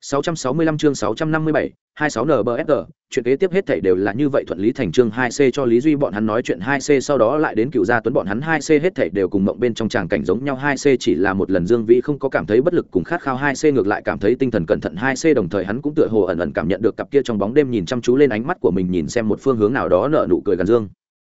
665 chương 657, 26 NBFR, chuyện kế tiếp hết thảy đều là như vậy thuận lý thành chương 2C cho Lý Duy bọn hắn nói chuyện 2C sau đó lại đến cựu gia tuấn bọn hắn 2C hết thảy đều cùng mộng bên trong tràng cảnh giống nhau 2C chỉ là một lần Dương Vĩ không có cảm thấy bất lực cùng khát khao 2C ngược lại cảm thấy tinh thần cẩn thận 2C đồng thời hắn cũng tựa hồ ẩn ẩn cảm nhận được cặp kia trong bóng đêm nhìn chăm chú lên ánh mắt của mình nhìn xem một phương hướng nào đó nở nụ cười gần dương.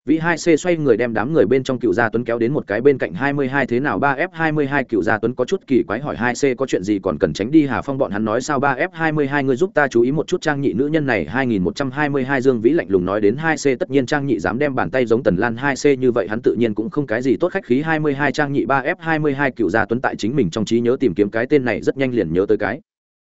Vĩ 2C xoay người đem đám người bên trong cựu gia tuấn kéo đến một cái bên cạnh 22 thế nào? 3F22 cựu gia tuấn có chút kỳ quái hỏi 2C có chuyện gì còn cần tránh đi? Hà Phong bọn hắn nói sao? 3F22 người giúp ta chú ý một chút trang nhị nữ nhân này. 2122 Dương Vĩ lạnh lùng nói đến 2C tất nhiên trang nhị dám đem bàn tay giống Tần Lan 2C như vậy, hắn tự nhiên cũng không cái gì tốt khách khí. 22 trang nhị 3F22 cựu gia tuấn tại chính mình trong trí nhớ tìm kiếm cái tên này rất nhanh liền nhớ tới cái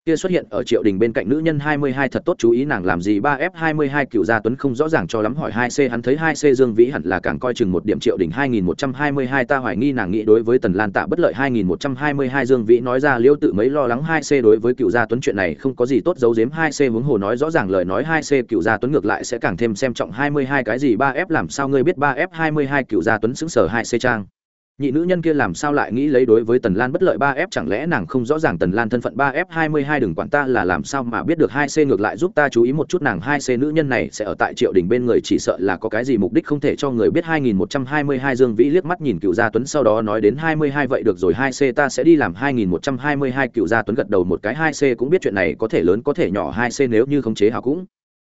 kia xuất hiện ở triệu đình bên cạnh nữ nhân 22 thật tốt, chú ý nàng làm gì? 3F22 cựu gia tuấn không rõ ràng cho lắm, hỏi 2C hắn thấy 2C Dương Vĩ hẳn là càng coi chừng một điểm triệu đình. 2122 ta hoài nghi nàng nghĩ đối với Tần Lan Tạ bất lợi. 2122 Dương Vĩ nói ra liêu tự mấy lo lắng 2C đối với cựu gia tuấn chuyện này không có gì tốt, giấu giếm. 2C hướng hồ nói rõ ràng lời nói 2C cựu gia tuấn ngược lại sẽ càng thêm xem trọng. 22 cái gì? 3F làm sao ngươi biết? 3F22 cựu gia tuấn xứng sở 2C trang nhị nữ nhân kia làm sao lại nghĩ lấy đối với tần lan bất lợi ba f chẳng lẽ nàng không rõ ràng tần lan thân phận ba f hai mươi hai đừng quản ta là làm sao mà biết được hai c ngược lại giúp ta chú ý một chút nàng hai c nữ nhân này sẽ ở tại triệu đình bên người chỉ sợ là có cái gì mục đích không thể cho người biết. Hai nghìn một trăm hai mươi hai dương vĩ liếc mắt nhìn cựu gia tuấn sau đó nói đến hai mươi hai vậy được rồi, hai c ta sẽ đi làm. Hai nghìn một trăm hai mươi hai cựu gia tuấn gật đầu một cái, hai c cũng biết chuyện này có thể lớn có thể nhỏ, hai c nếu như khống chế hào cũng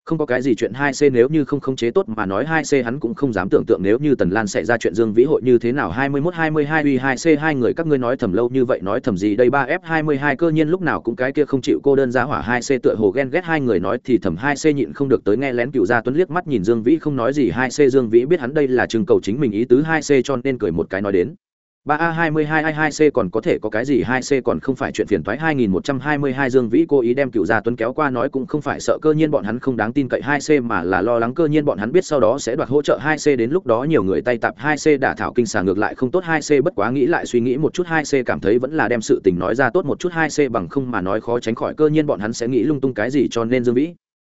không có cái gì chuyện hai c nếu như không khống chế tốt mà nói hai c hắn cũng không dám tưởng tượng nếu như tần lan xảy ra chuyện dương vĩ hội như thế nào. hai mươi mốt, hai mươi hai uy hai c hai người các ngươi nói thầm lâu như vậy nói thầm gì đây? ba f hai mươi hai cơ nhiên lúc nào cũng cái kia không chịu cô đơn giá hỏa hai c tựa hồ ghen ghét hai người nói thì thầm hai c nhịn không được tới nghe lén cựu gia tuấn liếc mắt nhìn dương vĩ không nói gì hai c dương vĩ biết hắn đây là trưng cầu chính mình ý tứ hai c cho nên cười một cái nói đến ba a hai mươi hai hai c còn có thể có cái gì? hai c còn không phải chuyện phiền toái. hai nghìn một trăm hai mươi hai dương vĩ cố ý đem cựu gia tuấn kéo qua nói cũng không phải sợ cơ nhiên bọn hắn không đáng tin cậy. hai c mà là lo lắng cơ nhiên bọn hắn biết sau đó sẽ đoạt hỗ trợ. hai c đến lúc đó nhiều người tay tạp. hai c đả thảo kinh xà ngược lại không tốt. hai c bất quá nghĩ lại suy nghĩ một chút. hai c cảm thấy vẫn là đem sự tình nói ra tốt một chút. hai c bằng không mà nói khó tránh khỏi cơ nhiên bọn hắn sẽ nghĩ lung tung cái gì cho nên dương vĩ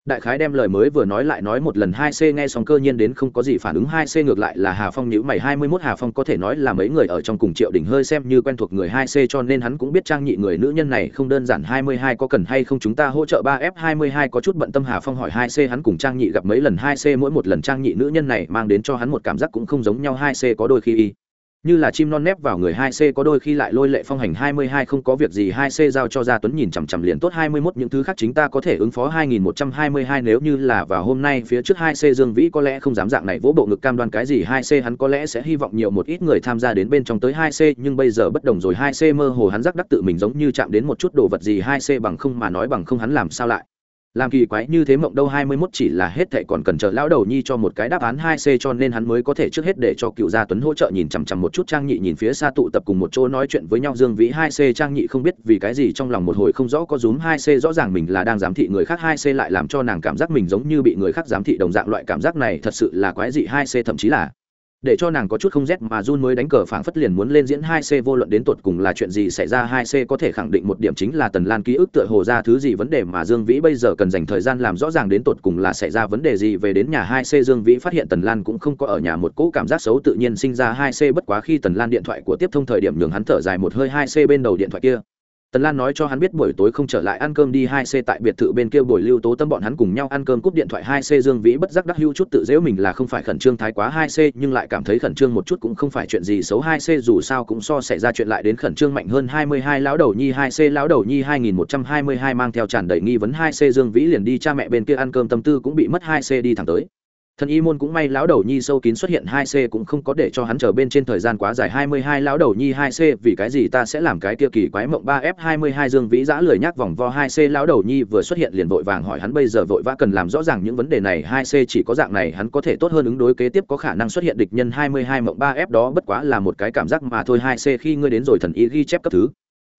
đại khái đem lời mới vừa nói lại nói một lần hai c nghe xong cơ nhiên đến không có gì phản ứng hai c ngược lại là hà phong nhữ mày, hai mươi mốt hà phong có thể nói là mấy người ở trong cùng triệu đỉnh hơi xem như quen thuộc người hai c cho nên hắn cũng biết trang nhị người nữ nhân này không đơn giản hai mươi hai có cần hay không chúng ta hỗ trợ ba f hai mươi hai có chút bận tâm hà phong hỏi hai c hắn cùng trang nhị gặp mấy lần hai c mỗi một lần trang nhị nữ nhân này mang đến cho hắn một cảm giác cũng không giống nhau hai c có đôi khi y như là chim non nép vào người hai c có đôi khi lại lôi lệ phong hành hai mươi hai, không có việc gì hai c giao cho gia tuấn nhìn chằm chằm liền tốt hai mươi 21 những thứ khác chính ta có thể ứng phó hai nghìn một trăm hai mươi hai nếu như là vào hôm nay phía trước hai c Dương Vĩ có lẽ không dám dạng này vỗ bộ ngực cam đoan cái gì hai c hắn có lẽ sẽ hy vọng nhiều một ít người tham gia đến bên trong tới hai c, nhưng bây giờ bất đồng rồi hai c mơ hồ hắn rắc đắc tự mình giống như chạm đến một chút đồ vật gì hai c bằng không mà nói bằng không hắn làm sao lại làm kỳ quái như thế mộng đâu hai mươi 21 chỉ là hết thệ còn cần chờ lão đầu nhi cho một cái đáp án hai c cho nên hắn mới có thể trước hết để cho cựu gia tuấn hỗ trợ nhìn chằm chằm một chút trang nhị nhìn phía xa tụ tập cùng một chỗ nói chuyện với nhau. Dương vĩ hai c trang nhị không biết vì cái gì trong lòng một hồi không rõ, có rúm hai c rõ ràng mình là đang giám thị người khác, hai c lại làm cho nàng cảm giác mình giống như bị người khác giám thị đồng dạng. Loại cảm giác này thật sự là quái dị, hai c thậm chí là để cho nàng có chút không rét mà run mới đánh cờ phảng phất liền muốn lên diễn hai c vô luận đến tột cùng là chuyện gì xảy ra hai c có thể khẳng định một điểm chính là tần lan ký ức tựa hồ ra thứ gì vấn đề mà dương vĩ bây giờ cần dành thời gian làm rõ ràng đến tột cùng là xảy ra vấn đề gì về đến nhà hai c dương vĩ phát hiện tần lan cũng không có ở nhà một cỗ cảm giác xấu tự nhiên sinh ra hai c bất quá khi tần lan điện thoại của tiếp thông thời điểm nhường hắn thở dài một hơi hai c bên đầu điện thoại kia tần lan nói cho hắn biết buổi tối không trở lại ăn cơm đi hai c tại biệt thự bên kia buổi lưu tố tâm bọn hắn cùng nhau ăn cơm cúp điện thoại hai c dương vĩ bất giác đắc hưu chút tự dễu mình là không phải khẩn trương thái quá hai c, nhưng lại cảm thấy khẩn trương một chút cũng không phải chuyện gì xấu hai c, dù sao cũng so xảy ra chuyện lại đến khẩn trương mạnh hơn hai mươi hai lão đầu nhi hai c, lão đầu nhi hai nghìn một trăm hai mươi hai mang theo tràn đầy nghi vấn hai c, dương vĩ liền đi cha mẹ bên kia ăn cơm tâm tư cũng bị mất hai c đi thẳng tới thần y môn cũng may lão đầu nhi sâu kín xuất hiện, hai c cũng không có để cho hắn chờ bên trên thời gian quá dài. Hai mươi hai lão đầu nhi, hai c, vì cái gì ta sẽ làm cái kia kỳ quái mộng ba f hai mươi hai dương vĩ giã lười nhác vòng vo hai c. Lão đầu nhi vừa xuất hiện liền vội vàng hỏi hắn, bây giờ vội vã cần làm rõ ràng những vấn đề này, hai c chỉ có dạng này, hắn có thể tốt hơn ứng đối kế tiếp có khả năng xuất hiện địch nhân hai mươi hai mộng ba f đó bất quá là một cái cảm giác mà thôi. Hai c khi ngươi đến rồi thần y ghi chép cấp thứ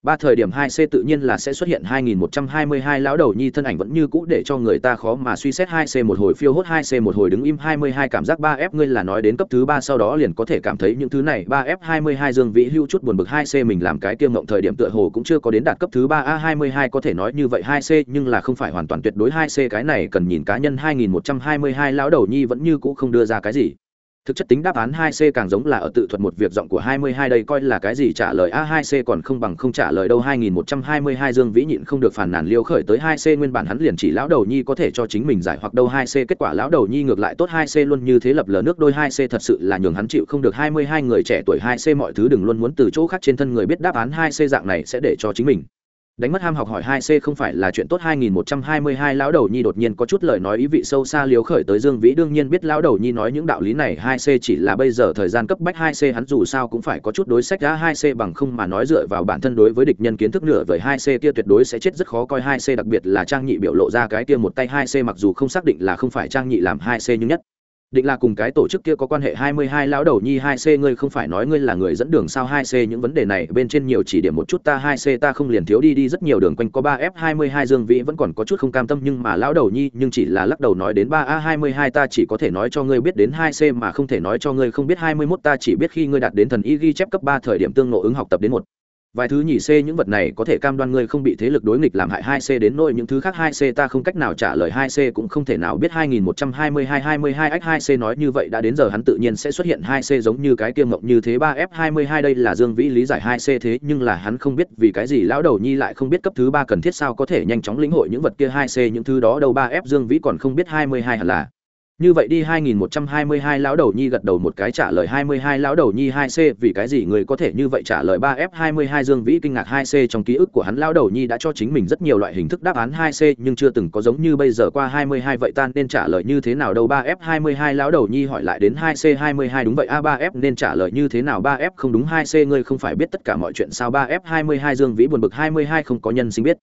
ba thời điểm hai c tự nhiên là sẽ xuất hiện hai nghìn một trăm hai mươi hai lão đầu nhi thân ảnh vẫn như cũ để cho người ta khó mà suy xét hai c một hồi phiêu hốt, hai c một hồi đứng im, hai mươi hai cảm giác ba f ngươi là nói đến cấp thứ ba sau đó liền có thể cảm thấy những thứ này. Ba f hai mươi hai dương vĩ hưu chút buồn bực, hai c mình làm cái kiêm ngộng thời điểm tựa hồ cũng chưa có đến đạt cấp thứ ba. A hai mươi hai có thể nói như vậy, hai c nhưng là không phải hoàn toàn tuyệt đối, hai c cái này cần nhìn cá nhân. Hai nghìn một trăm hai mươi hai lão đầu nhi vẫn như cũ không đưa ra cái gì thực chất tính đáp án 2C càng giống là ở tự thuật một việc giọng của 22 đây coi là cái gì trả lời? A2C còn không bằng không trả lời đâu. 2122 Dương Vĩ nhịn không được phản nàn liêu khởi tới 2C nguyên bản hắn liền chỉ lão đầu nhi có thể cho chính mình giải hoặc đâu. 2C kết quả lão đầu nhi ngược lại tốt. 2C luôn như thế lập lờ nước đôi. 2C thật sự là nhường hắn chịu không được. 22 người trẻ tuổi 2C mọi thứ đừng luôn muốn từ chỗ khác trên thân người biết đáp án. 2C dạng này sẽ để cho chính mình đánh mất ham học hỏi hai c không phải là chuyện tốt. 2122 lão đầu nhi đột nhiên có chút lời nói ý vị sâu xa liếu khởi tới Dương Vĩ. Đương nhiên biết lão đầu nhi nói những đạo lý này, hai c chỉ là bây giờ thời gian cấp bách. Hai c hắn dù sao cũng phải có chút đối sách đã hai c bằng không mà nói dựa vào bản thân đối với địch nhân kiến thức nửa với hai c kia tuyệt đối sẽ chết rất khó coi. Hai c đặc biệt là Trang Nhị biểu lộ ra cái kia một tay. Hai c mặc dù không xác định là không phải Trang Nhị làm hai c nhưng nhất định là cùng cái tổ chức kia có quan hệ 22 lão đầu nhi 2C ngươi không phải nói ngươi là người dẫn đường sao 2C những vấn đề này bên trên nhiều chỉ điểm một chút ta 2C ta không liền thiếu đi đi rất nhiều đường quanh, có 3F22 Dương Vĩ vẫn còn có chút không cam tâm, nhưng mà lão đầu nhi, nhưng chỉ là lắc đầu nói đến 3A22 ta chỉ có thể nói cho ngươi biết đến 2C mà không thể nói cho ngươi không biết 21 ta chỉ biết khi ngươi đạt đến thần y ghi chép cấp 3 thời điểm tương nội ứng học tập đến một vài thứ nhì c những vật này có thể cam đoan ngươi không bị thế lực đối nghịch làm hại hai c đến nỗi những thứ khác hai c ta không cách nào trả lời hai c cũng không thể nào biết hai nghìn một trăm hai mươi hai hai mươi hai x hai c nói như vậy đã đến giờ hắn tự nhiên sẽ xuất hiện hai c giống như cái tiêm mộng như thế ba f hai mươi hai đây là dương vĩ lý giải hai c thế nhưng là hắn không biết vì cái gì lão đầu nhi lại không biết cấp thứ ba cần thiết sao có thể nhanh chóng lĩnh hội những vật kia hai c những thứ đó đâu ba f dương vĩ còn không biết hai mươi hai hẳn là như vậy đi 2122 lão đầu nhi gật đầu một cái trả lời 22 lão đầu nhi 2C vì cái gì người có thể như vậy trả lời 3F22 Dương Vĩ kinh ngạc 2C trong ký ức của hắn. Lão đầu nhi đã cho chính mình rất nhiều loại hình thức đáp án 2C nhưng chưa từng có giống như bây giờ qua 22 vậy ta nên trả lời như thế nào đâu? 3F22 lão đầu nhi hỏi lại đến 2C22 đúng vậy. À, A3F nên trả lời như thế nào? 3F không đúng 2C ngươi không phải biết tất cả mọi chuyện sao? 3F22 Dương Vĩ buồn bực 22 không có nhân sinh biết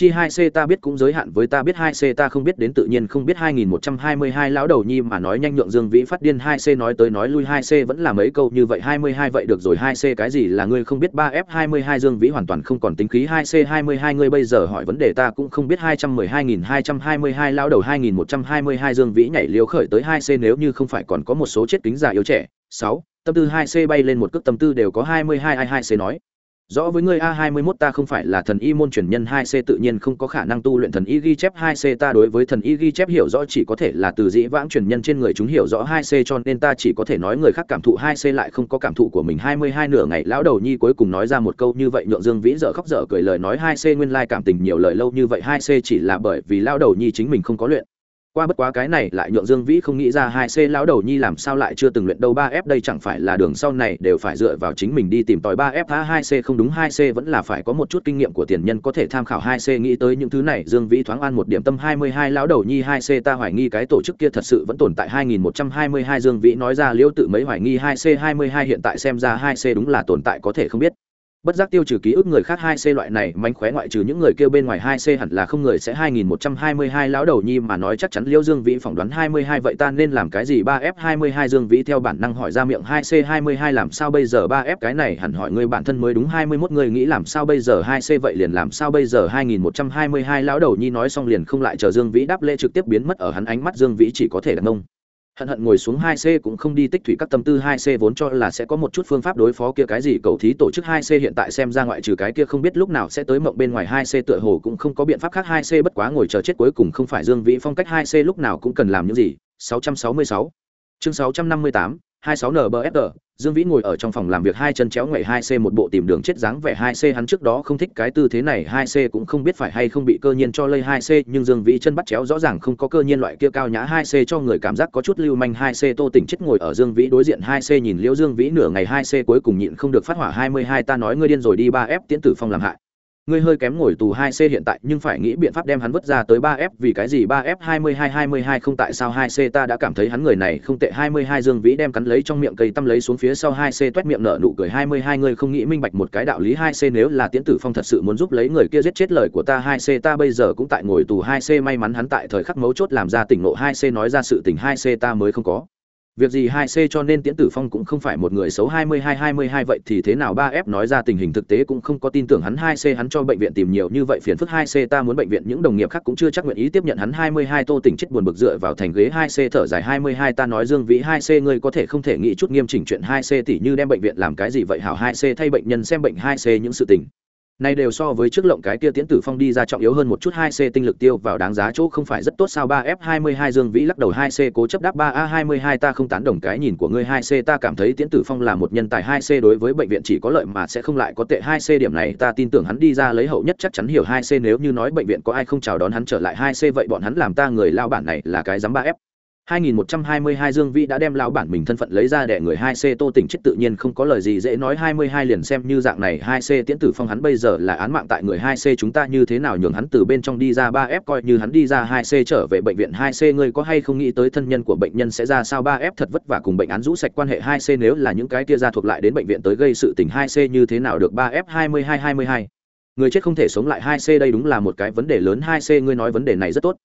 chi 2C ta biết cũng giới hạn với ta biết 2C ta không biết đến tự nhiên không biết 2122 lão đầu nhi mà nói nhanh nhượng Dương Vĩ phát điên 2C nói tới nói lui 2C vẫn là mấy câu như vậy 22 vậy được rồi 2C cái gì là ngươi không biết 3F22 Dương Vĩ hoàn toàn không còn tính khí 2C 22 ngươi bây giờ hỏi vấn đề ta cũng không biết 212222 lão đầu 2122 Dương Vĩ nhảy liều khởi tới 2C nếu như không phải còn có một số chết kính già yếu trẻ. 6 tâm tư 2C bay lên một cước, tâm tư đều có 22 22C nói rõ với ngươi a 21 ta không phải là thần y môn truyền nhân 2C tự nhiên không có khả năng tu luyện thần y ghi chép 2C ta đối với thần y ghi chép hiểu rõ chỉ có thể là từ dĩ vãng truyền nhân trên người chúng hiểu rõ 2C cho nên ta chỉ có thể nói người khác cảm thụ 2C lại không có cảm thụ của mình. 22 nửa ngày, lão đầu nhi cuối cùng nói ra một câu như vậy, nhượng Dương Vĩ dở khóc dở cười lời nói 2C nguyên lai cảm tình nhiều lời lâu như vậy. 2C chỉ là bởi vì lão đầu nhi chính mình không có luyện qua bất quá cái này lại nhượng dương vĩ không nghĩ ra hai c lão đầu nhi làm sao lại chưa từng luyện đâu ba f đây chẳng phải là đường sau này đều phải dựa vào chính mình đi tìm tòi ba f a hai c không đúng hai c vẫn là phải có một chút kinh nghiệm của tiền nhân có thể tham khảo hai c nghĩ tới những thứ này, dương vĩ thoáng an một điểm tâm hai mươi hai lão đầu nhi hai c ta hoài nghi cái tổ chức kia thật sự vẫn tồn tại hai nghìn một trăm hai mươi hai, dương vĩ nói ra liễu tự mấy hoài nghi hai c hai mươi hai hiện tại xem ra hai c đúng là tồn tại có thể không biết bất giác tiêu trừ ký ức người khác hai c loại này, mánh khóe ngoại trừ những người kêu bên ngoài hai c hẳn là không người sẽ hai nghìn một trăm hai mươi hai lão đầu nhi mà nói chắc chắn liêu dương vĩ phỏng đoán hai mươi hai vậy ta nên làm cái gì? Ba f hai mươi hai dương vĩ theo bản năng hỏi ra miệng hai c hai mươi hai làm sao bây giờ? Ba f cái này hẳn hỏi người bản thân mới đúng hai mươi mốt người nghĩ làm sao bây giờ? hai c vậy liền làm sao bây giờ? hai nghìn một trăm hai mươi hai lão đầu nhi nói xong liền không lại chờ dương vĩ đáp lễ trực tiếp biến mất ở hắn ánh mắt dương vĩ chỉ có thể đặt mông hận hận ngồi xuống hai c cũng không đi tích thủy các tâm tư hai c vốn cho là sẽ có một chút phương pháp đối phó kia cái gì, cầu thí tổ chức hai c hiện tại xem ra ngoại trừ cái kia không biết lúc nào sẽ tới mộng bên ngoài hai c tựa hồ cũng không có biện pháp khác, hai c bất quá ngồi chờ chết cuối cùng không phải dương vĩ phong cách hai c lúc nào cũng cần làm những gì? 666 chương 658 26 nbfr Dương Vĩ ngồi ở trong phòng làm việc hai chân chéo ngoại 2c một bộ tìm đường chết dáng vẻ 2c hắn trước đó không thích cái tư thế này 2c cũng không biết phải hay không bị cơ nhiên cho lây 2c nhưng Dương Vĩ chân bắt chéo rõ ràng không có cơ nhiên loại kia cao nhã 2c cho người cảm giác có chút lưu manh 2c Tô Tỉnh chết ngồi ở Dương Vĩ đối diện 2c nhìn Liễu Dương Vĩ nửa ngày 2c cuối cùng nhịn không được phát hỏa hai mươi hai, ta nói ngươi điên rồi đi, ba f tiễn tử phong làm hại ngươi hơi kém ngồi tù 2C hiện tại, nhưng phải nghĩ biện pháp đem hắn vứt ra tới 3F vì cái gì 3F 22 22 không tại sao 2C ta đã cảm thấy hắn người này không tệ. 22 Dương Vĩ đem cắn lấy trong miệng cây tăm lấy xuống phía sau 2C toét miệng nở nụ cười. 22 ngươi không nghĩ minh bạch một cái đạo lý 2C nếu là Tiễn Tử Phong thật sự muốn giúp lấy người kia giết chết lời của ta 2C ta bây giờ cũng tại ngồi tù 2C may mắn hắn tại thời khắc mấu chốt làm ra tỉnh ngộ 2C nói ra sự tình 2C ta mới không có việc gì hai c cho nên tiễn tử phong cũng không phải một người xấu hai mươi hai hai mươi hai vậy thì thế nào? Ba f nói ra tình hình thực tế cũng không có tin tưởng hắn. Hai c hắn cho bệnh viện tìm nhiều như vậy phiền phức. Hai c ta muốn bệnh viện những đồng nghiệp khác cũng chưa chắc nguyện ý tiếp nhận hắn. Hai mươi hai tô tỉnh chết buồn bực dựa vào thành ghế. Hai c thở dài. Hai mươi hai ta nói dương vĩ. Hai c ngươi có thể không thể nghĩ chút nghiêm chỉnh chuyện. Hai c tỷ như đem bệnh viện làm cái gì vậy? Hảo. Hai c thay bệnh nhân xem bệnh. Hai c những sự tình này đều so với trước lộng cái kia tiễn tử phong đi ra trọng yếu hơn một chút hai c tinh lực tiêu vào đáng giá chỗ không phải rất tốt sao? ba f hai mươi hai dương vĩ lắc đầu hai c cố chấp đáp, ba a hai mươi hai ta không tán đồng cái nhìn của ngươi, hai c ta cảm thấy tiễn tử phong là một nhân tài, hai c đối với bệnh viện chỉ có lợi mà sẽ không lại có tệ, hai c điểm này ta tin tưởng hắn đi ra lấy hậu nhất chắc chắn hiểu, hai c nếu như nói bệnh viện có ai không chào đón hắn trở lại, hai c vậy bọn hắn làm ta người lao bản này là cái dám ba f. 2122 Dương Vĩ đã đem lão bản mình thân phận lấy ra để người 2C Tô Tỉnh chết tự nhiên không có lời gì dễ nói. 22 liền xem như dạng này. 2C tiễn tử phong hắn bây giờ là án mạng tại người 2C chúng ta như thế nào nhường hắn từ bên trong đi ra? 3F coi như hắn đi ra 2C trở về bệnh viện. 2C ngươi có hay không nghĩ tới thân nhân của bệnh nhân sẽ ra sao? 3F thật vất vả cùng bệnh án rũ sạch quan hệ. 2C nếu là những cái kia ra thuộc lại đến bệnh viện tới gây sự tình 2C như thế nào được? 3F 22 22 người chết không thể sống lại. 2C đây đúng là một cái vấn đề lớn. 2C ngươi nói vấn đề này rất tốt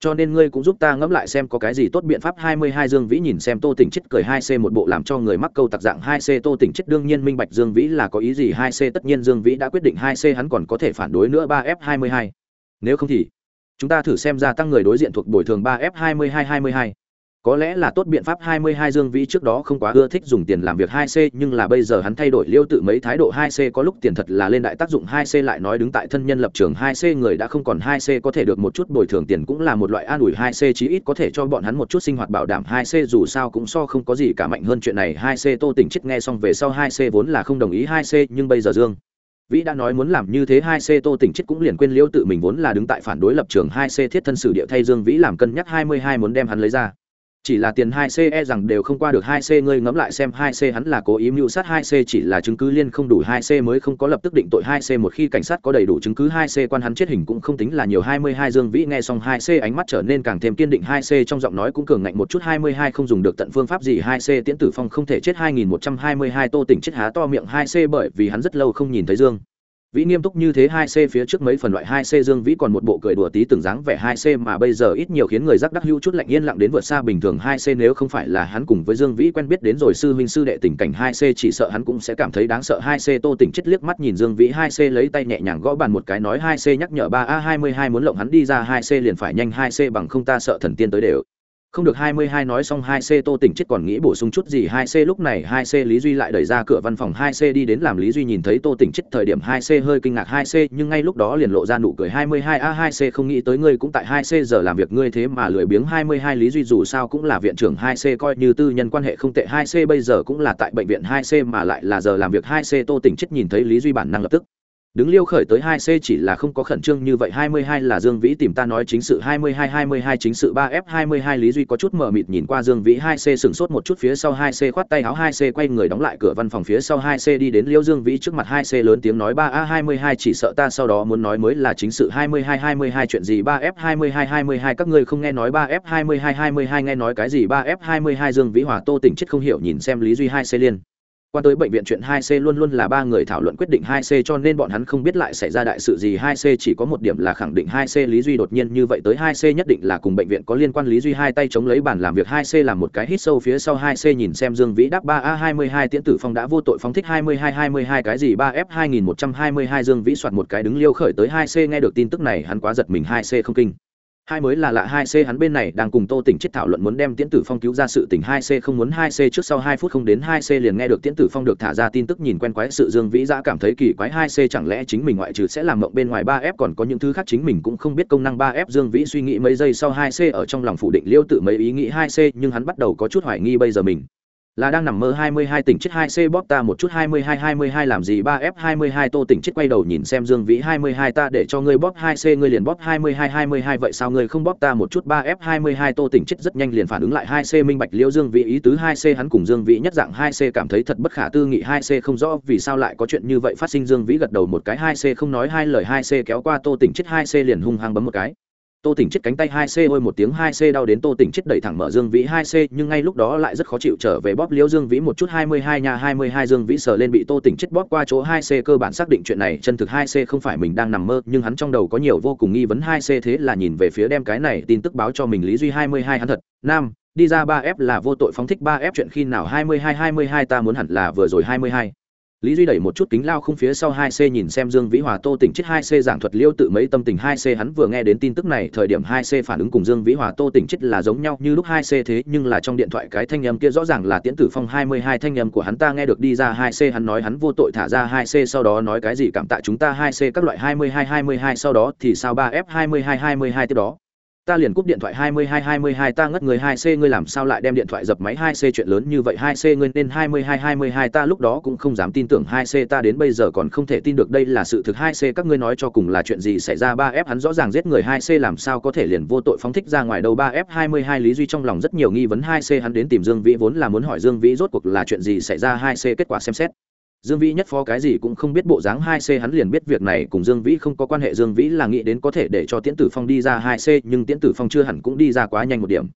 cho nên ngươi cũng giúp ta ngẫm lại xem có cái gì tốt biện pháp. 22 Dương Vĩ nhìn xem Tô Tỉnh Chất cười 2C một bộ làm cho người mắc câu tặc dạng 2C Tô Tỉnh Chất đương nhiên minh bạch Dương Vĩ là có ý gì. 2C tất nhiên Dương Vĩ đã quyết định 2C hắn còn có thể phản đối nữa. 3F22. Nếu không thì, chúng ta thử xem gia tăng người đối diện thuộc bồi thường 3F22 22 có lẽ là tốt biện pháp 22 Dương Vĩ trước đó không quá ưa thích dùng tiền làm việc 2C nhưng là bây giờ hắn thay đổi liêu tự mấy thái độ 2C có lúc tiền thật là lên đại tác dụng 2C lại nói đứng tại thân nhân lập trường 2C người đã không còn 2C có thể được một chút bồi thường tiền cũng là một loại an ủi 2C chí ít có thể cho bọn hắn một chút sinh hoạt bảo đảm 2C dù sao cũng so không có gì cả mạnh hơn chuyện này 2C Tô Tỉnh chết nghe xong về sau 2C vốn là không đồng ý 2C nhưng bây giờ Dương Vĩ đã nói muốn làm như thế 2C Tô Tỉnh chết cũng liền quên liêu tự mình vốn là đứng tại phản đối lập trường 2C thiết thân sự địa thay Dương Vĩ làm cân nhắc 22 muốn đem hắn lấy ra chỉ là tiền hai c e rằng đều không qua được hai c, ngươi ngẫm lại xem hai c hắn là cố ý mưu sát hai c, chỉ là chứng cứ liên không đủ hai c mới không có lập tức định tội hai c. Một khi cảnh sát có đầy đủ chứng cứ hai c, quan hắn chết hình cũng không tính là nhiều. Hai mươi hai dương vĩ nghe xong hai c, ánh mắt trở nên càng thêm kiên định. Hai c trong giọng nói cũng cường ngạnh một chút. Hai mươi hai không dùng được tận phương pháp gì. Hai c tiễn tử phong không thể chết. Hai nghìn một trăm hai mươi hai tô tỉnh chết há to miệng. Hai c bởi vì hắn rất lâu không nhìn thấy dương vĩ nghiêm túc như thế hai c phía trước mấy phần loại hai c dương vĩ còn một bộ cười đùa tí từng dáng vẻ hai c mà bây giờ ít nhiều khiến người giác đắc hữu chút lạnh yên lặng đến vượt xa bình thường hai c nếu không phải là hắn cùng với dương vĩ quen biết đến rồi sư huynh sư đệ tình cảnh hai c chỉ sợ hắn cũng sẽ cảm thấy đáng sợ hai c tô tỉnh chết liếc mắt nhìn dương vĩ hai c lấy tay nhẹ nhàng gõ bàn một cái nói hai c nhắc nhở ba a hai mươi hai muốn lộng hắn đi ra hai c liền phải nhanh hai c bằng không ta sợ thần tiên tới đều không được hai mươi hai nói xong hai c tô tỉnh chết còn nghĩ bổ sung chút gì hai c lúc này hai c lý duy lại đẩy ra cửa văn phòng hai c đi đến làm lý duy nhìn thấy tô tỉnh chết thời điểm hai c hơi kinh ngạc hai c, nhưng ngay lúc đó liền lộ ra nụ cười hai mươi hai. A, hai c không nghĩ tới ngươi cũng tại hai c giờ làm việc, ngươi thế mà lười biếng hai mươi hai. Lý duy dù sao cũng là viện trưởng hai c, coi như tư nhân quan hệ không tệ, hai c bây giờ cũng là tại bệnh viện hai c mà lại là giờ làm việc hai c. Tô tỉnh chết nhìn thấy lý duy bản năng lập tức đứng liêu khởi tới hai c chỉ là không có khẩn trương như vậy hai mươi hai là dương vĩ tìm ta nói chính sự hai mươi hai hai mươi hai chính sự ba f hai mươi hai lý duy có chút mờ mịt nhìn qua dương vĩ hai c sửng sốt một chút phía sau hai c khoát tay áo hai c quay người đóng lại cửa văn phòng phía sau hai c đi đến liêu dương vĩ trước mặt hai c lớn tiếng nói ba a hai mươi hai chỉ sợ ta sau đó muốn nói mới là chính sự hai mươi hai hai mươi hai chuyện gì ba f hai mươi hai hai mươi hai các ngươi không nghe nói ba f hai mươi hai hai mươi hai nghe nói cái gì ba f hai mươi hai dương vĩ hòa tô tỉnh chết không hiểu nhìn xem lý duy hai c liên qua tới bệnh viện chuyện 2C luôn luôn là ba người thảo luận quyết định 2C cho nên bọn hắn không biết lại xảy ra đại sự gì. 2C chỉ có một điểm là khẳng định 2C Lý Duy đột nhiên như vậy tới 2C nhất định là cùng bệnh viện có liên quan. Lý Duy hai tay chống lấy bàn làm việc. 2C làm một cái hít sâu phía sau. 2C nhìn xem Dương Vĩ đáp 3A22 tiễn tử phong đã vô tội phóng thích 22 22 cái gì. 3F 2122 Dương Vĩ soạt một cái đứng liêu khởi tới. 2C nghe được tin tức này, hắn quá giật mình. 2C không kinh hai mới là lạ hai c, hắn bên này đang cùng tô tỉnh chết thảo luận muốn đem tiễn tử phong cứu ra sự tỉnh hai c không muốn, hai c trước sau hai phút không đến, hai c liền nghe được tiễn tử phong được thả ra tin tức nhìn quen quái sự dương vĩ giã cảm thấy kỳ quái. Hai c chẳng lẽ chính mình ngoại trừ sẽ làm mộng bên ngoài ba f, còn có những thứ khác chính mình cũng không biết. Công năng ba f, dương vĩ suy nghĩ mấy giây sau, hai c ở trong lòng phủ định liêu tự mấy ý nghĩ. Hai c, nhưng hắn bắt đầu có chút hoài nghi bây giờ mình là đang nằm mơ 22 tỉnh chết 2C bóp ta một chút 22 22 làm gì 3F 22 Tô tỉnh chết quay đầu nhìn xem Dương Vĩ 22 ta để cho ngươi bóp 2C ngươi liền bóp 22 22 vậy sao ngươi không bóp ta một chút 3F 22 Tô tỉnh chết rất nhanh liền phản ứng lại 2C minh bạch Liễu Dương Vĩ ý tứ 2C hắn cùng Dương Vĩ nhất dạng 2C cảm thấy thật bất khả tư nghị 2C không rõ vì sao lại có chuyện như vậy phát sinh Dương Vĩ gật đầu một cái 2C không nói hai lời 2C kéo qua Tô tỉnh chết 2C liền hung hăng bấm một cái tô tỉnh chết cánh tay hai c, ôi một tiếng hai c đau đến tô tỉnh chết đẩy thẳng mở dương vĩ hai c, nhưng ngay lúc đó lại rất khó chịu trở về bóp liễu dương vĩ một chút hai mươi hai nhà hai mươi hai dương vĩ sờ lên bị tô tỉnh chết bóp qua chỗ hai c, cơ bản xác định chuyện này chân thực hai c không phải mình đang nằm mơ, nhưng hắn trong đầu có nhiều vô cùng nghi vấn hai c thế là nhìn về phía đem cái này tin tức báo cho mình lý duy hai mươi hai hắn thật, nam, đi ra ba f là vô tội phóng thích ba f, chuyện khi nào hai mươi hai hai mươi hai ta muốn hẳn là vừa rồi hai mươi hai lý duy đẩy một chút kính lao không phía sau hai c nhìn xem dương vĩ hòa tô tỉnh chết hai c giảng thuật liêu tự mấy tâm tình hai c. Hắn vừa nghe đến tin tức này, thời điểm hai c phản ứng cùng dương vĩ hòa tô tỉnh chết là giống nhau như lúc hai c thế, nhưng là trong điện thoại cái thanh âm kia rõ ràng là tiễn tử phong hai mươi hai thanh âm của hắn ta nghe được đi ra hai c. Hắn nói hắn vô tội thả ra hai c sau đó nói cái gì cảm tạ chúng ta hai c, các loại hai mươi hai hai mươi hai sau đó thì sao ba f hai mươi hai hai mươi hai tiếp đó ta liền cúp điện thoại hai mươi hai hai mươi hai, ta ngất người hai c, ngươi làm sao lại đem điện thoại dập máy hai c chuyện lớn như vậy? hai c ngươi nên hai mươi hai hai mươi hai, ta lúc đó cũng không dám tin tưởng hai c, ta đến bây giờ còn không thể tin được đây là sự thực. hai c các ngươi nói cho cùng là chuyện gì xảy ra? ba f hắn rõ ràng giết người, hai c làm sao có thể liền vô tội phóng thích ra ngoài đâu? ba f hai mươi hai, lý duy trong lòng rất nhiều nghi vấn. hai c hắn đến tìm dương vĩ vốn là muốn hỏi dương vĩ rốt cuộc là chuyện gì xảy ra? hai c kết quả xem xét. Dương Vĩ nhất phó cái gì cũng không biết bộ dáng 2C hắn liền biết việc này cùng Dương Vĩ không có quan hệ. Dương Vĩ là nghĩ đến có thể để cho Tiễn Tử Phong đi ra 2C nhưng Tiễn Tử Phong chưa hẳn cũng đi ra quá nhanh một điểm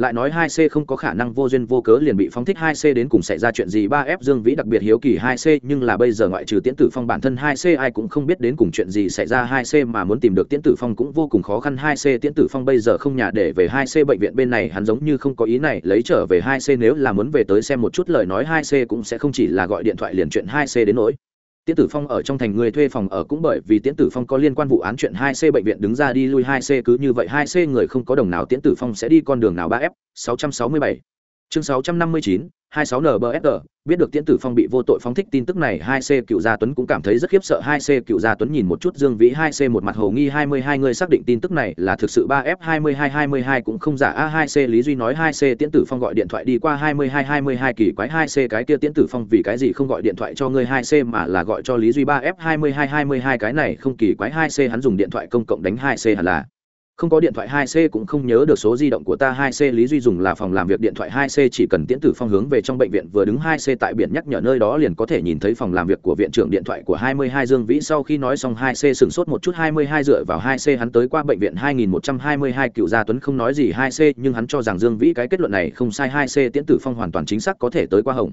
lại nói hai c không có khả năng vô duyên vô cớ liền bị phóng thích hai c đến cùng xảy ra chuyện gì. Ba f dương vĩ đặc biệt hiếu kỳ hai c, nhưng là bây giờ ngoại trừ tiễn tử phong bản thân hai c, ai cũng không biết đến cùng chuyện gì xảy ra. Hai c mà muốn tìm được tiễn tử phong cũng vô cùng khó khăn. Hai c, tiễn tử phong bây giờ không nhà để về hai c bệnh viện bên này, hắn giống như không có ý này lấy trở về hai c. Nếu là muốn về tới xem một chút lời nói, hai c cũng sẽ không chỉ là gọi điện thoại liền chuyện hai c đến nỗi. Tiễn Tử Phong ở trong thành người thuê phòng ở cũng bởi vì Tiễn Tử Phong có liên quan vụ án chuyện 2C bệnh viện đứng ra đi lui 2C cứ như vậy 2C người không có đồng nào Tiễn Tử Phong sẽ đi con đường nào 3F 667. Chương 659, 26NBFR, biết được Tiễn Tử Phong bị vô tội phóng thích tin tức này, 2C Cựu Gia Tuấn cũng cảm thấy rất khiếp sợ, 2C Cựu Gia Tuấn nhìn một chút Dương Vĩ 2C một mặt hồ nghi 22 người xác định tin tức này là thực sự 3F2222 cũng không giả. A2C Lý Duy nói 2C Tiễn Tử Phong gọi điện thoại đi qua 2222 kỳ quái 2C cái kia Tiễn Tử Phong vì cái gì không gọi điện thoại cho ngươi? 2C mà là gọi cho Lý Duy 3F2222 cái này không kỳ quái. 2C hắn dùng điện thoại công cộng đánh 2C hẳn là không có điện thoại 2C cũng không nhớ được số di động của ta 2C Lý Duy dùng là phòng làm việc điện thoại 2C chỉ cần tiễn tử phong hướng về trong bệnh viện vừa đứng 2C tại biển nhắc nhở nơi đó liền có thể nhìn thấy phòng làm việc của viện trưởng điện thoại của 22 Dương Vĩ. Sau khi nói xong 2C sững sốt một chút 22 dựa vào 2C hắn tới qua bệnh viện 2122 cựu gia Tuấn không nói gì 2C nhưng hắn cho rằng Dương Vĩ cái kết luận này không sai. 2C tiễn tử phong hoàn toàn chính xác có thể tới qua hồng.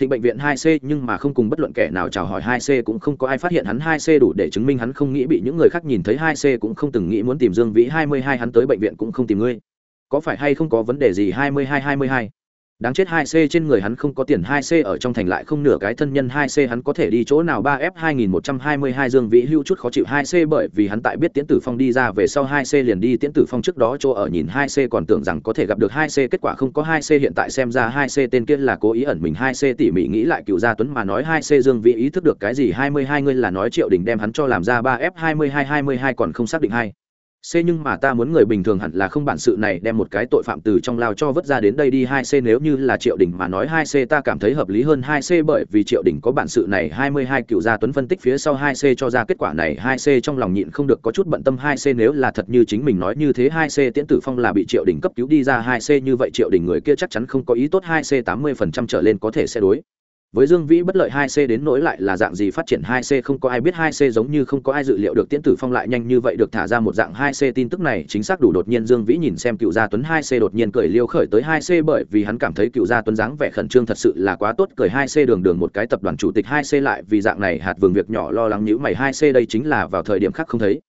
Thịnh bệnh viện 2C nhưng mà không cùng bất luận kẻ nào chào hỏi 2C cũng không có ai phát hiện hắn 2C đủ để chứng minh hắn không nghĩ bị những người khác nhìn thấy 2C cũng không từng nghĩ muốn tìm Dương Vĩ 22 hắn tới bệnh viện cũng không tìm ngươi. Có phải hay không có vấn đề gì 22 22? Đáng chết 2C trên người hắn không có tiền 2C ở trong thành lại không nửa cái thân nhân 2C hắn có thể đi chỗ nào? 3F 2122 Dương Vĩ hưu chút khó chịu 2C bởi vì hắn tại biết Tiễn Tử Phong đi ra về sau 2C liền đi Tiễn Tử Phong trước đó chỗ ở nhìn 2C còn tưởng rằng có thể gặp được 2C kết quả không có 2C hiện tại xem ra 2C tên kia là cố ý ẩn mình 2C tỉ mỉ nghĩ lại cựu gia Tuấn mà nói 2C Dương Vĩ ý thức được cái gì? 22 ngươi là nói Triệu Đình đem hắn cho làm ra 3F 2222 còn không xác định hay. C nhưng mà ta muốn người bình thường hẳn là không bản sự này đem một cái tội phạm từ trong lao cho vứt ra đến đây đi. Hai c nếu như là Triệu Đình mà nói, hai c ta cảm thấy hợp lý hơn. Hai c bởi vì Triệu Đình có bản sự này, hai mươi hai cựu gia tuấn phân tích phía sau, hai c cho ra kết quả này, hai c trong lòng nhịn không được có chút bận tâm. Hai c nếu là thật như chính mình nói như thế, hai c Tiễn Tử Phong là bị Triệu Đình cấp cứu đi ra. Hai c như vậy Triệu Đình người kia chắc chắn không có ý tốt. Hai c tám mươi phần trăm trở lên có thể sẽ đối với dương vĩ bất lợi hai c đến nỗi lại là dạng gì phát triển hai c không có ai biết hai c giống như không có ai dự liệu được tiễn tử phong lại nhanh như vậy được thả ra một dạng hai c tin tức này, chính xác đủ đột nhiên dương vĩ nhìn xem cựu gia tuấn hai c đột nhiên cười liêu khởi tới hai c bởi vì hắn cảm thấy cựu gia tuấn dáng vẻ khẩn trương thật sự là quá tốt, cười hai c đường đường một cái tập đoàn chủ tịch hai c lại vì dạng này hạt vườn việc nhỏ lo lắng nhữ mày hai c đây chính là vào thời điểm khác không thấy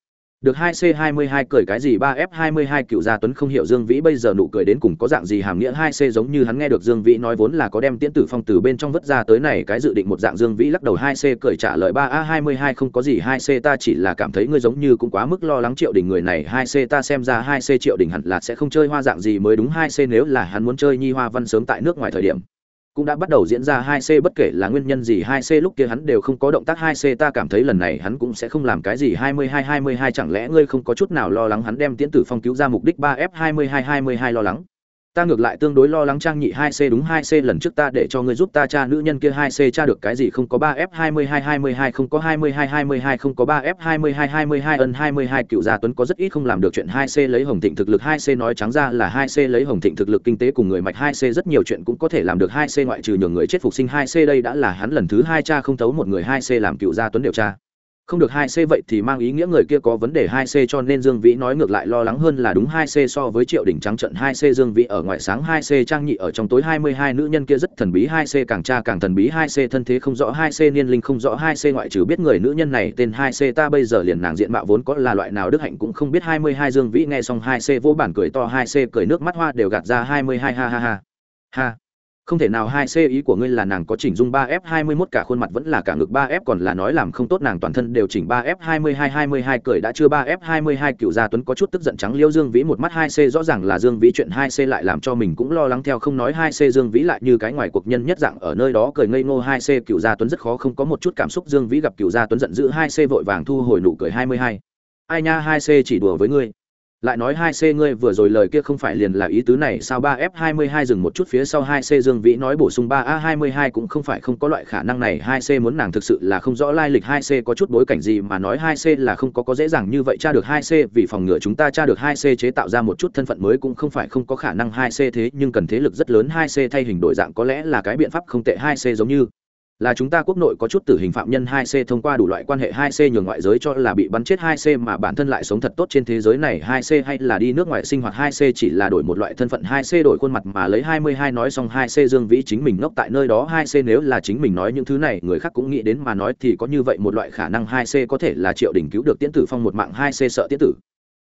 được hai c hai mươi hai cười cái gì ba f hai mươi hai cựu gia tuấn không hiểu dương vĩ bây giờ nụ cười đến cùng có dạng gì hàm nghĩa hai c giống như hắn nghe được dương vĩ nói vốn là có đem tiễn tử phong từ bên trong vứt ra tới này cái dự định một dạng dương vĩ lắc đầu hai c cười trả lời ba a hai mươi hai không có gì hai c ta chỉ là cảm thấy ngươi giống như cũng quá mức lo lắng triệu đình người này hai c ta xem ra hai c triệu đình hẳn là sẽ không chơi hoa dạng gì mới đúng hai c nếu là hắn muốn chơi nhi hoa văn sớm tại nước ngoài thời điểm cũng đã bắt đầu diễn ra 2C bất kể là nguyên nhân gì 2C lúc kia hắn đều không có động tác 2C ta cảm thấy lần này hắn cũng sẽ không làm cái gì 22 22 chẳng lẽ ngươi không có chút nào lo lắng hắn đem Tiễn Tử Phong cứu ra mục đích 3F 22 22 lo lắng? Ta ngược lại tương đối lo lắng trang nhị hai c đúng hai c lần trước ta để cho ngươi giúp ta tra nữ nhân kia hai c tra được cái gì không có ba f hai mươi hai hai mươi hai không có hai mươi hai hai mươi hai không có ba f hai mươi hai hai mươi hai ân hai mươi hai cựu gia tuấn có rất ít không làm được chuyện hai c lấy hồng thịnh thực lực hai c nói trắng ra là hai c lấy hồng thịnh thực lực kinh tế cùng người mạch hai c rất nhiều chuyện cũng có thể làm được hai c ngoại trừ nhường người chết phục sinh hai c đây đã là hắn lần thứ hai cha không thấu một người hai c làm cựu gia tuấn điều tra không được hai c vậy thì mang ý nghĩa người kia có vấn đề hai c cho nên dương vĩ nói ngược lại lo lắng hơn là đúng hai c so với triệu đỉnh trắng trận hai c. Dương vĩ ở ngoài sáng hai c, trang nhị ở trong tối hai mươi hai, nữ nhân kia rất thần bí hai c, càng tra càng thần bí hai c, thân thế không rõ hai c, niên linh không rõ hai c, ngoại trừ biết người nữ nhân này tên hai c, ta bây giờ liền nàng diện mạo vốn có là loại nào đức hạnh cũng không biết hai mươi hai, dương vĩ nghe xong hai c, vô bản cười to hai c, cười nước mắt hoa đều gạt ra hai mươi hai, ha ha ha. Ha không thể nào hai c ý của ngươi là nàng có chỉnh dung ba f hai mươi mốt cả khuôn mặt vẫn là cả ngực ba f còn là nói làm không tốt nàng toàn thân đều chỉnh ba f hai mươi hai hai mươi hai, cười đã chưa ba f hai mươi hai, cựu gia tuấn có chút tức giận trắng liêu dương vĩ một mắt hai c rõ ràng là dương vĩ chuyện hai c lại làm cho mình cũng lo lắng theo không nói hai c dương vĩ lại như cái ngoài cuộc nhân nhất dạng ở nơi đó cười ngây ngô hai c cựu gia tuấn rất khó không có một chút cảm xúc, dương vĩ gặp cựu gia tuấn giận dữ hai c vội vàng thu hồi nụ cười hai mươi hai. Ai nha, hai c chỉ đùa với ngươi lại nói hai c ngươi vừa rồi lời kia không phải liền là ý tứ này, sao ba f hai mươi hai dừng một chút phía sau hai c dương vĩ nói bổ sung ba a hai mươi hai cũng không phải không có loại khả năng này, hai c muốn nàng thực sự là không rõ lai lịch, hai c có chút bối cảnh gì mà nói hai c là không có có dễ dàng như vậy tra được hai c, vì phòng ngừa chúng ta tra được hai c chế tạo ra một chút thân phận mới cũng không phải không có khả năng hai c thế, nhưng cần thế lực rất lớn, hai c thay hình đổi dạng có lẽ là cái biện pháp không tệ, hai c giống như là chúng ta quốc nội có chút tử hình phạm nhân 2C thông qua đủ loại quan hệ 2C nhường ngoại giới cho là bị bắn chết 2C mà bản thân lại sống thật tốt trên thế giới này 2C hay là đi nước ngoài sinh hoạt 2C chỉ là đổi một loại thân phận 2C đổi khuôn mặt mà lấy 22 nói xong 2C Dương Vĩ chính mình ngốc tại nơi đó 2C nếu là chính mình nói những thứ này người khác cũng nghĩ đến mà nói thì có như vậy một loại khả năng 2C có thể là Triệu Đình cứu được Tiễn Tử Phong một mạng 2C sợ Tiễn Tử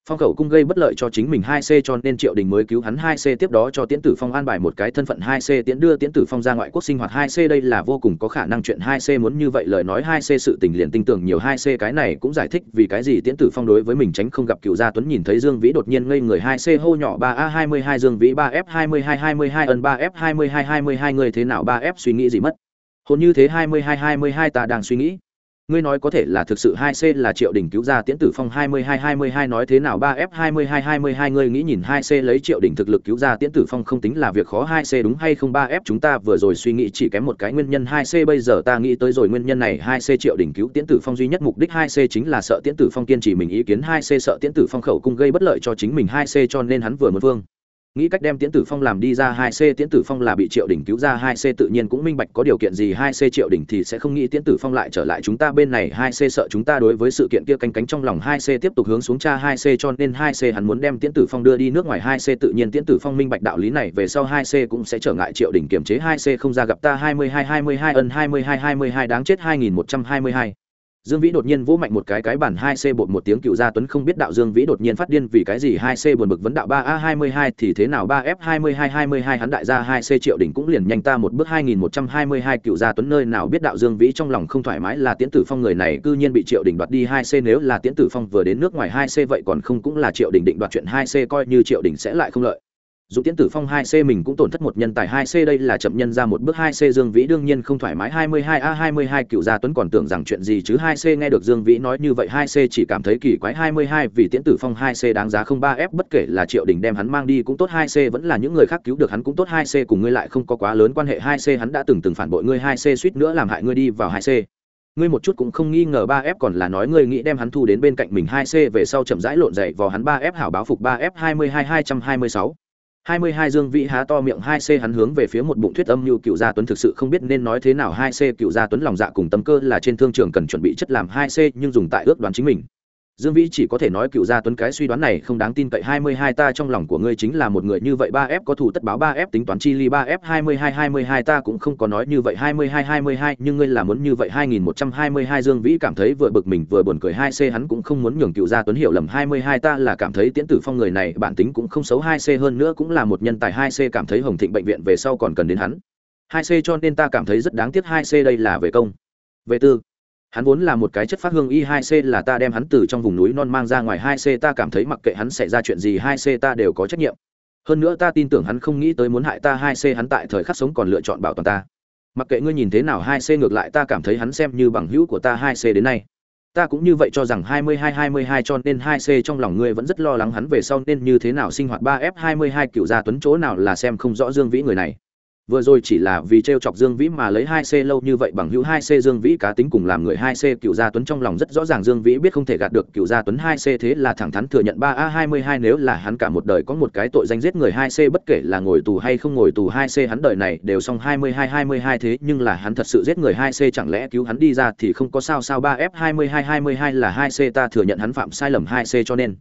phong khẩu cung gây bất lợi cho chính mình hai c cho nên triệu đình mới cứu hắn hai c tiếp đó cho tiễn tử phong an bài một cái thân phận hai c. Tiễn đưa tiễn tử phong ra ngoại quốc sinh hoạt hai c. Đây là vô cùng có khả năng chuyện hai c muốn như vậy lời nói hai c sự tình liền tin tưởng nhiều hai c cái này cũng giải thích vì cái gì tiễn tử phong đối với mình tránh không gặp cựu gia tuấn nhìn thấy dương vĩ đột nhiên ngây người hai c hô nhỏ ba a hai mươi hai dương vĩ ba f hai mươi hai hai mươi hai ân ba f hai mươi hai hai mươi hai người thế nào ba f suy nghĩ gì mất. Hồn như thế hai mươi hai hai mươi hai ta đang suy nghĩ ngươi nói có thể là thực sự hai c là triệu đình cứu ra tiễn tử phong hai mươi hai hai mươi hai nói thế nào? Ba f hai mươi hai hai mươi hai, ngươi nghĩ nhìn hai c lấy triệu đình thực lực cứu ra tiễn tử phong không tính là việc khó. Hai c đúng hay không? Ba f chúng ta vừa rồi suy nghĩ chỉ kém một cái nguyên nhân. Hai c bây giờ ta nghĩ tới rồi nguyên nhân này. Hai c triệu đình cứu tiễn tử phong duy nhất mục đích. Hai c chính là sợ tiễn tử phong kiên trì mình ý kiến. Hai c sợ tiễn tử phong khẩu cung gây bất lợi cho chính mình. Hai c cho nên hắn vừa muốn vương nghĩ cách đem tiễn tử phong làm đi ra hai c, tiễn tử phong là bị triệu đỉnh cứu ra hai c tự nhiên cũng minh bạch có điều kiện gì hai c triệu đỉnh thì sẽ không nghĩ tiễn tử phong lại trở lại chúng ta bên này. Hai c sợ chúng ta đối với sự kiện kia canh cánh trong lòng hai c tiếp tục hướng xuống cha hai c cho nên hai c hắn muốn đem tiễn tử phong đưa đi nước ngoài. Hai c tự nhiên tiễn tử phong minh bạch đạo lý này, về sau hai c cũng sẽ trở ngại triệu đỉnh kiềm chế. Hai c không ra gặp ta. Hai mươi hai hai mươi hai ân, hai mươi hai hai mươi hai, đáng chết. Hai nghìn một trăm hai mươi hai. Dương Vĩ đột nhiên vỗ mạnh một cái cái bản 2C bột một tiếng cựu gia tuấn không biết đạo Dương Vĩ đột nhiên phát điên vì cái gì 2C buồn bực vấn đạo 3A22 thì thế nào? 3F2222 hắn đại gia 2C triệu đỉnh cũng liền nhanh ta một bước 2122 cựu gia tuấn nơi nào biết đạo Dương Vĩ trong lòng không thoải mái là Tiễn Tử Phong người này cư nhiên bị triệu đỉnh đoạt đi 2C nếu là Tiễn Tử Phong vừa đến nước ngoài 2C vậy còn không cũng là triệu đỉnh định đoạt chuyện 2C coi như triệu đỉnh sẽ lại không lợi dù tiễn tử phong hai c mình cũng tổn thất một nhân tài hai c, đây là chậm nhân ra một bước hai c. Dương vĩ đương nhiên không thoải mái, hai mươi hai a hai mươi hai cựu gia tuấn còn tưởng rằng chuyện gì chứ? Hai c nghe được dương vĩ nói như vậy, hai c chỉ cảm thấy kỳ quái, hai mươi hai vì tiễn tử phong hai c đáng giá không ba f, bất kể là triệu đình đem hắn mang đi cũng tốt, hai c vẫn là những người khác cứu được hắn cũng tốt, hai c cùng ngươi lại không có quá lớn quan hệ, hai c hắn đã từng từng phản bội ngươi, hai c suýt nữa làm hại ngươi đi vào hai c. Ngươi một chút cũng không nghi ngờ ba f còn là nói ngươi nghĩ đem hắn thu đến bên cạnh mình, hai c về sau chậm rãi lộn dậy vào hắn ba f, hảo báo phục ba f, hai mươi hai hai trăm hai mươi sáu hai mươi hai Dương Vĩ há to miệng hai c hắn hướng về phía một bụng thuyết âm như Cựu Gia Tuấn thực sự không biết nên nói thế nào hai c Cựu Gia Tuấn lòng dạ cùng tâm cơ là trên thương trường cần chuẩn bị chất làm hai c nhưng dùng tại ước đoán chính mình. Dương Vĩ chỉ có thể nói Cựu Gia Tuấn cái suy đoán này không đáng tin cậy. Hai mươi hai ta trong lòng của ngươi chính là một người như vậy. Ba f có thủ tất báo, ba f tính toán chi ly, ba f hai mươi hai hai mươi hai ta cũng không có nói như vậy. Hai mươi hai hai mươi hai, nhưng ngươi là muốn như vậy. Hai nghìn một trăm hai mươi hai Dương Vĩ cảm thấy vừa bực mình, vừa buồn cười. Hai c hắn cũng không muốn nhường Cựu Gia Tuấn hiểu lầm. Hai mươi hai ta là cảm thấy Tiễn Tử Phong người này bản tính cũng không xấu. Hai c hơn nữa cũng là một nhân tài. Hai c cảm thấy Hồng Thịnh bệnh viện về sau còn cần đến hắn. Hai c cho nên ta cảm thấy rất đáng tiếc. Hai c đây là về công. Về tư hắn vốn là một cái chất phát hương y 2 c là ta đem hắn từ trong vùng núi non mang ra ngoài 2 c ta cảm thấy mặc kệ hắn xảy ra chuyện gì 2 c ta đều có trách nhiệm. Hơn nữa ta tin tưởng hắn không nghĩ tới muốn hại ta 2 c hắn tại thời khắc sống còn lựa chọn bảo toàn ta. Mặc kệ ngươi nhìn thế nào 2 c ngược lại ta cảm thấy hắn xem như bằng hữu của ta 2 c đến nay. Ta cũng như vậy cho rằng 22-22 cho nên 2C trong lòng ngươi vẫn rất lo lắng hắn về sau nên như thế nào sinh hoạt 3F22 cựu gia tuấn chỗ nào là xem không rõ Dương Vĩ người này vừa rồi chỉ là vì t r e o chọc dương vĩ mà lấy hai c lâu như vậy bằng hữu hai c dương vĩ cá tính cùng làm người hai c cựu gia tuấn trong lòng rất rõ ràng dương vĩ biết không thể gạt được cựu gia tuấn hai c thế là thẳng thắn thừa nhận ba a hai mươi hai nếu là hắn cả một đời có một cái tội danh giết người hai c bất kể là ngồi tù hay không ngồi tù hai c hắn đời này đều xong hai mươi hai hai mươi hai thế nhưng là hắn thật sự giết người hai c chẳng lẽ cứu hắn đi ra thì không có sao sao ba f hai mươi hai hai mươi hai là hai c ta thừa nhận hắn phạm sai lầm hai c cho nên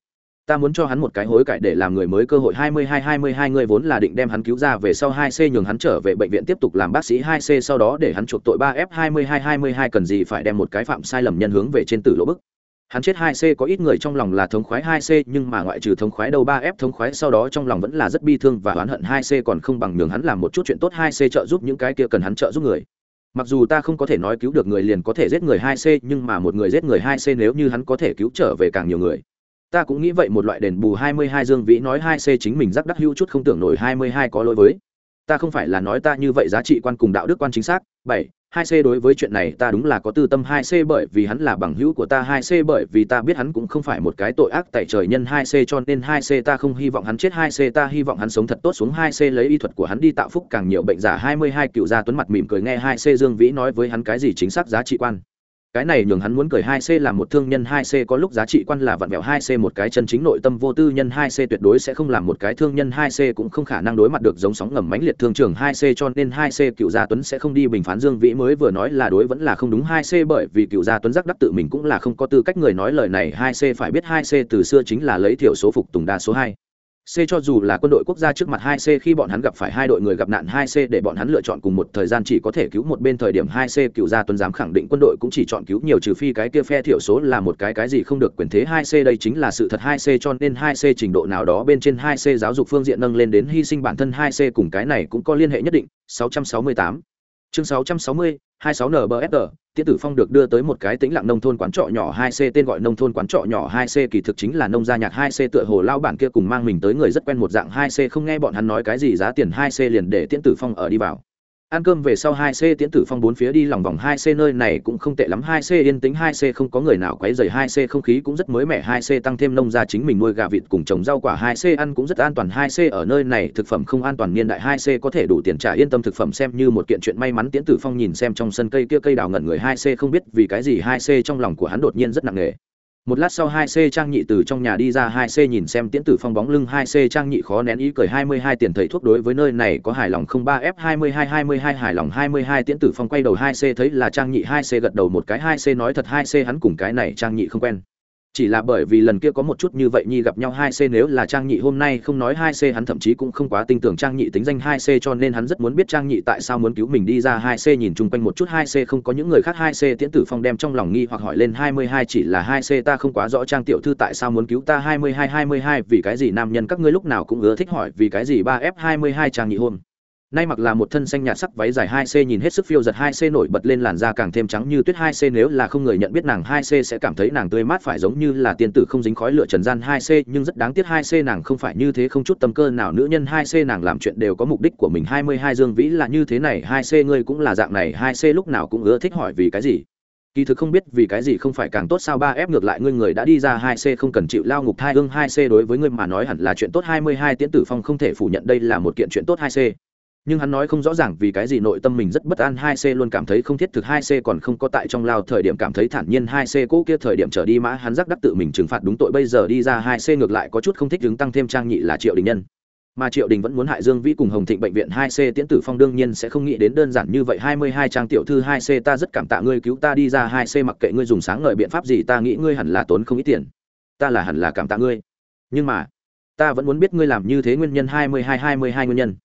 ta muốn cho hắn một cái hối cải để làm người mới cơ hội 22-22 người vốn là định đem hắn cứu ra về sau 2C nhường hắn trở về bệnh viện tiếp tục làm bác sĩ 2C sau đó để hắn chuộc tội 3F 22-22 cần gì phải đem một cái phạm sai lầm nhân hướng về trên tử lỗ bức. Hắn chết hai c có ít người trong lòng là thống khoái hai c, nhưng mà ngoại trừ thống khoái đầu ba f thống khoái sau đó trong lòng vẫn là rất bi thương và oán hận hai c còn không bằng nhường hắn làm một chút chuyện tốt hai c trợ giúp những cái kia cần hắn trợ giúp người. Mặc dù ta không có thể nói cứu được người liền có thể giết người hai c, nhưng mà một người giết người hai c nếu như hắn có thể cứu trở về càng nhiều người ta cũng nghĩ vậy một loại đền bù hai mươi hai dương vĩ nói hai c chính mình rắc đắc hữu chút không tưởng nổi hai mươi hai có lỗi với. Ta không phải là nói ta như vậy giá trị quan cùng đạo đức quan chính xác. Bảy, hai c đối với chuyện này ta đúng là có tư tâm hai c bởi vì hắn là bằng hữu của ta, hai c bởi vì ta biết hắn cũng không phải một cái tội ác tại trời nhân, hai c cho nên hai c ta không hy vọng hắn chết, hai c ta hy vọng hắn sống thật tốt xuống, hai c lấy y thuật của hắn đi tạo phúc, càng nhiều bệnh giả hai mươi hai cựu gia tuấn mặt mỉm cười nghe hai c dương vĩ nói với hắn cái gì chính xác giá trị quan cái này nhường hắn muốn cười hai c làm một thương nhân hai c, có lúc giá trị quan là vặn vẹo hai c, một cái chân chính nội tâm vô tư nhân hai c tuyệt đối sẽ không làm một cái thương nhân hai c, cũng không khả năng đối mặt được giống sóng ngầm mãnh liệt thương trường hai c, cho nên hai c cựu gia tuấn sẽ không đi bình phán dương vĩ mới vừa nói là đối vẫn là không đúng hai c, bởi vì cựu gia tuấn giác đắc tự mình cũng là không có tư cách người nói lời này, hai c phải biết hai c từ xưa chính là lấy thiểu số phục tùng đa số hai. C cho dù là quân đội quốc gia trước mặt 2C khi bọn hắn gặp phải hai đội người gặp nạn 2C để bọn hắn lựa chọn cùng một thời gian chỉ có thể cứu một bên thời điểm 2C cựu gia tuấn giám khẳng định quân đội cũng chỉ chọn cứu nhiều trừ phi cái kia phe thiểu số là một cái cái gì không được quyền thế 2C đây chính là sự thật 2C cho nên 2C trình độ nào đó bên trên 2C giáo dục phương diện nâng lên đến hy sinh bản thân 2C cùng cái này cũng có liên hệ nhất định. 668 chương 660 26 NBFR tiễn tử phong được đưa tới một cái tĩnh lặng nông thôn quán trọ nhỏ 2C tên gọi nông thôn quán trọ nhỏ 2C kỳ thực chính là nông gia nhạc 2C tựa hồ lao bản kia cùng mang mình tới người rất quen một dạng 2C không nghe bọn hắn nói cái gì, giá tiền 2C liền để tiễn tử phong ở đi vào ăn cơm về sau 2C tiễn tử phong bốn phía đi lòng vòng 2C nơi này cũng không tệ lắm 2C yên tĩnh 2C không có người nào quấy rầy 2C không khí cũng rất mới mẻ 2C tăng thêm nông gia chính mình nuôi gà vịt cùng trồng rau quả 2C ăn cũng rất an toàn 2C ở nơi này thực phẩm không an toàn niên đại 2C có thể đủ tiền trả yên tâm thực phẩm xem như một kiện chuyện may mắn tiễn tử phong nhìn xem trong sân cây kia cây đào ngẩn người 2C không biết vì cái gì 2C trong lòng của hắn đột nhiên rất nặng nề một lát sau hai c trang nhị từ trong nhà đi ra, hai c nhìn xem tiễn tử phong bóng lưng, hai c trang nhị khó nén ý cười, hai mươi hai tiền thầy thuốc đối với nơi này có hài lòng không? ba f hai mươi hai hai mươi hai hài lòng, hai mươi hai tiễn tử phong quay đầu, hai c thấy là trang nhị, hai c gật đầu một cái, hai c nói thật, hai c hắn cùng cái này trang nhị không quen chỉ là bởi vì lần kia có một chút như vậy nhi gặp nhau hai c nếu là trang nhị hôm nay không nói hai c, hắn thậm chí cũng không quá tin tưởng trang nhị tính danh hai c cho nên hắn rất muốn biết trang nhị tại sao muốn cứu mình đi ra hai c, nhìn chung quanh một chút hai c, không có những người khác hai c. Tiễn tử phong đem trong lòng nghi hoặc hỏi lên hai mươi hai, chỉ là hai c ta không quá rõ trang tiểu thư tại sao muốn cứu ta hai mươi hai hai mươi hai, vì cái gì nam nhân các ngươi lúc nào cũng ưa thích hỏi vì cái gì ba f hai mươi hai trang nhị hôm? Nay mặc là một thân xanh nhạt sắc váy dài hai c nhìn hết sức phiêu giật hai c nổi bật lên làn da càng thêm trắng như tuyết hai c nếu là không người nhận biết nàng hai c sẽ cảm thấy nàng tươi mát phải giống như là tiên tử không dính khói lửa trần gian hai c nhưng rất đáng tiếc hai c nàng không phải như thế không chút tâm cơ nào nữ nhân hai c nàng làm chuyện đều có mục đích của mình hai mươi hai dương vĩ là như thế này hai c ngươi cũng là dạng này hai c lúc nào cũng ưa thích hỏi vì cái gì kỳ thực không biết vì cái gì không phải càng tốt sao ba f ngược lại ngươi người đã đi ra hai c không cần chịu lao ngục hai ương hai c đối với ngươi mà nói hẳn là chuyện tốt hai mươi hai tiễn tử phong không thể phủ nhận đây là một kiện chuyện tốt hai c nhưng hắn nói không rõ ràng vì cái gì nội tâm mình rất bất an, hai c luôn cảm thấy không thiết thực, hai c còn không có tại trong lao thời điểm cảm thấy thản nhiên, hai c cũ kia thời điểm trở đi mã, hắn giác đắc tự mình trừng phạt đúng tội, bây giờ đi ra, hai c ngược lại có chút không thích đứng tăng thêm trang nhị là triệu đình nhân. Mà triệu đình vẫn muốn hại dương vĩ cùng hồng thịnh bệnh viện, hai c tiễn tử phong đương nhiên sẽ không nghĩ đến đơn giản như vậy, hai mươi hai trang tiểu thư, hai c ta rất cảm tạ ngươi cứu ta đi ra, hai c mặc kệ ngươi dùng sáng ngời biện pháp gì, ta nghĩ ngươi hẳn là tốn không ít tiền. Ta là hẳn là cảm tạ ngươi. Nhưng mà, ta vẫn muốn biết ngươi làm như thế nguyên nhân, hai mươi hai hai mươi hai nguyên nhân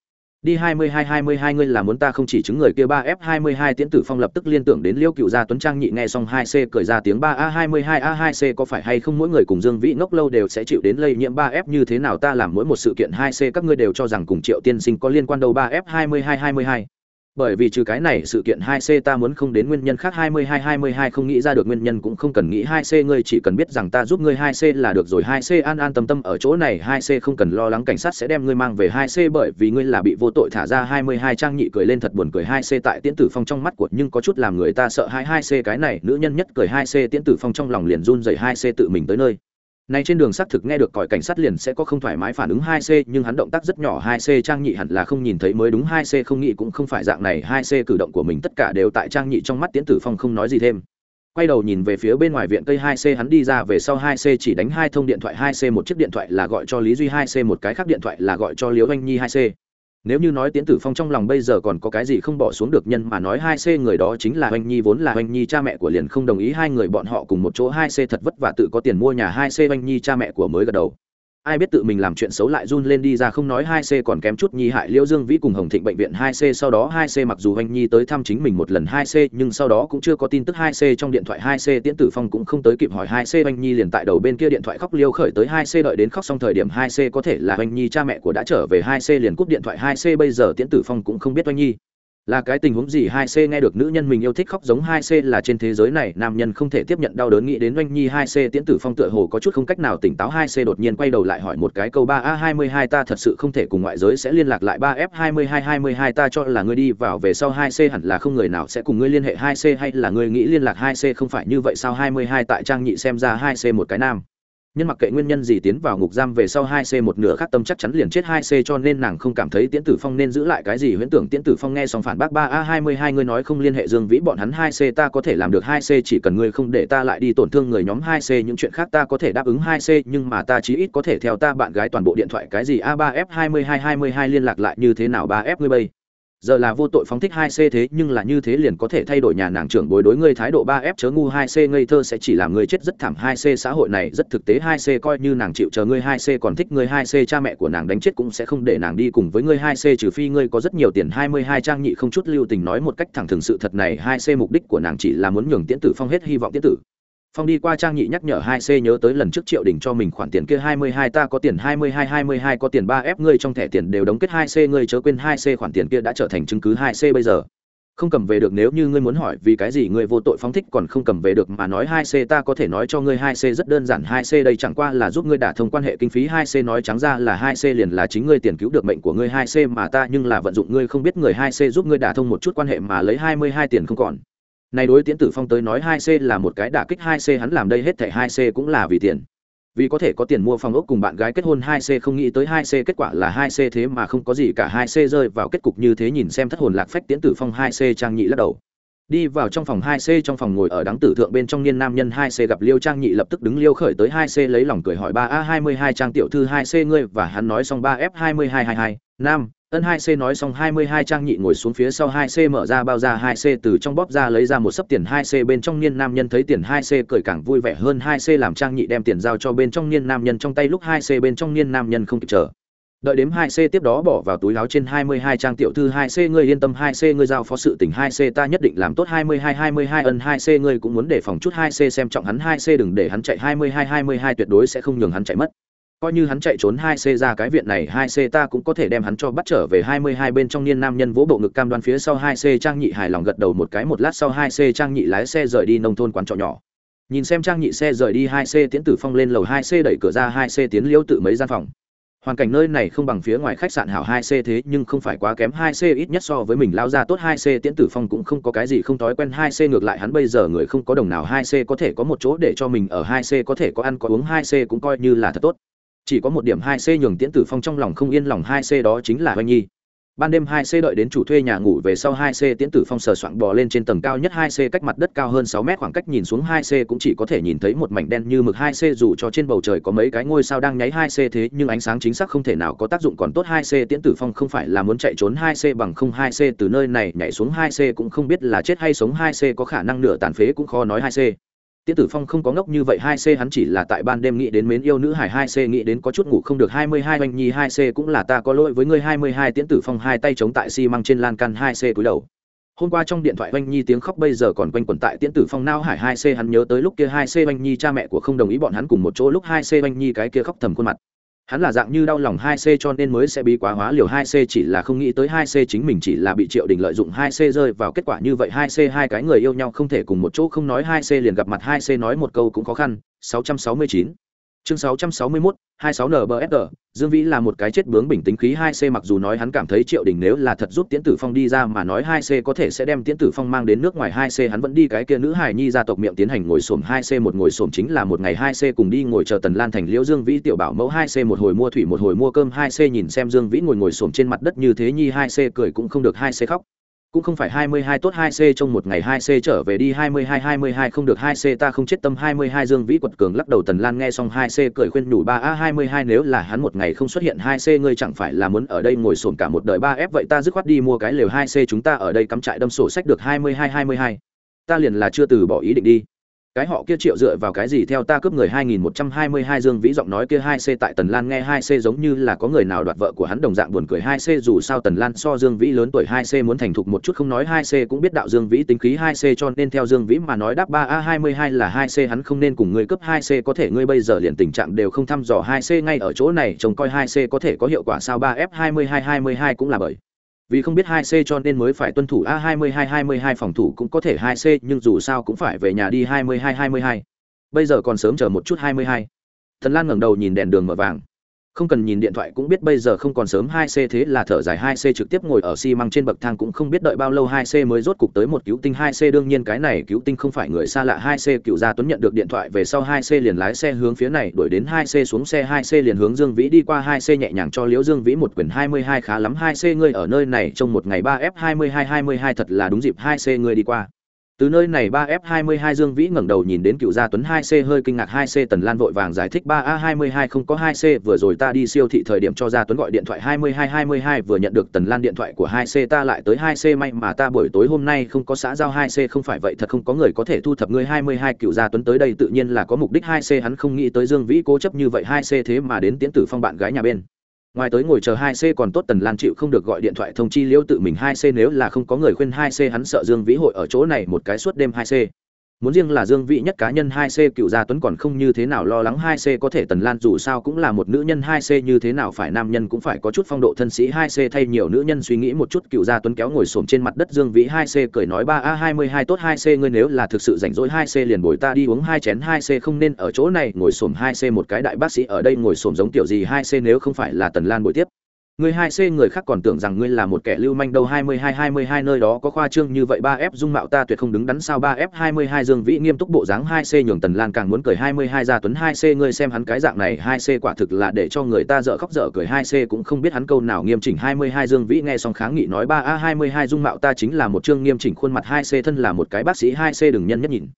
đi hai mươi hai hai mươi hai ngươi là muốn ta không chỉ chứng người kia ba f hai mươi hai tiễn tử phong lập tức liên tưởng đến liêu cựu gia tuấn trang nhị nghe xong hai c cười ra tiếng ba a, hai mươi hai a, hai c có phải hay không mỗi người cùng dương vĩ ngốc lâu đều sẽ chịu đến lây nhiễm ba f như thế nào? Ta làm mỗi một sự kiện, hai c các ngươi đều cho rằng cùng triệu tiên sinh có liên quan đâu ba f hai mươi hai hai mươi hai bởi vì trừ cái này sự kiện hai c ta muốn không đến nguyên nhân khác hai mươi hai hai mươi hai không nghĩ ra được nguyên nhân cũng không cần nghĩ hai c ngươi chỉ cần biết rằng ta giúp ngươi hai c là được rồi hai c an an tâm tâm ở chỗ này hai c không cần lo lắng cảnh sát sẽ đem ngươi mang về hai c bởi vì ngươi là bị vô tội thả ra hai mươi hai trang nhị cười lên thật buồn cười hai c tại tiễn tử phong trong mắt của nhưng có chút làm người ta sợ hai hai c cái này nữ nhân nhất cười hai c tiễn tử phong trong lòng liền run rẩy hai c tự mình tới nơi này trên đường xác thực nghe được còi cảnh sát liền sẽ có không thoải mái phản ứng 2C, nhưng hắn động tác rất nhỏ 2C trang nhị hẳn là không nhìn thấy mới đúng 2C không nghĩ cũng không phải dạng này 2C cử động của mình tất cả đều tại trang nhị trong mắt Tiễn Tử Phong không nói gì thêm. Quay đầu nhìn về phía bên ngoài viện cây 2C hắn đi ra về sau 2C chỉ đánh hai thông điện thoại 2C một chiếc điện thoại là gọi cho Lý Duy 2C một cái khác điện thoại là gọi cho Liễu Anh Nhi 2C nếu như nói tiến tử phong trong lòng bây giờ còn có cái gì không bỏ xuống được nhân mà nói hai c người đó chính là oanh nhi, vốn là oanh nhi cha mẹ của liền không đồng ý hai người bọn họ cùng một chỗ hai c thật vất vả tự có tiền mua nhà hai c oanh nhi cha mẹ của mới gật đầu ai biết tự mình làm chuyện xấu lại run lên đi ra không nói hai c còn kém chút nhi hại liễu dương vĩ cùng hồng thịnh bệnh viện hai c sau đó hai c mặc dù anh nhi tới thăm chính mình một lần hai c nhưng sau đó cũng chưa có tin tức hai c trong điện thoại hai c tiễn tử phong cũng không tới kịp hỏi hai c anh nhi liền tại đầu bên kia điện thoại khóc liêu khởi tới hai c đợi đến khóc xong thời điểm hai c có thể là anh nhi cha mẹ của đã trở về hai c liền cúp điện thoại hai c bây giờ tiễn tử phong cũng không biết anh nhi là cái tình huống gì hai c nghe được nữ nhân mình yêu thích khóc giống hai c là trên thế giới này nam nhân không thể tiếp nhận đau đớn nghĩ đến doanh nhi hai c, tiễn tử phong tựa hồ có chút không cách nào tỉnh táo hai c đột nhiên quay đầu lại hỏi một cái câu ba, a hai mươi hai ta thật sự không thể cùng ngoại giới sẽ liên lạc lại ba f hai mươi hai hai mươi hai ta cho là ngươi đi vào về sau hai c hẳn là không người nào sẽ cùng ngươi liên hệ hai c hay là ngươi nghĩ liên lạc hai c không phải như vậy sao hai mươi hai tại trang nhị xem ra hai c một cái nam? Nhân mặc kệ nguyên nhân gì tiến vào ngục giam về sau hai c một nửa khác tâm chắc chắn liền chết hai c cho nên nàng không cảm thấy tiễn tử phong nên giữ lại cái gì huyễn tưởng tiễn tử phong nghe xong phản bác ba a hai mươi hai ngươi nói không liên hệ dương vĩ bọn hắn hai c ta có thể làm được hai c chỉ cần ngươi không để ta lại đi tổn thương người nhóm hai c những chuyện khác ta có thể đáp ứng hai c nhưng mà ta chí ít có thể theo ta bạn gái toàn bộ điện thoại cái gì a ba f hai mươi hai hai mươi hai liên lạc lại như thế nào ba f ngươi bây? Giờ là vô tội phóng thích hai c thế nhưng là như thế liền có thể thay đổi nhà nàng trưởng bối đối ngươi thái độ ba f chớ ngu hai c ngây thơ sẽ chỉ làm ngươi chết rất thảm hai c xã hội này rất thực tế hai c coi như nàng chịu chờ ngươi hai c còn thích ngươi hai c cha mẹ của nàng đánh chết cũng sẽ không để nàng đi cùng với ngươi hai c trừ phi ngươi có rất nhiều tiền hai mươi hai trang nhị không chút lưu tình nói một cách thẳng thừng sự thật này hai c mục đích của nàng chỉ là muốn nhường tiễn tử phong hết hy vọng tiễn tử phong đi qua trang nhị nhắc nhở hai c nhớ tới lần trước triệu đình cho mình khoản tiền kia hai mươi hai, ta có tiền hai mươi hai hai mươi hai, có tiền ba f, ngươi trong thẻ tiền đều đóng kết hai c, ngươi chớ quên hai c khoản tiền kia đã trở thành chứng cứ hai c bây giờ. Không cầm về được nếu như ngươi muốn hỏi vì cái gì ngươi vô tội phóng thích, còn không cầm về được mà nói hai c, ta có thể nói cho ngươi hai c rất đơn giản, hai c đây chẳng qua là giúp ngươi đả thông quan hệ kinh phí, hai c nói trắng ra là hai c liền là chính ngươi tiền cứu được mệnh của ngươi, hai c mà ta nhưng là vận dụng, ngươi không biết người hai c giúp ngươi đả thông một chút quan hệ mà lấy hai mươi hai tiền không còn này đối tiễn tử phong tới nói hai c là một cái đả kích hai c, hắn làm đây hết thảy hai c cũng là vì tiền. Vì có thể có tiền mua phòng ốc cùng bạn gái kết hôn hai c, không nghĩ tới hai c kết quả là hai c thế mà không có gì cả hai c rơi vào kết cục như thế nhìn xem thất hồn lạc phách tiễn tử phong hai c trang nhị lắc đầu. Đi vào trong phòng hai c, trong phòng ngồi ở đắng tử thượng bên trong niên nam nhân hai c gặp liêu trang nhị lập tức đứng liêu khởi tới hai c, lấy lòng cười hỏi ba a hai mươi hai trang tiểu thư hai c ngươi, và hắn nói xong ba f hai mươi hai hai hai, nam ân hai c nói xong hai mươi hai trang nhị ngồi xuống phía sau hai c mở ra bao ra hai c từ trong bóp ra lấy ra một sấp tiền hai c bên trong niên nam nhân thấy tiền hai c cười càng vui vẻ hơn hai c làm trang nhị đem tiền giao cho bên trong niên nam nhân trong tay lúc hai c bên trong niên nam nhân không kịp chờ đợi đếm hai c tiếp đó bỏ vào túi áo trên hai mươi hai trang tiểu thư hai c ngươi yên tâm hai c ngươi giao phó sự tình hai c ta nhất định làm tốt hai mươi hai hai mươi hai ân 2C ngươi cũng muốn để phòng chút hai c xem trọng hắn hai c đừng để hắn chạy hai mươi hai hai mươi hai tuyệt đối sẽ không nhường hắn chạy mất coi như hắn chạy trốn hai c ra cái viện này hai c ta cũng có thể đem hắn cho bắt trở về hai mươi hai bên trong niên nam nhân vỗ bộ ngực cam đoan phía sau hai c trang nhị hài lòng gật đầu một cái một lát sau hai c trang nhị lái xe rời đi nông thôn quán trọ nhỏ nhìn xem trang nhị xe rời đi hai c tiến tử phong lên lầu hai c đẩy cửa ra hai c tiến liễu tự mấy gian phòng hoàn cảnh nơi này không bằng phía ngoài khách sạn hảo hai c thế nhưng không phải quá kém hai c ít nhất so với mình lao ra tốt hai c tiễn tử phong cũng không có cái gì không thói quen hai c ngược lại hắn bây giờ người không có đồng nào hai c có thể có một chỗ để cho mình ở hai c có thể có ăn có uống hai c cũng coi như là thật tốt chỉ có một điểm hai c nhường tiễn tử phong trong lòng không yên lòng hai c đó chính là oanh nhi ban đêm hai c đợi đến chủ thuê nhà ngủ về sau hai c tiễn tử phong sờ soạn bò lên trên tầng cao nhất hai c cách mặt đất cao hơn sáu mét khoảng cách nhìn xuống hai c cũng chỉ có thể nhìn thấy một mảnh đen như mực hai c dù cho trên bầu trời có mấy cái ngôi sao đang nháy hai c thế nhưng ánh sáng chính xác không thể nào có tác dụng còn tốt hai c tiễn tử phong không phải là muốn chạy trốn hai c bằng không hai c từ nơi này nhảy xuống hai c cũng không biết là chết hay sống hai c có khả năng nửa tàn phế cũng khó nói hai c Tiễn Tử Phong không có ngốc như vậy, hai c hắn chỉ là tại ban đêm nghĩ đến mến yêu nữ hải hai c nghĩ đến có chút ngủ không được, hai mươi hai oanh nhi, hai c cũng là ta có lỗi với ngươi, hai mươi hai Tiễn Tử Phong hai tay chống tại xi măng trên lan can, hai c cúi đầu. Hôm qua trong điện thoại oanh nhi tiếng khóc bây giờ còn quanh quẩn tại Tiễn Tử Phong nao hải, hai c hắn nhớ tới lúc kia, hai c oanh nhi cha mẹ của không đồng ý bọn hắn cùng một chỗ, lúc hai c oanh nhi cái kia khóc thầm khuôn mặt hắn là dạng như đau lòng hai c cho nên mới sẽ bị quá hóa liều hai c, chỉ là không nghĩ tới hai c chính mình chỉ là bị triệu đình lợi dụng hai c rơi vào kết quả như vậy. Hai c hai cái người yêu nhau không thể cùng một chỗ, không nói hai c liền gặp mặt hai c nói một câu cũng khó khăn. Sáu trăm sáu mươi chín. Chương sáu trăm sáu mươi mốt, hai sáu dương vĩ là một cái chết bướng bình tĩnh khí hai c, mặc dù nói hắn cảm thấy triệu đình nếu là thật giúp tiễn tử phong đi ra mà nói hai c có thể sẽ đem tiễn tử phong mang đến nước ngoài hai c, hắn vẫn đi cái kia nữ hài nhi gia tộc miệng tiến hành ngồi xổm hai c, một ngồi xổm chính là một ngày hai c cùng đi ngồi chờ tần lan thành liễu dương vĩ tiểu bảo mẫu hai c, một hồi mua thủy một hồi mua cơm hai c, nhìn xem dương vĩ ngồi ngồi xổm trên mặt đất như thế nhi hai c cười cũng không được hai c khóc cũng không phải 22 tốt 2C trong một ngày 2C trở về đi 22 22 không được 2C ta không chết tâm. 22 Dương Vĩ quật cường lắc đầu Tần Lan nghe xong 2C cười khuyên nhủ 3A22 nếu là hắn một ngày không xuất hiện 2C ngươi chẳng phải là muốn ở đây ngồi xổm cả một đời 3F vậy ta dứt khoát đi mua cái lều 2C chúng ta ở đây cắm trại đâm sổ sách được 22 22 ta liền là chưa từ bỏ ý định đi cái họ kia triệu dựa vào cái gì theo ta cướp người 2122 Dương Vĩ giọng nói kia 2C tại Tần Lan nghe 2C giống như là có người nào đoạt vợ của hắn đồng dạng buồn cười 2C dù sao Tần Lan so Dương Vĩ lớn tuổi 2C muốn thành thục một chút không nói 2C cũng biết đạo Dương Vĩ tính khí 2C cho nên theo Dương Vĩ mà nói đáp 3A22 là 2C hắn không nên cùng người cướp 2C có thể ngươi bây giờ liền tình trạng đều không thăm dò 2C ngay ở chỗ này, trông coi 2C có thể có hiệu quả sao 3F2222 cũng là bởi vì không biết 2C cho nên mới phải tuân thủ A22-22 phòng thủ cũng có thể 2C nhưng dù sao cũng phải về nhà đi 22-22. Bây giờ còn sớm chờ một chút 22. Thần Lan ngẩng đầu nhìn đèn đường mở vàng không cần nhìn điện thoại cũng biết bây giờ không còn sớm hai c thế là thở dài hai c trực tiếp ngồi ở xi măng trên bậc thang cũng không biết đợi bao lâu hai c mới rốt cục tới một cứu tinh hai c. Đương nhiên cái này cứu tinh không phải người xa lạ hai c. Cựu gia tuấn nhận được điện thoại về sau hai c liền lái xe hướng phía này, đuổi đến hai c xuống xe hai c liền hướng dương vĩ đi qua hai c nhẹ nhàng cho liễu dương vĩ một quyển hai mươi hai khá lắm hai c. Ngươi ở nơi này trong một ngày ba f hai mươi hai hai mươi hai thật là đúng dịp hai c ngươi đi qua từ nơi này ba f 22 dương vĩ ngẩng đầu nhìn đến cựu gia tuấn 2 c hơi kinh ngạc 2 c tần lan vội vàng giải thích 3 a 22 không có 2 c, vừa rồi ta đi siêu thị thời điểm cho gia tuấn gọi điện thoại 22 22 vừa nhận được tần lan điện thoại của 2 c, ta lại tới 2 c, may mà ta buổi tối hôm nay không có xã giao 2 c, không phải vậy thật không có người có thể thu thập ngươi 22 cựu gia tuấn tới đây tự nhiên là có mục đích 2 c, hắn không nghĩ tới dương vĩ cố chấp như vậy 2 c, thế mà đến tiễn tử phong bạn gái nhà bên ngoài tới ngồi chờ hai c còn tốt, tần lan chịu không được gọi điện thoại thông chi liễu tự mình hai c, nếu là không có người khuyên hai c, hắn sợ dương vĩ hội ở chỗ này một cái suốt đêm hai c muốn riêng là dương vị nhất cá nhân hai c, cựu gia tuấn còn không như thế nào lo lắng hai c có thể tần lan dù sao cũng là một nữ nhân hai c, như thế nào phải nam nhân cũng phải có chút phong độ thân sĩ hai c, thay nhiều nữ nhân suy nghĩ một chút. Cựu gia tuấn kéo ngồi xổm trên mặt đất dương vĩ hai c cười nói, ba a, hai mươi hai, tốt hai c, ngươi nếu là thực sự rảnh rỗi hai c liền bồi ta đi uống hai chén hai c, không nên ở chỗ này ngồi xổm hai c một cái đại bác sĩ ở đây ngồi xổm giống tiểu gì hai c, nếu không phải là tần lan bồi tiếp người hai c người khác còn tưởng rằng ngươi là một kẻ lưu manh đâu. Hai mươi hai hai mươi hai nơi đó có khoa trương như vậy. Ba f dung mạo ta tuyệt không đứng đắn sao? Ba f hai mươi hai dương vĩ nghiêm túc bộ dáng. Hai c nhường tần lan càng muốn cười. Hai mươi hai, gia tuấn. Hai c ngươi xem hắn cái dạng này. Hai c quả thực là để cho người ta dở khóc dở cười. Hai c cũng không biết hắn câu nào nghiêm chỉnh. Hai mươi hai, dương vĩ nghe xong kháng nghị nói, ba a, hai mươi hai dung mạo ta chính là một chương nghiêm chỉnh khuôn mặt. Hai c thân là một cái bác sĩ. Hai c đừng nhân nhất nhìn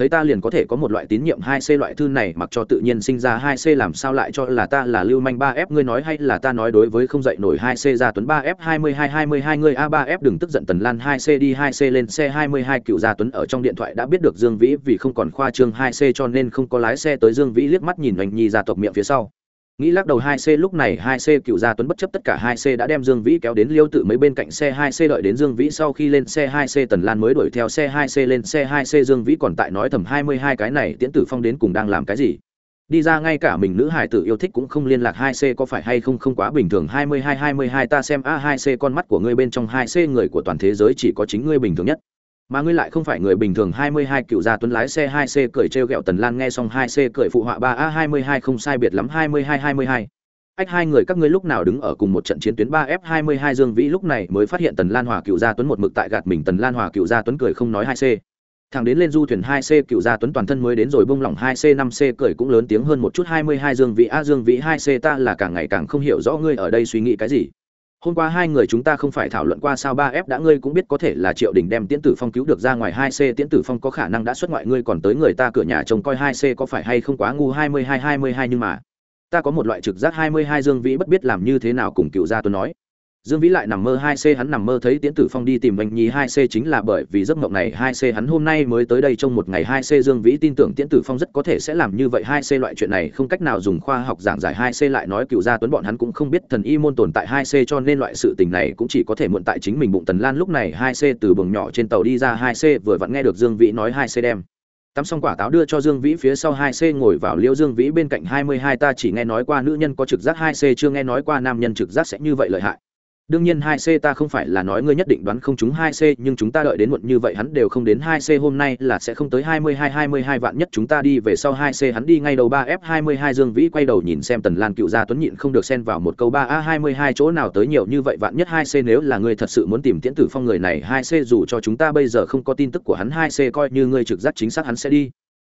thấy ta liền có thể có một loại tín nhiệm hai c loại thư này, mặc cho tự nhiên sinh ra hai c, làm sao lại cho là ta là lưu manh ba f? Ngươi nói hay là ta nói đối với không dậy nổi hai c ra tuấn ba f? hai mươi hai hai mươi hai, ngươi a ba f đừng tức giận tần lan hai c đi, hai c lên xe hai mươi hai, cựu gia tuấn ở trong điện thoại đã biết được dương vĩ vì không còn khoa trương hai c cho nên không có lái xe tới dương vĩ liếc mắt nhìn hoành nhi gia tộc miệng phía sau nghĩ lắc đầu hai c, lúc này hai c cựu gia tuấn bất chấp tất cả hai c đã đem dương vĩ kéo đến liêu tự mấy bên cạnh xe hai c đợi đến dương vĩ sau khi lên xe hai c, tần lan mới đuổi theo xe hai c lên xe hai c. Dương vĩ còn tại nói thầm hai mươi hai cái này tiễn tử phong đến cùng đang làm cái gì? Đi ra ngay cả mình nữ hải tử yêu thích cũng không liên lạc hai c có phải hay không không quá bình thường. hai mươi hai hai mươi hai ta xem, a, hai c con mắt của ngươi bên trong hai c người của toàn thế giới chỉ có chính ngươi bình thường nhất mà ngươi lại không phải người bình thường 22 cựu gia tuấn lái xe 2C cười trêu ghẹo Tần Lan nghe xong 2C cười phụ họa 3A22 không sai biệt lắm 22 22. Ách, hai người các ngươi lúc nào đứng ở cùng một trận chiến tuyến 3F22 Dương Vĩ lúc này mới phát hiện Tần Lan Hòa cựu gia tuấn một mực tại gạt mình Tần Lan Hòa cựu gia tuấn cười không nói 2C. Thằng đến lên du thuyền 2C cựu gia tuấn toàn thân mới đến rồi bông lỏng 2C 5C cười cũng lớn tiếng hơn một chút 22 Dương Vĩ, A, Dương Vĩ 2C ta là càng ngày càng không hiểu rõ ngươi ở đây suy nghĩ cái gì hôm qua hai người chúng ta không phải thảo luận qua sao ba f đã ngươi cũng biết có thể là triệu đình đem tiễn tử phong cứu được ra ngoài hai c. Tiễn tử phong có khả năng đã xuất ngoại, ngươi còn tới người ta cửa nhà trông coi hai c có phải hay không quá ngu hai mươi hai hai mươi hai nhưng mà, ta có một loại trực giác hai mươi hai dương vĩ bất biết làm như thế nào cùng cựu gia tuấn nói dương vĩ lại nằm mơ hai c, hắn nằm mơ thấy tiễn tử phong đi tìm vành nhi hai c chính là bởi vì giấc mộng này hai c hắn hôm nay mới tới đây trong một ngày hai c. Dương vĩ tin tưởng tiễn tử phong rất có thể sẽ làm như vậy hai c loại chuyện này không cách nào dùng khoa học giảng giải hai c lại nói cựu gia tuấn bọn hắn cũng không biết thần y môn tồn tại hai c cho nên loại sự tình này cũng chỉ có thể muộn tại chính mình bụng tần lan lúc này hai c từ buồng nhỏ trên tàu đi ra hai c, vừa vặn nghe được dương vĩ nói hai c đem. Tắm xong quả táo đưa cho dương vĩ phía sau hai c ngồi vào liễu dương vĩ bên cạnh hai mươi hai ta chỉ nghe nói qua nữ nhân có trực giác hai c, chưa nghe nói qua nam nhân trực giác sẽ như vậy lợi hại đương nhiên hai c ta không phải là nói ngươi nhất định đoán không chúng hai c nhưng chúng ta đợi đến muộn như vậy hắn đều không đến hai c hôm nay là sẽ không tới hai mươi hai hai mươi hai vạn nhất chúng ta đi về sau hai c hắn đi ngay đầu ba f hai mươi hai dương vĩ quay đầu nhìn xem tần lan cựu gia tuấn nhịn không được xen vào một câu ba a hai mươi hai chỗ nào tới nhiều như vậy vạn nhất hai c nếu là ngươi thật sự muốn tìm tiễn tử phong người này hai c dù cho chúng ta bây giờ không có tin tức của hắn hai c coi như ngươi trực giác chính xác hắn sẽ đi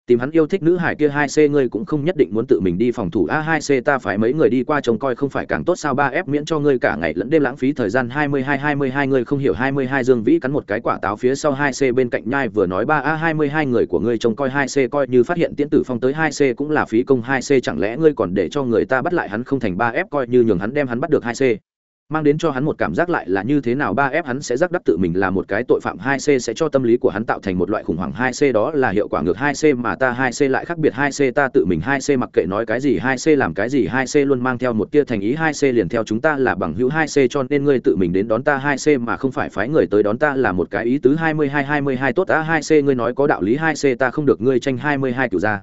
tìm hắn yêu thích nữ hải kia hai c, ngươi cũng không nhất định muốn tự mình đi phòng thủ. A, hai c, ta phải mấy người đi qua trông coi, không phải càng tốt sao? Ba f miễn cho ngươi cả ngày lẫn đêm lãng phí thời gian. Hai mươi hai hai mươi hai, ngươi không hiểu. Hai mươi hai, dương vĩ cắn một cái quả táo phía sau. Hai c bên cạnh nhai vừa nói, ba a, hai mươi hai người của ngươi trông coi hai c coi như phát hiện tiễn tử phong tới. Hai c cũng là phí công. Hai c chẳng lẽ ngươi còn để cho người ta bắt lại hắn không thành ba f coi như nhường hắn đem hắn bắt được hai c? Mang đến cho hắn một cảm giác lại là như thế nào ba f hắn sẽ giác đắc tự mình là một cái tội phạm hai c sẽ cho tâm lý của hắn tạo thành một loại khủng hoảng hai c đó là hiệu quả ngược hai c mà ta hai c lại khác biệt hai c ta tự mình hai c mặc kệ nói cái gì hai c làm cái gì hai c luôn mang theo một tia thành ý hai c liền theo chúng ta là bằng hữu hai c cho nên ngươi tự mình đến đón ta hai c mà không phải phái người tới đón ta là một cái ý tứ hai mươi hai hai mươi hai tốt ta hai c ngươi nói có đạo lý hai c ta không được ngươi tranh hai mươi hai kiểu ra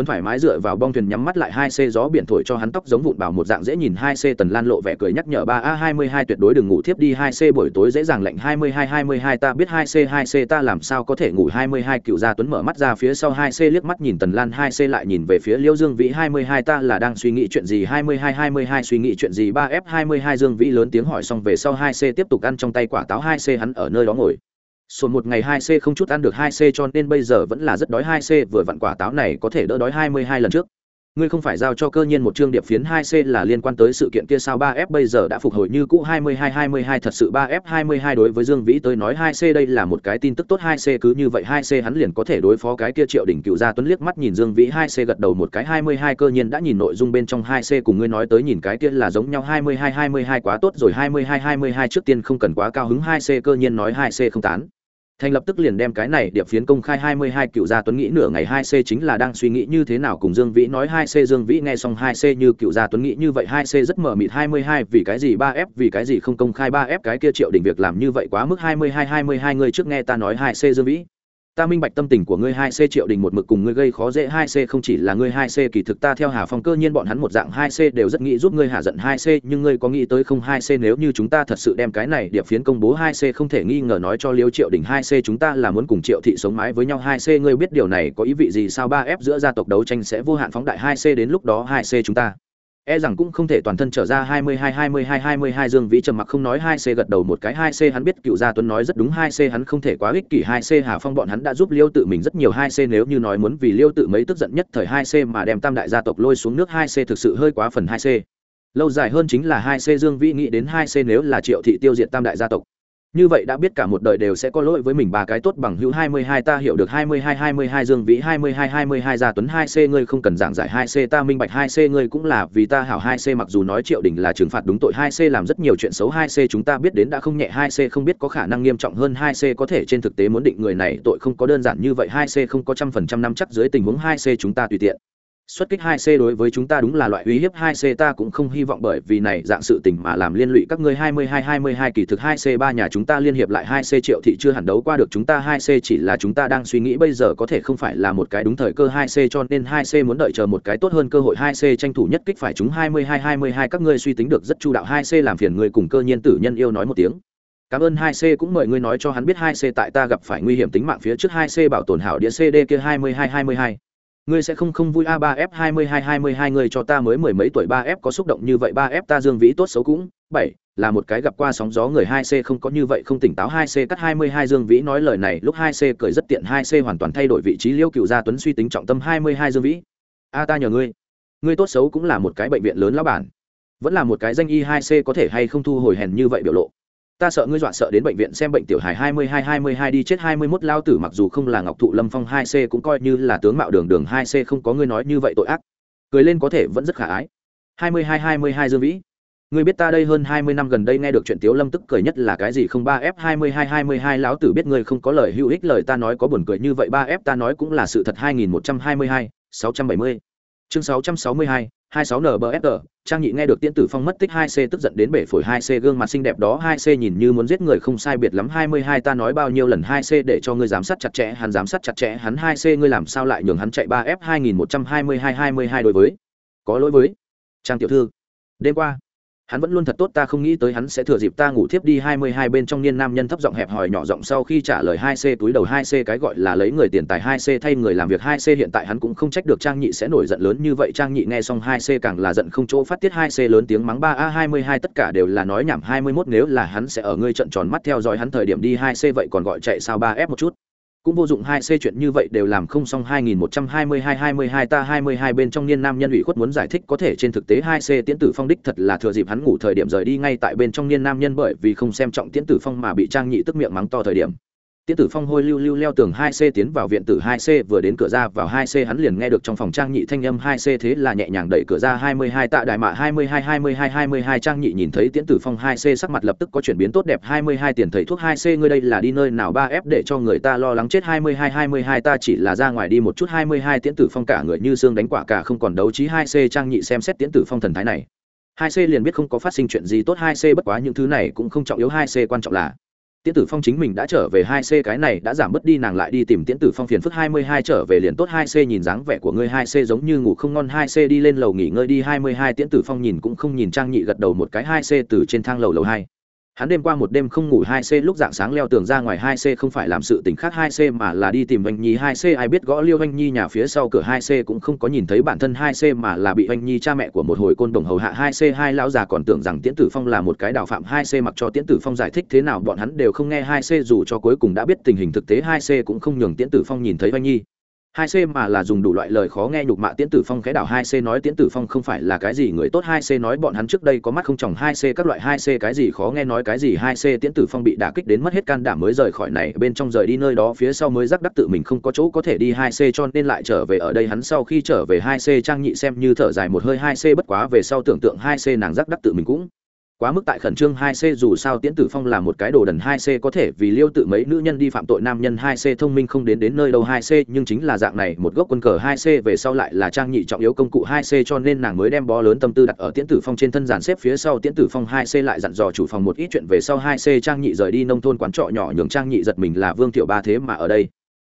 tuấn thoải mái dựa vào bong thuyền nhắm mắt lại hai c gió biển thổi cho hắn tóc giống vụn bảo một dạng dễ nhìn. Hai c tần lan lộ vẻ cười nhắc nhở ba a hai mươi hai tuyệt đối đừng ngủ thiếp đi. Hai c buổi tối dễ dàng lạnh. Hai mươi hai hai mươi hai ta biết hai c hai c ta làm sao có thể ngủ. Hai mươi hai, cựu gia tuấn mở mắt ra phía sau. Hai c liếc mắt nhìn tần lan. Hai c lại nhìn về phía liêu dương vĩ. Hai mươi hai ta là đang suy nghĩ chuyện gì? Hai mươi hai hai mươi hai suy nghĩ chuyện gì? Ba f hai mươi hai dương vĩ lớn tiếng hỏi xong về sau, hai c tiếp tục ăn trong tay quả táo. Hai c hắn ở nơi đó ngồi sồn một ngày hai c không chút ăn được hai c cho nên bây giờ vẫn là rất đói hai c, vừa vặn quả táo này có thể đỡ đói hai mươi hai lần trước. Ngươi không phải giao cho cơ nhiên một chương điệp phiến hai c là liên quan tới sự kiện kia sao? ba f bây giờ đã phục hồi như cũ hai mươi hai hai mươi hai, thật sự ba f hai mươi hai đối với dương vĩ tới nói hai c đây là một cái tin tức tốt hai c, cứ như vậy hai c hắn liền có thể đối phó cái kia triệu đỉnh cựu gia tuấn liếc mắt nhìn dương vĩ hai c gật đầu một cái hai mươi hai cơ nhiên đã nhìn nội dung bên trong hai c cùng ngươi nói tới nhìn cái kia là giống nhau hai mươi hai hai mươi hai quá tốt rồi hai mươi hai hai mươi hai trước tiên không cần quá cao hứng hai c cơ nhiên nói hai c không tán thành lập tức liền đem cái này điệp phiến công khai 22 cựu gia tuấn nghĩ nửa ngày 2C chính là đang suy nghĩ như thế nào cùng Dương Vĩ nói 2C Dương Vĩ nghe xong 2C như cựu gia tuấn nghĩ như vậy 2C rất mở mịt 22 vì cái gì 3F vì cái gì không công khai 3F cái kia triệu đỉnh việc làm như vậy quá mức 22 22 người trước nghe ta nói 2C Dương Vĩ ta minh bạch tâm tình của ngươi hai c triệu đình một mực cùng ngươi gây khó dễ hai c không chỉ là ngươi hai c, kỳ thực ta theo hà phong cơ nhiên bọn hắn một dạng hai c đều rất nghĩ giúp ngươi hạ giận hai c, nhưng ngươi có nghĩ tới không hai c nếu như chúng ta thật sự đem cái này điệp phiến công bố hai c không thể nghi ngờ nói cho liêu triệu đình hai c chúng ta là muốn cùng triệu thị sống mái với nhau hai c, ngươi biết điều này có ý vị gì sao ba f giữa gia tộc đấu tranh sẽ vô hạn phóng đại hai c đến lúc đó hai c chúng ta? E rằng cũng không thể toàn thân trở ra 22 22 22 Dương Vĩ trầm mặc không nói 2C gật đầu một cái 2C hắn biết Cựu Gia Tuấn nói rất đúng 2C hắn không thể quá ích kỷ 2C Hà Phong bọn hắn đã giúp Liêu tự mình rất nhiều 2C nếu như nói muốn vì Liêu tự mấy tức giận nhất thời 2C mà đem Tam đại gia tộc lôi xuống nước 2C thực sự hơi quá phần 2C. Lâu dài hơn chính là 2C Dương Vĩ nghĩ đến 2C nếu là Triệu thị tiêu diệt Tam đại gia tộc như vậy đã biết cả một đời đều sẽ có lỗi với mình ba cái tốt bằng hữu 22 ta hiểu được 22 22 Dương Vĩ 22 22 Gia Tuấn 2C ngươi không cần giảng giải 2C ta minh bạch 2C ngươi cũng là vì ta hảo 2C mặc dù nói Triệu Đình là trừng phạt đúng tội 2C làm rất nhiều chuyện xấu 2C chúng ta biết đến đã không nhẹ 2C không biết có khả năng nghiêm trọng hơn 2C có thể trên thực tế muốn định người này tội không có đơn giản như vậy 2C không có trăm phần trăm năm chắc dưới tình huống 2C chúng ta tùy tiện xuất kích 2C đối với chúng ta đúng là loại uy hiếp 2C ta cũng không hy vọng bởi vì này dạng sự tình mà làm liên lụy các ngươi 22 22 kỳ thực 2C ba nhà chúng ta liên hiệp lại 2C triệu thị chưa hẳn đấu qua được chúng ta 2C chỉ là chúng ta đang suy nghĩ bây giờ có thể không phải là một cái đúng thời cơ 2C cho nên 2C muốn đợi chờ một cái tốt hơn cơ hội 2C tranh thủ nhất kích phải chúng 22 22 các ngươi suy tính được rất chu đạo 2C làm phiền người cùng cơ nhiên tử nhân yêu nói một tiếng Cảm ơn 2C cũng mời ngươi nói cho hắn biết 2C tại ta gặp phải nguy hiểm tính mạng phía trước 2C bảo tồn hảo đĩa CD kia 22 22 ngươi sẽ không không vui. A, ba f hai mươi hai hai mươi hai người cho ta mới mười mấy tuổi. Ba f có xúc động như vậy. Ba f ta dương vĩ tốt xấu cũng. Bảy, là một cái gặp qua sóng gió người. Hai c không có như vậy, không tỉnh táo. Hai c cắt hai mươi hai, dương vĩ nói lời này. Lúc hai c cười rất tiện. Hai c hoàn toàn thay đổi vị trí. Liêu cựu gia tuấn suy tính trọng tâm. Hai mươi hai, dương vĩ. A, ta nhờ ngươi. Ngươi tốt xấu cũng là một cái bệnh viện lớn lão bản. Vẫn là một cái danh y. Hai c có thể hay không thu hồi hèn như vậy biểu lộ ta sợ ngươi dọa sợ đến bệnh viện xem bệnh tiểu hài hai mươi hai hai mươi hai đi chết hai mươi 21 lao tử mặc dù không là ngọc thụ lâm phong hai c cũng coi như là tướng mạo đường đường hai c không có ngươi nói như vậy tội ác. Cười lên có thể vẫn rất khả ái. hai mươi hai hai mươi hai dương vĩ. Ngươi biết ta đây hơn hai mươi năm gần đây nghe được chuyện tiếu lâm tức cười nhất là cái gì không? ba f hai mươi hai hai mươi hai lão tử biết ngươi không có lời hữu ích, lời ta nói có buồn cười như vậy, ba f ta nói cũng là sự thật hai nghìn một trăm hai mươi hai, sáu trăm bảy mươi. Chương sáu trăm sáu mươi hai 26NBFR, Trang Nhị nghe được Tiễn Tử Phong mất tích 2C tức giận đến bể phổi 2C gương mặt xinh đẹp đó 2C nhìn như muốn giết người không sai biệt lắm 22 ta nói bao nhiêu lần 2C để cho ngươi giám sát chặt chẽ, hắn giám sát chặt chẽ, hắn 2C ngươi làm sao lại nhường hắn chạy 3F 2122 đối với. Có lỗi với. Trang tiểu thư. Đêm qua hắn vẫn luôn thật tốt, ta không nghĩ tới hắn sẽ thừa dịp ta ngủ thiếp đi hai mươi hai bên trong niên nam nhân thấp giọng hẹp hòi nhỏ giọng sau khi trả lời hai c, túi đầu hai c cái gọi là lấy người tiền tài hai c thay người làm việc hai c, hiện tại hắn cũng không trách được trang nhị sẽ nổi giận lớn như vậy. Trang nhị nghe xong hai c càng là giận không chỗ phát tiết hai c lớn tiếng mắng ba a, hai mươi hai tất cả đều là nói nhảm, hai mươi 21 nếu là hắn sẽ ở ngươi trận tròn mắt theo dõi hắn thời điểm đi hai c, vậy còn gọi chạy sao ba f một chút cũng vô dụng hai c chuyện như vậy đều làm không xong hai nghìn một trăm hai mươi hai hai mươi hai ta hai mươi hai bên trong niên nam nhân ủy khuất muốn giải thích có thể trên thực tế hai c tiễn tử phong đích thật là thừa dịp hắn ngủ thời điểm rời đi ngay tại bên trong niên nam nhân bởi vì không xem trọng tiễn tử phong mà bị trang nhị tức miệng mắng to thời điểm tiễn tử phong hôi lưu lưu leo tường hai c tiến vào viện tử hai c, vừa đến cửa ra vào hai c hắn liền nghe được trong phòng trang nhị thanh âm hai c thế là nhẹ nhàng đẩy cửa ra hai mươi hai tạ đại mạ hai mươi hai hai mươi hai hai mươi hai trang nhị nhìn thấy tiễn tử phong hai c sắc mặt lập tức có chuyển biến tốt đẹp hai mươi hai tiền thầy thuốc hai c, ngươi đây là đi nơi nào ba f để cho người ta lo lắng chết hai mươi hai hai mươi hai ta chỉ là ra ngoài đi một chút hai mươi hai tiễn tử phong cả người như xương đánh quả cả không còn đấu trí hai c trang nhị xem xét tiễn tử phong thần thái này. hai c liền biết không có phát sinh chuyện gì tốt hai c bất quá những thứ này cũng không trọng yếu hai c quan trọng là tiễn tử phong chính mình đã trở về hai c, cái này đã giảm bớt đi nàng lại đi tìm tiễn tử phong phiền phức hai mươi hai trở về liền tốt hai c nhìn dáng vẻ của ngươi hai c giống như ngủ không ngon hai c đi lên lầu nghỉ ngơi đi hai mươi hai. Tiễn tử phong nhìn cũng không nhìn trang nhị gật đầu một cái hai c từ trên thang lầu lầu hai hắn đêm qua một đêm không ngủ hai c lúc dạng sáng leo tường ra ngoài hai c không phải làm sự tình khác hai c mà là đi tìm anh nhi hai c ai biết gõ liêu anh nhi nhà phía sau cửa hai c cũng không có nhìn thấy bản thân hai c mà là bị anh nhi cha mẹ của một hồi côn đồng hầu hạ hai c hai lão già còn tưởng rằng tiễn tử phong là một cái đạo phạm. Hai c mặc cho tiễn tử phong giải thích thế nào, bọn hắn đều không nghe hai c dù cho cuối cùng đã biết tình hình thực tế, hai c cũng không nhường tiễn tử phong nhìn thấy anh nhi hai c mà là dùng đủ loại lời khó nghe nhục mạ tiễn tử phong khẽ đảo hai c nói tiễn tử phong không phải là cái gì người tốt hai c nói bọn hắn trước đây có mắt không chồng hai c các loại hai c cái gì khó nghe nói cái gì hai c tiễn tử phong bị đả kích đến mất hết can đảm mới rời khỏi này bên trong rời đi nơi đó phía sau mới rắc đắc tự mình không có chỗ có thể đi hai c cho nên lại trở về ở đây hắn sau khi trở về hai c trang nhị xem như thở dài một hơi hai c bất quá về sau tưởng tượng hai c nàng rắc đắc tự mình cũng quá mức tại khẩn trương hai c, dù sao tiễn tử phong là một cái đồ đần hai c, có thể vì liêu tự mấy nữ nhân đi phạm tội nam nhân hai c thông minh không đến đến nơi đâu hai c, nhưng chính là dạng này, một gốc quân cờ hai c về sau lại là trang nhị trọng yếu công cụ hai c, cho nên nàng mới đem bó lớn tâm tư đặt ở tiễn tử phong trên thân giàn xếp phía sau. Tiễn tử phong hai c lại dặn dò chủ phòng một ít chuyện về sau hai c, trang nhị rời đi nông thôn quán trọ nhỏ nhường trang nhị giật mình là vương tiểu ba thế mà ở đây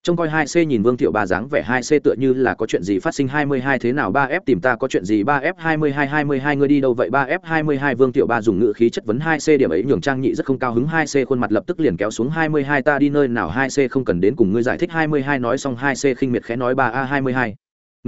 trông coi hai c nhìn vương tiểu ba dáng vẻ hai c tựa như là có chuyện gì phát sinh hai mươi hai thế nào, ba f tìm ta có chuyện gì, ba f hai mươi hai hai mươi hai ngươi đi đâu vậy? Ba f hai mươi hai vương tiểu ba dùng ngữ khí chất vấn hai c điểm ấy nhường trang nhị rất không cao hứng, hai c khuôn mặt lập tức liền kéo xuống hai mươi hai, ta đi nơi nào? Hai c không cần đến cùng ngươi giải thích, hai mươi hai nói xong, hai c khinh miệt khẽ nói, ba a hai mươi hai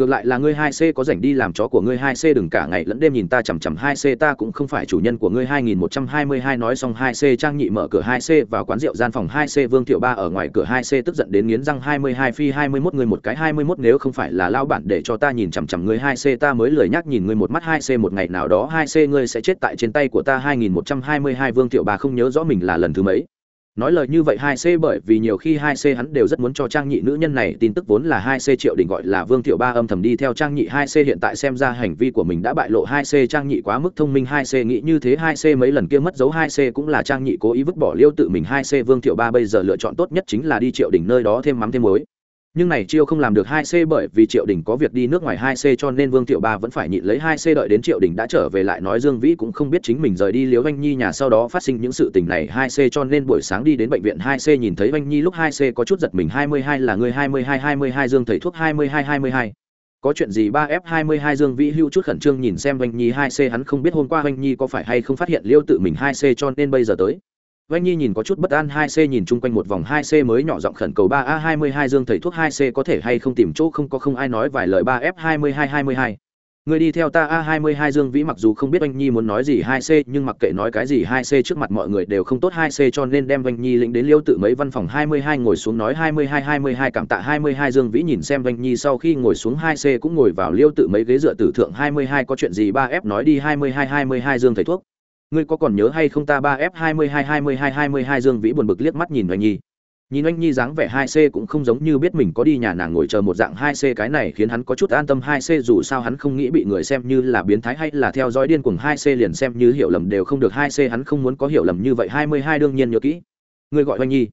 ngược lại là ngươi hai c có rảnh đi làm chó của ngươi hai c, đừng cả ngày lẫn đêm nhìn ta chằm chằm hai c, ta cũng không phải chủ nhân của ngươi hai nghìn một trăm hai mươi hai, nói xong hai c trang nhị mở cửa hai c vào quán rượu gian phòng hai c, vương thiệu ba ở ngoài cửa hai c tức giận đến nghiến răng hai mươi hai, phi hai mươi mốt, ngươi một cái hai mươi mốt, nếu không phải là lao bản để cho ta nhìn chằm chằm ngươi hai c, ta mới lười nhắc nhìn ngươi một mắt hai c, một ngày nào đó hai c ngươi sẽ chết tại trên tay của ta hai nghìn một trăm hai mươi hai, vương thiệu ba không nhớ rõ mình là lần thứ mấy nói lời như vậy hai c bởi vì nhiều khi hai c hắn đều rất muốn cho trang nhị nữ nhân này, tin tức vốn là hai c triệu đình gọi là vương thiệu ba âm thầm đi theo trang nhị hai c, hiện tại xem ra hành vi của mình đã bại lộ hai c, trang nhị quá mức thông minh hai c, nghĩ như thế hai c mấy lần kia mất dấu hai c cũng là trang nhị cố ý vứt bỏ liêu tự mình hai c. Vương thiệu ba bây giờ lựa chọn tốt nhất chính là đi triệu đình nơi đó thêm mắm thêm muối nhưng này chiêu không làm được hai c bởi vì triệu đình có việc đi nước ngoài hai c cho nên vương tiểu ba vẫn phải nhịn lấy hai c đợi đến triệu đình đã trở về lại nói dương vĩ cũng không biết chính mình rời đi liếu anh nhi nhà sau đó phát sinh những sự tình này hai c cho nên buổi sáng đi đến bệnh viện hai c nhìn thấy anh nhi lúc hai c có chút giật mình hai mươi hai là người hai mươi hai hai mươi hai dương thầy thuốc hai mươi hai hai mươi hai. Có chuyện gì ba f hai mươi hai dương vĩ hưu chút khẩn trương nhìn xem anh nhi hai c hắn không biết hôm qua anh nhi có phải hay không phát hiện liêu tự mình hai c cho nên bây giờ tới. Vanh Nhi nhìn có chút bất an 2C nhìn chung quanh một vòng 2C mới nhỏ giọng khẩn cầu 3A22 Dương thầy thuốc 2C có thể hay không tìm chỗ không có không ai nói vài lời 3F2222. Người đi theo ta A22 Dương Vĩ mặc dù không biết Vanh Nhi muốn nói gì 2C nhưng mặc kệ nói cái gì 2C trước mặt mọi người đều không tốt 2C cho nên đem Vanh Nhi lĩnh đến liêu tự mấy văn phòng 22 ngồi xuống nói 22-22 cảm tạ 22 Dương Vĩ nhìn xem Vanh Nhi sau khi ngồi xuống 2C cũng ngồi vào liêu tự mấy ghế dựa tử thượng 22 có chuyện gì 3F nói đi 22-22 Dương thầy thuốc ngươi có còn nhớ hay không ta ba f hai mươi hai hai mươi hai hai mươi hai dương vĩ buồn bực liếc mắt nhìn oanh nhi. Nhìn oanh nhi dáng vẻ hai c cũng không giống như biết mình có đi nhà nàng ngồi chờ một dạng hai c, cái này khiến hắn có chút an tâm hai c, dù sao hắn không nghĩ bị người xem như là biến thái hay là theo dõi điên cuồng hai c liền xem như hiểu lầm đều không được hai c, hắn không muốn có hiểu lầm như vậy, hai mươi hai đương nhiên nhớ kỹ. Ngươi gọi oanh nhi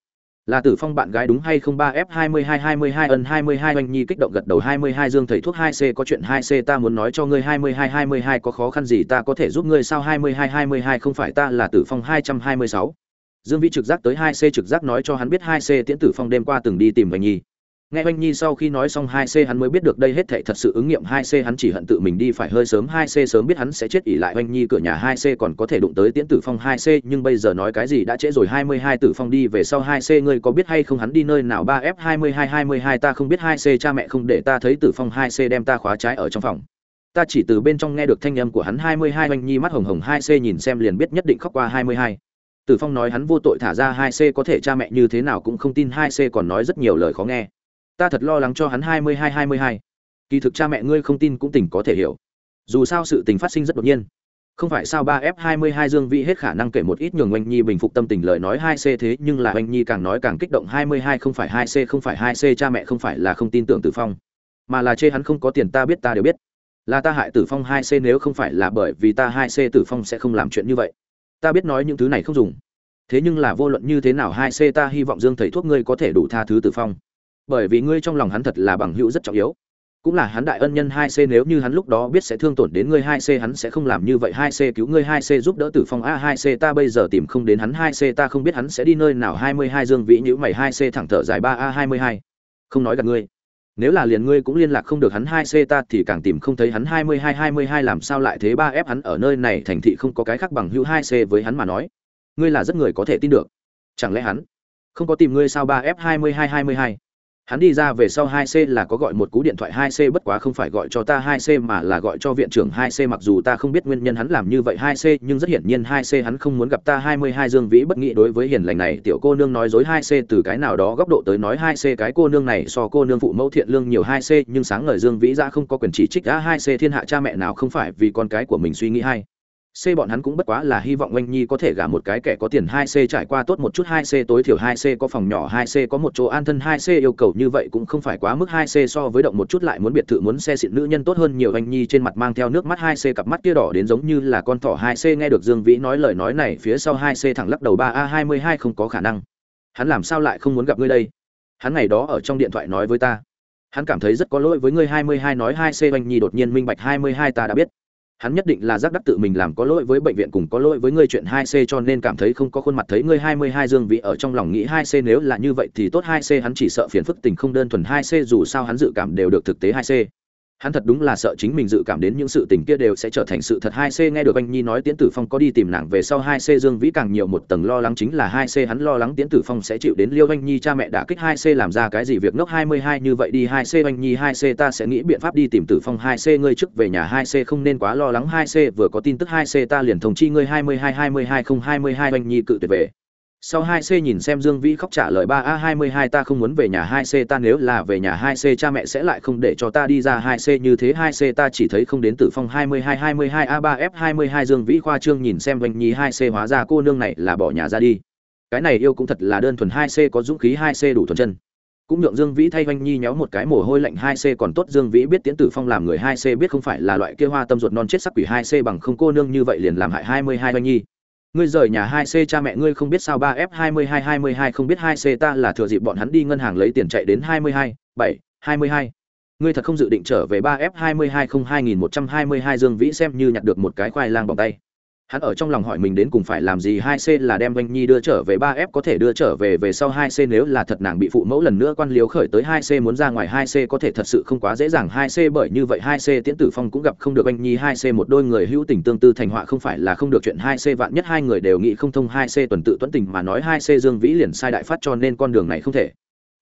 là tử phong bạn gái đúng hay không? Ba f hai mươi hai hai mươi hai ân hai mươi hai oanh nhi kích động gật đầu. Hai mươi hai dương thầy thuốc hai c, có chuyện hai c, ta muốn nói cho ngươi hai mươi hai hai mươi hai có khó khăn gì, ta có thể giúp ngươi sao? Hai mươi hai hai mươi hai không phải ta, là tử phong hai trăm hai mươi sáu. Dương vĩ trực giác tới hai c trực giác nói cho hắn biết hai c tiễn tử phong đêm qua từng đi tìm oanh nhi nghe oanh nhi sau khi nói xong hai c hắn mới biết được đây hết thệ thật sự ứng nghiệm hai c hắn chỉ hận tự mình đi phải hơi sớm. Hai c sớm biết hắn sẽ chết ỉ lại oanh nhi cửa nhà. Hai c còn có thể đụng tới tiễn tử phong hai c, nhưng bây giờ nói cái gì đã trễ rồi. Hai mươi hai tử phong đi về sau hai c, ngươi có biết hay không? Hắn đi nơi nào? Ba f hai mươi hai hai mươi hai, ta không biết. Hai c cha mẹ không để ta thấy tử phong. Hai c đem ta khóa trái ở trong phòng. Ta chỉ từ bên trong nghe được thanh âm của hắn. Hai mươi hai oanh nhi mắt hồng hồng. Hai c nhìn xem liền biết nhất định khóc qua hai mươi hai. Tử phong nói hắn vô tội thả ra. Hai c có thể cha mẹ như thế nào cũng không tin. Hai c còn nói rất nhiều lời khó nghe ta thật lo lắng cho hắn hai mươi hai hai mươi hai. Kỳ thực cha mẹ ngươi không tin cũng tỉnh có thể hiểu. Dù sao sự tình phát sinh rất đột nhiên. Không phải sao ba f 22 dương vĩ hết khả năng kể một ít nhường oanh nhi bình phục tâm tình lời nói hai c thế, nhưng là oanh nhi càng nói càng kích động 22 không phải hai c, không phải hai c, cha mẹ không phải là không tin tưởng tử phong. Mà là chê hắn không có tiền ta biết, ta đều biết. Là ta hại tử phong hai c nếu không phải là bởi vì ta hai c tử phong sẽ không làm chuyện như vậy. Ta biết nói những thứ này không dùng. Thế nhưng là vô luận như thế nào hai c, ta hy vọng dương thầy thuốc ngươi có thể đủ tha thứ tử phong bởi vì ngươi trong lòng hắn thật là bằng hữu rất trọng yếu. Cũng là hắn đại ân nhân hai c, nếu như hắn lúc đó biết sẽ thương tổn đến ngươi hai c, hắn sẽ không làm như vậy. Hai c cứu ngươi hai c, giúp đỡ tử phong a, hai c ta bây giờ tìm không đến hắn. Hai c ta không biết hắn sẽ đi nơi nào. Hai mươi hai dương vĩ nhíu mày. Hai c thẳng thở dài. Ba a, hai mươi hai. Không nói gần ngươi. Nếu là liền ngươi cũng liên lạc không được hắn. Hai c ta thì càng tìm không thấy hắn. Hai mươi hai hai mươi hai làm sao lại thế? Ba ép hắn ở nơi này thành thị không có cái khác bằng hữu. Hai c với hắn mà nói, ngươi là rất người có thể tin được. Chẳng lẽ hắn không có tìm ngươi sao? Ba f hai mươi hai hai mươi hai hắn đi ra về sau hai c là có gọi một cú điện thoại hai c bất quá không phải gọi cho ta hai c mà là gọi cho viện trưởng hai c. Mặc dù ta không biết nguyên nhân hắn làm như vậy hai c, nhưng rất hiển nhiên hai c hắn không muốn gặp ta hai mươi hai dương vĩ bất nghĩ đối với hiền lành này, tiểu cô nương nói dối hai c từ cái nào đó góc độ tới nói hai c cái cô nương này so cô nương phụ mẫu thiện lương nhiều hai c, nhưng sáng ngời dương vĩ ra không có quyền chỉ trích đã hai c, thiên hạ cha mẹ nào không phải vì con cái của mình suy nghĩ hay. C bọn hắn cũng bất quá là hy vọng Oanh Nhi có thể gả một cái kẻ có tiền 2C trải qua tốt một chút 2C tối thiểu 2C có phòng nhỏ 2C có một chỗ an thân 2C yêu cầu như vậy cũng không phải quá mức 2C so với động một chút lại muốn biệt thự muốn xe xịn nữ nhân tốt hơn nhiều Oanh Nhi trên mặt mang theo nước mắt 2C cặp mắt kia đỏ đến giống như là con thỏ 2C nghe được Dương Vĩ nói lời nói này, phía sau 2C thẳng lắc đầu 3A22 không có khả năng. Hắn làm sao lại không muốn gặp ngươi đây? Hắn ngày đó ở trong điện thoại nói với ta. Hắn cảm thấy rất có lỗi với ngươi 22 nói 2C Oanh Nhi đột nhiên minh bạch 22 ta đã biết hắn nhất định là giác đắc tự mình làm có lỗi với bệnh viện cùng có lỗi với ngươi chuyện hai c cho nên cảm thấy không có khuôn mặt thấy ngươi hai mươi hai dương vị ở trong lòng nghĩ hai c nếu là như vậy thì tốt hai c hắn chỉ sợ phiền phức tình không đơn thuần hai c dù sao hắn dự cảm đều được thực tế hai c hắn thật đúng là sợ chính mình dự cảm đến những sự tình kia đều sẽ trở thành sự thật. Hai c nghe được anh nhi nói tiễn tử phong có đi tìm nàng về sau, hai c dương vĩ càng nhiều một tầng lo lắng chính là hai c hắn lo lắng tiễn tử phong sẽ chịu đến liêu anh nhi cha mẹ đã kích. Hai c làm ra cái gì việc ngốc? Hai mươi hai như vậy đi. Hai c anh nhi, hai c ta sẽ nghĩ biện pháp đi tìm tử phong. Hai c ngươi trước về nhà. Hai c không nên quá lo lắng. Hai c vừa có tin tức, hai c ta liền thông chi ngươi. Hai mươi hai hai mươi hai không hai mươi hai anh nhi cự tuyệt về sau hai c nhìn xem dương vĩ khóc trả lời ba, a, hai mươi hai ta không muốn về nhà hai c, ta nếu là về nhà hai c, cha mẹ sẽ lại không để cho ta đi ra hai c. Như thế hai c ta chỉ thấy không đến tử phong, hai mươi hai hai mươi hai, a ba, f hai mươi hai, dương vĩ khoa trương nhìn xem Vành nhi hai c, hóa ra cô nương này là bỏ nhà ra đi. Cái này yêu cũng thật là đơn thuần hai c, có dũng khí hai c đủ thuần chân. Cũng nhượng dương vĩ thay Vành nhi nhéo một cái mồ hôi lạnh hai c, còn tốt dương vĩ biết tiễn tử phong làm người hai c, biết không phải là loại kia hoa tâm ruột non chết sắc quỷ hai c bằng không cô nương như vậy liền làm hại hai mươi hai nhi ngươi rời nhà hai c cha mẹ ngươi không biết sao ba f hai mươi hai hai mươi hai không biết hai c ta là thừa dịp bọn hắn đi ngân hàng lấy tiền chạy đến hai mươi hai, bảy, hai mươi hai. Ngươi thật không dự định trở về ba f hai mươi hai không hai nghìn một trăm hai mươi hai dương vĩ xem như nhặt được một cái khoai lang bằng tay hắn ở trong lòng hỏi mình đến cùng phải làm gì, hai c là đem oanh nhi đưa trở về, ba f có thể đưa trở về về sau hai c nếu là thật nàng bị phụ mẫu lần nữa quan liếu khởi tới, hai c muốn ra ngoài, hai c có thể thật sự không quá dễ dàng. Hai c bởi như vậy, hai c tiễn tử phong cũng gặp không được oanh nhi, hai c một đôi người hữu tình tương tư thành họa không phải là không được chuyện. Hai c vạn nhất hai người đều nghĩ không thông, hai c tuần tự tuấn tình mà nói, hai c dương vĩ liền sai đại phát cho nên con đường này không thể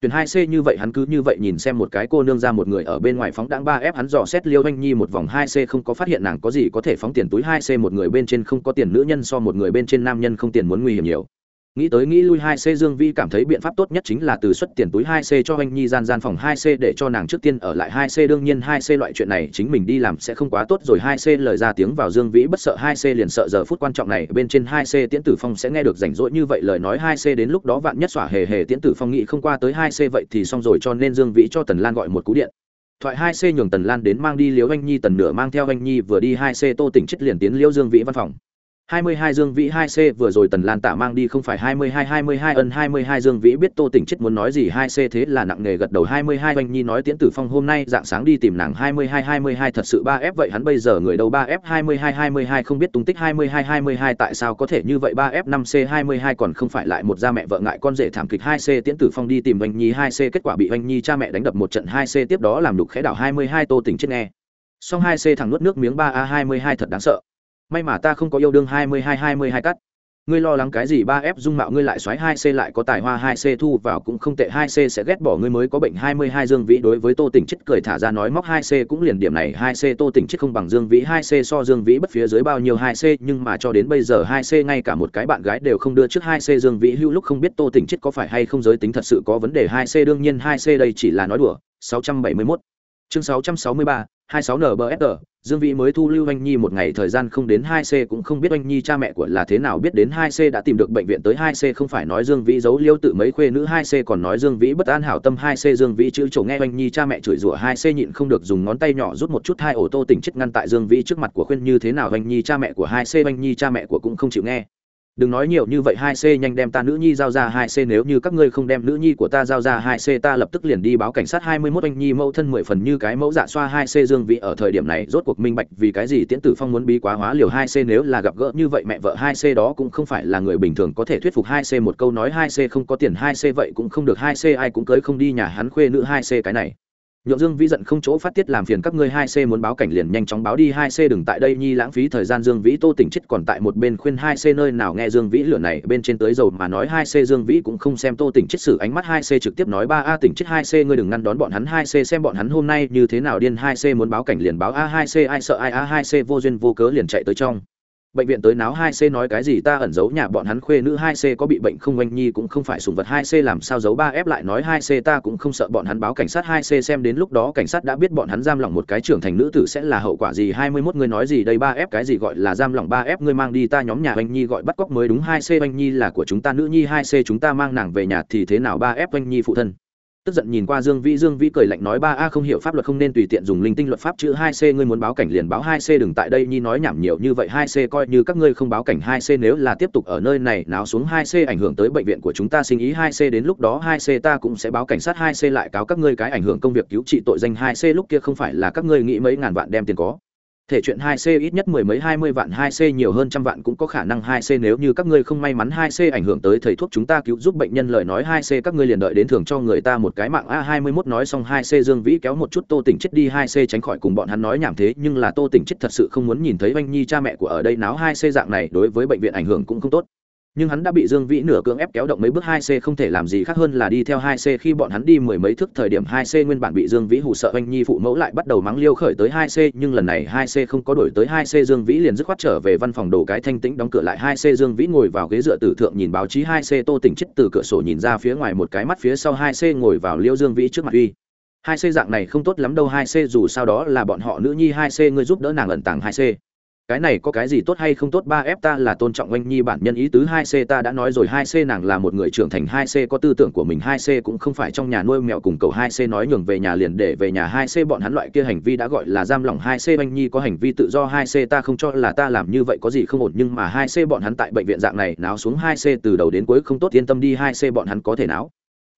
tuyển hai c như vậy hắn cứ như vậy nhìn xem một cái cô nương ra một người ở bên ngoài phóng đãng ba ép hắn dò xét liêu anh nhi một vòng hai c không có phát hiện nàng có gì có thể phóng tiền túi hai c một người bên trên không có tiền nữ nhân so một người bên trên nam nhân không tiền muốn nguy hiểm nhiều nghĩ tới nghĩ lui hai c dương vi cảm thấy biện pháp tốt nhất chính là từ xuất tiền túi hai c cho anh nhi gian gian phòng hai c để cho nàng trước tiên ở lại hai c đương nhiên hai c loại chuyện này chính mình đi làm sẽ không quá tốt rồi hai c lời ra tiếng vào dương vĩ bất sợ hai c liền sợ giờ phút quan trọng này bên trên hai c tiễn tử phong sẽ nghe được rảnh rỗi như vậy lời nói hai c đến lúc đó vạn nhất xỏa hề hề tiễn tử phong nghĩ không qua tới hai c vậy thì xong rồi cho nên dương vĩ cho tần lan gọi một cú điện thoại hai c nhường tần lan đến mang đi liếu anh nhi tần nửa mang theo anh nhi vừa đi hai c tô tỉnh chết liền tiến liễu dương vĩ văn phòng 22 Dương Vĩ 2C vừa rồi Tần Lan Tạ mang đi không phải 22 22 ân 22 Dương Vĩ biết Tô Tỉnh chết muốn nói gì 2C thế là nặng nề gật đầu 22 Oanh Nhi nói Tiễn Tử Phong hôm nay dạng sáng đi tìm nàng 22 22 thật sự 3F vậy hắn bây giờ người đầu 3F 22 22 không biết tung tích 22 22 tại sao có thể như vậy 3F 5C 22 còn không phải lại một gia mẹ vợ ngại con rể thảm kịch 2C Tiễn Tử Phong đi tìm Oanh Nhi 2C kết quả bị Oanh Nhi cha mẹ đánh đập một trận 2C tiếp đó làm đục khẽ đảo 22 Tô Tỉnh chết nghe. Song 2C thằng nuốt nước miếng 3A 22 thật đáng sợ may mà ta không có yêu đương hai mươi hai hai mươi hai cắt ngươi lo lắng cái gì? Ba f dung mạo ngươi lại xoáy, hai c lại có tài hoa, hai c thu vào cũng không tệ, hai c sẽ ghét bỏ ngươi mới có bệnh. hai mươi hai dương vĩ đối với tô tỉnh chết cười thả ra nói móc hai c cũng liền điểm này. hai c tô tỉnh chết không bằng dương vĩ, hai c so dương vĩ bất phía dưới bao nhiêu hai c, nhưng mà cho đến bây giờ hai c ngay cả một cái bạn gái đều không đưa trước hai c. Dương vĩ hữu lúc không biết tô tỉnh chết có phải hay không giới tính thật sự có vấn đề. hai c đương nhiên, hai c đây chỉ là nói đùa. sáu trăm bảy mươi 671 chương sáu trăm sáu mươi ba 26 nbfr dương vĩ mới thu lưu anh nhi một ngày thời gian không đến 2 c cũng không biết anh nhi cha mẹ của là thế nào biết đến 2 c đã tìm được bệnh viện tới 2 c không phải nói dương vĩ giấu liêu tự mấy khuê nữ 2 c còn nói dương vĩ bất an hảo tâm 2 c dương vĩ chữ chỗ nghe anh nhi cha mẹ chửi rủa 2 c nhịn không được dùng ngón tay nhỏ rút một chút, hai ổ tô tỉnh chết ngăn tại dương vĩ trước mặt của khuyên như thế nào, anh nhi cha mẹ của 2 c, anh nhi cha mẹ của cũng không chịu nghe đừng nói nhiều như vậy, hai c nhanh đem ta nữ nhi giao ra, hai c nếu như các ngươi không đem nữ nhi của ta giao ra, hai c ta lập tức liền đi báo cảnh sát. Hai mươi mốt anh nhi mẫu thân mười phần như cái mẫu dạ xoa, hai c dương vị ở thời điểm này rốt cuộc minh bạch vì cái gì tiễn tử phong muốn bí quá hóa liều. Hai c nếu là gặp gỡ như vậy, mẹ vợ hai c đó cũng không phải là người bình thường có thể thuyết phục. Hai c một câu nói, hai c không có tiền, hai c vậy cũng không được. Hai c ai cũng cưới không đi nhà hắn, khuê nữ hai c cái này nhượng dương vĩ giận không chỗ phát tiết làm phiền các ngươi hai c muốn báo cảnh liền nhanh chóng báo đi hai c, đừng tại đây nhi lãng phí thời gian dương vĩ tô tỉnh chết còn tại một bên khuyên hai c nơi nào nghe dương vĩ lửa này, bên trên tới dầu mà nói hai c dương vĩ cũng không xem tô tỉnh chết xử ánh mắt hai c trực tiếp nói ba a tỉnh chết hai c, ngươi đừng ngăn đón bọn hắn hai c, xem bọn hắn hôm nay như thế nào điên hai c muốn báo cảnh liền báo a hai c, ai sợ ai a hai c, vô duyên vô cớ liền chạy tới trong bệnh viện tới náo hai c nói cái gì ta ẩn giấu nhà bọn hắn khuê nữ hai c có bị bệnh không oanh nhi cũng không phải sùng vật hai c làm sao giấu ba f lại nói hai c ta cũng không sợ bọn hắn báo cảnh sát hai c xem đến lúc đó cảnh sát đã biết bọn hắn giam lỏng một cái trưởng thành nữ tử sẽ là hậu quả gì. Hai mươi 21 người nói gì đây ba f cái gì gọi là giam lỏng ba f ngươi mang đi ta nhóm nhà oanh nhi gọi bắt cóc mới đúng hai c oanh nhi là của chúng ta nữ nhi hai c chúng ta mang nàng về nhà thì thế nào ba f oanh nhi phụ thân? Tức giận nhìn qua dương vĩ dương vĩ cười lạnh nói, ba a, không hiểu pháp luật không nên tùy tiện dùng linh tinh luật pháp, chữ hai c ngươi muốn báo cảnh liền báo hai c, đừng tại đây nhi nói nhảm nhiều như vậy, hai c coi như các ngươi không báo cảnh hai c, nếu là tiếp tục ở nơi này náo xuống hai c ảnh hưởng tới bệnh viện của chúng ta sinh ý, hai c đến lúc đó hai c ta cũng sẽ báo cảnh sát, hai c lại cáo các ngươi cái ảnh hưởng công việc cứu trị tội danh, hai c lúc kia không phải là các ngươi nghĩ mấy ngàn vạn đem tiền có thể chuyện 2C ít nhất mười mấy 20 vạn 2C nhiều hơn trăm vạn cũng có khả năng 2C nếu như các ngươi không may mắn 2C ảnh hưởng tới thầy thuốc chúng ta cứu giúp bệnh nhân lời nói 2C các ngươi liền đợi đến thưởng cho người ta một cái mạng. A21 nói xong 2C Dương Vĩ kéo một chút Tô Tỉnh chết đi 2C tránh khỏi cùng bọn hắn nói nhảm thế, nhưng là Tô Tỉnh chết thật sự không muốn nhìn thấy Vanh Nhi cha mẹ của ở đây náo 2C dạng này đối với bệnh viện ảnh hưởng cũng không tốt nhưng hắn đã bị dương vĩ nửa cưỡng ép kéo động mấy bước hai c, không thể làm gì khác hơn là đi theo hai c. Khi bọn hắn đi mười mấy thước thời điểm hai c nguyên bản bị dương vĩ hù sợ anh nhi phụ mẫu lại bắt đầu mắng liêu khởi tới hai c, nhưng lần này hai c không có đổi tới hai c, dương vĩ liền dứt khoát trở về văn phòng đồ cái thanh tĩnh đóng cửa lại hai c, dương vĩ ngồi vào ghế dựa tử thượng nhìn báo chí hai c, tô tỉnh chết từ cửa sổ nhìn ra phía ngoài một cái mắt phía sau hai c ngồi vào liêu dương vĩ trước mặt uy. Hai c dạng này không tốt lắm đâu, hai c dù sao đó là bọn họ nữ nhi, hai c ngươi giúp đỡ nàng ẩn tàng hai c cái này có cái gì tốt hay không tốt ba f ta là tôn trọng oanh nhi bản nhân ý tứ hai c ta đã nói rồi hai c nàng là một người trưởng thành hai c có tư tưởng của mình hai c cũng không phải trong nhà nuôi mèo cùng cầu hai c nói nhường về nhà liền để về nhà hai c bọn hắn loại kia hành vi đã gọi là giam lỏng hai c oanh nhi có hành vi tự do hai c ta không cho là ta làm như vậy có gì không ổn nhưng mà hai c bọn hắn tại bệnh viện dạng này náo xuống hai c từ đầu đến cuối không tốt yên tâm đi hai c bọn hắn có thể náo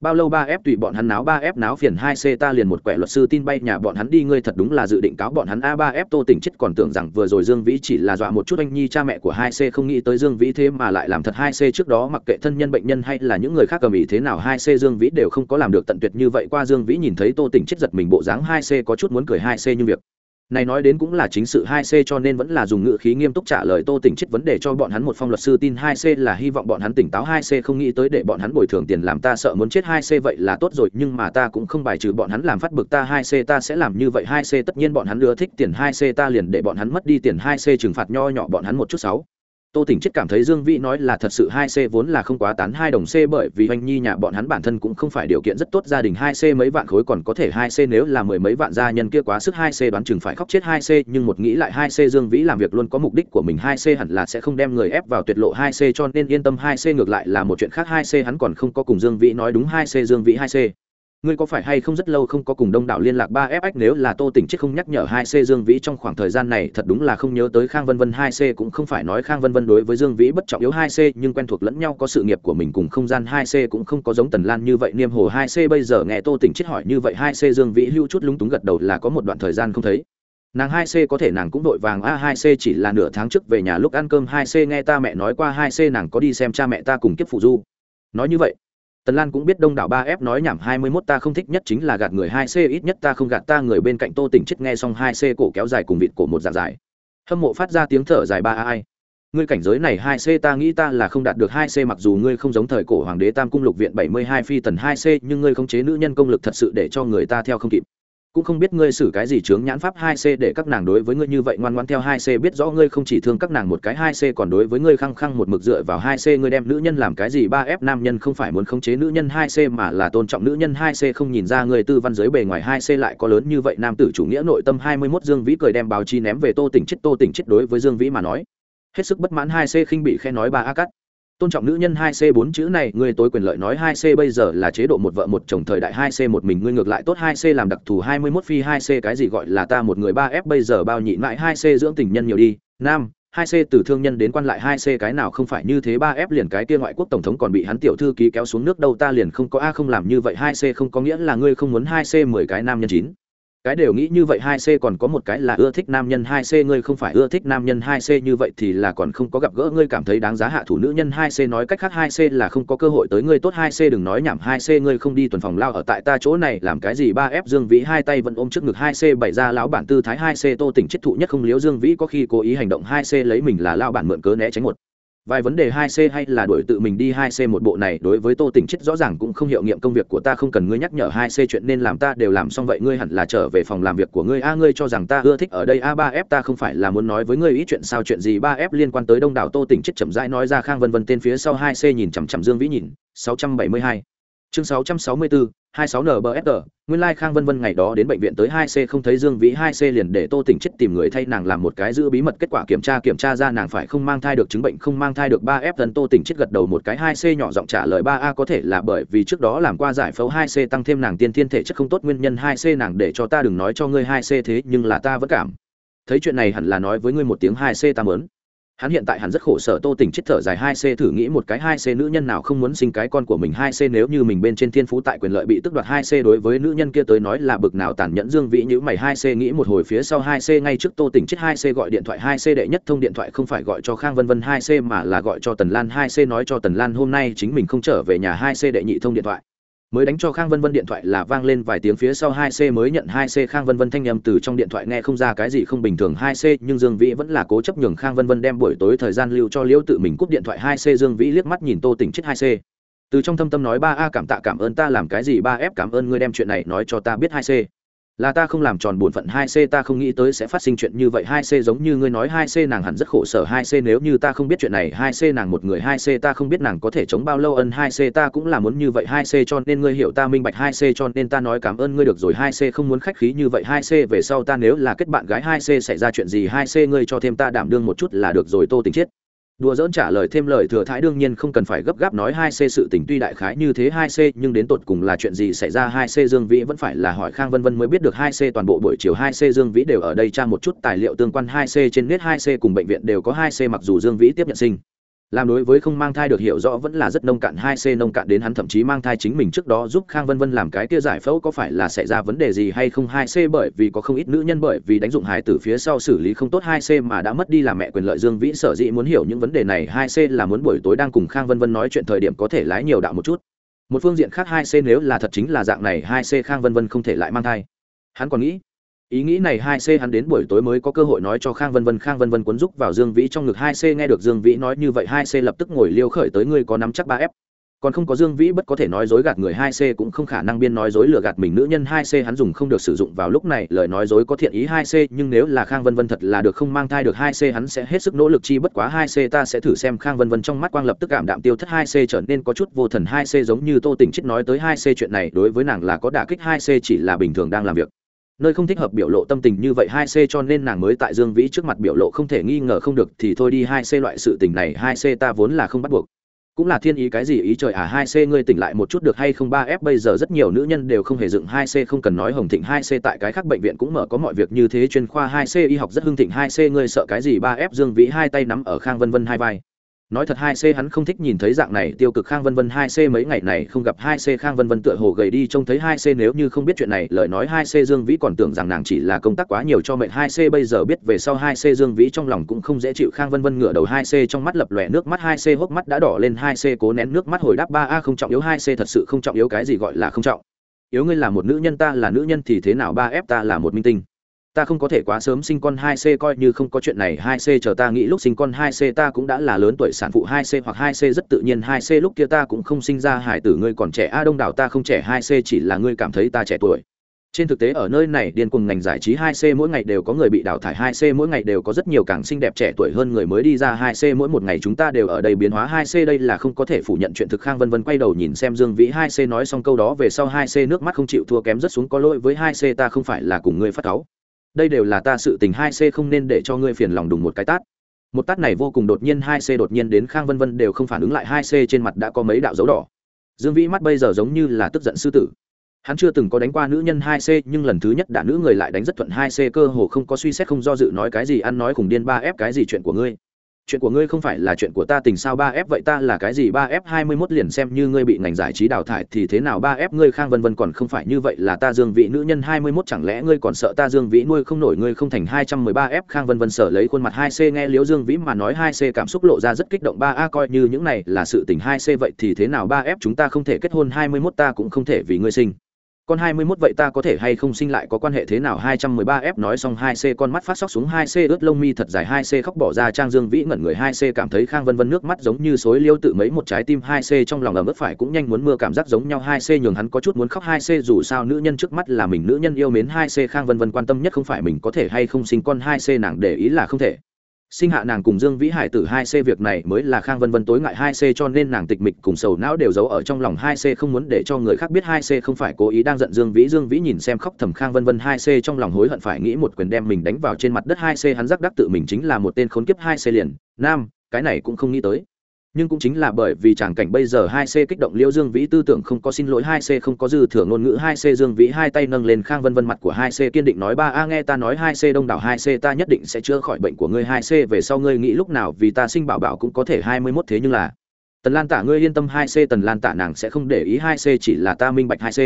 bao lâu ba f tùy bọn hắn náo, ba f náo phiền hai c ta liền một quẻ luật sư tin bay nhà bọn hắn đi, ngươi thật đúng là dự định cáo bọn hắn. A ba f tô tỉnh chết còn tưởng rằng vừa rồi dương vĩ chỉ là dọa một chút anh nhi cha mẹ của hai c không nghĩ tới dương vĩ thế mà lại làm thật hai c trước đó, mặc kệ thân nhân bệnh nhân hay là những người khác cầm ý thế nào, hai c dương vĩ đều không có làm được tận tuyệt như vậy. Qua dương vĩ nhìn thấy tô tỉnh chết giật mình, bộ dáng hai c có chút muốn cười, hai c như việc này nói đến cũng là chính sự 2C cho nên vẫn là dùng ngữ khí nghiêm túc trả lời Tô Tỉnh chết vấn đề cho bọn hắn một phong luật sư tin 2C là hy vọng bọn hắn tỉnh táo 2C không nghĩ tới để bọn hắn bồi thường tiền làm ta sợ muốn chết 2C vậy là tốt rồi, nhưng mà ta cũng không bài trừ bọn hắn làm phát bực ta 2C ta sẽ làm như vậy 2C tất nhiên bọn hắn ưa thích tiền 2C ta liền để bọn hắn mất đi tiền 2C trừng phạt nho nhỏ bọn hắn một chút sáu tô tỉnh chết cảm thấy dương vĩ nói là thật sự hai c vốn là không quá tán hai đồng c bởi vì hoành nhi nhà bọn hắn bản thân cũng không phải điều kiện rất tốt gia đình hai c, mấy vạn khối còn có thể hai c nếu là mười mấy vạn gia nhân kia quá sức hai c đoán chừng phải khóc chết hai c, nhưng một nghĩ lại hai c dương vĩ làm việc luôn có mục đích của mình hai c hẳn là sẽ không đem người ép vào tuyệt lộ hai c cho nên yên tâm hai c ngược lại là một chuyện khác hai c hắn còn không có cùng dương vĩ nói đúng hai c dương vĩ hai c ngươi có phải hay không rất lâu không có cùng đông đảo liên lạc ba fx nếu là tô tỉnh chết không nhắc nhở hai c dương vĩ trong khoảng thời gian này, thật đúng là không nhớ tới khang vân vân. Hai c cũng không phải nói khang vân vân đối với dương vĩ bất trọng yếu. Hai c nhưng quen thuộc lẫn nhau, có sự nghiệp của mình cùng không gian. Hai c cũng không có giống tần lan như vậy niêm hồ. Hai c bây giờ nghe tô tỉnh chết hỏi như vậy, hai c dương vĩ hưu chút lúng túng gật đầu là có một đoạn thời gian không thấy. Nàng hai c có thể nàng cũng đội vàng, a, hai c chỉ là nửa tháng trước về nhà lúc ăn cơm. Hai c nghe ta mẹ nói qua, hai c nàng có đi xem cha mẹ ta cùng kiếp phụ du. Nói như vậy Tần Lan cũng biết Đông đảo ba f nói nhảm hai mươi 21 ta không thích nhất chính là gạt người hai c, ít nhất ta không gạt ta người bên cạnh Tô Tỉnh chết nghe xong hai c cổ kéo dài cùng vịt cổ một dạng dài. Hâm mộ phát ra tiếng thở dài ba ai. Ngươi cảnh giới này hai c ta nghĩ ta là không đạt được hai c, mặc dù ngươi không giống thời cổ hoàng đế Tam cung lục viện bảy mươi hai phi tần hai c, nhưng ngươi khống chế nữ nhân công lực thật sự để cho người ta theo không kịp cũng không biết ngươi xử cái gì chướng nhãn pháp hai c để các nàng đối với ngươi như vậy ngoan ngoãn theo hai c biết rõ ngươi không chỉ thương các nàng một cái hai c còn đối với ngươi khăng khăng một mực dựa vào hai c ngươi đem nữ nhân làm cái gì? Ba f nam nhân không phải muốn khống chế nữ nhân hai c mà là tôn trọng nữ nhân hai c không nhìn ra ngươi tư văn giới bề ngoài hai c lại có lớn như vậy. Nam tử chủ nghĩa nội tâm hai mươi 21 Dương Vĩ cười đem báo chí ném về Tô Tỉnh chết Tô Tỉnh chết đối với Dương Vĩ mà nói, hết sức bất mãn hai c khinh bị khe nói ba a cắt tôn trọng nữ nhân hai c bốn chữ này, ngươi tối quyền lợi nói hai c bây giờ là chế độ một vợ một chồng thời đại hai c một mình, ngươi ngược lại tốt hai c làm đặc thù hai mươi 21 phi hai c, cái gì gọi là ta một người ba f bây giờ bao nhịn lại hai c dưỡng tình nhân nhiều đi. Nam, hai c từ thương nhân đến quan lại hai c, cái nào không phải như thế, ba f liền cái kia ngoại quốc tổng thống còn bị hắn tiểu thư ký kéo xuống nước, đâu ta liền không có a không làm như vậy, hai c không có nghĩa là ngươi không muốn hai c mười cái nam nhân chín cái đều nghĩ như vậy hai c còn có một cái là ưa thích nam nhân hai c ngươi không phải ưa thích nam nhân hai c như vậy thì là còn không có gặp gỡ ngươi cảm thấy đáng giá hạ thủ nữ nhân hai c nói cách khác hai c là không có cơ hội tới ngươi tốt hai c đừng nói nhảm hai c ngươi không đi tuần phòng lao ở tại ta chỗ này làm cái gì ba f dương vĩ hai tay vẫn ôm trước ngực hai c bày ra lão bản tư thái hai c tô tỉnh chết thụ nhất không liếu dương vĩ có khi cố ý hành động hai c lấy mình là lao bản mượn cớ né tránh một vài vấn đề hai c hay là đổi tự mình đi hai c một bộ này đối với tô tỉnh chết rõ ràng cũng không hiệu nghiệm công việc của ta, không cần ngươi nhắc nhở hai c chuyện nên làm ta đều làm xong vậy ngươi hẳn là trở về phòng làm việc của ngươi. A, ngươi cho rằng ta ưa thích ở đây. A, ba f, ta không phải là muốn nói với ngươi ý chuyện sao, chuyện gì? Ba f liên quan tới đông đảo tô tỉnh chết chậm rãi nói ra. Khang vân vân tên phía sau hai c nhìn chằm chằm dương vĩ nhìn. Sáu trăm bảy mươi hai. Chương sáu trăm sáu mươi bốn 26 NBFR, nguyên lai Khang Vân Vân ngày đó đến bệnh viện tới 2C không thấy Dương Vĩ 2C liền để Tô Tỉnh chết tìm người thay nàng làm một cái giữ bí mật kết quả kiểm tra kiểm tra ra nàng phải không mang thai được chứng bệnh không mang thai được 3F tấn Tô Tỉnh chết gật đầu một cái 2C nhỏ giọng trả lời 3A có thể là bởi vì trước đó làm qua giải phẫu 2C tăng thêm nàng tiên thiên thể chất không tốt nguyên nhân 2C nàng để cho ta đừng nói cho ngươi 2C thế nhưng là ta vẫn cảm. Thấy chuyện này hẳn là nói với ngươi một tiếng 2C ta muốn hắn hiện tại hắn rất khổ sở tô tình chết thở dài hai c thử nghĩ một cái hai c nữ nhân nào không muốn sinh cái con của mình hai c nếu như mình bên trên thiên phú tại quyền lợi bị tức đoạt hai c đối với nữ nhân kia tới nói là bực nào tàn nhẫn dương vĩ nhữ mày hai c nghĩ một hồi phía sau hai c ngay trước tô tình chết hai c gọi điện thoại hai c đệ nhất thông điện thoại không phải gọi cho khang vân vân hai c mà là gọi cho tần lan hai c nói cho tần lan hôm nay chính mình không trở về nhà hai c đệ nhị thông điện thoại mới đánh cho khang vân vân điện thoại là vang lên vài tiếng phía sau hai c mới nhận hai c. Khang vân vân thanh â m từ trong điện thoại nghe không ra cái gì không bình thường hai c, nhưng dương vĩ vẫn là cố chấp nhường khang vân vân đem buổi tối thời gian lưu cho liễu tự mình cúp điện thoại hai c. Dương vĩ liếc mắt nhìn tô tỉnh chết hai c. Từ trong thâm tâm nói, ba a, cảm tạ, cảm ơn ta, làm cái gì ba f, cảm ơn ngươi đem chuyện này nói cho ta biết hai c là ta không làm tròn bổn phận hai c ta không nghĩ tới sẽ phát sinh chuyện như vậy hai c giống như ngươi nói hai c nàng hẳn rất khổ sở hai c nếu như ta không biết chuyện này hai c nàng một người hai c ta không biết nàng có thể chống bao lâu ân hai c ta cũng là muốn như vậy hai c cho nên ngươi hiểu ta minh bạch hai c cho nên ta nói cảm ơn ngươi được rồi hai c không muốn khách khí như vậy hai c về sau ta nếu là kết bạn gái hai c xảy ra chuyện gì hai c ngươi cho thêm ta đảm đương một chút là được rồi tô tình chết đùa dỡn trả lời thêm lời thừa thái đương nhiên không cần phải gấp gáp nói hai c sự tình tuy đại khái như thế hai c, nhưng đến tột cùng là chuyện gì xảy ra hai c dương vĩ vẫn phải là hỏi khang vân vân mới biết được hai c toàn bộ buổi chiều hai c dương vĩ đều ở đây tra một chút tài liệu tương quan hai c trên nét hai c cùng bệnh viện đều có hai c mặc dù dương vĩ tiếp nhận sinh làm đối với không mang thai được hiểu rõ vẫn là rất nông cạn, hai c nông cạn đến hắn thậm chí mang thai chính mình trước đó giúp khang vân vân làm cái kia giải phẫu có phải là xảy ra vấn đề gì hay không? Hai c bởi vì có không ít nữ nhân bởi vì đánh dụng hài từ phía sau xử lý không tốt, hai c mà đã mất đi làm mẹ quyền lợi dương vĩ sở dĩ muốn hiểu những vấn đề này, hai c là muốn buổi tối đang cùng khang vân vân nói chuyện thời điểm có thể lái nhiều đạo một chút. Một phương diện khác, hai c nếu là thật chính là dạng này, hai c khang vân vân không thể lại mang thai. Hắn còn nghĩ ý nghĩ này hai c hắn đến buổi tối mới có cơ hội nói cho khang vân vân khang vân vân cuốn rúc vào dương vĩ trong ngực hai c nghe được dương vĩ nói như vậy hai c lập tức ngồi liêu khởi tới ngươi có nắm chắc ba f còn không có dương vĩ bất có thể nói dối gạt người hai c cũng không khả năng biên nói dối lừa gạt mình nữ nhân hai c hắn dùng không được sử dụng vào lúc này lời nói dối có thiện ý hai c nhưng nếu là khang vân vân thật là được không mang thai được hai c hắn sẽ hết sức nỗ lực chi bất quá hai c ta sẽ thử xem khang vân vân trong mắt quang lập tức cảm đạm tiêu thất hai c trở nên có chút vô thần hai c giống như tô tình chết nói tới hai c chuyện này đối với nàng là có đả kích hai c chỉ là bình thường đang làm việc nơi không thích hợp biểu lộ tâm tình như vậy hai c cho nên nàng mới tại dương vĩ trước mặt biểu lộ không thể nghi ngờ không được thì thôi đi hai c loại sự tình này hai c ta vốn là không bắt buộc. Cũng là thiên ý cái gì ý trời à hai c ngươi tỉnh lại một chút được hay không? Ba f bây giờ rất nhiều nữ nhân đều không hề dựng hai c, không cần nói hồng thịnh hai c, tại cái khác bệnh viện cũng mở có mọi việc như thế, chuyên khoa hai c, y học rất hưng thịnh hai c, ngươi sợ cái gì? Ba f dương vĩ hai tay nắm ở khang vân vân hai vai nói thật hai c hắn không thích nhìn thấy dạng này tiêu cực khang vân vân hai c mấy ngày này không gặp hai c khang vân vân tựa hồ gầy đi trông thấy hai c nếu như không biết chuyện này lời nói hai c dương vĩ còn tưởng rằng nàng chỉ là công tác quá nhiều cho mệnh hai c bây giờ biết về sau hai c dương vĩ trong lòng cũng không dễ chịu khang vân vân ngửa đầu hai c trong mắt lập lòe nước mắt hai c hốc mắt đã đỏ lên hai c cố nén nước mắt hồi đáp ba a không trọng yếu hai c thật sự không trọng yếu cái gì gọi là không trọng yếu ngươi là một nữ nhân ta là nữ nhân thì thế nào ba f ta là một minh tinh ta không có thể quá sớm sinh con 2C coi như không có chuyện này 2C chờ ta nghĩ lúc sinh con 2C ta cũng đã là lớn tuổi sản phụ 2C hoặc 2C rất tự nhiên 2C lúc kia ta cũng không sinh ra hải tử ngươi còn trẻ a đông đảo ta không trẻ 2C chỉ là ngươi cảm thấy ta trẻ tuổi trên thực tế ở nơi này điên cuồng ngành giải trí 2C mỗi ngày đều có người bị đào thải 2C mỗi ngày đều có rất nhiều càng xinh đẹp trẻ tuổi hơn người mới đi ra 2C mỗi một ngày chúng ta đều ở đây biến hóa 2C đây là không có thể phủ nhận chuyện thực khang vân vân quay đầu nhìn xem Dương Vĩ 2C nói xong câu đó về sau 2C nước mắt không chịu thua kém rất xuống có lỗi với 2C ta không phải là cùng ngươi phát cáu đây đều là ta sự tình, hai c không nên để cho ngươi phiền lòng đùng một cái tát. Một tát này vô cùng đột nhiên, hai c đột nhiên đến khang vân vân đều không phản ứng lại, hai c trên mặt đã có mấy đạo dấu đỏ. Dương Vĩ mắt bây giờ giống như là tức giận sư tử. Hắn chưa từng có đánh qua nữ nhân hai c, nhưng lần thứ nhất đã nữ người lại đánh rất thuận, hai c cơ hồ không có suy xét, không do dự nói cái gì, ăn nói cùng điên ba ép cái gì chuyện của ngươi chuyện của ngươi không phải là chuyện của ta tình sao ba f vậy ta là cái gì ba f hai mươi mốt liền xem như ngươi bị ngành giải trí đào thải thì thế nào ba f ngươi khang vân vân còn không phải như vậy là ta dương vị nữ nhân hai mươi mốt chẳng lẽ ngươi còn sợ ta dương vĩ nuôi không nổi ngươi không thành hai trăm mười ba f khang vân vân sở lấy khuôn mặt hai c nghe liếu dương vĩ mà nói hai c cảm xúc lộ ra rất kích động ba a coi như những này là sự tình hai c vậy thì thế nào ba f chúng ta không thể kết hôn hai mươi mốt ta cũng không thể vì ngươi sinh con hai mươi 21 vậy ta có thể hay không sinh lại có quan hệ thế nào? hai trăm mười ba f nói xong hai c con mắt phát sóc xuống hai c ướt lông mi thật dài, hai c khóc bỏ ra trang dương vĩ ngẩn người, hai c cảm thấy khang vân vân nước mắt giống như xối liêu tự mấy một trái tim, hai c trong lòng ẩm ướt phải cũng nhanh muốn mưa cảm giác giống nhau, hai c nhường hắn có chút muốn khóc, hai c dù sao nữ nhân trước mắt là mình, nữ nhân yêu mến, hai c khang vân vân quan tâm nhất không phải mình có thể hay không sinh con, hai c nàng để ý là không thể sinh hạ nàng cùng dương vĩ hải tử hai c việc này mới là khang vân vân tối ngại hai c cho nên nàng tịch mịch cùng sầu não đều giấu ở trong lòng hai c không muốn để cho người khác biết hai c không phải cố ý đang giận dương vĩ. Dương vĩ nhìn xem khóc thầm khang vân vân hai c trong lòng hối hận phải nghĩ một quyền đem mình đánh vào trên mặt đất hai c, hắn giác đắc tự mình chính là một tên khốn kiếp hai c liền. Nam, cái này cũng không nghĩ tới nhưng cũng chính là bởi vì tràng cảnh bây giờ hai c kích động liễu dương vĩ tư tưởng không có xin lỗi, hai c không có dư thừa ngôn ngữ, hai c dương vĩ hai tay nâng lên khang vân vân mặt của hai c kiên định nói, ba, a, nghe ta nói hai c đông đảo, hai c ta nhất định sẽ chữa khỏi bệnh của ngươi, hai c về sau ngươi nghĩ lúc nào vì ta sinh bảo bảo cũng có thể hai mươi mốt thế nhưng là tần lan tả, ngươi yên tâm, hai c tần lan tả nàng sẽ không để ý, hai c chỉ là ta minh bạch hai c.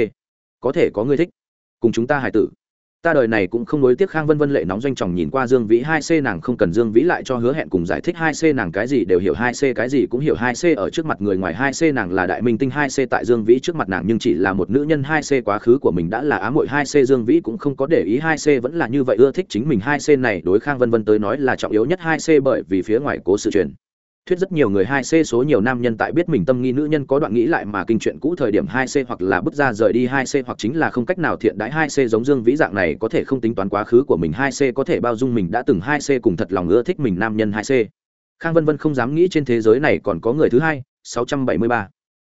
Có thể có ngươi thích, cùng chúng ta hài tử ta đời này cũng không nối tiếc khang vân vân lệ nóng doanh tròng nhìn qua dương vĩ hai c nàng không cần dương vĩ lại cho hứa hẹn cùng giải thích hai c nàng cái gì đều hiểu hai c cái gì cũng hiểu hai c ở trước mặt người ngoài hai c nàng là đại minh tinh hai c tại dương vĩ trước mặt nàng nhưng chỉ là một nữ nhân hai c quá khứ của mình đã là ám hội hai c dương vĩ cũng không có để ý hai c vẫn là như vậy ưa thích chính mình hai c này đối khang vân vân tới nói là trọng yếu nhất hai c bởi vì phía ngoài cố sự truyền thuyết rất nhiều người hai c số nhiều nam nhân tại biết mình tâm nghi nữ nhân có đoạn nghĩ lại mà kinh chuyện cũ thời điểm hai c hoặc là bước ra rời đi hai c hoặc chính là không cách nào thiện đãi hai c giống Dương Vĩ dạng này có thể không tính toán quá khứ của mình hai c có thể bao dung mình đã từng hai c cùng thật lòng ưa thích mình nam nhân hai c. Khang Vân Vân không dám nghĩ trên thế giới này còn có người thứ hai, 673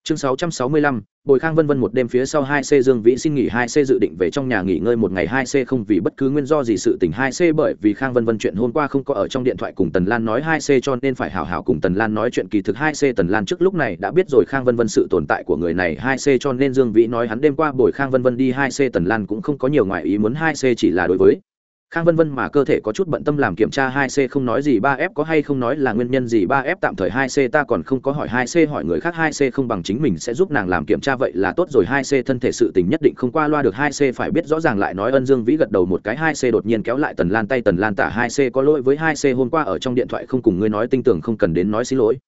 chương sáu trăm sáu mươi lăm, bồi khang vân vân một đêm phía sau hai c dương vĩ xin nghỉ hai c dự định về trong nhà nghỉ ngơi một ngày hai c không vì bất cứ nguyên do gì sự tình hai c bởi vì khang vân vân chuyện hôm qua không có ở trong điện thoại cùng tần lan nói hai c cho nên phải hào hào cùng tần lan nói chuyện kỳ thực hai c tần lan trước lúc này đã biết rồi khang vân vân sự tồn tại của người này hai c cho nên dương vĩ nói hắn đêm qua bồi khang vân vân đi hai c tần lan cũng không có nhiều ngoại ý muốn hai c chỉ là đối với khang vân vân mà cơ thể có chút bận tâm làm kiểm tra hai c không nói gì ba f có hay không nói là nguyên nhân gì ba f tạm thời hai c ta còn không có hỏi hai c hỏi người khác hai c không bằng chính mình sẽ giúp nàng làm kiểm tra vậy là tốt rồi hai c thân thể sự tình nhất định không qua loa được hai c phải biết rõ ràng lại nói ân dương vĩ gật đầu một cái hai c đột nhiên kéo lại tần lan tay tần lan tả hai c có lỗi với hai c hôm qua ở trong điện thoại không cùng ngươi nói tinh tưởng không cần đến nói xin lỗi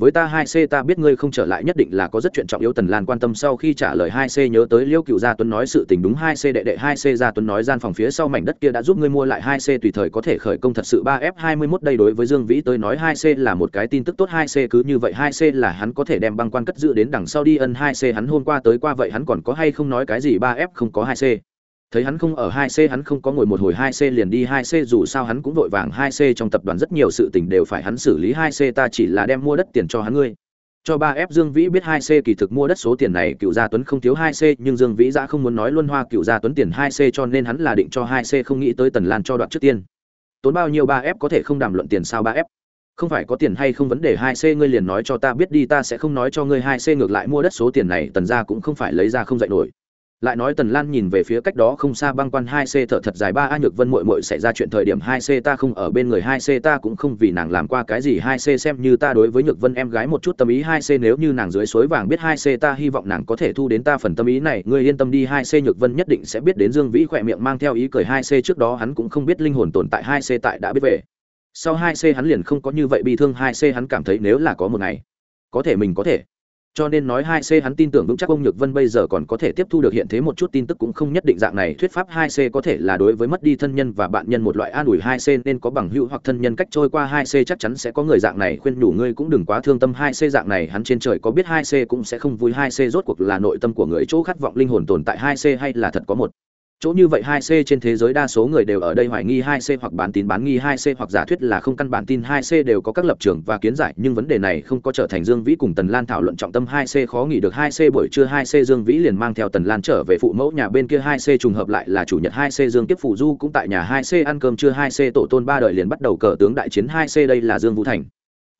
với ta hai c, ta biết ngươi không trở lại nhất định là có rất chuyện trọng yếu. Tần lan quan tâm sau khi trả lời hai c, nhớ tới liêu cựu gia tuấn nói sự tình đúng. Hai c đệ đệ, hai c gia tuấn nói gian phòng phía sau mảnh đất kia đã giúp ngươi mua lại. Hai c tùy thời có thể khởi công thật sự. Ba f hai mươi mốt đây đối với dương vĩ tới nói, hai c là một cái tin tức tốt. Hai c cứ như vậy. Hai c là hắn có thể đem băng quan cất giữ đến đằng sau đi. Ân, hai c hắn hôm qua tới qua vậy, hắn còn có hay không nói cái gì? Ba f không có hai c thấy hắn không ở hai c, hắn không có ngồi một hồi hai c liền đi hai c, dù sao hắn cũng vội vàng hai c trong tập đoàn rất nhiều sự tình đều phải hắn xử lý hai c, ta chỉ là đem mua đất tiền cho hắn ngươi. Cho ba f dương vĩ biết hai c kỳ thực mua đất số tiền này cựu gia tuấn không thiếu hai c, nhưng dương vĩ đã không muốn nói luân hoa cựu gia tuấn tiền hai c cho nên hắn là định cho hai c, không nghĩ tới tần lan cho đoạn trước tiên. Tốn bao nhiêu ba f có thể không đàm luận tiền sao ba f? Không phải có tiền hay không vấn đề hai c, ngươi liền nói cho ta biết đi, ta sẽ không nói cho ngươi hai c ngược lại mua đất số tiền này, tần ra cũng không phải lấy ra không dạy nổi lại nói tần lan nhìn về phía cách đó không xa băng quan hai c thở thật dài ba a nhược vân mội mội xảy ra chuyện thời điểm hai c ta không ở bên người hai c ta cũng không vì nàng làm qua cái gì hai c xem như ta đối với nhược vân em gái một chút tâm ý hai c nếu như nàng dưới suối vàng biết hai c ta hy vọng nàng có thể thu đến ta phần tâm ý này ngươi yên tâm đi hai c nhược vân nhất định sẽ biết đến dương vĩ khỏe miệng mang theo ý cười hai c trước đó hắn cũng không biết linh hồn tồn tại hai c tại đã biết về sau hai c hắn liền không có như vậy bị thương hai c hắn cảm thấy nếu là có một ngày có thể mình có thể cho nên nói hai c hắn tin tưởng vững chắc ông nhược vân bây giờ còn có thể tiếp thu được hiện thế một chút tin tức cũng không nhất định dạng này. Thuyết pháp hai c có thể là đối với mất đi thân nhân và bạn nhân một loại an ủi hai c nên có bằng hữu hoặc thân nhân cách trôi qua hai c chắc chắn sẽ có người dạng này. Khuyên đủ ngươi cũng đừng quá thương tâm hai c dạng này. Hắn trên trời có biết hai c cũng sẽ không vui. Hai c rốt cuộc là nội tâm của người. Chỗ khát vọng linh hồn tồn tại hai c hay là thật có một? Chỗ như vậy 2C trên thế giới đa số người đều ở đây hoài nghi 2C hoặc bán tín bán nghi 2C hoặc giả thuyết là không căn bản tin 2C đều có các lập trường và kiến giải nhưng vấn đề này không có trở thành Dương Vĩ cùng Tần Lan thảo luận trọng tâm 2C khó nghĩ được 2C buổi trưa 2C Dương Vĩ liền mang theo Tần Lan trở về phụ mẫu nhà bên kia 2C trùng hợp lại là chủ nhật 2C Dương Tiếp Phụ Du cũng tại nhà 2C ăn cơm trưa 2C tổ tôn ba đời liền bắt đầu cờ tướng đại chiến 2C đây là Dương Vũ Thành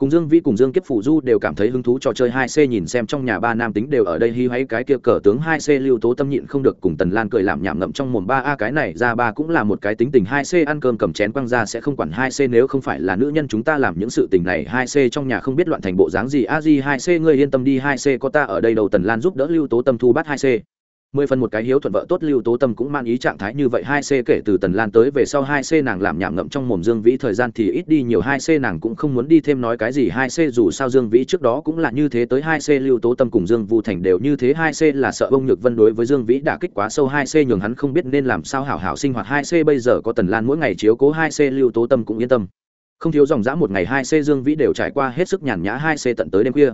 cùng dương vĩ cùng dương kiếp phụ du đều cảm thấy hứng thú trò chơi hai c nhìn xem trong nhà ba nam tính đều ở đây hy hoáy cái kia cờ tướng hai c lưu tố tâm nhịn không được cùng tần lan cười làm nhảm ngậm trong mồm ba, a, cái này ra ba cũng là một cái tính tình hai c, ăn cơm cầm chén quăng ra sẽ không quản hai c nếu không phải là nữ nhân chúng ta làm những sự tình này. Hai c trong nhà không biết loạn thành bộ dáng gì. A di, hai c, ngươi yên tâm đi, hai c có ta ở đây đầu tần lan giúp đỡ lưu tố tâm thu bắt hai c mười phần một cái hiếu thuận vợ tốt lưu tố tâm cũng mang ý trạng thái như vậy hai c kể từ tần lan tới về sau hai c nàng làm nhảm ngậm trong mồm dương vĩ thời gian thì ít đi nhiều hai c nàng cũng không muốn đi thêm nói cái gì hai c dù sao dương vĩ trước đó cũng là như thế tới hai c lưu tố tâm cùng dương vu thành đều như thế hai c là sợ bông nhược vân đối với dương vĩ đã kích quá sâu hai c nhường hắn không biết nên làm sao hảo hảo sinh hoạt hai c bây giờ có tần lan mỗi ngày chiếu cố hai c lưu tố tâm cũng yên tâm không thiếu dòng dã một ngày hai c dương vĩ đều trải qua hết sức nhàn nhã hai c tận tới đêm khuya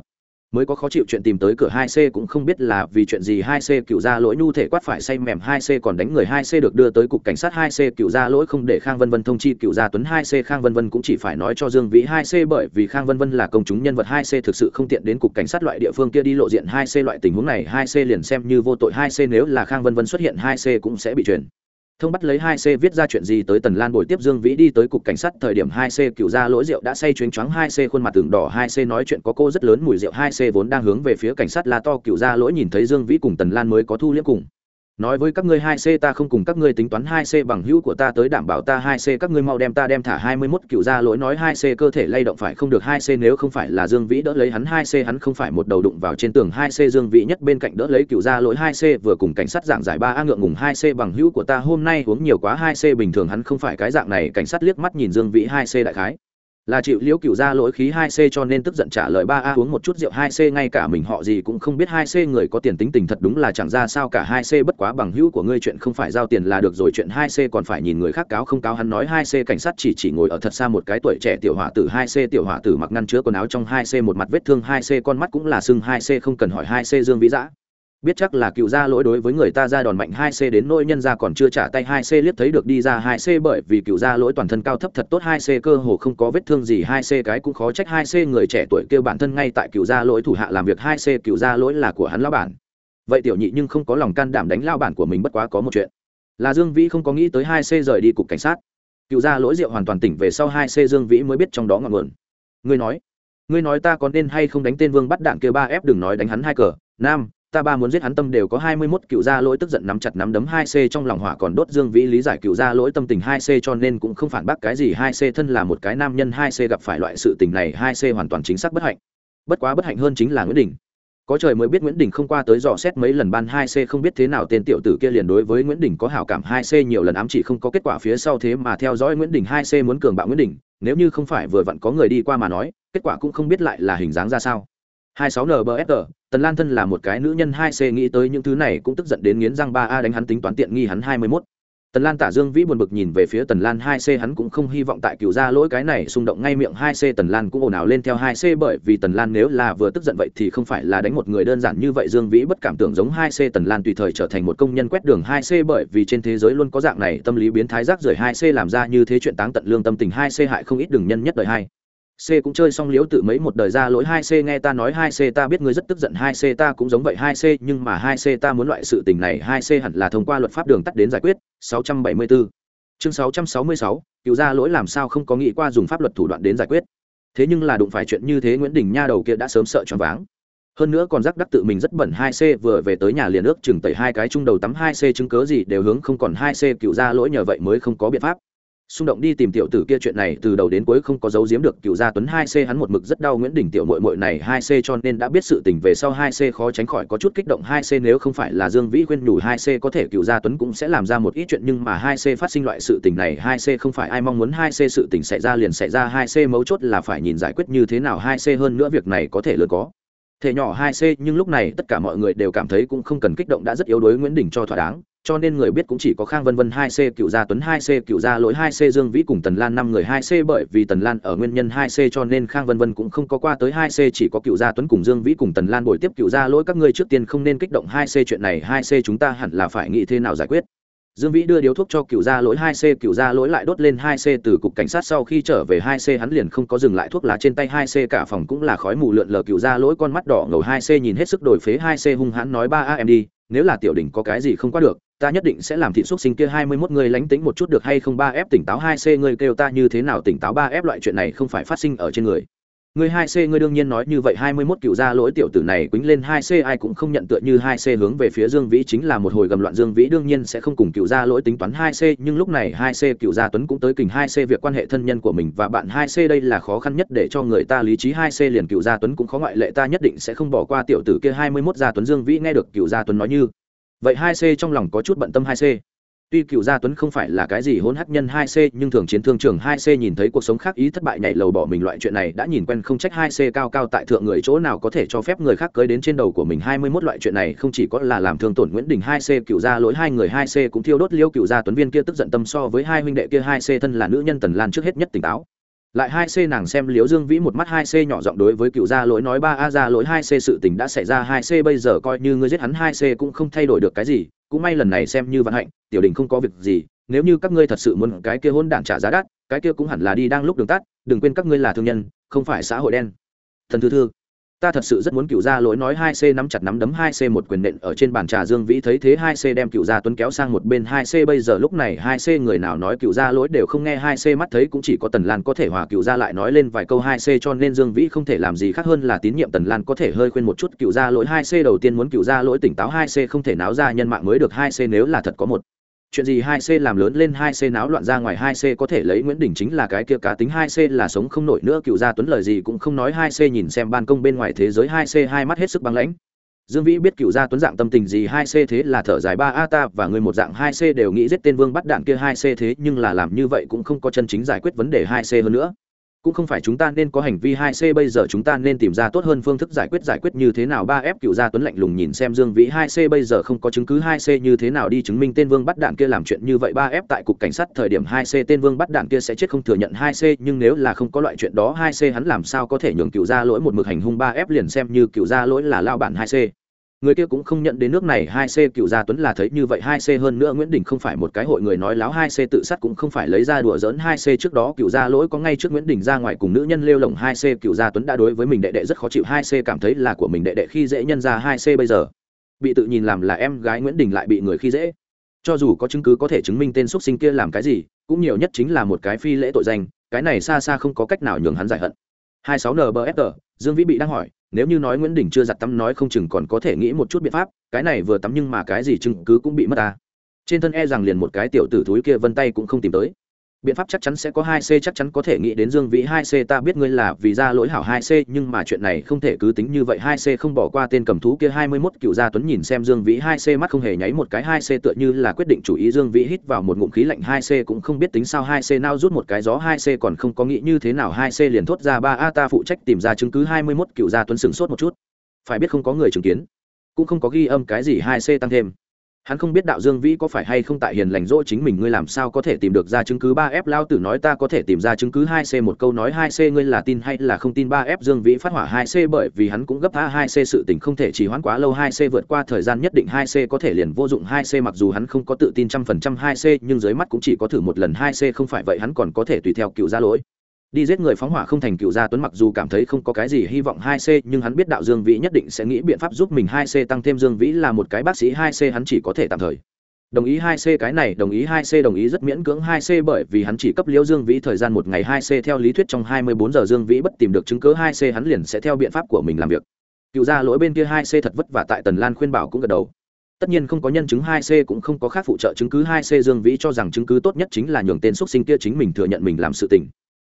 mới có khó chịu chuyện tìm tới cửa hai c cũng không biết là vì chuyện gì hai c cựu ra lỗi nhu thể quát phải say mềm hai c còn đánh người hai c được đưa tới cục cảnh sát hai c cựu ra lỗi không để khang vân vân thông chi cựu gia tuấn hai c khang vân vân cũng chỉ phải nói cho dương vĩ hai c bởi vì khang vân vân là công chúng nhân vật hai c thực sự không tiện đến cục cảnh sát loại địa phương kia đi lộ diện hai c loại tình huống này hai c liền xem như vô tội hai c nếu là khang vân vân xuất hiện hai c cũng sẽ bị truyền thông bắt lấy hai c viết ra chuyện gì tới tần lan bồi tiếp dương vĩ đi tới cục cảnh sát thời điểm hai c cựu ra lỗi rượu đã say chuyến choáng, hai c khuôn mặt tường đỏ, hai c nói chuyện có cô rất lớn mùi rượu, hai c vốn đang hướng về phía cảnh sát la to cựu ra lỗi nhìn thấy dương vĩ cùng tần lan mới có thu liễm cùng nói với các ngươi hai c ta không cùng các ngươi tính toán hai c bằng hữu của ta tới đảm bảo ta hai c các ngươi mau đem ta đem thả hai mươi 21 cựu ra lỗi nói hai c cơ thể lay động phải không được hai c nếu không phải là dương vĩ đỡ lấy hắn hai c hắn không phải một đầu đụng vào trên tường hai c dương vĩ nhất bên cạnh đỡ lấy cựu ra lỗi hai c vừa cùng cảnh sát giảng giải ba a ngượng ngùng hai c bằng hữu của ta hôm nay uống nhiều quá hai c bình thường hắn không phải cái dạng này cảnh sát liếc mắt nhìn dương vĩ hai c đại khái là chịu liễu cựu ra lỗi khí hai c cho nên tức giận trả lời ba a uống một chút rượu hai c ngay cả mình họ gì cũng không biết hai c người có tiền tính tình thật đúng là chẳng ra sao cả hai c bất quá bằng hữu của ngươi chuyện không phải giao tiền là được rồi chuyện hai c còn phải nhìn người khác cáo không cáo hắn nói hai c cảnh sát chỉ chỉ ngồi ở thật xa một cái tuổi trẻ tiểu hỏa tử hai c tiểu hỏa tử mặc ngăn chứa quần áo trong hai c một mặt vết thương hai c con mắt cũng là sưng hai c không cần hỏi hai c dương vĩ dã biết chắc là cựu gia lỗi đối với người ta ra đòn mạnh hai c đến nỗi nhân ra còn chưa trả tay hai c liếc thấy được đi ra hai c bởi vì cựu gia lỗi toàn thân cao thấp thật tốt hai c cơ hồ không có vết thương gì hai c cái cũng khó trách hai c người trẻ tuổi kêu bản thân ngay tại cựu gia lỗi thủ hạ làm việc hai c cựu gia lỗi là của hắn lão bản. Vậy tiểu nhị nhưng không có lòng can đảm đánh lao bản của mình bất quá có một chuyện. Là dương vĩ không có nghĩ tới hai c rời đi cục cảnh sát. Cựu gia lỗi rượu hoàn toàn tỉnh về sau hai c dương vĩ mới biết trong đó ngọn nguồn. Ngươi nói ngươi nói ta có nên hay không đánh tên vương bắt đạn kêu ba f đừng nói đánh hắn hai cờ, nam ta ba muốn giết hắn tâm đều có hai mươi 21 cựu gia lỗi tức giận nắm chặt nắm đấm hai c trong lòng hỏa còn đốt Dương Vĩ lý giải cựu gia lỗi tâm tình hai c cho nên cũng không phản bác cái gì hai c thân là một cái nam nhân hai c gặp phải loại sự tình này hai c hoàn toàn chính xác bất hạnh. Bất quá bất hạnh hơn chính là Nguyễn Đình. Có trời mới biết Nguyễn Đình không qua tới dò xét mấy lần ban hai c không biết thế nào tên tiểu tử kia liền đối với Nguyễn Đình có hảo cảm hai c nhiều lần ám chỉ không có kết quả phía sau thế mà theo dõi Nguyễn Đình hai c muốn cường bạo Nguyễn Đình, nếu như không phải vừa vặn có người đi qua mà nói, kết quả cũng không biết lại là hình dáng ra sao. 26 NBFR, Tần Lan thân là một cái nữ nhân 2C nghĩ tới những thứ này cũng tức giận đến nghiến răng 3A đánh hắn tính toán tiện nghi hắn 21. Tần Lan Tả Dương Vĩ buồn bực nhìn về phía Tần Lan 2C hắn cũng không hy vọng tại cựu gia lỗi cái này xung động ngay miệng 2C Tần Lan cũng ồn ào lên theo 2C bởi vì Tần Lan nếu là vừa tức giận vậy thì không phải là đánh một người đơn giản như vậy Dương Vĩ bất cảm tưởng giống 2C Tần Lan tùy thời trở thành một công nhân quét đường 2C bởi vì trên thế giới luôn có dạng này tâm lý biến thái rác rưởi 2C làm ra như thế chuyện táng tận lương tâm tình 2C hại không ít đường nhân nhất đời hai c cũng chơi xong liếu tự mấy một đời ra lỗi hai c, nghe ta nói hai c ta biết ngươi rất tức giận hai c ta cũng giống vậy hai c, nhưng mà hai c ta muốn loại sự tình này hai c hẳn là thông qua luật pháp đường tắt đến giải quyết. 674 chương 666 cựu ra lỗi làm sao không có nghĩ qua dùng pháp luật thủ đoạn đến giải quyết. Thế nhưng là đụng phải chuyện như thế nguyễn đình nha đầu kia đã sớm sợ choáng váng. Hơn nữa còn rắc đắc tự mình rất bẩn hai c, vừa về tới nhà liền ước chừng tẩy hai cái chung đầu tắm hai c, chứng cớ gì đều hướng không còn hai c, cựu ra lỗi nhờ vậy mới không có biện pháp xung động đi tìm tiểu tử kia chuyện này từ đầu đến cuối không có dấu giếm được. Cựu gia tuấn hai c hắn một mực rất đau nguyễn đình tiểu mội mội này hai c cho nên đã biết sự tình về sau hai c khó tránh khỏi có chút kích động. Hai c nếu không phải là dương vĩ khuyên nhủ hai c có thể cựu gia tuấn cũng sẽ làm ra một ít chuyện nhưng mà hai c phát sinh loại sự tình này, hai c không phải ai mong muốn hai c sự tình xảy ra liền xảy ra. Hai c mấu chốt là phải nhìn giải quyết như thế nào hai c hơn nữa việc này có thể lớn có thể nhỏ hai c nhưng lúc này tất cả mọi người đều cảm thấy cũng không cần kích động đã rất yếu đuối nguyễn đình cho thỏa đáng, cho nên người biết cũng chỉ có khang vân vân hai c, cựu gia tuấn hai c, cựu gia lỗi hai c, dương vĩ cùng tần lan năm người hai c bởi vì tần lan ở nguyên nhân hai c cho nên khang vân vân cũng không có qua tới hai c, chỉ có cựu gia tuấn cùng dương vĩ cùng tần lan bồi tiếp cựu gia lỗi các ngươi trước tiên không nên kích động hai c, chuyện này hai c chúng ta hẳn là phải nghĩ thế nào giải quyết dương vĩ đưa điếu thuốc cho cựu gia lỗi hai c cựu gia lỗi lại đốt lên hai c từ cục cảnh sát sau khi trở về hai c, hắn liền không có dừng lại thuốc lá trên tay hai c, cả phòng cũng là khói mù lượn lờ. Cựu gia lỗi con mắt đỏ ngầu hai c nhìn hết sức đổi phế hai c, hung hãn nói, ba a, em đi, nếu là tiểu đỉnh có cái gì không qua được, ta nhất định sẽ làm thị xúc sinh kia hai mươi 21 người lánh tính một chút được hay không? Ba f tỉnh táo hai c người kêu ta như thế nào tỉnh táo? Ba f loại chuyện này không phải phát sinh ở trên người người hai c ngươi đương nhiên nói như vậy, hai mươi 21 cựu gia lỗi tiểu tử này quĩnh lên hai c, ai cũng không nhận tựa như hai c hướng về phía Dương Vĩ, chính là một hồi gầm loạn Dương Vĩ đương nhiên sẽ không cùng cựu gia lỗi tính toán hai c, nhưng lúc này hai c cựu gia Tuấn cũng tới kình hai c việc quan hệ thân nhân của mình, và bạn hai c đây là khó khăn nhất để cho người ta lý trí hai c liền cựu gia Tuấn cũng khó ngoại lệ, ta nhất định sẽ không bỏ qua tiểu tử kia, hai mươi 21 gia Tuấn Dương Vĩ nghe được cựu gia Tuấn nói như. Vậy hai c trong lòng có chút bận tâm hai c? Tuy cựu gia tuấn không phải là cái gì hôn hắc nhân hai c, nhưng thường chiến thương trường hai c nhìn thấy cuộc sống khác ý thất bại nhảy lầu bỏ mình loại chuyện này đã nhìn quen không trách hai c cao cao tại thượng người chỗ nào có thể cho phép người khác cưới đến trên đầu của mình hai mươi 21 loại chuyện này, không chỉ có là làm thương tổn nguyễn đình hai c, cựu gia lỗi hai người hai c cũng thiêu đốt liêu cựu gia tuấn viên kia tức giận tâm so với hai huynh đệ kia hai c thân là nữ nhân tần lan trước hết nhất tỉnh táo. Lại hai c nàng xem liếu dương vĩ một mắt hai c nhỏ giọng đối với cựu gia lỗi nói ba a gia lỗi hai c sự tình đã xảy ra hai c bây giờ coi như ngươi giết hắn hai c cũng không thay đổi được cái gì, cũng may lần này xem như vận hạnh tiểu đình không có việc gì nếu như các ngươi thật sự muốn cái kia hôn đản trả giá đắt cái kia cũng hẳn là đi đang lúc đường tắt đừng quên các ngươi là thương nhân không phải xã hội đen thần thư thư ta thật sự rất muốn cựu gia lỗi nói hai c nắm chặt nắm đấm hai c một quyền nện ở trên bàn trà dương vĩ thấy thế hai c đem cựu gia tuấn kéo sang một bên hai c bây giờ lúc này hai c người nào nói cựu gia lỗi đều không nghe hai c mắt thấy cũng chỉ có tần lan có thể hòa cựu gia lại nói lên vài câu hai c cho nên dương vĩ không thể làm gì khác hơn là tín nhiệm tần lan có thể hơi khuyên một chút cựu gia lỗi hai c đầu tiên muốn cựu gia lỗi tỉnh táo hai c không thể náo ra nhân mạng mới được hai c nếu là thật có một chuyện gì hai c làm lớn lên hai c náo loạn ra ngoài hai c có thể lấy nguyễn đình chính là cái kia cá tính hai c là sống không nổi nữa cựu gia tuấn lời gì cũng không nói hai c nhìn xem ban công bên ngoài thế giới hai c hai mắt hết sức băng lãnh dương vĩ biết cựu gia tuấn dạng tâm tình gì hai c thế là thở dài ba a ta và người một dạng hai c đều nghĩ giết tên vương bắt đạn kia hai c thế nhưng là làm như vậy cũng không có chân chính giải quyết vấn đề hai c hơn nữa cũng không phải chúng ta nên có hành vi hai c, bây giờ chúng ta nên tìm ra tốt hơn phương thức giải quyết giải quyết như thế nào? Ba f cựu gia tuấn lạnh lùng nhìn xem dương vĩ, hai c, bây giờ không có chứng cứ hai c như thế nào đi chứng minh tên vương bắt đạn kia làm chuyện như vậy. Ba f tại cục cảnh sát thời điểm hai c, tên vương bắt đạn kia sẽ chết không thừa nhận hai c, nhưng nếu là không có loại chuyện đó, hai c hắn làm sao có thể nhường cựu gia lỗi một mực hành hung? Ba f liền xem như cựu gia lỗi là lao bản hai c người kia cũng không nhận đến nước này, hai c cựu gia tuấn là thấy như vậy, hai c hơn nữa nguyễn đình không phải một cái hội người nói láo, hai c tự sát cũng không phải lấy ra đùa dỡn hai c trước đó cựu gia lỗi có ngay trước nguyễn đình ra ngoài cùng nữ nhân lêu lồng, hai c cựu gia tuấn đã đối với mình đệ đệ rất khó chịu, hai c cảm thấy là của mình đệ đệ khi dễ nhân ra hai c bây giờ bị tự nhìn làm là em gái nguyễn đình lại bị người khi dễ. Cho dù có chứng cứ có thể chứng minh tên x sinh kia làm cái gì, cũng nhiều nhất chính là một cái phi lễ tội danh, cái này xa xa không có cách nào nhường hắn giải hận hai sáu nbfr dương vĩ bị đang hỏi, nếu như nói nguyễn đình chưa giặt tắm nói không chừng còn có thể nghĩ một chút biện pháp, cái này vừa tắm nhưng mà cái gì chứng cứ cũng bị mất ta. Trên thân e rằng liền một cái tiểu tử thúi kia vân tay cũng không tìm tới biện pháp chắc chắn sẽ có hai c, chắc chắn có thể nghĩ đến dương vĩ hai c. Ta biết ngươi là vì ra lỗi hảo hai c, nhưng mà chuyện này không thể cứ tính như vậy. Hai c không bỏ qua tên cầm thú kia. Hai mươi 21 cựu gia tuấn nhìn xem dương vĩ hai c, mắt không hề nháy một cái. Hai c tựa như là quyết định chủ ý. Dương vĩ hít vào một ngụm khí lạnh. Hai c cũng không biết tính sao. Hai c nao rút một cái gió. Hai c còn không có nghĩ như thế nào. Hai c liền thốt ra, ba a, ta phụ trách tìm ra chứng cứ. Hai mươi 21 cựu gia tuấn sửng sốt một chút. Phải biết không có người chứng kiến. Cũng không có ghi âm cái gì. Hai c tăng thêm hắn không biết đạo dương vĩ có phải hay không tại hiền lành dỗ chính mình, ngươi làm sao có thể tìm được ra chứng cứ? Ba f lao tử nói ta có thể tìm ra chứng cứ, hai c một câu nói, hai c ngươi là tin hay là không tin? Ba f dương vĩ phát hỏa hai c bởi vì hắn cũng gấp tha hai c sự tình không thể trì hoãn quá lâu. Hai c vượt qua thời gian nhất định, hai c có thể liền vô dụng. Hai c mặc dù hắn không có tự tin trăm phần trăm, hai c nhưng dưới mắt cũng chỉ có thử một lần. Hai c không phải vậy, hắn còn có thể tùy theo cựu gia lỗi đi giết người phóng hỏa không thành cựu gia tuấn mặc dù cảm thấy không có cái gì hy vọng hai c, nhưng hắn biết đạo dương vĩ nhất định sẽ nghĩ biện pháp giúp mình hai c tăng thêm dương vĩ là một cái bác sĩ hai c, hắn chỉ có thể tạm thời. Đồng ý hai c cái này, đồng ý hai c, đồng ý rất miễn cưỡng hai c bởi vì hắn chỉ cấp liễu dương vĩ thời gian một ngày hai c theo lý thuyết trong hai mươi bốn giờ dương vĩ bất tìm được chứng cứ hai c hắn liền sẽ theo biện pháp của mình làm việc. Cựu gia lỗi bên kia hai c thật vất vả tại tần lan khuyên bảo cũng gật đầu. Tất nhiên không có nhân chứng hai c cũng không có khác phụ trợ chứng cứ hai c, dương vĩ cho rằng chứng cứ tốt nhất chính là nhường tên x sinh kia chính mình thừa nhận mình làm sự tình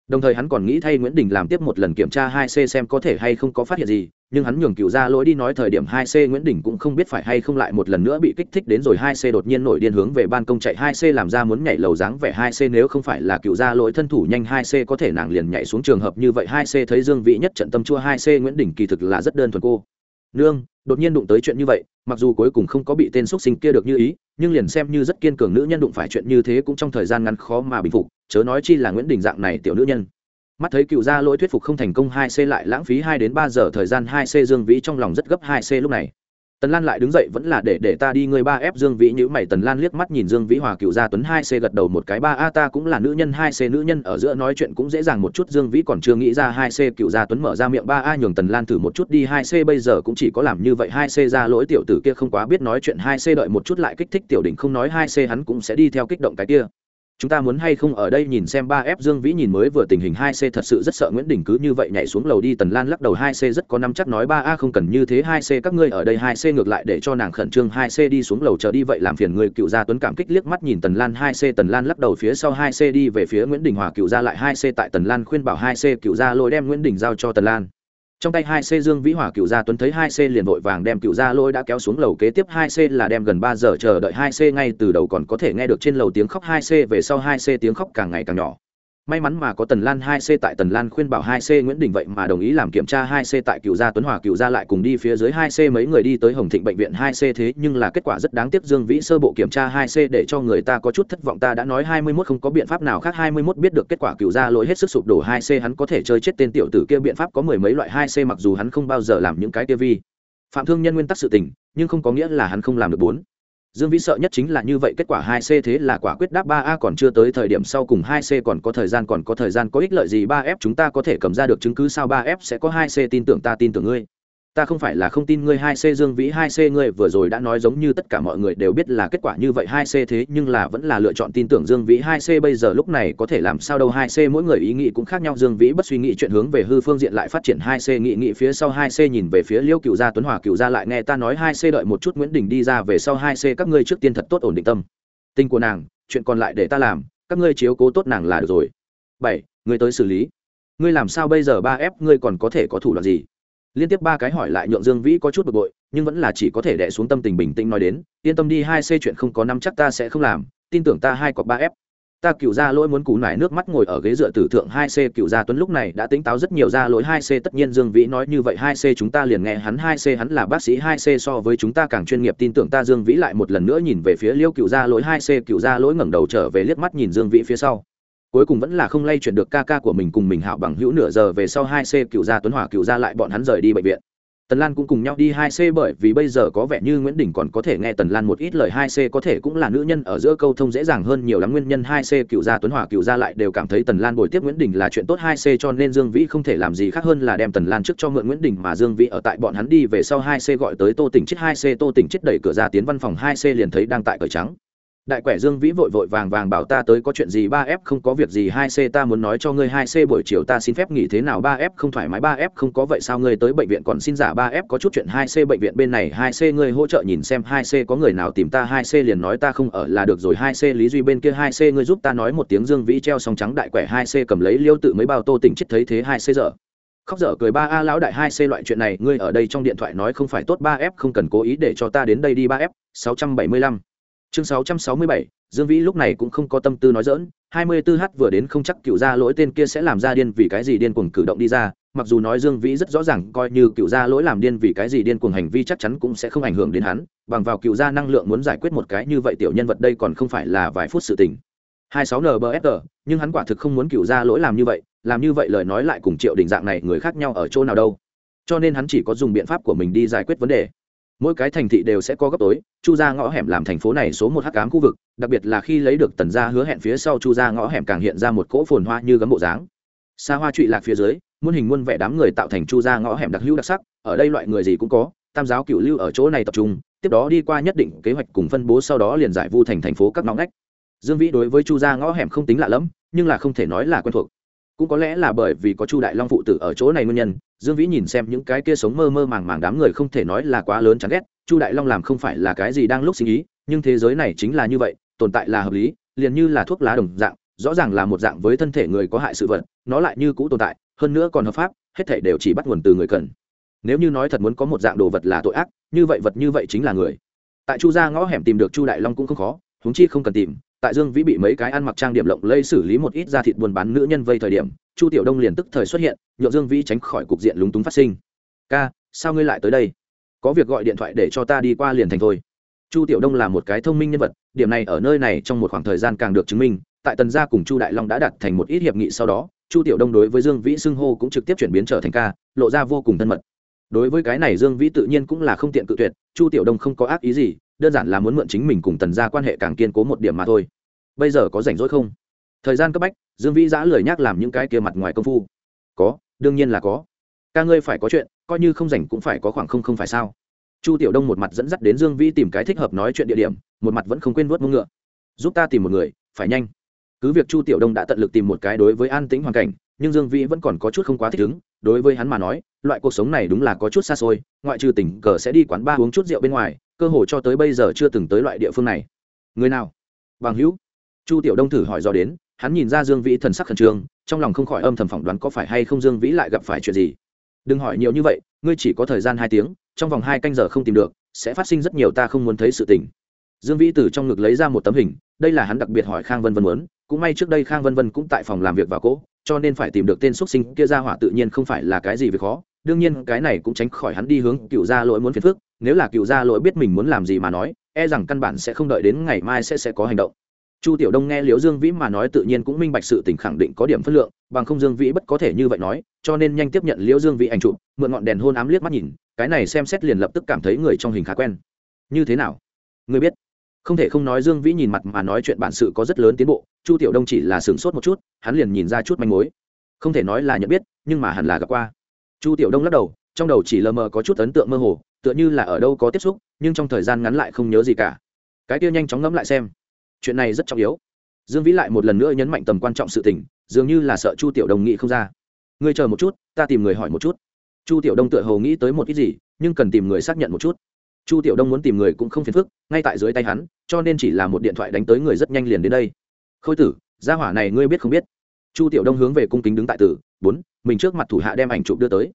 đồng thời hắn còn nghĩ thay nguyễn đình làm tiếp một lần kiểm tra hai c xem có thể hay không có phát hiện gì, nhưng hắn nhường cựu ra lỗi đi nói thời điểm hai c nguyễn đình cũng không biết phải hay không lại một lần nữa bị kích thích đến rồi hai c đột nhiên nổi điên hướng về ban công chạy hai c làm ra muốn nhảy lầu dáng vẻ hai c nếu không phải là cựu ra lỗi thân thủ nhanh hai c có thể nàng liền nhảy xuống trường hợp như vậy hai c thấy dương vị nhất trận tâm chua hai c nguyễn đình kỳ thực là rất đơn thuần cô. Nương, đột nhiên đụng tới chuyện như vậy, mặc dù cuối cùng không có bị tên x sinh kia được như ý, nhưng liền xem như rất kiên cường nữ nhân đụng phải chuyện như thế cũng trong thời gian ngắn khó mà bình phục chớ nói chi là nguyễn đình dạng này tiểu nữ nhân. Mắt thấy cựu gia lỗi thuyết phục không thành công hai c lại lãng phí hai đến ba giờ thời gian hai c dương vĩ trong lòng rất gấp hai c lúc này. Tần lan lại đứng dậy vẫn là để để ta đi người ba f dương vĩ nhữ mày. Tần lan liếc mắt nhìn dương vĩ hòa cựu gia tuấn hai c gật đầu một cái. Ba a ta cũng là nữ nhân, hai c nữ nhân, ở giữa nói chuyện cũng dễ dàng một chút. Dương vĩ còn chưa nghĩ ra hai c, cựu gia tuấn mở ra miệng. Ba a nhường tần lan thử một chút đi. Hai c bây giờ cũng chỉ có làm như vậy. Hai c ra lỗi tiểu tử kia không quá biết nói chuyện. Hai c đợi một chút lại kích thích tiểu đỉnh. Không nói hai c hắn cũng sẽ đi theo kích động cái kia chúng ta muốn hay không ở đây nhìn xem ba f dương vĩ nhìn mới vừa tình hình hai c thật sự rất sợ nguyễn đình cứ như vậy nhảy xuống lầu đi tần lan lắc đầu hai c rất có năm chắc nói ba a không cần như thế hai c các ngươi ở đây hai c ngược lại để cho nàng khẩn trương hai c đi xuống lầu chờ đi vậy làm phiền người cựu gia tuấn cảm kích liếc mắt nhìn tần lan hai c tần lan lắc đầu phía sau hai c đi về phía nguyễn đình hòa cựu gia lại hai c tại tần lan khuyên bảo hai c cựu gia lôi đem nguyễn đình giao cho tần lan trong tay hai c dương vĩ hỏa cựu gia tuấn thấy hai c liền vội vàng đem cựu gia lôi đã kéo xuống lầu kế tiếp hai c là đem gần ba giờ chờ đợi hai c ngay từ đầu còn có thể nghe được trên lầu tiếng khóc hai c về sau hai c tiếng khóc càng ngày càng nhỏ may mắn mà có tần lan hai c tại tần lan khuyên bảo hai c nguyễn đình vậy mà đồng ý làm kiểm tra hai c tại cựu gia tuấn hòa cựu gia lại cùng đi phía dưới hai c mấy người đi tới hồng thịnh bệnh viện hai c thế nhưng là kết quả rất đáng tiếc dương vĩ sơ bộ kiểm tra hai c để cho người ta có chút thất vọng. Ta đã nói hai mươi 21 không có biện pháp nào khác, hai mươi 21 biết được kết quả cựu gia lỗi hết sức sụp đổ hai c, hắn có thể chơi chết tên tiểu tử kia. Biện pháp có mười mấy loại hai c, mặc dù hắn không bao giờ làm những cái kia vi phạm thương nhân nguyên tắc sự tình, nhưng không có nghĩa là hắn không làm được bốn. Dương Vĩ sợ nhất chính là như vậy, kết quả 2C thế là quả quyết đáp 3A còn chưa tới thời điểm sau cùng 2C còn có thời gian, còn có thời gian, có ích lợi gì 3F chúng ta có thể cầm ra được chứng cứ sao 3F sẽ có 2C tin tưởng ta, tin tưởng ngươi ta không phải là không tin ngươi hai c dương vĩ, hai c ngươi vừa rồi đã nói giống như tất cả mọi người đều biết là kết quả như vậy, hai c thế nhưng là vẫn là lựa chọn tin tưởng dương vĩ. Hai c bây giờ lúc này có thể làm sao đâu, hai c mỗi người ý nghĩ cũng khác nhau. Dương vĩ bất suy nghĩ chuyện hướng về hư phương diện lại phát triển. Hai c nghị nghị phía sau, hai c nhìn về phía liêu cựu gia, tuấn hòa cựu gia lại nghe ta nói, hai c đợi một chút nguyễn đình đi ra về sau, hai c các ngươi trước tiên thật tốt ổn định tâm. Tình của nàng, chuyện còn lại để ta làm, các ngươi chiếu cố tốt nàng là được rồi. Bảy, ngươi tới xử lý. Ngươi làm sao bây giờ ba ép ngươi còn có thể có thủ đoạn gì? Liên tiếp ba cái hỏi lại nhượng dương vĩ có chút bực bội, nhưng vẫn là chỉ có thể đẻ xuống tâm tình bình tĩnh nói đến, yên tâm đi, hai c chuyện không có năm chắc ta sẽ không làm, tin tưởng ta hai cọc ba f. Ta cựu ra lỗi muốn cú nải nước mắt ngồi ở ghế dựa tử thượng hai c, cựu ra tuấn lúc này đã tính táo rất nhiều ra lỗi hai c, tất nhiên dương vĩ nói như vậy hai c chúng ta liền nghe hắn hai c, hắn là bác sĩ hai c so với chúng ta càng chuyên nghiệp, tin tưởng ta dương vĩ lại một lần nữa nhìn về phía liêu cựu ra lỗi hai c, cựu ra lỗi ngẩng đầu trở về liếc mắt nhìn dương vĩ phía sau cuối cùng vẫn là không lay chuyển được ca ca của mình cùng mình hảo bằng hữu nửa giờ về sau hai c cựu gia tuấn hỏa cựu gia lại bọn hắn rời đi bệnh viện. Tần lan cũng cùng nhau đi hai c bởi vì bây giờ có vẻ như nguyễn đình còn có thể nghe tần lan một ít lời hai c có thể cũng là nữ nhân ở giữa câu thông dễ dàng hơn nhiều lắm. Nguyên nhân hai c cựu gia tuấn hỏa cựu gia lại đều cảm thấy tần lan bồi tiếp nguyễn đình là chuyện tốt hai c cho nên dương vĩ không thể làm gì khác hơn là đem tần lan trước cho mượn nguyễn đình mà dương vĩ ở tại bọn hắn đi về sau hai c gọi tới tô tỉnh chết hai c tô tỉnh chết đẩy cửa ra tiến văn phòng, hai c liền thấy đang tại cởi trắng đại quẻ dương vĩ vội vội vàng vàng bảo ta tới có chuyện gì ba f không có việc gì hai c ta muốn nói cho ngươi hai c buổi chiều ta xin phép nghỉ thế nào ba f không thoải mái ba f không có vậy sao ngươi tới bệnh viện còn xin giả ba f có chút chuyện hai c bệnh viện bên này hai c ngươi hỗ trợ nhìn xem hai c có người nào tìm ta hai c liền nói ta không ở là được rồi hai c lý duy bên kia hai c ngươi giúp ta nói một tiếng dương vĩ treo song trắng đại quẻ hai c cầm lấy liêu tự mấy bao tô tỉnh chết thấy thế hai c dở khóc dở cười ba a lão đại hai c loại chuyện này ngươi ở đây trong điện thoại nói không phải tốt ba f không cần cố ý để cho ta đến đây đi ba f sáu trăm bảy mươi lăm chương 667, dương vĩ lúc này cũng không có tâm tư nói dỡn 24h vừa đến không chắc cựu gia lỗi tên kia sẽ làm ra điên vì cái gì điên cuồng cử động đi ra mặc dù nói dương vĩ rất rõ ràng coi như cựu gia lỗi làm điên vì cái gì điên cuồng hành vi chắc chắn cũng sẽ không ảnh hưởng đến hắn bằng vào cựu gia năng lượng muốn giải quyết một cái như vậy tiểu nhân vật đây còn không phải là vài phút sự tình. 26 nbfr nhưng hắn quả thực không muốn cựu gia lỗi làm như vậy làm như vậy lời nói lại cùng triệu đình dạng này người khác nhau ở chỗ nào đâu. Cho nên hắn chỉ có dùng biện pháp của mình đi giải quyết vấn đề mỗi cái thành thị đều sẽ có góc tối, chu ra ngõ hẻm làm thành phố này số một hắc cám khu vực, đặc biệt là khi lấy được tần gia hứa hẹn phía sau chu ra ngõ hẻm càng hiện ra một cỗ phồn hoa như gấm bộ dáng. Xa hoa trụy lạc phía dưới, muôn hình muôn vẻ đám người tạo thành chu ra ngõ hẻm đặc hữu đặc sắc, ở đây loại người gì cũng có, tam giáo cựu lưu ở chỗ này tập trung, tiếp đó đi qua nhất định kế hoạch cùng phân bố sau đó liền giải vu thành thành phố các ngõ ngách. Dương vĩ đối với chu gia ngõ hẻm không tính lạ lẫm, nhưng là không thể nói là quen thuộc cũng có lẽ là bởi vì có chu đại long phụ tử ở chỗ này nguyên nhân, dương vĩ nhìn xem những cái kia sống mơ mơ màng màng đám người không thể nói là quá lớn chán ghét, chu đại long làm không phải là cái gì đang lúc sinh ý, nhưng thế giới này chính là như vậy, tồn tại là hợp lý, liền như là thuốc lá đồng dạng, rõ ràng là một dạng với thân thể người có hại sự vật, nó lại như cũ tồn tại, hơn nữa còn hợp pháp, hết thể đều chỉ bắt nguồn từ người cần. Nếu như nói thật muốn có một dạng đồ vật là tội ác, như vậy vật như vậy chính là người. Tại chu gia ngõ hẻm tìm được chu đại long cũng không khó, huống chi không cần tìm tại dương vĩ bị mấy cái ăn mặc trang điểm lộng lây xử lý một ít da thịt buôn bán nữ nhân vây thời điểm, chu tiểu đông liền tức thời xuất hiện nhộn dương vĩ tránh khỏi cục diện lúng túng phát sinh. Ca, sao ngươi lại tới đây? Có việc gọi điện thoại để cho ta đi qua liền thành thôi. Chu tiểu đông là một cái thông minh nhân vật, điểm này ở nơi này trong một khoảng thời gian càng được chứng minh, tại tần gia cùng chu đại long đã đặt thành một ít hiệp nghị sau đó, chu tiểu đông đối với dương vĩ xưng hô cũng trực tiếp chuyển biến trở thành ca, lộ ra vô cùng thân mật. Đối với cái này dương vĩ tự nhiên cũng là không tiện cự tuyệt, chu tiểu đông không có ác ý gì đơn giản là muốn mượn chính mình cùng tần gia quan hệ càng kiên cố một điểm mà thôi. Bây giờ có rảnh rỗi không? Thời gian cấp bách, dương vĩ giã lười nhác làm những cái kia mặt ngoài công phu. Có, đương nhiên là có. Ca ngươi phải có chuyện, coi như không rảnh cũng phải có khoảng không không phải sao. Chu tiểu đông một mặt dẫn dắt đến dương vĩ tìm cái thích hợp nói chuyện địa điểm, một mặt vẫn không quên vuốt mông ngựa. Giúp ta tìm một người, phải nhanh. Cứ việc chu tiểu đông đã tận lực tìm một cái đối với an tĩnh hoàn cảnh nhưng dương vĩ vẫn còn có chút không quá thích ứng, đối với hắn mà nói, loại cuộc sống này đúng là có chút xa xôi, ngoại trừ tình cờ sẽ đi quán ba uống chút rượu bên ngoài, cơ hồ cho tới bây giờ chưa từng tới loại địa phương này. Người nào? Bằng hữu. Chu tiểu đông thử hỏi do đến, hắn nhìn ra dương vĩ thần sắc khẩn trương, trong lòng không khỏi âm thầm phỏng đoán có phải hay không dương vĩ lại gặp phải chuyện gì. Đừng hỏi nhiều như vậy, ngươi chỉ có thời gian hai tiếng, trong vòng hai canh giờ không tìm được, sẽ phát sinh rất nhiều ta không muốn thấy sự tình. Dương vĩ từ trong ngực lấy ra một tấm hình, đây là hắn đặc biệt hỏi khang vân vân muốn, cũng may trước đây khang vân vân cũng tại phòng làm việc và cỗ cho nên phải tìm được tên xuất sinh kia ra hỏa tự nhiên không phải là cái gì việc khó. Đương nhiên, cái này cũng tránh khỏi hắn đi hướng cựu gia lỗi muốn phiền phức. Nếu là cựu gia lỗi biết mình muốn làm gì mà nói e rằng căn bản sẽ không đợi đến ngày mai sẽ sẽ có hành động. Chu tiểu đông nghe liễu dương vĩ mà nói tự nhiên cũng minh bạch sự tình khẳng định có điểm phân lượng, bằng không dương vĩ bất có thể như vậy nói, cho nên nhanh tiếp nhận liễu dương vĩ ảnh chụp, mượn ngọn đèn hôn ám liếc mắt nhìn, cái này xem xét liền lập tức cảm thấy người trong hình khá quen. Như thế nào? Người biết không thể không nói dương vĩ nhìn mặt mà nói chuyện bản sự có rất lớn tiến bộ, chu tiểu đông chỉ là sửng sốt một chút, hắn liền nhìn ra chút manh mối. Không thể nói là nhận biết, nhưng mà hẳn là gặp qua. Chu tiểu đông lắc đầu, trong đầu chỉ lờ mờ có chút ấn tượng mơ hồ, tựa như là ở đâu có tiếp xúc, nhưng trong thời gian ngắn lại không nhớ gì cả. Cái kia nhanh chóng ngẫm lại xem. Chuyện này rất trọng yếu. Dương vĩ lại một lần nữa nhấn mạnh tầm quan trọng sự tình, dường như là sợ chu tiểu đông nghĩ không ra. Ngươi chờ một chút, ta tìm người hỏi một chút. Chu tiểu đông tựa hồ nghĩ tới một ít gì, nhưng cần tìm người xác nhận một chút chu tiểu đông muốn tìm người cũng không phiền phức, ngay tại dưới tay hắn, cho nên chỉ là một điện thoại đánh tới người rất nhanh liền đến đây. Khôi tử, gia hỏa này ngươi biết không biết? Chu tiểu đông hướng về cung kính đứng tại tử, bốn, mình trước mặt thủ hạ đem ảnh chụp đưa tới.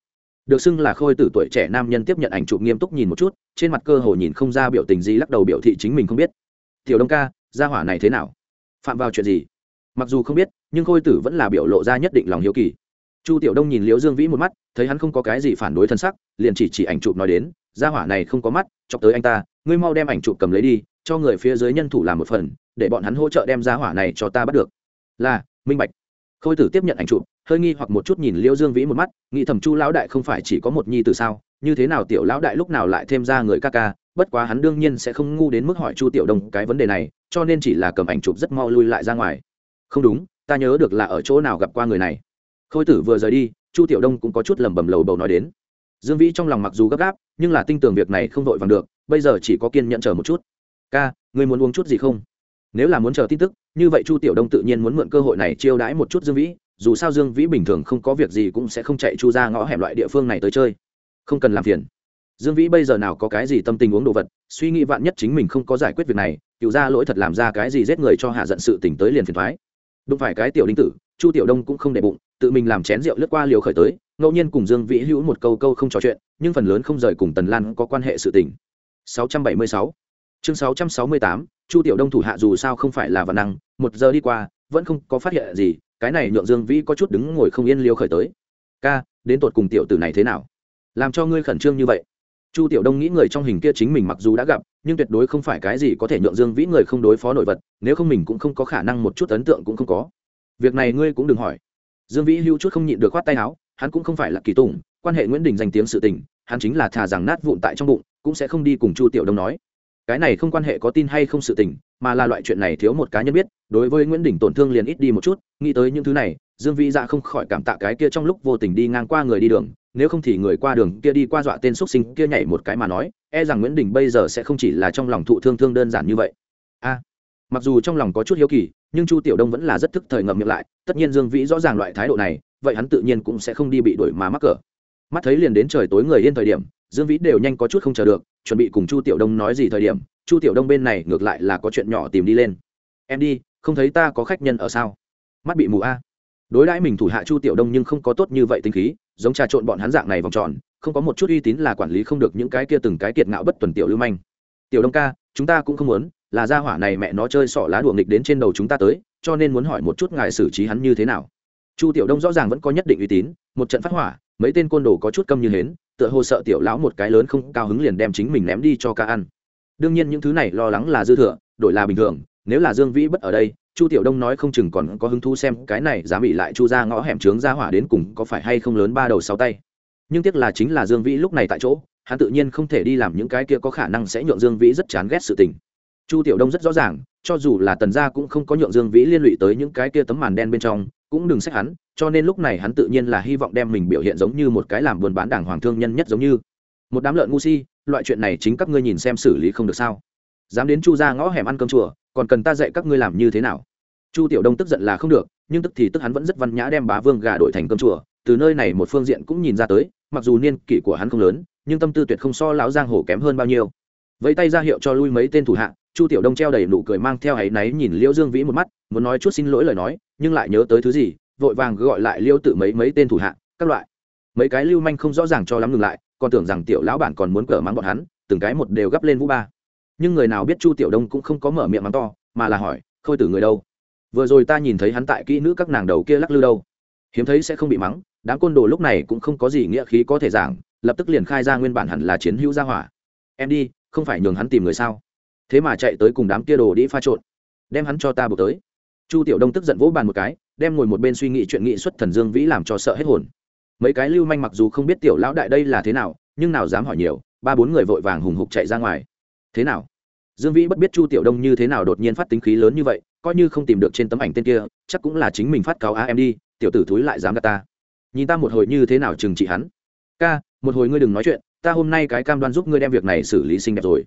Được xưng là khôi tử tuổi trẻ nam nhân tiếp nhận ảnh chụp nghiêm túc nhìn một chút, trên mặt cơ hồ nhìn không ra biểu tình gì, lắc đầu biểu thị chính mình không biết. Tiểu đông ca, gia hỏa này thế nào? Phạm vào chuyện gì? Mặc dù không biết, nhưng khôi tử vẫn là biểu lộ ra nhất định lòng hiếu kỳ chu tiểu đông nhìn liễu dương vĩ một mắt, thấy hắn không có cái gì phản đối thân sắc, liền chỉ chỉ ảnh chụp nói đến, gia hỏa này không có mắt, chọc tới anh ta, ngươi mau đem ảnh chụp cầm lấy đi, cho người phía dưới nhân thủ làm một phần, để bọn hắn hỗ trợ đem gia hỏa này cho ta bắt được. Là, minh bạch. Khôi tử tiếp nhận ảnh chụp, hơi nghi hoặc một chút nhìn liễu dương vĩ một mắt, nghĩ thầm chu lão đại không phải chỉ có một nhi từ sao, như thế nào tiểu lão đại lúc nào lại thêm ra người ca ca, bất quá hắn đương nhiên sẽ không ngu đến mức hỏi chu tiểu đông cái vấn đề này, cho nên chỉ là cầm ảnh chụp rất mau lui lại ra ngoài. Không đúng, ta nhớ được là ở chỗ nào gặp qua người này khôi tử vừa rời đi, chu tiểu đông cũng có chút lẩm bẩm lầu bầu nói đến. Dương vĩ trong lòng mặc dù gấp gáp, nhưng là tin tưởng việc này không vội vàng được, bây giờ chỉ có kiên nhận chờ một chút. Ca, ngươi muốn uống chút gì không? Nếu là muốn chờ tin tức, như vậy chu tiểu đông tự nhiên muốn mượn cơ hội này chiêu đãi một chút dương vĩ, dù sao dương vĩ bình thường không có việc gì cũng sẽ không chạy chu ra ngõ hẻm loại địa phương này tới chơi. Không cần làm phiền. Dương vĩ bây giờ nào có cái gì tâm tình uống đồ vật, suy nghĩ vạn nhất chính mình không có giải quyết việc này cựu ra lỗi thật làm ra cái gì giết người cho hạ giận sự tỉnh tới liền phiền thoái. Đúng phải cái tiểu đinh tử, chu tiểu đông cũng không để bụng tự mình làm chén rượu lướt qua liều khởi tới, ngẫu nhiên cùng dương vĩ hữu một câu câu không trò chuyện, nhưng phần lớn không rời cùng tần lan có quan hệ sự tình. 676 chương 668 chu tiểu đông thủ hạ dù sao không phải là văn năng, một giờ đi qua, vẫn không có phát hiện gì, cái này nhượng dương vĩ có chút đứng ngồi không yên liều khởi tới. Ca, đến tột cùng tiểu tử này thế nào? Làm cho ngươi khẩn trương như vậy. Chu tiểu đông nghĩ người trong hình kia chính mình mặc dù đã gặp, nhưng tuyệt đối không phải cái gì có thể nhượng dương vĩ người không đối phó nổi vật, nếu không mình cũng không có khả năng một chút ấn tượng cũng không có. Việc này ngươi cũng đừng hỏi dương vĩ hữu chút không nhịn được khoát tay áo, hắn cũng không phải là kỳ tùng, quan hệ nguyễn đình danh tiếng sự tình, hắn chính là thà rằng nát vụn tại trong bụng, cũng sẽ không đi cùng chu tiểu đông nói. Cái này không quan hệ có tin hay không sự tình, mà là loại chuyện này thiếu một cá nhân biết, đối với nguyễn đình tổn thương liền ít đi một chút, nghĩ tới những thứ này, dương vĩ dạ không khỏi cảm tạ cái kia trong lúc vô tình đi ngang qua người đi đường, nếu không thì người qua đường kia đi qua dọa tên xuất sinh kia nhảy một cái mà nói e rằng nguyễn đình bây giờ sẽ không chỉ là trong lòng thụ thương thương đơn giản như vậy. A, mặc dù trong lòng có chút hiếu kỳ nhưng chu tiểu đông vẫn là rất thức thời ngậm miệng lại, tất nhiên dương vĩ rõ ràng loại thái độ này, vậy hắn tự nhiên cũng sẽ không đi bị đuổi mà mắc cỡ. Mắt thấy liền đến trời tối người yên thời điểm, dương vĩ đều nhanh có chút không chờ được, chuẩn bị cùng chu tiểu đông nói gì thời điểm, chu tiểu đông bên này ngược lại là có chuyện nhỏ tìm đi lên. Em đi, không thấy ta có khách nhân ở sao? Mắt bị mù a. Đối đãi mình thủ hạ chu tiểu đông nhưng không có tốt như vậy tính khí, giống trà trộn bọn hắn dạng này vòng tròn, không có một chút uy tín là quản lý không được những cái kia từng cái kiệt ngạo bất tuần tiểu lưu manh. Tiểu đông ca, chúng ta cũng không muốn là gia hỏa này mẹ nó chơi sỏ lá đùa nghịch đến trên đầu chúng ta tới, cho nên muốn hỏi một chút ngài xử trí hắn như thế nào. Chu tiểu đông rõ ràng vẫn có nhất định uy tín, một trận phát hỏa, mấy tên côn đồ có chút câm như hến, tựa hồ sợ tiểu lão một cái lớn không cao hứng liền đem chính mình ném đi cho ca ăn. Đương nhiên những thứ này lo lắng là dư thừa, đổi là bình thường, nếu là dương vĩ bất ở đây, chu tiểu đông nói không chừng còn có hứng thú xem cái này dám bị lại chu ra ngõ hẻm trướng ra hỏa đến cùng có phải hay không lớn ba đầu sáu tay. Nhưng tiếc là chính là dương vĩ lúc này tại chỗ, hắn tự nhiên không thể đi làm những cái kia có khả năng sẽ nhượng dương vĩ rất chán ghét sự tình chu tiểu đông rất rõ ràng, cho dù là tần gia cũng không có nhượng dương vĩ liên lụy tới những cái kia tấm màn đen bên trong, cũng đừng xét hắn, cho nên lúc này hắn tự nhiên là hy vọng đem mình biểu hiện giống như một cái làm buôn bán đảng hoàng thương nhân nhất giống như. Một đám lợn ngu si, loại chuyện này chính các ngươi nhìn xem xử lý không được sao? Dám đến chu ra ngõ hẻm ăn cơm chùa, còn cần ta dạy các ngươi làm như thế nào? Chu tiểu đông tức giận là không được, nhưng tức thì tức hắn vẫn rất văn nhã đem bá vương gà đổi thành cơm chùa. Từ nơi này một phương diện cũng nhìn ra tới, mặc dù niên kỷ của hắn không lớn, nhưng tâm tư tuyệt không so lão giang hổ kém hơn bao nhiêu. Vẫy tay ra hiệu cho lui mấy tên thủ hạ chu tiểu đông treo đầy nụ cười mang theo áy náy nhìn liễu dương vĩ một mắt, muốn nói chút xin lỗi lời nói, nhưng lại nhớ tới thứ gì, vội vàng gọi lại liễu tự mấy mấy tên thủ hạ, các loại. Mấy cái lưu manh không rõ ràng cho lắm ngừng lại, còn tưởng rằng tiểu lão bản còn muốn cờ mắng bọn hắn, từng cái một đều gấp lên vũ ba. Nhưng người nào biết chu tiểu đông cũng không có mở miệng mắng to, mà là hỏi, khôi tử người đâu? Vừa rồi ta nhìn thấy hắn tại kỹ nữ các nàng đầu kia lắc lư đâu. Hiếm thấy sẽ không bị mắng, đám côn đồ lúc này cũng không có gì nghĩa khí có thể giảng, lập tức liền khai ra nguyên bản hẳn là chiến hữu gia hỏa. Em đi, không phải nhường hắn tìm người sao? Thế mà chạy tới cùng đám kia đồ đi pha trộn, đem hắn cho ta buộc tới. Chu tiểu đông tức giận vỗ bàn một cái, đem ngồi một bên suy nghĩ chuyện nghị xuất thần dương vĩ làm cho sợ hết hồn. Mấy cái lưu manh mặc dù không biết tiểu lão đại đây là thế nào, nhưng nào dám hỏi nhiều, ba bốn người vội vàng hùng hục chạy ra ngoài. Thế nào? Dương vĩ bất biết chu tiểu đông như thế nào đột nhiên phát tính khí lớn như vậy, coi như không tìm được trên tấm ảnh tên kia, chắc cũng là chính mình phát cáo a em đi, tiểu tử thúi lại dám gạt ta. Nhìn ta một hồi như thế nào trừng trị hắn. Ca, một hồi ngươi đừng nói chuyện, ta hôm nay cái cam đoan giúp ngươi đem việc này xử lý xinh đẹp rồi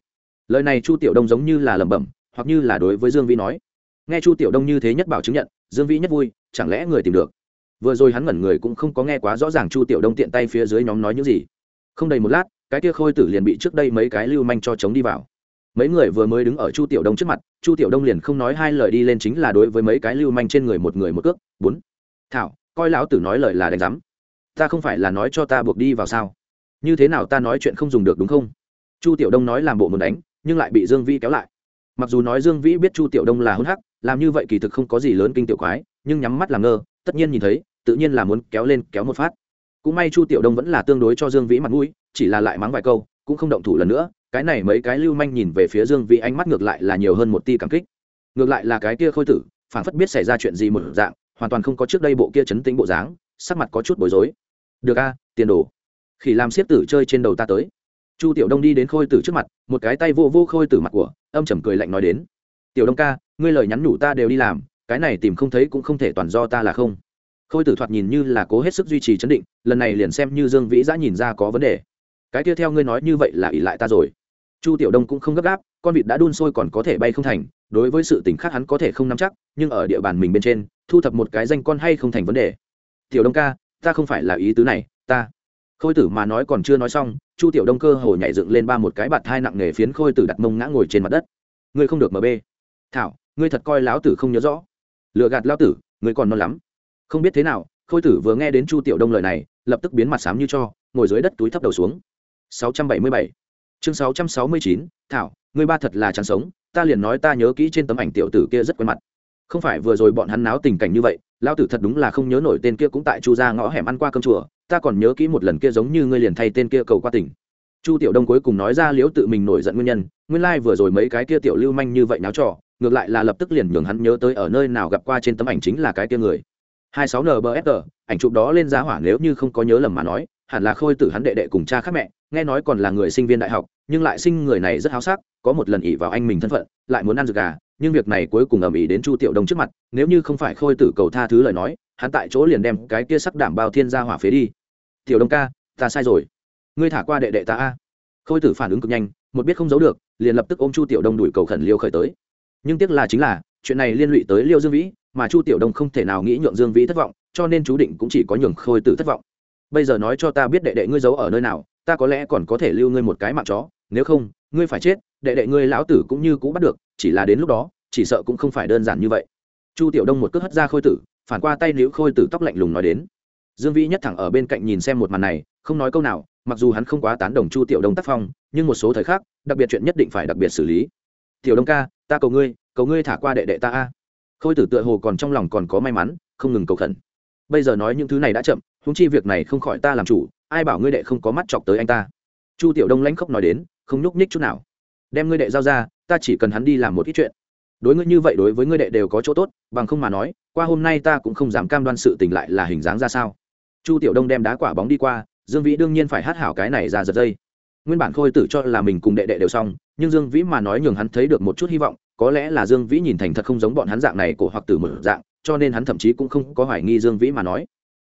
lời này chu tiểu đông giống như là lẩm bẩm, hoặc như là đối với dương vĩ nói. Nghe chu tiểu đông như thế nhất bảo chứng nhận, dương vĩ nhất vui, chẳng lẽ người tìm được? Vừa rồi hắn ngẩn người cũng không có nghe quá rõ ràng chu tiểu đông tiện tay phía dưới nhóm nói những gì. Không đầy một lát, cái kia khôi tử liền bị trước đây mấy cái lưu manh cho chống đi vào. Mấy người vừa mới đứng ở chu tiểu đông trước mặt, chu tiểu đông liền không nói hai lời đi lên chính là đối với mấy cái lưu manh trên người một người một cước. Bốn. Thảo, coi lão tử nói lời là đánh giám. Ta không phải là nói cho ta buộc đi vào sao? Như thế nào ta nói chuyện không dùng được đúng không? Chu tiểu đông nói làm bộ muốn đánh nhưng lại bị dương vĩ kéo lại. Mặc dù nói dương vĩ biết chu tiểu đông là hôn hắc, làm như vậy kỳ thực không có gì lớn kinh tiểu quái, nhưng nhắm mắt làm ngơ, tất nhiên nhìn thấy, tự nhiên là muốn kéo lên kéo một phát. Cũng may chu tiểu đông vẫn là tương đối cho dương vĩ mặt mũi, chỉ là lại mắng vài câu, cũng không động thủ lần nữa, cái này mấy cái lưu manh nhìn về phía dương vĩ ánh mắt ngược lại là nhiều hơn một ti cảm kích. Ngược lại là cái kia khôi tử phản phất biết xảy ra chuyện gì một dạng, hoàn toàn không có trước đây bộ kia chấn tĩnh bộ dáng, sắc mặt có chút bối rối. Được a, tiền đồ. Khỉ làm siết tử chơi trên đầu ta tới chu tiểu đông đi đến khôi tử trước mặt, một cái tay vô vô khôi tử mặt của, âm trầm cười lạnh nói đến, tiểu đông ca, ngươi lời nhắn nhủ ta đều đi làm, cái này tìm không thấy cũng không thể toàn do ta là không. Khôi tử thoạt nhìn như là cố hết sức duy trì chấn định, lần này liền xem như dương vĩ giã nhìn ra có vấn đề. Cái kia theo ngươi nói như vậy là ỷ lại ta rồi. Chu tiểu đông cũng không gấp gáp, con vịt đã đun sôi còn có thể bay không thành, đối với sự tình khác hắn có thể không nắm chắc, nhưng ở địa bàn mình bên trên, thu thập một cái danh con hay không thành vấn đề. Tiểu đông ca, ta không phải là ý tứ này, ta khôi tử mà nói còn chưa nói xong, chu tiểu đông cơ hồ nhảy dựng lên ba một cái bạt thai nặng nề phiến khôi tử đặt mông ngã ngồi trên mặt đất. Ngươi không được mb thảo, ngươi thật coi lão tử không nhớ rõ. Lựa gạt lão tử, ngươi còn non lắm. Không biết thế nào, khôi tử vừa nghe đến chu tiểu đông lời này, lập tức biến mặt xám như cho, ngồi dưới đất túi thấp đầu xuống. 677 chương 669 thảo, ngươi ba thật là chán sống, ta liền nói ta nhớ kỹ trên tấm ảnh tiểu tử kia rất quen mặt. Không phải vừa rồi bọn hắn náo tình cảnh như vậy lão tử thật đúng là không nhớ nổi tên kia cũng tại chu ra ngõ hẻm ăn qua cơm chùa, ta còn nhớ kỹ một lần kia giống như ngươi liền thay tên kia cầu qua tỉnh. Chu tiểu đông cuối cùng nói ra liễu tự mình nổi giận nguyên nhân, nguyên lai、like、vừa rồi mấy cái kia tiểu lưu manh như vậy náo trò, ngược lại là lập tức liền nhường hắn nhớ tới ở nơi nào gặp qua trên tấm ảnh chính là cái kia người. Hai sáu nbsg ảnh chụp đó lên giá hỏa nếu như không có nhớ lầm mà nói hẳn là khôi tử hắn đệ đệ cùng cha khác mẹ, nghe nói còn là người sinh viên đại học, nhưng lại sinh người này rất háo sắc, có một lần ỉ vào anh mình thân phận, lại muốn ăn rực gà, nhưng việc này cuối cùng ầm ĩ đến chu tiểu đông trước mặt, nếu như không phải khôi tử cầu tha thứ lời nói, hắn tại chỗ liền đem cái kia sắc đảm bao thiên gia hỏa phế đi. Tiểu đông ca, ta sai rồi. Ngươi thả qua đệ đệ ta a. Khôi tử phản ứng cực nhanh, một biết không giấu được, liền lập tức ôm chu tiểu đông đuổi cầu khẩn liêu khởi tới. Nhưng tiếc là chính là, chuyện này liên lụy tới liêu dương vĩ, mà chu tiểu đông không thể nào nghĩ nhượng dương vĩ thất vọng, cho nên chú định cũng chỉ có nhường khôi tử thất vọng bây giờ nói cho ta biết đệ đệ ngươi giấu ở nơi nào, ta có lẽ còn có thể lưu ngươi một cái mạng chó, nếu không, ngươi phải chết, đệ đệ ngươi lão tử cũng như cũ bắt được, chỉ là đến lúc đó, chỉ sợ cũng không phải đơn giản như vậy. Chu tiểu đông một cước hất ra khôi tử, phản qua tay liễu khôi tử tóc lạnh lùng nói đến. Dương vĩ nhất thẳng ở bên cạnh nhìn xem một màn này, không nói câu nào, mặc dù hắn không quá tán đồng chu tiểu đông tác phong, nhưng một số thời khắc, đặc biệt chuyện nhất định phải đặc biệt xử lý. Tiểu đông ca, ta cầu ngươi cầu ngươi thả qua đệ đệ ta a. Khôi tử tựa hồ còn trong lòng còn có may mắn, không ngừng cầu khẩn. Bây giờ nói những thứ này đã chậm húng chi việc này không khỏi ta làm chủ, ai bảo ngươi đệ không có mắt chọc tới anh ta? Chu tiểu đông lãnh khóc nói đến, không nhúc nhích chút nào. Đem ngươi đệ giao ra, ta chỉ cần hắn đi làm một ít chuyện. Đối ngươi như vậy đối với ngươi đệ đều có chỗ tốt, bằng không mà nói, qua hôm nay ta cũng không dám cam đoan sự tình lại là hình dáng ra sao. Chu tiểu đông đem đá quả bóng đi qua, dương vĩ đương nhiên phải hát hảo cái này ra giật dây. Nguyên bản khôi tử cho là mình cùng đệ đệ đều xong, nhưng dương vĩ mà nói nhường hắn thấy được một chút hy vọng, có lẽ là dương vĩ nhìn thành thật không giống bọn hắn dạng này của hoặc tử một dạng, cho nên hắn thậm chí cũng không có hoài nghi dương vĩ mà nói.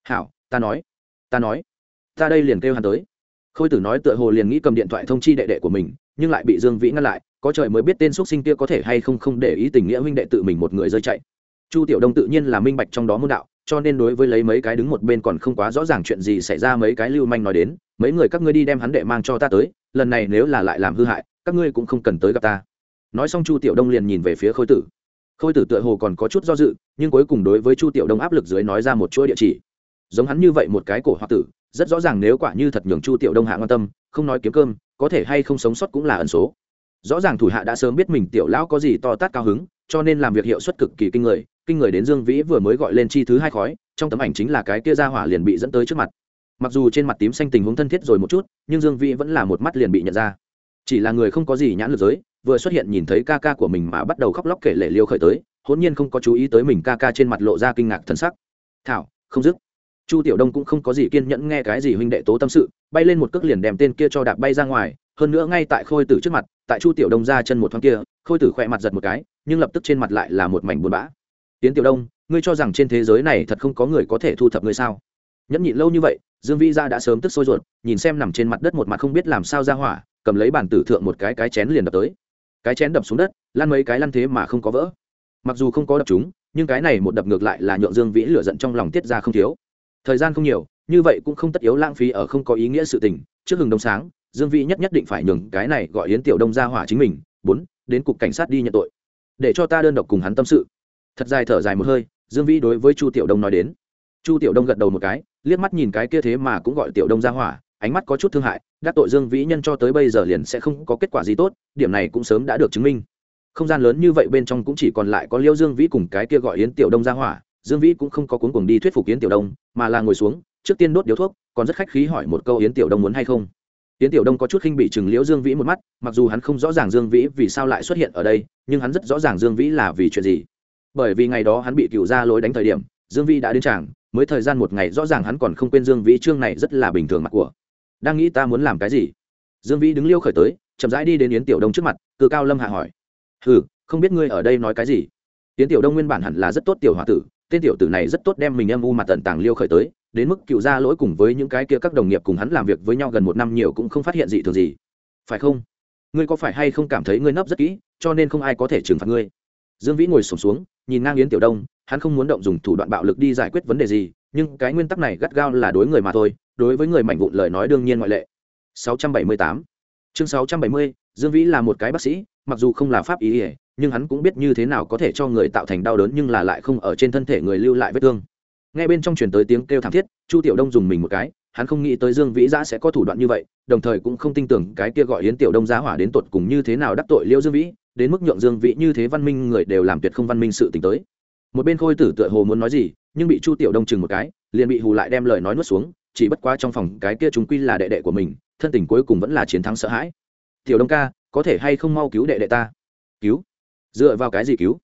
Hảo ta nói ta nói, ta đây liền kêu hắn tới. Khôi tử nói tựa hồ liền nghĩ cầm điện thoại thông chi đệ đệ của mình, nhưng lại bị dương vĩ ngăn lại, có trời mới biết tên x sinh kia có thể hay không không để ý tình nghĩa huynh đệ tự mình một người rơi chạy. Chu tiểu đông tự nhiên là minh bạch trong đó môn đạo, cho nên đối với lấy mấy cái đứng một bên còn không quá rõ ràng chuyện gì xảy ra mấy cái lưu manh nói đến, mấy người các ngươi đi đem hắn đệ mang cho ta tới, lần này nếu là lại làm hư hại, các ngươi cũng không cần tới gặp ta. Nói xong chu tiểu đông liền nhìn về phía khôi tử. Khôi tử tựa hồ còn có chút do dự, nhưng cuối cùng đối với chu tiểu đông áp lực dưới nói ra một chuỗi địa chỉ giống hắn như vậy một cái cổ hoặc tử, rất rõ ràng nếu quả như thật nhường chu tiểu đông hạ quan tâm, không nói kiếm cơm, có thể hay không sống sót cũng là ẩn số. Rõ ràng thủ hạ đã sớm biết mình tiểu lão có gì to tát cao hứng, cho nên làm việc hiệu suất cực kỳ kinh người kinh người đến dương vĩ vừa mới gọi lên chi thứ hai khói, trong tấm ảnh chính là cái kia ra hỏa liền bị dẫn tới trước mặt. Mặc dù trên mặt tím xanh tình huống thân thiết rồi một chút, nhưng dương vĩ vẫn là một mắt liền bị nhận ra. Chỉ là người không có gì nhãn lực giới, vừa xuất hiện nhìn thấy ca ca của mình mà bắt đầu khóc lóc kể lể liêu khởi tới hôn nhiên không có chú ý tới mình ca ca trên mặt lộ ra kinh ngạc thần sắc. Thảo, không dứt chu tiểu đông cũng không có gì kiên nhẫn nghe cái gì huynh đệ tố tâm sự, bay lên một cước liền đem tên kia cho đạp bay ra ngoài, hơn nữa ngay tại khôi tử trước mặt, tại chu tiểu đông ra chân một thoáng kia, khôi tử khỏe mặt giật một cái, nhưng lập tức trên mặt lại là một mảnh buồn bã. Tiến tiểu đông, ngươi cho rằng trên thế giới này thật không có người có thể thu thập ngươi sao? Nhẫn nhịn lâu như vậy, dương vĩ ra đã sớm tức sôi ruột, nhìn xem nằm trên mặt đất một mặt không biết làm sao ra hỏa, cầm lấy bàn tử thượng một cái cái chén liền đập tới. Cái chén đập xuống đất, lăn mấy cái lăn thế mà không có vỡ. Mặc dù không có đập chúng, nhưng cái này một đập ngược lại là nhượng dương vĩ lửa giận trong lòng tiết ra không thiếu thời gian không nhiều, như vậy cũng không tất yếu lãng phí ở không có ý nghĩa sự tình. Trước hừng đông sáng, dương vĩ nhất nhất định phải nhường cái này gọi yến tiểu đông ra hỏa chính mình, bốn, đến cục cảnh sát đi nhận tội. Để cho ta đơn độc cùng hắn tâm sự. Thật dài thở dài một hơi, dương vĩ đối với chu tiểu đông nói đến. Chu tiểu đông gật đầu một cái, liếc mắt nhìn cái kia thế mà cũng gọi tiểu đông ra hỏa, ánh mắt có chút thương hại, đắc tội dương vĩ nhân cho tới bây giờ liền sẽ không có kết quả gì tốt, điểm này cũng sớm đã được chứng minh. Không gian lớn như vậy bên trong cũng chỉ còn lại có liêu dương vĩ cùng cái kia gọi yến tiểu đông ra hỏa dương vĩ cũng không có cuốn cuồng đi thuyết phục yến tiểu đông, mà là ngồi xuống, trước tiên đốt điếu thuốc, còn rất khách khí hỏi một câu yến tiểu đông muốn hay không. Yến tiểu đông có chút khinh bị chừng liễu dương vĩ một mắt, mặc dù hắn không rõ ràng dương vĩ vì sao lại xuất hiện ở đây, nhưng hắn rất rõ ràng dương vĩ là vì chuyện gì. Bởi vì ngày đó hắn bị cựu ra lối đánh thời điểm, dương vĩ đã đến tràng, mới thời gian một ngày rõ ràng hắn còn không quên dương vĩ chương này rất là bình thường mặt của. Đang nghĩ ta muốn làm cái gì? Dương vĩ đứng liêu khởi tới, chậm rãi đi đến yến tiểu đông trước mặt, cự cao lâm hạ hỏi. Hừ, không biết ngươi ở đây nói cái gì? Yến tiểu đông nguyên bản hẳn là rất tốt tiểu h o a tử tên tiểu tử này rất tốt đem mình âm u mặt tận tàng liêu khởi tới đến mức cựu ra lỗi cùng với những cái kia các đồng nghiệp cùng hắn làm việc với nhau gần một năm nhiều cũng không phát hiện gì thường gì. Phải không? Ngươi có phải hay không cảm thấy ngươi nấp rất kỹ cho nên không ai có thể trừng phạt ngươi? Dương vĩ ngồi sổm xuống, xuống nhìn ngang yến tiểu đông hắn không muốn động dùng thủ đoạn bạo lực đi giải quyết vấn đề gì nhưng cái nguyên tắc này gắt gao là đối người mà thôi đối với người mảnh vụn lời nói đương nhiên ngoại lệ. 678 chương 670, dương vĩ là một cái bác sĩ mặc dù không là pháp ý ỉa nhưng hắn cũng biết như thế nào có thể cho người tạo thành đau đớn nhưng là lại không ở trên thân thể người lưu lại vết thương. Ngay bên trong truyền tới tiếng kêu thảm thiết, chu tiểu đông dùng mình một cái, hắn không nghĩ tới dương vĩ giã sẽ có thủ đoạn như vậy, đồng thời cũng không tin tưởng cái kia gọi yến tiểu đông giá hỏa đến tột cùng như thế nào đắc tội liễu dương vĩ, đến mức nhượng dương vĩ như thế văn minh người đều làm tuyệt không văn minh sự t tới. Một bên khôi tử tựa hồ muốn nói gì, nhưng bị chu tiểu đông chừng một cái, liền bị hù lại đem lời nói nuốt xuống, chỉ bất quá trong phòng cái kia chúng quy là đệ đệ của mình, thân tình cuối cùng vẫn là chiến thắng sợ hãi. Tiểu đông ca, có thể hay không mau cứu đệ đệ ta? Cứu? Dựa vào cái gì cứu?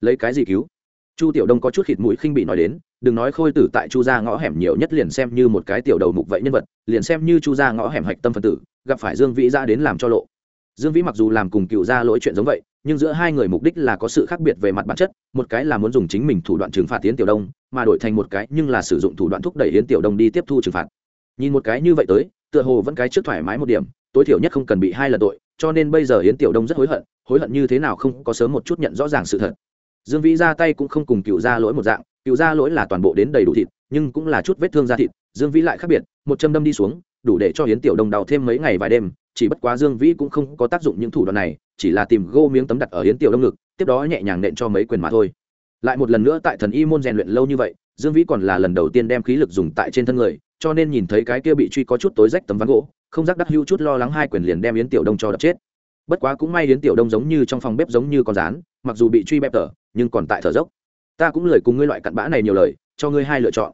Lấy cái gì cứu? Chu tiểu đông có chút khịt mũi khinh bị nói đến, đừng nói khôi tử tại chu gia ngõ hẻm nhiều nhất liền xem như một cái tiểu đầu mục vậy nhân vật, liền xem như chu gia ngõ hẻm hạch tâm phân tử, gặp phải dương vĩ ra đến làm cho lộ. Dương vĩ mặc dù làm cùng cựu gia lỗi chuyện giống vậy, nhưng giữa hai người mục đích là có sự khác biệt về mặt bản chất, một cái là muốn dùng chính mình thủ đoạn trừng phạt tiến tiểu đông, mà đổi thành một cái nhưng là sử dụng thủ đoạn thúc đẩy yến tiểu đông đi tiếp thu trừng phạt. Nhìn một cái như vậy tới, tựa hồ vẫn cái trước thoải mái một điểm, tối thiểu nhất không cần bị hai lần tội, cho nên bây giờ yến tiểu đông rất hối hận hối hận như thế nào không có sớm một chút nhận rõ ràng sự thật. Dương vĩ ra tay cũng không cùng cựu gia lỗi một dạng, cựu gia lỗi là toàn bộ đến đầy đủ thịt, nhưng cũng là chút vết thương da thịt, dương vĩ lại khác biệt, một châm đâm đi xuống, đủ để cho hiến tiểu đông đau thêm mấy ngày vài đêm, chỉ bất quá dương vĩ cũng không có tác dụng những thủ đoạn này, chỉ là tìm gô miếng tấm đặt ở hiến tiểu đông ngực, tiếp đó nhẹ nhàng nện cho mấy quyền mà thôi. Lại một lần nữa tại thần y môn rèn luyện lâu như vậy, dương vĩ còn là lần đầu tiên đem khí lực dùng tại trên thân người, cho nên nhìn thấy cái kia bị truy có chút tối rách tấm ván gỗ, không giác đắc hưu chút lo lắng hai quyền liền đem yến tiểu đông cho đập chết bất quá cũng may yến tiểu đông giống như trong phòng bếp giống như con rán, mặc dù bị truy bẹp tở, nhưng còn tại thở dốc. Ta cũng lời cùng ngươi loại cặn bã này nhiều lời, cho ngươi hai lựa chọn.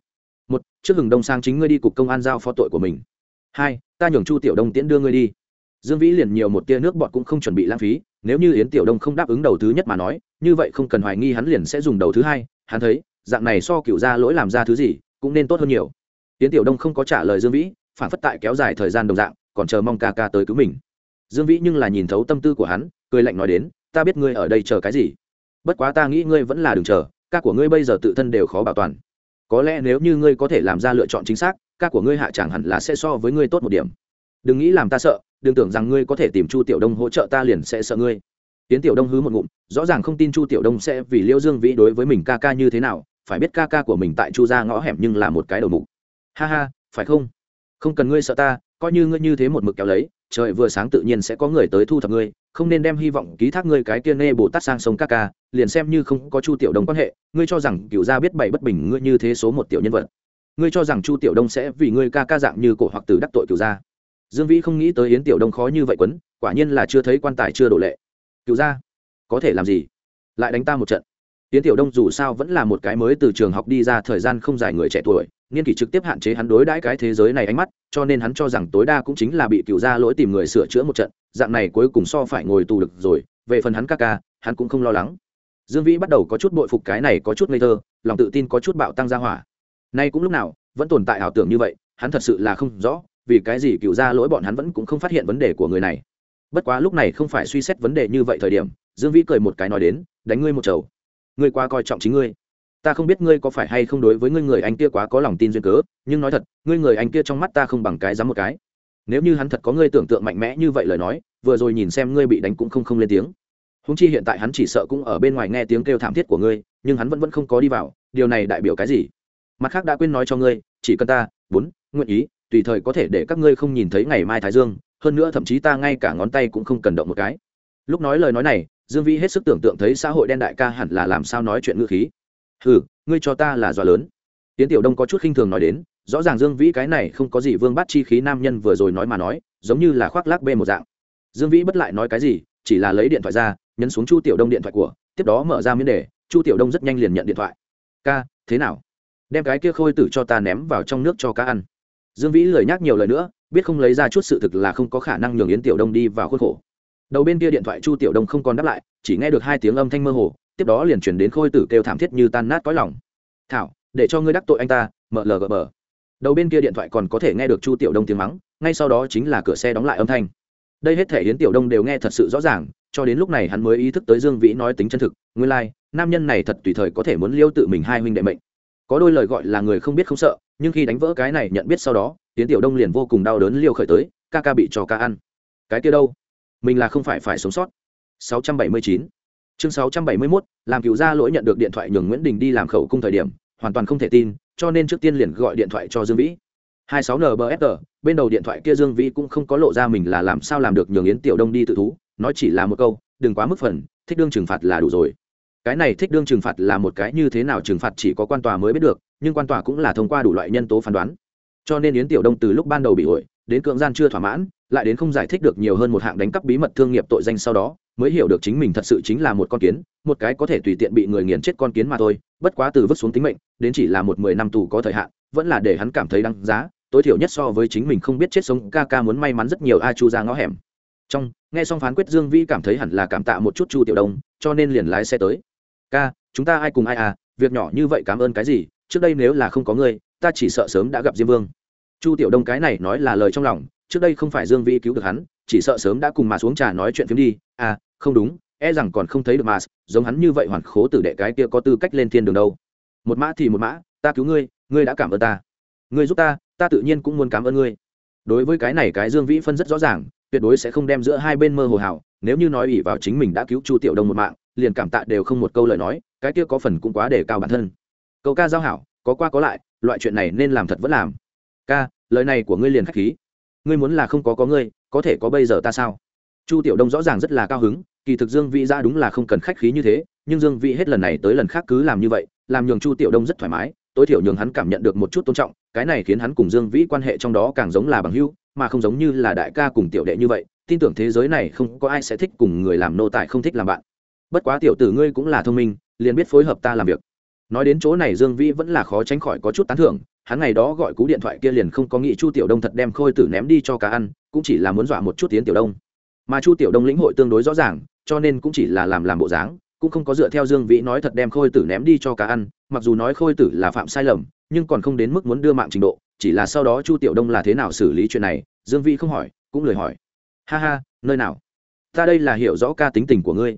Một, trước hừng đông sang chính ngươi đi cục công an giao phó tội của mình. Hai, ta nhường chu tiểu đông tiễn đưa ngươi đi. Dương vĩ liền nhiều một tia nước bọt cũng không chuẩn bị lãng phí, nếu như yến tiểu đông không đáp ứng đầu thứ nhất mà nói, như vậy không cần hoài nghi hắn liền sẽ dùng đầu thứ hai. Hắn thấy, dạng này so cựu ra lỗi làm ra thứ gì, cũng nên tốt hơn nhiều. Yến tiểu đông không có trả lời dương vĩ, phản phất tại kéo dài thời gian đồng dạng, còn chờ mong ca ca tới cứu mình dương vĩ nhưng là nhìn thấu tâm tư của hắn, cười lạnh nói đến, ta biết ngươi ở đây chờ cái gì. Bất quá ta nghĩ ngươi vẫn là đừng chờ, ca của ngươi bây giờ tự thân đều khó bảo toàn. Có lẽ nếu như ngươi có thể làm ra lựa chọn chính xác, ca của ngươi hạ chẳng hẳn là sẽ so với ngươi tốt một điểm. Đừng nghĩ làm ta sợ, đừng tưởng rằng ngươi có thể tìm chu tiểu đông hỗ trợ ta liền sẽ sợ ngươi. Tiến tiểu đông hứ một ngụm, rõ ràng không tin chu tiểu đông sẽ vì liêu dương vĩ đối với mình ca ca như thế nào, phải biết ca ca của mình tại chu ra ngõ hẻm nhưng là một cái đầu mục. Ha ha, phải không? Không cần ngươi sợ ta coi như ngươi như thế một mực kéo lấy, trời vừa sáng tự nhiên sẽ có người tới thu thập ngươi, không nên đem hy vọng ký thác ngươi cái kia nê bồ tát sang sông ca ca, liền xem như không có chu tiểu đông quan hệ, ngươi cho rằng cựu gia biết bảy bất bình ngươi như thế số một tiểu nhân vật. Ngươi cho rằng chu tiểu đông sẽ vì ngươi ca ca dạng như cổ hoặc từ đắc tội cựu gia. Dương vĩ không nghĩ tới yến tiểu đông khó như vậy quấn, quả nhiên là chưa thấy quan tài chưa đổ lệ. Cựu gia, có thể làm gì? Lại đánh ta một trận. Yến tiểu đông dù sao vẫn là một cái mới từ trường học đi ra thời gian không dài người trẻ tuổi niên kỷ trực tiếp hạn chế hắn đối đãi cái thế giới này ánh mắt, cho nên hắn cho rằng tối đa cũng chính là bị cựu gia lỗi tìm người sửa chữa một trận, dạng này cuối cùng so phải ngồi tù được rồi, về phần hắn ca ca, hắn cũng không lo lắng. Dương vĩ bắt đầu có chút bội phục cái này có chút ngây thơ, lòng tự tin có chút bạo tăng ra hỏa. Nay cũng lúc nào, vẫn tồn tại ảo tưởng như vậy, hắn thật sự là không rõ, vì cái gì cựu gia lỗi bọn hắn vẫn cũng không phát hiện vấn đề của người này. Bất quá lúc này không phải suy xét vấn đề như vậy thời điểm, dương vĩ cười một cái nói đến, đánh ngươi một chầu. Ngươi qua coi trọng chính ngươi ta không biết ngươi có phải hay không đối với ngươi người anh kia quá có lòng tin duyên cớ, nhưng nói thật, ngươi người anh kia trong mắt ta không bằng cái dám một cái. Nếu như hắn thật có ngươi tưởng tượng mạnh mẽ như vậy lời nói, vừa rồi nhìn xem ngươi bị đánh cũng không không lên tiếng. Húng chi hiện tại hắn chỉ sợ cũng ở bên ngoài nghe tiếng kêu thảm thiết của ngươi, nhưng hắn vẫn vẫn không có đi vào, điều này đại biểu cái gì? Mặt khác đã quên nói cho ngươi, chỉ cần ta bốn nguyện ý, tùy thời có thể để các ngươi không nhìn thấy ngày mai thái dương, hơn nữa thậm chí ta ngay cả ngón tay cũng không cần động một cái. Lúc nói lời nói này, dương vĩ hết sức tưởng tượng thấy xã hội đen đại ca hẳn là làm sao nói chuyện ngữ khí hừ, ngươi cho ta là dọa lớn. Tiến tiểu đông có chút khinh thường nói đến, rõ ràng dương vĩ cái này không có gì vương bắt chi khí nam nhân vừa rồi nói mà nói, giống như là khoác lác bê một dạng. Dương vĩ bất lại nói cái gì, chỉ là lấy điện thoại ra, nhấn xuống chu tiểu đông điện thoại của, tiếp đó mở ra miễn đề, chu tiểu đông rất nhanh liền nhận điện thoại. Ca, thế nào? Đem cái kia khôi tử cho ta ném vào trong nước cho cá ăn. Dương vĩ lời nhắc nhiều lời nữa, biết không lấy ra chút sự thực là không có khả năng nhường yến tiểu đông đi vào khuôn khổ. Đầu bên kia điện thoại chu tiểu đông không còn đáp lại, chỉ nghe được hai tiếng âm thanh mơ hồ tiếp đó liền chuyển đến khôi tử kêu thảm thiết như tan nát cõi lòng. Thảo để cho ngươi đắc tội anh ta mở lờ gờ bờ. Đầu bên kia điện thoại còn có thể nghe được chu tiểu đông tiếng mắng ngay sau đó chính là cửa xe đóng lại âm thanh. Đây hết thể hiến tiểu đông đều nghe thật sự rõ ràng cho đến lúc này hắn mới ý thức tới dương vĩ nói tính chân thực nguyên lai、like, nam nhân này thật tùy thời có thể muốn liêu tự mình hai huynh đệ mệnh. Có đôi lời gọi là người không biết không sợ nhưng khi đánh vỡ cái này nhận biết sau đó tiến tiểu đông liền vô cùng đau đớn liêu khởi tới ca ca bị cho ca ăn. Cái kia đâu? Mình là không phải phải sống sót. 679 chương 671 làm cựu gia lỗi nhận được điện thoại nhường nguyễn đình đi làm khẩu cung thời điểm, hoàn toàn không thể tin, cho nên trước tiên liền gọi điện thoại cho dương vĩ. 26 nbfr bên đầu điện thoại kia dương vĩ cũng không có lộ ra mình là làm sao làm được nhường yến tiểu đông đi tự thú, nói chỉ là một câu, đừng quá mức phần, thích đương trừng phạt là đủ rồi. Cái này thích đương trừng phạt là một cái như thế nào trừng phạt chỉ có quan tòa mới biết được, nhưng quan tòa cũng là thông qua đủ loại nhân tố phán đoán. Cho nên yến tiểu đông từ lúc ban đầu bị ổi đến cưỡng gian chưa thỏa mãn, lại đến không giải thích được nhiều hơn một hạng đánh cắp bí mật thương nghiệp tội danh sau đó mới hiểu được chính mình thật sự chính là một con kiến, một cái có thể tùy tiện bị người nghiền chết con kiến mà thôi, bất quá từ vứt xuống tính mệnh, đến chỉ là một mười năm tù có thời hạn, vẫn là để hắn cảm thấy đăng giá, tối thiểu nhất so với chính mình không biết chết sống, ca ca muốn may mắn rất nhiều a chu ra ngõ hẻm. Trong, nghe xong phán quyết dương vĩ cảm thấy hẳn là cảm tạ một chút chu tiểu đông, cho nên liền lái xe tới. Ca, chúng ta ai cùng ai à việc nhỏ như vậy cảm ơn cái gì, trước đây nếu là không có ngươi, ta chỉ sợ sớm đã gặp diêm vương. Chu tiểu đông cái này nói là lời trong lòng trước đây không phải dương vĩ cứu được hắn, chỉ sợ sớm đã cùng mà xuống trà nói chuyện phiếm đi. À không đúng e rằng còn không thấy được mà giống hắn như vậy hoàn khố tử đệ cái kia có tư cách lên thiên đường đâu. Một mã thì một mã, ta cứu ngươi ngươi đã cảm ơn ta. Ngươi giúp ta ta tự nhiên cũng muốn cảm ơn ngươi. Đối với cái này cái dương vĩ phân rất rõ ràng, tuyệt đối sẽ không đem giữa hai bên mơ hồ hào nếu như nói ủy vào chính mình đã cứu chu tiểu đông một mạng, liền cảm tạ đều không một câu lời nói, cái kia có phần cũng quá đề cao bản thân. Câu ca giao hảo, có qua có lại, loại chuyện này nên làm thật vẫn làm. Ca, lời này của ngươi liền khách khí ngươi muốn là không có có ngươi, có thể có bây giờ ta sao? Chu tiểu đông rõ ràng rất là cao hứng, kỳ thực dương vĩ ra đúng là không cần khách khí như thế, nhưng dương vĩ hết lần này tới lần khác cứ làm như vậy, làm nhường chu tiểu đông rất thoải mái, tối thiểu nhường hắn cảm nhận được một chút tôn trọng, cái này khiến hắn cùng dương vĩ quan hệ trong đó càng giống là bằng hữu, mà không giống như là đại ca cùng tiểu đệ như vậy, tin tưởng thế giới này không có ai sẽ thích cùng người làm nô tài không thích làm bạn. Bất quá tiểu tử ngươi cũng là thông minh, liền biết phối hợp ta làm việc nói đến chỗ này dương vĩ vẫn là khó tránh khỏi có chút tán thưởng, hắn ngày đó gọi cú điện thoại kia liền không có nghĩ chu tiểu đông thật đem khôi tử ném đi cho cá ăn, cũng chỉ là muốn dọa một chút tiến tiểu đông. Mà chu tiểu đông lĩnh hội tương đối rõ ràng, cho nên cũng chỉ là làm làm bộ dáng, cũng không có dựa theo dương vĩ nói thật đem khôi tử ném đi cho cá ăn, mặc dù nói khôi tử là phạm sai lầm, nhưng còn không đến mức muốn đưa mạng trình độ, chỉ là sau đó chu tiểu đông là thế nào xử lý chuyện này, dương vĩ không hỏi, cũng lời hỏi. Ha ha, nơi nào? Ta đây là hiểu rõ ca tính tình của ngươi.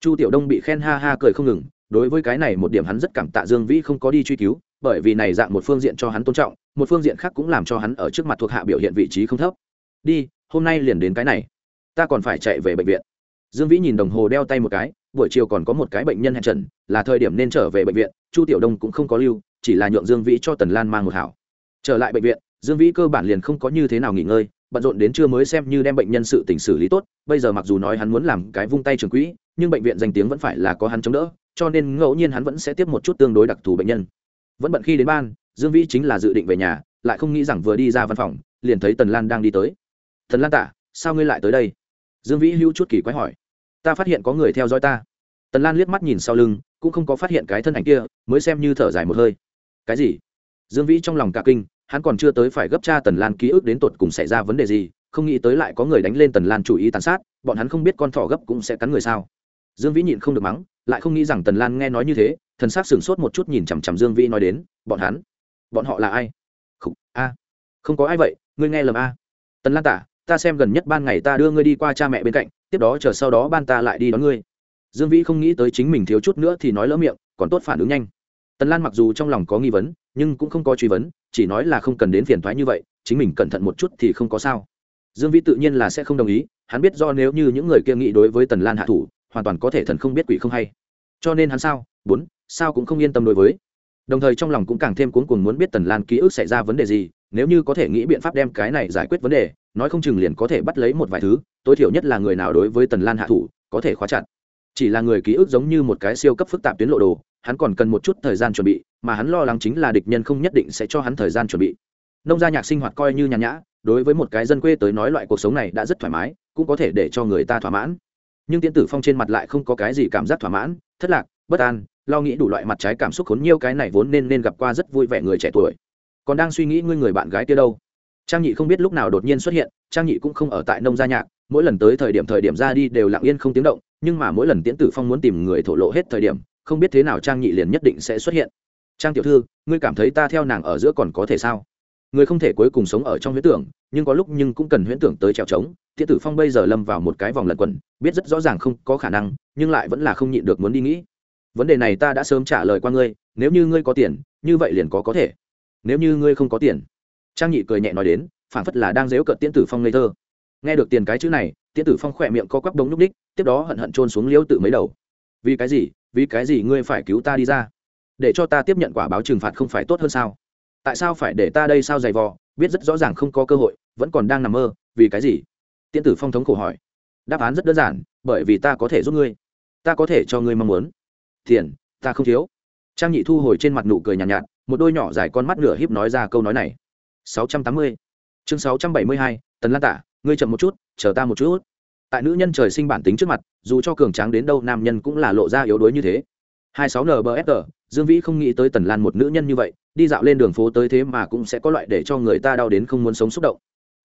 Chu tiểu đông bị khen ha ha cười không ngừng đối với cái này một điểm hắn rất cảm tạ dương vĩ không có đi truy cứu, bởi vì này dạng một phương diện cho hắn tôn trọng, một phương diện khác cũng làm cho hắn ở trước mặt thuộc hạ biểu hiện vị trí không thấp. Đi, hôm nay liền đến cái này. Ta còn phải chạy về bệnh viện. Dương vĩ nhìn đồng hồ đeo tay một cái, buổi chiều còn có một cái bệnh nhân hẹn trần, là thời điểm nên trở về bệnh viện, chu tiểu đông cũng không có lưu, chỉ là nhượng dương vĩ cho tần lan mang một hảo. Trở lại bệnh viện, dương vĩ cơ bản liền không có như thế nào nghỉ ngơi, bận rộn đến trưa mới xem như đem bệnh nhân sự tình xử lý tốt, bây giờ mặc dù nói hắn muốn làm cái vung tay trường quỹ nhưng bệnh viện danh tiếng vẫn phải là có hắn chống đỡ cho nên ngẫu nhiên hắn vẫn sẽ tiếp một chút tương đối đặc thù bệnh nhân. Vẫn bận khi đến ban dương vĩ chính là dự định về nhà lại không nghĩ rằng vừa đi ra văn phòng liền thấy tần lan đang đi tới. Tần lan tạ, sao ngươi lại tới đây? Dương vĩ hữu chút kỳ quái hỏi. Ta phát hiện có người theo dõi ta. Tần lan liếc mắt nhìn sau lưng cũng không có phát hiện cái thân ảnh kia mới xem như thở dài một hơi. Cái gì? Dương vĩ trong lòng cả kinh hắn còn chưa tới phải gấp tra tần lan ký ức đến tột cùng xảy ra vấn đề gì không nghĩ tới lại có người đánh lên tần lan chủ ý tàn sát bọn hắn không biết con thỏ gấp cũng sẽ cắn người sao dương vĩ nhịn không được mắng, lại không nghĩ rằng tần lan nghe nói như thế, thần s ắ c sửng sốt một chút nhìn chằm chằm dương vĩ nói đến, bọn hắn, bọn họ là ai? Không a, không có ai vậy, ngươi nghe lầm a. Tần lan tả, ta xem gần nhất ban ngày ta đưa ngươi đi qua cha mẹ bên cạnh, tiếp đó chờ sau đó ban ta lại đi đón ngươi. Dương vĩ không nghĩ tới chính mình thiếu chút nữa thì nói lỡ miệng, còn tốt phản ứng nhanh. Tần lan mặc dù trong lòng có nghi vấn, nhưng cũng không có truy vấn, chỉ nói là không cần đến phiền thoái như vậy, chính mình cẩn thận một chút thì không có sao. Dương vĩ tự nhiên là sẽ không đồng ý, hắn biết do nếu như những người kia nghĩ đối với tần lan hạ thủ hoàn toàn có thể thần không biết quỷ không hay. Cho nên hắn sao? Bốn, sao cũng không yên tâm đối với. Đồng thời trong lòng cũng càng thêm cuốn cuồng muốn biết tần lan ký ức xảy ra vấn đề gì, nếu như có thể nghĩ biện pháp đem cái này giải quyết vấn đề, nói không chừng liền có thể bắt lấy một vài thứ, tối thiểu nhất là người nào đối với tần lan hạ thủ, có thể khóa chặt. Chỉ là người ký ức giống như một cái siêu cấp phức tạp tuyến lộ đồ, hắn còn cần một chút thời gian chuẩn bị, mà hắn lo lắng chính là địch nhân không nhất định sẽ cho hắn thời gian chuẩn bị. Nông gia nhạc sinh hoạt coi như nhàn nhã, đối với một cái dân quê tới nói loại cuộc sống này đã rất thoải mái, cũng có thể để cho người ta thỏa mãn nhưng tiễn tử phong trên mặt lại không có cái gì cảm giác thỏa mãn, thất lạc, bất an, lo nghĩ đủ loại mặt trái cảm xúc khốn nhiêu cái này vốn nên nên gặp qua rất vui vẻ người trẻ tuổi. Còn đang suy nghĩ ngươi người bạn gái kia đâu? Trang nhị không biết lúc nào đột nhiên xuất hiện, trang nhị cũng không ở tại nông gia nhạc, mỗi lần tới thời điểm thời điểm ra đi đều lặng yên không tiếng động, nhưng mà mỗi lần tiễn tử phong muốn tìm người thổ lộ hết thời điểm, không biết thế nào trang nhị liền nhất định sẽ xuất hiện. Trang tiểu thư, ngươi cảm thấy ta theo nàng ở giữa còn có thể sao? Người không thể cuối cùng sống ở trong huyễn tưởng, nhưng có lúc nhưng cũng cần huyễn tưởng tới trèo trống. Tiễn tử phong bây giờ lâm vào một cái vòng lẩn quẩn, biết rất rõ ràng không có khả năng, nhưng lại vẫn là không nhịn được muốn đi nghĩ. Vấn đề này ta đã sớm trả lời qua ngươi, nếu như ngươi có tiền, như vậy liền có có thể. Nếu như ngươi không có tiền. Trang nhị cười nhẹ nói đến phản phất là đang dếu cợt tiễn tử phong ngây thơ. Nghe được tiền cái chữ này, tiễn tử phong khỏe miệng co quắp đống nhúc ních, tiếp đó hận hận trôn xuống liêu tự mấy đầu. Vì cái gì? Vì cái gì ngươi phải cứu ta đi ra? Để cho ta tiếp nhận quả báo trừng phạt không phải tốt hơn sao? Tại sao phải để ta đây sao dày vò biết rất rõ ràng không có cơ hội vẫn còn đang nằm mơ vì cái gì? Tiễn tử phong thống khổ hỏi. Đáp án rất đơn giản bởi vì ta có thể giúp ngươi. Ta có thể cho ngươi mong muốn. Tiền ta không thiếu. Trang nhị thu hồi trên mặt nụ cười nhàn nhạt, nhạt một đôi nhỏ dài con mắt nửa híp nói ra câu nói này. 680. chương 672, tần lan tả ngươi chậm một chút chờ ta một chút. Tại nữ nhân trời sinh bản tính trước mặt dù cho cường tráng đến đâu nam nhân cũng là lộ ra yếu đuối như thế. 26 nbfr dương vĩ không nghĩ tới tần lan một nữ nhân như vậy đi dạo lên đường phố tới thế mà cũng sẽ có loại để cho người ta đau đến không muốn sống xúc động.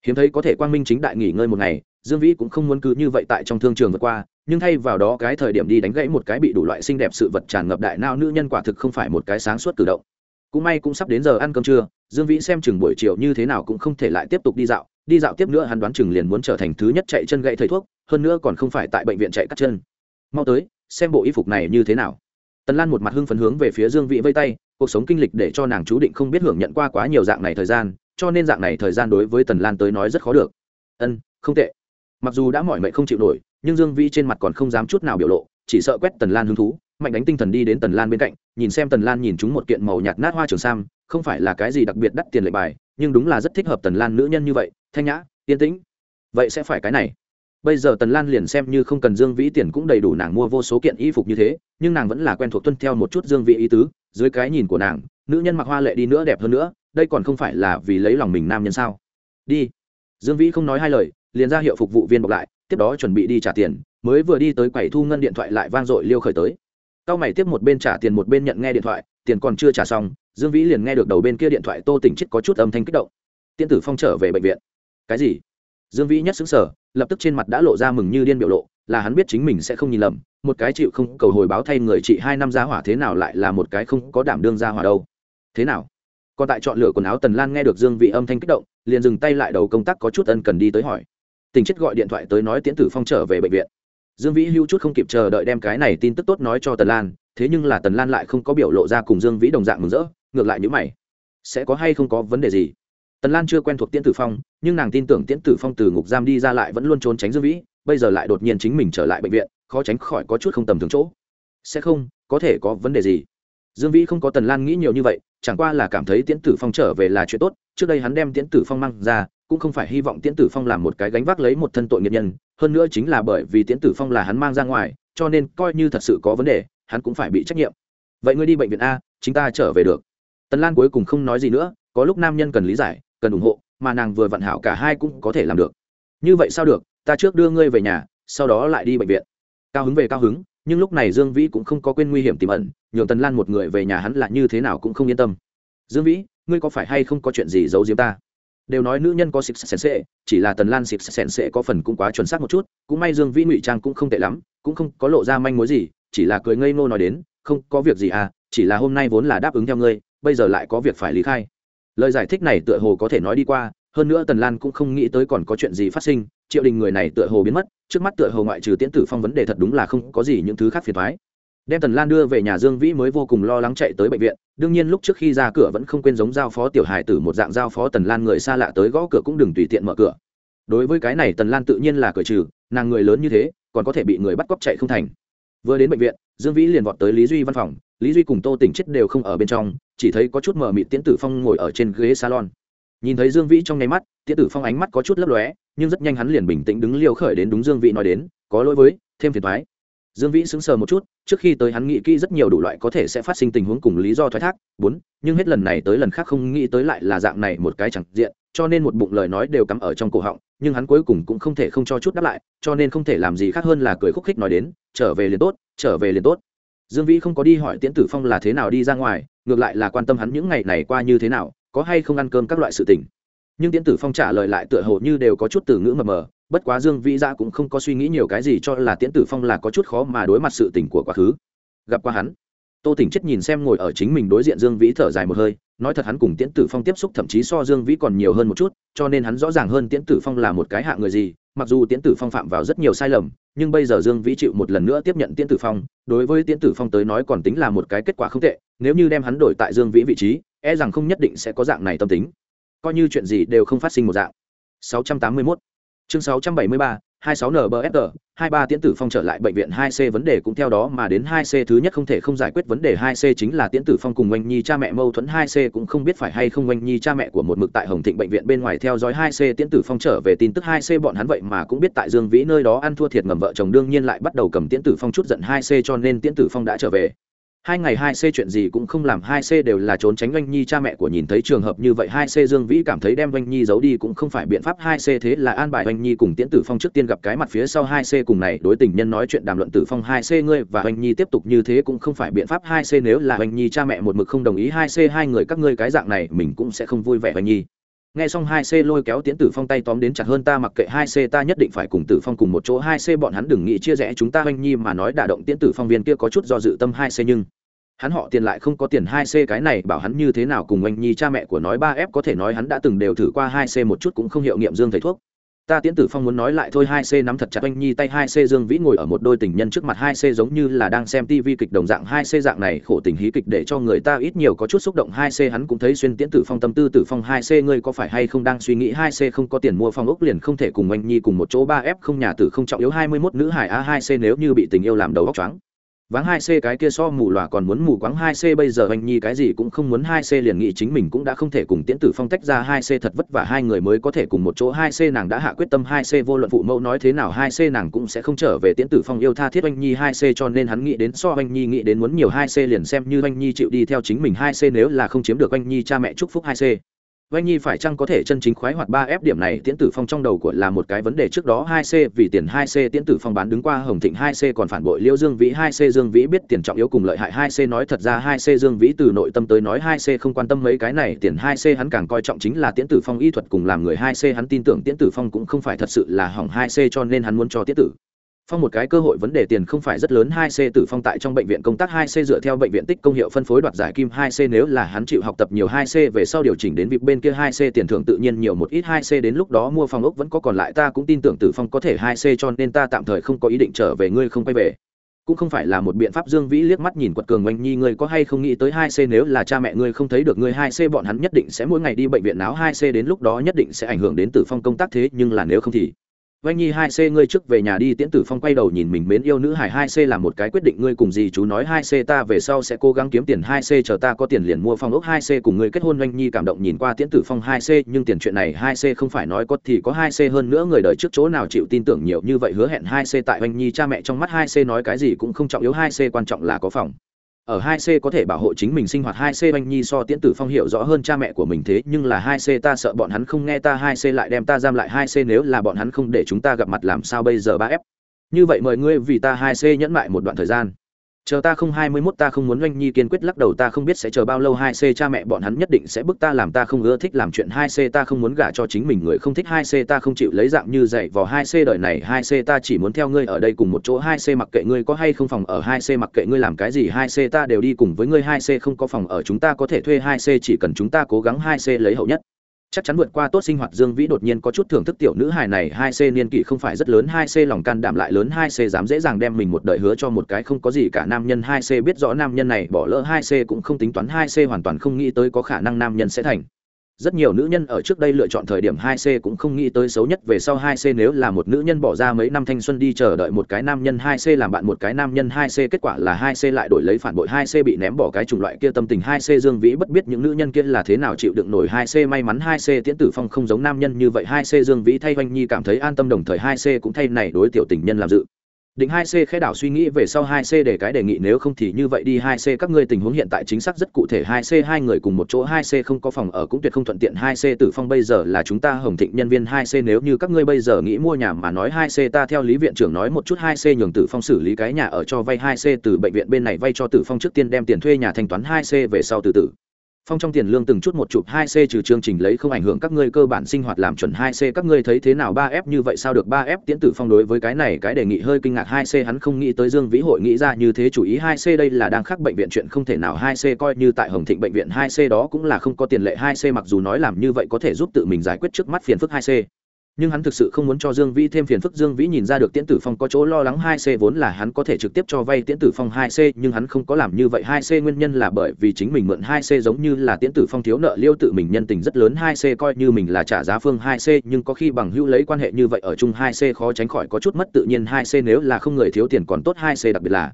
Hiếm thấy có thể quang minh chính đại nghỉ ngơi một ngày, dương vĩ cũng không muốn cứ như vậy tại trong thương trường vượt qua, nhưng thay vào đó cái thời điểm đi đánh gãy một cái bị đủ loại xinh đẹp sự vật tràn ngập đại nao nữ nhân quả thực không phải một cái sáng suốt cử động. Cũng may cũng sắp đến giờ ăn cơm trưa, dương vĩ xem chừng buổi chiều như thế nào cũng không thể lại tiếp tục đi dạo đi dạo tiếp nữa hắn đoán chừng liền muốn trở thành thứ nhất chạy chân gãy thầy thuốc, hơn nữa còn không phải tại bệnh viện chạy cắt chân. Mau tới, xem bộ y phục này như thế nào. Tần lan một mặt hưng phấn hướng về phía dương vĩ vây tay cuộc sống kinh lịch để cho nàng chú định không biết hưởng nhận qua quá nhiều dạng này thời gian, cho nên dạng này thời gian đối với tần lan tới nói rất khó được. Ân, không tệ. Mặc dù đã mỏi mệt không chịu nổi, nhưng dương vĩ trên mặt còn không dám chút nào biểu lộ, chỉ sợ quét tần lan hứng thú, mạnh đánh tinh thần đi đến tần lan bên cạnh, nhìn xem tần lan nhìn chúng một kiện màu nhạt nát hoa trường sam, không phải là cái gì đặc biệt đắt tiền lệ bài, nhưng đúng là rất thích hợp tần lan nữ nhân như vậy, thanh nhã, yên tĩnh. Vậy sẽ phải cái này bây giờ tần lan liền xem như không cần dương vĩ tiền cũng đầy đủ nàng mua vô số kiện y phục như thế, nhưng nàng vẫn là quen thuộc tuân theo một chút dương vĩ ý tứ, dưới cái nhìn của nàng, nữ nhân mặc hoa lệ đi nữa đẹp hơn nữa, đây còn không phải là vì lấy lòng mình nam nhân sao? Đi. Dương vĩ không nói hai lời, liền ra hiệu phục vụ viên bọc lại, tiếp đó chuẩn bị đi trả tiền, mới vừa đi tới quầy thu ngân điện thoại lại vang dội liêu khởi tới. Cao mày tiếp một bên trả tiền một bên nhận nghe điện thoại, tiền còn chưa trả xong, dương vĩ liền nghe được đầu bên kia điện thoại tô tỉnh chết có chút âm thanh kích động. Tiên tử phong trở về bệnh viện. Cái gì? Dương vĩ nhất xứng sở lập tức trên mặt đã lộ ra mừng như điên biểu lộ, là hắn biết chính mình sẽ không nhìn lầm, một cái chịu không cầu hồi báo thay người chị hai năm gia hỏa thế nào lại là một cái không có đảm đương gia hỏa đâu. Thế nào? Còn tại chọn lựa quần áo tần lan nghe được dương vị âm thanh kích động, liền dừng tay lại đầu công tác có chút ân cần đi tới hỏi. Tình chất gọi điện thoại tới nói tiễn tử phong trở về bệnh viện. Dương vĩ hưu chút không kịp chờ đợi đem cái này tin tức tốt nói cho tần lan, thế nhưng là tần lan lại không có biểu lộ ra cùng dương vĩ đồng dạng mừng rỡ, ngược lại những mày. Sẽ có hay không có vấn đề gì? Tần lan chưa quen thuộc tiễn tử phong, nhưng nàng tin tưởng tiễn tử phong từ ngục giam đi ra lại vẫn luôn trốn tránh dương vĩ, bây giờ lại đột nhiên chính mình trở lại bệnh viện, khó tránh khỏi có chút không tầm thường chỗ. Sẽ không, có thể có vấn đề gì? Dương vĩ không có tần lan nghĩ nhiều như vậy, chẳng qua là cảm thấy tiễn tử phong trở về là chuyện tốt, trước đây hắn đem tiễn tử phong mang ra, cũng không phải hy vọng tiễn tử phong làm một cái gánh vác lấy một thân tội nghiệp nhân, hơn nữa chính là bởi vì tiễn tử phong là hắn mang ra ngoài, cho nên coi như thật sự có vấn đề, hắn cũng phải bị trách nhiệm. Vậy ngươi đi bệnh viện a chúng ta trở về được. Tần lan cuối cùng không nói gì nữa, có lúc nam nhân cần lý giải cần ủng hộ, mà nàng vừa vặn hảo cả hai cũng có thể làm được. Như vậy sao được, ta trước đưa ngươi về nhà, sau đó lại đi bệnh viện. Cao hứng về cao hứng, nhưng lúc này dương vĩ cũng không có quên nguy hiểm tiềm ẩn, nhường tần lan một người về nhà hắn là như thế nào cũng không yên tâm. Dương vĩ, ngươi có phải hay không có chuyện gì giấu giếm ta? Đều nói nữ nhân có xịt sèn sệ chỉ là tần lan xịt sèn sệ có phần cũng quá chuẩn xác một chút, cũng may dương vĩ ngụy trang cũng không tệ lắm, cũng không có lộ ra manh mối gì, chỉ là cười ngây ngô nói đến, không, có việc gì à chỉ là hôm nay vốn là đáp ứng theo ngươi, bây giờ lại có việc phải lý khai lời giải thích này tựa hồ có thể nói đi qua, hơn nữa tần lan cũng không nghĩ tới còn có chuyện gì phát sinh, triệu đình người này tựa hồ biến mất, trước mắt tựa hồ ngoại trừ tiễn tử phong vấn đề thật đúng là không có gì những thứ khác phiền thoái đem tần lan đưa về nhà dương vĩ mới vô cùng lo lắng chạy tới bệnh viện, đương nhiên lúc trước khi ra cửa vẫn không quên giống giao phó tiểu hài tử một dạng giao phó tần lan người xa lạ tới gõ cửa cũng đừng tùy tiện mở cửa. Đối với cái này tần lan tự nhiên là cởi trừ, nàng người lớn như thế, còn có thể bị người bắt cóc chạy không thành. Vừa đến bệnh viện, dương vĩ liền vọt tới lý duy văn phòng, lý duy cùng tô tỉnh chết đều không ở bên trong chỉ thấy có chút mờ mịt tiễn tử phong ngồi ở trên ghế salon. Nhìn thấy dương vĩ trong nháy mắt, tiễn tử phong ánh mắt có chút lấp lóe, nhưng rất nhanh hắn liền bình tĩnh đứng liều khởi đến đúng dương vĩ nói đến, có lỗi với, thêm phiền thoái dương vĩ sững sờ một chút, trước khi tới hắn nghĩ kỹ rất nhiều đủ loại có thể sẽ phát sinh tình huống cùng lý do thoái thác, bốn, nhưng hết lần này tới lần khác không nghĩ tới lại là dạng này một cái chẳng diện, cho nên một bụng lời nói đều cắm ở trong cổ họng, nhưng hắn cuối cùng cũng không thể không cho chút đáp lại, cho nên không thể làm gì khác hơn là cười khúc khích nói đến, trở về liền tốt, trở về liền tốt. Dương vĩ không có đi hỏi tiễn tử phong là thế nào đi ra ngoài ngược lại là quan tâm hắn những ngày này qua như thế nào, có hay không ăn cơm các loại sự tình. Nhưng tiễn tử phong trả lời lại tựa hồ như đều có chút từ ngữ mờ mờ, bất quá dương vĩ dạ cũng không có suy nghĩ nhiều cái gì cho là tiễn tử phong là có chút khó mà đối mặt sự tình của quá khứ. Gặp qua hắn, tô tỉnh chết nhìn xem ngồi ở chính mình đối diện dương vĩ thở dài một hơi nói thật hắn cùng tiễn tử phong tiếp xúc thậm chí so dương vĩ còn nhiều hơn một chút, cho nên hắn rõ ràng hơn tiễn tử phong là một cái hạ người gì, mặc dù tiễn tử phong phạm vào rất nhiều sai lầm, nhưng bây giờ dương vĩ chịu một lần nữa tiếp nhận tiễn tử phong, đối với tiễn tử phong tới nói còn tính là một cái kết quả không tệ, nếu như đem hắn đổi tại dương vĩ vị trí e rằng không nhất định sẽ có dạng này tâm tính. Coi như chuyện gì đều không phát sinh một dạng. 681 chương 673 26 NBFR, 23 tiễn tử phong trở lại bệnh viện 2C vấn đề cũng theo đó mà đến 2C thứ nhất không thể không giải quyết vấn đề 2C chính là tiễn tử phong cùng Oanh Nhi cha mẹ mâu thuẫn 2C cũng không biết phải hay không Oanh Nhi cha mẹ của một mực tại Hồng Thịnh bệnh viện bên ngoài theo dõi 2C tiễn tử phong trở về tin tức 2C bọn hắn vậy mà cũng biết tại Dương Vĩ nơi đó ăn thua thiệt ngầm vợ chồng đương nhiên lại bắt đầu cầm tiễn tử phong chút giận 2C cho nên tiễn tử phong đã trở về hai ngày hai c chuyện gì cũng không làm hai c đều là trốn tránh oanh nhi cha mẹ của nhìn thấy trường hợp như vậy hai c dương vĩ cảm thấy đem oanh nhi giấu đi cũng không phải biện pháp hai c thế là an bài oanh nhi cùng tiễn tử phong trước tiên gặp cái mặt phía sau hai c cùng này đối tình nhân nói chuyện đàm luận tử phong hai c ngươi và oanh nhi tiếp tục như thế cũng không phải biện pháp hai c nếu là oanh nhi cha mẹ một mực không đồng ý hai c hai người các ngươi cái dạng này mình cũng sẽ không vui vẻ oanh nhi nghe xong hai c lôi kéo tiễn tử phong tay tóm đến chặt hơn ta, mặc kệ hai c ta nhất định phải cùng tử phong cùng một chỗ. Hai c bọn hắn đừng nghĩ chia rẽ chúng ta oanh nhi mà nói đả động tiễn tử phong viên kia có chút do dự tâm hai c nhưng hắn họ tiền lại không có tiền hai c cái này, bảo hắn như thế nào cùng oanh nhi cha mẹ của nói ba f có thể nói hắn đã từng đều thử qua hai c một chút cũng không hiệu nghiệm dương thầy thuốc ta tiễn tử phong muốn nói lại thôi, hai c nắm thật chặt anh nhi tay, hai c dương vĩ ngồi ở một đôi tình nhân trước mặt, hai c giống như là đang xem tv kịch đồng dạng, hai c dạng này khổ tình hí kịch để cho người ta ít nhiều có chút xúc động, hai c hắn cũng thấy xuyên tiễn tử phong tâm tư tử phong, hai c ngươi có phải hay không đang suy nghĩ, hai c không có tiền mua phong ốc liền không thể cùng anh nhi cùng một chỗ, ba f không nhà tử không trọng yếu, hai mươi mốt nữ hải a, hai c nếu như bị tình yêu làm đầu óc choáng váng hai c cái kia so mù lòa còn muốn mù quáng hai c bây giờ anh nhi cái gì cũng không muốn hai c liền nghĩ chính mình cũng đã không thể cùng tiễn tử phong tách ra hai c thật vất vả hai người mới có thể cùng một chỗ hai c nàng đã hạ quyết tâm hai c vô luận phụ mẫu nói thế nào hai c nàng cũng sẽ không trở về tiễn tử phong yêu tha thiết anh nhi hai c cho nên hắn nghĩ đến so anh nhi nghĩ đến muốn nhiều hai c liền xem như anh nhi chịu đi theo chính mình hai c nếu là không chiếm được anh nhi cha mẹ chúc phúc hai c Vanh Nhi phải chăng có thể chân chính khoái hoạt 3F điểm này Tiễn Tử Phong trong đầu của là một cái vấn đề trước đó 2C vì tiền 2C Tiễn Tử Phong bán đứng qua Hồng Thịnh 2C còn phản bội Liêu Dương Vĩ 2C Dương Vĩ biết tiền trọng yếu cùng lợi hại 2C nói thật ra 2C Dương Vĩ từ nội tâm tới nói 2C không quan tâm mấy cái này tiền 2C hắn càng coi trọng chính là Tiễn Tử Phong y thuật cùng làm người 2C hắn tin tưởng Tiễn Tử Phong cũng không phải thật sự là hỏng 2C cho nên hắn muốn cho Tiễn Tử phong một cái cơ hội vấn đề tiền không phải rất lớn hai c tử phong tại trong bệnh viện công tác hai c dựa theo bệnh viện tích công hiệu phân phối đoạt giải kim hai c nếu là hắn chịu học tập nhiều hai c về sau điều chỉnh đến việc bên kia hai c tiền thưởng tự nhiên nhiều một ít hai c đến lúc đó mua phòng ốc vẫn có còn lại ta cũng tin tưởng tử phong có thể hai c cho nên ta tạm thời không có ý định trở về ngươi không quay về cũng không phải là một biện pháp dương vĩ liếc mắt nhìn quật cường oanh nhi ngươi có hay không nghĩ tới hai c nếu là cha mẹ ngươi không thấy được ngươi hai c bọn hắn nhất định sẽ mỗi ngày đi bệnh viện náo hai c đến lúc đó nhất định sẽ ảnh hưởng đến tử phong công tác thế nhưng là nếu không thì oanh Nhi hai c, ngươi trước về nhà đi, Tiễn Tử Phong quay đầu nhìn mình mến yêu nữ hải hai c là một cái quyết định, ngươi cùng gì chú nói hai c, ta về sau sẽ cố gắng kiếm tiền hai c, chờ ta có tiền liền mua phong ốc hai c cùng ngươi kết hôn. Oanh Nhi cảm động nhìn qua Tiễn Tử Phong hai c, nhưng tiền chuyện này hai c không phải nói có thì có hai c hơn nữa, người đời trước chỗ nào chịu tin tưởng nhiều như vậy, hứa hẹn hai c tại oanh Nhi cha mẹ trong mắt hai c nói cái gì cũng không trọng yếu, hai c quan trọng là có phòng ở 2C có thể bảo hộ chính mình sinh hoạt 2C Oanh Nhi so Tiễn Tử Phong hiểu rõ hơn cha mẹ của mình thế, nhưng là 2C ta sợ bọn hắn không nghe ta 2C lại đem ta giam lại 2C nếu là bọn hắn không để chúng ta gặp mặt làm sao bây giờ 3F. Như vậy mời ngươi vì ta 2C nhẫn lại một đoạn thời gian chờ ta không hai mươi mốt ta không muốn doanh nhi kiên quyết lắc đầu, ta không biết sẽ chờ bao lâu hai c cha mẹ bọn hắn nhất định sẽ bức ta làm ta không ưa thích làm chuyện hai c, ta không muốn gả cho chính mình người không thích hai c, ta không chịu lấy dạng như dạy vào hai c đời này. Hai c ta chỉ muốn theo ngươi ở đây cùng một chỗ. Hai c mặc kệ ngươi có hay không phòng ở, hai c mặc kệ ngươi làm cái gì, hai c ta đều đi cùng với ngươi. Hai c không có phòng ở, chúng ta có thể thuê hai c, chỉ cần chúng ta cố gắng hai c lấy hậu nhất chắc chắn vượt qua tốt sinh hoạt dương vĩ đột nhiên có chút thưởng thức tiểu nữ hài này, hai c niên kỷ không phải rất lớn, hai c lòng can đảm lại lớn, hai c dám dễ dàng đem mình một đời hứa cho một cái không có gì cả nam nhân, hai c biết rõ nam nhân này bỏ lỡ, hai c cũng không tính toán, hai c hoàn toàn không nghĩ tới có khả năng nam nhân sẽ thành rất nhiều nữ nhân ở trước đây lựa chọn thời điểm 2C cũng không nghĩ tới xấu nhất về sau 2C nếu là một nữ nhân bỏ ra mấy năm thanh xuân đi chờ đợi một cái nam nhân 2C làm bạn một cái nam nhân 2C kết quả là 2C lại đổi lấy phản bội 2C bị ném bỏ cái chủng loại kia tâm tình 2C Dương Vĩ bất biết những nữ nhân kia là thế nào chịu đựng nổi 2C may mắn 2C Tiễn Tử Phong không giống nam nhân như vậy 2C Dương Vĩ thay Hoành Nhi cảm thấy an tâm đồng thời 2C cũng thay này đối tiểu tình nhân làm dự định hai c khẽ đảo suy nghĩ về sau hai c để cái đề nghị nếu không thì như vậy đi hai c các ngươi tình huống hiện tại chính xác rất cụ thể hai c hai người cùng một chỗ hai c không có phòng ở cũng tuyệt không thuận tiện hai c tử phong bây giờ là chúng ta hồng thịnh nhân viên hai c nếu như các ngươi bây giờ nghĩ mua nhà mà nói hai c ta theo lý viện trưởng nói một chút hai c nhường tử phong xử lý cái nhà ở cho vay hai c từ bệnh viện bên này vay cho tử phong trước tiên đem tiền thuê nhà thanh toán hai c về sau từ tử phong trong tiền lương từng chút một chụp hai c trừ chương trình lấy không ảnh hưởng các ngươi cơ bản sinh hoạt làm chuẩn hai c, các ngươi thấy thế nào ba f như vậy sao được ba f? Tiễn tử phong đối với cái này cái đề nghị hơi kinh ngạc hai c, hắn không nghĩ tới dương vĩ hội nghĩ ra như thế chủ ý hai c đây là đang khác bệnh viện chuyện không thể nào hai c coi như tại hồng thịnh bệnh viện hai c đó cũng là không có tiền lệ hai c, mặc dù nói làm như vậy có thể giúp tự mình giải quyết trước mắt phiền phức hai c nhưng hắn thực sự không muốn cho dương vĩ thêm phiền phức. Dương vĩ nhìn ra được tiễn tử phong có chỗ lo lắng hai c vốn là hắn có thể trực tiếp cho vay tiễn tử phong hai c, nhưng hắn không có làm như vậy. Hai c nguyên nhân là bởi vì chính mình mượn hai c giống như là tiễn tử phong thiếu nợ liêu tự mình nhân tình rất lớn. Hai c coi như mình là trả giá phương hai c, nhưng có khi bằng hữu lấy quan hệ như vậy ở chung, hai c khó tránh khỏi có chút mất tự nhiên. Hai c nếu là không người thiếu tiền còn tốt, hai c đặc biệt là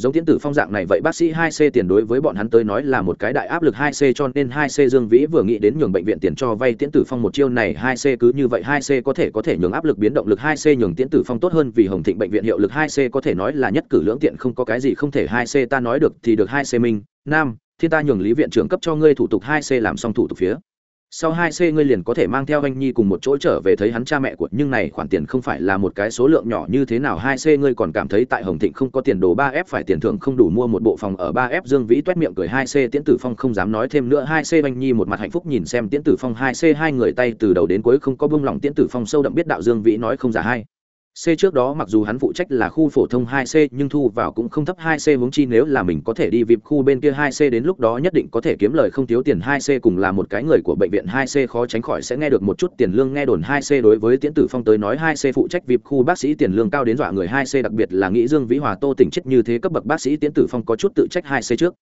giống tiễn tử phong dạng này vậy bác sĩ 2C tiền đối với bọn hắn tới nói là một cái đại áp lực 2C cho nên 2C Dương Vĩ vừa nghĩ đến nhường bệnh viện tiền cho vay tiễn tử phong một chiêu này 2C cứ như vậy 2C có thể có thể nhường áp lực biến động lực 2C nhường tiễn tử phong tốt hơn vì Hồng Thịnh bệnh viện hiệu lực 2C có thể nói là nhất cử lưỡng tiện không có cái gì không thể 2C ta nói được thì được 2C minh, nam, thiên ta nhường lý viện trưởng cấp cho ngươi thủ tục 2C làm xong thủ tục phía sau hai c ngươi liền có thể mang theo anh nhi cùng một chỗ trở về thấy hắn cha mẹ của, nhưng này khoản tiền không phải là một cái số lượng nhỏ như thế nào. Hai c ngươi còn cảm thấy tại hồng thịnh không có tiền đồ ba f phải tiền thưởng không đủ mua một bộ phòng ở ba f. Dương vĩ toét miệng cười. Hai c tiễn tử phong không dám nói thêm nữa. Hai c anh nhi một mặt hạnh phúc nhìn xem tiễn tử phong. Hai c hai người tay từ đầu đến cuối không có bông lòng tiễn tử phong sâu đậm biết đạo dương vĩ nói không giả hai C trước đó mặc dù hắn phụ trách là khu phổ thông 2C nhưng thu vào cũng không thấp 2C huống chi nếu là mình có thể đi VIP khu bên kia 2C đến lúc đó nhất định có thể kiếm lời không thiếu tiền 2C cùng là một cái người của bệnh viện 2C khó tránh khỏi sẽ nghe được một chút tiền lương nghe đồn 2C đối với Tiễn Tử Phong tới nói 2C phụ trách VIP khu bác sĩ tiền lương cao đến dọa người 2C đặc biệt là nghĩ Dương Vĩ Hòa Tô tỉnh chết như thế cấp bậc bác sĩ Tiễn Tử Phong có chút tự trách 2C trước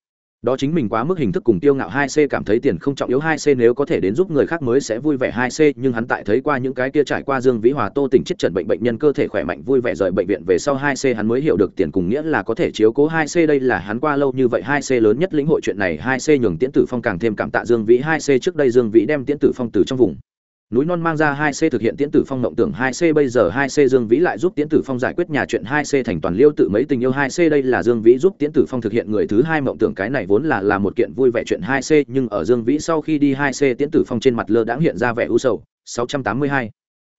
đó chính mình quá mức hình thức cùng tiêu ngạo 2C cảm thấy tiền không trọng yếu 2C nếu có thể đến giúp người khác mới sẽ vui vẻ 2C nhưng hắn tại thấy qua những cái kia trải qua Dương Vĩ Hòa, Tô tỉnh chết trận bệnh bệnh nhân cơ thể khỏe mạnh, vui vẻ rời bệnh viện về sau 2C hắn mới hiểu được tiền cùng nghĩa là có thể chiếu cố 2C đây là hắn qua lâu như vậy 2C lớn nhất lĩnh hội chuyện này 2C nhường Tiễn Tử Phong càng thêm cảm tạ Dương Vĩ 2C trước đây Dương Vĩ đem Tiễn Tử Phong từ trong vùng núi non mang ra hai c thực hiện tiễn tử phong mộng tưởng hai c bây giờ hai c dương vĩ lại giúp tiễn tử phong giải quyết nhà chuyện hai c thành toàn liêu tự mấy tình yêu hai c. Đây là dương vĩ giúp tiễn tử phong thực hiện người thứ hai mộng tưởng cái này vốn là là một kiện vui vẻ chuyện hai c nhưng ở dương vĩ sau khi đi hai c tiễn tử phong trên mặt lơ đãng hiện ra vẻ u sầu. Sáu trăm tám mươi hai.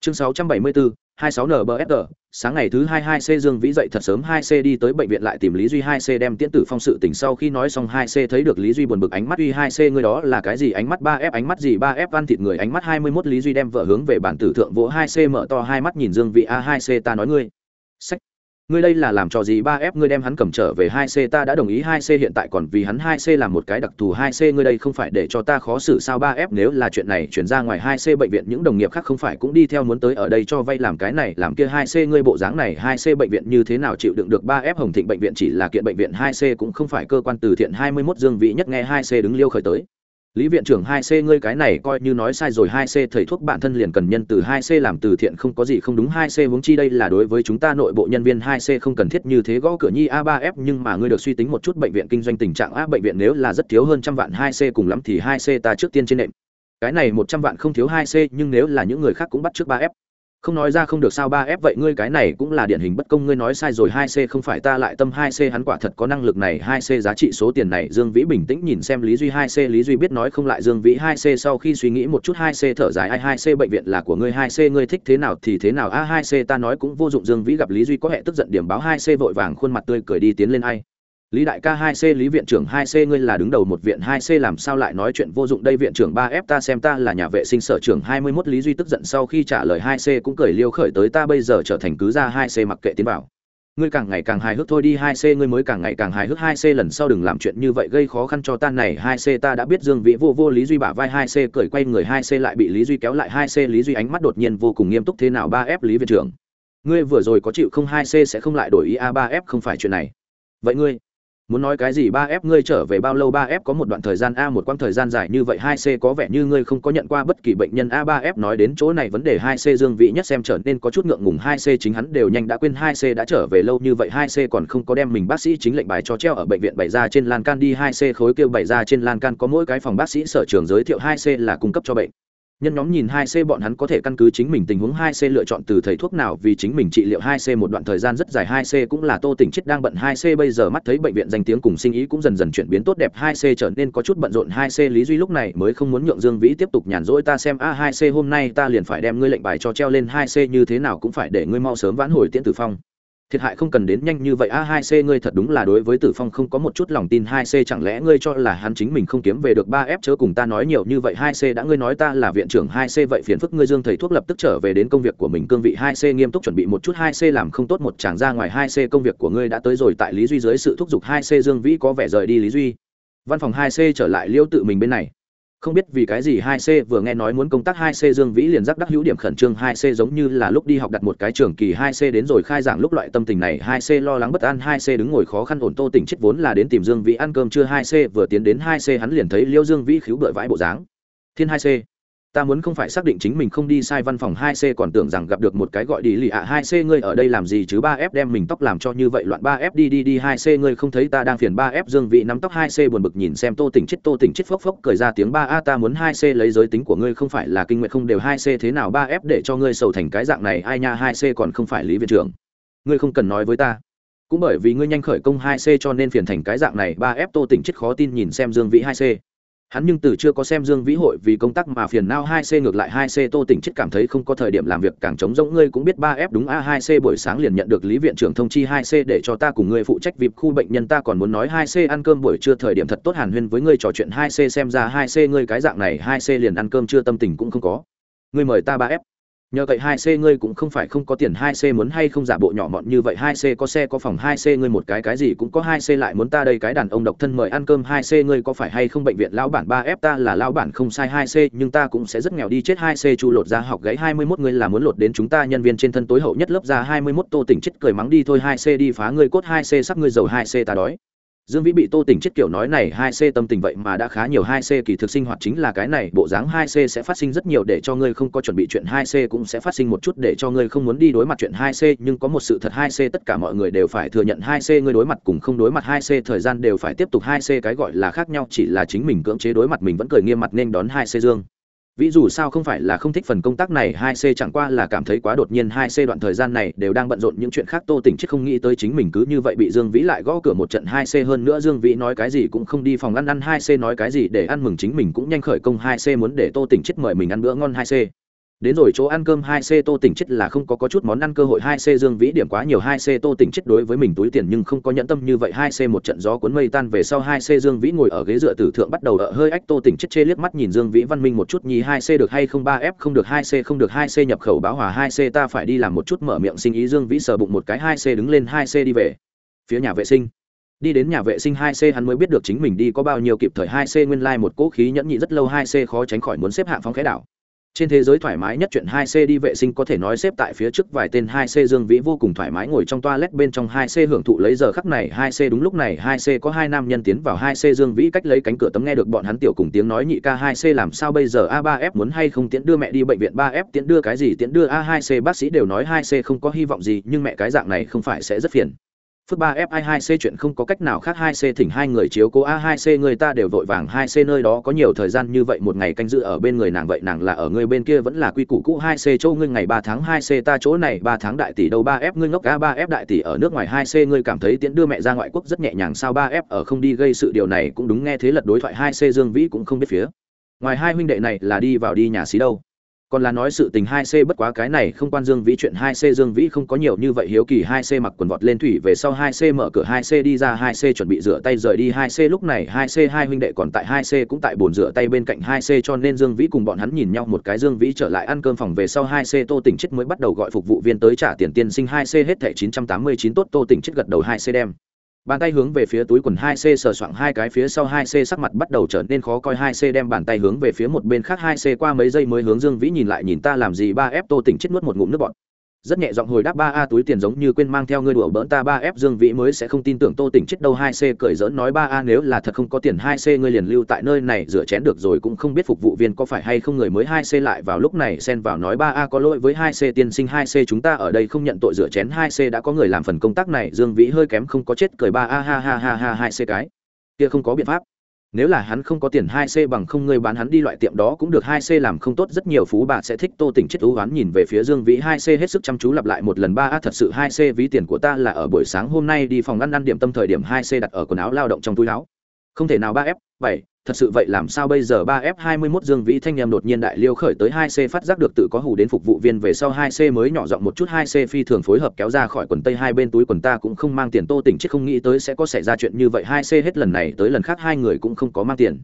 Chương sáu trăm bảy mươi bốn 26 NBFR, sáng ngày thứ 22 C Dương Vĩ dậy thật sớm 2C đi tới bệnh viện lại tìm Lý Duy 2C đem tiễn tử phong sự tình sau khi nói xong 2C thấy được Lý Duy buồn bực ánh mắt uy 2C người đó là cái gì? Ánh mắt 3F ánh mắt gì? 3F ăn thịt người, ánh mắt 21 Lý Duy đem vợ hướng về bản tử thượng vỗ 2C mở to hai mắt nhìn Dương Vĩ. A2C ta nói ngươi. Sách ngươi đây là làm trò gì? Ba f ngươi đem hắn cầm trở về hai c. Ta đã đồng ý hai c hiện tại, còn vì hắn hai c làm một cái đặc thù hai c, ngươi đây không phải để cho ta khó xử sao? Ba f nếu là chuyện này chuyển ra ngoài hai c, bệnh viện những đồng nghiệp khác không phải cũng đi theo muốn tới ở đây cho vay làm cái này, làm kia hai c, ngươi bộ dáng này hai c bệnh viện như thế nào chịu đựng được? Ba f hồng thịnh bệnh viện chỉ là kiện bệnh viện hai c, cũng không phải cơ quan từ thiện hai mươi 21 dương vị nhất nghe hai c đứng liêu khởi tới lý viện trưởng hai c, ngươi cái này coi như nói sai rồi, hai c thầy thuốc bản thân liền cần nhân từ hai c làm từ thiện không có gì không đúng, hai c huống chi đây là đối với chúng ta nội bộ nhân viên, hai c không cần thiết như thế, gõ cửa nhi a ba f, nhưng mà ngươi được suy tính một chút bệnh viện kinh doanh tình trạng a bệnh viện nếu là rất thiếu hơn trăm vạn, hai c cùng lắm thì hai c ta trước tiên trên nệm. Cái này một trăm vạn không thiếu hai c, nhưng nếu là những người khác cũng bắt trước ba f không nói ra không được sao ba f vậy ngươi cái này cũng là điển hình bất công, ngươi nói sai rồi, hai c không phải ta lại tâm hai c, hắn quả thật có năng lực này, hai c giá trị số tiền này, dương vĩ bình tĩnh nhìn xem lý duy, hai c lý duy biết nói không lại, dương vĩ hai c sau khi suy nghĩ một chút, hai c thở dài, ai, hai c bệnh viện là của ngươi, hai c ngươi thích thế nào thì thế nào, a, hai c ta nói cũng vô dụng, dương vĩ gặp lý duy có hệ tức giận điểm báo, hai c vội vàng khuôn mặt tươi cười đi tiến lên, ai lý đại ca hai c, lý viện trưởng hai c, ngươi là đứng đầu một viện hai c, làm sao lại nói chuyện vô dụng đây? Viện trưởng ba f ta xem ta là nhà vệ sinh sở trưởng hai mươi 21 lý duy tức giận sau khi trả lời hai c cũng cười liêu khởi tới, ta bây giờ trở thành cứ ra hai c mặc kệ tiến bảo ngươi càng ngày càng hài hước thôi đi, hai c ngươi mới càng ngày càng hài hước, hai c lần sau đừng làm chuyện như vậy gây khó khăn cho ta này. Hai c ta đã biết dương vĩ vô vô lý duy bả vai, hai c cười quay người, hai c lại bị lý duy kéo lại, hai c lý duy ánh mắt đột nhiên vô cùng nghiêm túc, thế nào ba f, lý viện trưởng? Ngươi vừa rồi có chịu không? Hai c sẽ không lại đổi ý a ba f, không phải chuyện này. Vậy ngươi? Muốn nói cái gì ba f ngươi trở về bao lâu ba f có một đoạn thời gian a, một quãng thời gian dài như vậy, hai c có vẻ như ngươi không có nhận qua bất kỳ bệnh nhân a ba f nói đến chỗ này, vấn đề hai c dương vị nhất xem trở nên có chút ngượng ngùng, hai c chính hắn đều nhanh đã quên, hai c đã trở về lâu như vậy, hai c còn không có đem mình bác sĩ chính lệnh bài cho treo ở bệnh viện bày ra trên lan can đi, hai c khối kêu bày ra trên lan can, có mỗi cái phòng bác sĩ sở trường giới thiệu, hai c là cung cấp cho bệnh nhân nhóm nhìn hai c bọn hắn có thể căn cứ chính mình tình huống hai c lựa chọn từ thầy thuốc nào vì chính mình trị liệu hai c một đoạn thời gian rất dài hai c cũng là tô tỉnh chết đang bận hai c bây giờ mắt thấy bệnh viện danh tiếng cùng sinh ý cũng dần dần chuyển biến tốt đẹp hai c trở nên có chút bận rộn hai c lý duy lúc này mới không muốn nhượng dương vĩ tiếp tục nhàn rỗi ta xem, a, hai c hôm nay ta liền phải đem ngươi lệnh bài cho treo lên hai c như thế nào cũng phải để ngươi mau sớm vãn hồi tiễn tử phong thiệt hại không cần đến nhanh như vậy. A hai c ngươi thật đúng là đối với tử phong không có một chút lòng tin. hai c chẳng lẽ ngươi cho là hắn chính mình không kiếm về được ba f chớ cùng ta nói nhiều như vậy? hai c đã ngươi nói ta là viện trưởng hai c vậy phiền phức ngươi dương thầy thuốc lập tức trở về đến công việc của mình. Cương vị hai c nghiêm túc chuẩn bị một chút. hai c làm không tốt một chàng ra ngoài. hai c công việc của ngươi đã tới rồi. Tại lý duy dưới sự thúc giục hai c dương vĩ có vẻ rời đi lý duy. Văn phòng hai c trở lại liêu tự mình bên này không biết vì cái gì hai c vừa nghe nói muốn công tác hai c dương vĩ liền giác đắc hữu điểm khẩn trương hai c giống như là lúc đi học đặt một cái trường kỳ hai c đến rồi khai giảng lúc loại tâm tình này, hai c lo lắng bất an, hai c đứng ngồi khó khăn ổn tô tỉnh chết vốn là đến tìm dương vĩ ăn cơm trưa, hai c vừa tiến đến hai c hắn liền thấy liêu dương vĩ khiếu bợi vãi bộ dáng. Thiên hai c ta muốn không phải xác định chính mình không đi sai văn phòng hai c còn tưởng rằng gặp được một cái gọi đi lì ạ hai c ngươi ở đây làm gì chứ ba f đem mình tóc làm cho như vậy loạn ba f đi đi đi hai c ngươi không thấy ta đang phiền ba f dương vị nắm tóc hai c buồn bực nhìn xem tô tỉnh chết tô tỉnh chết phốc phốc cười ra tiếng ba a ta muốn hai c lấy giới tính của ngươi không phải là kinh nguyện không đều hai c thế nào ba f để cho ngươi sầu thành cái dạng này ai nha hai c còn không phải lý viện trưởng ngươi không cần nói với ta cũng bởi vì ngươi nhanh khởi công hai c cho nên phiền thành cái dạng này ba f tô tỉnh chết khó tin nhìn xem dương vị hai c hắn nhưng từ chưa có xem dương vĩ hội vì công tác mà phiền nao hai c ngược lại hai c tô tỉnh chết cảm thấy không có thời điểm làm việc, càng chống rỗng, ngươi cũng biết ba f đúng a, hai c buổi sáng liền nhận được lý viện trưởng thông chi hai c để cho ta cùng ngươi phụ trách vịp khu bệnh nhân, ta còn muốn nói hai c ăn cơm buổi trưa thời điểm thật tốt hàn huyên với ngươi trò chuyện hai c xem ra hai c ngươi cái dạng này, hai c liền ăn cơm chưa tâm tình cũng không có. Ngươi mời ta ba f nhờ cậy hai c ngươi cũng không phải không có tiền hai c muốn hay không giả bộ nhỏ mọn như vậy hai c có xe có phòng hai c ngươi một cái cái gì cũng có hai c lại muốn ta đây cái đàn ông độc thân mời ăn cơm hai c ngươi có phải hay không bệnh viện lão bản ba f ta là lão bản không sai hai c nhưng ta cũng sẽ rất nghèo đi chết hai c chu lột ra học gãy hai mươi mốt ngươi là muốn lột đến chúng ta nhân viên trên thân tối hậu nhất lớp ra hai mươi mốt tô tỉnh chết cười mắng đi thôi hai c đi phá ngươi cốt hai c sắc ngươi dầu hai c ta đói dương vĩ bị tô tỉnh chết kiểu nói này hai c tâm tình vậy mà đã khá nhiều hai c kỳ thực sinh hoạt chính là cái này, bộ dáng hai c sẽ phát sinh rất nhiều để cho ngươi không có chuẩn bị chuyện hai c cũng sẽ phát sinh một chút để cho ngươi không muốn đi đối mặt chuyện hai c, nhưng có một sự thật hai c tất cả mọi người đều phải thừa nhận hai c ngươi đối mặt cùng không đối mặt hai c thời gian đều phải tiếp tục hai c, cái gọi là khác nhau, chỉ là chính mình cưỡng chế đối mặt mình vẫn cười nghiêm mặt nên đón hai c dương ví dụ sao không phải là không thích phần công tác này, hai c chẳng qua là cảm thấy quá đột nhiên, hai c đoạn thời gian này đều đang bận rộn những chuyện khác, tô tỉnh chết không nghĩ tới chính mình cứ như vậy bị dương vĩ lại gõ cửa một trận, hai c hơn nữa dương vĩ nói cái gì cũng không đi phòng ăn ăn hai c nói cái gì để ăn mừng chính mình cũng nhanh khởi công, hai c muốn để tô tỉnh chết mời mình ăn bữa ngon, hai c đến rồi chỗ ăn cơm hai c tô tỉnh chết là không có, có chút món ăn cơ hội hai c dương vĩ điểm quá nhiều hai c tô tỉnh chết đối với mình túi tiền nhưng không có nhẫn tâm như vậy hai c một trận gió cuốn mây tan về sau hai c dương vĩ ngồi ở ghế dựa tử thượng bắt đầu ở hơi ách tô tỉnh chết chê liếc mắt nhìn dương vĩ văn minh một chút nhì hai c được hay không ba f không được hai c không được hai c nhập khẩu báo hòa hai c ta phải đi làm một chút mở miệng sinh ý dương vĩ sờ bụng một cái hai c đứng lên hai c đi về phía nhà vệ sinh đi đến nhà vệ sinh hai c hắn mới biết được chính mình đi có bao nhiêu kịp thời hai c nguyên lai một cỗ khí nhẫn nhị rất lâu hai c khó tránh khỏi muốn xếp hạng phóng khẽ đảo trên thế giới thoải mái nhất chuyện hai c đi vệ sinh có thể nói xếp tại phía trước vài tên hai c dương vĩ vô cùng thoải mái ngồi trong toilet bên trong hai c hưởng thụ lấy giờ khắc này hai c đúng lúc này hai c có hai nam nhân tiến vào hai c dương vĩ cách lấy cánh cửa tấm nghe được bọn hắn tiểu cùng tiếng nói nhị ca hai c làm sao bây giờ? A ba f muốn hay không tiễn đưa mẹ đi bệnh viện? Ba f tiễn đưa cái gì? Tiễn đưa a hai c? Bác sĩ đều nói hai c không có hy vọng gì, nhưng mẹ cái dạng này không phải sẽ rất phiền phước ba f 2 c chuyện không có cách nào khác hai c thỉnh hai người chiếu cố a hai c, người ta đều vội vàng hai c, nơi đó có nhiều thời gian như vậy, một ngày canh giữ ở bên người nàng, vậy nàng là ở người bên kia vẫn là quy củ cũ hai c châu ngươi ngày ba tháng hai c, ta chỗ này ba tháng đại tỷ đâu, ba f ngươi ngốc a, ba f đại tỷ ở nước ngoài hai c, ngươi cảm thấy tiễn đưa mẹ ra ngoại quốc rất nhẹ nhàng sao, ba f ở không đi gây sự, điều này cũng đúng, nghe thế lật đối thoại hai c, dương vĩ cũng không biết phía ngoài hai huynh đệ này là đi vào đi nhà xí đâu còn là nói sự tình hai c bất quá cái này không quan dương vĩ chuyện hai c dương vĩ không có nhiều như vậy hiếu kỳ hai c mặc quần vọt lên thủy về sau hai c mở cửa hai c đi ra hai c chuẩn bị rửa tay rời đi hai c lúc này hai c hai huynh đệ còn tại hai c cũng tại bồn rửa tay bên cạnh hai c cho nên dương vĩ cùng bọn hắn nhìn nhau một cái dương vĩ trở lại ăn cơm phòng về sau hai c tô tỉnh chết mới bắt đầu gọi phục vụ viên tới trả tiền tiên sinh hai c hết thẻ chín trăm tám mươi chín tốt tô tỉnh chết gật đầu hai c đem bàn tay hướng về phía túi quần hai c, sờ soạng hai cái phía sau hai c, sắc mặt bắt đầu trở nên khó coi hai c, đem bàn tay hướng về phía một bên khác hai c qua mấy giây mới hướng dương vĩ nhìn lại, nhìn ta làm gì ba f tô tỉnh chết nuốt một ngụm nước bọt rất nhẹ giọng hồi đáp, ba a túi tiền giống như quên mang theo ngươi đùa bỡn ta, ba f dương vĩ mới sẽ không tin tưởng tô tỉnh chết đâu. Hai c cười dỡn nói, ba a nếu là thật không có tiền, hai c ngươi liền lưu tại nơi này rửa chén được rồi, cũng không biết phục vụ viên có phải hay không người mới. Hai c lại vào lúc này xen vào nói, ba a có lỗi với hai c tiên sinh, hai c chúng ta ở đây không nhận tội rửa chén, hai c đã có người làm phần công tác này. Dương vĩ hơi kém không có chết, cười, ba a ha ha ha ha, hai c cái kia không có biện pháp nếu là hắn không có tiền hai c bằng không ngươi bán hắn đi loại tiệm đó cũng được hai c làm không tốt, rất nhiều phú bà sẽ thích tô tỉnh chết ưu oán nhìn về phía dương vĩ. Hai c hết sức chăm chú lặp lại một lần ba a, thật sự hai c ví tiền của ta là ở buổi sáng hôm nay đi phòng ăn ăn điểm tâm thời điểm hai c đặt ở quần áo lao động trong túi áo không thể nào ba f bảy, thật sự vậy làm sao bây giờ ba f hai mươi 21 Dương Vĩ thanh em đột nhiên đại liêu khởi tới hai c phát giác được tự có hù đến phục vụ viên về sau hai c mới nhỏ giọng một chút hai c phi thường phối hợp kéo ra khỏi quần tây hai bên túi quần ta cũng không mang tiền, Tô Tỉnh chết không nghĩ tới sẽ có xảy ra chuyện như vậy, hai c hết lần này tới lần khác hai người cũng không có mang tiền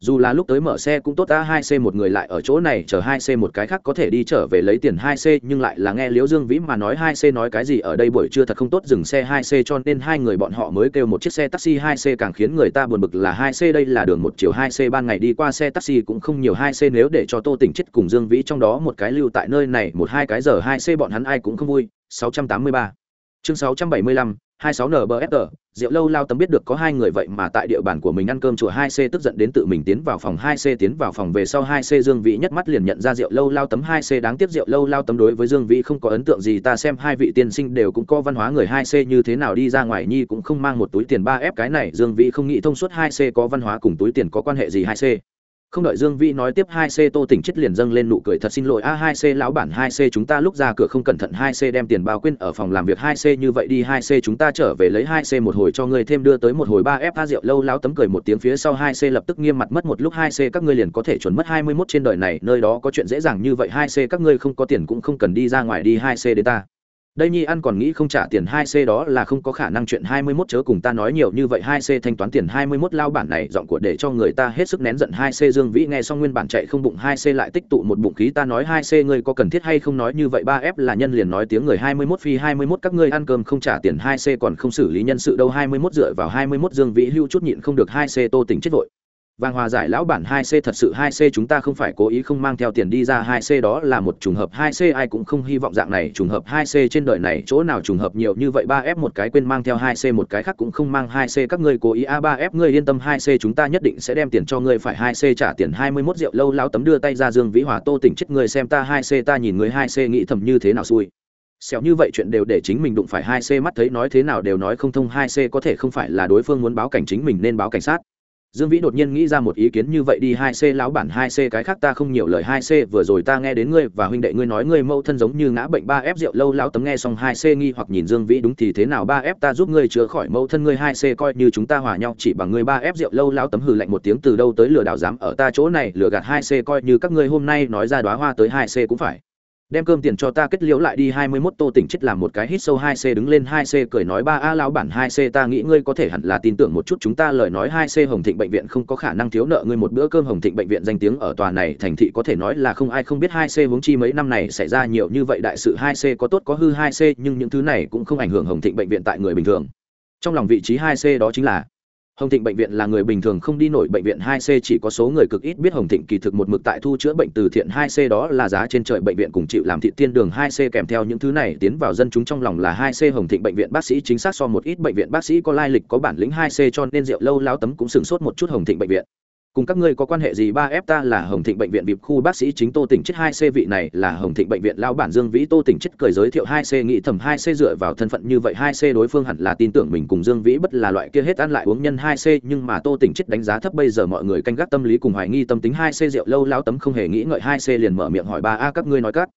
dù là lúc tới mở xe cũng tốt ta hai c một người lại ở chỗ này, chờ hai c một cái khác có thể đi trở về lấy tiền hai c, nhưng lại là nghe liễu dương vĩ mà nói hai c nói cái gì, ở đây buổi trưa thật không tốt, dừng xe hai c cho nên hai người bọn họ mới kêu một chiếc xe taxi hai c càng khiến người ta buồn bực là hai c đây là đường một chiều hai c ban ngày đi qua xe taxi cũng không nhiều hai c nếu để cho tô tỉnh chết cùng dương vĩ trong đó một cái lưu tại nơi này, một hai cái giờ hai c bọn hắn ai cũng không vui. 683 chương 675 hai sáu nbfr rượu lâu lao tấm biết được có hai người vậy mà tại địa bàn của mình ăn cơm chùa hai c tức giận đến tự mình tiến vào phòng hai c tiến vào phòng về sau hai c dương vĩ nhất mắt liền nhận ra rượu lâu lao tấm hai c đáng tiếc rượu lâu lao tấm đối với dương vĩ không có ấn tượng gì, ta xem hai vị tiên sinh đều cũng có văn hóa người hai c như thế nào đi ra ngoài nhi cũng không mang một túi tiền ba f cái này, dương vĩ không nghĩ thông suốt hai c có văn hóa cùng túi tiền có quan hệ gì hai c không đợi dương vĩ nói tiếp hai c tô tỉnh chết liền dâng lên nụ cười thật xin lỗi. A, hai c lão bản hai c chúng ta lúc ra cửa không cẩn thận hai c đem tiền bao quên ở phòng làm việc hai c như vậy đi. Hai c chúng ta trở về lấy hai c một hồi cho ngươi thêm đưa tới một hồi ba f a rượu. Lâu lão tấm cười một tiếng phía sau hai c lập tức nghiêm mặt mất một lúc. Hai c các ngươi liền có thể chuẩn mất hai mươi mốt trên đời này. Nơi đó có chuyện dễ dàng như vậy. Hai c các ngươi không có tiền cũng không cần đi ra ngoài đi. Hai c đến ta đây nhi ăn còn nghĩ không trả tiền hai c đó là không có khả năng chuyện hai mươi 21 chớ cùng ta nói nhiều như vậy hai c thanh toán tiền hai mươi 21 lao bản này giọng của để cho người ta hết sức nén giận hai c Dương Vĩ nghe xong nguyên bản chạy không bụng hai c lại tích tụ một bụng khí ta nói hai c ngươi có cần thiết hay không nói như vậy ba f là nhân liền nói tiếng người hai mươi 21 phi hai mươi 21 các ngươi ăn cơm không trả tiền hai c còn không xử lý nhân sự đâu hai mươi 21 dựa vào hai mươi 21 Dương Vĩ hưu chút nhịn không được hai c Tô Tỉnh chết vội vàng hòa giải lão bản hai c thật sự hai c chúng ta không phải cố ý không mang theo tiền đi ra hai c đó là một trùng hợp hai c, ai cũng không hy vọng dạng này trùng hợp hai c trên đời này chỗ nào trùng hợp nhiều như vậy. Ba f một cái quên mang theo hai c, một cái khác cũng không mang hai c. Các ngươi cố ý, a, ba f, ngươi yên tâm, hai c chúng ta nhất định sẽ đem tiền cho ngươi. Phải hai c trả tiền hai mươi 21 rượu. Lâu lão tấm đưa tay ra dương vĩ hòa, tô tỉnh, chết ngươi xem ta hai c, ta nhìn ngươi hai c nghĩ thầm như thế nào xui. Xẻo như vậy chuyện đều để chính mình đụng phải hai c, mắt thấy nói thế nào đều nói không thông, hai c có thể không phải là đối phương muốn báo cảnh chính mình nên báo cảnh sát dương vĩ đột nhiên nghĩ ra một ý kiến như vậy đi, hai c lão bản, hai c cái khác ta không nhiều lời, hai c vừa rồi ta nghe đến ngươi và huynh đệ ngươi nói ngươi mâu thân giống như ngã bệnh ba f rượu, lâu lão tấm nghe xong hai c nghi hoặc nhìn dương vĩ đúng thì thế nào, ba f ta giúp ngươi chữa khỏi mâu thân ngươi, hai c coi như chúng ta hòa nhau, chỉ bằng ngươi ba f rượu, lâu lão tấm hừ lạnh một tiếng, từ đâu tới lừa đảo dám ở ta chỗ này, lừa gạt hai c coi như các ngươi hôm nay nói ra đoá hoa tới, hai c cũng phải đem cơm tiền cho ta kết liễu lại đi, hai mươi 21 tô tỉnh chết làm một cái hít sâu hai c đứng lên, hai c cười nói, ba a lão bản, hai c ta nghĩ ngươi có thể hẳn là tin tưởng một chút chúng ta, lời nói hai c hồng thịnh bệnh viện không có khả năng thiếu nợ ngươi một bữa cơm. Hồng thịnh bệnh viện danh tiếng ở tòa này thành thị có thể nói là không ai không biết hai c huống chi mấy năm này xảy ra nhiều như vậy đại sự, hai c có tốt có hư, hai c nhưng những thứ này cũng không ảnh hưởng hồng thịnh bệnh viện tại người bình thường. Trong lòng vị trí hai c đó chính là Hồng Thịnh bệnh viện là người bình thường không đi nổi bệnh viện 2C chỉ có số người cực ít biết Hồng Thịnh kỳ thực một mực tại thu chữa bệnh từ thiện 2C đó là giá trên trời bệnh viện cùng chịu làm thị tiên đường 2C kèm theo những thứ này tiến vào dân chúng trong lòng là 2C Hồng Thịnh bệnh viện bác sĩ chính xác so một ít bệnh viện bác sĩ có lai lịch có bản lĩnh 2C cho nên rượu lâu láo tấm cũng sừng sốt một chút Hồng Thịnh bệnh viện cùng các ngươi có quan hệ gì? Ba f ta là hồng thịnh bệnh viện vịp khu bác sĩ chính tô tỉnh chết hai c, vị này là hồng thịnh bệnh viện lao bản dương vĩ tô tỉnh chết cười giới thiệu hai c, nghĩ thầm hai c dựa vào thân phận như vậy, hai c đối phương hẳn là tin tưởng mình cùng dương vĩ bất là loại kia hết ăn lại uống nhân hai c, nhưng mà tô tỉnh chết đánh giá thấp bây giờ mọi người canh gác tâm lý cùng hoài nghi tâm tính hai c rượu lâu lao tấm không hề nghĩ ngợi hai c liền mở miệng hỏi ba a, các ngươi nói các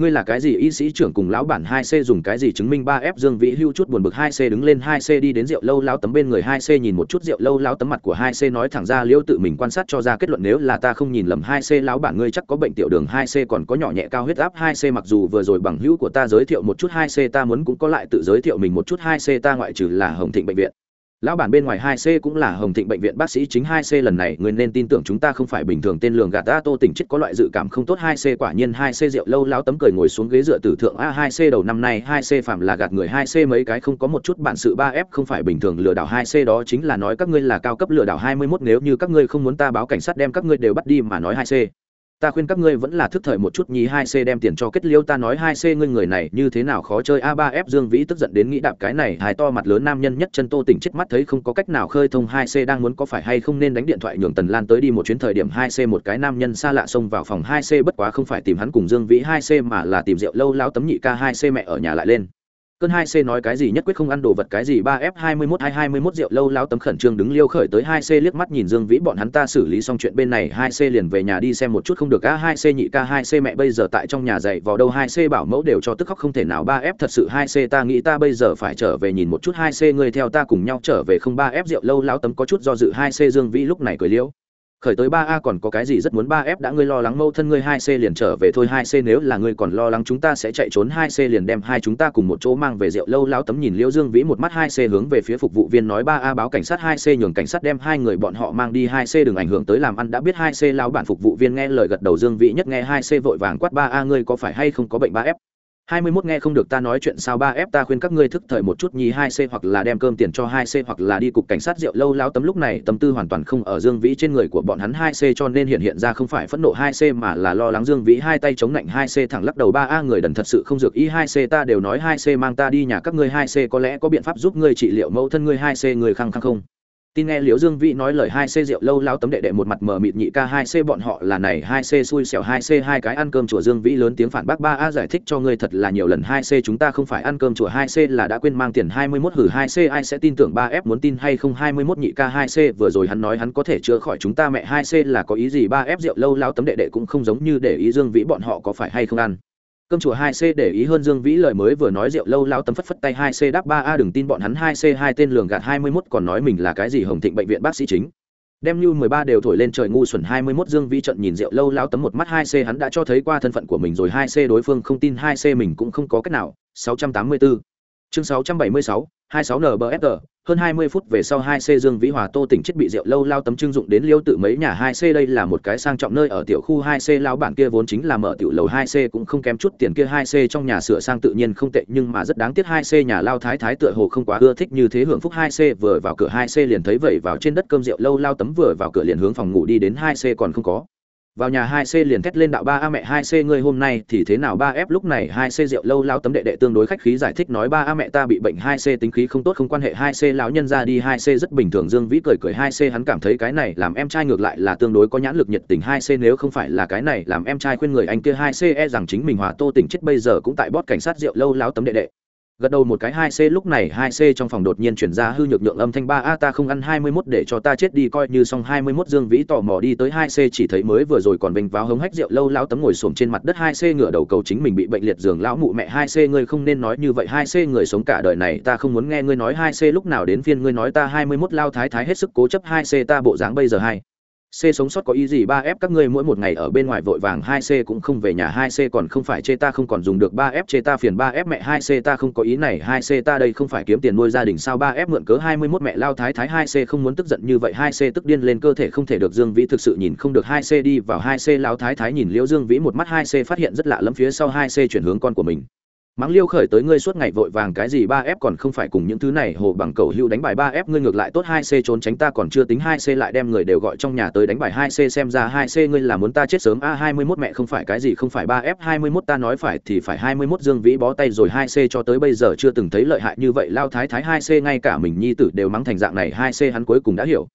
ngươi là cái gì y sĩ trưởng cùng lão bản hai c dùng cái gì chứng minh ba f dương vĩ hưu chút buồn bực hai c đứng lên hai c đi đến rượu lâu lão tấm bên người hai c nhìn một chút rượu lâu lão tấm mặt của hai c nói thẳng ra liễu tự mình quan sát cho ra kết luận nếu là ta không nhìn lầm hai c lão bản ngươi chắc có bệnh tiểu đường hai c còn có nhỏ nhẹ cao huyết áp hai c mặc dù vừa rồi bằng hữu của ta giới thiệu một chút hai c ta muốn cũng có lại tự giới thiệu mình một chút hai c ta ngoại trừ là hồng thịnh bệnh viện lão bản bên ngoài hai c cũng là hồng thịnh bệnh viện bác sĩ chính hai c lần này, người nên tin tưởng chúng ta không phải bình thường tên lường gạt ta tô tỉnh chết có loại dự cảm không tốt. Hai c quả nhiên, hai c rượu lâu, lão tấm cười ngồi xuống ghế dựa tử thượng a. Hai c đầu năm nay, hai c phạm là gạt người, hai c mấy cái không có một chút bản sự. Ba f không phải bình thường lừa đảo, hai c đó chính là nói các ngươi là cao cấp lừa đảo. Hai mươi 21 nếu như các ngươi không muốn ta báo cảnh sát đem các ngươi đều bắt đi mà nói hai c ta khuyên các ngươi vẫn là thức thời một chút nhí hai c đem tiền cho kết liêu ta nói hai c ngươi người này như thế nào khó chơi. A ba f dương vĩ tức giận đến nghĩ đạp cái này, hài to mặt lớn nam nhân nhất chân tô tỉnh chết mắt thấy không có cách nào khơi thông hai c đang muốn có phải hay không nên đánh điện thoại nhường tần lan tới đi một chuyến thời điểm hai c một cái nam nhân xa lạ xông vào phòng hai c bất quá không phải tìm hắn cùng dương vĩ hai c mà là tìm rượu lâu lao tấm nhị ca hai c mẹ ở nhà lại lên cơn hai c nói cái gì nhất quyết không ăn đồ vật cái gì? Ba f hai mươi mốt hai hai mươi mốt rượu, lâu lao tấm khẩn trương đứng liêu khởi tới hai c liếc mắt nhìn dương vĩ, bọn hắn ta xử lý xong chuyện bên này, hai c liền về nhà đi xem một chút không được. A hai c nhị ca, hai c mẹ bây giờ tại trong nhà dạy vào đâu? Hai c bảo mẫu đều cho tức khóc không thể nào. Ba f thật sự, hai c ta nghĩ ta bây giờ phải trở về nhìn một chút. Hai c người theo ta cùng nhau trở về không? Ba f rượu, lâu lao tấm có chút do dự. Hai c dương vĩ lúc này cười liêu khởi tới ba a còn có cái gì rất muốn ba f đã ngươi lo lắng mâu thân ngươi hai c liền trở về thôi hai c nếu là ngươi còn lo lắng chúng ta sẽ chạy trốn hai c liền đem hai chúng ta cùng một chỗ mang về rượu lâu lao tấm nhìn liễu dương vĩ một mắt hai c hướng về phía phục vụ viên nói ba a báo cảnh sát hai c nhường cảnh sát đem hai người bọn họ mang đi hai c đừng ảnh hưởng tới làm ăn đã biết hai c lao bản phục vụ viên nghe lời gật đầu dương vĩ nhất nghe hai c vội vàng quát ba a ngươi có phải hay không có bệnh ba f hai mươi 21 nghe không được ta nói chuyện sao ba ép ta khuyên các ngươi thức thời một chút nhì hai c hoặc là đem cơm tiền cho hai c hoặc là đi cục cảnh sát rượu lâu lao tấm lúc này tâm tư hoàn toàn không ở Dương Vĩ trên người của bọn hắn hai c cho nên hiện hiện ra không phải phẫn nộ hai c mà là lo lắng Dương Vĩ hai tay chống lạnh hai c thẳng lắc đầu ba a người đần thật sự không dược ý hai c ta đều nói hai c mang ta đi nhà các ngươi hai c có lẽ có biện pháp giúp ngươi trị liệu mẫu thân ngươi hai c người khăng khăng không? Tin nghe liễu dương vĩ nói lời hai c rượu lâu lao tấm đệ đệ một mặt mờ mịt nhị ca hai c bọn họ là này, hai c xui xẻo, hai c hai cái ăn cơm chùa dương vĩ lớn tiếng phản bác, ba a giải thích cho ngươi thật là nhiều lần, hai c chúng ta không phải ăn cơm chùa, hai c là đã quên mang tiền, hai mươi mốt hử, hai c ai sẽ tin tưởng ba f muốn tin hay không, hai mươi mốt nhị ca hai c vừa rồi hắn nói hắn có thể chữa khỏi chúng ta, mẹ, hai c là có ý gì? Ba f rượu lâu lao tấm đệ đệ cũng không giống như để ý dương vĩ bọn họ có phải hay không ăn cơm chùa hai c để ý hơn dương vĩ lời mới vừa nói rượu lâu lao tấm phất phất tay hai c đáp ba a, đừng tin bọn hắn hai c, hai tên lường gạt hai mươi mốt, còn nói mình là cái gì hồng thịnh bệnh viện bác sĩ chính. Đem như mười ba đều thổi lên trời ngu xuẩn hai mươi mốt, dương vĩ trận nhìn rượu lâu lao tấm một mắt hai c, hắn đã cho thấy qua thân phận của mình rồi hai c đối phương không tin hai c mình cũng không có cách nào. Sáu trăm tám mươi bốn chương sáu trăm bảy mươi sáu, hai sáu hơn hai mươi phút về sau hai c dương vĩ hòa tô tỉnh chết bị rượu lâu lao tấm trưng dụng đến liêu tự mấy nhà hai c. Đây là một cái sang trọng nơi ở tiểu khu hai c lao bản kia vốn chính là mở tiểu lầu hai c, cũng không kém chút tiền kia hai c, trong nhà sửa sang tự nhiên không tệ, nhưng mà rất đáng tiếc hai c nhà lao thái thái tựa hồ không quá ưa thích như thế, hưởng phúc hai c, vừa vào cửa hai c liền thấy vậy vào trên đất cơm rượu, lâu lao tấm vừa vào cửa liền hướng phòng ngủ đi đến hai c còn không có vào nhà hai c liền thét lên đạo ba, a mẹ, hai c ngươi hôm nay thì thế nào? Ba f lúc này hai c rượu lâu lao tấm đệ đệ tương đối khách khí giải thích nói, ba, a mẹ ta bị bệnh hai c tính khí không tốt, không quan hệ, hai c lão nhân ra đi, hai c rất bình thường. Dương vĩ cười cười, hai c hắn cảm thấy cái này làm em trai ngược lại là tương đối có nhãn lực nhiệt tình, hai c nếu không phải là cái này làm em trai khuyên người, anh kia hai c e rằng chính mình hòa tô tỉnh chết, bây giờ cũng tại bót cảnh sát rượu lâu lao tấm đệ đệ gật đầu một cái, hai c lúc này hai c trong phòng đột nhiên chuyển ra hư nhược nhượng âm thanh ba, a, ta không ăn hai mươi 21 để cho ta chết đi, coi như xong hai mươi 21 dương vĩ tò mò đi tới hai c, chỉ thấy mới vừa rồi còn bình váo hống hách rượu lâu lão tấm ngồi xổm trên mặt đất, hai c ngửa đầu cầu chính mình bị bệnh liệt giường, lão mụ mẹ, hai c ngươi không nên nói như vậy, hai c người sống cả đời này, ta không muốn nghe ngươi nói, hai c lúc nào đến phiên ngươi nói ta hai mươi 21 lao thái thái hết sức cố chấp, hai c ta bộ dáng bây giờ hai C sống sót có ý gì ba f các ngươi mỗi một ngày ở bên ngoài vội vàng hai c cũng không về nhà hai c còn không phải chê ta không còn dùng được ba f chê ta phiền ba f mẹ hai c ta không có ý này hai c ta đây không phải kiếm tiền nuôi gia đình sao ba f mượn cớ hai mươi 21 mẹ lao thái thái hai c không muốn tức giận như vậy hai c tức điên lên cơ thể không thể được Dương Vĩ thực sự nhìn không được hai c đi vào hai c lao thái thái nhìn Liễu Dương Vĩ một mắt hai c phát hiện rất lạ lẫm phía sau hai c chuyển hướng con của mình mắng liêu khởi tới ngươi suốt ngày vội vàng cái gì ba f còn không phải cùng những thứ này hồ bằng cầu hưu đánh bài ba f ngươi ngược lại tốt hai c trốn tránh ta còn chưa tính hai c lại đem người đều gọi trong nhà tới đánh bài hai c xem ra hai c ngươi là muốn ta chết sớm. A, hai mươi mốt mẹ không phải cái gì không phải ba f hai mươi mốt ta nói phải thì phải hai mươi mốt dương vĩ bó tay rồi hai c cho tới bây giờ chưa từng thấy lợi hại như vậy. Lao thái thái hai c ngay cả mình nhi tử đều mắng thành dạng này, hai c hắn cuối cùng đã hiểu.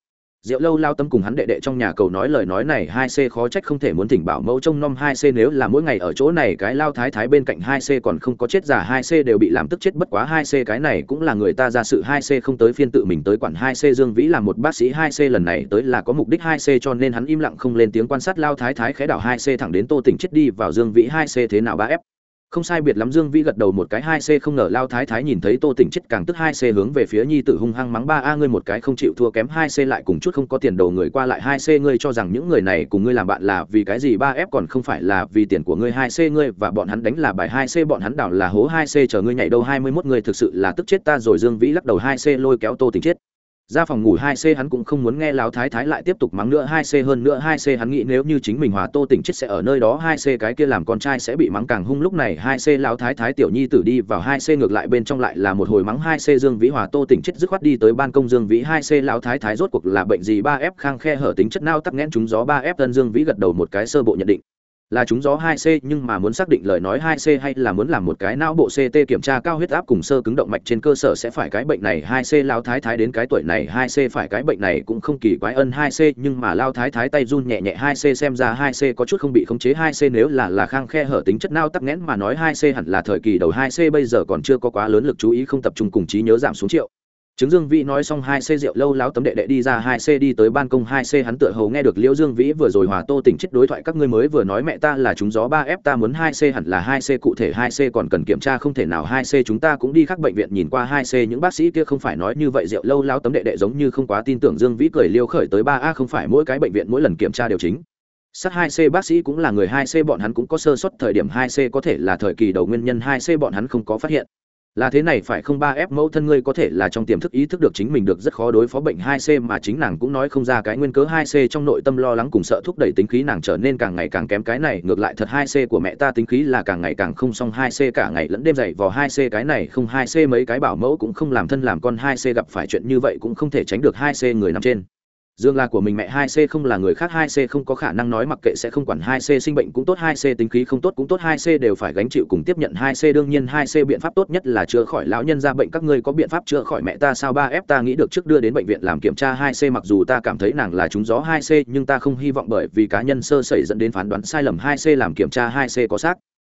Diệu Lâu lao tâm cùng hắn đệ đệ trong nhà cầu nói lời nói này, hai c khó trách không thể muốn thỉnh bảo mẫu trông nom hai c nếu là mỗi ngày ở chỗ này, cái lao thái thái bên cạnh hai c còn không có chết giả hai c đều bị làm tức chết, bất quá hai c cái này cũng là người ta ra sự, hai c không tới phiên tự mình tới quản hai c. Dương Vĩ là một bác sĩ, hai c lần này tới là có mục đích hai c, cho nên hắn im lặng không lên tiếng quan sát lao thái thái khẽ đảo hai c thẳng đến Tô Tỉnh chết đi, vào Dương Vĩ hai c thế nào ba ép không sai biệt lắm dương vĩ gật đầu một cái, hai c không ngờ lao thái thái nhìn thấy tô tỉnh chết càng tức hai c hướng về phía nhi tử hung hăng mắng ba, a, ngươi một cái không chịu thua kém hai c lại cùng chút không có tiền đồ người qua lại hai c, ngươi cho rằng những người này cùng ngươi làm bạn là vì cái gì? Ba f còn không phải là vì tiền của ngươi hai c, ngươi và bọn hắn đánh là bài hai c, bọn hắn đảo là hố hai c, chờ ngươi nhảy đâu hai mươi mốt người thực sự là tức chết ta rồi. Dương vĩ lắc đầu, hai c lôi kéo tô tỉnh chết ra phòng ngủ hai c hắn cũng không muốn nghe lão thái thái lại tiếp tục mắng nữa hai c hơn nữa hai c. Hắn nghĩ nếu như chính mình hòa tô tỉnh chết sẽ ở nơi đó, hai c cái kia làm con trai sẽ bị mắng càng hung. Lúc này hai c lão thái thái tiểu nhi tử đi vào hai c ngược lại bên trong lại là một hồi mắng hai c dương vĩ hòa tô tỉnh chết dứt khoát đi tới ban công dương vĩ. Hai c lão thái thái rốt cuộc là bệnh gì? Ba f khang khe hở tính chất nao tắc nghẽn trúng gió. Ba f tân dương vĩ gật đầu một cái sơ bộ nhận định là chúng gió 2C nhưng mà muốn xác định lời nói 2C hay là muốn làm một cái não bộ CT kiểm tra cao huyết áp cùng sơ cứng động mạch trên cơ sở sẽ phải cái bệnh này 2C lao thái thái đến cái tuổi này 2C phải cái bệnh này cũng không kỳ quái ân 2C nhưng mà lao thái thái tay run nhẹ nhẹ 2C xem ra 2C có chút không bị khống chế 2C nếu là là khang khe hở tính chất não tắc nghẽn mà nói 2C hẳn là thời kỳ đầu 2C bây giờ còn chưa có quá lớn lực chú ý không tập trung cùng trí nhớ giảm xuống triệu. Trứng Dương Vĩ nói xong hai c rượu lâu láo tấm đệ đệ đi ra hai c đi tới ban công hai c hắn tựa hồ nghe được Liễu Dương Vĩ vừa rồi hòa Tô Tỉnh chết đối thoại các ngươi mới vừa nói mẹ ta là chúng gió ba f ta muốn hai c hẳn là hai c cụ thể hai c còn cần kiểm tra không thể nào hai c chúng ta cũng đi khác bệnh viện nhìn qua hai c những bác sĩ kia không phải nói như vậy rượu lâu láo tấm đệ đệ giống như không quá tin tưởng Dương Vĩ cười liêu khởi tới ba a không phải mỗi cái bệnh viện mỗi lần kiểm tra đều chính sát hai c bác sĩ cũng là người hai c bọn hắn cũng có sơ suất thời điểm hai c có thể là thời kỳ đầu nguyên nhân hai c bọn hắn không có phát hiện là thế này phải không ba ép mẫu thân ngươi có thể là trong tiềm thức ý thức được chính mình được rất khó đối phó bệnh hai c mà chính nàng cũng nói không ra cái nguyên cớ hai c trong nội tâm lo lắng cùng sợ thúc đẩy tính khí nàng trở nên càng ngày càng kém cái này. Ngược lại thật hai c của mẹ ta tính khí là càng ngày càng không xong. Hai c cả ngày lẫn đêm dậy vào hai c cái này không. Hai c mấy cái bảo mẫu cũng không làm thân làm con. Hai c gặp phải chuyện như vậy cũng không thể tránh được. Hai c người nằm trên dương là của mình mẹ hai c không là người khác hai c không có khả năng nói mặc kệ sẽ không quản hai c, sinh bệnh cũng tốt, hai c tính khí không tốt cũng tốt, hai c đều phải gánh chịu cùng tiếp nhận hai c. Đương nhiên hai c biện pháp tốt nhất là chữa khỏi lão nhân ra bệnh. Các ngươi có biện pháp chữa khỏi mẹ ta sao? Ba f ta nghĩ được trước đưa đến bệnh viện làm kiểm tra hai c. Mặc dù ta cảm thấy nàng là trúng gió hai c, nhưng ta không hy vọng bởi vì cá nhân sơ sẩy dẫn đến phán đoán sai lầm hai c làm kiểm tra hai c có xác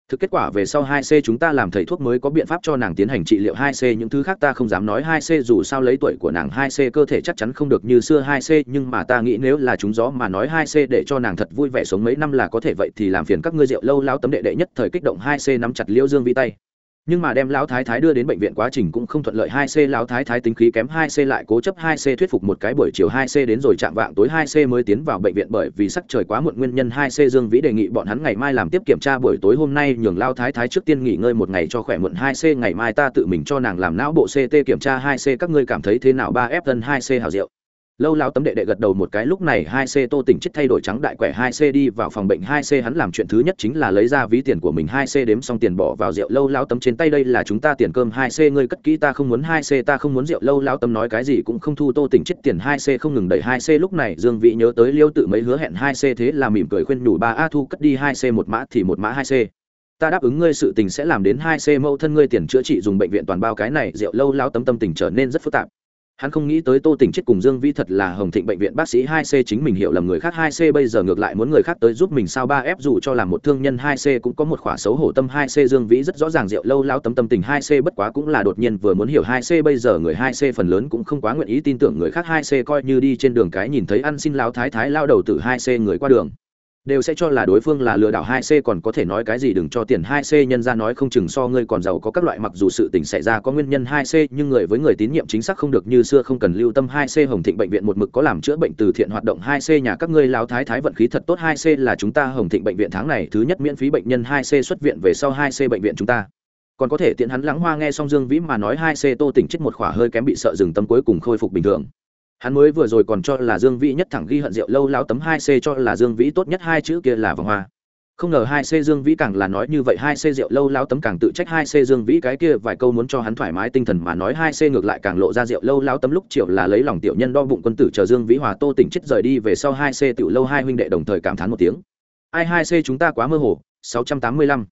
thực kết quả về sau 2C chúng ta làm thầy thuốc mới có biện pháp cho nàng tiến hành trị liệu 2C những thứ khác ta không dám nói 2C dù sao lấy tuổi của nàng 2C cơ thể chắc chắn không được như xưa 2C nhưng mà ta nghĩ nếu là chúng gió mà nói 2C để cho nàng thật vui vẻ sống mấy năm là có thể, vậy thì làm phiền các ngươi rượu lâu lao tấm đệ đệ nhất thời kích động 2C nắm chặt Liễu Dương vi tay nhưng mà đem lão thái thái đưa đến bệnh viện quá trình cũng không thuận lợi. Hai c lão thái thái tính khí kém, hai c lại cố chấp, hai c thuyết phục một cái buổi chiều, hai c đến rồi chạm vạng tối, hai c mới tiến vào bệnh viện bởi vì sắc trời quá muộn. Nguyên nhân hai c dương vĩ đề nghị bọn hắn ngày mai làm tiếp kiểm tra buổi tối. Hôm nay nhường lão thái thái trước tiên nghỉ ngơi một ngày cho khỏe muộn. Hai c ngày mai ta tự mình cho nàng làm não bộ ct kiểm tra. Hai c các ngươi cảm thấy thế nào? Ba f thân, hai c hào rượu lâu lao tấm đệ đệ gật đầu một cái, lúc này hai c tô tỉnh chết thay đổi trắng đại quẻ hai c đi vào phòng bệnh hai c, hắn làm chuyện thứ nhất chính là lấy ra ví tiền của mình hai c đếm xong tiền bỏ vào rượu. Lâu lao tấm trên tay, đây là chúng ta tiền cơm hai c, ngươi cất kỹ, ta không muốn hai c, ta không muốn rượu. Lâu lao tấm nói cái gì cũng không thu, tô tỉnh chết tiền hai c không ngừng đẩy hai c. Lúc này dương vị nhớ tới liêu tự mấy hứa hẹn hai c, thế là mỉm cười khuyên nhủ, ba a thu cất đi hai c, một mã thì một mã hai c. Ta đáp ứng ngươi, sự tình sẽ làm đến hai c, mẫu thân ngươi tiền chữa trị dùng bệnh viện toàn bao cái này. Rượu. Lâu lao tấm tâm tình trở nên rất phức tạp hắn không nghĩ tới tô tình chết cùng dương vĩ thật là hồng thịnh bệnh viện bác sĩ hai c chính mình hiểu lầm người khác hai c bây giờ ngược lại muốn người khác tới giúp mình sao ba f dù cho là một thương nhân hai c cũng có một khỏa xấu hổ tâm hai c dương vĩ rất rõ ràng rượu lâu lao tấm tâm tình hai c bất quá cũng là đột nhiên vừa muốn hiểu hai c bây giờ người hai c phần lớn cũng không quá nguyện ý tin tưởng người khác hai c coi như đi trên đường cái nhìn thấy ăn xin lao thái thái lao đầu từ hai c người qua đường đều sẽ cho là đối phương là lừa đảo hai c còn có thể nói cái gì, đừng cho tiền hai c nhân ra nói không chừng so ngươi còn giàu, có các loại mặc dù sự tình xảy ra có nguyên nhân hai c, nhưng người với người tín nhiệm chính xác không được như xưa, không cần lưu tâm hai c. Hồng thịnh bệnh viện một mực có làm chữa bệnh từ thiện hoạt động hai c, nhà các ngươi lão thái thái vận khí thật tốt, hai c là chúng ta hồng thịnh bệnh viện tháng này thứ nhất miễn phí bệnh nhân hai c xuất viện về sau hai c bệnh viện chúng ta. Còn có thể tiện hắn lãng hoa nghe xong dương vĩ mà nói hai c tô tỉnh chết một khỏa hơi kém bị sợ dừng tâm cuối cùng khôi phục bình thường hắn mới vừa rồi còn cho là dương vĩ nhất thẳng ghi hận rượu lâu lao tấm hai c cho là dương vĩ tốt nhất hai chữ kia là vòng hoa. Không ngờ hai c dương vĩ càng là nói như vậy, hai c rượu lâu lao tấm càng tự trách hai c dương vĩ cái kia vài câu muốn cho hắn thoải mái tinh thần mà nói hai c ngược lại càng lộ ra rượu lâu lao tấm lúc chiều là lấy lòng tiểu nhân đo bụng quân tử chờ dương vĩ hòa tô tỉnh chết rời đi về sau hai c tiểu lâu hai huynh đệ đồng thời cảm thán một tiếng. Ai hai c chúng ta quá mơ hồ, sáu trăm tám mươi lăm.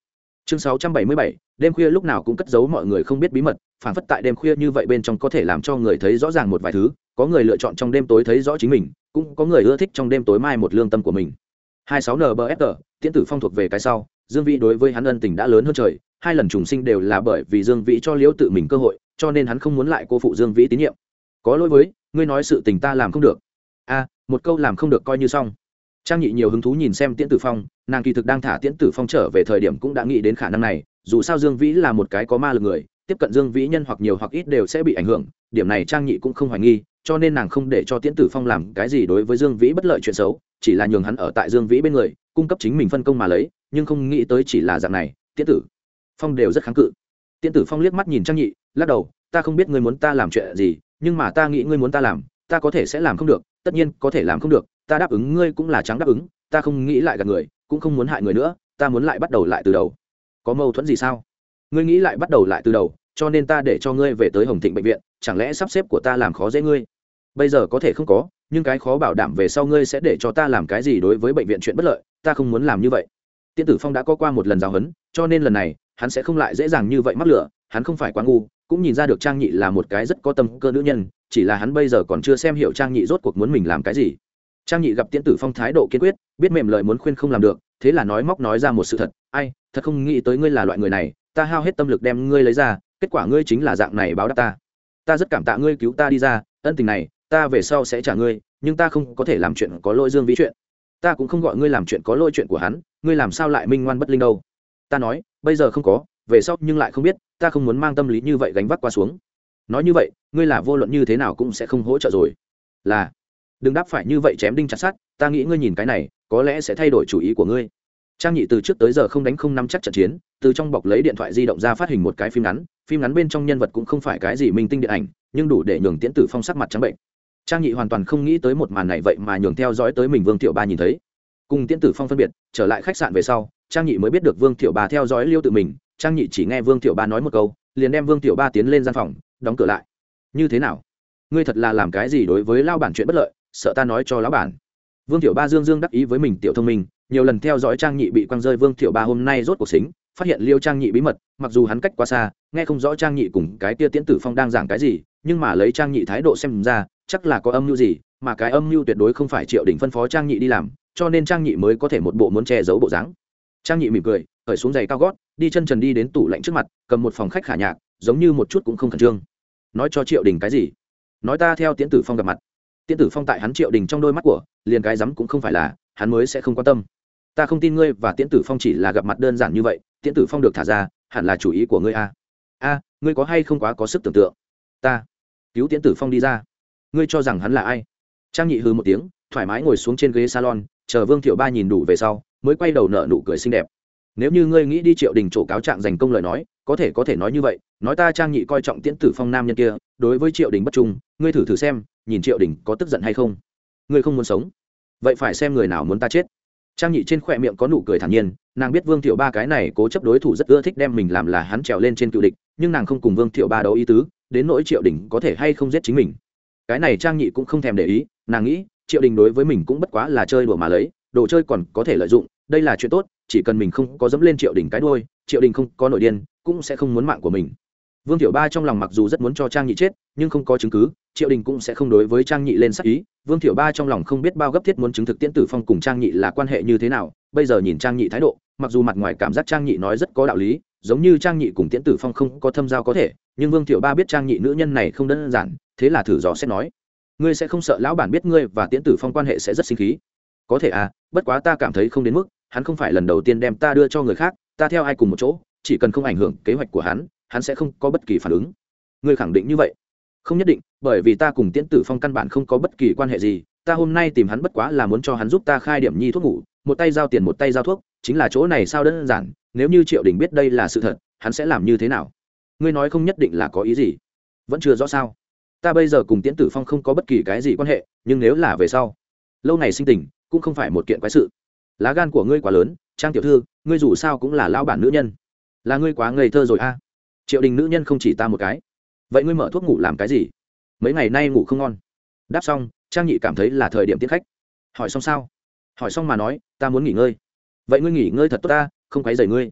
Chương sáu trăm bảy mươi bảy, đêm khuya lúc nào cũng cất giấu mọi người không biết bí mật phản phất tại đêm khuya như vậy bên trong có thể làm cho người thấy rõ ràng một vài thứ có người lựa chọn trong đêm tối thấy rõ chính mình, cũng có người ưa thích trong đêm tối mai một lương tâm của mình. Hai sáu nbfr tiễn tử phong thuộc về cái sau, dương vĩ đối với hắn ân tình đã lớn hơn trời, hai lần trùng sinh đều là bởi vì dương vĩ cho liễu tự mình cơ hội, cho nên hắn không muốn lại cô phụ dương vĩ tín nhiệm. Có lỗi với, ngươi nói sự tình ta làm không được. A, một câu làm không được coi như xong. Trang nhị nhiều hứng thú nhìn xem tiễn tử phong, nàng kỳ thực đang thả tiễn tử phong trở về thời điểm cũng đã nghĩ đến khả năng này, dù sao dương vĩ là một cái có ma lực người tiếp cận dương vĩ nhân hoặc nhiều hoặc ít đều sẽ bị ảnh hưởng, điểm này trang nhị cũng không hoài nghi, cho nên nàng không để cho tiễn tử phong làm cái gì đối với dương vĩ bất lợi chuyện xấu, chỉ là nhường hắn ở tại dương vĩ bên người, cung cấp chính mình phân công mà lấy, nhưng không nghĩ tới chỉ là dạng này, tiễn tử phong đều rất kháng cự. Tiễn tử phong liếc mắt nhìn trang nhị, lắc đầu, ta không biết ngươi muốn ta làm chuyện gì, nhưng mà ta nghĩ ngươi muốn ta làm, ta có thể sẽ làm không được, tất nhiên có thể làm không được, ta đáp ứng ngươi cũng là trắng đáp ứng, ta không nghĩ lại gặp người, cũng không muốn hại người nữa, ta muốn lại bắt đầu lại từ đầu. Có mâu thuẫn gì sao? Ngươi nghĩ lại bắt đầu lại từ đầu, cho nên ta để cho ngươi về tới hồng thịnh bệnh viện, chẳng lẽ sắp xếp của ta làm khó dễ ngươi? Bây giờ có thể không có, nhưng cái khó bảo đảm về sau ngươi sẽ để cho ta làm cái gì đối với bệnh viện chuyện bất lợi, ta không muốn làm như vậy. Tiên tử phong đã có qua một lần giáo huấn, cho nên lần này, hắn sẽ không lại dễ dàng như vậy mắc lửa, hắn không phải quá ngu, cũng nhìn ra được trang nhị là một cái rất có tâm cơ nữ nhân, chỉ là hắn bây giờ còn chưa xem hiểu trang nhị rốt cuộc muốn mình làm cái gì. Trang nhị gặp tiễn tử phong thái độ kiên quyết, biết mềm lời muốn khuyên không làm được, thế là nói móc nói ra một sự thật, ai, thật không nghĩ tới ngươi là loại người này ta hao hết tâm lực đem ngươi lấy ra, kết quả ngươi chính là dạng này báo đáp ta. Ta rất cảm tạ ngươi cứu ta đi ra, ân tình này, ta về sau sẽ trả ngươi, nhưng ta không có thể làm chuyện có lỗi dương vĩ chuyện. Ta cũng không gọi ngươi làm chuyện có lỗi chuyện của hắn, ngươi làm sao lại minh ngoan bất linh đâu. Ta nói, bây giờ không có, về sau nhưng lại không biết, ta không muốn mang tâm lý như vậy gánh vác qua xuống. Nói như vậy, ngươi là vô luận như thế nào cũng sẽ không hỗ trợ rồi. Là, đừng đáp phải như vậy chém đinh chặt sát ta nghĩ ngươi nhìn cái này, có lẽ sẽ thay đổi chủ ý của ngươi trang nhị từ trước tới giờ không đánh không nắm chắc trận chiến, từ trong bọc lấy điện thoại di động ra phát hình một cái phim ngắn phim ngắn bên trong nhân vật cũng không phải cái gì minh tinh điện ảnh, nhưng đủ để nhường tiễn tử phong sắc mặt trắng bệnh. Trang nhị hoàn toàn không nghĩ tới một màn này vậy mà nhường theo dõi tới mình vương thiệu ba nhìn thấy. Cùng tiễn tử phong phân biệt, trở lại khách sạn về sau, trang nhị mới biết được vương thiệu ba theo dõi liêu tự mình, trang nhị chỉ nghe vương thiệu ba nói một câu, liền đem vương thiệu ba tiến lên gian phòng, đóng cửa lại. Như thế nào? Ngươi thật là làm cái gì đối với lao bản chuyện bất lợi, sợ ta nói cho lão bản? Vương thiệu ba dương dương đắc ý với mình tiểu thông minh nhiều lần theo dõi trang nhị bị quăng rơi vương thiệu ba hôm nay rốt cuộc xính, phát hiện liêu trang nhị bí mật, mặc dù hắn cách quá xa, nghe không rõ trang nhị cùng cái tia tiễn tử phong đang giảng cái gì, nhưng mà lấy trang nhị thái độ xem ra, chắc là có âm mưu gì, mà cái âm mưu tuyệt đối không phải triệu đỉnh phân phó trang nhị đi làm, cho nên trang nhị mới có thể một bộ muốn che giấu bộ dáng. Trang nhị mỉm cười khởi xuống giày cao gót, đi chân trần đi đến tủ lạnh trước mặt, cầm một phòng khách khả nhạc, giống như một chút cũng không khẩn trương. Nói cho triệu đình cái gì? Nói ta theo tiễn tử phong gặp mặt. Tiễn tử phong tại hắn triệu đình trong đôi mắt của, liền cái rắm cũng không phải là, hắn mới sẽ không quan tâm ta không tin ngươi và tiễn tử phong chỉ là gặp mặt đơn giản như vậy, tiễn tử phong được thả ra, hẳn là chủ ý của ngươi a a, ngươi có hay không quá có sức tưởng tượng? Ta. Cứu tiễn tử phong đi ra. Ngươi cho rằng hắn là ai? Trang nhị hư một tiếng, thoải mái ngồi xuống trên ghế salon, chờ vương thiệu ba nhìn đủ về sau, mới quay đầu nợ nụ cười xinh đẹp. Nếu như ngươi nghĩ đi triệu đình chỗ cáo trạng giành công lời nói, có thể có thể nói như vậy, nói ta trang nhị coi trọng tiễn tử phong nam nhân kia, đối với triệu đình bất trung, ngươi thử thử xem, nhìn triệu đình có tức giận hay không? Ngươi không muốn sống. Vậy phải xem người nào muốn ta chết trang nhị trên khỏe miệng có nụ cười thản nhiên, nàng biết vương thiệu ba cái này cố chấp đối thủ rất ưa thích đem mình làm là hắn trèo lên trên cựu địch, nhưng nàng không cùng vương thiệu ba đấu ý tứ, đến nỗi triệu đình có thể hay không giết chính mình. Cái này trang nhị cũng không thèm để ý, nàng nghĩ, triệu đình đối với mình cũng bất quá là chơi đùa mà lấy, đồ chơi còn có thể lợi dụng, đây là chuyện tốt, chỉ cần mình không có dẫm lên triệu đình cái đôi triệu đình không có nội điên, cũng sẽ không muốn mạng của mình. Vương tiểu ba trong lòng mặc dù rất muốn cho trang nhị chết, nhưng không có chứng cứ, triệu đình cũng sẽ không đối với trang nhị lên sắc ý vương thiệu ba trong lòng không biết bao gấp thiết muốn chứng thực tiễn tử phong cùng trang nhị là quan hệ như thế nào, bây giờ nhìn trang nhị thái độ, mặc dù mặt ngoài cảm giác trang nhị nói rất có đạo lý, giống như trang nhị cùng tiễn tử phong không có thâm giao có thể, nhưng vương thiệu ba biết trang nhị nữ nhân này không đơn giản, thế là thử dò xét nói, ngươi sẽ không sợ lão bản biết ngươi và tiễn tử phong quan hệ sẽ rất sinh khí? Có thể à bất quá ta cảm thấy không đến mức, hắn không phải lần đầu tiên đem ta đưa cho người khác, ta theo ai cùng một chỗ, chỉ cần không ảnh hưởng kế hoạch của hắn hắn sẽ không có bất kỳ phản ứng. Ngươi khẳng định như vậy? Không nhất định, bởi vì ta cùng tiễn tử phong căn bản không có bất kỳ quan hệ gì, ta hôm nay tìm hắn bất quá là muốn cho hắn giúp ta khai điểm nhi thuốc ngủ, một tay giao tiền một tay giao thuốc, chính là chỗ này sao đơn giản, nếu như triệu đình biết đây là sự thật, hắn sẽ làm như thế nào? Ngươi nói không nhất định là có ý gì? Vẫn chưa rõ sao? Ta bây giờ cùng tiễn tử phong không có bất kỳ cái gì quan hệ, nhưng nếu là về sau, lâu này sinh tình, cũng không phải một kiện quái sự. Lá gan của ngươi quá lớn, trang tiểu thư, ngươi dù sao cũng là lao bản nữ nhân. Là ngươi quá ngây thơ rồi a. Triệu đình nữ nhân không chỉ ta một cái vậy ngươi mở thuốc ngủ làm cái gì? Mấy ngày nay ngủ không ngon. Đáp xong, trang nhị cảm thấy là thời điểm tiếp khách. Hỏi xong sao? Hỏi xong mà nói, ta muốn nghỉ ngơi. Vậy ngươi nghỉ ngơi thật tốt ta, không quấy dày ngươi.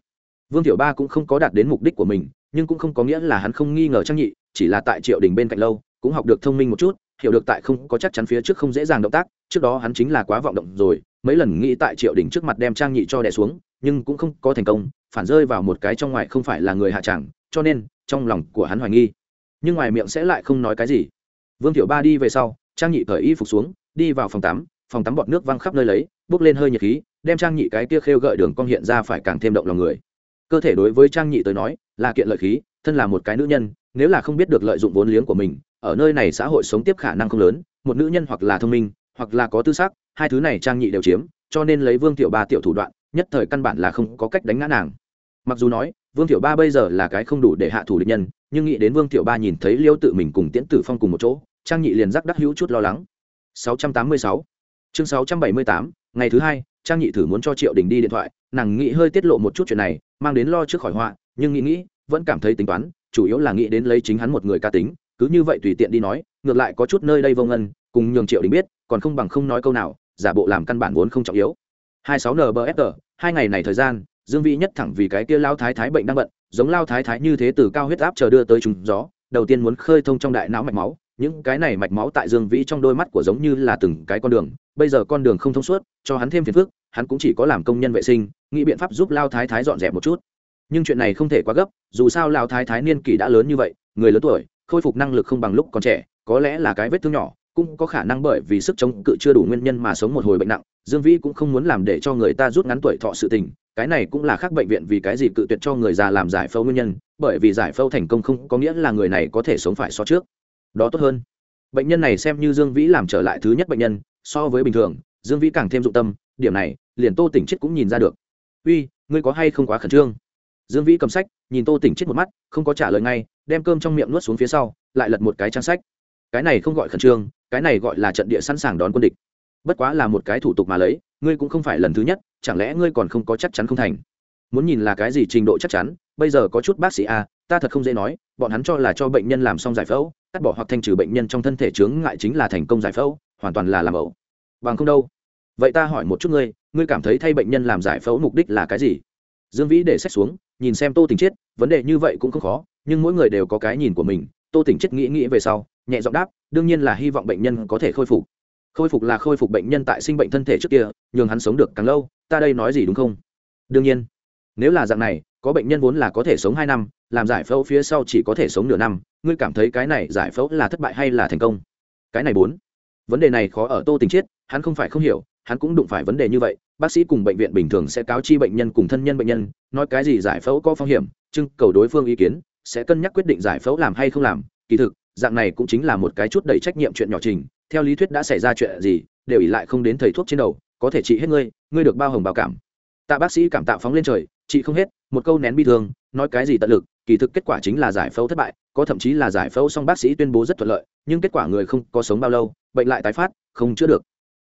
Vương tiểu ba cũng không có đạt đến mục đích của mình, nhưng cũng không có nghĩa là hắn không nghi ngờ trang nhị, chỉ là tại triệu đình bên cạnh lâu, cũng học được thông minh một chút, hiểu được tại không có chắc chắn phía trước không dễ dàng động tác, trước đó hắn chính là quá vọng động rồi, mấy lần nghĩ tại triệu đình trước mặt đem trang nhị cho đè xuống, nhưng cũng không có thành công, phản rơi vào một cái trong ngoài không phải là người hạ tràng cho nên, trong lòng của hắn hoài nghi nhưng ngoài miệng sẽ lại không nói cái gì. Vương tiểu ba đi về sau, trang nhị cởi y phục xuống, đi vào phòng tắm phòng tắm bọt nước văng khắp nơi lấy, bốc lên hơi nhiệt khí, đem trang nhị cái kia khêu gợi đường cong hiện ra phải càng thêm động lòng người. Cơ thể đối với trang nhị tới nói, là kiện lợi khí, thân là một cái nữ nhân, nếu là không biết được lợi dụng vốn liếng của mình, ở nơi này xã hội sống tiếp khả năng không lớn, một nữ nhân hoặc là thông minh, hoặc là có tư sắc, hai thứ này trang nhị đều chiếm, cho nên lấy vương tiểu ba tiểu thủ đoạn, nhất thời căn bản là không có cách đánh ngã nàng. Mặc dù nói vương tiểu ba bây giờ là cái không đủ để hạ thủ địch nhân, nhưng nghĩ đến vương tiểu ba nhìn thấy liêu tự mình cùng tiễn tử phong cùng một chỗ, trang nhị liền rắc đắc hữu chút lo lắng. 686 chương 678 ngày thứ hai, trang nhị thử muốn cho triệu đình đi điện thoại, nàng nghĩ hơi tiết lộ một chút chuyện này, mang đến lo trước khỏi họa, nhưng nghĩ nghĩ, vẫn cảm thấy tính toán, chủ yếu là nghĩ đến lấy chính hắn một người ca tính, cứ như vậy tùy tiện đi nói, ngược lại có chút nơi đây vô ngân, cùng nhường triệu đình biết, còn không bằng không nói câu nào, giả bộ làm căn bản vốn không trọng yếu. 26 nbfr hai ngày này thời gian dương vĩ nhất thẳng vì cái kia lao thái thái bệnh đang bận, giống lao thái thái như thế từ cao huyết áp chờ đưa tới trùng gió, đầu tiên muốn khơi thông trong đại não mạch máu, những cái này mạch máu tại dương vĩ trong đôi mắt của giống như là từng cái con đường, bây giờ con đường không thông suốt, cho hắn thêm phiền phức, hắn cũng chỉ có làm công nhân vệ sinh, nghĩ biện pháp giúp lao thái thái dọn dẹp một chút. Nhưng chuyện này không thể quá gấp, dù sao lao thái thái niên kỷ đã lớn như vậy, người lớn tuổi, khôi phục năng lực không bằng lúc còn trẻ, có lẽ là cái vết thương nhỏ, cũng có khả năng bởi vì sức chống cự chưa đủ nguyên nhân mà sống một hồi bệnh nặng, dương vĩ cũng không muốn làm để cho người ta rút ngắn tuổi thọ sự tình cái này cũng là khác bệnh viện vì cái gì cự tuyệt cho người già làm giải phẫu nguyên nhân, bởi vì giải phẫu thành công không có nghĩa là người này có thể sống phải so trước. Đó tốt hơn. Bệnh nhân này xem như dương vĩ làm trở lại thứ nhất bệnh nhân, so với bình thường, dương vĩ càng thêm dụng tâm, điểm này, liền tô tỉnh chết cũng nhìn ra được. Uy, ngươi có hay không quá khẩn trương? Dương vĩ cầm sách, nhìn tô tỉnh chết một mắt, không có trả lời ngay, đem cơm trong miệng nuốt xuống phía sau, lại lật một cái trang sách. Cái này không gọi khẩn trương, cái này gọi là trận địa sẵn sàng đón quân địch bất quá là một cái thủ tục mà lấy, ngươi cũng không phải lần thứ nhất, chẳng lẽ ngươi còn không có chắc chắn không thành? Muốn nhìn là cái gì trình độ chắc chắn, bây giờ có chút bác sĩ a, ta thật không dễ nói, bọn hắn cho là cho bệnh nhân làm xong giải phẫu, cắt bỏ hoặc thanh trừ bệnh nhân trong thân thể chướng ngại chính là thành công giải phẫu, hoàn toàn là làm ẩu. Bằng không đâu. Vậy ta hỏi một chút ngươi ngươi cảm thấy thay bệnh nhân làm giải phẫu mục đích là cái gì? Dương vĩ để xét xuống, nhìn xem tô tình chết vấn đề như vậy cũng không khó, nhưng mỗi người đều có cái nhìn của mình. Tô tình chết nghĩ nghĩ về sau, nhẹ giọng đáp, đương nhiên là hy vọng bệnh nhân có thể khôi phục khôi phục là khôi phục bệnh nhân tại sinh bệnh thân thể trước kia, nhường hắn sống được càng lâu, ta đây nói gì đúng không? Đương nhiên, nếu là dạng này, có bệnh nhân vốn là có thể sống hai năm, làm giải phẫu phía sau chỉ có thể sống nửa năm, ngươi cảm thấy cái này giải phẫu là thất bại hay là thành công? Cái này bốn, vấn đề này khó ở tô tình chiết, hắn không phải không hiểu, hắn cũng đụng phải vấn đề như vậy, bác sĩ cùng bệnh viện bình thường sẽ cáo chi bệnh nhân cùng thân nhân bệnh nhân, nói cái gì giải phẫu có phong hiểm trưng cầu đối phương ý kiến, sẽ cân nhắc quyết định giải phẫu làm hay không làm, kỳ thực, dạng này cũng chính là một cái chút đầy trách nhiệm chuyện nhỏ trình theo lý thuyết đã xảy ra chuyện gì, đều ỉ lại không đến thầy thuốc trên đầu, có thể trị hết ngươi ngươi được bao hồng bảo cảm. Tạ bác sĩ cảm tạo phóng lên trời chị không hết, một câu nén bi thương, nói cái gì tận lực, kỳ thực kết quả chính là giải phẫu thất bại, có thậm chí là giải phẫu xong bác sĩ tuyên bố rất thuận lợi, nhưng kết quả người không có sống bao lâu, bệnh lại tái phát, không chữa được.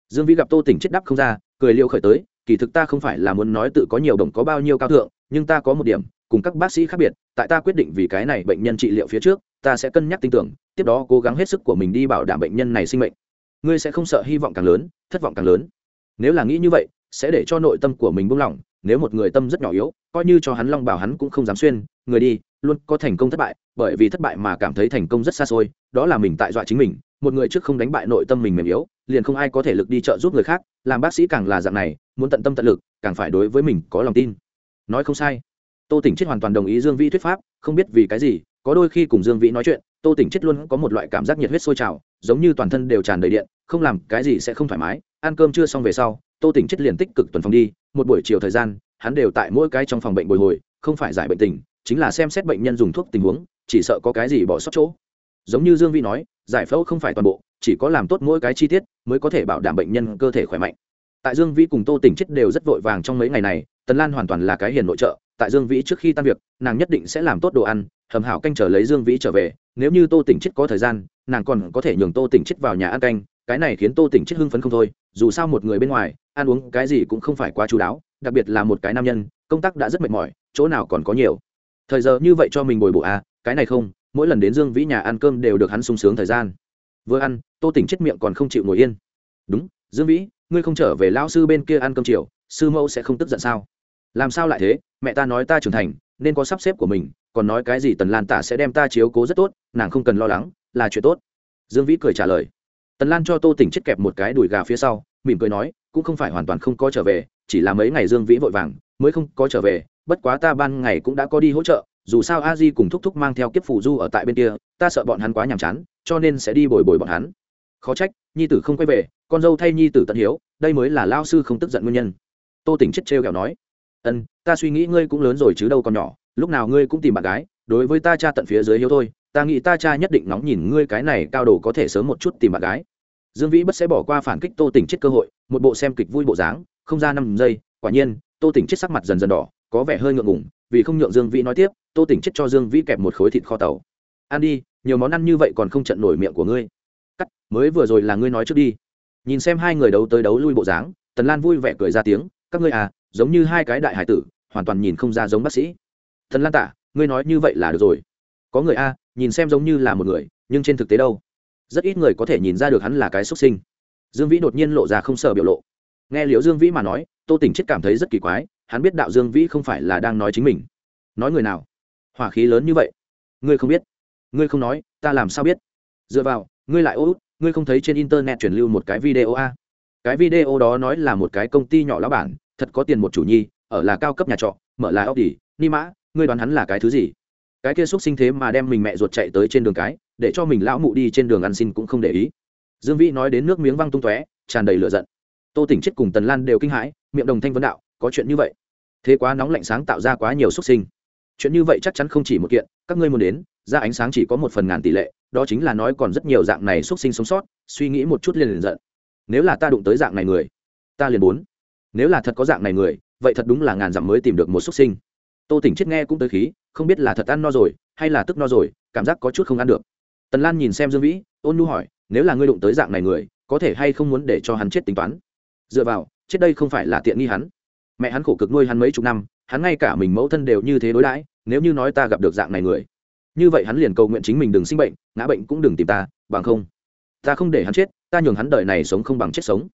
Dương vĩ gặp tô tỉnh chết đắp không ra, cười liệu khởi tới, kỳ thực ta không phải là muốn nói tự có nhiều đồng có bao nhiêu cao thượng, nhưng ta có một điểm, cùng các bác sĩ khác biệt, tại ta quyết định vì cái này bệnh nhân trị liệu phía trước ta sẽ cân nhắc tin tưởng, tiếp đó cố gắng hết sức của mình đi bảo đảm bệnh nhân này sinh mệnh. Ngươi sẽ không sợ hy vọng càng lớn, thất vọng càng lớn. Nếu là nghĩ như vậy, sẽ để cho nội tâm của mình buông lỏng, nếu một người tâm rất nhỏ yếu, coi như cho hắn long bảo hắn cũng không dám xuyên, người đi, luôn có thành công thất bại, bởi vì thất bại mà cảm thấy thành công rất xa xôi, đó là mình tại dọa chính mình, một người trước không đánh bại nội tâm mình mềm yếu, liền không ai có thể lực đi trợ giúp người khác, làm bác sĩ càng là dạng này, muốn tận tâm tận lực, càng phải đối với mình có lòng tin. Nói không sai. Tô tỉnh chết hoàn toàn đồng ý dương vĩ thuyết pháp, không biết vì cái gì có đôi khi cùng dương vĩ nói chuyện, tô tỉnh chết luôn có một loại cảm giác nhiệt huyết sôi trào, giống như toàn thân đều tràn đầy điện, không làm cái gì sẽ không thoải mái. Ăn cơm chưa xong về sau, tô tỉnh chết liền tích cực tuần phòng đi, một buổi chiều thời gian, hắn đều tại mỗi cái trong phòng bệnh bồi hồi, không phải giải bệnh tình, chính là xem xét bệnh nhân dùng thuốc tình huống, chỉ sợ có cái gì bỏ sót chỗ. Giống như dương vĩ nói, giải phẫu không phải toàn bộ, chỉ có làm tốt mỗi cái chi tiết mới có thể bảo đảm bệnh nhân cơ thể khỏe mạnh. Tại dương vĩ cùng tô tỉnh chết đều rất vội vàng trong mấy ngày này, tần lan hoàn toàn là cái hiền nội trợ, tại dương vĩ trước khi tan việc, nàng nhất định sẽ làm tốt đồ ăn hầm hảo canh chờ lấy dương vĩ trở về, nếu như tô tỉnh chết có thời gian, nàng còn có thể nhường tô tỉnh chết vào nhà ăn canh, cái này khiến tô tỉnh chết hưng phấn không thôi, dù sao một người bên ngoài, ăn uống cái gì cũng không phải quá chú đáo, đặc biệt là một cái nam nhân, công tác đã rất mệt mỏi, chỗ nào còn có nhiều. Thời giờ như vậy cho mình bồi bổ à cái này không, mỗi lần đến dương vĩ nhà ăn cơm đều được hắn sung sướng thời gian. Vừa ăn, tô tỉnh chết miệng còn không chịu ngồi yên. Đúng, dương vĩ, ngươi không trở về lão sư bên kia ăn cơm chiều, sư mẫu sẽ không tức giận sao? Làm sao lại thế? Mẹ ta nói ta trưởng thành, nên có sắp xếp của mình còn nói cái gì tần lan tả sẽ đem ta chiếu cố rất tốt, nàng không cần lo lắng, là chuyện tốt. Dương vĩ cười trả lời. Tần lan cho tô tỉnh chết kẹp một cái đùi gà phía sau, mỉm cười nói, cũng không phải hoàn toàn không có trở về, chỉ là mấy ngày dương vĩ vội vàng, mới không có trở về, bất quá ta ban ngày cũng đã có đi hỗ trợ, dù sao a di cùng thúc thúc mang theo kiếp phù du ở tại bên kia, ta sợ bọn hắn quá nhàm chán, cho nên sẽ đi bồi bồi bọn hắn. Khó trách, nhi tử không quay về, con dâu thay nhi tử tận hiếu, đây mới là lao sư không tức giận nguyên nhân. Tô tỉnh chết trêu kẹo nói, ân, ta suy nghĩ ngươi cũng lớn rồi chứ đâu còn nhỏ lúc nào ngươi cũng tìm bạn gái, đối với ta cha tận phía dưới hiếu thôi, ta nghĩ ta cha nhất định nóng nhìn ngươi cái này cao đồ có thể sớm một chút tìm bạn gái. Dương vĩ bất sẽ bỏ qua phản kích tô tỉnh chết cơ hội, một bộ xem kịch vui bộ dáng, không ra năm giây, quả nhiên, tô tỉnh chết sắc mặt dần dần đỏ, có vẻ hơi ngượng ngủng vì không nhượng dương vĩ nói tiếp, tô tỉnh chết cho dương vĩ kẹp một khối thịt kho tàu. Ăn đi, nhiều món ăn như vậy còn không trận nổi miệng của ngươi. Cắt, mới vừa rồi là ngươi nói trước đi. Nhìn xem hai người đấu tới đấu lui bộ dáng, tần lan vui vẻ cười ra tiếng, các ngươi à giống như hai cái đại hải tử, hoàn toàn nhìn không ra giống bác sĩ thần lan tả, ngươi nói như vậy là được rồi. Có người a, nhìn xem giống như là một người, nhưng trên thực tế đâu? Rất ít người có thể nhìn ra được hắn là cái xuất sinh. Dương vĩ đột nhiên lộ ra không sợ biểu lộ. Nghe liễu dương vĩ mà nói, tô tỉnh chết cảm thấy rất kỳ quái, hắn biết đạo dương vĩ không phải là đang nói chính mình. Nói người nào? Hỏa khí lớn như vậy. Ngươi không biết. Ngươi không nói, ta làm sao biết? Dựa vào, ngươi lại ô út, ngươi không thấy trên internet truyền lưu một cái video a? Cái video đó nói là một cái công ty nhỏ lão bản, thật có tiền một chủ nhi, ở là cao cấp nhà trọ, mở là ốc đỉ ni mã ngươi đoán hắn là cái thứ gì? Cái kia xúc sinh thế mà đem mình mẹ ruột chạy tới trên đường cái, để cho mình lão mụ đi trên đường ăn xin cũng không để ý. Dương vĩ nói đến nước miếng văng tung tóe, tràn đầy lửa giận. Tô tỉnh chết cùng tần lan đều kinh hãi, miệng đồng thanh vấn đạo, có chuyện như vậy? Thế quá nóng lạnh sáng tạo ra quá nhiều xúc sinh. Chuyện như vậy chắc chắn không chỉ một kiện, các ngươi muốn đến, ra ánh sáng chỉ có một phần ngàn tỷ lệ, đó chính là nói còn rất nhiều dạng này xúc sinh sống sót, suy nghĩ một chút liền liền giận. Nếu là ta đụng tới dạng này người, ta liền bốn nếu là thật có dạng này người, vậy thật đúng là ngàn dặm mới tìm được một xúc sinh tô tỉnh chết nghe cũng tới khí, không biết là thật ăn no rồi, hay là tức no rồi, cảm giác có chút không ăn được. Tần lan nhìn xem dương vĩ, ôn nhu hỏi, nếu là ngươi đụng tới dạng này người, có thể hay không muốn để cho hắn chết tính toán? Dựa vào, chết đây không phải là tiện nghi hắn. Mẹ hắn khổ cực nuôi hắn mấy chục năm, hắn ngay cả mình mẫu thân đều như thế đối đãi, nếu như nói ta gặp được dạng này người. Như vậy hắn liền cầu nguyện chính mình đừng sinh bệnh, ngã bệnh cũng đừng tìm ta, bằng không. Ta không để hắn chết, ta nhường hắn đời này sống không bằng chết sống.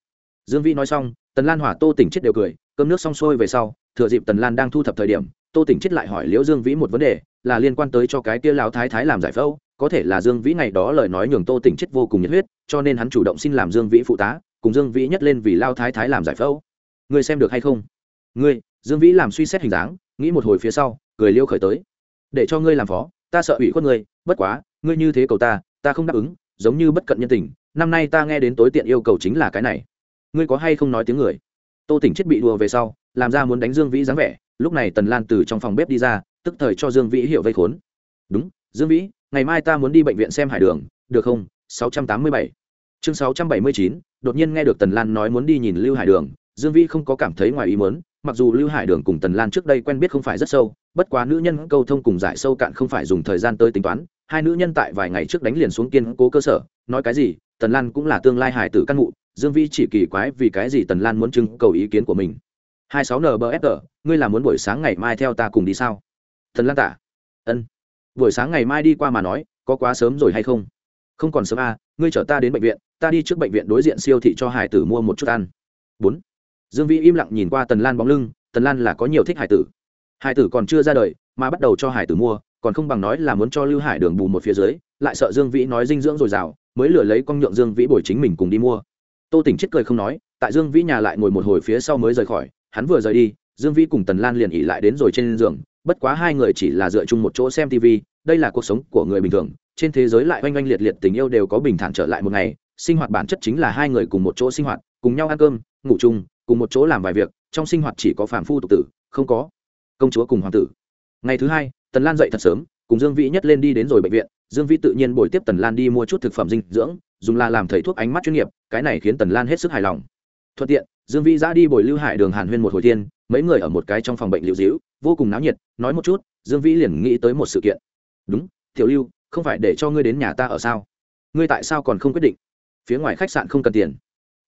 Dương vĩ nói xong, tần lan hỏa tô tỉnh chết đều cười, cơm nước xong xuôi về sau, thừa dịp tần lan đang thu thập thời điểm tô tỉnh chết lại hỏi liễu dương vĩ một vấn đề, là liên quan tới cho cái kia lão thái thái làm giải phẫu, có thể là dương vĩ ngày đó lời nói nhường tô tỉnh chết vô cùng nhiệt huyết, cho nên hắn chủ động xin làm dương vĩ phụ tá, cùng dương vĩ nhất lên vì lao thái thái làm giải phẫu. Ngươi xem được hay không? Ngươi, dương vĩ làm suy xét hình dáng, nghĩ một hồi phía sau, cười liêu khởi tới. Để cho ngươi làm phó, ta sợ ủy khuất ngươi, bất quá, ngươi như thế cầu ta ta không đáp ứng, giống như bất cận nhân tình, năm nay ta nghe đến tối tiện yêu cầu chính là cái này. Ngươi có hay không nói tiếng người? Tô tỉnh chết bị đùa về sau, làm ra muốn đánh dương vĩ dáng vẻ lúc này tần lan từ trong phòng bếp đi ra tức thời cho dương vĩ hiệu vây khốn. Đúng dương vĩ ngày mai ta muốn đi bệnh viện xem hải đường được không? 687. chương 679, đột nhiên nghe được tần lan nói muốn đi nhìn lưu hải đường dương vĩ không có cảm thấy ngoài ý muốn mặc dù lưu hải đường cùng tần lan trước đây quen biết không phải rất sâu bất quá nữ nhân câu thông cùng giải sâu cạn không phải dùng thời gian tới tính toán hai nữ nhân tại vài ngày trước đánh liền xuống kiên cố cơ sở nói cái gì tần lan cũng là tương lai hải tử căn ngụ dương vĩ chỉ kỳ quái vì cái gì tần lan muốn trưng cầu ý kiến của mình hai sáu nbsg ngươi là muốn buổi sáng ngày mai theo ta cùng đi sao? Thần lan tả. Ân. Buổi sáng ngày mai đi qua mà nói, có quá sớm rồi hay không? Không còn sớm à ngươi chở ta đến bệnh viện, ta đi trước bệnh viện đối diện siêu thị cho hải tử mua một chút ăn. Bốn. Dương vĩ im lặng nhìn qua tần lan bóng lưng, tần lan là có nhiều thích hải tử. Hải tử còn chưa ra đời, mà bắt đầu cho hải tử mua, còn không bằng nói là muốn cho lưu hải đường bù một phía dưới, lại sợ dương vĩ nói dinh dưỡng dồi dào, mới lừa lấy con nhượng dương vĩ bồi chính mình cùng đi mua. Tô tỉnh chết cười không nói, tại dương vĩ nhà lại ngồi một hồi phía sau mới rời khỏi hắn vừa rời đi, dương vĩ cùng tần lan liền ỉ lại đến rồi trên giường, bất quá hai người chỉ là dựa chung một chỗ xem tv đây là cuộc sống của người bình thường, trên thế giới lại oanh oanh liệt liệt tình yêu đều có bình thản trở lại một ngày, sinh hoạt bản chất chính là hai người cùng một chỗ sinh hoạt, cùng nhau ăn cơm, ngủ chung, cùng một chỗ làm vài việc, trong sinh hoạt chỉ có phàm phu tục tử, không có công chúa cùng hoàng tử. Ngày thứ hai, tần lan dậy thật sớm, cùng dương vĩ nhất lên đi đến rồi bệnh viện, dương vĩ tự nhiên bồi tiếp tần lan đi mua chút thực phẩm dinh dưỡng, dùng là làm thầy thuốc ánh mắt chuyên nghiệp, cái này khiến tần lan hết sức hài lòng thuận tiện, dương vĩ ra đi bồi lưu hải đường hàn huyên một hồi thiên, mấy người ở một cái trong phòng bệnh liệu dĩu vô cùng náo nhiệt, nói một chút, dương vĩ liền nghĩ tới một sự kiện. Đúng, tiểu lưu, không phải để cho ngươi đến nhà ta ở sao? Ngươi tại sao còn không quyết định? Phía ngoài khách sạn không cần tiền.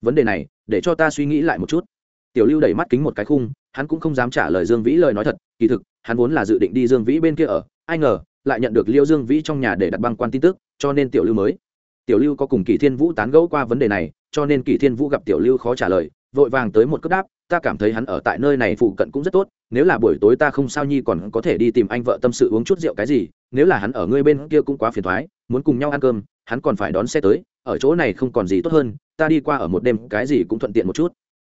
Vấn đề này, để cho ta suy nghĩ lại một chút. Tiểu lưu đẩy mắt kính một cái khung, hắn cũng không dám trả lời dương vĩ lời nói thật, kỳ thực, hắn vốn là dự định đi dương vĩ bên kia ở, ai ngờ, lại nhận được liêu dương vĩ trong nhà để đặt băng quan tin tức, cho nên tiểu lưu mới tiểu lưu có cùng kỳ thiên vũ tán gẫu qua vấn đề này, cho nên kỳ thiên vũ gặp tiểu lưu khó trả lời, vội vàng tới một cước đáp, ta cảm thấy hắn ở tại nơi này phụ cận cũng rất tốt, nếu là buổi tối ta không sao nhi còn có thể đi tìm anh vợ tâm sự uống chút rượu cái gì, nếu là hắn ở ngươi bên kia cũng quá phiền thoái, muốn cùng nhau ăn cơm, hắn còn phải đón xe tới, ở chỗ này không còn gì tốt hơn, ta đi qua ở một đêm cái gì cũng thuận tiện một chút.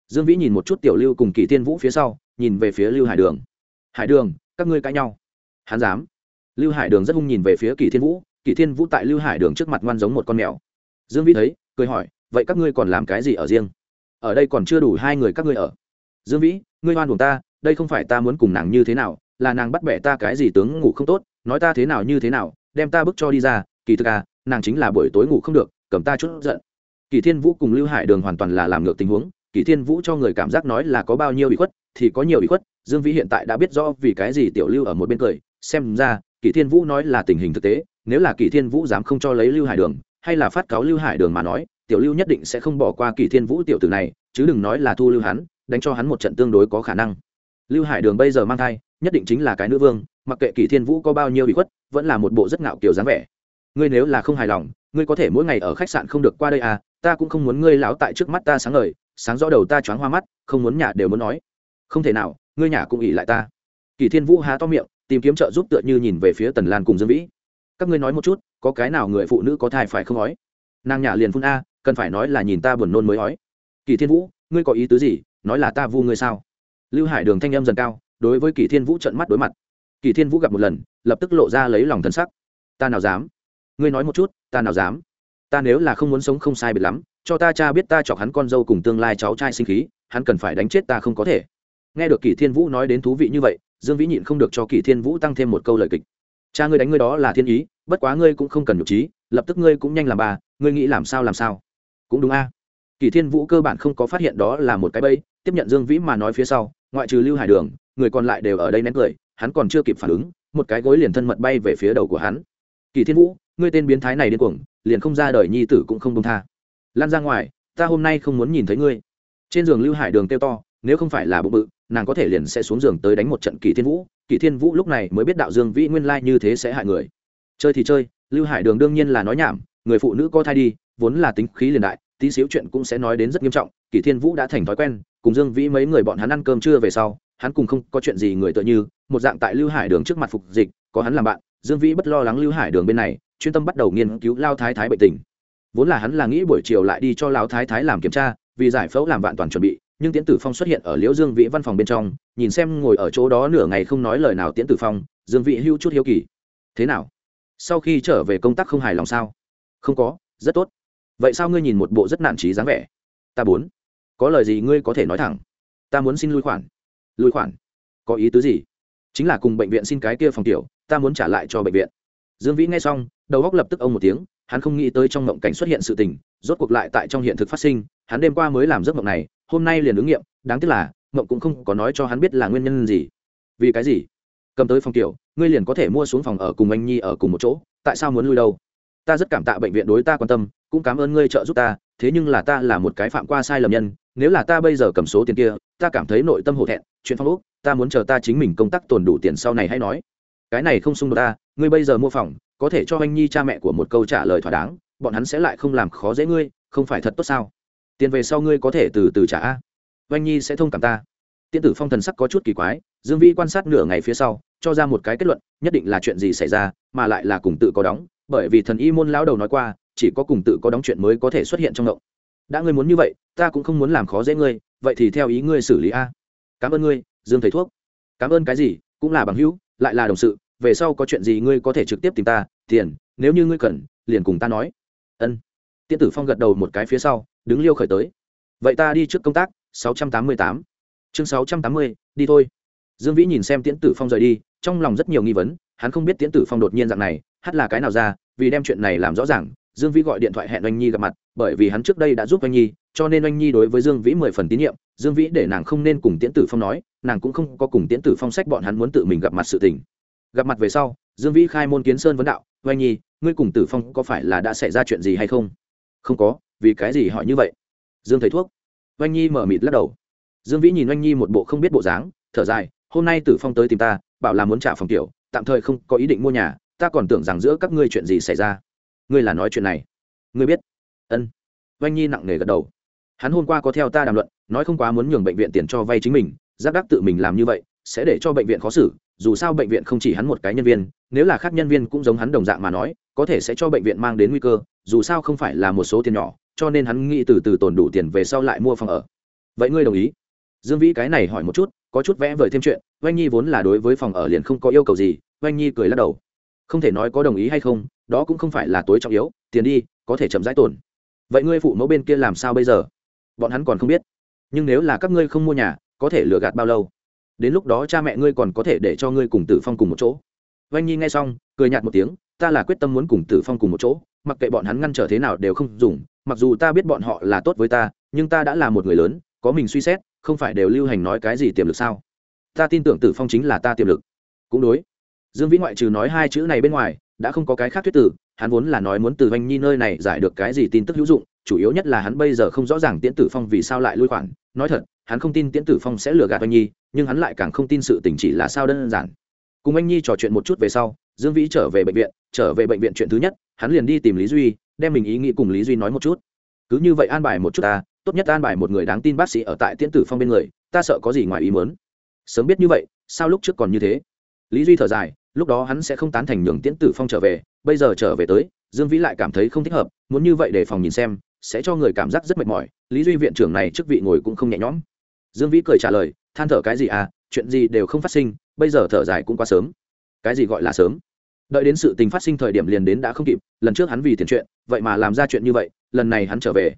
Dương vĩ nhìn một chút tiểu lưu cùng kỳ thiên vũ phía sau, nhìn về phía lưu hải đường. Hải đường, các ngươi cãi nhau. Hắn dám. Lưu hải đường rất hung nhìn về phía kỳ thiên vũ kỳ thiên vũ tại lưu hải đường trước mặt ngoan giống một con mèo. Dương vĩ thấy, cười hỏi, vậy các ngươi còn làm cái gì ở riêng? Ở đây còn chưa đủ hai người các ngươi ở. Dương vĩ, ngươi oan buồn ta, đây không phải ta muốn cùng nàng như thế nào, là nàng bắt bẻ ta cái gì tướng ngủ không tốt, nói ta thế nào như thế nào, đem ta bức cho đi ra, kỳ thực à nàng chính là buổi tối ngủ không được, cầm ta chút giận. Kỳ thiên vũ cùng lưu hải đường hoàn toàn là làm ngược tình huống, kỳ thiên vũ cho người cảm giác nói là có bao nhiêu bị khuất, thì có nhiều bị khuất, dương vĩ hiện tại đã biết rõ vì cái gì tiểu lưu ở một bên cười, xem ra, kỳ thiên vũ nói là tình hình thực tế nếu là kỳ thiên vũ dám không cho lấy lưu hải đường, hay là phát cáo lưu hải đường mà nói, tiểu lưu nhất định sẽ không bỏ qua kỳ thiên vũ tiểu tử này, chứ đừng nói là thu lưu hắn, đánh cho hắn một trận tương đối có khả năng. Lưu hải đường bây giờ mang thai, nhất định chính là cái nữ vương, mặc kệ kỳ thiên vũ có bao nhiêu bị khuất, vẫn là một bộ rất ngạo kiểu dáng vẻ. Ngươi nếu là không hài lòng, ngươi có thể mỗi ngày ở khách sạn không được qua đây à ta cũng không muốn ngươi lão tại trước mắt ta sáng ngời, sáng rõ đầu ta choáng hoa mắt, không muốn nhà đều muốn nói. Không thể nào, ngươi nhà cũng ỉ lại ta. Kỳ thiên vũ há to miệng, tìm kiếm trợ giúp tựa như nhìn về phía tần lan cùng dương vĩ các ngươi nói một chút, có cái nào người phụ nữ có thai phải không ói? Nàng nhả liền phun a, cần phải nói là nhìn ta buồn nôn mới ói. Kỳ thiên vũ, ngươi có ý tứ gì? Nói là ta vu ngươi sao? Lưu hải đường thanh âm dần cao, đối với kỳ thiên vũ trận mắt đối mặt. Kỳ thiên vũ gặp một lần, lập tức lộ ra lấy lòng thân sắc. Ta nào dám? Ngươi nói một chút, ta nào dám? Ta nếu là không muốn sống không sai biệt lắm, cho ta cha biết ta chọc hắn con dâu cùng tương lai cháu trai sinh khí, hắn cần phải đánh chết ta không có thể. Nghe được kỳ thiên vũ nói đến thú vị như vậy, dương vĩ nhịn không được cho kỳ thiên vũ tăng thêm một câu lời kịch cha ngươi đánh ngươi đó là thiên ý, bất quá ngươi cũng không cần nhục trí, lập tức ngươi cũng nhanh làm bà, ngươi nghĩ làm sao làm sao. Cũng đúng a. Kỳ thiên vũ cơ bản không có phát hiện đó là một cái bẫy, tiếp nhận dương vĩ mà nói phía sau, ngoại trừ lưu hải đường, người còn lại đều ở đây nén cười, hắn còn chưa kịp phản ứng, một cái gối liền thân mật bay về phía đầu của hắn. Kỳ thiên vũ, ngươi tên biến thái này điên cuồng, liền không ra đời nhi tử cũng không đông tha. Lan ra ngoài, ta hôm nay không muốn nhìn thấy ngươi. Trên giường lưu hải đường kêu to, nếu không phải là bụng bự nàng có thể liền sẽ xuống giường tới đánh một trận kỳ thiên vũ. Kỳ thiên vũ lúc này mới biết đạo dương vĩ nguyên lai như thế sẽ hại người. Chơi thì chơi, lưu hải đường đương nhiên là nói nhảm, người phụ nữ có thai đi, vốn là tính khí liền đại, tí xíu chuyện cũng sẽ nói đến rất nghiêm trọng. Kỳ thiên vũ đã thành thói quen, cùng dương vĩ mấy người bọn hắn ăn cơm trưa về sau, hắn cùng không có chuyện gì người tựa như, một dạng tại lưu hải đường trước mặt phục dịch, có hắn làm bạn, dương vĩ bất lo lắng lưu hải đường bên này, chuyên tâm bắt đầu nghiên cứu lao thái thái bệnh tình. Vốn là hắn là nghĩ buổi chiều lại đi cho lao thái thái làm kiểm tra, vì giải phẫu làm vạn toàn chuẩn bị nhưng tiễn tử phong xuất hiện ở liễu dương vĩ văn phòng bên trong, nhìn xem ngồi ở chỗ đó nửa ngày không nói lời nào tiễn tử phong, dương vĩ hưu chút hiếu kỳ. Thế nào? Sau khi trở về công tác không hài lòng sao? Không có, rất tốt. Vậy sao ngươi nhìn một bộ rất nản trí dáng vẻ? Ta bốn có lời gì ngươi có thể nói thẳng? Ta muốn xin lui khoản. Lui khoản? Có ý tứ gì? Chính là cùng bệnh viện xin cái kia phòng tiểu, ta muốn trả lại cho bệnh viện. Dương vĩ nghe xong, đầu góc lập tức ông một tiếng hắn không nghĩ tới trong mộng cảnh xuất hiện sự tình rốt cuộc lại tại trong hiện thực phát sinh hắn đêm qua mới làm giấc mộng này hôm nay liền ứng nghiệm đáng tiếc là mộng cũng không có nói cho hắn biết là nguyên nhân gì. Vì cái gì? Cầm tới phòng kiểu, ngươi liền có thể mua xuống phòng ở cùng anh nhi ở cùng một chỗ tại sao muốn lui đâu? Ta rất cảm tạ bệnh viện đối ta quan tâm cũng cảm ơn ngươi trợ giúp ta thế nhưng là ta là một cái phạm qua sai lầm nhân nếu là ta bây giờ cầm số tiền kia ta cảm thấy nội tâm hổ thẹn chuyện phong úc ta muốn chờ ta chính mình công tác tồn đủ tiền sau này hay nói. Cái này không xung đột ta ngươi bây giờ mua phòng có thể cho anh nhi cha mẹ của một câu trả lời thỏa đáng, bọn hắn sẽ lại không làm khó dễ ngươi, không phải thật tốt sao? Tiền về sau ngươi có thể từ từ trả. A anh nhi sẽ thông cảm ta. Tiên tử phong thần sắc có chút kỳ quái, dương vĩ quan sát nửa ngày phía sau, cho ra một cái kết luận, nhất định là chuyện gì xảy ra, mà lại là cùng tự có đóng, bởi vì thần y môn lão đầu nói qua, chỉ có cùng tự có đóng chuyện mới có thể xuất hiện trong động. Đã ngươi muốn như vậy, ta cũng không muốn làm khó dễ ngươi, vậy thì theo ý ngươi xử lý a. Cảm ơn ngươi, dương thầy thuốc. Cảm ơn cái gì, cũng là bằng hữu, lại là đồng sự về sau có chuyện gì ngươi có thể trực tiếp tìm ta tiền nếu như ngươi cần liền cùng ta nói. Ân. Tiễn tử phong gật đầu một cái phía sau đứng liêu khởi tới. Vậy ta đi trước công tác 688. chương 680, đi thôi. Dương vĩ nhìn xem tiễn tử phong rời đi trong lòng rất nhiều nghi vấn hắn không biết tiễn tử phong đột nhiên dạng này hát là cái nào ra vì đem chuyện này làm rõ ràng dương vĩ gọi điện thoại hẹn oanh nhi gặp mặt bởi vì hắn trước đây đã giúp oanh nhi cho nên oanh nhi đối với dương vĩ mười phần tín nhiệm dương vĩ để nàng không nên cùng tiễn tử phong nói nàng cũng không có cùng tiễn tử phong sách bọn hắn muốn tự mình gặp mặt sự tình gặp mặt về sau, dương vĩ khai môn kiến sơn vấn đạo, oanh nhi, ngươi cùng tử phong có phải là đã xảy ra chuyện gì hay không? Không có, vì cái gì hỏi như vậy? Dương thầy thuốc. Oanh nhi mở mịt lắc đầu. Dương vĩ nhìn oanh nhi một bộ không biết bộ dáng, thở dài, hôm nay tử phong tới tìm ta, bảo là muốn trả phòng tiểu, tạm thời không có ý định mua nhà, ta còn tưởng rằng giữa các ngươi chuyện gì xảy ra. Ngươi là nói chuyện này. Ngươi biết. Ân. Oanh nhi nặng nề gật đầu. Hắn hôm qua có theo ta đàm luận, nói không quá muốn nhường bệnh viện tiền cho vay chính mình giáp đắc tự mình làm như vậy sẽ để cho bệnh viện khó xử, dù sao bệnh viện không chỉ hắn một cái nhân viên, nếu là khác nhân viên cũng giống hắn đồng dạng mà nói, có thể sẽ cho bệnh viện mang đến nguy cơ, dù sao không phải là một số tiền nhỏ, cho nên hắn nghĩ từ từ tồn đủ tiền về sau lại mua phòng ở. Vậy ngươi đồng ý? Dương vĩ cái này hỏi một chút, có chút vẽ vời thêm chuyện, oanh nhi vốn là đối với phòng ở liền không có yêu cầu gì, oanh nhi cười lắc đầu. Không thể nói có đồng ý hay không, đó cũng không phải là tối trọng yếu, tiền đi, có thể chậm rãi tổn vậy ngươi phụ mẫu bên kia làm sao bây giờ? Bọn hắn còn không biết. Nhưng nếu là các ngươi không mua nhà, có thể lừa gạt bao lâu? Đến lúc đó cha mẹ ngươi còn có thể để cho ngươi cùng tử phong cùng một chỗ. Vanh nhi nghe xong, cười nhạt một tiếng, ta là quyết tâm muốn cùng tử phong cùng một chỗ, mặc kệ bọn hắn ngăn trở thế nào đều không dùng, mặc dù ta biết bọn họ là tốt với ta, nhưng ta đã là một người lớn, có mình suy xét, không phải đều lưu hành nói cái gì tiềm lực sao? Ta tin tưởng tử phong chính là ta tiềm lực. Cũng đối. Dương vĩ ngoại trừ nói hai chữ này bên ngoài, đã không có cái khác thuyết tử, hắn vốn là nói muốn từ vanh nhi nơi này giải được cái gì tin tức hữu dụng, chủ yếu nhất là hắn bây giờ không rõ ràng tiễn tử phong vì sao lại lui khoản. Nói thật hắn không tin tiễn tử phong sẽ lừa gạt anh nhi, nhưng hắn lại càng không tin sự tình chỉ là sao đơn giản. Cùng anh nhi trò chuyện một chút về sau, dương vĩ trở về bệnh viện, trở về bệnh viện chuyện thứ nhất, hắn liền đi tìm lý duy, đem mình ý nghĩ cùng lý duy nói một chút. Cứ như vậy an bài một chút ta, tốt nhất an bài một người đáng tin bác sĩ ở tại tiễn tử phong bên người, ta sợ có gì ngoài ý muốn. Sớm biết như vậy, sao lúc trước còn như thế? Lý duy thở dài, lúc đó hắn sẽ không tán thành nhường tiễn tử phong trở về, bây giờ trở về tới, dương vĩ lại cảm thấy không thích hợp, muốn như vậy để phòng nhìn xem, sẽ cho người cảm giác rất mệt mỏi. Lý duy viện trưởng này chức vị ngồi cũng không nhẹ nhõm dương vĩ cười trả lời, than thở cái gì à chuyện gì đều không phát sinh, bây giờ thở dài cũng quá sớm. Cái gì gọi là sớm? Đợi đến sự tình phát sinh thời điểm liền đến đã không kịp, lần trước hắn vì tiền chuyện, vậy mà làm ra chuyện như vậy, lần này hắn trở về.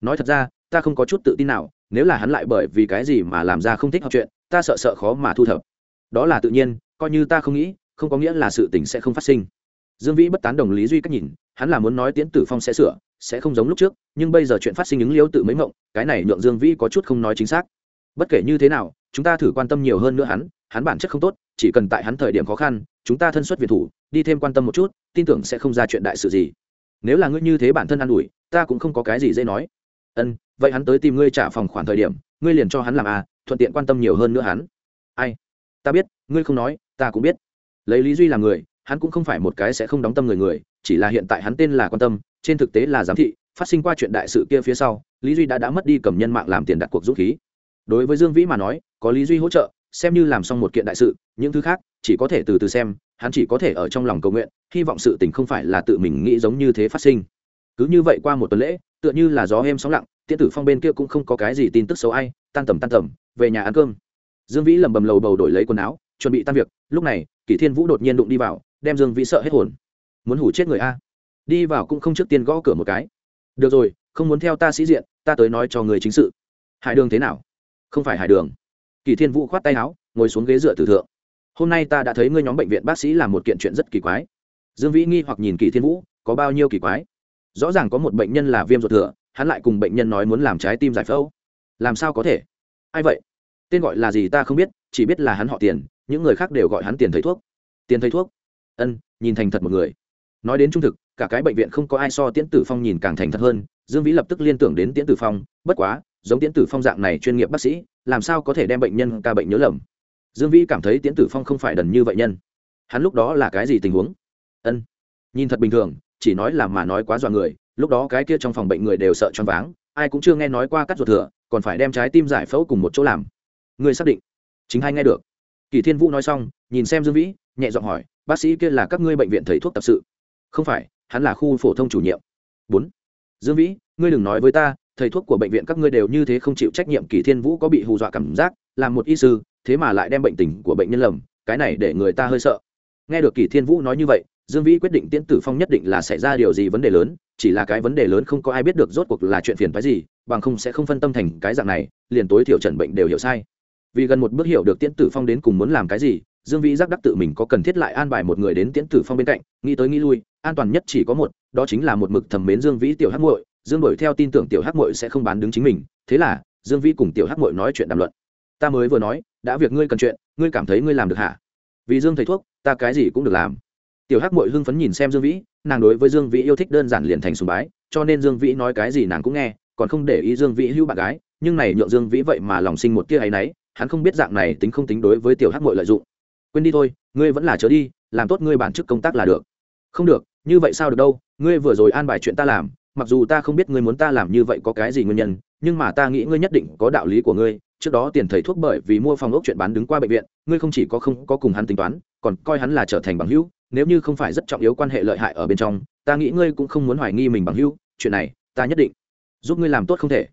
Nói thật ra, ta không có chút tự tin nào, nếu là hắn lại bởi vì cái gì mà làm ra không thích học chuyện, ta sợ sợ khó mà thu thập. Đó là tự nhiên, coi như ta không nghĩ, không có nghĩa là sự tình sẽ không phát sinh. Dương vĩ bất tán đồng lý duy cách nhìn, hắn là muốn nói tiễn tử phong sẽ sửa, sẽ không giống lúc trước, nhưng bây giờ chuyện phát sinh ứng liếu tự mấy mộng, cái này nhượng dương vĩ có chút không nói chính xác bất kể như thế nào, chúng ta thử quan tâm nhiều hơn nữa hắn hắn bản chất không tốt, chỉ cần tại hắn thời điểm khó khăn, chúng ta thân xuất việt thủ, đi thêm quan tâm một chút, tin tưởng sẽ không ra chuyện đại sự gì. Nếu là ngươi như thế bản thân an ủi, ta cũng không có cái gì dễ nói. Ân, vậy hắn tới tìm ngươi trả phòng khoản thời điểm, ngươi liền cho hắn làm à thuận tiện quan tâm nhiều hơn nữa hắn. Ai? Ta biết, ngươi không nói, ta cũng biết. Lấy lý duy làm người, hắn cũng không phải một cái sẽ không đóng tâm người người, chỉ là hiện tại hắn tên là quan tâm, trên thực tế là giám thị, phát sinh qua chuyện đại sự kia phía sau, lý duy đã đã mất đi cầm nhân mạng làm tiền đặt cuộc dũng khí đối với dương vĩ mà nói, có lý duy hỗ trợ, xem như làm xong một kiện đại sự, những thứ khác, chỉ có thể từ từ xem, hắn chỉ có thể ở trong lòng cầu nguyện, hy vọng sự tình không phải là tự mình nghĩ giống như thế phát sinh. Cứ như vậy qua một tuần lễ, tựa như là gió êm sóng lặng, tiễn tử phong bên kia cũng không có cái gì tin tức xấu ai, tan tầm tan tầm, về nhà ăn cơm. Dương vĩ lầm bầm lầu bầu đổi lấy quần áo, chuẩn bị tan việc, lúc này, kỷ thiên vũ đột nhiên đụng đi vào, đem dương vĩ sợ hết hồn. Muốn hủ chết người a? Đi vào cũng không trước tiên gõ cửa một cái. Được rồi, không muốn theo ta sĩ diện, ta tới nói cho người chính sự. Hải đường thế nào? Không phải hải đường. Kỳ thiên vũ khoát tay áo, ngồi xuống ghế dựa tử thượng. Hôm nay ta đã thấy ngươi nhóm bệnh viện bác sĩ làm một kiện chuyện rất kỳ quái. Dương vĩ nghi hoặc nhìn kỳ thiên vũ, có bao nhiêu kỳ quái? Rõ ràng có một bệnh nhân là viêm ruột thừa, hắn lại cùng bệnh nhân nói muốn làm trái tim giải phẫu. Làm sao có thể? Ai vậy? Tên gọi là gì ta không biết, chỉ biết là hắn họ tiền, những người khác đều gọi hắn tiền thầy thuốc. Tiền thầy thuốc? Ân, nhìn thành thật một người. Nói đến trung thực, cả cái bệnh viện không có ai so tiễn tử phong nhìn càng thành thật hơn, dương vĩ lập tức liên tưởng đến tiễn tử phong, bất quá giống tiễn tử phong dạng này chuyên nghiệp bác sĩ, làm sao có thể đem bệnh nhân ca bệnh nhớ lầm? Dương vĩ cảm thấy tiễn tử phong không phải đần như vậy nhân. Hắn lúc đó là cái gì tình huống? Ân, nhìn thật bình thường, chỉ nói là mà nói quá dọa người, lúc đó cái kia trong phòng bệnh người đều sợ choáng váng, ai cũng chưa nghe nói qua cắt ruột thừa, còn phải đem trái tim giải phẫu cùng một chỗ làm. Người xác định. Chính hay nghe được? Kỳ thiên vũ nói xong, nhìn xem dương vĩ, nhẹ giọng hỏi, bác sĩ kia là các ngươi bệnh viện thầy thuốc tập sự? Không phải, hắn là khu phổ thông chủ nhiệm. Bốn. Dương vĩ, ngươi đừng nói với ta thầy thuốc của bệnh viện các ngươi đều như thế không chịu trách nhiệm kỳ thiên vũ có bị hù dọa cảm giác làm một y sư, thế mà lại đem bệnh tình của bệnh nhân lầm, cái này để người ta hơi sợ. Nghe được kỳ thiên vũ nói như vậy, dương vĩ quyết định tiễn tử phong nhất định là xảy ra điều gì vấn đề lớn, chỉ là cái vấn đề lớn không có ai biết được rốt cuộc là chuyện phiền phái gì, bằng không sẽ không phân tâm thành cái dạng này, liền tối thiểu trần bệnh đều hiểu sai. Vì gần một bước hiểu được tiễn tử phong đến cùng muốn làm cái gì, dương vĩ giác đắc tự mình có cần thiết lại an bài một người đến tiễn tử phong bên cạnh, nghĩ tới nghĩ lui, an toàn nhất chỉ có một, đó chính là một mực thầm mến dương vĩ tiểu hắc muội dương đổi theo tin tưởng tiểu hắc mội sẽ không bán đứng chính mình, thế là, dương vĩ cùng tiểu hắc mội nói chuyện đàm luận. Ta mới vừa nói, đã việc ngươi cần chuyện, ngươi cảm thấy ngươi làm được hả? Vì dương thầy thuốc, ta cái gì cũng được làm. Tiểu hắc mội hưng phấn nhìn xem dương vĩ, nàng đối với dương vĩ yêu thích đơn giản liền thành sùng bái, cho nên dương vĩ nói cái gì nàng cũng nghe, còn không để ý dương vĩ hưu bạn gái, nhưng này nhượng dương vĩ vậy mà lòng sinh một tia áy náy, hắn không biết dạng này tính không tính đối với tiểu hắc mội lợi dụng. Quên đi thôi, ngươi vẫn là chớ đi, làm tốt ngươi bản chức công tác là được. Không được, như vậy sao được đâu, ngươi vừa rồi an bài chuyện ta làm mặc dù ta không biết ngươi muốn ta làm như vậy có cái gì nguyên nhân, nhưng mà ta nghĩ ngươi nhất định có đạo lý của ngươi, trước đó tiền thầy thuốc bởi vì mua phòng ốc chuyện bán đứng qua bệnh viện, ngươi không chỉ có không có cùng hắn tính toán, còn coi hắn là trở thành bằng hữu, nếu như không phải rất trọng yếu quan hệ lợi hại ở bên trong, ta nghĩ ngươi cũng không muốn hoài nghi mình bằng hữu, chuyện này, ta nhất định giúp ngươi làm tốt không thể.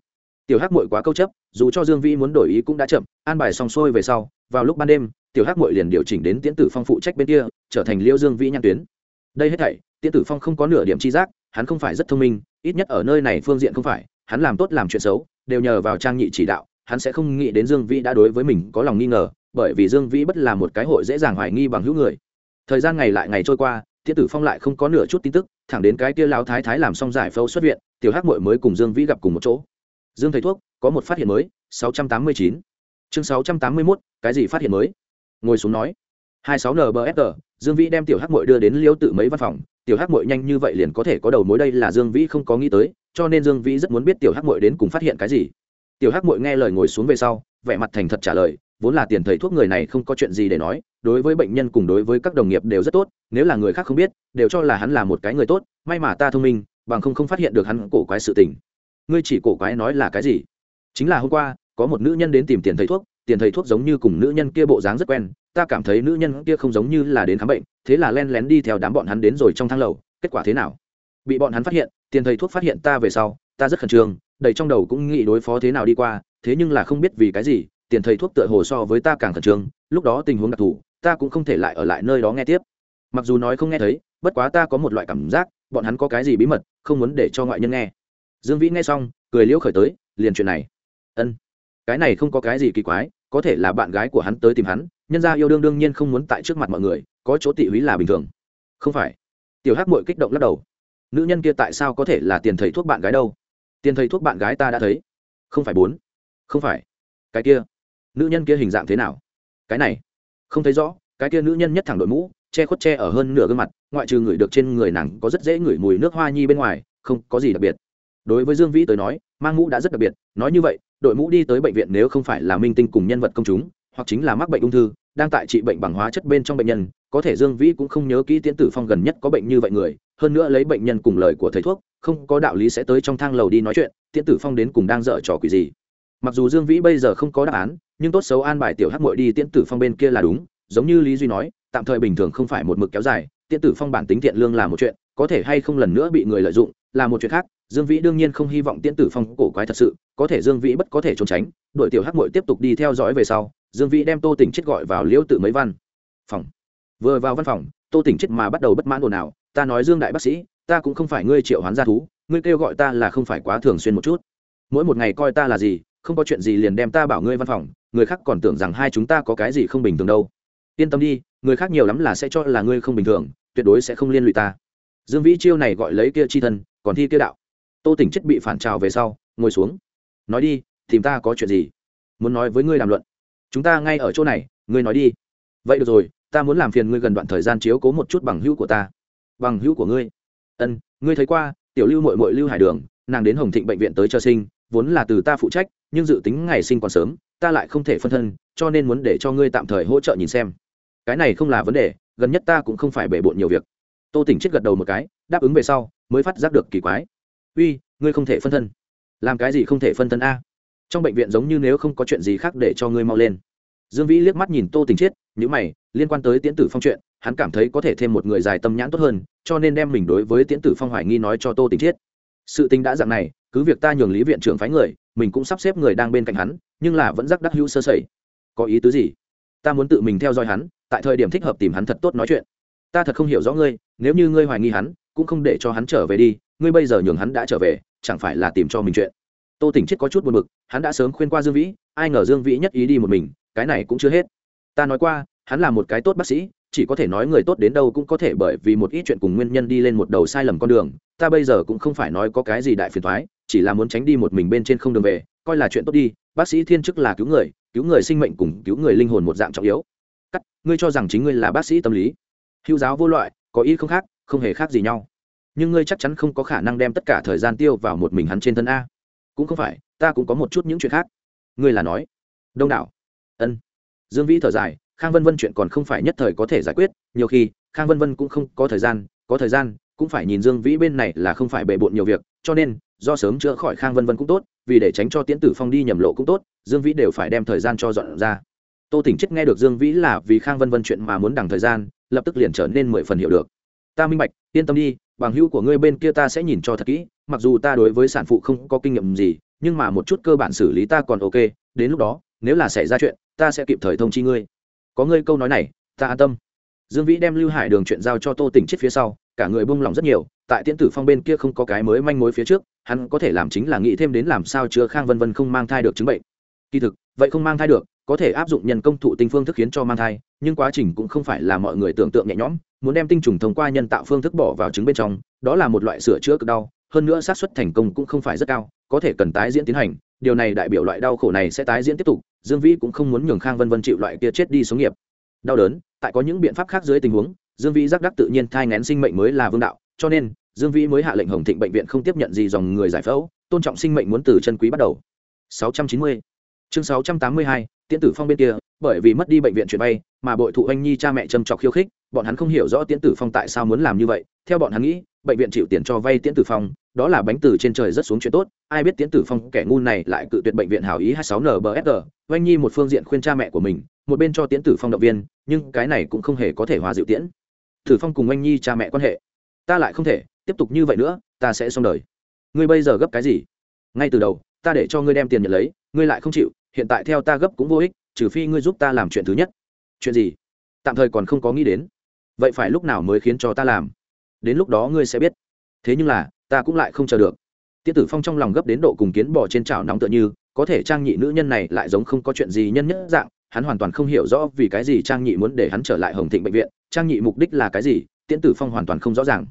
Tiểu hắc mội quá câu chấp, dù cho dương vĩ muốn đổi ý cũng đã chậm, an bài xong xuôi về sau, vào lúc ban đêm, tiểu hắc mội liền điều chỉnh đến tiễn tử phong phụ trách bên kia, trở thành liêu dương vĩ nhan tuyến. Đây hết thảy, tiễn tử phong không có nửa điểm chi giác, hắn không phải rất thông minh ít nhất ở nơi này phương diện không phải hắn làm tốt làm chuyện xấu đều nhờ vào trang nhị chỉ đạo hắn sẽ không nghĩ đến dương vĩ đã đối với mình có lòng nghi ngờ bởi vì dương vĩ bất là một cái hội dễ dàng hoài nghi bằng hữu người. Thời gian ngày lại ngày trôi qua thiết tử phong lại không có nửa chút tin tức thẳng đến cái kia lao thái thái làm xong giải phẫu xuất viện tiểu hắc mội mới cùng dương vĩ gặp cùng một chỗ. Dương thầy thuốc có một phát hiện mới 689. chương 681, cái gì phát hiện mới? Ngồi xuống nói. 26 nbfr dương vĩ đem tiểu hắc mội đưa đến liêu tự mấy văn phòng tiểu hắc mội nhanh như vậy liền có thể có đầu mối đây là dương vĩ không có nghĩ tới, cho nên dương vĩ rất muốn biết tiểu hắc mội đến cùng phát hiện cái gì. Tiểu hắc mội nghe lời ngồi xuống về sau, vẻ mặt thành thật trả lời, vốn là tiền thầy thuốc người này không có chuyện gì để nói, đối với bệnh nhân cùng đối với các đồng nghiệp đều rất tốt, nếu là người khác không biết, đều cho là hắn là một cái người tốt, may mà ta thông minh, bằng không không phát hiện được hắn cổ quái sự tình. Ngươi chỉ cổ quái nói là cái gì? Chính là hôm qua, có một nữ nhân đến tìm tiền thầy thuốc tiền thầy thuốc giống như cùng nữ nhân kia bộ dáng rất quen, ta cảm thấy nữ nhân kia không giống như là đến khám bệnh, thế là len lén đi theo đám bọn hắn đến rồi trong thang lầu, kết quả thế nào? Bị bọn hắn phát hiện, tiền thầy thuốc phát hiện ta về sau, ta rất khẩn trương, đầy trong đầu cũng nghĩ đối phó thế nào đi qua, thế nhưng là không biết vì cái gì, tiền thầy thuốc tựa hồ so với ta càng khẩn trương, lúc đó tình huống đặc thù, ta cũng không thể lại ở lại nơi đó nghe tiếp. Mặc dù nói không nghe thấy, bất quá ta có một loại cảm giác, bọn hắn có cái gì bí mật, không muốn để cho ngoại nhân nghe. Dương vĩ nghe xong, cười liễu khởi tới, liền chuyện này. Ân cái này không có cái gì kỳ quái, có thể là bạn gái của hắn tới tìm hắn, nhân ra yêu đương đương nhiên không muốn tại trước mặt mọi người, có chỗ tị húy là bình thường. Không phải. Tiểu hắc mội kích động lắc đầu. Nữ nhân kia tại sao có thể là tiền thầy thuốc bạn gái đâu? Tiền thầy thuốc bạn gái ta đã thấy. Không phải bốn. Không phải. Cái kia. Nữ nhân kia hình dạng thế nào? Cái này. Không thấy rõ, cái kia nữ nhân nhất thẳng đội mũ, che khuất che ở hơn nửa gương mặt, ngoại trừ người được trên người nàng có rất dễ ngửi mùi nước hoa nhi bên ngoài, không có gì đặc biệt. Đối với dương vĩ tới nói, mang mũ đã rất đặc biệt, nói như vậy đội mũ đi tới bệnh viện nếu không phải là minh tinh cùng nhân vật công chúng, hoặc chính là mắc bệnh ung thư, đang tại trị bệnh bằng hóa chất bên trong bệnh nhân, có thể dương vĩ cũng không nhớ kỹ tiễn tử phong gần nhất có bệnh như vậy người, hơn nữa lấy bệnh nhân cùng lời của thầy thuốc, không có đạo lý sẽ tới trong thang lầu đi nói chuyện, tiễn tử phong đến cùng đang dở trò quỷ gì. Mặc dù dương vĩ bây giờ không có đáp án, nhưng tốt xấu an bài tiểu hắc mội đi tiễn tử phong bên kia là đúng, giống như lý duy nói, tạm thời bình thường không phải một mực kéo dài, tiễn tử phong bản tính thiện lương là một chuyện, có thể hay không lần nữa bị người lợi dụng, là một chuyện khác dương vĩ đương nhiên không hy vọng tiễn tử phong cổ quái thật sự, có thể dương vĩ bất có thể trốn tránh, đội tiểu hắc mội tiếp tục đi theo dõi về sau, dương vĩ đem tô tỉnh chết gọi vào liễu tự mấy văn. Phòng. Vừa vào văn phòng, tô tỉnh chết mà bắt đầu bất mãn ồn ào, ta nói dương đại bác sĩ, ta cũng không phải ngươi triệu hoán gia thú, ngươi kêu gọi ta là không phải quá thường xuyên một chút. Mỗi một ngày coi ta là gì, không có chuyện gì liền đem ta bảo ngươi văn phòng, người khác còn tưởng rằng hai chúng ta có cái gì không bình thường đâu. Yên tâm đi, người khác nhiều lắm là sẽ cho là ngươi không bình thường, tuyệt đối sẽ không liên lụy ta. Dương vĩ chiêu này gọi lấy kia chi thân, còn thi kia đạo tô tỉnh chất bị phản trào về sau, ngồi xuống. Nói đi, tìm ta có chuyện gì? Muốn nói với ngươi đàm luận. Chúng ta ngay ở chỗ này, ngươi nói đi. Vậy được rồi, ta muốn làm phiền ngươi gần đoạn thời gian chiếu cố một chút bằng hữu của ta. Bằng hữu của ngươi? Ân, ngươi thấy qua, tiểu lưu mội mội lưu hải đường, nàng đến hồng thịnh bệnh viện tới cho sinh, vốn là từ ta phụ trách, nhưng dự tính ngày sinh còn sớm, ta lại không thể phân thân, cho nên muốn để cho ngươi tạm thời hỗ trợ nhìn xem. Cái này không là vấn đề, gần nhất ta cũng không phải bể bộn nhiều việc. Tô tỉnh chết gật đầu một cái, đáp ứng về sau, mới phát giác được kỳ quái uy, ngươi không thể phân thân. Làm cái gì không thể phân thân a? Trong bệnh viện giống như nếu không có chuyện gì khác để cho ngươi mau lên. Dương vĩ liếc mắt nhìn tô tình chiết nhữ mày, liên quan tới tiễn tử phong chuyện, hắn cảm thấy có thể thêm một người dài tâm nhãn tốt hơn, cho nên đem mình đối với tiễn tử phong hoài nghi nói cho tô tình chiết. Sự tình đã dạng này, cứ việc ta nhường lý viện trưởng phái người, mình cũng sắp xếp người đang bên cạnh hắn, nhưng là vẫn rắc đắc hữu sơ sẩy. Có ý tứ gì? Ta muốn tự mình theo dõi hắn, tại thời điểm thích hợp tìm hắn thật tốt nói chuyện. Ta thật không hiểu rõ ngươi, nếu như ngươi hoài nghi hắn, cũng không để cho hắn trở về đi ngươi bây giờ nhường hắn đã trở về, chẳng phải là tìm cho mình chuyện. Tô tỉnh chết có chút buồn b ự c hắn đã sớm khuyên qua dương vĩ, ai ngờ dương vĩ nhất ý đi một mình, cái này cũng chưa hết. Ta nói qua, hắn là một cái tốt bác sĩ, chỉ có thể nói người tốt đến đâu cũng có thể bởi vì một ít chuyện cùng nguyên nhân đi lên một đầu sai lầm con đường. Ta bây giờ cũng không phải nói có cái gì đại phiền thoái chỉ là muốn tránh đi một mình bên trên không đường về, coi là chuyện tốt đi. Bác sĩ thiên chức là cứu người cứu người sinh mệnh cùng cứu người linh hồn một dạng trọng yếu. Cắt, ngươi cho rằng chính ngươi là bác sĩ tâm lý. Hữu giáo vô loại, có ý không khác, không hề khác gì nhau nhưng ngươi chắc chắn không có khả năng đem tất cả thời gian tiêu vào một mình hắn trên thân a. Cũng không phải, ta cũng có một chút những chuyện khác. Ngươi là nói. Đông đảo. Ân. Dương vĩ thở dài, khang vân vân chuyện còn không phải nhất thời có thể giải quyết, nhiều khi, khang vân vân cũng không có thời gian, có thời gian, cũng phải nhìn dương vĩ bên này là không phải bề bộn nhiều việc, cho nên, do sớm chữa khỏi khang vân vân cũng tốt, vì để tránh cho tiễn tử phong đi nhầm lộ cũng tốt, dương vĩ đều phải đem thời gian cho dọn ra. Tô tỉnh chết nghe được dương vĩ là vì khang vân vân chuyện mà muốn đằng thời gian, lập tức liền trở nên mười phần hiểu được. Ta minh bạch, yên tâm đi bằng hữu của ngươi bên kia ta sẽ nhìn cho thật kỹ, mặc dù ta đối với sản phụ không có kinh nghiệm gì, nhưng mà một chút cơ bản xử lý ta còn ok, đến lúc đó, nếu là xảy ra chuyện, ta sẽ kịp thời thông chi ngươi. Có ngươi câu nói này, ta an tâm. Dương vĩ đem lưu hải đường chuyện giao cho tô tỉnh chết phía sau, cả người buông lỏng rất nhiều, tại tiễn tử phong bên kia không có cái mới manh mối phía trước, hắn có thể làm chính là nghĩ thêm đến làm sao chữa khang vân vân không mang thai được chứng bệnh. Kỳ thực, vậy không mang thai được, có thể áp dụng nhân công thụ tinh phương thức khiến cho mang thai nhưng quá trình cũng không phải là mọi người tưởng tượng nhẹ nhõm muốn đem tinh trùng thông qua nhân tạo phương thức bỏ vào trứng bên trong đó là một loại sửa chữa cực đau hơn nữa xác suất thành công cũng không phải rất cao có thể cần tái diễn tiến hành điều này đại biểu loại đau khổ này sẽ tái diễn tiếp tục dương vĩ cũng không muốn nhường khang vân vân chịu loại kia chết đi sống nghiệp đau đớn tại có những biện pháp khác dưới tình huống dương vĩ giác đắc tự nhiên thai ngén sinh mệnh mới là vương đạo cho nên dương vĩ mới hạ lệnh hồng thịnh bệnh viện không tiếp nhận gì dòng người giải phẫu tôn trọng sinh mệnh muốn từ chân quý bắt đầu 690. chương 682, tiễn tử phong bên kia, bởi vì mất đi bệnh viện chuyển bay, mà bội thụ anh nhi cha mẹ châm trọc khiêu khích, bọn hắn không hiểu rõ tiễn tử phong tại sao muốn làm như vậy. Theo bọn hắn nghĩ, bệnh viện chịu tiền cho vay tiễn tử phong, đó là bánh từ trên trời rất xuống chuyện tốt. Ai biết tiễn tử phong kẻ ngu này lại cự tuyệt bệnh viện hảo ý 26 nbsg oanh nhi một phương diện khuyên cha mẹ của mình, một bên cho tiễn tử phong động viên, nhưng cái này cũng không hề có thể hòa dịu tiễn. Tử phong cùng oanh nhi cha mẹ quan hệ. Ta lại không thể, tiếp tục như vậy nữa, ta sẽ xong đời. Ngươi bây giờ gấp cái gì? Ngay từ đầu, ta để cho ngươi đem tiền nhận lấy, ngươi lại không chịu hiện tại theo ta gấp cũng vô ích, trừ phi ngươi giúp ta làm chuyện thứ nhất. Chuyện gì? Tạm thời còn không có nghĩ đến. Vậy phải lúc nào mới khiến cho ta làm? Đến lúc đó ngươi sẽ biết. Thế nhưng là, ta cũng lại không chờ được. Tiết tử phong trong lòng gấp đến độ cùng kiến bỏ trên chảo nóng tựa như, có thể trang nhị nữ nhân này lại giống không có chuyện gì nhân nhất dạng, hắn hoàn toàn không hiểu rõ vì cái gì trang nhị muốn để hắn trở lại hồng thịnh bệnh viện, trang nhị mục đích là cái gì, tiễn tử phong hoàn toàn không rõ ràng.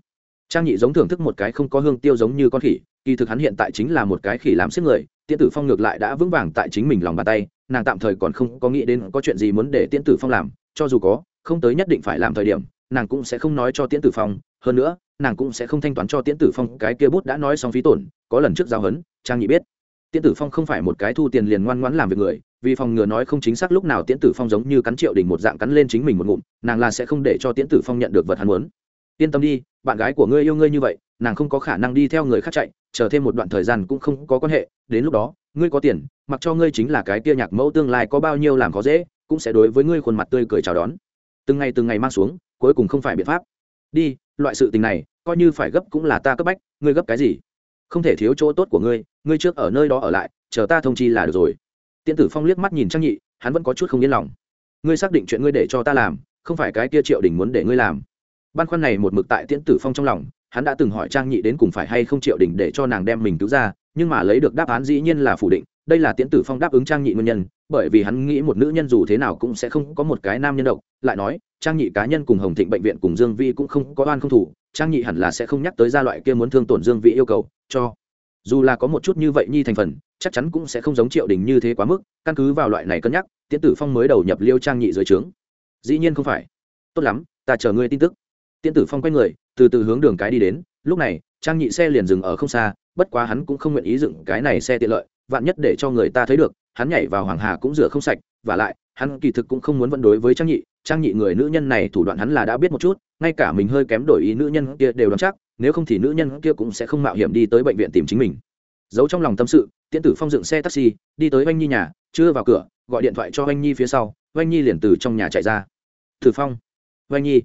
Trang nhị giống thưởng thức một cái không có hương tiêu giống như con khỉ, kỳ thực hắn hiện tại chính là một cái khỉ làm xếp người tiễn tử phong ngược lại đã vững vàng tại chính mình lòng bàn tay, nàng tạm thời còn không có nghĩ đến có chuyện gì muốn để tiễn tử phong làm, cho dù có, không tới nhất định phải làm thời điểm, nàng cũng sẽ không nói cho tiễn tử phong, hơn nữa, nàng cũng sẽ không thanh toán cho tiễn tử phong cái kia bút đã nói xong phí tổn, có lần trước giao hấn, trang nhị biết. Tiễn tử phong không phải một cái thu tiền liền ngoan ngoãn làm việc người, vì phòng ngừa nói không chính xác lúc nào tiễn tử phong giống như cắn triệu đình một dạng cắn lên chính mình một ngụm, nàng là sẽ không để cho tiễn tử phong nhận được vật hắn muốn. Yên tâm đi, bạn gái của ngươi yêu ngươi như vậy, nàng không có khả năng đi theo người khác chạy chờ thêm một đoạn thời gian cũng không có quan hệ, đến lúc đó, ngươi có tiền, mặc cho ngươi chính là cái kia nhạc mẫu tương lai có bao nhiêu làm khó dễ, cũng sẽ đối với ngươi khuôn mặt tươi cười chào đón. Từng ngày từng ngày mang xuống, cuối cùng không phải biện pháp. Đi, loại sự tình này, coi như phải gấp cũng là ta cấp bách, ngươi gấp cái gì? Không thể thiếu chỗ tốt của ngươi ngươi trước ở nơi đó ở lại, chờ ta thông chi là được rồi. Tiễn tử phong liếc mắt nhìn trang nhị, hắn vẫn có chút không yên lòng. Ngươi xác định chuyện ngươi để cho ta làm, không phải cái kia triệu đình muốn để ngươi làm. Băn khoăn này một mực tại tiễn tử phong trong lòng hắn đã từng hỏi trang nhị đến cùng phải hay không triệu đình để cho nàng đem mình cứu ra, nhưng mà lấy được đáp án dĩ nhiên là phủ định, đây là tiễn tử phong đáp ứng trang nhị nguyên nhân, bởi vì hắn nghĩ một nữ nhân dù thế nào cũng sẽ không có một cái nam nhân độc, lại nói, trang nhị cá nhân cùng hồng thịnh bệnh viện cùng dương vi cũng không có oan không thủ, trang nhị hẳn là sẽ không nhắc tới gia loại kia muốn thương tổn dương vi yêu cầu, cho dù là có một chút như vậy nhi thành phần, chắc chắn cũng sẽ không giống triệu đình như thế quá mức, căn cứ vào loại này cân nhắc, tiễn tử phong mới đầu nhập liêu trang nhị dưới trướng. Dĩ nhiên không phải. Tốt lắm, ta chờ ngươi tin tức. Tiễn tử phong quay người từ từ hướng đường cái đi đến, lúc này, trang nhị xe liền dừng ở không xa, bất quá hắn cũng không nguyện ý dựng cái này xe tiện lợi, vạn nhất để cho người ta thấy được, hắn nhảy vào hoàng hà cũng rửa không sạch, và lại, hắn kỳ thực cũng không muốn vẫn đối với trang nhị trang nhị người nữ nhân này thủ đoạn hắn là đã biết một chút, ngay cả mình hơi kém đổi ý nữ nhân kia đều đ chắc, nếu không thì nữ nhân kia cũng sẽ không mạo hiểm đi tới bệnh viện tìm chính mình. Giấu trong lòng tâm sự, tiễn tử phong dựng xe taxi, đi tới oanh nhi nhà, chưa vào cửa, gọi điện thoại cho oanh nhi phía sau, oanh nhi liền từ trong nhà chạy ra. Tử phong, oanh nhi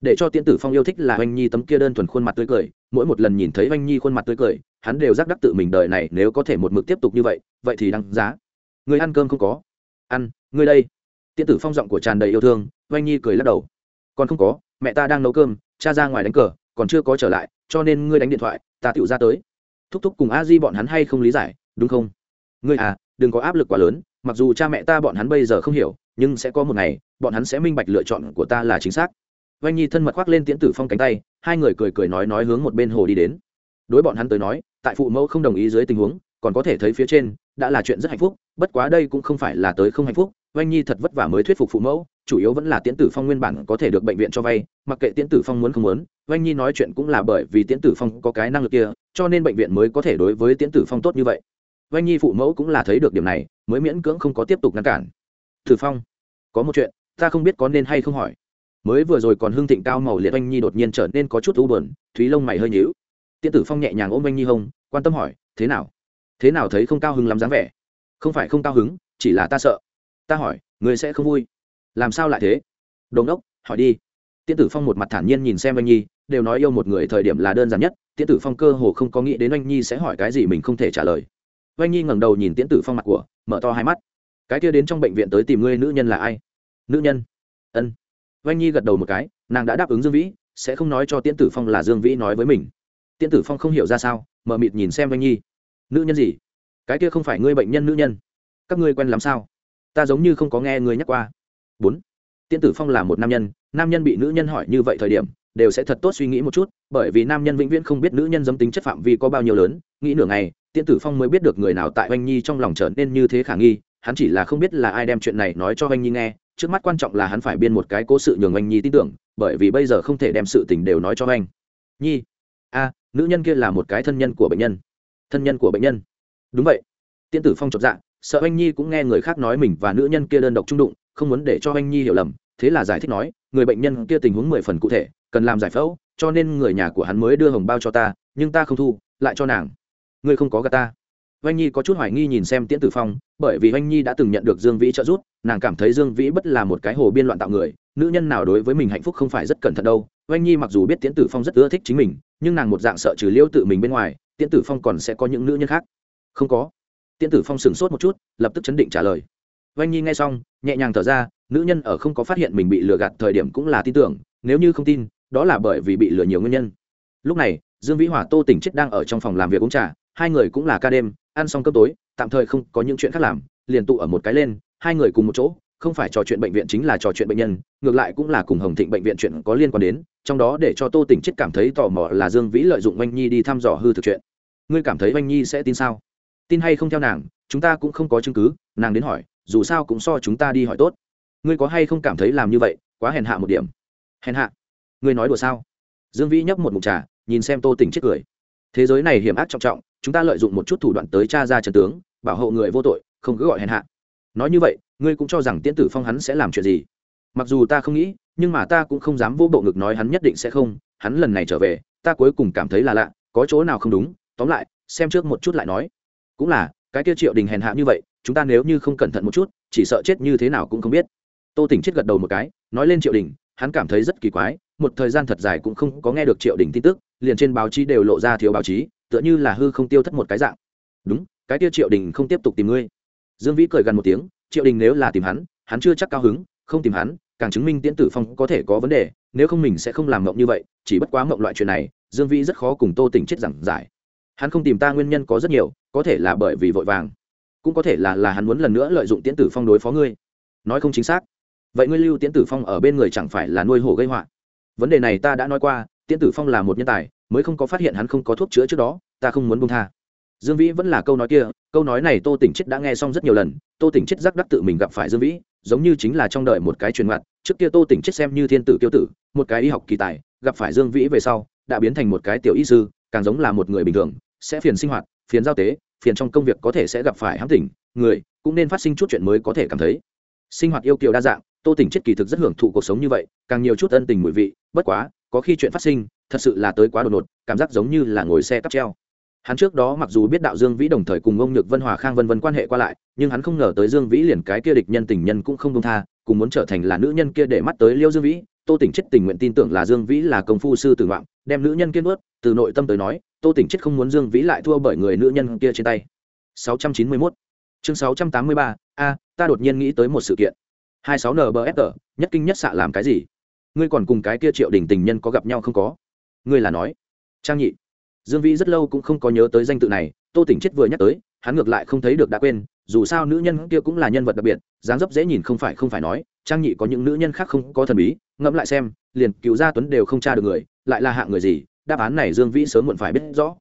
để cho tiễn tử phong yêu thích là oanh nhi tấm kia đơn thuần khuôn mặt tươi cười, mỗi một lần nhìn thấy oanh nhi khuôn mặt tươi cười, hắn đều giác đắc tự mình đời này nếu có thể một mực tiếp tục như vậy vậy thì đăng giá. Người ăn cơm không có. Ăn người đây. Tiễn tử phong giọng của tràn đầy yêu thương, oanh nhi cười lắc đầu. Còn không có, mẹ ta đang nấu cơm, cha ra ngoài đánh cờ, còn chưa có trở lại, cho nên ngươi đánh điện thoại, ta tựu ra tới. Thúc thúc cùng a di bọn hắn hay không lý giải, đúng không? Ngươi à đừng có áp lực quá lớn, mặc dù cha mẹ ta bọn hắn bây giờ không hiểu, nhưng sẽ có một ngày, bọn hắn sẽ minh bạch lựa chọn của ta là chính xác oanh nhi thân mật khoác lên tiễn tử phong cánh tay, hai người cười cười nói nói hướng một bên hồ đi đến. Đối bọn hắn tới nói, tại phụ mẫu không đồng ý dưới tình huống, còn có thể thấy phía trên, đã là chuyện rất hạnh phúc, bất quá đây cũng không phải là tới không hạnh phúc. Oanh nhi thật vất vả mới thuyết phục phụ mẫu, chủ yếu vẫn là tiễn tử phong nguyên bản có thể được bệnh viện cho vay, mặc kệ tiễn tử phong muốn không muốn oanh nhi nói chuyện cũng là bởi vì tiễn tử phong có cái năng lực kia, cho nên bệnh viện mới có thể đối với tiễn tử phong tốt như vậy. Oanh nhi phụ mẫu cũng là thấy được điểm này, mới miễn cưỡng không có tiếp tục ngăn cản. Tử phong, có một chuyện, ta không biết có nên hay không hỏi mới vừa rồi còn hưng thịnh cao màu liệt oanh nhi đột nhiên trở nên có chút u buồn, thúy lông mày hơi nhíu. Tiễn tử phong nhẹ nhàng ôm oanh nhi hông, quan tâm hỏi, thế nào? Thế nào thấy không cao hứng lắm dáng vẻ? Không phải không cao hứng, chỉ là ta sợ. Ta hỏi người sẽ không vui. Làm sao lại thế? Đồn đốc hỏi đi. Tiễn tử phong một mặt thản nhiên nhìn xem anh nhi, đều nói yêu một người thời điểm là đơn giản nhất. Tiễn tử phong cơ hồ không có nghĩ đến anh nhi sẽ hỏi cái gì mình không thể trả lời. Anh nhi ngẩng đầu nhìn tiễn tử phong mặt của, mở to hai mắt. Cái kia đến trong bệnh viện tới tìm ngươi nữ nhân là ai? Nữ nhân. Ân. Vanh nhi gật đầu một cái, nàng đã đáp ứng dương vĩ, sẽ không nói cho tiễn tử phong là dương vĩ nói với mình. Tiễn tử phong không hiểu ra sao mờ mịt nhìn xem Vanh nhi. Nữ nhân gì? Cái kia không phải ngươi bệnh nhân nữ nhân. Các ngươi quen lắm sao? Ta giống như không có nghe ngươi nhắc qua. Bốn. Tiễn tử phong là một nam nhân nam nhân bị nữ nhân hỏi như vậy thời điểm, đều sẽ thật tốt suy nghĩ một chút, bởi vì nam nhân vĩnh viễn không biết nữ nhân dâm tính chất phạm vi có bao nhiêu lớn. Nghĩ nửa ngày, tiễn tử phong mới biết được người nào tại oanh nhi trong lòng trở nên như thế khả nghi, hắn chỉ là không biết là ai đem chuyện này nói cho oanh nhi nghe trước mắt quan trọng là hắn phải biên một cái cố sự nhường anh nhi tin tưởng, bởi vì bây giờ không thể đem sự tình đều nói cho anh. Nhi, a, nữ nhân kia là một cái thân nhân của bệnh nhân. Thân nhân của bệnh nhân. Đúng vậy. Tiễn tử phong chọc dạ sợ anh nhi cũng nghe người khác nói mình và nữ nhân kia đơn độc trung đụng, không muốn để cho anh nhi hiểu lầm, thế là giải thích nói, người bệnh nhân kia tình huống mười phần cụ thể, cần làm giải phẫu, cho nên người nhà của hắn mới đưa hồng bao cho ta, nhưng ta không thu, lại cho nàng. Ngươi không có gà ta oanh nhi có chút hoài nghi nhìn xem tiễn tử phong, bởi vì oanh nhi đã từng nhận được dương vĩ trợ giúp, nàng cảm thấy dương vĩ bất là một cái hồ biên loạn tạo người, nữ nhân nào đối với mình hạnh phúc không phải rất cẩn thận đâu. Oanh nhi mặc dù biết tiễn tử phong rất ưa thích chính mình, nhưng nàng một dạng sợ trừ liêu tự mình bên ngoài, tiễn tử phong còn sẽ có những nữ nhân khác. Không có. Tiễn tử phong sửng sốt một chút, lập tức chấn định trả lời. Oanh nhi nghe xong, nhẹ nhàng thở ra, nữ nhân ở không có phát hiện mình bị lừa gạt thời điểm cũng là tin tưởng, nếu như không tin, đó là bởi vì bị lừa nhiều nguyên nhân. Lúc này, dương vĩ hỏa tô tỉnh chết đang ở trong phòng làm việc uống trà, hai người cũng là ca đêm ăn xong cơm tối, tạm thời không có những chuyện khác làm, liền tụ ở một cái lên, hai người cùng một chỗ, không phải trò chuyện bệnh viện chính là trò chuyện bệnh nhân, ngược lại cũng là cùng hồng thịnh bệnh viện chuyện có liên quan đến, trong đó để cho tô tỉnh chết cảm thấy tò mò là dương vĩ lợi dụng oanh nhi đi thăm dò hư thực chuyện. Ngươi cảm thấy oanh nhi sẽ tin sao? Tin hay không theo nàng, chúng ta cũng không có chứng cứ, nàng đến hỏi, dù sao cũng so chúng ta đi hỏi tốt. Ngươi có hay không cảm thấy làm như vậy, quá hèn hạ một điểm. Hèn hạ? Ngươi nói đùa sao? Dương vĩ nhấp một mục trà, nhìn xem tô tỉnh chết cười. Thế giới này hiểm ác trọng trọng chúng ta lợi dụng một chút thủ đoạn tới cha ra trần tướng, bảo hộ người vô tội, không cứ gọi hèn hạ. Nói như vậy, ngươi cũng cho rằng tiễn tử phong hắn sẽ làm chuyện gì? Mặc dù ta không nghĩ, nhưng mà ta cũng không dám vô bộ ngực nói hắn nhất định sẽ không, hắn lần này trở về, ta cuối cùng cảm thấy là lạ, có chỗ nào không đúng? Tóm lại, xem trước một chút lại nói. Cũng là, cái kia triệu đình hèn hạ như vậy, chúng ta nếu như không cẩn thận một chút, chỉ sợ chết như thế nào cũng không biết. Tô tỉnh chết gật đầu một cái, nói lên triệu đình, hắn cảm thấy rất kỳ quái, một thời gian thật dài cũng không có nghe được triệu đình tin tức, liền trên báo chí đều lộ ra thiếu báo chí tựa như là hư không tiêu thất một cái dạng. Đúng, cái tiêu triệu đình không tiếp tục tìm ngươi. Dương vĩ cười gần một tiếng, triệu đình nếu là tìm hắn hắn chưa chắc cao hứng, không tìm hắn, càng chứng minh tiễn tử phong có thể có vấn đề, nếu không mình sẽ không làm mộng như vậy, chỉ bất quá mộng loại chuyện này, dương vĩ rất khó cùng tô tỉnh chết giảng giải. Hắn không tìm ta nguyên nhân có rất nhiều, có thể là bởi vì vội vàng, cũng có thể là là hắn muốn lần nữa lợi dụng tiễn tử phong đối phó ngươi. Nói không chính xác. Vậy ngươi lưu tiễn tử phong ở bên người chẳng phải là nuôi hổ gây họa? Vấn đề này ta đã nói qua, tiễn tử phong là một nhân tài mới không có phát hiện hắn không có thuốc chữa trước đó, ta không muốn buông tha. Dương vĩ vẫn là câu nói kia, câu nói này tô tỉnh chết đã nghe xong rất nhiều lần, tô tỉnh chết giác đắc tự mình gặp phải dương vĩ, giống như chính là trong đời một cái truyền ngặt trước kia tô tỉnh chết xem như thiên tử kiêu tử, một cái y học kỳ tài, gặp phải dương vĩ về sau, đã biến thành một cái tiểu y sư, càng giống là một người bình thường, sẽ phiền sinh hoạt, phiền giao tế, phiền trong công việc có thể sẽ gặp phải hám tỉnh, người cũng nên phát sinh chút chuyện mới có thể cảm thấy. Sinh hoạt yêu kiều đa dạng, tô tỉnh chết kỳ thực rất hưởng thụ cuộc sống như vậy, càng nhiều chút ân tình mùi vị, bất quá, có khi chuyện phát sinh thật sự là tới quá đột ngột, cảm giác giống như là ngồi xe cắp treo. Hắn trước đó mặc dù biết đạo dương vĩ đồng thời cùng ông nhược vân, hòa khang vân vân quan hệ qua lại, nhưng hắn không ngờ tới dương vĩ liền cái kia địch nhân tình nhân cũng không công tha, cùng muốn trở thành là nữ nhân kia để mắt tới liêu dương vĩ. Tô tỉnh chết tình nguyện tin tưởng là dương vĩ là công phu sư tử ngoạn, đem nữ nhân kiên ướt từ nội tâm tới nói, tô tỉnh chết không muốn dương vĩ lại thua bởi người nữ nhân kia trên tay. 691 chương 683 a, ta đột nhiên nghĩ tới một sự kiện. 26 nbfr nhất kinh nhất xạ làm cái gì? Ngươi còn cùng cái kia triệu đình tình nhân có gặp nhau không có? Ngươi là nói. Trang nhị. Dương vĩ rất lâu cũng không có nhớ tới danh tự này, tô tỉnh chết vừa nhắc tới, hắn ngược lại không thấy được đã quên, dù sao nữ nhân kia cũng là nhân vật đặc biệt, dáng dấp dễ nhìn không phải không phải nói, trang nhị có những nữ nhân khác không có thần bí, ngẫm lại xem, liền cựu gia tuấn đều không tra được người, lại là hạng người gì, đáp án này dương vĩ sớm muộn phải biết rõ.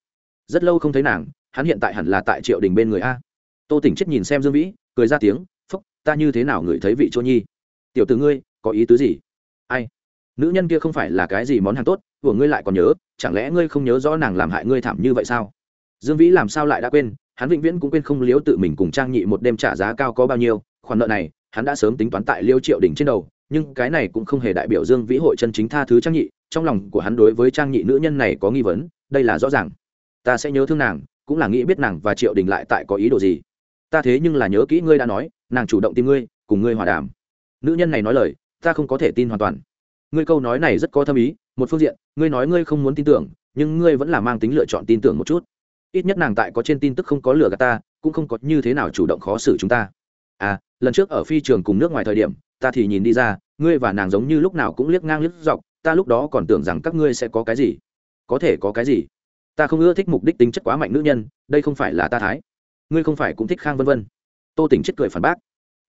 Rất lâu không thấy nàng, hắn hiện tại hẳn là tại triệu đình bên người a. Tô tỉnh chết nhìn xem dương vĩ, cười ra tiếng, phúc, ta như thế nào ngửi thấy vị chỗ nhi? Tiểu t ử ngươi, có ý tứ gì? Nữ nhân kia không phải là cái gì món hàng tốt, của ngươi lại còn nhớ, chẳng lẽ ngươi không nhớ rõ nàng làm hại ngươi thảm như vậy sao? Dương vĩ làm sao lại đã quên, hắn vĩnh viễn cũng quên không liếu tự mình cùng trang nhị một đêm trả giá cao có bao nhiêu, khoản nợ này, hắn đã sớm tính toán tại liêu triệu đỉnh trên đầu, nhưng cái này cũng không hề đại biểu dương vĩ hội chân chính tha thứ trang nhị, trong lòng của hắn đối với trang nhị nữ nhân này có nghi vấn, đây là rõ ràng. Ta sẽ nhớ thương nàng, cũng là nghĩ biết nàng và triệu đình lại tại có ý đồ gì. Ta thế nhưng là nhớ kỹ ngươi đã nói, nàng chủ động tìm ngươi, cùng ngươi hòa đàm. Nữ nhân này nói lời, ta không có thể tin hoàn toàn ngươi câu nói này rất có thâm ý, một phương diện, ngươi nói ngươi không muốn tin tưởng, nhưng ngươi vẫn là mang tính lựa chọn tin tưởng một chút. Ít nhất nàng tại có trên tin tức không có lừa gạt ta, cũng không có như thế nào chủ động khó xử chúng ta. À lần trước ở phi trường cùng nước ngoài thời điểm, ta thì nhìn đi ra, ngươi và nàng giống như lúc nào cũng liếc ngang liếc dọc, ta lúc đó còn tưởng rằng các ngươi sẽ có cái gì. Có thể có cái gì? Ta không ưa thích mục đích tính chất quá mạnh nữ nhân, đây không phải là ta thái. Ngươi không phải cũng thích khang vân vân. Tô tỉnh chết cười phản bác.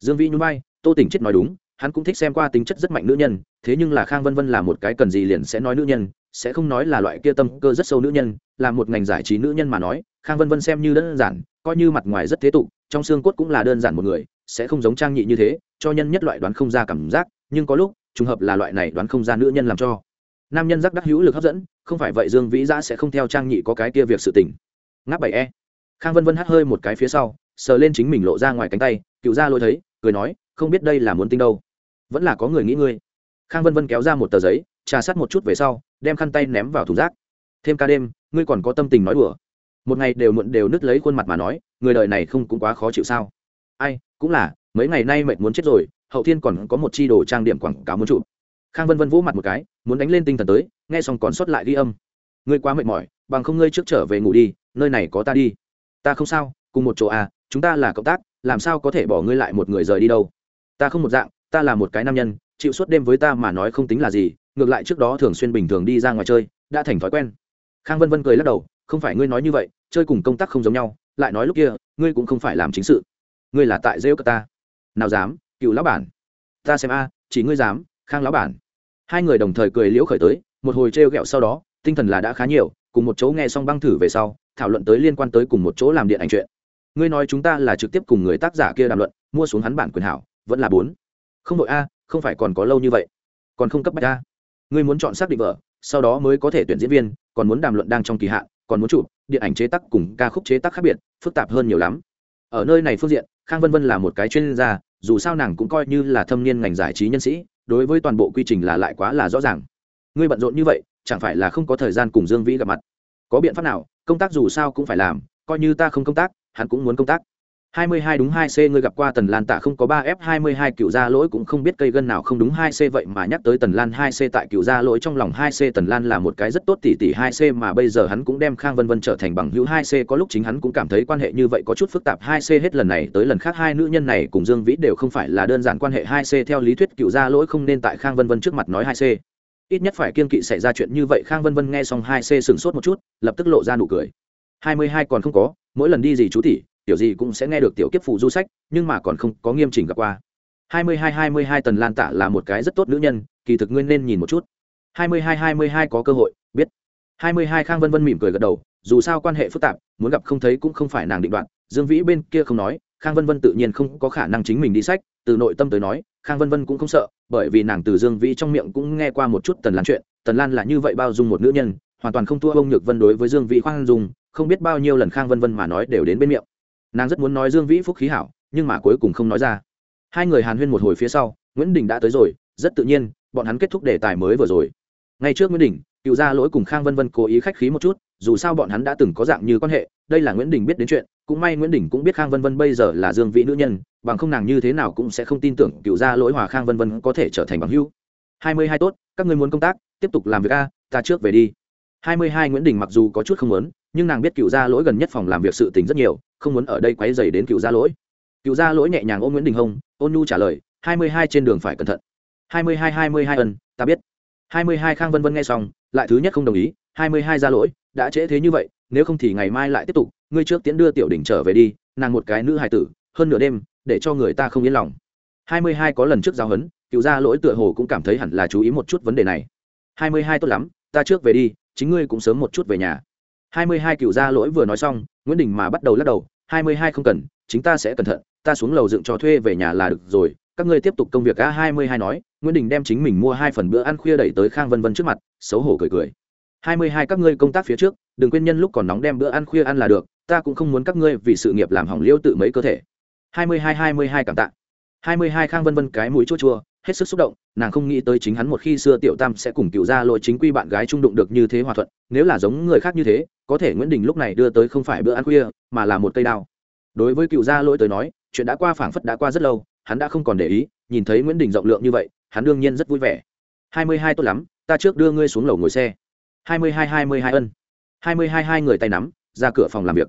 Dương vĩ nhún vai, tô tỉnh chết nói đúng hắn cũng thích xem qua tính chất rất mạnh nữ nhân, thế nhưng là khang vân vân là một cái cần gì liền sẽ nói nữ nhân, sẽ không nói là loại kia tâm cơ rất sâu nữ nhân, là một ngành giải trí nữ nhân mà nói, khang vân vân xem như đơn giản, coi như mặt ngoài rất thế tục, trong xương cốt cũng là đơn giản một người, sẽ không giống trang nhị như thế, cho nhân nhất loại đoán không ra cảm giác, nhưng có lúc, trùng hợp là loại này đoán không ra nữ nhân làm cho. Nam nhân giác đắc hữu lực hấp dẫn, không phải vậy dương vĩ giã sẽ không theo trang nhị có cái kia việc sự tình. Ngáp bảy e. Khang vân vân hắt hơi một cái phía sau, sờ lên chính mình lộ ra ngoài cánh tay, cựu ra lôi thấy, cười nói, không biết đây là muốn tinh đâu vẫn là có người nghĩ ngươi. Khang vân vân kéo ra một tờ giấy, trà sát một chút về sau, đem khăn tay ném vào thùng rác. Thêm ca đêm, ngươi còn có tâm tình nói đùa. Một ngày đều muộn đều nứt lấy khuôn mặt mà nói, người đời này không cũng quá khó chịu sao? Ai, cũng là, mấy ngày nay mệt muốn chết rồi, hậu thiên còn có một chi đồ trang điểm quảng cáo muốn chụp. Khang vân vân vỗ mặt một cái, muốn đánh lên tinh thần tới, nghe xong còn sót lại ghi âm. Ngươi quá mệt mỏi, bằng không ngươi trước trở về ngủ đi, nơi này có ta đi. Ta không sao, cùng một chỗ à chúng ta là cộng tác, làm sao có thể bỏ ngươi lại một người rời đi đâu? Ta không một dạng ta là một cái nam nhân, chịu suốt đêm với ta mà nói không tính là gì, ngược lại trước đó thường xuyên bình thường đi ra ngoài chơi, đã thành thói quen. Khang vân vân cười lắc đầu, không phải ngươi nói như vậy, chơi cùng công tác không giống nhau, lại nói lúc kia, ngươi cũng không phải làm chính sự. Ngươi là tại rêu ta. Nào dám, cựu lão bản. Ta xem a, chỉ ngươi dám, khang lão bản. Hai người đồng thời cười liễu khởi tới, một hồi trêu ghẹo sau đó, tinh thần là đã khá nhiều, cùng một chỗ nghe xong băng thử về sau, thảo luận tới liên quan tới cùng một chỗ làm điện ảnh chuyện. Ngươi nói chúng ta là trực tiếp cùng người tác giả kia đàm luận, mua xuống hắn bản quyền hảo, vẫn là bốn không đội a, không phải còn có lâu như vậy. Còn không cấp bách a. Ngươi muốn chọn xác định vợ sau đó mới có thể tuyển diễn viên, còn muốn đàm luận đang trong kỳ hạn, còn muốn chụp, điện ảnh chế tác cùng ca khúc chế tác khác biệt, phức tạp hơn nhiều lắm. Ở nơi này phương diện, khang vân vân là một cái chuyên gia, dù sao nàng cũng coi như là thâm niên ngành giải trí nhân sĩ, đối với toàn bộ quy trình là lại quá là rõ ràng. Ngươi bận rộn như vậy, chẳng phải là không có thời gian cùng dương vĩ gặp mặt? Có biện pháp nào, công tác dù sao cũng phải làm, coi như ta không công tác, hắn cũng muốn công tác. 22 đúng 2C ngươi gặp qua Tần Lan Tạ không? Có 3F22 cựu gia lỗi cũng không biết cây gân nào không đúng 2C vậy mà nhắc tới Tần Lan 2C tại cựu gia lỗi trong lòng 2C Tần Lan là một cái rất tốt tỷ tỷ 2C mà bây giờ hắn cũng đem Khang Vân Vân trở thành bằng hữu 2C có lúc chính hắn cũng cảm thấy quan hệ như vậy có chút phức tạp 2C hết lần này tới lần khác hai nữ nhân này cùng Dương Vĩ đều không phải là đơn giản quan hệ 2C theo lý thuyết cựu gia lỗi không nên tại Khang Vân Vân trước mặt nói 2C ít nhất phải kiên kỵ xảy ra chuyện như vậy, Khang Vân Vân nghe xong 2C sững sốt một chút, lập tức lộ ra nụ cười. 22 còn không có, mỗi lần đi gì chú tỷ tiểu gì cũng sẽ nghe được tiểu kiếp phụ du sách, nhưng mà còn không có nghiêm chỉnh gặp qua. Hai mươi hai hai mươi hai tần lan tạ là một cái rất tốt nữ nhân, kỳ thực ngươi nên nhìn một chút. Hai mươi hai hai mươi hai có cơ hội, biết. Hai mươi hai khang vân vân mỉm cười gật đầu, dù sao quan hệ phức tạp, muốn gặp không thấy cũng không phải nàng định đoạn dương vĩ bên kia không nói, khang vân vân tự nhiên không có khả năng chính mình đi sách, từ nội tâm tới nói, khang vân vân cũng không sợ, bởi vì nàng từ dương vĩ trong miệng cũng nghe qua một chút tần lan chuyện, tần lan là như vậy bao dung một nữ nhân, hoàn toàn không thua ông nhược vân đối với dương vĩ khoan dung, không biết bao nhiêu lần khang vân vân mà nói đều đến bên miệng nàng rất muốn nói dương vĩ phúc khí hảo, nhưng mà cuối cùng không nói ra. Hai người hàn huyên một hồi phía sau, nguyễn đình đã tới rồi, rất tự nhiên, bọn hắn kết thúc đề tài mới vừa rồi. Ngay trước nguyễn đình, cựu gia lỗi cùng khang vân vân cố ý khách khí một chút, dù sao bọn hắn đã từng có dạng như quan hệ, đây là nguyễn đình biết đến chuyện, cũng may nguyễn đình cũng biết khang vân vân bây giờ là dương vĩ nữ nhân, bằng không nàng như thế nào cũng sẽ không tin tưởng cựu gia lỗi hòa khang vân vân có thể trở thành bằng hữu. Hai mươi hai tốt, các ngươi muốn công tác, tiếp tục làm việc a, ta trước về đi. 22 nguyễn đình mặc dù có chút không muốn, nhưng nàng biết cựu gia lỗi gần nhất phòng làm việc sự tình rất nhiều không muốn ở đây quấy dày đến cựu gia lỗi. Cựu gia lỗi nhẹ nhàng ôm nguyễn đình Hồng, ôn nhu trả lời 22 trên đường phải cẩn thận. 22 22 ân ta biết. 22 khang vân vân nghe xong lại thứ nhất không đồng ý 22 gia lỗi đã trễ thế như vậy nếu không thì ngày mai lại tiếp tục ngươi trước tiến đưa tiểu đỉnh trở về đi nàng một cái nữ hài tử hơn nửa đêm để cho người ta không yên lòng. 22 có lần trước giao hấn cựu gia lỗi tựa hồ cũng cảm thấy hẳn là chú ý một chút vấn đề này. 22 tốt lắm ta trước về đi chính ngươi cũng sớm một chút về nhà. 22 cựu gia lỗi vừa nói xong, nguyễn đình mà bắt đầu lắc đầu 22 không cần, chính ta sẽ cẩn thận, ta xuống lầu dựng cho thuê về nhà là được rồi, các ngươi tiếp tục công việc a 22 nói, nguyễn đình đem chính mình mua hai phần bữa ăn khuya đẩy tới khang vân vân trước mặt, xấu hổ cười cười. 22 các ngươi công tác phía trước, đừng quên nhân lúc còn nóng đem bữa ăn khuya ăn là được, ta cũng không muốn các ngươi vì sự nghiệp làm hỏng liêu tự mấy cơ thể. 22 22 cảm tạ. 22 khang vân vân cái mũi chua chua hết sức xúc động, nàng không nghĩ tới chính hắn một khi xưa tiểu tam sẽ cùng cựu ra lỗi chính quy bạn gái trung đụng được như thế hòa thuận, nếu là giống người khác như thế, có thể nguyễn đình lúc này đưa tới không phải bữa ăn khuya, mà là một cây đao. Đối với cựu gia lỗi tới nói, chuyện đã qua phảng phất đã qua rất lâu, hắn đã không còn để ý, nhìn thấy nguyễn đình rộng lượng như vậy, hắn đương nhiên rất vui vẻ. Hai mươi hai tốt lắm, ta trước đưa ngươi xuống lầu ngồi xe. Hai mươi hai hai mươi hai ân. Hai mươi hai hai người tay nắm, ra cửa phòng làm việc.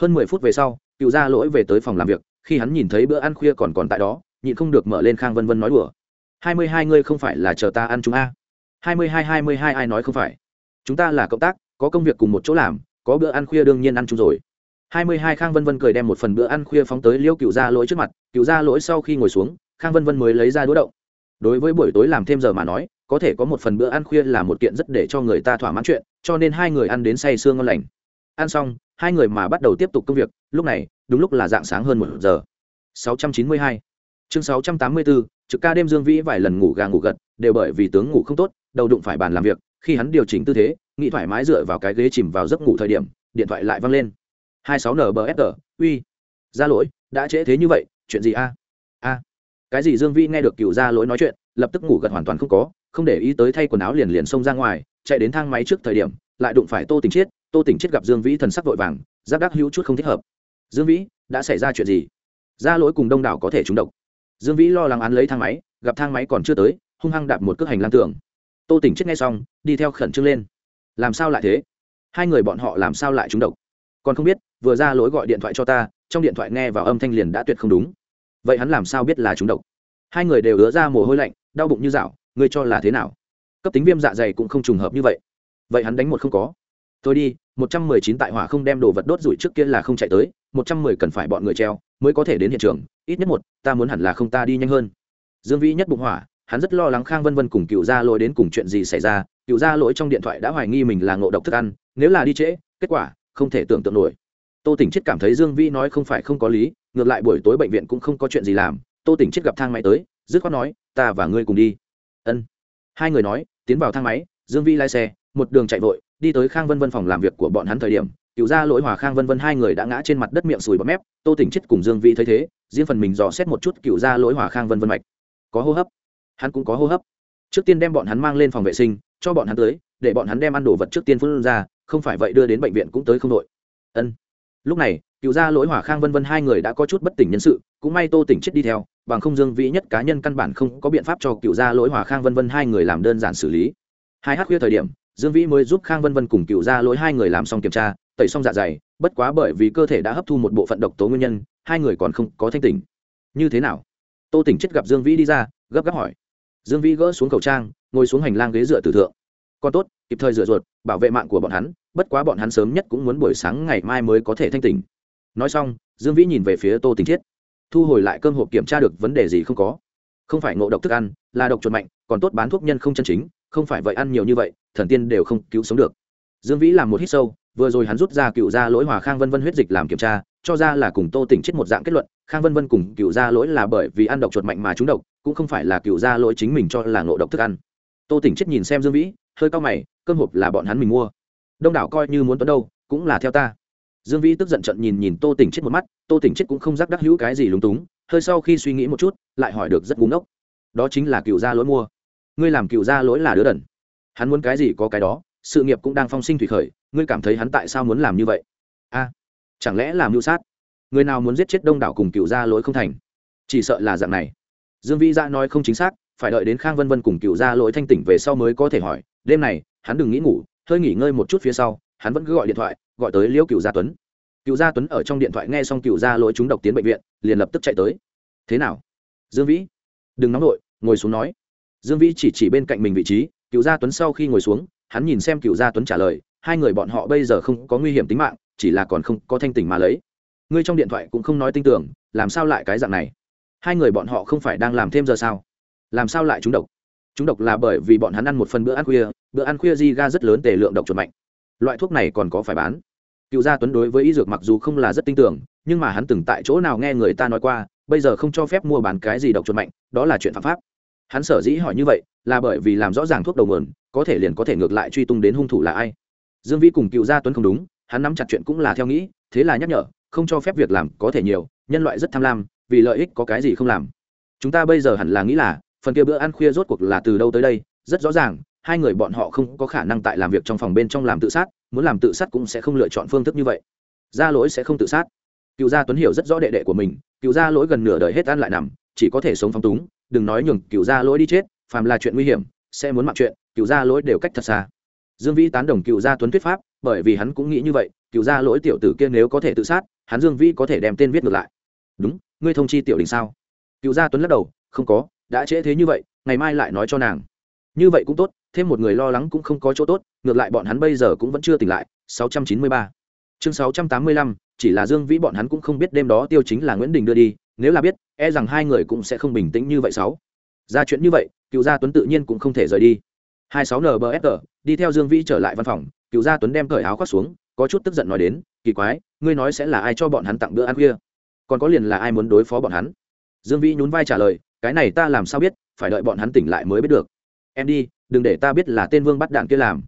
Hơn mười phút về sau cựu gia lỗi về tới phòng làm việc, khi hắn nhìn thấy bữa ăn khuya còn còn tại đó, nhịn không được mở lên khang vân vân nói đùa hai mươi hai ngươi không phải là chờ ta ăn chúng a? Hai mươi hai hai mươi hai ai nói không phải? Chúng ta là cộng tác, có công việc cùng một chỗ làm, có bữa ăn khuya đương nhiên ăn chung rồi. Hai mươi hai khang vân vân cười đem một phần bữa ăn khuya phóng tới liêu cựu gia lỗi trước mặt cựu gia lỗi sau khi ngồi xuống, khang vân vân mới lấy ra đũa động đối với buổi tối làm thêm giờ mà nói, có thể có một phần bữa ăn khuya là một kiện rất để cho người ta thỏa mãn chuyện, cho nên hai người ăn đến say sương ngon lành. Ăn xong, hai người mà bắt đầu tiếp tục công việc, lúc này, đúng lúc là dạng sáng hơn một giờ. 692 chương 684 trực ca đêm dương vĩ vài lần ngủ gà ngủ gật, đều bởi vì tướng ngủ không tốt, đầu đụng phải bàn làm việc, khi hắn điều chỉnh tư thế, nghĩ thoải mái dựa vào cái ghế chìm vào giấc ngủ thời điểm, điện thoại lại văng lên. hai sáu uy, ra lỗi, đã trễ thế như vậy, chuyện gì a? A. Cái gì dương vĩ nghe được cựu ra lỗi nói chuyện, lập tức ngủ gật hoàn toàn không có, không để ý tới thay quần áo liền liền xông ra ngoài, chạy đến thang máy trước thời điểm, lại đụng phải tô tình chiết, tô tình chiết gặp dương vĩ thần sắc vội vàng giáp đắc hữu chút không thích hợp. Dương vĩ, đã xảy ra chuyện gì? Ra lỗi cùng đông đảo có thể trúng độc dương vĩ lo lắng án lấy thang máy, gặp thang máy còn chưa tới, hung hăng đạp một cước hành lang tường. Tô tỉnh chết ngay xong, đi theo khẩn trương lên. Làm sao lại thế? Hai người bọn họ làm sao lại trúng độc? Còn không biết, vừa ra lỗi gọi điện thoại cho ta, trong điện thoại nghe vào âm thanh liền đã tuyệt không đúng. Vậy hắn làm sao biết là trúng độc? Hai người đều ứa ra mồ hôi lạnh, đau bụng như dạo ngươi cho là thế nào? Cấp tính viêm dạ dày cũng không trùng hợp như vậy. Vậy hắn đánh một không có. Tôi đi, một trăm mười chín tại hỏa không đem đồ vật đốt rủi trước kia là không chạy tới, một trăm mười cần phải bọn người treo mới có thể đến hiện trường, ít nhất một, ta muốn hẳn là không ta đi nhanh hơn. Dương vĩ nhất bụng hỏa, hắn rất lo lắng khang vân vân cùng cựu gia lỗi đến cùng chuyện gì xảy ra. Cựu gia lỗi trong điện thoại đã hoài nghi mình là ngộ độc thức ăn, nếu là đi trễ, kết quả, không thể tưởng tượng nổi. Tô tỉnh chết cảm thấy dương vĩ nói không phải không có lý, ngược lại buổi tối bệnh viện cũng không có chuyện gì làm. Tô tỉnh chết gặp thang máy tới, dứt khoát nói, ta và ngươi cùng đi. Ân. Hai người nói, tiến vào thang máy, dương vĩ lái xe, một đường chạy vội, đi tới khang vân vân phòng làm việc của bọn hắn thời điểm cựu gia lỗi hòa khang vân vân hai người đã ngã trên mặt đất miệng sùi bọt mép, tô tỉnh chết cùng dương vĩ thấy thế, riêng phần mình dò xét một chút cựu gia lỗi hòa khang vân vân mạch. Có hô hấp. Hắn cũng có hô hấp. Trước tiên đem bọn hắn mang lên phòng vệ sinh, cho bọn hắn tới, để bọn hắn đem ăn đồ vật trước tiên phân ra, không phải vậy đưa đến bệnh viện cũng tới không đội. Ân. Lúc này cựu gia lỗi hỏa khang vân vân hai người đã có chút bất tỉnh nhân sự, cũng may tô tỉnh chết đi theo, bằng không dương vĩ nhất cá nhân căn bản không có biện pháp cho cựu gia lỗi hỏa khang vân vân hai người làm đơn giản xử lý. Hai hát khuya thời điểm, dương vĩ mới giúp khang vân vân cùng cựu gia lỗi hai người làm xong kiểm tra tẩy xong dạ dày, bất quá bởi vì cơ thể đã hấp thu một bộ phận độc tố nguyên nhân, hai người còn không có thanh tỉnh. Như thế nào? Tô tỉnh chết gặp dương vĩ đi ra, gấp gáp hỏi. Dương vĩ gỡ xuống khẩu trang, ngồi xuống hành lang ghế dựa tử thượng. Còn tốt, kịp thời dựa ruột, bảo vệ mạng của bọn hắn, bất quá bọn hắn sớm nhất cũng muốn buổi sáng ngày mai mới có thể thanh tỉnh. Nói xong, dương vĩ nhìn về phía tô tình thiết thu hồi lại cơm hộp kiểm tra được vấn đề gì không có. Không phải ngộ độc thức ăn, là độc chuột mạnh, còn tốt bán thuốc nhân không chân chính, không phải vậy ăn nhiều như vậy, thần tiên đều không cứu sống được. Dương vĩ làm một hít sâu vừa rồi hắn rút ra cựu gia lỗi hòa khang vân vân huyết dịch làm kiểm tra, cho ra là cùng tô tỉnh chết một dạng kết luận, khang vân vân cùng cựu gia lỗi là bởi vì ăn độc chuột mạnh mà trúng độc, cũng không phải là cựu gia lỗi chính mình cho là ngộ độc thức ăn. Tô tỉnh chết nhìn xem dương vĩ, hơi cao mày, cơm hộp là bọn hắn mình mua. Đông đảo coi như muốn tuấn đâu, cũng là theo ta. Dương vĩ tức giận trận nhìn nhìn tô tỉnh chết một mắt, tô tỉnh chết cũng không rắc đắc hữu cái gì lúng túng, hơi sau khi suy nghĩ một chút, lại hỏi được rất búng ốc đó chính là cựu gia lỗi mua. Ngươi làm cựu gia lỗi là đứa đần. Hắn muốn cái gì có cái đó sự nghiệp cũng đang phong sinh thủy khởi, ngươi cảm thấy hắn tại sao muốn làm như vậy? A, chẳng lẽ làm mưu sát? Người nào muốn giết chết đông đảo cùng cựu gia lỗi không thành? Chỉ sợ là dạng này. Dương vĩ gia nói không chính xác, phải đợi đến khang vân vân cùng cựu gia lỗi thanh tỉnh về sau mới có thể hỏi, đêm này, hắn đừng nghĩ ngủ, hơi nghỉ ngơi một chút phía sau, hắn vẫn cứ gọi điện thoại, gọi tới liễu cựu gia tuấn. Cựu gia tuấn ở trong điện thoại nghe xong cựu gia lỗi chúng độc tiến bệnh viện, liền lập tức chạy tới. Thế nào? Dương vĩ? Đừng nóng nổi ngồi xuống nói. Dương vĩ chỉ chỉ bên cạnh mình vị trí, cựu gia tuấn sau khi ngồi xuống hắn nhìn xem cựu gia tuấn trả lời, hai người bọn họ bây giờ không có nguy hiểm tính mạng, chỉ là còn không có thanh tỉnh mà lấy. Ngươi trong điện thoại cũng không nói tin tưởng, làm sao lại cái dạng này? Hai người bọn họ không phải đang làm thêm giờ sao? Làm sao lại trúng độc? Trúng độc là bởi vì bọn hắn ăn một phần bữa ăn khuya, bữa ăn khuya di ga rất lớn tề lượng độc chuột mạnh. Loại thuốc này còn có phải bán? Cựu gia tuấn đối với y dược mặc dù không là rất tin tưởng, nhưng mà hắn từng tại chỗ nào nghe người ta nói qua, bây giờ không cho phép mua bán cái gì độc chuột mạnh, đó là chuyện phạm pháp hắn sở dĩ hỏi như vậy là bởi vì làm rõ ràng thuốc đầu mườn có thể liền có thể ngược lại truy tung đến hung thủ là ai. Dương vĩ cùng cựu gia tuấn không đúng, hắn nắm chặt chuyện cũng là theo nghĩ, thế là nhắc nhở, không cho phép việc làm có thể nhiều, nhân loại rất tham lam, vì lợi ích có cái gì không làm. Chúng ta bây giờ hẳn là nghĩ là, phần kia bữa ăn khuya rốt cuộc là từ đâu tới đây, rất rõ ràng, hai người bọn họ không có khả năng tại làm việc trong phòng bên trong làm tự sát, muốn làm tự sát cũng sẽ không lựa chọn phương thức như vậy. Gia lỗi sẽ không tự sát. Cựu gia tuấn hiểu rất rõ đệ đệ của mình, cựu gia lỗi gần nửa đời hết ăn lại nằm chỉ có thể sống phong túng đừng nói nhường cựu gia lỗi đi chết phàm là chuyện nguy hiểm sẽ muốn mặc chuyện cựu gia lỗi đều cách thật xa. Dương vĩ tán đồng cựu gia tuấn thuyết pháp bởi vì hắn cũng nghĩ như vậy cựu gia lỗi tiểu tử kia nếu có thể tự sát hắn dương vĩ có thể đem tên viết ngược lại. Đúng ngươi thông chi tiểu đình sao? Cựu gia tuấn lắc đầu không có đã trễ thế như vậy ngày mai lại nói cho nàng. Như vậy cũng tốt thêm một người lo lắng cũng không có chỗ tốt ngược lại bọn hắn bây giờ cũng vẫn chưa tỉnh lại 693. chương 685, chỉ là dương vĩ bọn hắn cũng không biết đêm đó tiêu chính là nguyễn đình đưa đi nếu là biết e rằng hai người cũng sẽ không bình tĩnh như vậy sáu. Ra chuyện như vậy, cựu gia tuấn tự nhiên cũng không thể rời đi. 26 nbfr đi theo dương vĩ trở lại văn phòng, cựu gia tuấn đem cởi áo khoác xuống, có chút tức giận nói đến, kỳ quái, ngươi nói sẽ là ai cho bọn hắn tặng bữa ăn khuya? Còn có liền là ai muốn đối phó bọn hắn? Dương vĩ nhún vai trả lời, cái này ta làm sao biết, phải đợi bọn hắn tỉnh lại mới biết được. Em đi, đừng để ta biết là tên vương bắt đạn kia làm.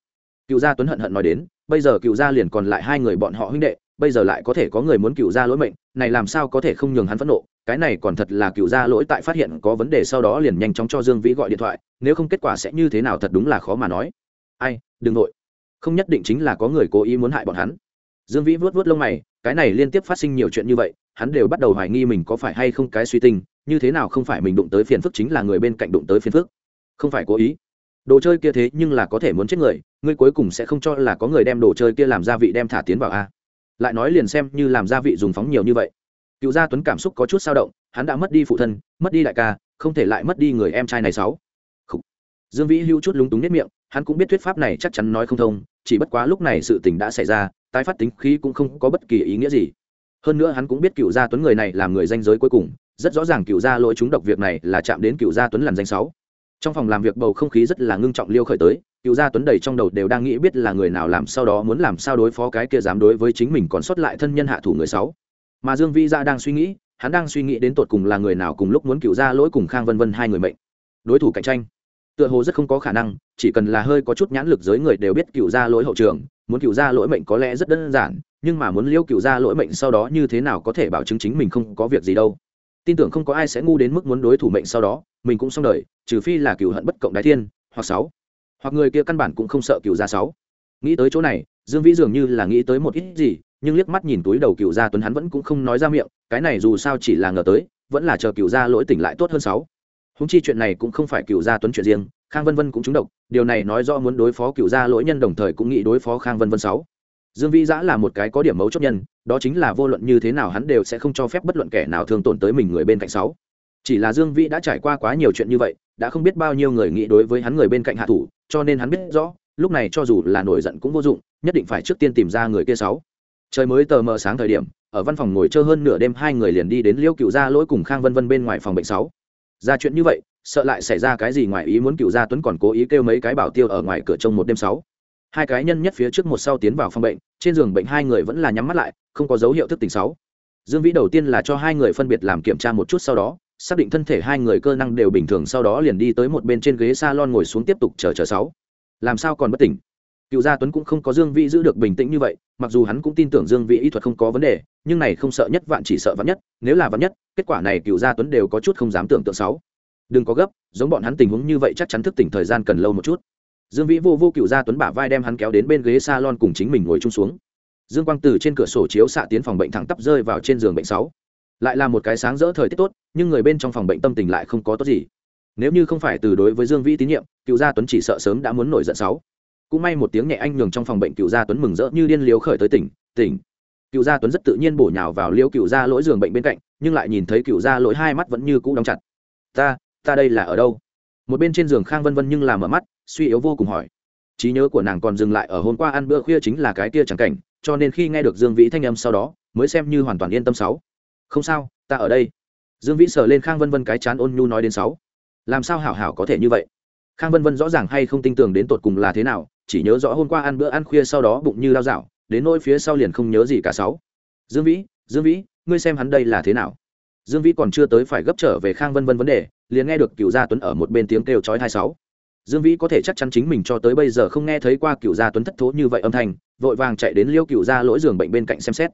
Cựu gia tuấn hận hận nói đến, bây giờ cựu gia liền còn lại hai người bọn họ huynh đệ, bây giờ lại có thể có người muốn cựu gia lỗi mệnh, này làm sao có thể không nhường hắn phẫn nộ? Cái này còn thật là cựu gia lỗi tại phát hiện có vấn đề sau đó liền nhanh chóng cho dương vĩ gọi điện thoại, nếu không kết quả sẽ như thế nào thật đúng là khó mà nói. Ai, đừng nội. Không nhất định chính là có người cố ý muốn hại bọn hắn. Dương vĩ vuốt vuốt lông mày, cái này liên tiếp phát sinh nhiều chuyện như vậy, hắn đều bắt đầu hoài nghi mình có phải hay không cái suy tinh, như thế nào không phải mình đụng tới phiền phức chính là người bên cạnh đụng tới phiền phức. Không phải cố ý. Đồ chơi kia thế nhưng là có thể muốn chết người, ngươi cuối cùng sẽ không cho là có người đem đồ chơi kia làm gia vị đem thả tiến vào a. Lại nói liền xem như làm gia vị dùng phóng nhiều như vậy cựu gia tuấn cảm xúc có chút sao động, hắn đã mất đi phụ thân, mất đi đại ca, không thể lại mất đi người em trai này sáu. Dương vĩ hữu chút lúng túng nếp miệng, hắn cũng biết thuyết pháp này chắc chắn nói không thông, chỉ bất quá lúc này sự tình đã xảy ra, tái phát tính khí cũng không có bất kỳ ý nghĩa gì. Hơn nữa hắn cũng biết cựu gia tuấn người này làm người danh giới cuối cùng, rất rõ ràng cựu gia lỗi chúng độc việc này là chạm đến cựu gia tuấn làn danh sáu. Trong phòng làm việc bầu không khí rất là ngưng trọng liêu khởi tới, cựu gia tuấn đầy trong đầu đều đang nghĩ biết là người nào làm sau đó muốn làm sao đối phó cái kia dám đối với chính mình còn sót lại thân nhân hạ thủ người sáu mà dương vĩ gia đang suy nghĩ, hắn đang suy nghĩ đến tột cùng là người nào cùng lúc muốn cựu Ra lỗi cùng khang vân vân hai người mệnh. Đối thủ cạnh tranh. Tựa hồ rất không có khả năng, chỉ cần là hơi có chút nhãn lực giới người đều biết cựu Ra lỗi hậu trường, muốn cựu Ra lỗi mệnh có lẽ rất đơn giản, nhưng mà muốn liêu cựu Ra lỗi mệnh sau đó như thế nào có thể bảo chứng chính mình không có việc gì đâu. Tin tưởng không có ai sẽ ngu đến mức muốn đối thủ mệnh sau đó, mình cũng xong đời, trừ phi là cựu hận bất cộng đái thiên, hoặc sáu. Hoặc người kia căn bản cũng không sợ cựu Ra sáu. Nghĩ tới chỗ này, dương vĩ dường như là nghĩ tới một ít gì nhưng liếc mắt nhìn túi đầu cựu gia tuấn hắn vẫn cũng không nói ra miệng, cái này dù sao chỉ là ngờ tới, vẫn là chờ cựu gia lỗi tỉnh lại tốt hơn sáu. Húng chi chuyện này cũng không phải cựu gia tuấn chuyện riêng, khang vân vân cũng trúng độc, điều này nói rõ muốn đối phó cựu gia lỗi nhân đồng thời cũng nghĩ đối phó khang vân vân sáu. Dương vĩ giã là một cái có điểm mấu chốt nhân, đó chính là vô luận như thế nào hắn đều sẽ không cho phép bất luận kẻ nào thương tổn tới mình người bên cạnh sáu. Chỉ là dương vĩ đã trải qua quá nhiều chuyện như vậy, đã không biết bao nhiêu người nghĩ đối với hắn người bên cạnh hạ thủ, cho nên hắn biết rõ, lúc này cho dù là nổi giận cũng vô dụng, nhất định phải trước tiên tìm ra người kia sáu trời mới tờ mờ sáng thời điểm, ở văn phòng ngồi chơi hơn nửa đêm, hai người liền đi đến liêu cựu gia lỗi cùng khang vân vân bên ngoài phòng bệnh sáu. Ra chuyện như vậy, sợ lại xảy ra cái gì ngoài ý muốn cựu gia tuấn còn cố ý kêu mấy cái bảo tiêu ở ngoài cửa trông một đêm sáu. Hai cái nhân nhất phía trước một sau tiến vào phòng bệnh, trên giường bệnh hai người vẫn là nhắm mắt lại, không có dấu hiệu thức tỉnh sáu. Dương vĩ đầu tiên là cho hai người phân biệt làm kiểm tra một chút sau đó, xác định thân thể hai người cơ năng đều bình thường sau đó liền đi tới một bên trên ghế salon ngồi xuống tiếp tục chờ chờ sáu. Làm sao còn bất tỉnh? Cựu gia tuấn cũng không có dương vĩ giữ được bình tĩnh như vậy, mặc dù hắn cũng tin tưởng dương vĩ y thuật không có vấn đề, nhưng này không sợ nhất, vạn chỉ sợ vạn nhất, nếu là vạn nhất, kết quả này cựu gia tuấn đều có chút không dám tưởng tượng sáu đừng có gấp, giống bọn hắn tình huống như vậy chắc chắn thức tỉnh thời gian cần lâu một chút. Dương vĩ vô vô cựu gia tuấn bả vai đem hắn kéo đến bên ghế salon cùng chính mình ngồi chung xuống. Dương quang từ trên cửa sổ chiếu xạ tiến phòng bệnh thẳng tắp rơi vào trên giường bệnh sáu. Lại là một cái sáng rỡ thời tiết tốt, nhưng người bên trong phòng bệnh tâm tình lại không có tốt gì. Nếu như không phải từ đối với dương vĩ tín nhiệm, cựu gia tuấn chỉ sợ sớm đã muốn nổi giận sáu cũng may một tiếng nhẹ anh nhường trong phòng bệnh cựu gia tuấn mừng rỡ như điên liếu khởi tới tỉnh tỉnh. Cựu gia tuấn rất tự nhiên bổ nhào vào liêu cựu gia lỗi giường bệnh bên cạnh, nhưng lại nhìn thấy cựu gia lỗi hai mắt vẫn như cũ đóng chặt. Ta ta đây là ở đâu? Một bên trên giường khang vân vân nhưng làm mở mắt, suy yếu vô cùng hỏi. Trí nhớ của nàng còn dừng lại ở hôm qua ăn bữa khuya chính là cái kia chẳng cảnh, cho nên khi nghe được dương vĩ thanh âm sau đó, mới xem như hoàn toàn yên tâm sáu. Không sao, ta ở đây. Dương vĩ sờ lên khang vân vân cái chán ôn nhu nói đến sáu. Làm sao hảo hảo có thể như vậy? Khang vân vân rõ ràng hay không tin tưởng đến tột cùng là thế nào chỉ nhớ rõ hôm qua ăn bữa ăn khuya sau đó bụng như lao dạo, đến nỗi phía sau liền không nhớ gì cả sáu. Dương vĩ dương vĩ, ngươi xem hắn đây là thế nào? Dương vĩ còn chưa tới phải gấp trở về khang vân vân vấn đề, liền nghe được cựu gia tuấn ở một bên tiếng kêu chói hai sáu. Dương vĩ có thể chắc chắn chính mình cho tới bây giờ không nghe thấy qua cựu gia tuấn thất thố như vậy âm thanh, vội vàng chạy đến liêu cựu gia lỗi giường bệnh bên cạnh xem xét.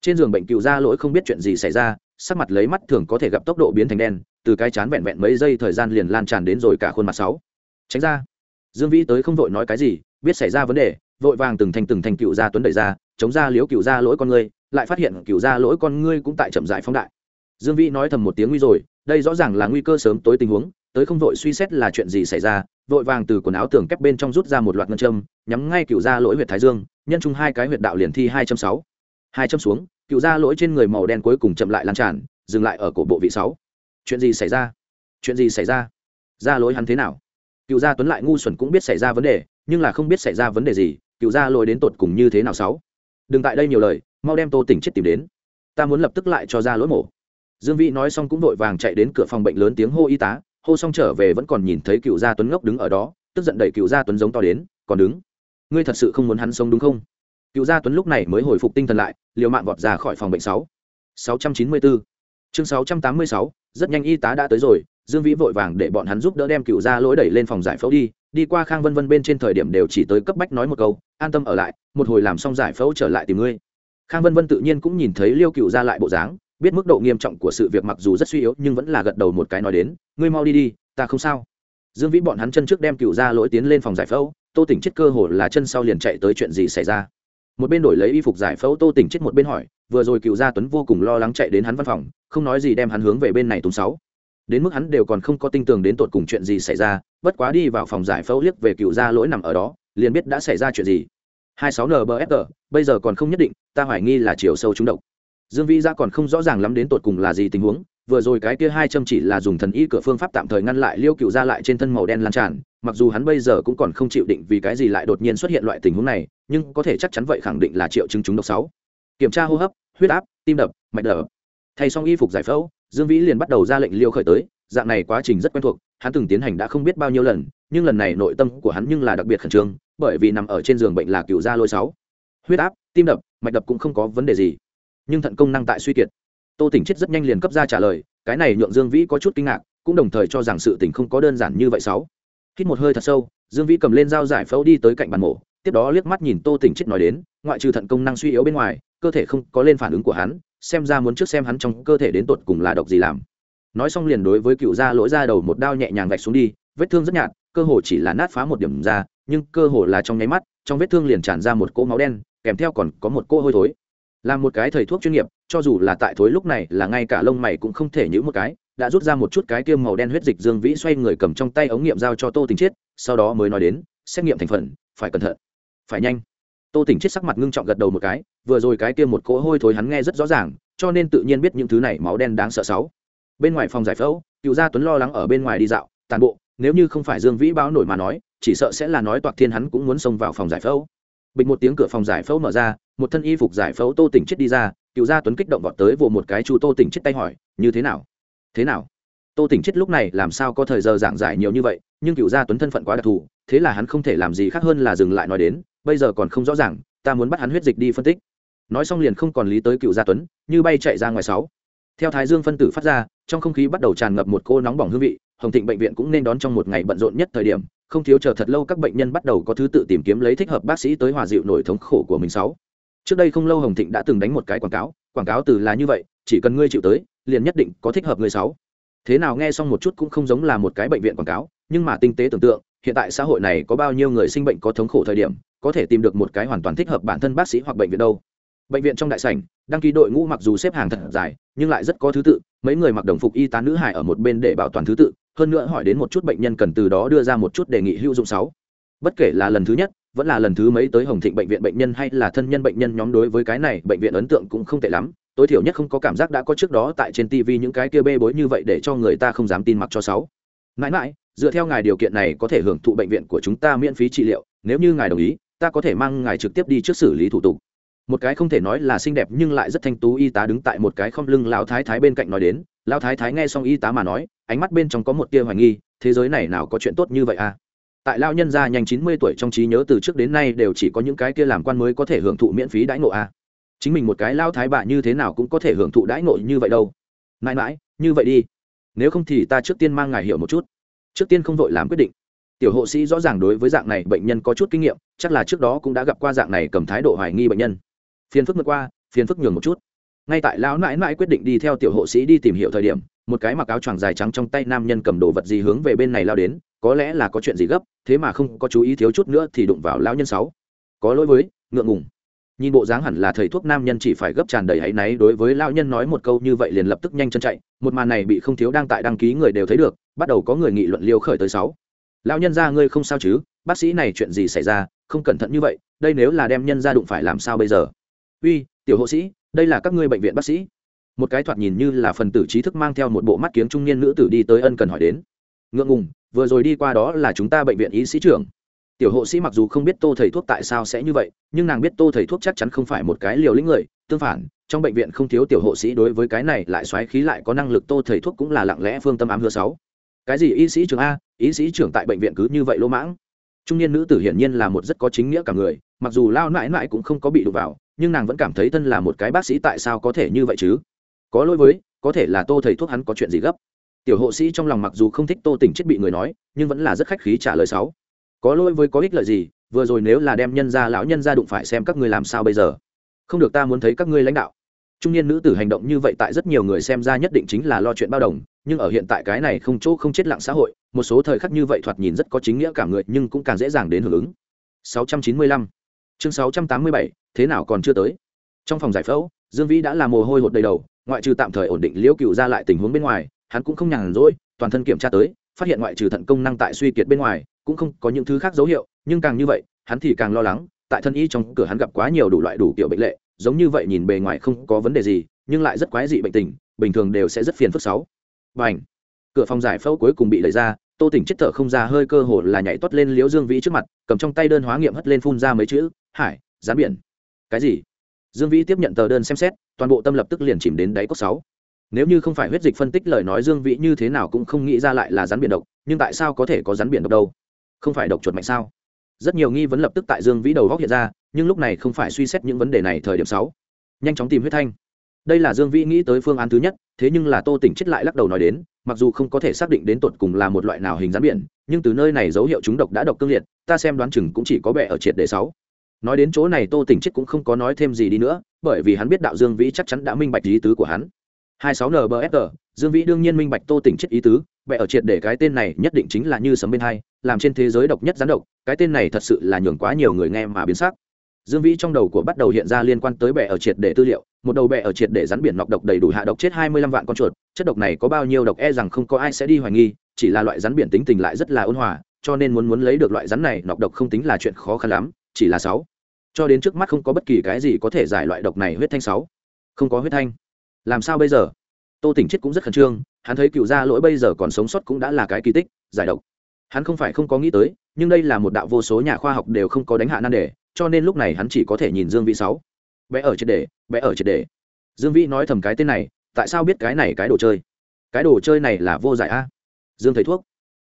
Trên giường bệnh cựu gia lỗi không biết chuyện gì xảy ra, sắc mặt lấy mắt thường có thể gặp tốc độ biến thành đen, từ cái chán vẹn vẹn mấy giây thời gian liền lan tràn đến rồi cả khuôn mặt sáu. Tránh ra. Dương vĩ tới không vội nói cái gì biết xảy ra vấn đề, vội vàng từng thành từng thành cựu gia tuấn đẩy ra, chống ra liếu cựu gia lỗi con ngươi, lại phát hiện cựu gia lỗi con ngươi cũng tại chậm dại phóng đại. Dương vĩ nói thầm một tiếng nguy rồi, đây rõ ràng là nguy cơ sớm tối tình huống, tới không vội suy xét là chuyện gì xảy ra, vội vàng từ quần áo tường kép bên trong rút ra một loạt ngân châm, nhắm ngay cựu gia lỗi huyệt thái dương, nhân chung hai cái huyệt đạo liền thi hai trăm sáu. Hai châm xuống cựu gia lỗi trên người màu đen cuối cùng chậm lại lan tràn, dừng lại ở cổ bộ vị sáu. Chuyện gì xảy ra? Chuyện gì xảy ra? Gia lỗi hắn thế nào? Cựu gia tuấn lại ngu xuẩn cũng biết xảy ra vấn đề, nhưng là không biết xảy ra vấn đề gì, cựu gia lôi đến tột cùng như thế nào sáu? Đừng tại đây nhiều lời, mau đem tô tỉnh chết tìm đến. Ta muốn lập tức lại cho ra lỗi mổ. Dương vĩ nói xong cũng vội vàng chạy đến cửa phòng bệnh lớn tiếng hô y tá, hô xong trở về vẫn còn nhìn thấy cựu gia tuấn ngốc đứng ở đó, tức giận đẩy cựu gia tuấn giống to đến, còn đứng? Ngươi thật sự không muốn hắn sống đúng không? Cựu gia tuấn lúc này mới hồi phục tinh thần lại, liều mạng vọt ra khỏi phòng bệnh sáu. Sáu trăm chín mươi bốn. Chương sáu trăm tám mươi sáu, rất nhanh y tá đã tới rồi dương vĩ vội vàng để bọn hắn giúp đỡ đem cựu gia lỗi đẩy lên phòng giải phẫu đi đi qua khang vân vân bên trên thời điểm đều chỉ tới cấp bách nói một câu, an tâm ở lại, một hồi làm xong giải phẫu trở lại tìm ngươi. Khang vân vân tự nhiên cũng nhìn thấy liêu cựu ra lại bộ dáng, biết mức độ nghiêm trọng của sự việc mặc dù rất suy yếu, nhưng vẫn là gật đầu một cái nói đến, ngươi mau đi đi, ta không sao. Dương vĩ bọn hắn chân trước đem cựu ra lỗi tiến lên phòng giải phẫu, tô tỉnh chết cơ hồ là chân sau liền chạy tới chuyện gì xảy ra. Một bên đổi lấy y phục giải phẫu, tô tỉnh chết một bên hỏi, vừa rồi cựu gia tuấn vô cùng lo lắng chạy đến hắn văn phòng, không nói gì đem hắn hướng về bên này tùng sáu đến mức hắn đều còn không có tin tưởng đến tột cùng chuyện gì xảy ra, bất quá đi vào phòng giải phẫu liếc về cựu gia lỗi nằm ở đó, liền biết đã xảy ra chuyện gì. 26 nbfg bây giờ còn không nhất định, ta hoài nghi là chiều sâu trúng độc. Dương vĩ gia còn không rõ ràng lắm đến tột cùng là gì tình huống, vừa rồi cái kia hai châm chỉ là dùng thần y cửa phương pháp tạm thời ngăn lại liêu cựu ra lại trên thân màu đen lan tràn, mặc dù hắn bây giờ cũng còn không chịu định vì cái gì lại đột nhiên xuất hiện loại tình huống này, nhưng có thể chắc chắn vậy khẳng định là triệu chứng trúng độc sáu. Kiểm tra hô hấp, huyết áp, tim đập, mạch đập. Thay xong y phục giải phẫu dương vĩ liền bắt đầu ra lệnh liêu khởi tới, dạng này quá trình rất quen thuộc, hắn từng tiến hành đã không biết bao nhiêu lần, nhưng lần này nội tâm của hắn nhưng là đặc biệt khẩn trương, bởi vì nằm ở trên giường bệnh là cựu gia lôi sáu. Huyết áp, tim đập, mạch đập cũng không có vấn đề gì. Nhưng thận công năng tại suy kiệt. Tô tỉnh chết rất nhanh liền cấp ra trả lời, cái này nhượng dương vĩ có chút kinh ngạc, cũng đồng thời cho rằng sự tình không có đơn giản như vậy sáu. Hít một hơi thật sâu, dương vĩ cầm lên dao giải phẫu đi tới cạnh bàn mổ, tiếp đó liếc mắt nhìn tô tỉnh chết nói đến, ngoại trừ thận công năng suy yếu bên ngoài, cơ thể không có lên phản ứng của hắn xem ra muốn trước xem hắn trong cơ thể đến tột cùng là độc gì làm. Nói xong liền đối với cựu gia lỗi ra đầu một đao nhẹ nhàng gạch xuống đi, vết thương rất nhạt, cơ hồ chỉ là nát phá một điểm ra, nhưng cơ hồ là trong nháy mắt, trong vết thương liền tràn ra một cỗ máu đen, kèm theo còn có một cỗ hôi thối. Là một cái thầy thuốc chuyên nghiệp, cho dù là tại thối lúc này là ngay cả lông mày cũng không thể nhữ một cái, đã rút ra một chút cái tiêm màu đen huyết dịch dương vĩ xoay người cầm trong tay ống nghiệm giao cho tô tình chiết, sau đó mới nói đến, xét nghiệm thành phần, phải cẩn thận, phải nhanh tô Tỉnh chiết sắc mặt ngưng trọng gật đầu một cái, vừa rồi cái kia một cỗ hôi thối hắn nghe rất rõ ràng, cho nên tự nhiên biết những thứ này máu đen đáng sợ sáu. Bên ngoài phòng giải phẫu, cựu gia tuấn lo lắng ở bên ngoài đi dạo, tàn bộ, nếu như không phải dương vĩ báo nổi mà nói, chỉ sợ sẽ là nói toạc thiên hắn cũng muốn xông vào phòng giải phẫu. Bịch một tiếng cửa phòng giải phẫu mở ra, một thân y phục giải phẫu tô tỉnh chết đi ra, cựu gia tuấn kích động vọt tới vồ một cái chu tô tỉnh chết tay hỏi, như thế nào? Thế nào? Tô tỉnh chết lúc này làm sao có thời giờ giảng giải nhiều như vậy, nhưng cựu gia tuấn thân phận quá đặc thù, thế là hắn không thể làm gì khác hơn là dừng lại nói đến bây giờ còn không rõ ràng, ta muốn bắt hắn huyết dịch đi phân tích. Nói xong liền không còn lý tới cựu gia tuấn, như bay chạy ra ngoài sáu. Theo thái dương phân tử phát ra, trong không khí bắt đầu tràn ngập một cô nóng bỏng hương vị, hồng thịnh bệnh viện cũng nên đón trong một ngày bận rộn nhất thời điểm, không thiếu chờ thật lâu các bệnh nhân bắt đầu có thứ tự tìm kiếm lấy thích hợp bác sĩ tới hòa dịu nổi thống khổ của mình sáu. Trước đây không lâu hồng thịnh đã từng đánh một cái quảng cáo quảng cáo từ là như vậy, chỉ cần ngươi chịu tới, liền nhất định có thích hợp người sáu. Thế nào nghe xong một chút cũng không giống là một cái bệnh viện quảng cáo, nhưng mà tinh tế tưởng tượng, hiện tại xã hội này có bao nhiêu người sinh bệnh có thống khổ thời điểm có thể tìm được một cái hoàn toàn thích hợp bản thân bác sĩ hoặc bệnh viện đâu. Bệnh viện trong đại sảnh, đăng ký đội ngũ mặc dù xếp hàng thật dài, nhưng lại rất có thứ tự, mấy người mặc đồng phục y tá nữ hải ở một bên để bảo toàn thứ tự, hơn nữa hỏi đến một chút bệnh nhân cần từ đó đưa ra một chút đề nghị hữu dụng sáu. Bất kể là lần thứ nhất, vẫn là lần thứ mấy tới hồng thịnh bệnh viện bệnh nhân hay là thân nhân bệnh nhân nhóm đối với cái này, bệnh viện ấn tượng cũng không tệ lắm, tối thiểu nhất không có cảm giác đã có trước đó tại trên tv những cái kia bê bối như vậy để cho người ta không dám tin mặc cho sáu. Mãi mãi, dựa theo ngài điều kiện này có thể hưởng thụ bệnh viện của chúng ta miễn phí trị liệu, nếu như ngài đồng ý ta có thể mang ngài trực tiếp đi trước xử lý thủ tục. Một cái không thể nói là xinh đẹp nhưng lại rất thanh tú y tá đứng tại một cái không lưng lão thái thái bên cạnh nói đến. Lão thái thái nghe xong y tá mà nói, ánh mắt bên trong có một tia hoài nghi, thế giới này nào có chuyện tốt như vậy à? Tại lão nhân gia nhanh chín mươi tuổi trong trí nhớ từ trước đến nay đều chỉ có những cái kia làm quan mới có thể hưởng thụ miễn phí đãi ngộ à? Chính mình một cái lão thái bạ như thế nào cũng có thể hưởng thụ đãi ngộ như vậy đâu. Mãi mãi, như vậy đi. Nếu không thì ta trước tiên mang ngài hiểu một chút. Trước tiên không vội làm quyết định tiểu hộ sĩ rõ ràng đối với dạng này bệnh nhân có chút kinh nghiệm, chắc là trước đó cũng đã gặp qua dạng này cầm thái độ hoài nghi bệnh nhân. Phiền phức vượt qua, phiền phức nhường một chút. Ngay tại lão mãi mãi quyết định đi theo tiểu hộ sĩ đi tìm hiểu thời điểm, một cái mặc áo choàng dài trắng trong tay nam nhân cầm đồ vật gì hướng về bên này lao đến, có lẽ là có chuyện gì gấp, thế mà không có chú ý thiếu chút nữa thì đụng vào lão nhân sáu. Có lỗi với, ngượng ngùng. Nhìn bộ dáng hẳn là thầy thuốc nam nhân chỉ phải gấp tràn đầy áy náy đối với lão nhân nói một câu như vậy liền lập tức nhanh chân chạy, một màn này bị không thiếu đang tại đăng ký người đều thấy được, bắt đầu có người nghị luận liêu khởi tới sáu lão nhân ra ngươi không sao chứ? Bác sĩ này chuyện gì xảy ra? Không cẩn thận như vậy, đây nếu là đem nhân ra đụng phải làm sao bây giờ? Uy, tiểu hộ sĩ, đây là các ngươi bệnh viện bác sĩ. Một cái thoạt nhìn như là phần tử trí thức mang theo một bộ mắt kiếng trung niên nữ tử đi tới ân cần hỏi đến. Ngượng ngùng, vừa rồi đi qua đó là chúng ta bệnh viện y sĩ trưởng. Tiểu hộ sĩ mặc dù không biết tô thầy thuốc tại sao sẽ như vậy, nhưng nàng biết tô thầy thuốc chắc chắn không phải một cái liều lĩnh người, tương phản, trong bệnh viện không thiếu tiểu hộ sĩ đối với cái này lại xoáy khí lại có năng lực, tô thầy thuốc cũng là lặng lẽ phương tâm ám hứa sáu cái gì y sĩ trưởng a, y sĩ trưởng tại bệnh viện cứ như vậy lỗ mãng. Trung niên nữ tử hiển nhiên là một rất có chính nghĩa cả người, mặc dù lao mãi mãi cũng không có bị đụng vào, nhưng nàng vẫn cảm thấy thân là một cái bác sĩ tại sao có thể như vậy chứ? Có lỗi với, có thể là tô thầy thuốc hắn có chuyện gì gấp. Tiểu hộ sĩ trong lòng mặc dù không thích tô tình chết bị người nói, nhưng vẫn là rất khách khí trả lời sáu. Có lỗi với có ích lợi gì, vừa rồi nếu là đem nhân ra lão nhân ra đụng phải xem các ngươi làm sao bây giờ. Không được ta muốn thấy các ngươi lãnh đạo. Trung niên nữ tử hành động như vậy tại rất nhiều người xem ra nhất định chính là lo chuyện bao đồng nhưng ở hiện tại cái này không chỗ không chết lặng xã hội, một số thời khắc như vậy thoạt nhìn rất có chính nghĩa cả người, nhưng cũng càng dễ dàng đến hưởng ứng. 695 chương 687 thế nào còn chưa tới? Trong phòng giải phẫu, dương vĩ đã là mồ hôi hột đầy đầu, ngoại trừ tạm thời ổn định liễu cựu ra lại tình huống bên ngoài, hắn cũng không nhàn rỗi, toàn thân kiểm tra tới, phát hiện ngoại trừ thận công năng tại suy kiệt bên ngoài, cũng không có những thứ khác dấu hiệu, nhưng càng như vậy, hắn thì càng lo lắng, tại thân y trong cửa hắn gặp quá nhiều đủ loại đủ kiểu bệnh lệ, giống như vậy nhìn bề ngoài không có vấn đề gì, nhưng lại rất quái dị bệnh tình, bình thường đều sẽ rất phiền phức sáu và ảnh. Cửa phòng giải phẫu cuối cùng bị lấy ra, tô tỉnh chết thở không ra, hơi cơ hồ là nhảy toát lên liễu dương vĩ trước mặt, cầm trong tay đơn hóa nghiệm hất lên phun ra mấy chữ, hải rán biển. Cái gì? Dương vĩ tiếp nhận tờ đơn xem xét, toàn bộ tâm lập tức liền chìm đến đáy cốc sáu. Nếu như không phải huyết dịch phân tích lời nói dương vĩ như thế nào cũng không nghĩ ra lại là rắn biển độc, nhưng tại sao có thể có rắn biển độc đâu? Không phải độc chuột mạnh sao? Rất nhiều nghi vấn lập tức tại dương vĩ đầu góc hiện ra, nhưng lúc này không phải suy xét những vấn đề này thời điểm sáu. Nhanh chóng tìm huyết thanh đây là dương vĩ nghĩ tới phương án thứ nhất, thế nhưng là tô tỉnh chết lại lắc đầu nói đến, mặc dù không có thể xác định đến tột cùng là một loại nào hình rắn biển, nhưng từ nơi này dấu hiệu chúng độc đã độc cương liệt, ta xem đoán chừng cũng chỉ có bệ ở triệt đề sáu. Nói đến chỗ này tô tỉnh chết cũng không có nói thêm gì đi nữa, bởi vì hắn biết đạo dương vĩ chắc chắn đã minh bạch ý tứ của hắn. 26 nbfg dương vĩ đương nhiên minh bạch tô tỉnh chết ý tứ bệ ở triệt để cái tên này nhất định chính là như sấm bên hai, làm trên thế giới độc nhất gián độc, cái tên này thật sự là nhường quá nhiều người nghe mà biến sắc dương vĩ trong đầu của bắt đầu hiện ra liên quan tới bè ở triệt để tư liệu, một đầu bè ở triệt để rắn biển nọc độc đầy đủ hạ độc chết 25 vạn con chuột, chất độc này có bao nhiêu độc e rằng không có ai sẽ đi hoài nghi, chỉ là loại rắn biển tính tình lại rất là ôn hòa, cho nên muốn muốn lấy được loại rắn này, nọc độc không tính là chuyện khó khăn lắm, chỉ là sáu. Cho đến trước mắt không có bất kỳ cái gì có thể giải loại độc này huyết thanh sáu. Không có huyết thanh. Làm sao bây giờ? Tô tỉnh chết cũng rất khẩn trương, hắn thấy cựu gia lỗi bây giờ còn sống sót cũng đã là cái kỳ tích, giải độc. Hắn không phải không có nghĩ tới, nhưng đây là một đạo vô số nhà khoa học đều không có đánh hạ nan đề cho nên lúc này hắn chỉ có thể nhìn dương vĩ sáu. Vẽ ở triệt đề vẽ ở triệt đề. Dương vĩ nói thầm cái tên này, tại sao biết cái này cái đồ chơi? Cái đồ chơi này là vô giải a. Dương thầy thuốc.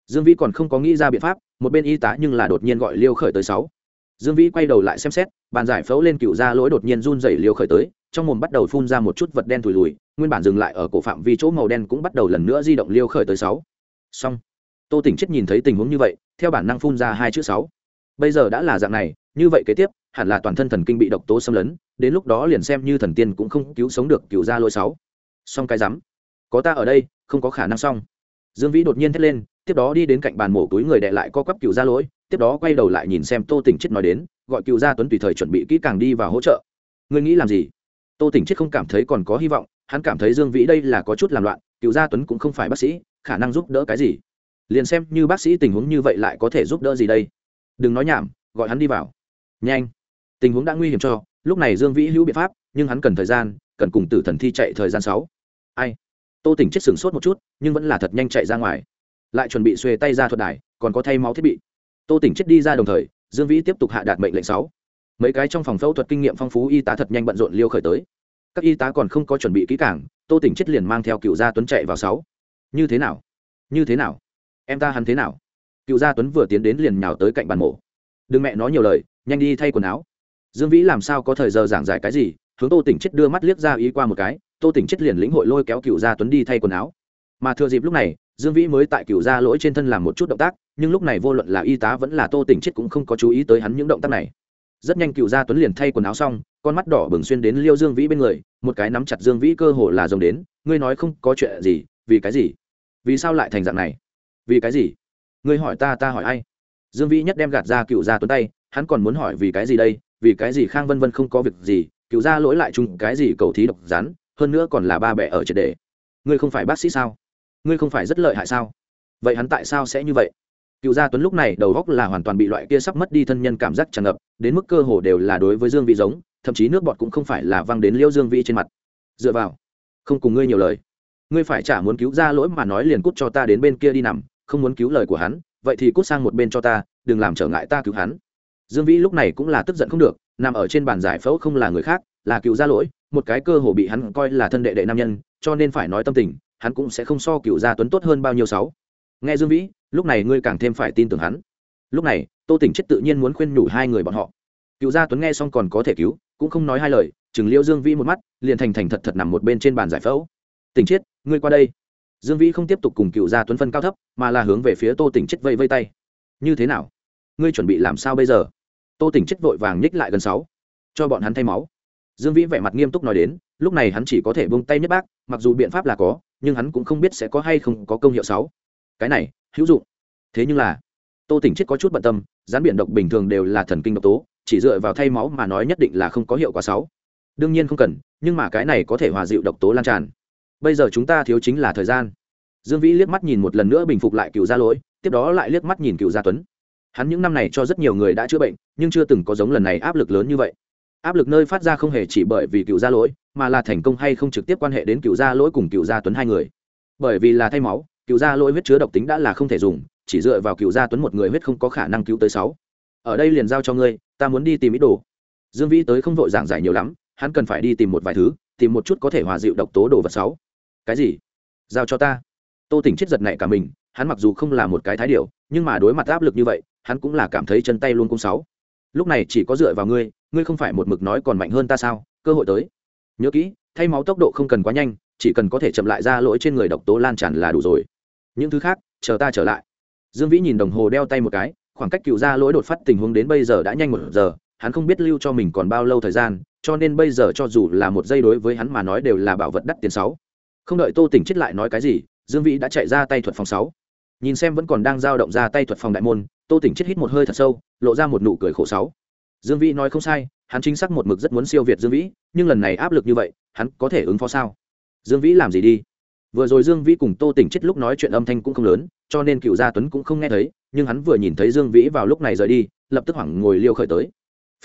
Dương vĩ còn không có nghĩ ra biện pháp, một bên y tá nhưng là đột nhiên gọi liêu khởi tới sáu. Dương vĩ quay đầu lại xem xét, bàn giải phẫu lên cựu ra lỗi đột nhiên run dày liêu khởi tới, trong mồm bắt đầu phun ra một chút vật đen thùi lùi, nguyên bản dừng lại ở cổ phạm vi chỗ màu đen cũng bắt đầu lần nữa di động liêu khởi tới sáu. Xong. Tô tỉnh chết nhìn thấy tình huống như vậy, theo bản năng phun ra hai chữ sáu. Bây giờ đã là dạng này như vậy kế tiếp, hẳn là toàn thân thần kinh bị độc tố xâm lấn, đến lúc đó liền xem như thần tiên cũng không cứu sống được cựu gia lôi sáu. Xong cái rắm, có ta ở đây, không có khả năng xong. Dương vĩ đột nhiên thét lên, tiếp đó đi đến cạnh bàn mổ túi người đệ lại co quắp cựu gia lỗi, tiếp đó quay đầu lại nhìn xem tô tỉnh chết nói đến, gọi cựu gia tuấn tùy thời chuẩn bị kỹ càng đi vào hỗ trợ. Ngươi nghĩ làm gì? Tô tỉnh chết không cảm thấy còn có hy vọng, hắn cảm thấy dương vĩ đây là có chút làm loạn, cựu gia tuấn cũng không phải bác sĩ, khả năng giúp đỡ cái gì? Liền xem như bác sĩ tình huống như vậy lại có thể giúp đỡ gì đây? Đừng nói nhảm, gọi hắn đi vào nhanh. Tình huống đã nguy hiểm cho, lúc này dương vĩ hữu biện pháp, nhưng hắn cần thời gian, cần cùng tử thần thi chạy thời gian sáu. Ai? Tô tỉnh chết sửng sốt một chút, nhưng vẫn là thật nhanh chạy ra ngoài. Lại chuẩn bị xuề tay ra thuật đài, còn có thay máu thiết bị. Tô tỉnh chết đi ra đồng thời, dương vĩ tiếp tục hạ đạt mệnh lệnh sáu. Mấy cái trong phòng phẫu thuật kinh nghiệm phong phú y tá thật nhanh bận rộn liêu khởi tới. Các y tá còn không có chuẩn bị kỹ cảng tô tỉnh chết liền mang theo cựu gia tuấn chạy vào sáu. Như thế nào? Như thế nào? Em ta hắn thế nào? Cựu gia tuấn vừa tiến đến liền nhào tới cạnh bàn mổ đừng mẹ nói nhiều lời, nhanh đi thay quần áo. Dương vĩ làm sao có thời giờ giảng giải cái gì, hướng tô tỉnh chết đưa mắt liếc ra ý qua một cái, tô tỉnh chết liền lĩnh hội lôi kéo cựu gia tuấn đi thay quần áo. Mà thừa dịp lúc này, dương vĩ mới tại cựu gia lỗi trên thân làm một chút động tác, nhưng lúc này vô luận là y tá vẫn là tô tỉnh chết cũng không có chú ý tới hắn những động tác này. Rất nhanh cựu gia tuấn liền thay quần áo xong, con mắt đỏ bừng xuyên đến liêu dương vĩ bên người, một cái nắm chặt dương vĩ cơ hồ là rồng đến, ngươi nói không có chuyện gì, vì cái gì? Vì sao lại thành dạng này? Vì cái gì? Ngươi hỏi ta ta hỏi ai? Dương vĩ nhất đem gạt ra cựu gia tuấn tay, hắn còn muốn hỏi vì cái gì đây, vì cái gì khang vân vân không có việc gì, cựu gia lỗi lại chung cái gì cầu thí độc rắn hơn nữa còn là ba bẻ ở triệt đề. Ngươi không phải bác sĩ sao? Ngươi không phải rất lợi hại sao? Vậy hắn tại sao sẽ như vậy? Cựu gia tuấn lúc này đầu góc là hoàn toàn bị loại kia sắp mất đi thân nhân cảm giác tràn ngập, đến mức cơ hồ đều là đối với dương vị giống, thậm chí nước bọt cũng không phải là văng đến liêu dương vĩ trên mặt. Dựa vào, không cùng ngươi nhiều lời. Ngươi phải trả muốn cứu ra lỗi mà nói liền cút cho ta đến bên kia đi nằm, không muốn cứu lời của hắn vậy thì cút sang một bên cho ta, đừng làm trở ngại ta cứu hắn. Dương vĩ lúc này cũng là tức giận không được, nằm ở trên bàn giải phẫu không là người khác, là cựu gia lỗi, một cái cơ hồ bị hắn coi là thân đệ đệ nam nhân, cho nên phải nói tâm tình, hắn cũng sẽ không so cựu gia tuấn tốt hơn bao nhiêu sáu. Nghe dương vĩ, lúc này ngươi càng thêm phải tin tưởng hắn. Lúc này, tô tỉnh chết tự nhiên muốn khuyên nhủ hai người bọn họ. Cựu gia tuấn nghe xong còn có thể cứu, cũng không nói hai lời, chừng liêu dương vĩ một mắt, liền thành thành thật thật nằm một bên trên bàn giải phẫu. Tỉnh chết, ngươi qua đây dương vĩ không tiếp tục cùng cựu gia tuấn phân cao thấp, mà là hướng về phía tô tỉnh chết vây vây tay. Như thế nào? Ngươi chuẩn bị làm sao bây giờ? Tô tỉnh chết vội vàng nhích lại gần sáu. Cho bọn hắn thay máu. Dương vĩ vẻ mặt nghiêm túc nói đến, lúc này hắn chỉ có thể buông tay nhất bác, mặc dù biện pháp là có, nhưng hắn cũng không biết sẽ có hay không có công hiệu sáu. Cái này, hữu dụng. Thế nhưng là, tô tỉnh chết có chút bận tâm, gián biển độc bình thường đều là thần kinh độc tố, chỉ dựa vào thay máu mà nói nhất định là không có hiệu quả sáu. Đương nhiên không cần, nhưng mà cái này có thể hòa dịu độc tố lan tràn bây giờ chúng ta thiếu chính là thời gian. Dương vĩ liếc mắt nhìn một lần nữa bình phục lại cựu gia lỗi, tiếp đó lại liếc mắt nhìn cựu gia tuấn. Hắn những năm này cho rất nhiều người đã chữa bệnh, nhưng chưa từng có giống lần này áp lực lớn như vậy. Áp lực nơi phát ra không hề chỉ bởi vì cựu gia lỗi, mà là thành công hay không trực tiếp quan hệ đến cựu gia lỗi cùng cựu gia tuấn hai người. Bởi vì là thay máu, cựu gia lỗi huyết chứa độc tính đã là không thể dùng, chỉ dựa vào cựu gia tuấn một người huyết không có khả năng cứu tới sáu. Ở đây liền giao cho ngươi, ta muốn đi tìm ít đồ. Dương vĩ tới không vội giảng giải nhiều lắm, hắn cần phải đi tìm một vài thứ, tìm một chút có thể hòa dịu độc tố đồ vật sáu cái gì? Giao cho ta. Tô tỉnh chết giật này cả mình, hắn mặc dù không là một cái thái điệu nhưng mà đối mặt áp lực như vậy, hắn cũng là cảm thấy chân tay luôn cung sáu. Lúc này chỉ có dựa vào ngươi ngươi không phải một mực nói còn mạnh hơn ta sao? Cơ hội tới. Nhớ kỹ, thay máu tốc độ không cần quá nhanh, chỉ cần có thể chậm lại ra lỗi trên người độc tố lan tràn là đủ rồi. Những thứ khác, chờ ta trở lại. Dương vĩ nhìn đồng hồ đeo tay một cái, khoảng cách cựu ra lỗi đột phát tình huống đến bây giờ đã nhanh một giờ, hắn không biết lưu cho mình còn bao lâu thời gian, cho nên bây giờ cho dù là một giây đối với hắn mà nói đều là bảo vật đắt tiền sáu không đợi tô tỉnh chết lại nói cái gì, dương vĩ đã chạy ra tay thuật phòng sáu. Nhìn xem vẫn còn đang dao động ra tay thuật phòng đại môn, tô tỉnh chết hít một hơi thật sâu, lộ ra một nụ cười khổ sáu. Dương vĩ nói không sai, hắn chính xác một mực rất muốn siêu việt dương vĩ, nhưng lần này áp lực như vậy, hắn có thể ứng phó sao? Dương vĩ làm gì đi? Vừa rồi dương vĩ cùng tô tỉnh chết lúc nói chuyện âm thanh cũng không lớn, cho nên cựu gia tuấn cũng không nghe thấy, nhưng hắn vừa nhìn thấy dương vĩ vào lúc này rời đi, lập tức hoảng ngồi liêu khởi tới.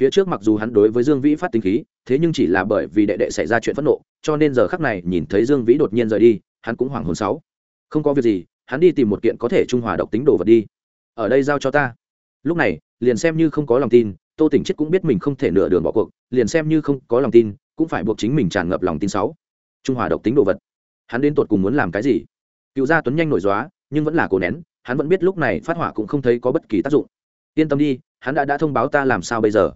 Phía trước mặc dù hắn đối với dương vĩ phát tính khí thế nhưng chỉ là bởi vì đệ đệ xảy ra chuyện phẫn nộ, cho nên giờ khắc này nhìn thấy dương vĩ đột nhiên rời đi, hắn cũng hoảng hồn sáu. Không có việc gì, hắn đi tìm một kiện có thể trung hòa độc tính đồ vật đi. Ở đây giao cho ta. Lúc này, liền xem như không có lòng tin, tô tỉnh chết cũng biết mình không thể nửa đường bỏ cuộc, liền xem như không có lòng tin, cũng phải buộc chính mình tràn ngập lòng tin sáu. Trung hòa độc tính đồ vật. Hắn đến tột cùng muốn làm cái gì? Cựu gia tuấn nhanh nổi dóa nhưng vẫn là cố nén, hắn vẫn biết lúc này phát hỏa cũng không thấy có bất kỳ tác dụng. Yên tâm đi, hắn đã đã thông báo ta làm sao bây giờ?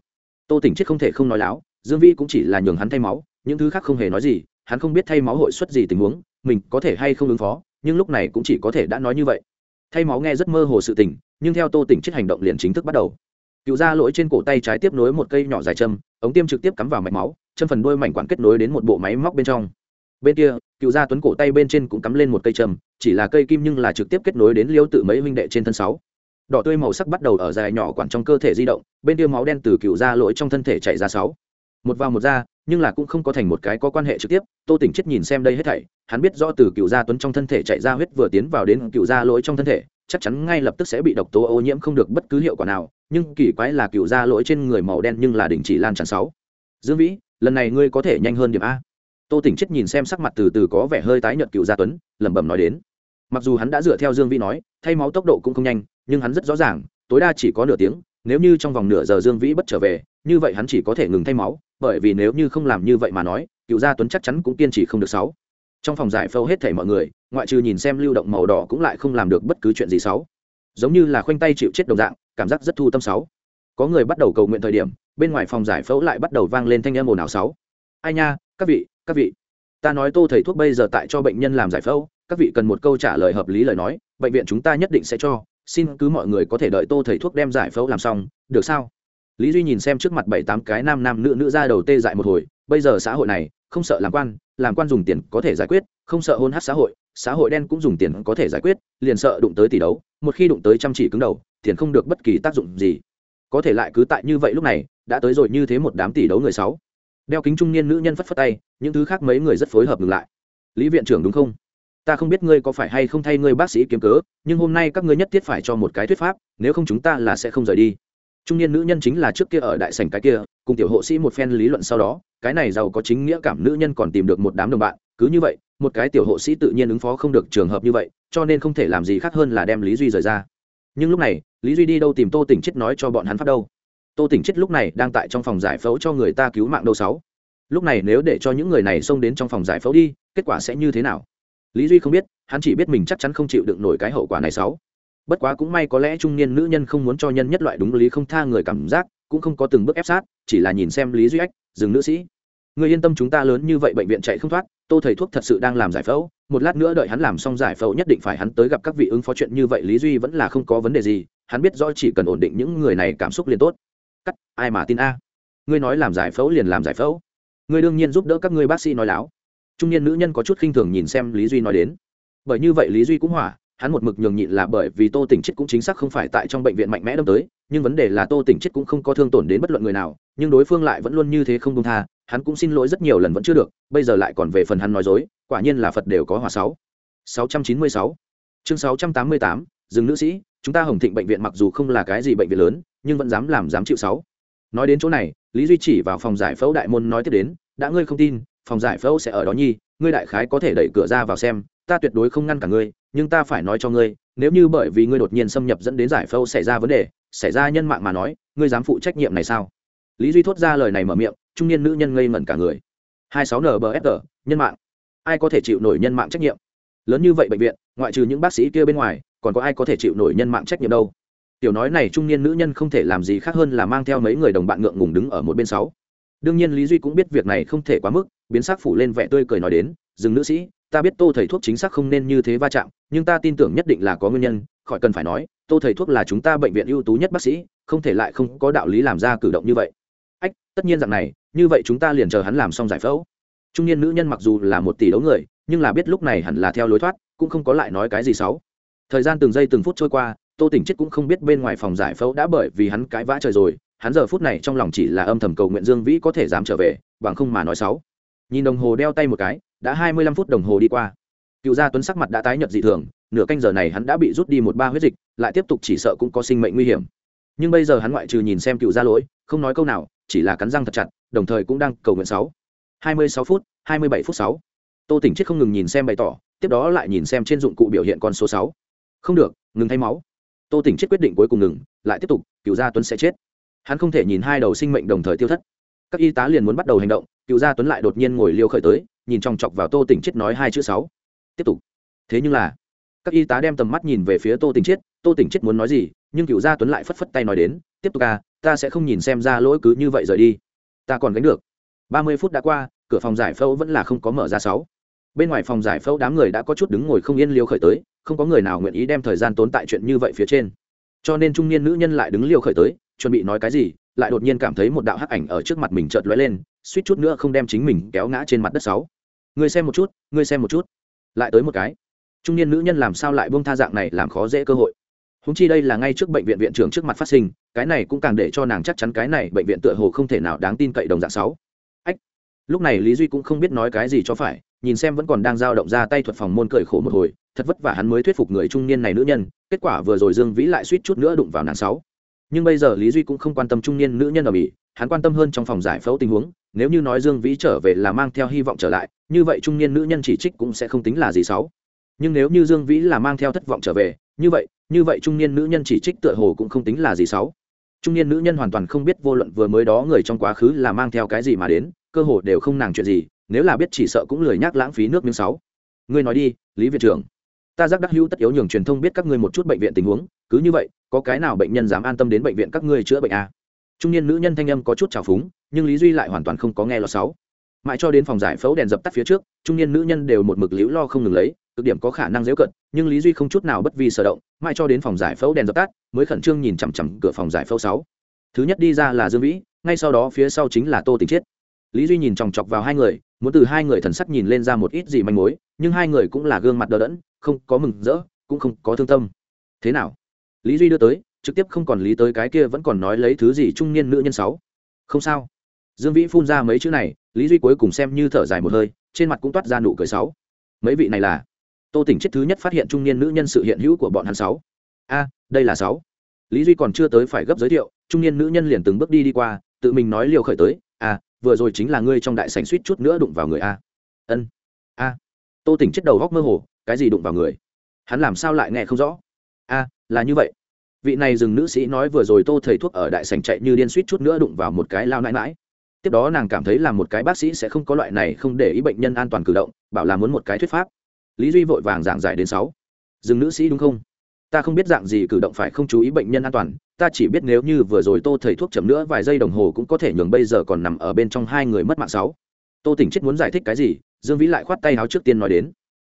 Tô tỉnh chết không thể không nói láo dương Vĩ cũng chỉ là nhường hắn thay máu, những thứ khác không hề nói gì, hắn không biết thay máu hội xuất gì tình huống, mình có thể hay không ứng phó, nhưng lúc này cũng chỉ có thể đã nói như vậy. Thay máu nghe rất mơ hồ sự tình, nhưng theo tô tỉnh chết hành động liền chính thức bắt đầu. Cựu ra lỗi trên cổ tay trái tiếp nối một cây nhỏ dài châm, ống tiêm trực tiếp cắm vào mạch máu, châm phần đuôi mảnh quản kết nối đến một bộ máy móc bên trong. Bên kia, cựu gia tuấn cổ tay bên trên cũng cắm lên một cây châm, chỉ là cây kim nhưng là trực tiếp kết nối đến liêu tự mấy huynh đệ trên thân sáu. Đỏ tươi màu sắc bắt đầu ở dài nhỏ quản trong cơ thể di động, bên kia máu đen từ cựu gia lỗi trong thân thể chảy ra sáu một vào một ra, nhưng là cũng không có thành một cái có quan hệ trực tiếp. Tô tỉnh chết nhìn xem đây hết thảy, hắn biết rõ từ cựu gia tuấn trong thân thể chạy ra huyết vừa tiến vào đến cựu gia lỗi trong thân thể, chắc chắn ngay lập tức sẽ bị độc tố ô nhiễm không được bất cứ hiệu quả nào, nhưng kỳ quái là cựu Gia lỗi trên người màu đen nhưng là đình chỉ lan tràn sáu. Dương vĩ, lần này ngươi có thể nhanh hơn điểm a. Tô tỉnh chết nhìn xem sắc mặt từ từ có vẻ hơi tái nhợt cựu gia tuấn, lẩm bẩm nói đến. Mặc dù hắn đã dựa theo dương vĩ nói, thay máu tốc độ cũng không nhanh, nhưng hắn rất rõ ràng, tối đa chỉ có nửa tiếng, nếu như trong vòng nửa giờ dương vĩ bất trở về, như vậy hắn chỉ có thể ngừng thay máu bởi vì nếu như không làm như vậy mà nói, cựu gia tuấn chắc chắn cũng kiên trì không được sáu. Trong phòng giải phẫu hết thể mọi người, ngoại trừ nhìn xem lưu động màu đỏ cũng lại không làm được bất cứ chuyện gì sáu. Giống như là khoanh tay chịu chết đồng dạng, cảm giác rất thu tâm sáu. Có người bắt đầu cầu nguyện thời điểm, bên ngoài phòng giải phẫu lại bắt đầu vang lên thanh âm ồn ào sáu. Ai nha, các vị các vị. Ta nói tô thầy thuốc bây giờ tại cho bệnh nhân làm giải phẫu các vị cần một câu trả lời hợp lý lời nói, bệnh viện chúng ta nhất định sẽ cho, xin cứ mọi người có thể đợi tô thầy thuốc đem giải phẫu làm xong, được sao? Lý duy nhìn xem trước mặt bảy tám cái nam nam nữ nữ ra đầu tê dại một hồi, bây giờ xã hội này, không sợ làm quan làm quan dùng tiền có thể giải quyết, không sợ hôn hát xã hội xã hội đen cũng dùng tiền có thể giải quyết, liền sợ đụng tới tỷ đấu, một khi đụng tới chăm chỉ cứng đầu, tiền không được bất kỳ tác dụng gì. Có thể lại cứ tại như vậy lúc này, đã tới rồi như thế một đám tỷ đấu người sáu. Đeo kính trung niên nữ nhân phất phất tay, những thứ khác mấy người rất phối hợp ngừng lại. Lý viện trưởng đúng không? Ta không biết ngươi có phải hay không thay ngươi bác sĩ kiếm cớ, nhưng hôm nay các ngươi nhất thiết phải cho một cái thuyết pháp, nếu không chúng ta là sẽ không rời đi trung niên nữ nhân chính là trước kia ở đại sảnh cái kia, cùng tiểu hộ sĩ một phen lý luận sau đó, cái này giàu có chính nghĩa cảm nữ nhân còn tìm được một đám đồng bạn, cứ như vậy, một cái tiểu hộ sĩ tự nhiên ứng phó không được trường hợp như vậy, cho nên không thể làm gì khác hơn là đem lý duy rời ra. Nhưng lúc này, lý duy đi đâu tìm tô tỉnh chết nói cho bọn hắn phát đâu. Tô tỉnh chết lúc này đang tại trong phòng giải phẫu cho người ta cứu mạng đâu sáu. Lúc này nếu để cho những người này xông đến trong phòng giải phẫu đi, kết quả sẽ như thế nào? Lý duy không biết, hắn chỉ biết mình chắc chắn không chịu đựng nổi cái hậu quả này sáu bất quá cũng may có lẽ trung niên nữ nhân không muốn cho nhân nhất loại đúng lý không tha người cảm giác, cũng không có từng bước ép sát, chỉ là nhìn xem lý duy ách, dừng nữ sĩ. Người yên tâm chúng ta lớn như vậy bệnh viện chạy không thoát, tô thầy thuốc thật sự đang làm giải phẫu, một lát nữa đợi hắn làm xong giải phẫu nhất định phải hắn tới gặp các vị ứng phó chuyện như vậy, lý duy vẫn là không có vấn đề gì, hắn biết rõ chỉ cần ổn định những người này cảm xúc liền tốt. Cắt, ai mà tin a? Ngươi nói làm giải phẫu liền làm giải phẫu. Ngươi đương nhiên giúp đỡ các ngươi bác sĩ nói láo. Trung niên nữ nhân có chút khinh thường nhìn xem lý duy nói đến. Bởi như vậy lý duy cũng hỏa hắn một mực nhường nhịn là bởi vì tô tỉnh chết cũng chính xác không phải tại trong bệnh viện mạnh mẽ đâm tới, nhưng vấn đề là tô tỉnh chết cũng không có thương tổn đến bất luận người nào, nhưng đối phương lại vẫn luôn như thế không công tha, hắn cũng xin lỗi rất nhiều lần vẫn chưa được, bây giờ lại còn về phần hắn nói dối, quả nhiên là phật đều có hòa sáu. sáu trăm chín mươi sáu. Chương sáu trăm tám mươi tám, dừng nữ sĩ, chúng ta hồng thịnh bệnh viện mặc dù không là cái gì bệnh viện lớn, nhưng vẫn dám làm dám chịu sáu. Nói đến chỗ này, lý duy chỉ vào phòng giải phẫu đại môn nói tiếp đến, đã ngươi không tin, phòng giải phẫu sẽ ở đó nhi, ngươi đại khái có thể đẩy cửa ra vào xem, ta tuyệt đối không ngăn cả ngươi nhưng ta phải nói cho ngươi, nếu như bởi vì ngươi đột nhiên xâm nhập dẫn đến giải phẫu xảy ra vấn đề, xảy ra nhân mạng mà nói, ngươi dám phụ trách nhiệm này sao? Lý duy thốt ra lời này mở miệng, trung niên nữ nhân ngây ngẩn cả người. Hai sáu nbfg nhân mạng. Ai có thể chịu nổi nhân mạng trách nhiệm? Lớn như vậy bệnh viện, ngoại trừ những bác sĩ kia bên ngoài, còn có ai có thể chịu nổi nhân mạng trách nhiệm đâu? Tiểu nói này trung niên nữ nhân không thể làm gì khác hơn là mang theo mấy người đồng bạn ngượng ngùng đứng ở một bên sáu. Đương nhiên lý duy cũng biết việc này không thể quá mức, biến sắc phủ lên vẻ tươi cười nói đến, dừng nữ sĩ ta biết tô thầy thuốc chính xác không nên như thế va chạm, nhưng ta tin tưởng nhất định là có nguyên nhân, khỏi cần phải nói, tô thầy thuốc là chúng ta bệnh viện ưu tú nhất bác sĩ, không thể lại không có đạo lý làm ra cử động như vậy. Ách, tất nhiên rằng này, như vậy chúng ta liền chờ hắn làm xong giải phẫu. Trung niên nữ nhân mặc dù là một tỷ đấu người, nhưng là biết lúc này hẳn là theo lối thoát, cũng không có lại nói cái gì xấu. Thời gian từng giây từng phút trôi qua, tô tỉnh chết cũng không biết bên ngoài phòng giải phẫu đã bởi vì hắn cãi vã trời rồi, hắn giờ phút này trong lòng chỉ là âm thầm cầu nguyện dương vĩ có thể dám trở về, bằng không mà nói xấu nhìn đồng hồ đeo tay một cái, đã hai mươi lăm phút đồng hồ đi qua. Cựu gia tuấn sắc mặt đã tái nhợt dị thường, nửa canh giờ này hắn đã bị rút đi một ba huyết dịch, lại tiếp tục chỉ sợ cũng có sinh mệnh nguy hiểm. Nhưng bây giờ hắn ngoại trừ nhìn xem cựu gia lỗi, không nói câu nào, chỉ là cắn răng thật chặt, đồng thời cũng đang cầu nguyện sáu. hai mươi sáu phút, hai mươi bảy phút sáu. Tô tỉnh chết không ngừng nhìn xem bày tỏ, tiếp đó lại nhìn xem trên dụng cụ biểu hiện con số sáu. Không được, ngừng thay máu. Tô tỉnh chết quyết định cuối cùng ngừng, lại tiếp tục, cựu gia tuấn sẽ chết. Hắn không thể nhìn hai đầu sinh mệnh đồng thời tiêu thất. Các y tá liền muốn bắt đầu hành động cựu gia tuấn lại đột nhiên ngồi liêu khởi tới, nhìn chòng chọc vào tô tỉnh chết nói hai chữ sáu. Tiếp tục. Thế nhưng là, các y tá đem tầm mắt nhìn về phía tô tỉnh chết tô tỉnh chết muốn nói gì, nhưng cựu gia tuấn lại phất phất tay nói đến, tiếp tục à ta sẽ không nhìn xem ra lỗi cứ như vậy rời đi. Ta còn gánh được. Ba mươi phút đã qua, cửa phòng giải phẫu vẫn là không có mở ra sáu. Bên ngoài phòng giải phẫu đám người đã có chút đứng ngồi không yên liêu khởi tới, không có người nào nguyện ý đem thời gian tốn tại chuyện như vậy phía trên. Cho nên trung niên nữ nhân lại đứng liêu khởi tới, chuẩn bị nói cái gì, lại đột nhiên cảm thấy một đạo hắc ảnh ở trước mặt mình chợt lóe lên suýt chút nữa không đem chính mình kéo ngã trên mặt đất sáu. Người xem một chút người xem một chút. Lại tới một cái. Trung niên nữ nhân làm sao lại buông tha dạng này làm khó dễ cơ hội. Húng chi đây là ngay trước bệnh viện viện trưởng trước mặt phát sinh, cái này cũng càng để cho nàng chắc chắn cái này bệnh viện tựa hồ không thể nào đáng tin cậy đồng dạng sáu. Ách. Lúc này lý duy cũng không biết nói cái gì cho phải, nhìn xem vẫn còn đang dao động ra tay thuật phòng môn cười khổ một hồi, thật vất vả hắn mới thuyết phục người trung niên này nữ nhân, kết quả vừa rồi dương vĩ lại suýt chút nữa đụng vào nàng sáu. Nhưng bây giờ lý duy cũng không quan tâm trung niên nữ nhân ở mỹ, hắn quan tâm hơn trong phòng giải phẫu tình huống nếu như nói dương vĩ trở về là mang theo hy vọng trở lại, như vậy trung niên nữ nhân chỉ trích cũng sẽ không tính là gì xấu. Nhưng nếu như dương vĩ là mang theo thất vọng trở về, như vậy như vậy trung niên nữ nhân chỉ trích tựa hồ cũng không tính là gì xấu. Trung niên nữ nhân hoàn toàn không biết vô luận vừa mới đó người trong quá khứ là mang theo cái gì mà đến, cơ hồ đều không nàng chuyện gì, nếu là biết chỉ sợ cũng lười nhác lãng phí nước miếng sáu ngươi nói đi, lý viện trưởng. Ta giác đắc hữu tất yếu nhường truyền thông biết các ngươi một chút bệnh viện tình huống, cứ như vậy, có cái nào bệnh nhân dám an tâm đến bệnh viện các ngươi chữa bệnh à? trung niên nữ nhân thanh âm có chút trào phúng nhưng lý duy lại hoàn toàn không có nghe lo sáu. Mãi cho đến phòng giải phẫu đèn dập tắt phía trước, trung niên nữ nhân đều một mực liễu lo không ngừng lấy, cực điểm có khả năng dễ cận, nhưng lý duy không chút nào bất vi sở động, mãi cho đến phòng giải phẫu đèn dập tắt, mới khẩn trương nhìn chằm chằm cửa phòng giải phẫu sáu. Thứ nhất đi ra là dương vĩ, ngay sau đó phía sau chính là tô tình chiết. Lý duy nhìn chòng chọc vào hai người, muốn từ hai người thần sắc nhìn lên ra một ít gì manh mối, nhưng hai người cũng là gương mặt đờ đẫn, không có mừng rỡ, cũng không có thương tâm. Thế nào? Lý duy đưa tới, trực tiếp không còn lý tới cái kia vẫn còn nói lấy thứ gì trung niên nữ nhân sáu. Không sao dương vĩ phun ra mấy chữ này, lý duy cuối cùng xem như thở dài một hơi, trên mặt cũng toát ra nụ cười sáu mấy vị này là? Tô tỉnh chết thứ nhất phát hiện trung niên nữ nhân sự hiện hữu của bọn hắn sáu. A, đây là sáu. Lý duy còn chưa tới phải gấp giới thiệu, trung niên nữ nhân liền từng bước đi đi qua, tự mình nói liều khởi tới a vừa rồi chính là ngươi trong đại sảnh suýt chút nữa đụng vào người a. Ân, a. Tô tỉnh chết đầu góc mơ hồ, cái gì đụng vào người? Hắn làm sao lại nghe không rõ? A, là như vậy. Vị này dừng nữ sĩ nói vừa rồi tô thầy thuốc ở đại sảnh chạy như điên suýt chút nữa đụng vào một cái lao nãi mãi tiếp đó nàng cảm thấy là một cái bác sĩ sẽ không có loại này không để ý bệnh nhân an toàn cử động, bảo là muốn một cái thuyết pháp. Lý duy vội vàng giảng giải đến sáu. Dừng nữ sĩ đúng không? Ta không biết dạng gì cử động phải không chú ý bệnh nhân an toàn, ta chỉ biết nếu như vừa rồi tô thầy thuốc chậm nữa vài giây đồng hồ cũng có thể nhường bây giờ còn nằm ở bên trong hai người mất mạng sáu. Tô tỉnh chết muốn giải thích cái gì, dương vĩ lại khoát tay áo trước tiên nói đến.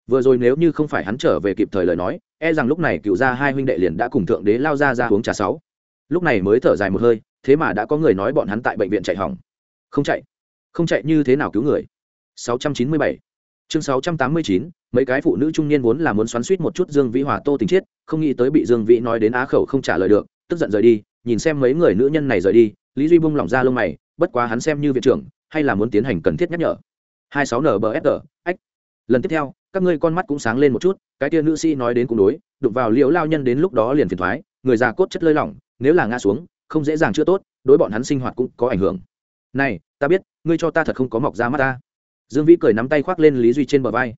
Vừa rồi nếu như không phải hắn trở về kịp thời lời nói e rằng lúc này cựu gia hai huynh đệ liền đã cùng thượng đế lao ra ra uống trà sáu. Lúc này mới thở dài một hơi, thế mà đã có người nói bọn hắn tại bệnh viện chạy hỏng không chạy. Không chạy như thế nào cứu người? 697 chương 689 mấy cái phụ nữ trung niên vốn là muốn xoắn suýt một chút dương vĩ hòa tô tình chiết, không nghĩ tới bị dương vĩ nói đến á khẩu không trả lời được, tức giận rời đi, nhìn xem mấy người nữ nhân này rời đi, lý duy bung lỏng ra lông mày, bất quá hắn xem như viện trưởng, hay là muốn tiến hành cần thiết nhắc nhở. 26 nbfr ách. Lần tiếp theo, các ngươi con mắt cũng sáng lên một chút, cái tia nữ sĩ nói đến cũng đối, đụng vào liễu lao nhân đến lúc đó liền phiền thoái, người già cốt chất lơi lỏng, nếu là ngã xuống, không dễ dàng chữa tốt, đối bọn hắn sinh hoạt cũng có ảnh hưởng này, ta biết, ngươi cho ta thật không có mọc ra mắt ta. Dương vĩ cười nắm tay khoác lên lý duy trên bờ vai.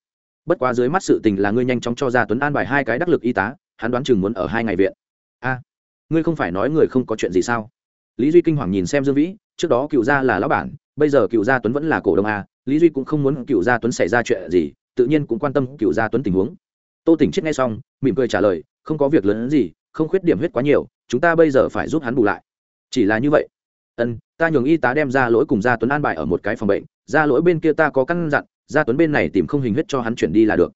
Bất quá dưới mắt sự tình là ngươi nhanh chóng cho ra tuấn an bài hai cái đắc lực y tá, hắn đoán chừng muốn ở hai ngày viện. A, ngươi không phải nói người không có chuyện gì sao? Lý duy kinh hoàng nhìn xem dương vĩ, trước đó cựu gia là lão bản, bây giờ cựu gia tuấn vẫn là cổ đông a, lý duy cũng không muốn cựu gia tuấn xảy ra chuyện gì, tự nhiên cũng quan tâm cựu gia tuấn tình huống. Tô tỉnh chết ngay xong, mỉm cười trả lời, không có việc lớn gì, không khuyết điểm huyết quá nhiều, chúng ta bây giờ phải giúp hắn bù lại. Chỉ là như vậy. Ân ta nhường y tá đem ra lỗi cùng gia tuấn an bài ở một cái phòng bệnh, ra lỗi bên kia ta có căn dặn, gia tuấn bên này tìm không hình huyết cho hắn chuyển đi là được.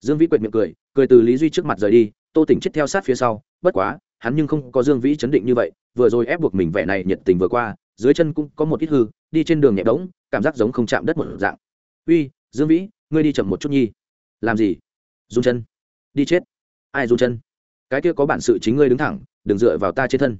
Dương vĩ quệt miệng cười cười từ lý duy trước mặt rời đi, tô tỉnh chết theo sát phía sau, bất quá, hắn nhưng không có dương vĩ chấn định như vậy, vừa rồi ép buộc mình vẻ này nhiệt tình vừa qua, dưới chân cũng có một ít hư, đi trên đường nhẹ đống, cảm giác giống không chạm đất một dạng. Uy, dương vĩ, ngươi đi chậm một chút nhi. Làm gì? Dùng chân. Đi chết. Ai dùng chân? Cái kia có bản sự chính ngươi đứng thẳng, đừng dựa vào ta trên thân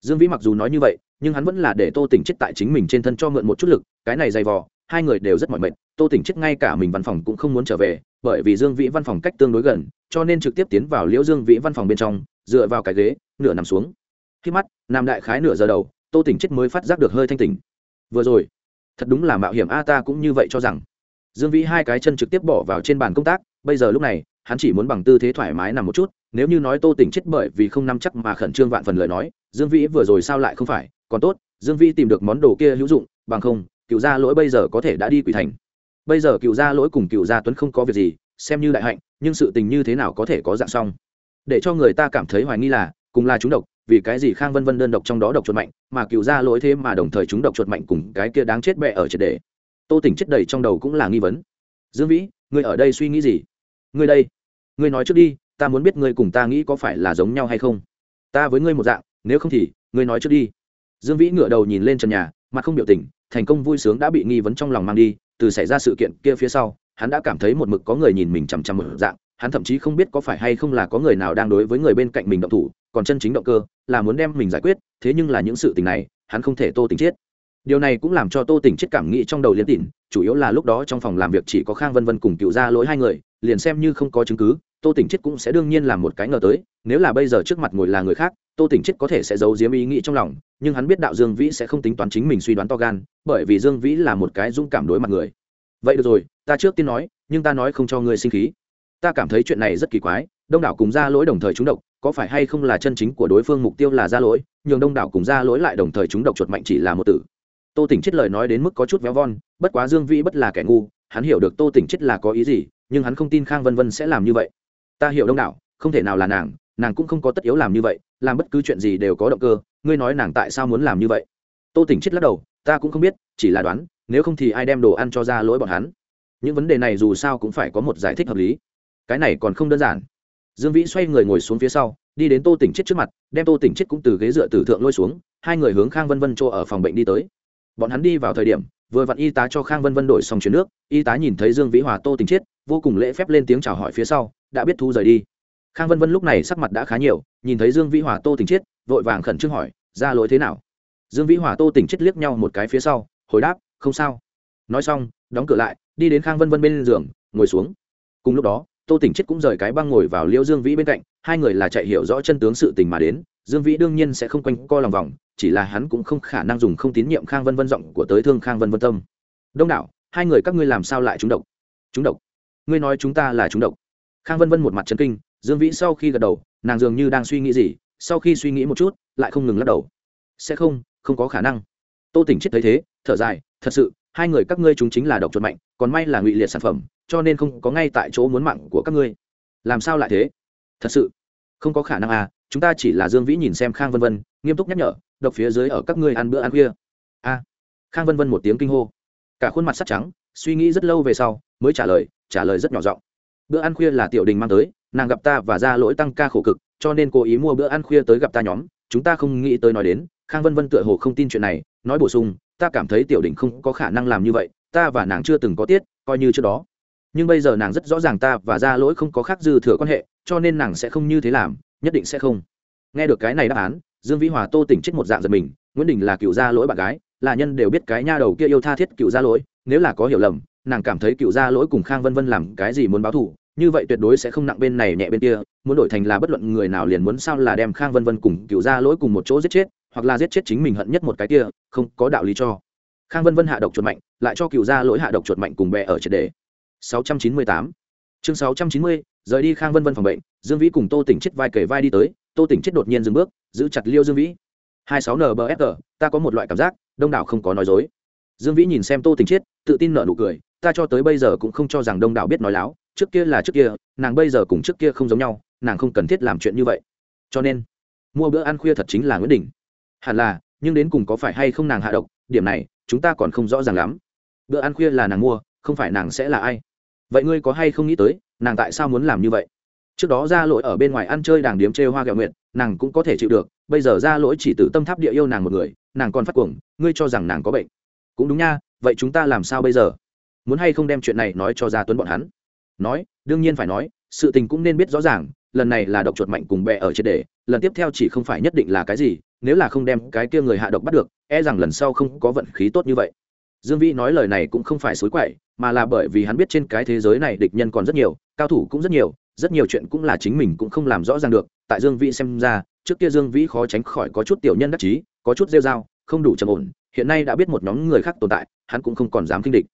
dương vĩ mặc dù nói như vậy, nhưng hắn vẫn là để tô tỉnh chết tại chính mình trên thân cho mượn một chút lực, cái này dày vò, hai người đều rất mỏi mệt, tô tỉnh chết ngay cả mình văn phòng cũng không muốn trở về, bởi vì dương vĩ văn phòng cách tương đối gần, cho nên trực tiếp tiến vào liễu dương vĩ văn phòng bên trong, dựa vào cái ghế, nửa nằm xuống. Khi mắt, nam đại khái nửa giờ đầu, tô tỉnh chết mới phát giác được hơi thanh tỉnh. Vừa rồi, thật đúng là mạo hiểm a, ta cũng như vậy cho rằng. Dương vĩ hai cái chân trực tiếp bỏ vào trên bàn công tác, bây giờ lúc này, hắn chỉ muốn bằng tư thế thoải mái nằm một chút, nếu như nói tô tỉnh chết bởi vì không nắm chắc mà khẩn trương vạn phần lời nói dương vĩ vừa rồi sao lại không phải? Còn tốt, dương vĩ tìm được món đồ kia hữu dụng, bằng không, cựu gia lỗi bây giờ có thể đã đi quỷ thành. Bây giờ cựu gia lỗi cùng cựu gia tuấn không có việc gì, xem như đại hạnh, nhưng sự tình như thế nào có thể có dạng xong. Để cho người ta cảm thấy hoài nghi là, cùng là chúng độc, vì cái gì khang vân vân đơn độc trong đó độc chuột mạnh, mà cựu gia lỗi thế mà đồng thời chúng độc chuột mạnh cùng cái kia đáng chết bẹ ở triệt đề tô tỉnh chết đầy trong đầu cũng là nghi vấn. Dương vĩ, ngươi ở đây suy nghĩ gì? Ngươi đây, ngươi nói trước đi, ta muốn biết ngươi cùng ta nghĩ có phải là giống nhau hay không? Ta với ngươi một dạng nếu không thì, ngươi nói trước đi. Dương vĩ ngửa đầu nhìn lên trần nhà, mặt không biểu tình, thành công vui sướng đã bị nghi vấn trong lòng mang đi, từ xảy ra sự kiện kia phía sau, hắn đã cảm thấy một mực có người nhìn mình chằm chằm một dạng, hắn thậm chí không biết có phải hay không là có người nào đang đối với người bên cạnh mình động thủ, còn chân chính động cơ là muốn đem mình giải quyết, thế nhưng là những sự tình này, hắn không thể tô tình chết. Điều này cũng làm cho tô tình chết cảm nghĩ trong đầu liên tỉn chủ yếu là lúc đó trong phòng làm việc chỉ có khang vân vân cùng cựu gia lỗi hai người, liền xem như không có chứng cứ tô tỉnh chết cũng sẽ đương nhiên làm một cái ngờ tới, nếu là bây giờ trước mặt ngồi là người khác, tô tỉnh chết có thể sẽ giấu giếm ý nghĩ trong lòng, nhưng hắn biết đạo dương vĩ sẽ không tính toán chính mình suy đoán to gan, bởi vì dương vĩ là một cái dũng cảm đối mặt người. Vậy được rồi, ta trước tiên nói, nhưng ta nói không cho ngươi sinh khí. Ta cảm thấy chuyện này rất kỳ quái, đông đảo cùng ra lỗi đồng thời trúng độc, có phải hay không là chân chính của đối phương mục tiêu là ra lỗi, nhường đông đảo cùng ra lỗi lại đồng thời trúng độc chuột mạnh chỉ là một tử. Tô tỉnh chết lời nói đến mức có chút véo von, bất quá dương vĩ bất là kẻ ngu, hắn hiểu được tô tỉnh chết là có ý gì, nhưng hắn không tin khang vân vân sẽ làm như vậy ta hiểu đông đảo, không thể nào là nàng nàng cũng không có tất yếu làm như vậy, làm bất cứ chuyện gì đều có động cơ, ngươi nói nàng tại sao muốn làm như vậy? Tô tỉnh chết lắc đầu, ta cũng không biết, chỉ là đoán, nếu không thì ai đem đồ ăn cho ra lỗi bọn hắn? Những vấn đề này dù sao cũng phải có một giải thích hợp lý. Cái này còn không đơn giản. Dương vĩ xoay người ngồi xuống phía sau, đi đến tô tỉnh chết trước mặt, đem tô tỉnh chết cũng từ ghế dựa tử thượng lôi xuống, hai người hướng khang vân vân chỗ ở phòng bệnh đi tới. Bọn hắn đi vào thời điểm, vừa vặn y tá cho khang vân vân đổi xong chuyến nước, y tá nhìn thấy dương vĩ hòa tô tỉnh chết, vô cùng lễ phép lên tiếng chào hỏi phía sau đã biết thu rời đi. Khang vân vân lúc này sắc mặt đã khá nhiều nhìn thấy dương vĩ hòa tô tỉnh Chiết, vội vàng khẩn trương hỏi ra lỗi thế nào? Dương vĩ hòa tô tỉnh Chiết liếc nhau một cái phía sau hồi đáp không sao. Nói xong đóng cửa lại đi đến khang vân vân bên giường ngồi xuống. Cùng lúc đó tô tỉnh chết cũng rời cái băng ngồi vào liễu dương vĩ bên cạnh hai người là chạy hiểu rõ chân tướng sự tình mà đến dương vĩ đương nhiên sẽ không quanh co lòng vòng chỉ là hắn cũng không khả năng dùng không tín nhiệm khang vân vân giọng của tới thương khang vân vân tâm. Đông đảo hai người các ngươi làm sao lại trúng độc? Trúng độc? Ngươi nói chúng ta là trúng độc khang vân vân một mặt chân kinh, dương vĩ sau khi gật đầu, nàng dường như đang suy nghĩ gì, sau khi suy nghĩ một chút, lại không ngừng lắc đầu. Sẽ không không có khả năng. Tô tỉnh chết thấy thế, thở dài, thật sự, hai người các ngươi chúng chính là độc chuột mạnh, còn may là ngụy liệt sản phẩm, cho nên không có ngay tại chỗ muốn mạng của các ngươi. Làm sao lại thế? Thật sự, không có khả năng à chúng ta chỉ là dương vĩ nhìn xem khang vân vân, nghiêm túc nhắc nhở, độc phía dưới ở các ngươi ăn bữa ăn khuya. A. Khang vân vân một tiếng kinh hô. Cả khuôn mặt sắt trắng, suy nghĩ rất lâu về sau, mới trả lời trả lời rất nhỏ giọng bữa ăn khuya là tiểu đình mang tới, nàng gặp ta và ra lỗi tăng ca khổ cực, cho nên cố ý mua bữa ăn khuya tới gặp ta nhóm. Chúng ta không nghĩ tới nói đến, khang vân vân tựa hồ không tin chuyện này, nói bổ sung, ta cảm thấy tiểu đình không có khả năng làm như vậy, ta và nàng chưa từng có tiết, coi như trước đó. Nhưng bây giờ nàng rất rõ ràng ta và ra lỗi không có khác dư thừa quan hệ, cho nên nàng sẽ không như thế làm, nhất định sẽ không. Nghe được cái này đáp án, dương vĩ hòa tô tỉnh chết một dạng giật mình, nguyễn đình là cựu gia lỗi bạn gái, là nhân đều biết cái nha đầu kia yêu tha thiết cựu gia lỗi, nếu là có hiểu lầm, nàng cảm thấy cựu gia lỗi cùng khang vân vân làm cái gì muốn báo thù như vậy tuyệt đối sẽ không nặng bên này nhẹ bên kia, muốn đổi thành là bất luận người nào liền muốn sao là đem khang vân vân cùng cựu gia lỗi cùng một chỗ giết chết, hoặc là giết chết chính mình hận nhất một cái kia, không có đạo lý cho. Khang vân vân hạ độc chuột mạnh, lại cho cựu gia lỗi hạ độc chuột mạnh cùng bè ở triệt đề. 698 chương 690 rời đi khang vân vân phòng bệnh, dương vĩ cùng tô tỉnh chết vai kể vai đi tới, tô tỉnh chết đột nhiên dừng bước, giữ chặt liêu dương vĩ. 26 nbfr ta có một loại cảm giác, đông đảo không có nói dối. Dương vĩ nhìn xem tô tỉnh chết, tự tin nở nụ cười, ta cho tới bây giờ cũng không cho rằng đông đảo biết nói láo trước kia là trước kia, nàng bây giờ cùng trước kia không giống nhau, nàng không cần thiết làm chuyện như vậy. Cho nên, mua bữa ăn khuya thật chính là nguyễn đình. Hẳn là, nhưng đến cùng có phải hay không nàng hạ độc, điểm này, chúng ta còn không rõ ràng lắm. Bữa ăn khuya là nàng mua, không phải nàng sẽ là ai. Vậy ngươi có hay không nghĩ tới, nàng tại sao muốn làm như vậy? Trước đó ra lỗi ở bên ngoài ăn chơi đàng điếm chê hoa kẹo nguyện nàng cũng có thể chịu được, bây giờ ra lỗi chỉ tự tâm tháp địa yêu nàng một người, nàng còn phát cuồng, ngươi cho rằng nàng có bệnh. Cũng đúng nha, vậy chúng ta làm sao bây giờ? Muốn hay không đem chuyện này nói cho gia tuấn bọn hắn? Nói, đương nhiên phải nói, sự tình cũng nên biết rõ ràng, lần này là độc chuột mạnh cùng bè ở triệt đề, lần tiếp theo chỉ không phải nhất định là cái gì, nếu là không đem cái kia người hạ độc bắt được e rằng lần sau không có vận khí tốt như vậy. Dương vĩ nói lời này cũng không phải xối quậy, mà là bởi vì hắn biết trên cái thế giới này địch nhân còn rất nhiều, cao thủ cũng rất nhiều rất nhiều chuyện cũng là chính mình cũng không làm rõ ràng được. Tại dương vĩ xem ra, trước kia dương vĩ khó tránh khỏi có chút tiểu nhân đắc chí, có chút rêu r a o không đủ trầm ổn, hiện nay đã biết một nhóm người khác tồn tại, hắn cũng không còn dám kinh địch.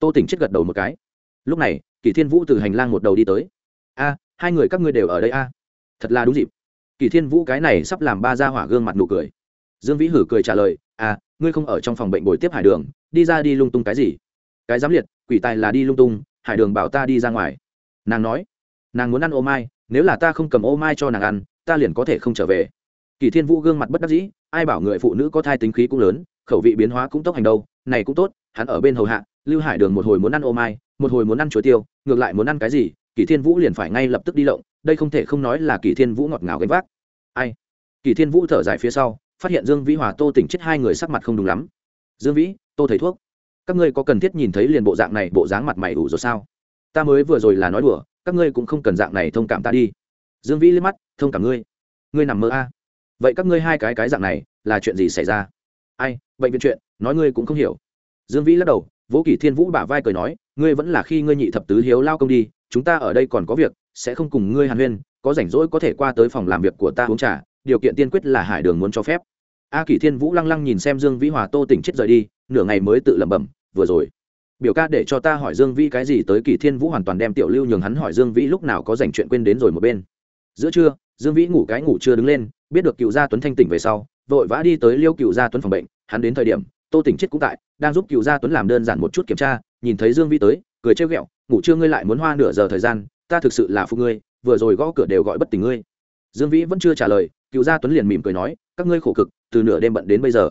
Tô tỉnh chết gật đầu một cái. Lúc này kỳ thiên vũ từ hành lang một đầu đi tới. A, hai người các ngươi đều ở đây a? Thật là đúng dịp. Kỳ thiên vũ cái này sắp làm ba ra hỏa gương mặt nụ cười. Dương vĩ hử cười trả lời à ngươi không ở trong phòng bệnh bồi tiếp hải đường, đi ra đi lung tung cái gì? Cái giám liệt, quỷ tài là đi lung tung, hải đường bảo ta đi ra ngoài. Nàng nói, nàng muốn ăn ô mai, nếu là ta không cầm ô mai cho nàng ăn, ta liền có thể không trở về. Kỳ thiên vũ gương mặt bất đắc dĩ, ai bảo người phụ nữ có thai tính khí cũng lớn, khẩu vị biến hóa cũng tốc hành đâu, này cũng tốt, hắn ở bên hầu hạ, lưu hải đường một hồi muốn ăn ô mai một hồi muốn ăn chuối tiêu, ngược lại muốn ăn cái gì, kỳ thiên vũ liền phải ngay lập tức đi lộng, đây không thể không nói là kỳ thiên vũ ngọt ngào gánh vác. Ai? Kỳ thiên vũ thở dài phía sau, phát hiện dương vĩ hòa, tô tỉnh chết hai người sắc mặt không đúng lắm. Dương vĩ, tô thầy thuốc, các ngươi có cần thiết nhìn thấy liền bộ dạng này, bộ dáng mặt mày ủ rồi sao? Ta mới vừa rồi là nói đùa, các ngươi cũng không cần dạng này thông cảm ta đi. Dương vĩ liếc mắt, thông cảm ngươi. Ngươi nằm mơ a. Vậy các ngươi hai cái cái dạng này, là chuyện gì xảy ra? Ai? Bệnh viện chuyện, nói ngươi cũng không hiểu. Dương vĩ lắc đầu vũ kỷ thiên vũ bả vai cười nói, ngươi vẫn là khi ngươi nhị thập tứ hiếu lao công đi, chúng ta ở đây còn có việc, sẽ không cùng ngươi hàn huyên, có rảnh rỗi có thể qua tới phòng làm việc của ta uống trà, điều kiện tiên quyết là hải đường muốn cho phép. A kỷ thiên vũ lăng lăng nhìn xem dương vĩ hòa tô tỉnh chết rời đi, nửa ngày mới tự lẩm bẩm, vừa rồi, biểu ca để cho ta hỏi dương vĩ cái gì tới kỷ thiên vũ hoàn toàn đem tiểu lưu nhường hắn hỏi dương vĩ lúc nào có dành chuyện quên đến rồi một bên. Giữa trưa, dương vĩ ngủ cái ngủ chưa đứng lên, biết được cựu gia tuấn thanh tỉnh về sau, vội vã đi tới liêu cựu gia tuấn phòng bệnh, hắn đến thời điểm tô tỉnh chết cũng tại, đang giúp cựu gia tuấn làm đơn giản một chút kiểm tra, nhìn thấy dương vĩ tới, cười chơi ghẹo, ngủ trưa ngươi lại muốn hoa nửa giờ thời gian, ta thực sự là phụ ngươi, vừa rồi gõ cửa đều gọi bất tỉnh ngươi. Dương vĩ vẫn chưa trả lời, cựu gia tuấn liền mỉm cười nói, các ngươi khổ cực, từ nửa đêm bận đến bây giờ.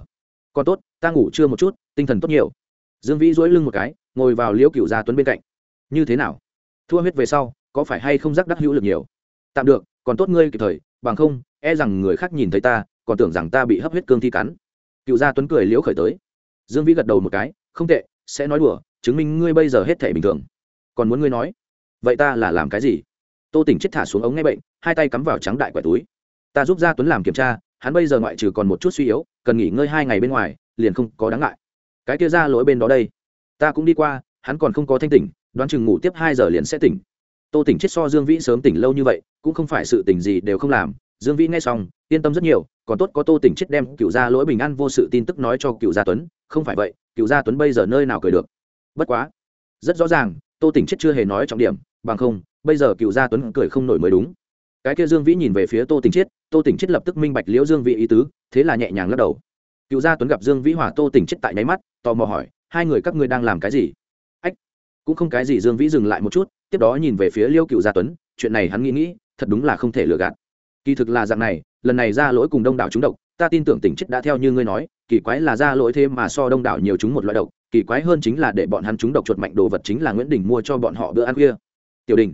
Còn tốt, ta ngủ chưa một chút, tinh thần tốt nhiều. Dương vĩ dỗi lưng một cái, ngồi vào liễu cựu gia tuấn bên cạnh. Như thế nào? Thua huyết về sau, có phải hay không rắc đắc hữu lực nhiều? Tạm được, còn tốt ngươi kịp thời, bằng không e rằng người khác nhìn thấy ta, còn tưởng rằng ta bị hấp huyết cương thi cắn. Cựu gia tuấn cười liễu khởi tới dương vĩ gật đầu một cái, không tệ, sẽ nói đùa, chứng minh ngươi bây giờ hết thể bình thường. Còn muốn ngươi nói? Vậy ta là làm cái gì? Tô tỉnh chết thả xuống ống ngay bệnh, hai tay cắm vào trắng đại quẻ túi. Ta giúp gia tuấn làm kiểm tra, hắn bây giờ ngoại trừ còn một chút suy yếu, cần nghỉ ngơi hai ngày bên ngoài, liền không có đáng ngại. Cái kia ra lỗi bên đó đây. Ta cũng đi qua, hắn còn không có thanh tỉnh, đoán chừng ngủ tiếp hai giờ liền sẽ tỉnh. Tô tỉnh chết so dương vĩ sớm tỉnh lâu như vậy, cũng không phải sự tỉnh gì đều không làm. Dương vĩ nghe xong, yên tâm rất nhiều còn tốt có tô tỉnh chết đem cựu gia lỗi bình an vô sự tin tức nói cho cựu gia tuấn, không phải vậy, cựu gia tuấn bây giờ nơi nào cười được? Bất quá, rất rõ ràng, tô tỉnh chết chưa hề nói trọng điểm, bằng không, bây giờ cựu gia tuấn cười không nổi mới đúng. Cái kia dương vĩ nhìn về phía tô tỉnh chết, tô tỉnh chết lập tức minh bạch liễu dương vĩ ý tứ, thế là nhẹ nhàng lắc đầu. Cựu gia tuấn gặp dương vĩ hòa tô tỉnh chết tại nháy mắt, tò mò hỏi, hai người các ngươi đang làm cái gì? Ách, cũng không cái gì. Dương vĩ dừng lại một chút, tiếp đó nhìn về phía liêu cựu gia tuấn, chuyện này hắn nghĩ nghĩ, thật đúng là không thể lừa gạt. Kỳ thực là dạng này lần này ra lỗi cùng đông đảo chúng độc, ta tin tưởng tỉnh chết đã theo như ngươi nói, kỳ quái là ra lỗi thêm mà so đông đảo nhiều chúng một loại độc, kỳ quái hơn chính là để bọn hắn chúng độc chuột mạnh đồ vật chính là nguyễn đình mua cho bọn họ bữa ăn khuya. Tiểu đình.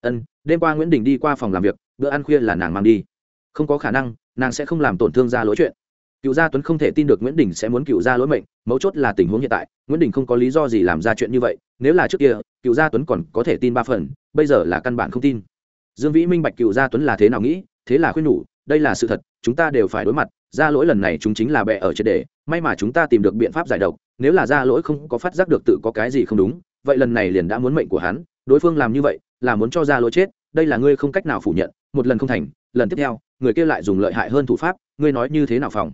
Ân, đêm qua nguyễn đình đi qua phòng làm việc, bữa ăn khuya là nàng mang đi. Không có khả năng, nàng sẽ không làm tổn thương ra lỗi chuyện. Cựu gia tuấn không thể tin được nguyễn đình sẽ muốn cựu gia lỗi mệnh, mấu chốt là tình huống hiện tại, nguyễn đình không có lý do gì làm ra chuyện như vậy, nếu là trước kia, cựu gia tuấn còn có thể tin ba phần, bây giờ là căn bản không tin. Dương vĩ minh bạch cựu gia tuấn là thế nào nghĩ, thế là khuyên nhủ đây là sự thật, chúng ta đều phải đối mặt, ra lỗi lần này chúng chính là bệ ở trên đề may mà chúng ta tìm được biện pháp giải độc, nếu là ra lỗi không có phát giác được tự có cái gì không đúng, vậy lần này liền đã muốn mệnh của hắn, đối phương làm như vậy, là muốn cho ra lỗi chết, đây là ngươi không cách nào phủ nhận, một lần không thành, lần tiếp theo, người kia lại dùng lợi hại hơn thủ pháp, ngươi nói như thế nào phòng?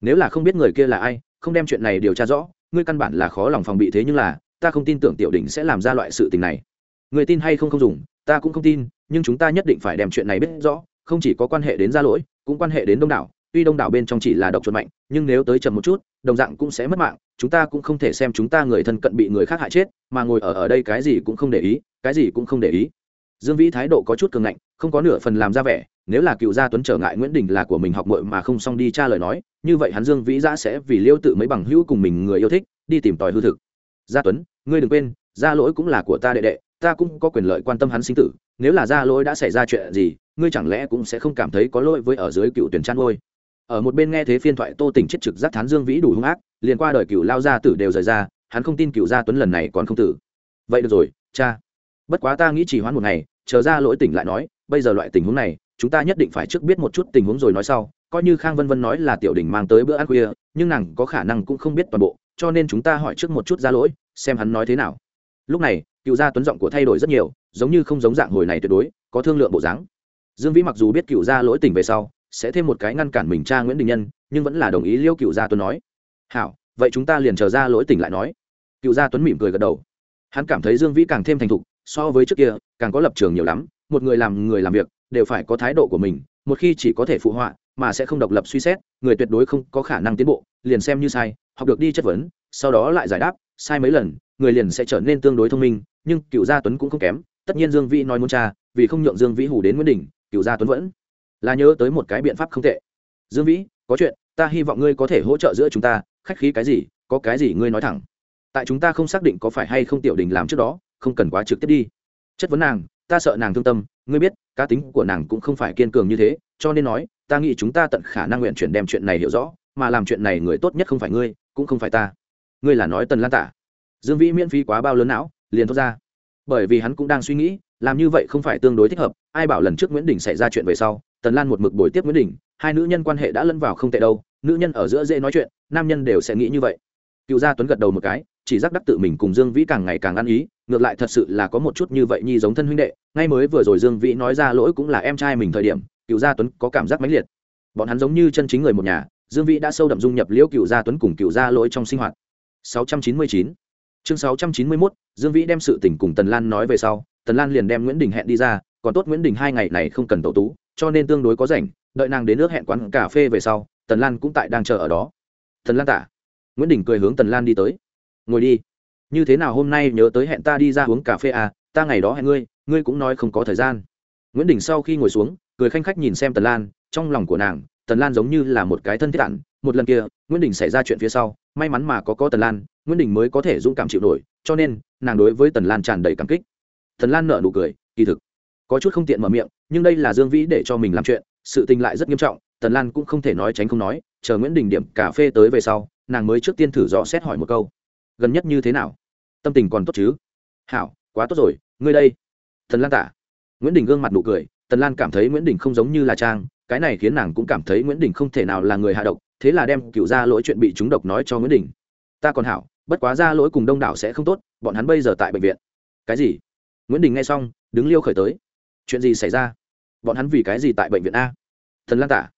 Nếu là không biết người kia là ai, không đem chuyện này điều tra rõ, ngươi căn bản là khó lòng phòng bị thế nhưng là, ta không tin tưởng tiểu đình sẽ làm ra loại sự tình này. Người tin hay không không dùng, ta cũng không tin, nhưng chúng ta nhất định phải đem chuyện này biết rõ không chỉ có quan hệ đến gia lỗi, cũng quan hệ đến đông đảo, tuy đông đảo bên trong chỉ là độc chuẩn mạnh, nhưng nếu tới chậm một chút, đồng dạng cũng sẽ mất mạng, chúng ta cũng không thể xem chúng ta người thân cận bị người khác hại chết, mà ngồi ở ở đây cái gì cũng không để ý, cái gì cũng không để ý. Dương vĩ thái độ có chút cường ngạnh, không có nửa phần làm ra vẻ, nếu là cựu gia tuấn trở ngại nguyễn đình là của mình học mội mà không xong đi tra lời nói, như vậy hắn dương vĩ giã sẽ vì liêu tự mấy bằng hữu cùng mình người yêu thích, đi tìm tòi hư thực. Gia tuấn, ngươi đừng quên, gia lỗi cũng là của ta đệ đệ ta cũng có quyền lợi quan tâm hắn sinh tử, nếu là gia lỗi đã xảy ra chuyện gì, ngươi chẳng lẽ cũng sẽ không cảm thấy có lỗi với ở dưới cựu tuyển chăn ngôi ở một bên nghe thế phiên thoại tô tỉnh chết trực giác thán dương vĩ đủ hung ác, liền qua đời cựu lao gia tử đều rời ra, hắn không tin cựu gia tuấn lần này còn không tử. Vậy được rồi, cha. Bất quá ta nghĩ chỉ hoãn một ngày, chờ ra lỗi tỉnh lại nói, bây giờ loại tình huống này, chúng ta nhất định phải trước biết một chút tình huống rồi nói sau. Coi như khang vân vân nói là tiểu đình mang tới bữa ăn khuya, nhưng nàng có khả năng cũng không biết toàn bộ, cho nên chúng ta hỏi trước một chút ra lỗi, xem hắn nói thế nào. Lúc này cựu gia tuấn giọng của thay đổi rất nhiều, giống như không giống dạng hồi này tuyệt đối, có thương lượng bộ dáng. Dương vĩ mặc dù biết cựu gia lỗi tình về sau, sẽ thêm một cái ngăn cản mình cha nguyễn đình nhân, nhưng vẫn là đồng ý liêu cựu gia tuấn nói. Hảo, vậy chúng ta liền chờ ra lỗi tỉnh lại nói. Cựu gia tuấn mỉm cười gật đầu. Hắn cảm thấy dương vĩ càng thêm thành thục, so với trước kia, càng có lập trường nhiều lắm, một người làm người làm việc, đều phải có thái độ của mình, một khi chỉ có thể phụ họa, mà sẽ không độc lập suy xét, người tuyệt đối không có khả năng tiến bộ, liền xem như sai, học được đi chất vấn, sau đó lại giải đáp sai mấy lần, người liền sẽ trở nên tương đối thông minh, nhưng cựu gia tuấn cũng không kém. Tất nhiên dương vĩ nói muốn cha vì không nhượng dương vĩ hủ đến nguyễn đình cựu gia tuấn vẫn là nhớ tới một cái biện pháp không tệ. Dương vĩ, có chuyện, ta hy vọng ngươi có thể hỗ trợ giữa chúng ta, khách khí cái gì, có cái gì ngươi nói thẳng. Tại chúng ta không xác định có phải hay không tiểu đình làm trước đó, không cần quá trực tiếp đi. Chất vấn nàng, ta sợ nàng thương tâm, ngươi biết, cá tính của nàng cũng không phải kiên cường như thế, cho nên nói, ta nghĩ chúng ta tận khả năng nguyện chuyển đem chuyện này hiểu rõ, mà làm chuyện này người tốt nhất không phải ngươi, cũng không phải ta ngươi là nói tần lan tả. Dương vĩ miễn phí quá bao lớn não, liền thốt ra. Bởi vì hắn cũng đang suy nghĩ, làm như vậy không phải tương đối thích hợp, ai bảo lần trước nguyễn đình xảy ra chuyện về sau, tần lan một mực bồi tiếp nguyễn đình, hai nữ nhân quan hệ đã lân vào không tệ đâu, nữ nhân ở giữa dễ nói chuyện, nam nhân đều sẽ nghĩ như vậy. Cựu gia tuấn gật đầu một cái, chỉ giác đắc tự mình cùng dương vĩ càng ngày càng ăn ý, ngược lại thật sự là có một chút như vậy nhi giống thân huynh đệ, ngay mới vừa rồi dương vĩ nói ra lỗi cũng là em trai mình thời điểm, cựu gia tuấn có cảm giác mãnh liệt. Bọn hắn giống như chân chính người một nhà, dương vĩ đã sâu đậm dung nhập liễu cựu gia tuấn cùng cựu gia lỗi trong sinh hoạt. 699 chương 691 dương vĩ đem sự tình cùng tần lan nói về sau, tần lan liền đem nguyễn đình hẹn đi ra, còn tốt nguyễn đình hai ngày này không cần tẩu tú, cho nên tương đối có rảnh, đợi nàng đến nước hẹn quán cà phê về sau, tần lan cũng tại đang chờ ở đó. Tần lan tả nguyễn đình cười hướng tần lan đi tới. Ngồi đi. Như thế nào hôm nay nhớ tới hẹn ta đi ra uống cà phê à ta ngày đó hẹn ngươi ngươi cũng nói không có thời gian. Nguyễn đình sau khi ngồi xuống, cười khanh khách nhìn xem tần lan, trong lòng của nàng tần lan giống như là một cái thân thiết ạn một lần kia, nguyễn đình xảy ra chuyện phía sau, may mắn mà có có tần lan, nguyễn đình mới có thể dũng cảm chịu nổi, cho nên, nàng đối với tần lan tràn đầy cảm kích. Tần lan nợ nụ cười, kỳ thực, có chút không tiện mở miệng, nhưng đây là dương vĩ để cho mình làm chuyện, sự tình lại rất nghiêm trọng, tần lan cũng không thể nói tránh không nói, chờ nguyễn đình điểm cà phê tới về sau, nàng mới trước tiên thử dò xét hỏi một câu, gần nhất như thế nào? Tâm tình còn tốt chứ? Hảo, quá tốt rồi, ngươi đây. Tần lan tả. Nguyễn đình gương mặt nụ cười, tần lan cảm thấy nguyễn đình không giống như là trang cái này khiến nàng cũng cảm thấy nguyễn đình không thể nào là người hạ độc, thế là đem cựu ra lỗi chuyện bị chúng độc nói cho nguyễn đình. Ta còn hảo, bất quá ra lỗi cùng đông đảo sẽ không tốt, bọn hắn bây giờ tại bệnh viện. Cái gì? Nguyễn đình nghe xong, đứng liêu khởi tới. Chuyện gì xảy ra? Bọn hắn vì cái gì tại bệnh viện a? Thần lan tả.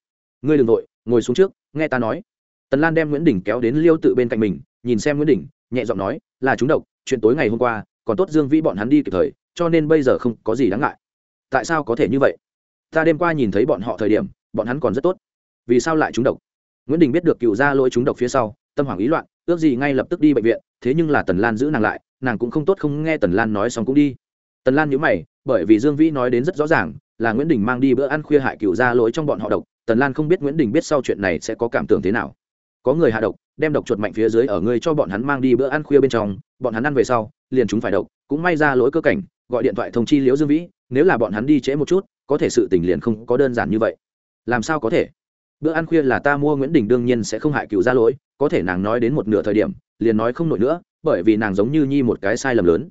Ngươi đ ừ n g nội ngồi xuống trước, nghe ta nói. Tần lan đem nguyễn đình kéo đến liêu tự bên cạnh mình, nhìn xem nguyễn đình, nhẹ giọng nói, là chúng độc, chuyện tối ngày hôm qua, còn tốt dương vĩ bọn hắn đi kịp thời, cho nên bây giờ không có gì đáng ngại. Tại sao có thể như vậy? Ta đêm qua nhìn thấy bọn họ thời điểm, bọn hắn còn rất tốt. Vì sao lại trúng độc? Nguyễn đình biết được cựu gia lỗi trúng độc phía sau, tâm hoảng ý loạn, ước gì ngay lập tức đi bệnh viện, thế nhưng là tần lan giữ nàng lại, nàng cũng không tốt không nghe tần lan nói xong cũng đi. Tần lan nhớ mày, bởi vì dương vĩ nói đến rất rõ ràng, là nguyễn đình mang đi bữa ăn khuya hại cựu gia lỗi trong bọn họ độc, tần lan không biết nguyễn đình biết sau chuyện này sẽ có cảm tưởng thế nào. Có người hạ độc, đem độc chuột mạnh phía dưới ở ngươi cho bọn hắn mang đi bữa ăn khuya bên trong, bọn hắn ăn về sau, liền chúng phải độc, cũng may ra lỗi cơ cảnh, gọi điện thoại thông chi liễu dương vĩ, nếu là bọn hắn đi trễ một chút có thể sự tình liền không có đơn giản như vậy. Làm sao có thể? Bữa ăn khuya là ta mua nguyễn đình đương nhiên sẽ không hại cựu ra lỗi, có thể nàng nói đến một nửa thời điểm, liền nói không nổi nữa, bởi vì nàng giống như nhi một cái sai lầm lớn.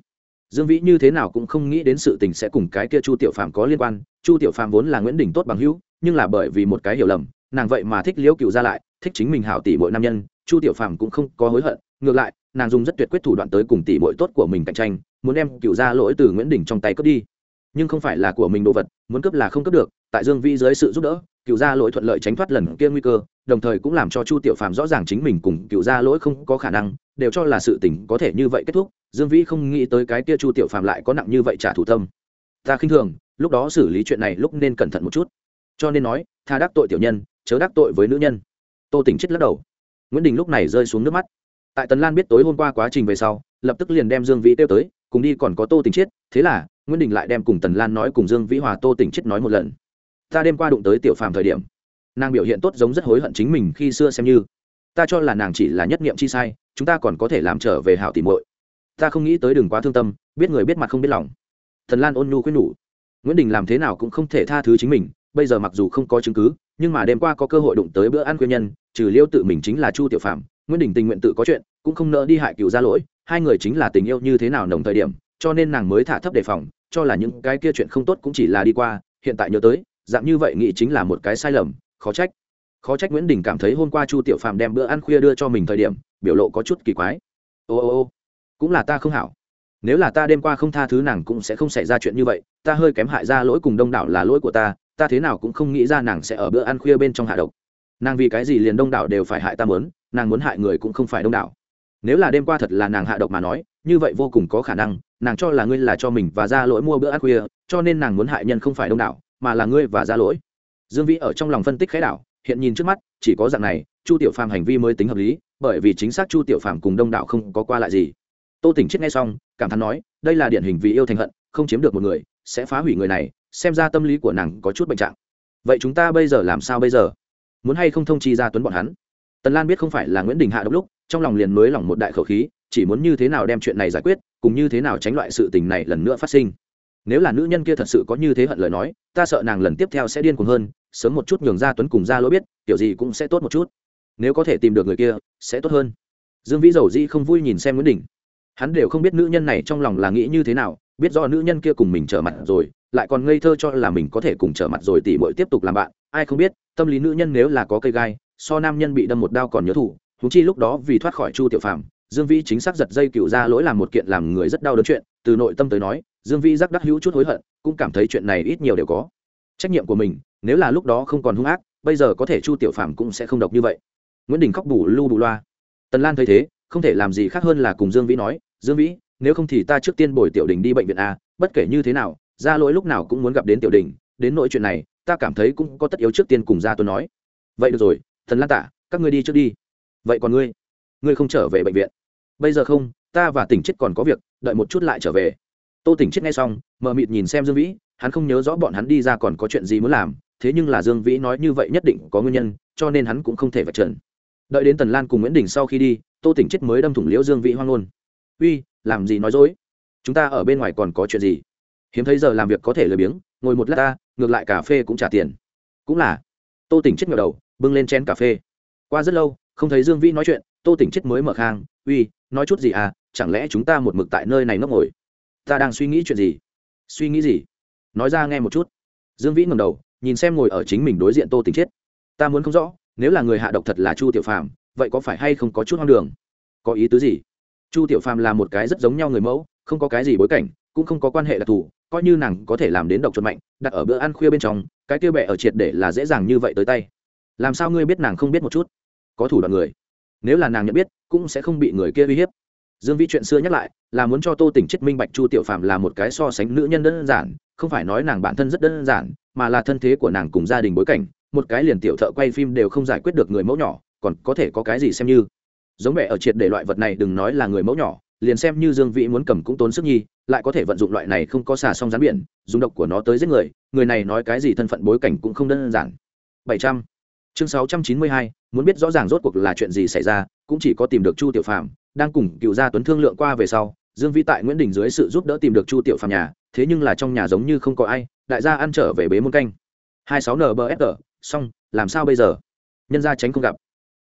Dương vĩ như thế nào cũng không nghĩ đến sự tình sẽ cùng cái kia chu tiểu phàm có liên quan. Chu tiểu phàm vốn là nguyễn đình tốt bằng hữu, nhưng là bởi vì một cái hiểu lầm, nàng vậy mà thích liễu cựu ra lại, thích chính mình hảo tỷ bội nam nhân, chu tiểu phàm cũng không có hối hận. Ngược lại, nàng dùng rất tuyệt quyết thủ đoạn tới cùng tỷ bội tốt của mình cạnh tranh, muốn đem cựu ra lỗi từ nguyễn đình trong tay cướp đi nhưng không phải là của mình đồ vật, muốn cướp là không cướp được, tại dương vĩ dưới sự giúp đỡ, cựu gia lỗi thuận lợi tránh thoát lần kia nguy cơ, đồng thời cũng làm cho chu tiểu phàm rõ ràng chính mình cùng cựu gia lỗi không có khả năng, đều cho là sự tình có thể như vậy kết thúc, dương vĩ không nghĩ tới cái kia chu tiểu phàm lại có nặng như vậy trả thù tâm ta khinh thường, lúc đó xử lý chuyện này lúc nên cẩn thận một chút. Cho nên nói, tha đắc tội tiểu nhân, chớ đắc tội với nữ nhân. Tô tỉnh chết lắc đầu. Nguyễn đình lúc này rơi xuống nước mắt. Tại tần lan biết tối hôm qua quá trình về sau, lập tức liền đem dương vĩ tiêu tới, cùng đi còn có tô tỉnh chết, thế là nguyễn đình lại đem cùng tần lan nói cùng dương vĩ hòa, tô tỉnh chết nói một lần. Ta đêm qua đụng tới tiểu phàm thời điểm, nàng biểu hiện tốt giống rất hối hận chính mình khi xưa xem như. Ta cho là nàng chỉ là nhất nghiệm chi sai, chúng ta còn có thể làm trở về hảo tìm muội. Ta không nghĩ tới đừng quá thương tâm, biết người biết mặt không biết lòng. Thần lan ôn nhu khuyên nhủ. Nguyễn đình làm thế nào cũng không thể tha thứ chính mình, bây giờ mặc dù không có chứng cứ, nhưng mà đêm qua có cơ hội đụng tới bữa ăn quyên nhân, trừ liêu tự mình chính là chu tiểu phạm nguyễn đình tình nguyện tự có chuyện, cũng không nỡ đi hại cựu ra lỗi, hai người chính là tình yêu như thế nào nồng thời điểm cho nên nàng mới thả thấp đề phòng, cho là những cái kia chuyện không tốt cũng chỉ là đi qua, hiện tại nhớ tới, dạng như vậy nghĩ chính là một cái sai lầm, khó trách. Khó trách nguyễn đình cảm thấy hôm qua chu tiểu phàm đem bữa ăn khuya đưa cho mình thời điểm, biểu lộ có chút kỳ quái. Ô ô ô, cũng là ta không hảo. Nếu là ta đêm qua không tha thứ nàng cũng sẽ không xảy ra chuyện như vậy, ta hơi kém hại ra lỗi cùng đông đảo là lỗi của ta ta thế nào cũng không nghĩ ra nàng sẽ ở bữa ăn khuya bên trong hạ độc. Nàng vì cái gì liền đông đảo đều phải hại ta mớn nàng muốn hại người cũng không phải đông đảo. Nếu là đêm qua thật là nàng hạ độc mà nói, như vậy vô cùng có khả năng nàng cho là ngươi là cho mình và ra lỗi mua bữa ăn khuya, cho nên nàng muốn hại nhân không phải đông đảo, mà là ngươi và ra lỗi. Dương vĩ ở trong lòng phân tích khái đảo, hiện nhìn trước mắt, chỉ có dạng này, chu tiểu phàm hành vi mới tính hợp lý, bởi vì chính xác chu tiểu phàm cùng đông đảo không có qua lại gì. Tô tỉnh chết ngay xong, cảm thán nói, đây là điển hình vì yêu thành hận, không chiếm được một người, sẽ phá hủy người này, xem ra tâm lý của nàng có chút bệnh trạng. Vậy chúng ta bây giờ làm sao bây giờ? Muốn hay không thông chi ra tuấn bọn hắn? Tần lan biết không phải là nguyễn đình hạ độc lúc, trong lòng liền mới lỏng một đại khẩu khí, chỉ muốn như thế nào đem chuyện này giải quyết cùng như thế nào tránh loại sự tình này lần nữa phát sinh. Nếu là nữ nhân kia thật sự có như thế hận lời nói, ta sợ nàng lần tiếp theo sẽ điên cuồng hơn, sớm một chút nhường ra tuấn cùng ra lỗi biết, kiểu gì cũng sẽ tốt một chút. Nếu có thể tìm được người kia, sẽ tốt hơn. Dương vĩ dầu dĩ không vui nhìn xem nguyễn đình. Hắn đều không biết nữ nhân này trong lòng là nghĩ như thế nào, biết do nữ nhân kia cùng mình trở mặt rồi, lại còn ngây thơ cho là mình có thể cùng trở mặt rồi tỉ bội tiếp tục làm bạn, ai không biết, tâm lý nữ nhân nếu là có cây gai, so nam nhân bị đâm một đao còn nhớ thủ húng chi lúc đó vì thoát khỏi chu tiểu phàm dương vĩ chính xác giật dây cựu ra lỗi làm một kiện làm người rất đau đớn chuyện, từ nội tâm tới nói, dương vĩ giác đắc hữu chút hối hận, cũng cảm thấy chuyện này ít nhiều đều có. Trách nhiệm của mình, nếu là lúc đó không còn hung ác, bây giờ có thể chu tiểu phạm cũng sẽ không độc như vậy. Nguyễn đình khóc bù lu bù loa. Tần lan thấy thế, không thể làm gì khác hơn là cùng dương vĩ nói, dương vĩ, nếu không thì ta trước tiên bồi tiểu đình đi bệnh viện a, bất kể như thế nào, ra lỗi lúc nào cũng muốn gặp đến tiểu đình, đến nội chuyện này, ta cảm thấy cũng có tất yếu trước tiên cùng gia tôi nói. Vậy được rồi thần lan tạ các ngươi đi trước đi. Vậy còn ngươi? Ngươi không trở về bệnh viện. Bây giờ không, ta và tỉnh chết còn có việc, đợi một chút lại trở về. Tô tỉnh chết nghe xong, mờ mịt nhìn xem dương vĩ, hắn không nhớ rõ bọn hắn đi ra còn có chuyện gì muốn làm, thế nhưng là dương vĩ nói như vậy nhất định có nguyên nhân, cho nên hắn cũng không thể vạch trần. Đợi đến tần lan cùng nguyễn đình sau khi đi, tô tỉnh chết mới đâm thủng liễu dương vĩ hoang ngôn. Uy, làm gì nói dối? Chúng ta ở bên ngoài còn có chuyện gì? Hiếm thấy giờ làm việc có thể lười biếng, ngồi một lát ta, ngược lại cà phê cũng trả tiền. Cũng là, tô tỉnh chết ngờ đầu, bưng lên chén cà phê. Qua rất lâu, không thấy dương vĩ nói chuyện tô tỉnh chết mới mở khang, uy, nói chút gì à chẳng lẽ chúng ta một mực tại nơi này ngốc ngồi? Ta đang suy nghĩ chuyện gì? Suy nghĩ gì? Nói ra nghe một chút. Dương vĩ ngầm đầu, nhìn xem ngồi ở chính mình đối diện tô tỉnh chết ta muốn không rõ, nếu là người hạ độc thật là chu tiểu phàm, vậy có phải hay không có chút hoang đường? Có ý tứ gì? Chu tiểu phàm là một cái rất giống nhau người mẫu, không có cái gì bối cảnh, cũng không có quan hệ đặc thù, coi như nàng có thể làm đến độc chuẩn mạnh, đặt ở bữa ăn khuya bên trong, cái kia bẹ ở triệt để là dễ dàng như vậy tới tay. Làm sao ngươi biết nàng không biết một chút? Có thủ đoạn người nếu là nàng nhận biết, cũng sẽ không bị người kia uy hiếp. Dương vĩ chuyện xưa nhắc lại, là muốn cho tô tỉnh chết minh bạch chu tiểu phạm là một cái so sánh nữ nhân đơn giản, không phải nói nàng bản thân rất đơn giản, mà là thân thế của nàng cùng gia đình bối cảnh, một cái liền tiểu thợ quay phim đều không giải quyết được người mẫu nhỏ, còn có thể có cái gì xem như. Giống mẹ ở triệt để loại vật này đừng nói là người mẫu nhỏ, liền xem như dương vĩ muốn cầm cũng tốn sức nhi, lại có thể vận dụng loại này không có xà song rán biển, dùng độc của nó tới giết người người này nói cái gì thân phận bối cảnh cũng không đơn giản. Bảy trăm chương sáu trăm chín mươi hai, muốn biết rõ ràng rốt cuộc là chuyện gì xảy ra, cũng chỉ có tìm được chu tiểu phạm đang cùng cựu gia tuấn thương lượng qua về sau, dương Vi tại nguyễn đình dưới sự giúp đỡ tìm được chu tiểu phạm nhà, thế nhưng là trong nhà giống như không có ai, đại gia ăn trở về bế môn canh. hai sáu nbfg xong, làm sao bây giờ? Nhân gia tránh không gặp.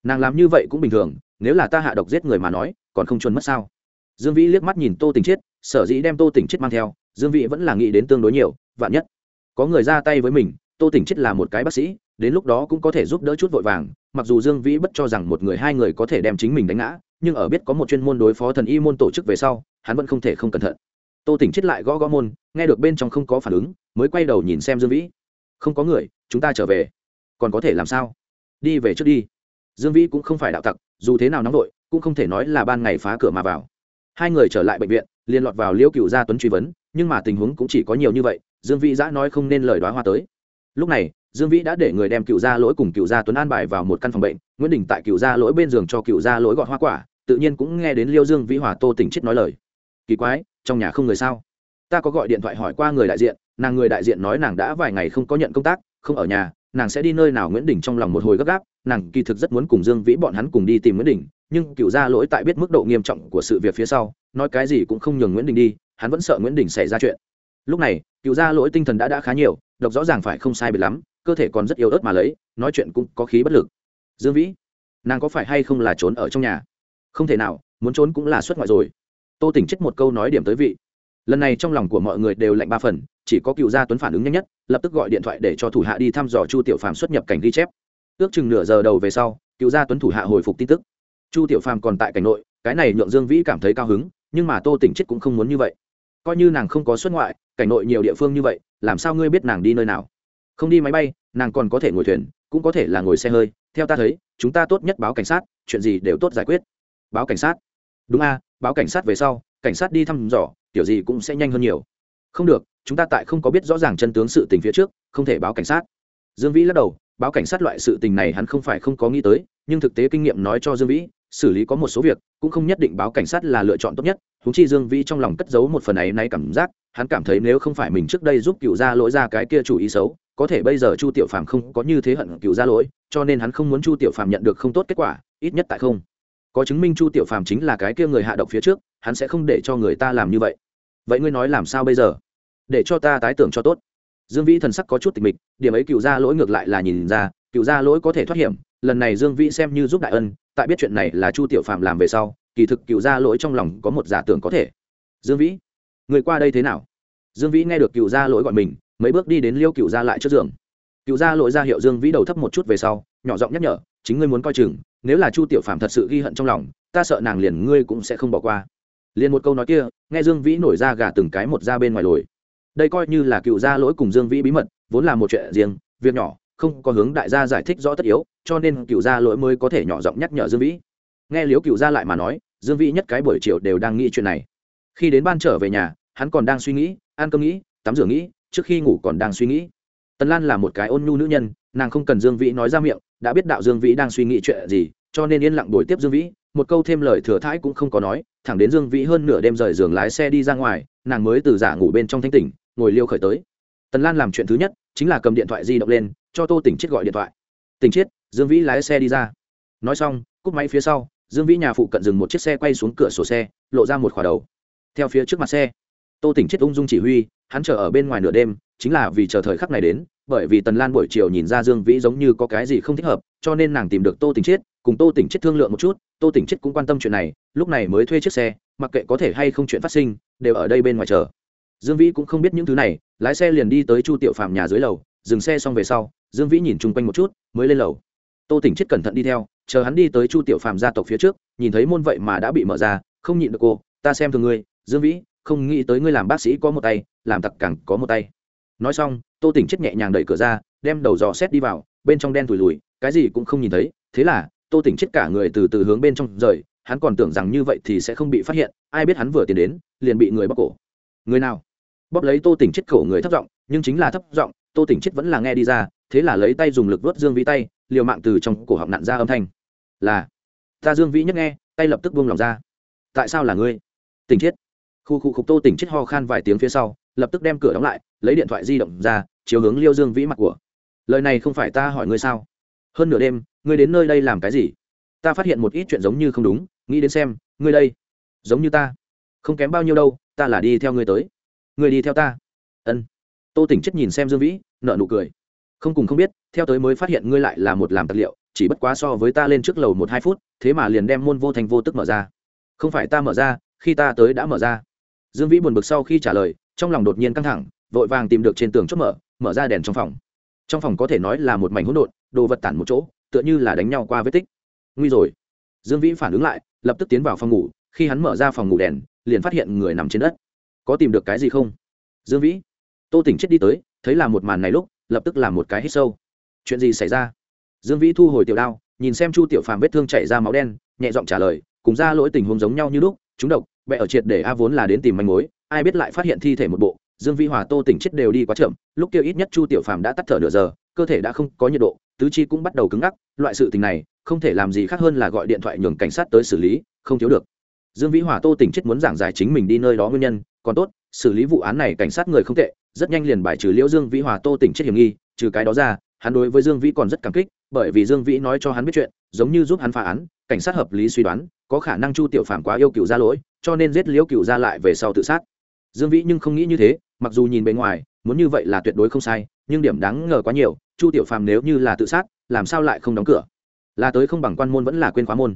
Nàng làm như vậy cũng bình thường, nếu là ta hạ độc giết người mà nói, còn không chuẩn mất sao? Dương vĩ liếc mắt nhìn tô tình chết sở dĩ đem tô tình chết mang theo, dương vĩ vẫn là nghĩ đến tương đối nhiều, vạn nhất. Có người ra tay với mình, tô tình chết là một cái bác sĩ đến lúc đó cũng có thể giúp đỡ chút vội vàng, mặc dù dương vĩ bất cho rằng một người hai người có thể đem chính mình đánh ngã, nhưng ở biết có một chuyên môn đối phó thần y môn tổ chức về sau, hắn vẫn không thể không cẩn thận. Tô tỉnh chết lại gõ gõ môn, nghe được bên trong không có phản ứng, mới quay đầu nhìn xem dương vĩ. Không có người, chúng ta trở về. Còn có thể làm sao? Đi về trước đi. Dương vĩ cũng không phải đạo tặc, dù thế nào nóng đội cũng không thể nói là ban ngày phá cửa mà vào. Hai người trở lại bệnh viện liên lọt vào liễu cựu gia tuấn truy vấn, nhưng mà tình huống cũng chỉ có nhiều như vậy, dương vĩ giã nói không nên lời đoá hoa tới. Lúc này dương vĩ đã để người đem cựu gia lỗi cùng cựu gia tuấn an bài vào một căn phòng bệnh, nguyễn đình tại cựu gia lỗi bên giường cho cựu gia lỗi gọt hoa quả, tự nhiên cũng nghe đến liêu dương vĩ hòa tô tỉnh chết nói lời. Kỳ quái, trong nhà không người sao? Ta có gọi điện thoại hỏi qua người đại diện, nàng người đại diện nói nàng đã vài ngày không có nhận công tác, không ở nhà, nàng sẽ đi nơi nào nguyễn đình trong lòng một hồi gấp gáp, nàng kỳ thực rất muốn cùng dương vĩ bọn hắn cùng đi tìm nguyễn đình, nhưng cựu gia lỗi tại biết mức độ nghiêm trọng của sự việc phía sau, nói cái gì cũng không nhường nguyễn đình đi, hắn vẫn sợ nguyễn đình xảy ra chuyện. Lúc này, cựu gia lỗi tinh thần đã đã khá nhiều, độc rõ ràng phải không sai biệt lắm cơ thể còn rất yếu ớt mà lấy, nói chuyện cũng có khí bất lực. Dương vĩ, nàng có phải hay không là trốn ở trong nhà? Không thể nào, muốn trốn cũng là xuất ngoại rồi. Tô tỉnh chết một câu nói điểm tới vị. Lần này trong lòng của mọi người đều lạnh ba phần, chỉ có cựu gia tuấn phản ứng nhanh nhất, lập tức gọi điện thoại để cho thủ hạ đi thăm dò chu tiểu phàm xuất nhập cảnh ghi chép. Ước chừng nửa giờ đầu về sau, cựu gia tuấn thủ hạ hồi phục tin tức. Chu tiểu phàm còn tại cảnh nội, cái này nhượng dương vĩ cảm thấy cao hứng, nhưng mà tô tỉnh chết cũng không muốn như vậy. Coi như nàng không có xuất ngoại, cảnh nội nhiều địa phương như vậy, làm sao ngươi biết nàng đi nơi nào? Không đi máy bay, nàng còn có thể ngồi thuyền, cũng có thể là ngồi xe hơi. Theo ta thấy, chúng ta tốt nhất báo cảnh sát, chuyện gì đều tốt giải quyết. Báo cảnh sát. Đúng a, báo cảnh sát về sau, cảnh sát đi thăm dò, kiểu gì cũng sẽ nhanh hơn nhiều. Không được, chúng ta tại không có biết rõ ràng chân tướng sự tình phía trước, không thể báo cảnh sát. Dương vĩ lắc đầu, báo cảnh sát loại sự tình này hắn không phải không có nghĩ tới, nhưng thực tế kinh nghiệm nói cho dương vĩ, xử lý có một số việc, cũng không nhất định báo cảnh sát là lựa chọn tốt nhất. Húng chi dương vĩ trong lòng cất giấu một phần ấy nay cảm giác, hắn cảm thấy nếu không phải mình trước đây giúp cựu gia lỗi ra cái kia chủ ý xấu có thể bây giờ chu tiểu phàm không có như thế hận cựu ra lỗi, cho nên hắn không muốn chu tiểu phàm nhận được không tốt kết quả, ít nhất tại không. Có chứng minh chu tiểu phàm chính là cái kia người hạ độc phía trước, hắn sẽ không để cho người ta làm như vậy. Vậy ngươi nói làm sao bây giờ? Để cho ta tái tưởng cho tốt. Dương vĩ thần sắc có chút tịch mịch, điểm ấy cựu ra lỗi ngược lại là nhìn ra cựu ra lỗi có thể thoát hiểm, lần này dương vĩ xem như giúp đại ân, tại biết chuyện này là chu tiểu phạm làm về sau, kỳ thực cựu ra lỗi trong lòng có một giả tưởng có thể. Dương vĩ, người qua đây thế nào? Dương vĩ nghe được cựu ra lỗi gọi mình mấy bước đi đến liêu cựu gia lại trước giường. Cựu gia lỗi ra hiệu dương vĩ đầu thấp một chút về sau, nhỏ giọng nhắc nhở, chính ngươi muốn coi chừng, nếu là chu tiểu phạm thật sự ghi hận trong lòng, ta sợ nàng liền ngươi cũng sẽ không bỏ qua. Liền một câu nói kia, nghe dương vĩ nổi ra gà từng cái một ra bên ngoài lồi. Đây coi như là cựu gia lỗi cùng dương vĩ bí mật, vốn là một chuyện riêng, việc nhỏ, không có hướng đại gia giải thích rõ tất yếu, cho nên cựu gia lỗi mới có thể nhỏ giọng nhắc nhở dương vĩ. Nghe liếu cựu gia lại mà nói, dương vĩ nhất cái buổi chiều đều đang nghĩ chuyện này. Khi đến ban trở về nhà, hắn còn đang suy nghĩ, ăn cơm nghĩ, tắm rửa nghĩ trước khi ngủ còn đang suy nghĩ. Tần lan là một cái ôn nhu nữ nhân, nàng không cần dương vĩ nói ra miệng, đã biết đạo dương vĩ đang suy nghĩ chuyện gì, cho nên yên lặng đổi tiếp dương vĩ, một câu thêm lời thừa thãi cũng không có nói, thẳng đến dương vĩ hơn nửa đêm rời giường lái xe đi ra ngoài, nàng mới từ giả ngủ bên trong thanh tỉnh, ngồi liêu khởi tới. Tần lan làm chuyện thứ nhất, chính là cầm điện thoại di động lên, cho tô tỉnh chết gọi điện thoại. Tỉnh chết dương vĩ lái xe đi ra. Nói xong, cúp máy phía sau, dương vĩ nhà phụ cận dừng một chiếc xe quay xuống cửa sổ xe, lộ ra một khỏa đầu. Theo phía trước mặt xe, tô tỉnh chết ung dung chỉ huy hắn chờ ở bên ngoài nửa đêm, chính là vì chờ thời khắc này đến, bởi vì tần lan buổi chiều nhìn ra dương vĩ giống như có cái gì không thích hợp, cho nên nàng tìm được tô tỉnh chết cùng tô tỉnh chết thương lượng một chút, tô tỉnh chết cũng quan tâm chuyện này, lúc này mới thuê chiếc xe, mặc kệ có thể hay không chuyện phát sinh, đều ở đây bên ngoài chờ. Dương vĩ cũng không biết những thứ này, lái xe liền đi tới chu tiểu phạm nhà dưới lầu, dừng xe xong về sau, dương vĩ nhìn chung quanh một chút, mới lên lầu. Tô tỉnh chết cẩn thận đi theo, chờ hắn đi tới chu tiểu phạm gia tộc phía trước, nhìn thấy môn vậy mà đã bị mở ra, không nhịn được cô, ta xem thường ngươi, dương vĩ không nghĩ tới ngươi làm bác sĩ có một tay, làm tặc càng có một tay. Nói xong, tô tỉnh chết nhẹ nhàng đẩy cửa ra, đem đầu dò xét đi vào, bên trong đen thùi lùi cái gì cũng không nhìn thấy. Thế là, tô tỉnh chết cả người từ từ hướng bên trong rời, hắn còn tưởng rằng như vậy thì sẽ không bị phát hiện, ai biết hắn vừa tiến đến, liền bị người bóc cổ. Người nào? Bóp lấy tô tỉnh chết cổ người thấp giọng, nhưng chính là thấp giọng, tô tỉnh chết vẫn là nghe đi ra, thế là lấy tay dùng lực vớt dương vĩ tay, liều mạng từ trong cổ họng nặn ra âm thanh. Là, ta dương vĩ nhất nghe, tay lập tức buông lòng ra. Tại sao là ngươi? Tỉnh chết khu khu khục tô tỉnh chết ho khan vài tiếng phía sau, lập tức đem cửa đóng lại, lấy điện thoại di động ra, chiếu hướng liêu dương vĩ mặt của. Lời này không phải ta hỏi ngươi sao? Hơn nửa đêm, ngươi đến nơi đây làm cái gì? Ta phát hiện một ít chuyện giống như không đúng, nghĩ đến xem, ngươi đây, giống như ta. Không kém bao nhiêu đâu, ta là đi theo ngươi tới. Ngươi đi theo ta. Ân. Tô tỉnh chết nhìn xem dương vĩ nợ nụ cười. Không cùng không biết, theo tới mới phát hiện ngươi lại là một làm tài liệu, chỉ bất quá so với ta lên trước lầu một hai phút, thế mà liền đem môn vô thành vô tức mở ra. Không phải ta mở ra, khi ta tới đã mở ra dương vĩ buồn bực sau khi trả lời, trong lòng đột nhiên căng thẳng, vội vàng tìm được trên tường chốt mở mở ra đèn trong phòng. Trong phòng có thể nói là một mảnh hỗn độn, đồ vật tản một chỗ, tựa như là đánh nhau qua vết tích. Nguy rồi. Dương vĩ phản ứng lại, lập tức tiến vào phòng ngủ, khi hắn mở ra phòng ngủ đèn, liền phát hiện người nằm trên đất. Có tìm được cái gì không? Dương vĩ. Tô tỉnh chết đi tới, thấy là một màn này lúc, lập tức làm một cái hít sâu. Chuyện gì xảy ra? Dương vĩ thu hồi tiểu đao, nhìn xem chu tiểu phàm vết thương chảy ra máu đen, nhẹ giọng trả lời, cùng ra lỗi tình huống giống nhau như lúc chúng độc bẹ ở triệt để a vốn là đến tìm manh mối, ai biết lại phát hiện thi thể một bộ, dương vĩ hòa, tô tỉnh chết đều đi quá chậm, lúc kia ít nhất chu tiểu phàm đã tắt thở nửa giờ, cơ thể đã không có nhiệt độ, tứ chi cũng bắt đầu cứng ngắc, loại sự tình này, không thể làm gì khác hơn là gọi điện thoại nhường cảnh sát tới xử lý, không thiếu được. Dương vĩ hòa, tô tỉnh chết muốn giảng giải chính mình đi nơi đó nguyên nhân, còn tốt, xử lý vụ án này cảnh sát người không tệ, rất nhanh liền bài trừ liễu dương vĩ hòa, tô tỉnh chết hiểm nghi, trừ cái đó ra, hắn đối với dương vĩ còn rất cảm kích, bởi vì dương vĩ nói cho hắn biết chuyện, giống như giúp hắn phá án, cảnh sát hợp lý suy đoán có khả năng chu tiểu phàm quá yêu cựu gia lỗi, cho nên giết liễu cựu gia lại về sau tự sát. Dương vĩ nhưng không nghĩ như thế, mặc dù nhìn bề ngoài, muốn như vậy là tuyệt đối không sai, nhưng điểm đáng ngờ quá nhiều, chu tiểu phàm nếu như là tự sát, làm sao lại không đóng cửa? Là tới không bằng quan môn vẫn là quên khóa môn.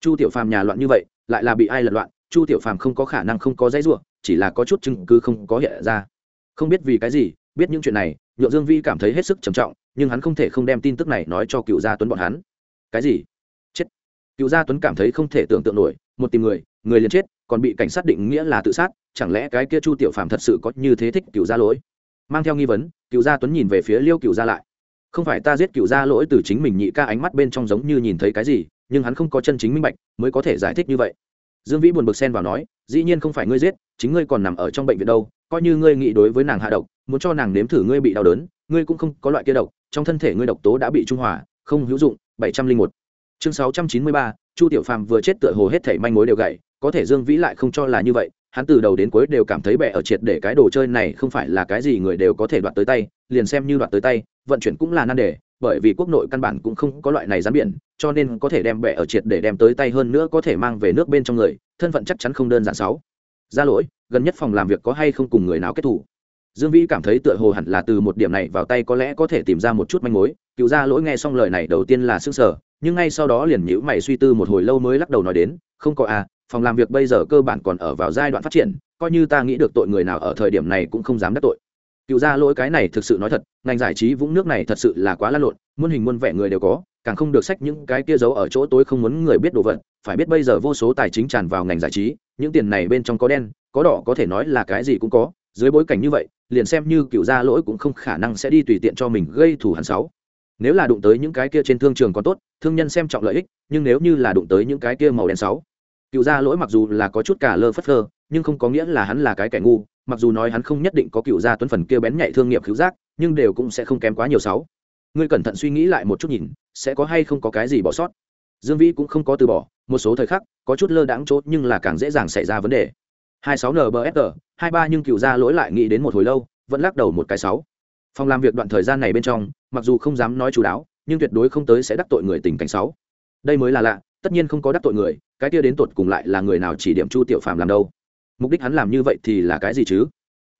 Chu tiểu phàm nhà loạn như vậy, lại là bị ai lật loạn, chu tiểu phàm không có khả năng không có dãy ruộng chỉ là có chút chứng cứ không có hiện ra. Không biết vì cái gì, biết những chuyện này, nhượng dương vi cảm thấy hết sức trầm trọng, nhưng hắn không thể không đem tin tức này nói cho cựu gia tuấn bọn hắn. Cái gì? Cựu gia tuấn cảm thấy không thể tưởng tượng nổi, một tìm người người liền chết, còn bị cảnh sát định nghĩa là tự sát, chẳng lẽ cái kia chu tiểu phàm thật sự có như thế thích cựu gia lỗi? Mang theo nghi vấn, cựu gia tuấn nhìn về phía liêu cựu gia lại. Không phải ta giết cựu gia lỗi từ chính mình nhị ca ánh mắt bên trong giống như nhìn thấy cái gì, nhưng hắn không có chân chính minh bạch, mới có thể giải thích như vậy. Dương vĩ buồn bực xen vào nói, dĩ nhiên không phải ngươi giết, chính ngươi còn nằm ở trong bệnh viện đâu, coi như ngươi nghĩ đối với nàng hạ độc, muốn cho nàng nếm thử ngươi bị đau đớn, ngươi cũng không có loại kia độc, trong thân thể ngươi độc tố đã bị trung hòa, không hữu dụng, bảy trăm linh một chương sáu trăm chín mươi ba, chu tiểu phàm vừa chết tựa hồ hết thể manh mối đều gậy có thể dương vĩ lại không cho là như vậy, hắn từ đầu đến cuối đều cảm thấy bẻ ở triệt để cái đồ chơi này không phải là cái gì người đều có thể đoạt tới tay, liền xem như đoạt tới tay, vận chuyển cũng là nan đề, bởi vì quốc nội căn bản cũng không có loại này gián biển, cho nên có thể đem bẻ ở triệt để đem tới tay hơn nữa có thể mang về nước bên trong người, thân phận chắc chắn không đơn giản sáu. Ra lỗi, gần nhất phòng làm việc có hay không cùng người nào kết thủ? Dương vĩ cảm thấy tựa hồ hẳn là từ một điểm này vào tay có lẽ có thể tìm ra một chút manh mối, cựu ra lỗi nghe xong lời này đầu tiên là s ư n g sở nhưng ngay sau đó liền nhữ mày suy tư một hồi lâu mới lắc đầu nói đến, không có à phòng làm việc bây giờ cơ bản còn ở vào giai đoạn phát triển, coi như ta nghĩ được tội người nào ở thời điểm này cũng không dám đắc tội. Cựu ra lỗi cái này thực sự nói thật, ngành giải trí vũng nước này thật sự là quá lăn lộn, muôn hình muôn vẻ người đều có, càng không được sách những cái kia giấu ở chỗ tối không muốn người biết đồ vật, phải biết bây giờ vô số tài chính tràn vào ngành giải trí, những tiền này bên trong có đen, có đỏ có thể nói là cái gì cũng có, dưới bối cảnh như vậy, liền xem như cựu gia lỗi cũng không khả năng sẽ đi tùy tiện cho mình gây thù hẳn sáu nếu là đụng tới những cái kia trên thương trường còn tốt, thương nhân xem trọng lợi ích, nhưng nếu như là đụng tới những cái kia màu đen sáu, cựu gia lỗi mặc dù là có chút cả lơ phất lơ nhưng không có nghĩa là hắn là cái kẻ ngu, mặc dù nói hắn không nhất định có cựu gia tuấn phần kia bén nhạy thương nghiệp cứu giác, nhưng đều cũng sẽ không kém quá nhiều sáu. Ngươi cẩn thận suy nghĩ lại một chút nhìn, sẽ có hay không có cái gì bỏ sót. Dương vĩ cũng không có từ bỏ, một số thời khắc, có chút lơ đãng chốt nhưng là càng dễ dàng xảy ra vấn đề. 26 nbfr 23 nhưng cựu gia lỗi lại nghĩ đến một hồi lâu, vẫn lắc đầu một cái sáu phòng làm việc đoạn thời gian này bên trong, mặc dù không dám nói chú đáo, nhưng tuyệt đối không tới sẽ đắc tội người tình cảnh sáu đây mới là lạ, tất nhiên không có đắc tội người, cái kia đến tột cùng lại là người nào chỉ điểm chu tiểu phàm làm đâu? Mục đích hắn làm như vậy thì là cái gì chứ?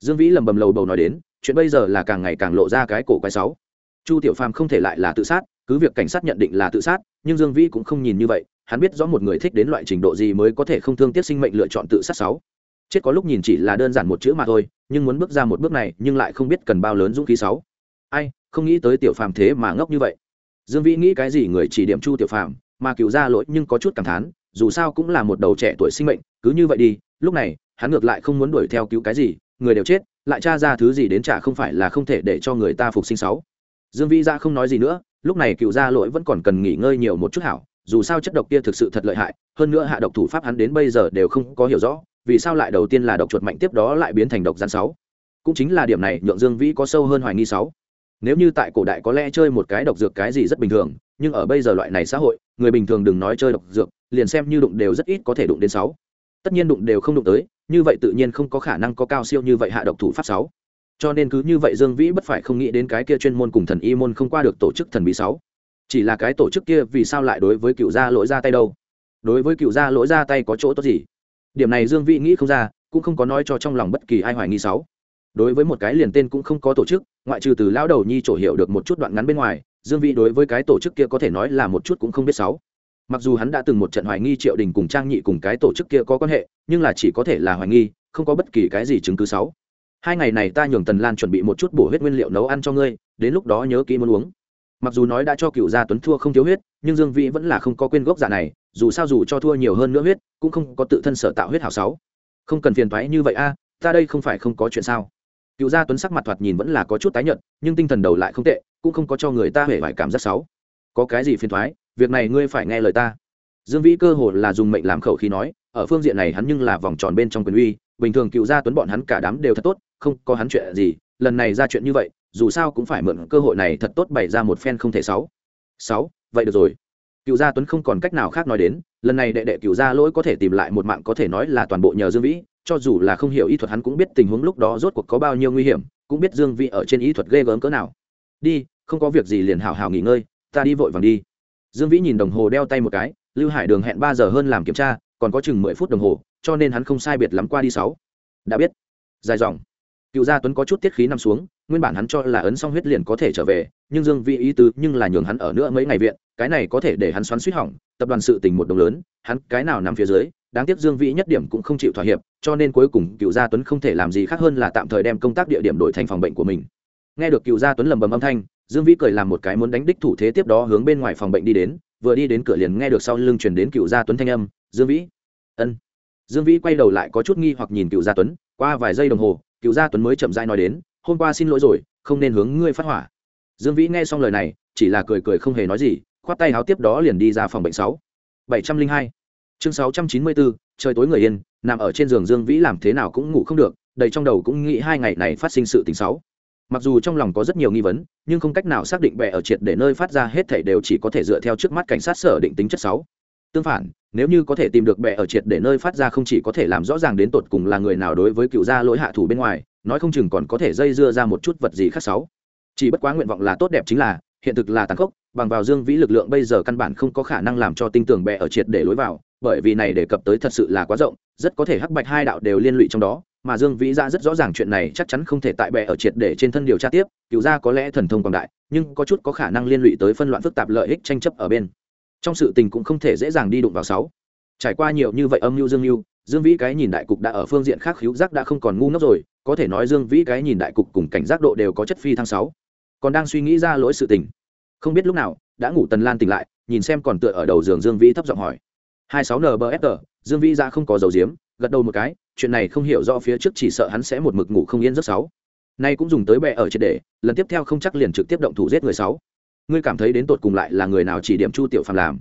Dương vĩ lầm bầm lầu bầu nói đến, chuyện bây giờ là càng ngày càng lộ ra cái cổ quái sáu chu tiểu phàm không thể lại là tự sát, cứ việc cảnh sát nhận định là tự sát, nhưng dương vĩ cũng không nhìn như vậy, hắn biết rõ một người thích đến loại trình độ gì mới có thể không thương tiếc sinh mệnh lựa chọn tự sát sáu chết có lúc nhìn chỉ là đơn giản một chữ mà thôi, nhưng muốn bước ra một bước này, nhưng lại không biết cần bao lớn dũng khí sáu. Ai, không nghĩ tới tiểu phàm thế mà ngốc như vậy. Dương vĩ nghĩ cái gì người chỉ điểm chu tiểu phàm, mà cựu ra lỗi nhưng có chút cảm thán, dù sao cũng là một đầu trẻ tuổi sinh mệnh, cứ như vậy đi, lúc này, hắn ngược lại không muốn đuổi theo cứu cái gì, người đều chết, lại tra ra thứ gì đến trả không phải là không thể để cho người ta phục sinh sáu. Dương vĩ ra không nói gì nữa, lúc này cựu gia lỗi vẫn còn cần nghỉ ngơi nhiều một chút hảo, dù sao chất độc kia thực sự thật lợi hại, hơn nữa hạ độc thủ pháp hắn đến bây giờ đều không có hiểu rõ vì sao lại đầu tiên là độc chuột mạnh tiếp đó lại biến thành độc gian sáu? Cũng chính là điểm này, nhượng dương vĩ có sâu hơn hoài nghi sáu. Nếu như tại cổ đại có lẽ chơi một cái độc dược cái gì rất bình thường, nhưng ở bây giờ loại này xã hội, người bình thường đừng nói chơi độc dược, liền xem như đụng đều rất ít có thể đụng đến sáu. Tất nhiên đụng đều không đụng tới, như vậy tự nhiên không có khả năng có cao siêu như vậy hạ độc thủ pháp sáu. Cho nên cứ như vậy dương vĩ bất phải không nghĩ đến cái kia chuyên môn cùng thần y môn không qua được tổ chức thần bí sáu. Chỉ là cái tổ chức kia vì sao lại đối với cựu gia lỗi ra tay đâu? Đối với cựu gia lỗi ra tay có chỗ tốt gì? Điểm này dương vĩ nghĩ không ra, cũng không có nói cho trong lòng bất kỳ ai hoài nghi sáu. Đối với một cái liền tên cũng không có tổ chức, ngoại trừ từ lão đầu nhi chỗ hiểu được một chút đoạn ngắn bên ngoài, dương vĩ đối với cái tổ chức kia có thể nói là một chút cũng không biết sáu. Mặc dù hắn đã từng một trận hoài nghi triệu đình cùng trang nhị cùng cái tổ chức kia có quan hệ, nhưng là chỉ có thể là hoài nghi, không có bất kỳ cái gì chứng cứ sáu. Hai ngày này ta nhường tần lan chuẩn bị một chút bổ huyết nguyên liệu nấu ăn cho ngươi, đến lúc đó nhớ kỹ muốn uống mặc dù nói đã cho cựu gia tuấn thua không thiếu huyết, nhưng dương vĩ vẫn là không có quên gốc giả này, dù sao dù cho thua nhiều hơn nữa huyết, cũng không có tự thân sở tạo huyết hảo sáu. Không cần phiền thoái như vậy a, ta đây không phải không có chuyện sao? Cựu gia tuấn sắc mặt thoạt nhìn vẫn là có chút tái nhợt, nhưng tinh thần đầu lại không tệ, cũng không có cho người ta hề vải cảm giác sáu. Có cái gì phiền thoái việc này ngươi phải nghe lời ta. Dương vĩ cơ hồ là dùng mệnh làm khẩu khí nói, ở phương diện này hắn nhưng là vòng tròn bên trong quyền uy, bình thường cựu gia tuấn bọn hắn cả đám đều thật tốt, không có hắn chuyện gì, lần này ra chuyện như vậy dù sao cũng phải mượn cơ hội này thật tốt bày ra một phen không thể sáu. Sáu, vậy được rồi. Cựu gia tuấn không còn cách nào khác nói đến, lần này đệ đệ cựu gia lỗi có thể tìm lại một mạng có thể nói là toàn bộ nhờ dương vĩ, cho dù là không hiểu y thuật hắn cũng biết tình huống lúc đó rốt cuộc có bao nhiêu nguy hiểm, cũng biết dương vĩ ở trên y thuật ghê gớm cỡ nào. Đi, không có việc gì liền hào hào nghỉ ngơi, ta đi vội vàng đi. Dương vĩ nhìn đồng hồ đeo tay một cái, lưu hải đường hẹn ba giờ hơn làm kiểm tra, còn có chừng mười phút đồng hồ, cho nên hắn không sai biệt lắm qua đi sáu. Đã biết. Dài dòng. Cựu gia tuấn có chút tiết khí nằm xuống nguyên bản hắn cho là ấn xong huyết liền có thể trở về, nhưng dương vĩ ý tứ nhưng là nhường hắn ở nữa mấy ngày viện, cái này có thể để hắn xoắn suýt hỏng, tập đoàn sự tình một đồng lớn, hắn cái nào nằm phía dưới, đáng tiếc dương vĩ nhất điểm cũng không chịu thỏa hiệp, cho nên cuối cùng cựu gia tuấn không thể làm gì khác hơn là tạm thời đem công tác địa điểm đổi thành phòng bệnh của mình. Nghe được cựu gia tuấn lầm bầm âm thanh, dương vĩ cười làm một cái muốn đánh đích thủ thế tiếp đó hướng bên ngoài phòng bệnh đi đến, vừa đi đến cửa liền nghe được sau lưng chuyển đến cựu gia tuấn thanh âm, dương vĩ ân. Dương vĩ quay đầu lại có chút nghi hoặc nhìn cựu gia tuấn, qua vài giây đồng hồ, cựu gia tuấn mới chậm dai nói đến hôm qua xin lỗi rồi, không nên hướng ngươi phát hỏa. Dương vĩ nghe xong lời này, chỉ là cười cười không hề nói gì, khoát tay háo tiếp đó liền đi ra phòng bệnh sáu. bảy trăm linh hai. Chương sáu trăm chín mươi bốn, trời tối người yên, nằm ở trên giường dương vĩ làm thế nào cũng ngủ không được, đầy trong đầu cũng nghĩ hai ngày này phát sinh sự tình sáu. Mặc dù trong lòng có rất nhiều nghi vấn, nhưng không cách nào xác định bè ở triệt để nơi phát ra hết thảy đều chỉ có thể dựa theo trước mắt cảnh sát sở định tính chất sáu. Tương phản, nếu như có thể tìm được bè ở triệt để nơi phát ra không chỉ có thể làm rõ ràng đến tột cùng là người nào đối với cựu gia lỗi hạ thủ bên ngoài nói không chừng còn có thể dây dưa ra một chút vật gì khác sáu. Chỉ bất quá nguyện vọng là tốt đẹp chính là, hiện thực là tàn khốc, bằng vào dương vĩ lực lượng bây giờ căn bản không có khả năng làm cho tinh tường bè ở triệt để lối vào, bởi vì này đề cập tới thật sự là quá rộng, rất có thể hắc bạch hai đạo đều liên lụy trong đó, mà dương vĩ ra rất rõ ràng chuyện này chắc chắn không thể tại bè ở triệt để trên thân điều tra tiếp, cựu gia có lẽ thần thông quảng đại, nhưng có chút có khả năng liên lụy tới phân loạn phức tạp lợi ích tranh chấp ở bên. Trong sự tình cũng không thể dễ dàng đi đụng vào sáu. Trải qua nhiều như vậy âm mưu dương mưu, dương vĩ cái nhìn đại cục đã ở phương diện khác khiếu giác đã không còn ngu ngốc rồi có thể nói dương vĩ cái nhìn đại cục cùng cảnh giác độ đều có chất phi thăng sáu. Còn đang suy nghĩ ra lỗi sự tình. Không biết lúc nào, đã ngủ tần lan tỉnh lại, nhìn xem còn tựa ở đầu giường dương vĩ thấp giọng hỏi. Hai sáu nbfr dương vĩ ra không có dầu diếm gật đầu một cái, chuyện này không hiểu rõ phía trước chỉ sợ hắn sẽ một mực ngủ không yên giấc sáu. Nay cũng dùng tới bệ ở triệt để, lần tiếp theo không chắc liền trực tiếp động thủ giết người sáu. Ngươi cảm thấy đến tột cùng lại là người nào chỉ điểm chu tiểu phàm làm?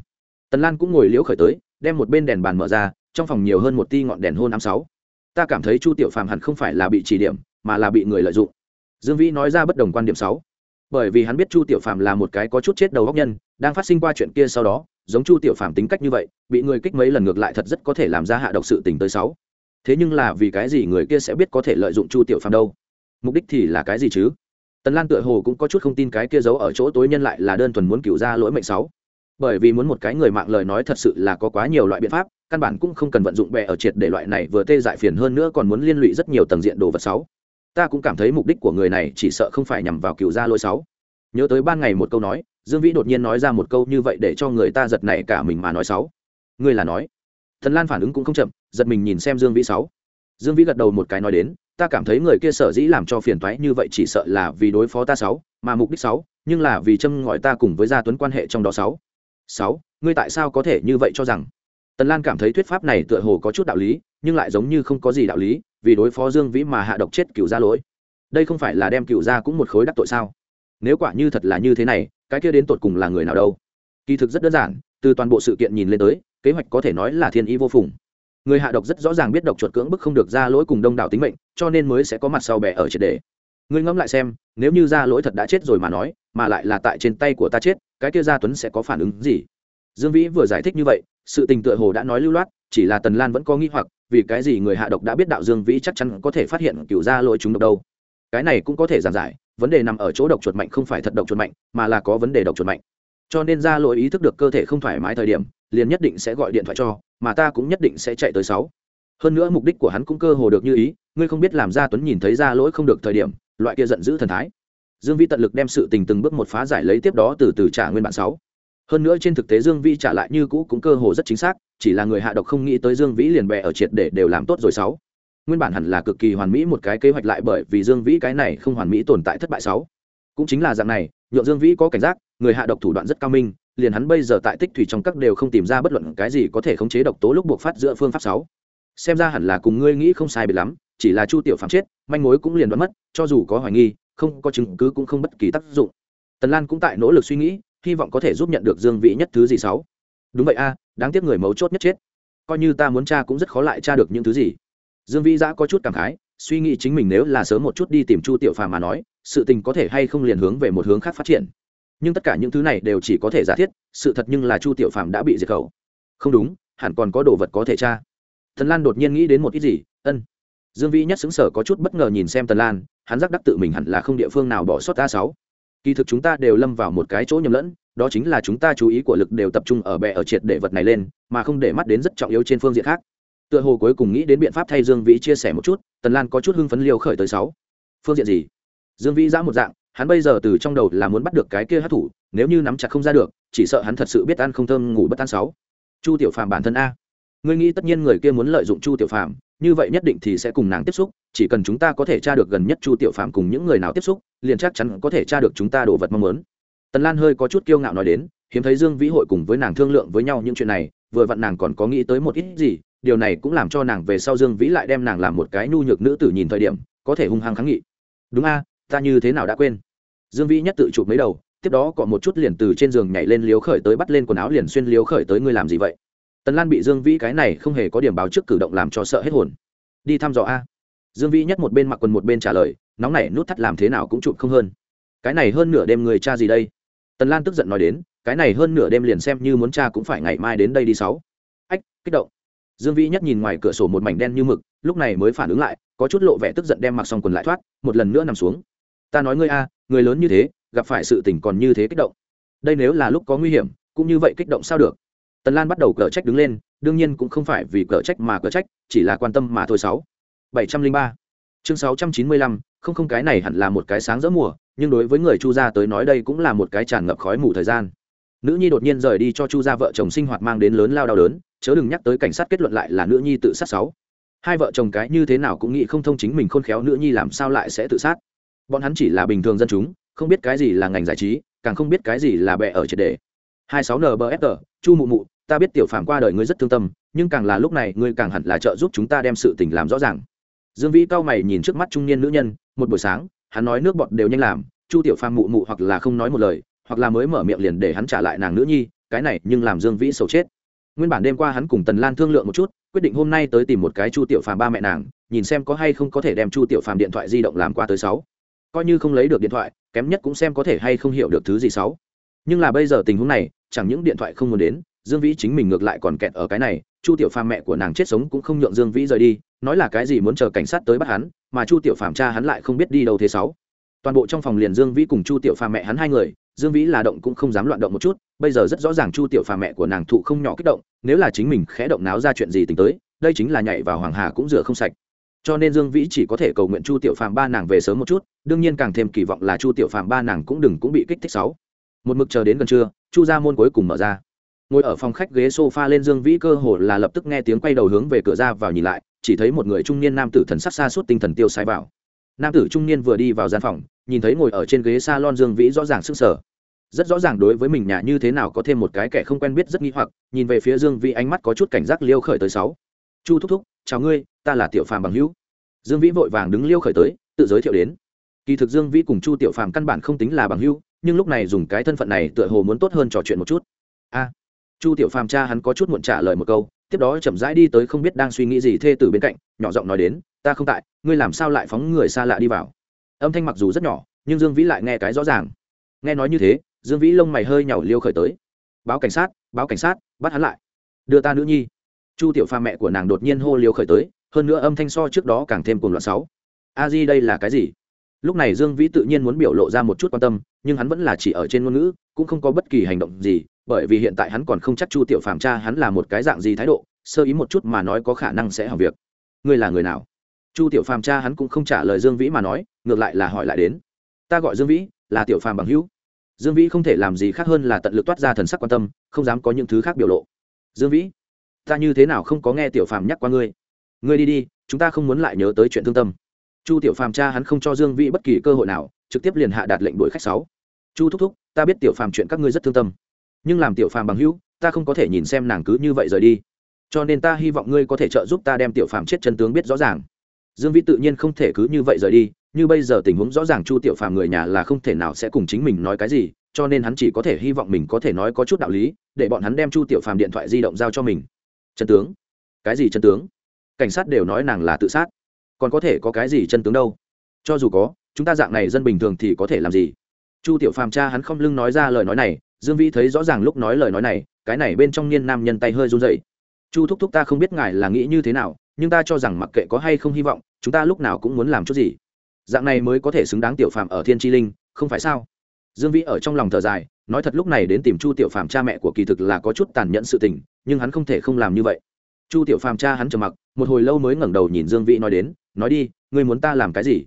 Tần lan cũng ngồi liễu khởi tới, đem một bên đèn bàn mở ra, trong phòng nhiều hơn một ti ngọn đèn hôn ám sáu ta cảm thấy chu tiểu phàm hẳn không phải là bị chỉ điểm, mà là bị người lợi dụng. Dương vĩ nói ra bất đồng quan điểm sáu. Bởi vì hắn biết chu tiểu phàm là một cái có chút chết đầu góc nhân, đang phát sinh qua chuyện kia sau đó, giống chu tiểu phàm tính cách như vậy, bị người kích mấy lần ngược lại thật rất có thể làm ra hạ độc sự tình tới sáu. Thế nhưng là vì cái gì người kia sẽ biết có thể lợi dụng chu tiểu phàm đâu? Mục đích thì là cái gì chứ? Tần lan tựa hồ cũng có chút không tin cái kia giấu ở chỗ tối nhân lại là đơn thuần muốn cựu ra lỗi mệnh sáu. Bởi vì muốn một cái người mạng lời nói thật sự là có quá nhiều loại biện pháp căn bản cũng không cần vận dụng bè ở triệt để loại này vừa tê dại phiền hơn nữa còn muốn liên lụy rất nhiều tầng diện đồ vật sáu. Ta cũng cảm thấy mục đích của người này chỉ sợ không phải nhằm vào cựu gia lỗi sáu. Nhớ tới ban ngày một câu nói, dương vĩ đột nhiên nói ra một câu như vậy để cho người ta giật này cả mình mà nói sáu. Ngươi là nói. Thần lan phản ứng cũng không chậm, giật mình nhìn xem dương vĩ sáu. Dương vĩ gật đầu một cái nói đến, ta cảm thấy người kia sở dĩ làm cho phiền toái như vậy chỉ sợ là vì đối phó ta sáu, mà mục đích sáu, nhưng là vì châm ngòi ta cùng với gia tuấn quan hệ trong đó sáu. Sáu, ngươi tại sao có thể như vậy cho rằng? Tần lan cảm thấy thuyết pháp này tựa hồ có chút đạo lý, nhưng lại giống như không có gì đạo lý, vì đối phó dương vĩ mà hạ độc chết cựu gia lỗi. Đây không phải là đem cựu gia cũng một khối đắc tội sao? Nếu quả như thật là như thế này, cái kia đến tột cùng là người nào đâu? Kỳ thực rất đơn giản, từ toàn bộ sự kiện nhìn lên tới, kế hoạch có thể nói là thiên ý vô phùng. Người hạ độc rất rõ ràng biết độc chuột cưỡng bức không được ra lỗi cùng đông đảo tính mệnh, cho nên mới sẽ có mặt sau bẻ ở triệt đề. Ngươi ngẫm lại xem, nếu như ra lỗi thật đã chết rồi mà nói, mà lại là tại trên tay của ta chết, cái kia gia tuấn sẽ có phản ứng gì? Dương vĩ vừa giải thích như vậy sự tình tựa hồ đã nói lưu loát, chỉ là tần lan vẫn có nghi hoặc, vì cái gì người hạ độc đã biết đạo dương vĩ chắc chắn có thể phát hiện cựu ra lỗi chúng độc đâu? Cái này cũng có thể giản giải, vấn đề nằm ở chỗ độc chuột mạnh không phải thật độc chuột mạnh, mà là có vấn đề độc chuột mạnh. Cho nên ra lỗi ý thức được cơ thể không thoải mái thời điểm, liền nhất định sẽ gọi điện thoại cho, mà ta cũng nhất định sẽ chạy tới sáu. Hơn nữa mục đích của hắn cũng cơ hồ được như ý, ngươi không biết làm ra tuấn nhìn thấy ra lỗi không được thời điểm, loại kia giận dữ thần thái. Dương vĩ tận lực đem sự tình từng bước một phá giải lấy tiếp đó từ từ trả nguyên bản sáu hơn nữa trên thực tế dương vĩ trả lại như cũ cũng cơ hồ rất chính xác, chỉ là người hạ độc không nghĩ tới dương vĩ liền bè ở triệt để đều làm tốt rồi sáu. Nguyên bản hẳn là cực kỳ hoàn mỹ một cái kế hoạch lại bởi vì dương vĩ cái này không hoàn mỹ tồn tại thất bại sáu. Cũng chính là dạng này, nhượng dương vĩ có cảnh giác, người hạ độc thủ đoạn rất cao minh, liền hắn bây giờ tại tích thủy trong các đều không tìm ra bất luận cái gì có thể khống chế độc tố lúc buộc phát giữa phương pháp sáu. Xem ra hẳn là cùng ngươi nghĩ không sai biệt lắm, chỉ là chu tiểu phạm chết, manh mối cũng liền đoán mất, cho dù có hoài nghi, không có chứng cứ cũng không bất kỳ tác dụng. Tần lan cũng tại nỗ lực suy nghĩ hy vọng có thể giúp nhận được dương vị nhất thứ gì sáu. Đúng vậy a, đáng tiếc người mấu chốt nhất chết. Coi như ta muốn tra cũng rất khó lại tra được những thứ gì. Dương vĩ giã có chút cảm khái, suy nghĩ chính mình nếu là sớm một chút đi tìm chu tiểu phàm mà nói, sự tình có thể hay không liền hướng về một hướng khác phát triển. Nhưng tất cả những thứ này đều chỉ có thể giả thiết, sự thật nhưng là chu tiểu phàm đã bị diệt khẩu. Không đúng, hẳn còn có đồ vật có thể tra. Thần lan đột nhiên nghĩ đến một ít gì, ân. Dương vĩ nhất xứng sở có chút bất ngờ nhìn xem tần lan, hắn giác đắc tự mình hẳn là không địa phương nào bỏ sót a sáu kỳ thực chúng ta đều lâm vào một cái chỗ nhầm lẫn, đó chính là chúng ta chú ý của lực đều tập trung ở bè ở triệt để vật này lên, mà không để mắt đến rất trọng yếu trên phương diện khác. Tựa hồ cuối cùng nghĩ đến biện pháp thay dương vĩ chia sẻ một chút, tần lan có chút hưng phấn liều khởi tới sáu. Phương diện gì? Dương vĩ giã một dạng, hắn bây giờ từ trong đầu là muốn bắt được cái kia hát thủ, nếu như nắm chặt không ra được, chỉ sợ hắn thật sự biết ăn không thơm ngủ bất ăn sáu. Chu tiểu phàm bản thân a. Ngươi nghĩ tất nhiên người kia muốn lợi dụng chu tiểu phàm, như vậy nhất định thì sẽ cùng nàng tiếp xúc, chỉ cần chúng ta có thể tra được gần nhất chu tiểu phàm cùng những người nào tiếp xúc liền chắc chắn có thể tra được chúng ta đồ vật mong muốn. Tần lan hơi có chút kiêu ngạo nói đến, hiếm thấy dương vĩ hội cùng với nàng thương lượng với nhau những chuyện này, vừa vặn nàng còn có nghĩ tới một ít gì, điều này cũng làm cho nàng về sau dương vĩ lại đem nàng làm một cái nhu nhược nữ tử nhìn thời điểm, có thể hung hăng kháng nghị. Đúng a, ta như thế nào đã quên? Dương vĩ nhất tự chụp mấy đầu, tiếp đó cọ một chút liền từ trên giường nhảy lên liếu khởi tới bắt lên quần áo liền xuyên liếu khởi tới ngươi làm gì vậy? Tần lan bị dương vĩ cái này không hề có điểm báo trước cử động làm cho sợ hết hồn. Đi thăm dò a. Dương vĩ nhất một bên mặc quần một bên trả lời nóng này nút thắt làm thế nào cũng chụp không hơn. Cái này hơn nửa đêm người cha gì đây? Tần lan tức giận nói đến, cái này hơn nửa đêm liền xem như muốn cha cũng phải ngày mai đến đây đi sáu. Ách, kích động. Dương vĩ nhất nhìn ngoài cửa sổ một mảnh đen như mực, lúc này mới phản ứng lại, có chút lộ vẻ tức giận đem mặc xong quần lại thoát, một lần nữa nằm xuống. Ta nói ngươi a, người lớn như thế, gặp phải sự tình còn như thế kích động. Đây nếu là lúc có nguy hiểm, cũng như vậy kích động sao được? Tần lan bắt đầu cờ trách đứng lên, đương nhiên cũng không phải vì cờ trách mà cờ trách, chỉ là quan tâm mà thôi sáu. Bảy trăm linh ba chương sáu trăm chín mươi lăm, không không cái này hẳn là một cái sáng rỡ mùa, nhưng đối với người chu gia tới nói đây cũng là một cái tràn ngập khói mù thời gian. Nữ nhi đột nhiên rời đi cho chu gia vợ chồng sinh hoạt mang đến lớn lao đau đớn, chớ đừng nhắc tới cảnh sát kết luận lại là nữ nhi tự sát sáu. Hai vợ chồng cái như thế nào cũng nghĩ không thông chính mình khôn khéo nữ nhi làm sao lại sẽ tự sát. Bọn hắn chỉ là bình thường dân chúng, không biết cái gì là ngành giải trí, càng không biết cái gì là bẹ ở triệt đề. hai sáu nbfr chu mụ mụ, ta biết tiểu phàm qua đời ngươi rất thương tâm, nhưng càng là lúc này ngươi càng hẳn là trợ giúp chúng ta đem sự tình làm rõ ràng dương vĩ cao mày nhìn trước mắt trung niên nữ nhân, một buổi sáng, hắn nói nước bọt đều nhanh làm, chu tiểu phàm mụ mụ hoặc là không nói một lời, hoặc là mới mở miệng liền để hắn trả lại nàng nữ nhi, cái này nhưng làm dương vĩ sầu chết. Nguyên bản đêm qua hắn cùng tần lan thương lượng một chút, quyết định hôm nay tới tìm một cái chu tiểu phàm ba mẹ nàng, nhìn xem có hay không có thể đem chu tiểu phàm điện thoại di động làm qua tới sáu. Coi như không lấy được điện thoại, kém nhất cũng xem có thể hay không hiểu được thứ gì sáu. Nhưng là bây giờ tình huống này, chẳng những điện thoại không muốn đến, dương vĩ chính mình ngược lại còn kẹt ở cái này, chu tiểu phàm mẹ của nàng chết sống cũng không nhượng dương vĩ rời đi nói là cái gì muốn chờ cảnh sát tới bắt hắn, mà chu tiểu phàm cha hắn lại không biết đi đâu thế sáu. Toàn bộ trong phòng liền dương vĩ cùng chu tiểu phàm mẹ hắn hai người, dương vĩ là động cũng không dám loạn động một chút, bây giờ rất rõ ràng chu tiểu phàm mẹ của nàng thụ không nhỏ kích động, nếu là chính mình khẽ động náo ra chuyện gì tính tới, đây chính là nhảy vào hoàng hà cũng rửa không sạch. Cho nên dương vĩ chỉ có thể cầu nguyện chu tiểu phàm ba nàng về sớm một chút, đương nhiên càng thêm kỳ vọng là chu tiểu phàm ba nàng cũng đừng cũng bị kích thích sáu. Một mực chờ đến gần trưa, chu ra môn cuối cùng mở ra. Ngồi ở phòng khách ghế sofa lên dương vĩ cơ hồ là lập tức nghe tiếng quay đầu hướng về cửa ra vào nhìn lại chỉ thấy một người trung niên nam tử thần sắc xa suốt tinh thần tiêu sai vào. Nam tử trung niên vừa đi vào gian phòng, nhìn thấy ngồi ở trên ghế salon dương vĩ rõ ràng sức sở rất rõ ràng đối với mình nhà như thế nào có thêm một cái kẻ không quen biết rất nghi hoặc, nhìn về phía dương vĩ ánh mắt có chút cảnh giác liêu khởi tới sáu. Chu thúc thúc, chào ngươi, ta là tiểu phàm bằng hữu. Dương vĩ vội vàng đứng liêu khởi tới, tự giới thiệu đến. Kỳ thực dương vĩ cùng chu tiểu phàm căn bản không tính là bằng hữu, nhưng lúc này dùng cái thân phận này tựa hồ muốn tốt hơn trò chuyện một chút. A. Chu tiểu phàm cha hắn có chút muộn trả lời một câu tiếp đó chậm rãi đi tới không biết đang suy nghĩ gì thê tử bên cạnh, nhỏ giọng nói đến, ta không tại, ngươi làm sao lại phóng người xa lạ đi vào? Âm thanh mặc dù rất nhỏ, nhưng dương vĩ lại nghe cái rõ ràng. Nghe nói như thế, dương vĩ lông mày hơi nhàu liêu khởi tới. Báo cảnh sát, báo cảnh sát, bắt hắn lại. Đưa ta nữ nhi. Chu tiểu pha mẹ của nàng đột nhiên hô liêu khởi tới, hơn nữa âm thanh so trước đó càng thêm cùng loạn sáu. A di đây là cái gì? Lúc này dương vĩ tự nhiên muốn biểu lộ ra một chút quan tâm, nhưng hắn vẫn là chỉ ở trên ngôn ngữ, cũng không có bất kỳ hành động gì bởi vì hiện tại hắn còn không chắc chu tiểu phàm cha hắn là một cái dạng gì thái độ, sơ ý một chút mà nói có khả năng sẽ hỏng việc. Ngươi là người nào? Chu tiểu phàm cha hắn cũng không trả lời dương vĩ mà nói, ngược lại là hỏi lại đến. Ta gọi dương vĩ, là tiểu phàm bằng hữu. Dương vĩ không thể làm gì khác hơn là tận lực toát ra thần sắc quan tâm, không dám có những thứ khác biểu lộ. Dương vĩ, ta như thế nào không có nghe tiểu phàm nhắc qua ngươi? Ngươi đi đi, chúng ta không muốn lại nhớ tới chuyện thương tâm. Chu tiểu phàm cha hắn không cho dương vĩ bất kỳ cơ hội nào, trực tiếp liền hạ đạt lệnh đuổi khách sáu. Chu thúc thúc, ta biết tiểu phàm chuyện các ngươi rất thương tâm nhưng làm tiểu phàm bằng hữu, ta không có thể nhìn xem nàng cứ như vậy rời đi. Cho nên ta hy vọng ngươi có thể trợ giúp ta đem tiểu phàm chết chân tướng biết rõ ràng. Dương vĩ tự nhiên không thể cứ như vậy rời đi, như bây giờ tình huống rõ ràng chu tiểu phàm người nhà là không thể nào sẽ cùng chính mình nói cái gì, cho nên hắn chỉ có thể hy vọng mình có thể nói có chút đạo lý, để bọn hắn đem chu tiểu phàm điện thoại di động giao cho mình. Chân tướng? Cái gì chân tướng? Cảnh sát đều nói nàng là tự sát. Còn có thể có cái gì chân tướng đâu? Cho dù có, chúng ta dạng này dân bình thường thì có thể làm gì? Chu tiểu phàm cha hắn không lưng nói ra lời nói này dương vĩ thấy rõ ràng lúc nói lời nói này, cái này bên trong niên nam nhân tay hơi run dậy chu thúc thúc, ta không biết ngài là nghĩ như thế nào, nhưng ta cho rằng mặc kệ có hay không hy vọng, chúng ta lúc nào cũng muốn làm chút gì. Dạng này mới có thể xứng đáng tiểu phàm ở thiên tri linh, không phải sao? Dương vĩ ở trong lòng thở dài, nói thật lúc này đến tìm chu tiểu phàm cha mẹ của kỳ thực là có chút tàn nhẫn sự tình, nhưng hắn không thể không làm như vậy. Chu tiểu phàm cha hắn trầm mặc, một hồi lâu mới ngẩng đầu nhìn dương vĩ nói đến, nói đi, ngươi muốn ta làm cái gì?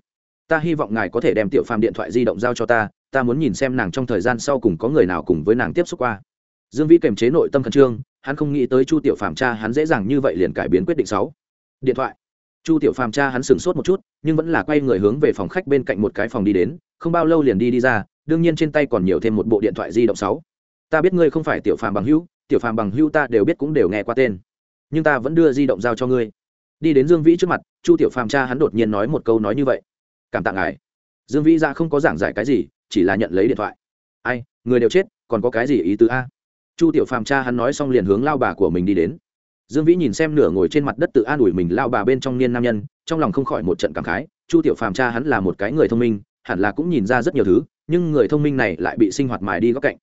Ta hy vọng ngài có thể đem tiểu phàm điện thoại di động giao cho ta ta muốn nhìn xem nàng trong thời gian sau cùng có người nào cùng với nàng tiếp xúc qua. Dương vĩ kềm chế nội tâm khẩn trương, hắn không nghĩ tới chu tiểu phàm cha hắn dễ dàng như vậy liền cải biến quyết định sáu điện thoại. Chu tiểu phàm cha hắn sửng sốt một chút, nhưng vẫn là quay người hướng về phòng khách bên cạnh một cái phòng đi đến, không bao lâu liền đi đi ra, đương nhiên trên tay còn nhiều thêm một bộ điện thoại di động sáu. Ta biết ngươi không phải tiểu phàm bằng hữu, tiểu phàm bằng hữu ta đều biết cũng đều nghe qua tên. Nhưng ta vẫn đưa di động giao cho ngươi. Đi đến dương vĩ trước mặt, chu tiểu phàm cha hắn đột nhiên nói một câu nói như vậy. Cảm tạ ngài. Dương vĩ ra không có giảng giải cái gì chỉ là nhận lấy điện thoại. Ai, người đều chết, còn có cái gì ý tứ a? Chu tiểu phàm cha hắn nói xong liền hướng lao bà của mình đi đến. Dương vĩ nhìn xem nửa ngồi trên mặt đất tự an ủi mình lao bà bên trong niên nam nhân, trong lòng không khỏi một trận cảm khái, chu tiểu phàm cha hắn là một cái người thông minh, hẳn là cũng nhìn ra rất nhiều thứ, nhưng người thông minh này lại bị sinh hoạt mài đi góc cạnh.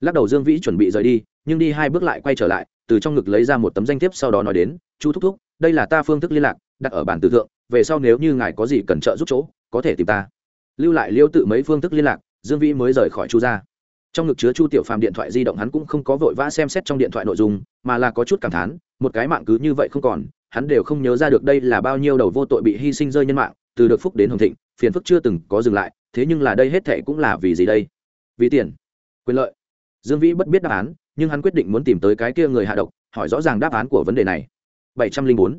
Lắc đầu dương vĩ chuẩn bị rời đi, nhưng đi hai bước lại quay trở lại, từ trong ngực lấy ra một tấm danh thiếp sau đó nói đến, chu thúc thúc, đây là ta phương thức liên lạc, đặt ở bản tử thượng, về sau nếu như ngài có gì cần trợ giúp chỗ, có thể tìm ta. Lưu lại liêu tự mấy phương thức liên lạc dương vĩ mới rời khỏi chu ra trong ngực chứa chu tiểu phàm điện thoại di động hắn cũng không có vội vã xem xét trong điện thoại nội dung, mà là có chút cảm thán, một cái mạng cứ như vậy không còn, hắn đều không nhớ ra được đây là bao nhiêu đầu vô tội bị hy sinh rơi nhân mạng, từ được phúc đến hồng thịnh, phiền phức chưa từng có dừng lại, thế nhưng là đây hết thệ cũng là vì gì đây? Vì tiền, quyền lợi. Dương vĩ bất biết đáp án, nhưng hắn quyết định muốn tìm tới cái kia người hạ độc, hỏi rõ ràng đáp án của vấn đề này. 704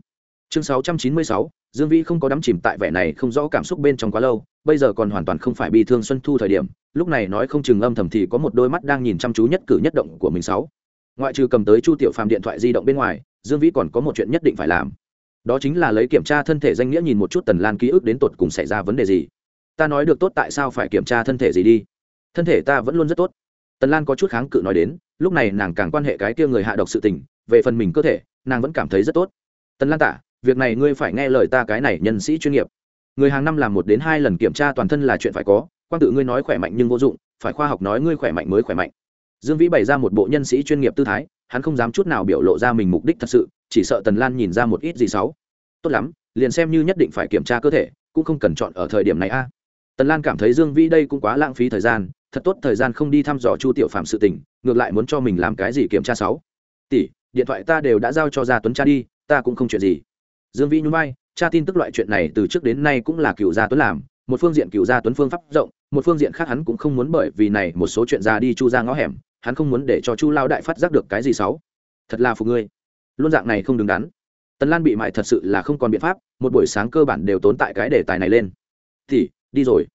chương 696 dương vĩ không có đắm chìm tại vẻ này không rõ cảm xúc bên trong quá lâu, bây giờ còn hoàn toàn không phải bi thương xuân thu thời điểm, lúc này nói không chừng âm thầm thì có một đôi mắt đang nhìn chăm chú nhất cử nhất động của mình sáu. Ngoại trừ cầm tới chu tiểu phàm điện thoại di động bên ngoài, dương vĩ còn có một chuyện nhất định phải làm. Đó chính là lấy kiểm tra thân thể danh nghĩa nhìn một chút tần lan ký ức đến tột cùng xảy ra vấn đề gì. Ta nói được tốt tại sao phải kiểm tra thân thể gì đi? Thân thể ta vẫn luôn rất tốt. Tần lan có chút kháng cự nói đến, lúc này nàng càng quan hệ cái kia người hạ độc sự tình, về phần mình cơ thể, nàng vẫn cảm thấy rất tốt. Tần lan tả việc này ngươi phải nghe lời ta cái này nhân sĩ chuyên nghiệp. Người hàng năm làm một đến hai lần kiểm tra toàn thân là chuyện phải có quan tự ngươi nói khỏe mạnh nhưng vô dụng, phải khoa học nói ngươi khỏe mạnh mới khỏe mạnh. Dương vĩ bày ra một bộ nhân sĩ chuyên nghiệp tư thái, hắn không dám chút nào biểu lộ ra mình mục đích thật sự, chỉ sợ tần lan nhìn ra một ít gì xấu. Tốt lắm, liền xem như nhất định phải kiểm tra cơ thể, cũng không cần chọn ở thời điểm này a. Tần lan cảm thấy dương vĩ đây cũng quá lãng phí thời gian, thật tốt thời gian không đi thăm dò chu tiểu phạm sự tình, ngược lại muốn cho mình làm cái gì kiểm tra sáu tỷ, điện thoại ta đều đã giao cho gia tuấn cha đi, ta cũng không chuyện gì dương vĩ nhún vai cha tin tức loại chuyện này từ trước đến nay cũng là cựu gia tuấn làm, một phương diện cựu gia tuấn phương pháp rộng, một phương diện khác hắn cũng không muốn bởi vì này một số chuyện ra đi chu ra ngõ hẻm, hắn không muốn để cho chu lao đại phát giác được cái gì xấu. Thật là phục ngươi. Luôn dạng này không đứng đắn. Tần lan bị mại thật sự là không còn biện pháp, một buổi sáng cơ bản đều tốn tại cái đề tài này lên. Thì, đi rồi.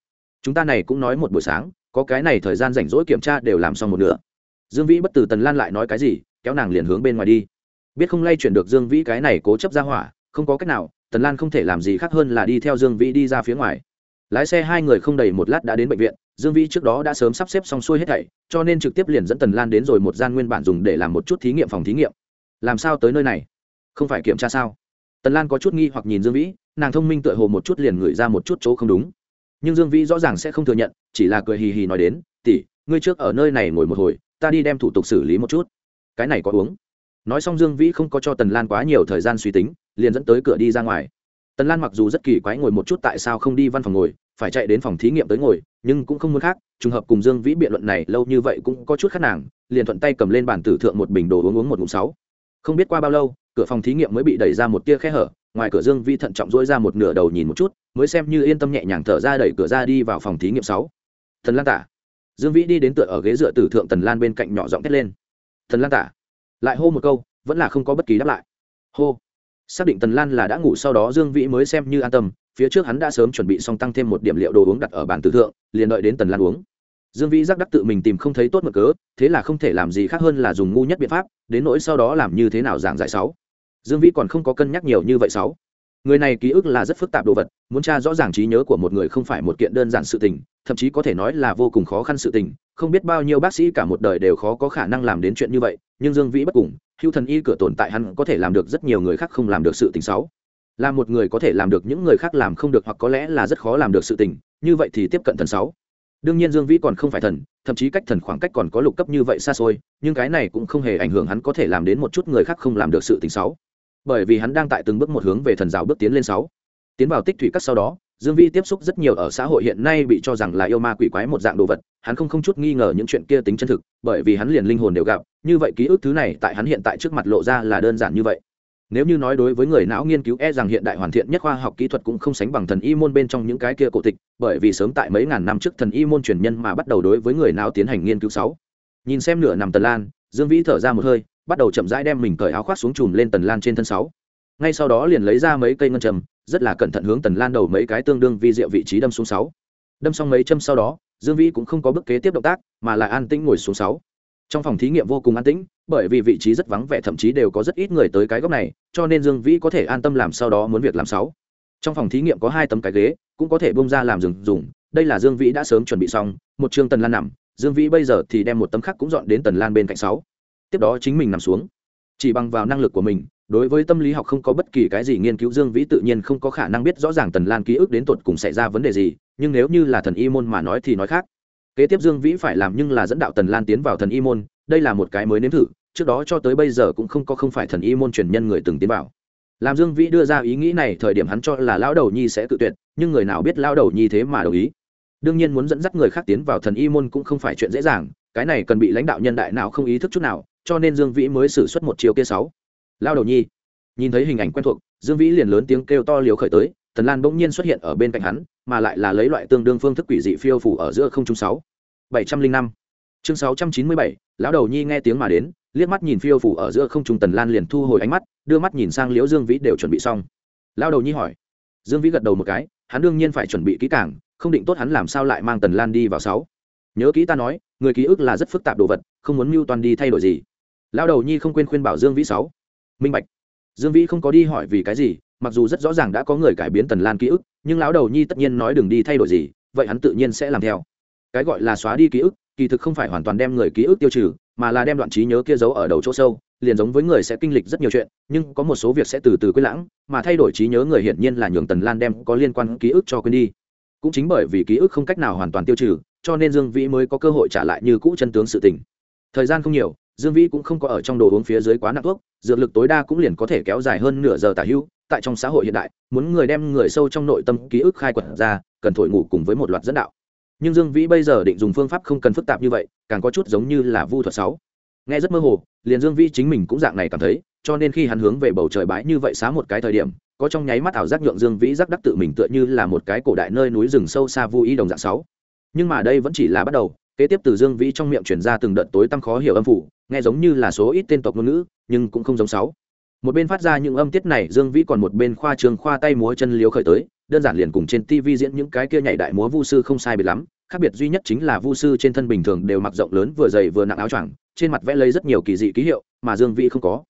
Chúng ta này cũng nói một buổi sáng, có cái này thời gian rảnh rỗi kiểm tra đều làm xong một nửa. Dương vĩ bất từ tần lan lại nói cái gì, kéo nàng liền hướng bên ngoài đi. Biết không lay chuyển được dương vĩ cái này cố chấp ra hỏa không có cách nào, tần lan không thể làm gì khác hơn là đi theo dương vĩ đi ra phía ngoài. Lái xe hai người không đầy một lát đã đến bệnh viện, dương vĩ trước đó đã sớm sắp xếp xong xuôi hết thảy, cho nên trực tiếp liền dẫn tần lan đến rồi một gian nguyên bản dùng để làm một chút thí nghiệm phòng thí nghiệm. Làm sao tới nơi này? Không phải kiểm tra sao? Tần lan có chút nghi hoặc nhìn dương vĩ, nàng thông minh tựa hồ một chút liền ngửi ra một chút chỗ không đúng. Nhưng dương vĩ rõ ràng sẽ không thừa nhận, chỉ là cười hì hì nói đến tỉ ngươi trước ở nơi này ngồi một hồi, ta đi đem thủ tục xử lý một chút. Cái này có uống. Nói xong dương vĩ không có cho tần lan quá nhiều thời gian suy tính liền dẫn tới cửa đi ra ngoài. Tần lan mặc dù rất kỳ quái ngồi một chút tại sao không đi văn phòng ngồi, phải chạy đến phòng thí nghiệm tới ngồi, nhưng cũng không muốn khác, trùng hợp cùng dương vĩ biện luận này lâu như vậy cũng có chút khác nàng, liền thuận tay cầm lên bàn tử thượng một bình đồ uống uống một ngụm sáu. Không biết qua bao lâu, cửa phòng thí nghiệm mới bị đẩy ra một tia khe hở, ngoài cửa dương vĩ thận trọng dỗi ra một nửa đầu nhìn một chút, mới xem như yên tâm nhẹ nhàng thở ra đẩy cửa ra đi vào phòng thí nghiệm sáu. Thần lan tả. Dương vĩ đi đến tựa ở ghế dựa tử thượng tần lan bên cạnh nhỏ giọng thét lên. Thần lan tả. Lại hô một câu, vẫn là không có bất kỳ đáp lại. Hô xác định tần lan là đã ngủ sau đó dương vĩ mới xem như an tâm, phía trước hắn đã sớm chuẩn bị xong tăng thêm một điểm liệu đồ uống đặt ở bàn tử thượng, liền đợi đến tần lan uống. Dương vĩ giác đắc tự mình tìm không thấy tốt mực cớ, thế là không thể làm gì khác hơn là dùng ngu nhất biện pháp, đến nỗi sau đó làm như thế nào giảng giải sáu. Dương vĩ còn không có cân nhắc nhiều như vậy sáu người này ký ức là rất phức tạp đồ vật, muốn tra rõ ràng trí nhớ của một người không phải một kiện đơn giản sự tình, thậm chí có thể nói là vô cùng khó khăn sự tình. Không biết bao nhiêu bác sĩ cả một đời đều khó có khả năng làm đến chuyện như vậy, nhưng dương vĩ bất cùng hưu thần y cửa tồn tại hắn có thể làm được rất nhiều người khác không làm được sự tình xấu. Là một người có thể làm được những người khác làm không được hoặc có lẽ là rất khó làm được sự tình, như vậy thì tiếp cận thần sáu đương nhiên dương vĩ còn không phải thần, thậm chí cách thần khoảng cách còn có lục cấp như vậy xa xôi, nhưng cái này cũng không hề ảnh hưởng hắn có thể làm đến một chút người khác không làm được sự tình sáu bởi vì hắn đang tại từng bước một hướng về thần giáo bước tiến lên sáu. Tiến vào tích thủy các sau đó, dương vi tiếp xúc rất nhiều ở xã hội hiện nay bị cho rằng là yêu ma quỷ quái một dạng đồ vật, hắn không không chút nghi ngờ những chuyện kia tính chân thực, bởi vì hắn liền linh hồn đều gặp, như vậy ký ức thứ này tại hắn hiện tại trước mặt lộ ra là đơn giản như vậy. Nếu như nói đối với người não nghiên cứu e rằng hiện đại hoàn thiện nhất khoa học kỹ thuật cũng không sánh bằng thần y môn bên trong những cái kia cổ tịch, bởi vì sớm tại mấy ngàn năm trước thần y môn truyền nhân mà bắt đầu đối với người não tiến hành nghiên cứu sáu. Nhìn xem nửa nằm tần lan, dương vĩ thở ra một hơi bắt đầu chậm rãi đem mình cởi áo khoác xuống chùm lên tần lan trên thân sáu. Ngay sau đó liền lấy ra mấy cây ngân trầm rất là cẩn thận hướng tần lan đầu mấy cái tương đương vi diệu vị trí đâm xuống sáu. Đâm xong mấy châm sau đó, dương vĩ cũng không có bước kế tiếp động tác, mà lại an tĩnh ngồi xuống sáu. Trong phòng thí nghiệm vô cùng an tĩnh, bởi vì vị trí rất vắng vẻ, thậm chí đều có rất ít người tới cái góc này, cho nên dương vĩ có thể an tâm làm sau đó muốn việc làm sáu. Trong phòng thí nghiệm có hai tấm cái ghế, cũng có thể bông ra làm rừng dùng. Đây là dương vĩ đã sớm chuẩn bị xong, một chương tần lan nằm. Dương vĩ bây giờ thì đem một tấm khác cũng dọn đến tần lan bên cạnh sáu tiếp đó chính mình nằm xuống. Chỉ bằng vào năng lực của mình, đối với tâm lý học không có bất kỳ cái gì nghiên cứu dương vĩ tự nhiên không có khả năng biết rõ ràng tần lan ký ức đến tột cùng xảy ra vấn đề gì, nhưng nếu như là thần y môn mà nói thì nói khác. Kế tiếp dương vĩ phải làm nhưng là dẫn đạo tần lan tiến vào thần y môn, đây là một cái mới nếm thử, trước đó cho tới bây giờ cũng không có không phải thần y môn truyền nhân người từng tiến vào. Làm dương vĩ đưa ra ý nghĩ này thời điểm hắn cho là lão đầu nhi sẽ tự tuyệt, nhưng người nào biết lão đầu nhi thế mà đồng ý. Đương nhiên muốn dẫn dắt người khác tiến vào thần y môn cũng không phải chuyện dễ dàng, cái này cần bị lãnh đạo nhân đại nào không ý thức chút nào cho nên dương vĩ mới xử suất một chiều kia sáu. Lao đầu nhi, nhìn thấy hình ảnh quen thuộc, dương vĩ liền lớn tiếng kêu to liều khởi tới, tần lan bỗng nhiên xuất hiện ở bên cạnh hắn, mà lại là lấy loại tương đương phương thức quỷ dị phiêu phủ ở giữa không trung sáu. Bảy trăm linh năm. Chương sáu trăm chín mươi bảy, lão đầu nhi nghe tiếng mà đến, liếc mắt nhìn phiêu phủ ở giữa không trung tần lan liền thu hồi ánh mắt, đưa mắt nhìn sang liễu dương vĩ đều chuẩn bị xong. Lão đầu nhi hỏi. Dương vĩ gật đầu một cái, hắn đương nhiên phải chuẩn bị kỹ càng, không định tốt hắn làm sao lại mang tần lan đi vào sáu. Nhớ kỹ ta nói, người ký ức là rất phức tạp đồ vật, không muốn mưu toàn đi thay đổi gì lao đầu nhi không quên khuyên bảo dương vĩ sáu. Minh bạch. Dương vĩ không có đi hỏi vì cái gì, mặc dù rất rõ ràng đã có người cải biến tần lan ký ức, nhưng lão đầu nhi tất nhiên nói đừng đi thay đổi gì, vậy hắn tự nhiên sẽ làm theo. Cái gọi là xóa đi ký ức, kỳ thực không phải hoàn toàn đem người ký ức tiêu trừ, mà là đem đoạn trí nhớ kia giấu ở đầu chỗ sâu, liền giống với người sẽ kinh lịch rất nhiều chuyện, nhưng có một số việc sẽ từ từ quên lãng, mà thay đổi trí nhớ người hiển nhiên là nhường tần lan đem có liên quan ký ức cho quên đi. Cũng chính bởi vì ký ức không cách nào hoàn toàn tiêu trừ, cho nên dương vĩ mới có cơ hội trả lại như cũ chân tướng sự tình. Thời gian không nhiều dương vĩ cũng không có ở trong đồ uống phía dưới quá nặng thuốc, dược lực tối đa cũng liền có thể kéo dài hơn nửa giờ tả hữu tại trong xã hội hiện đại, muốn người đem người sâu trong nội tâm ký ức khai quật ra, cần thổi ngủ cùng với một loạt dẫn đạo. Nhưng dương vĩ bây giờ định dùng phương pháp không cần phức tạp như vậy, càng có chút giống như là vu thuật sáu. Nghe rất mơ hồ, liền dương vĩ chính mình cũng dạng này cảm thấy, cho nên khi hắn hướng về bầu trời bãi như vậy xá một cái thời điểm, có trong nháy mắt ảo giác nhượng dương vĩ giác đắc tự mình tựa như là một cái cổ đại nơi núi rừng sâu xa vô ý đồng dạng sáu. Nhưng mà đây vẫn chỉ là bắt đầu, kế tiếp từ dương vĩ trong miệng truyền ra từng đợt tối tăm khó hiểu âm phủ nghe giống như là số ít tên tộc ngôn ngữ, nhưng cũng không giống sáu. Một bên phát ra những âm tiết này, dương vĩ còn một bên khoa trường khoa tay múa chân liếu khởi tới, đơn giản liền cùng trên tv diễn những cái kia nhảy đại múa vu sư không sai biệt lắm, khác biệt duy nhất chính là vu sư trên thân bình thường đều mặc rộng lớn vừa dày vừa nặng áo choàng, trên mặt vẽ lấy rất nhiều kỳ dị ký hiệu, mà dương vĩ không có.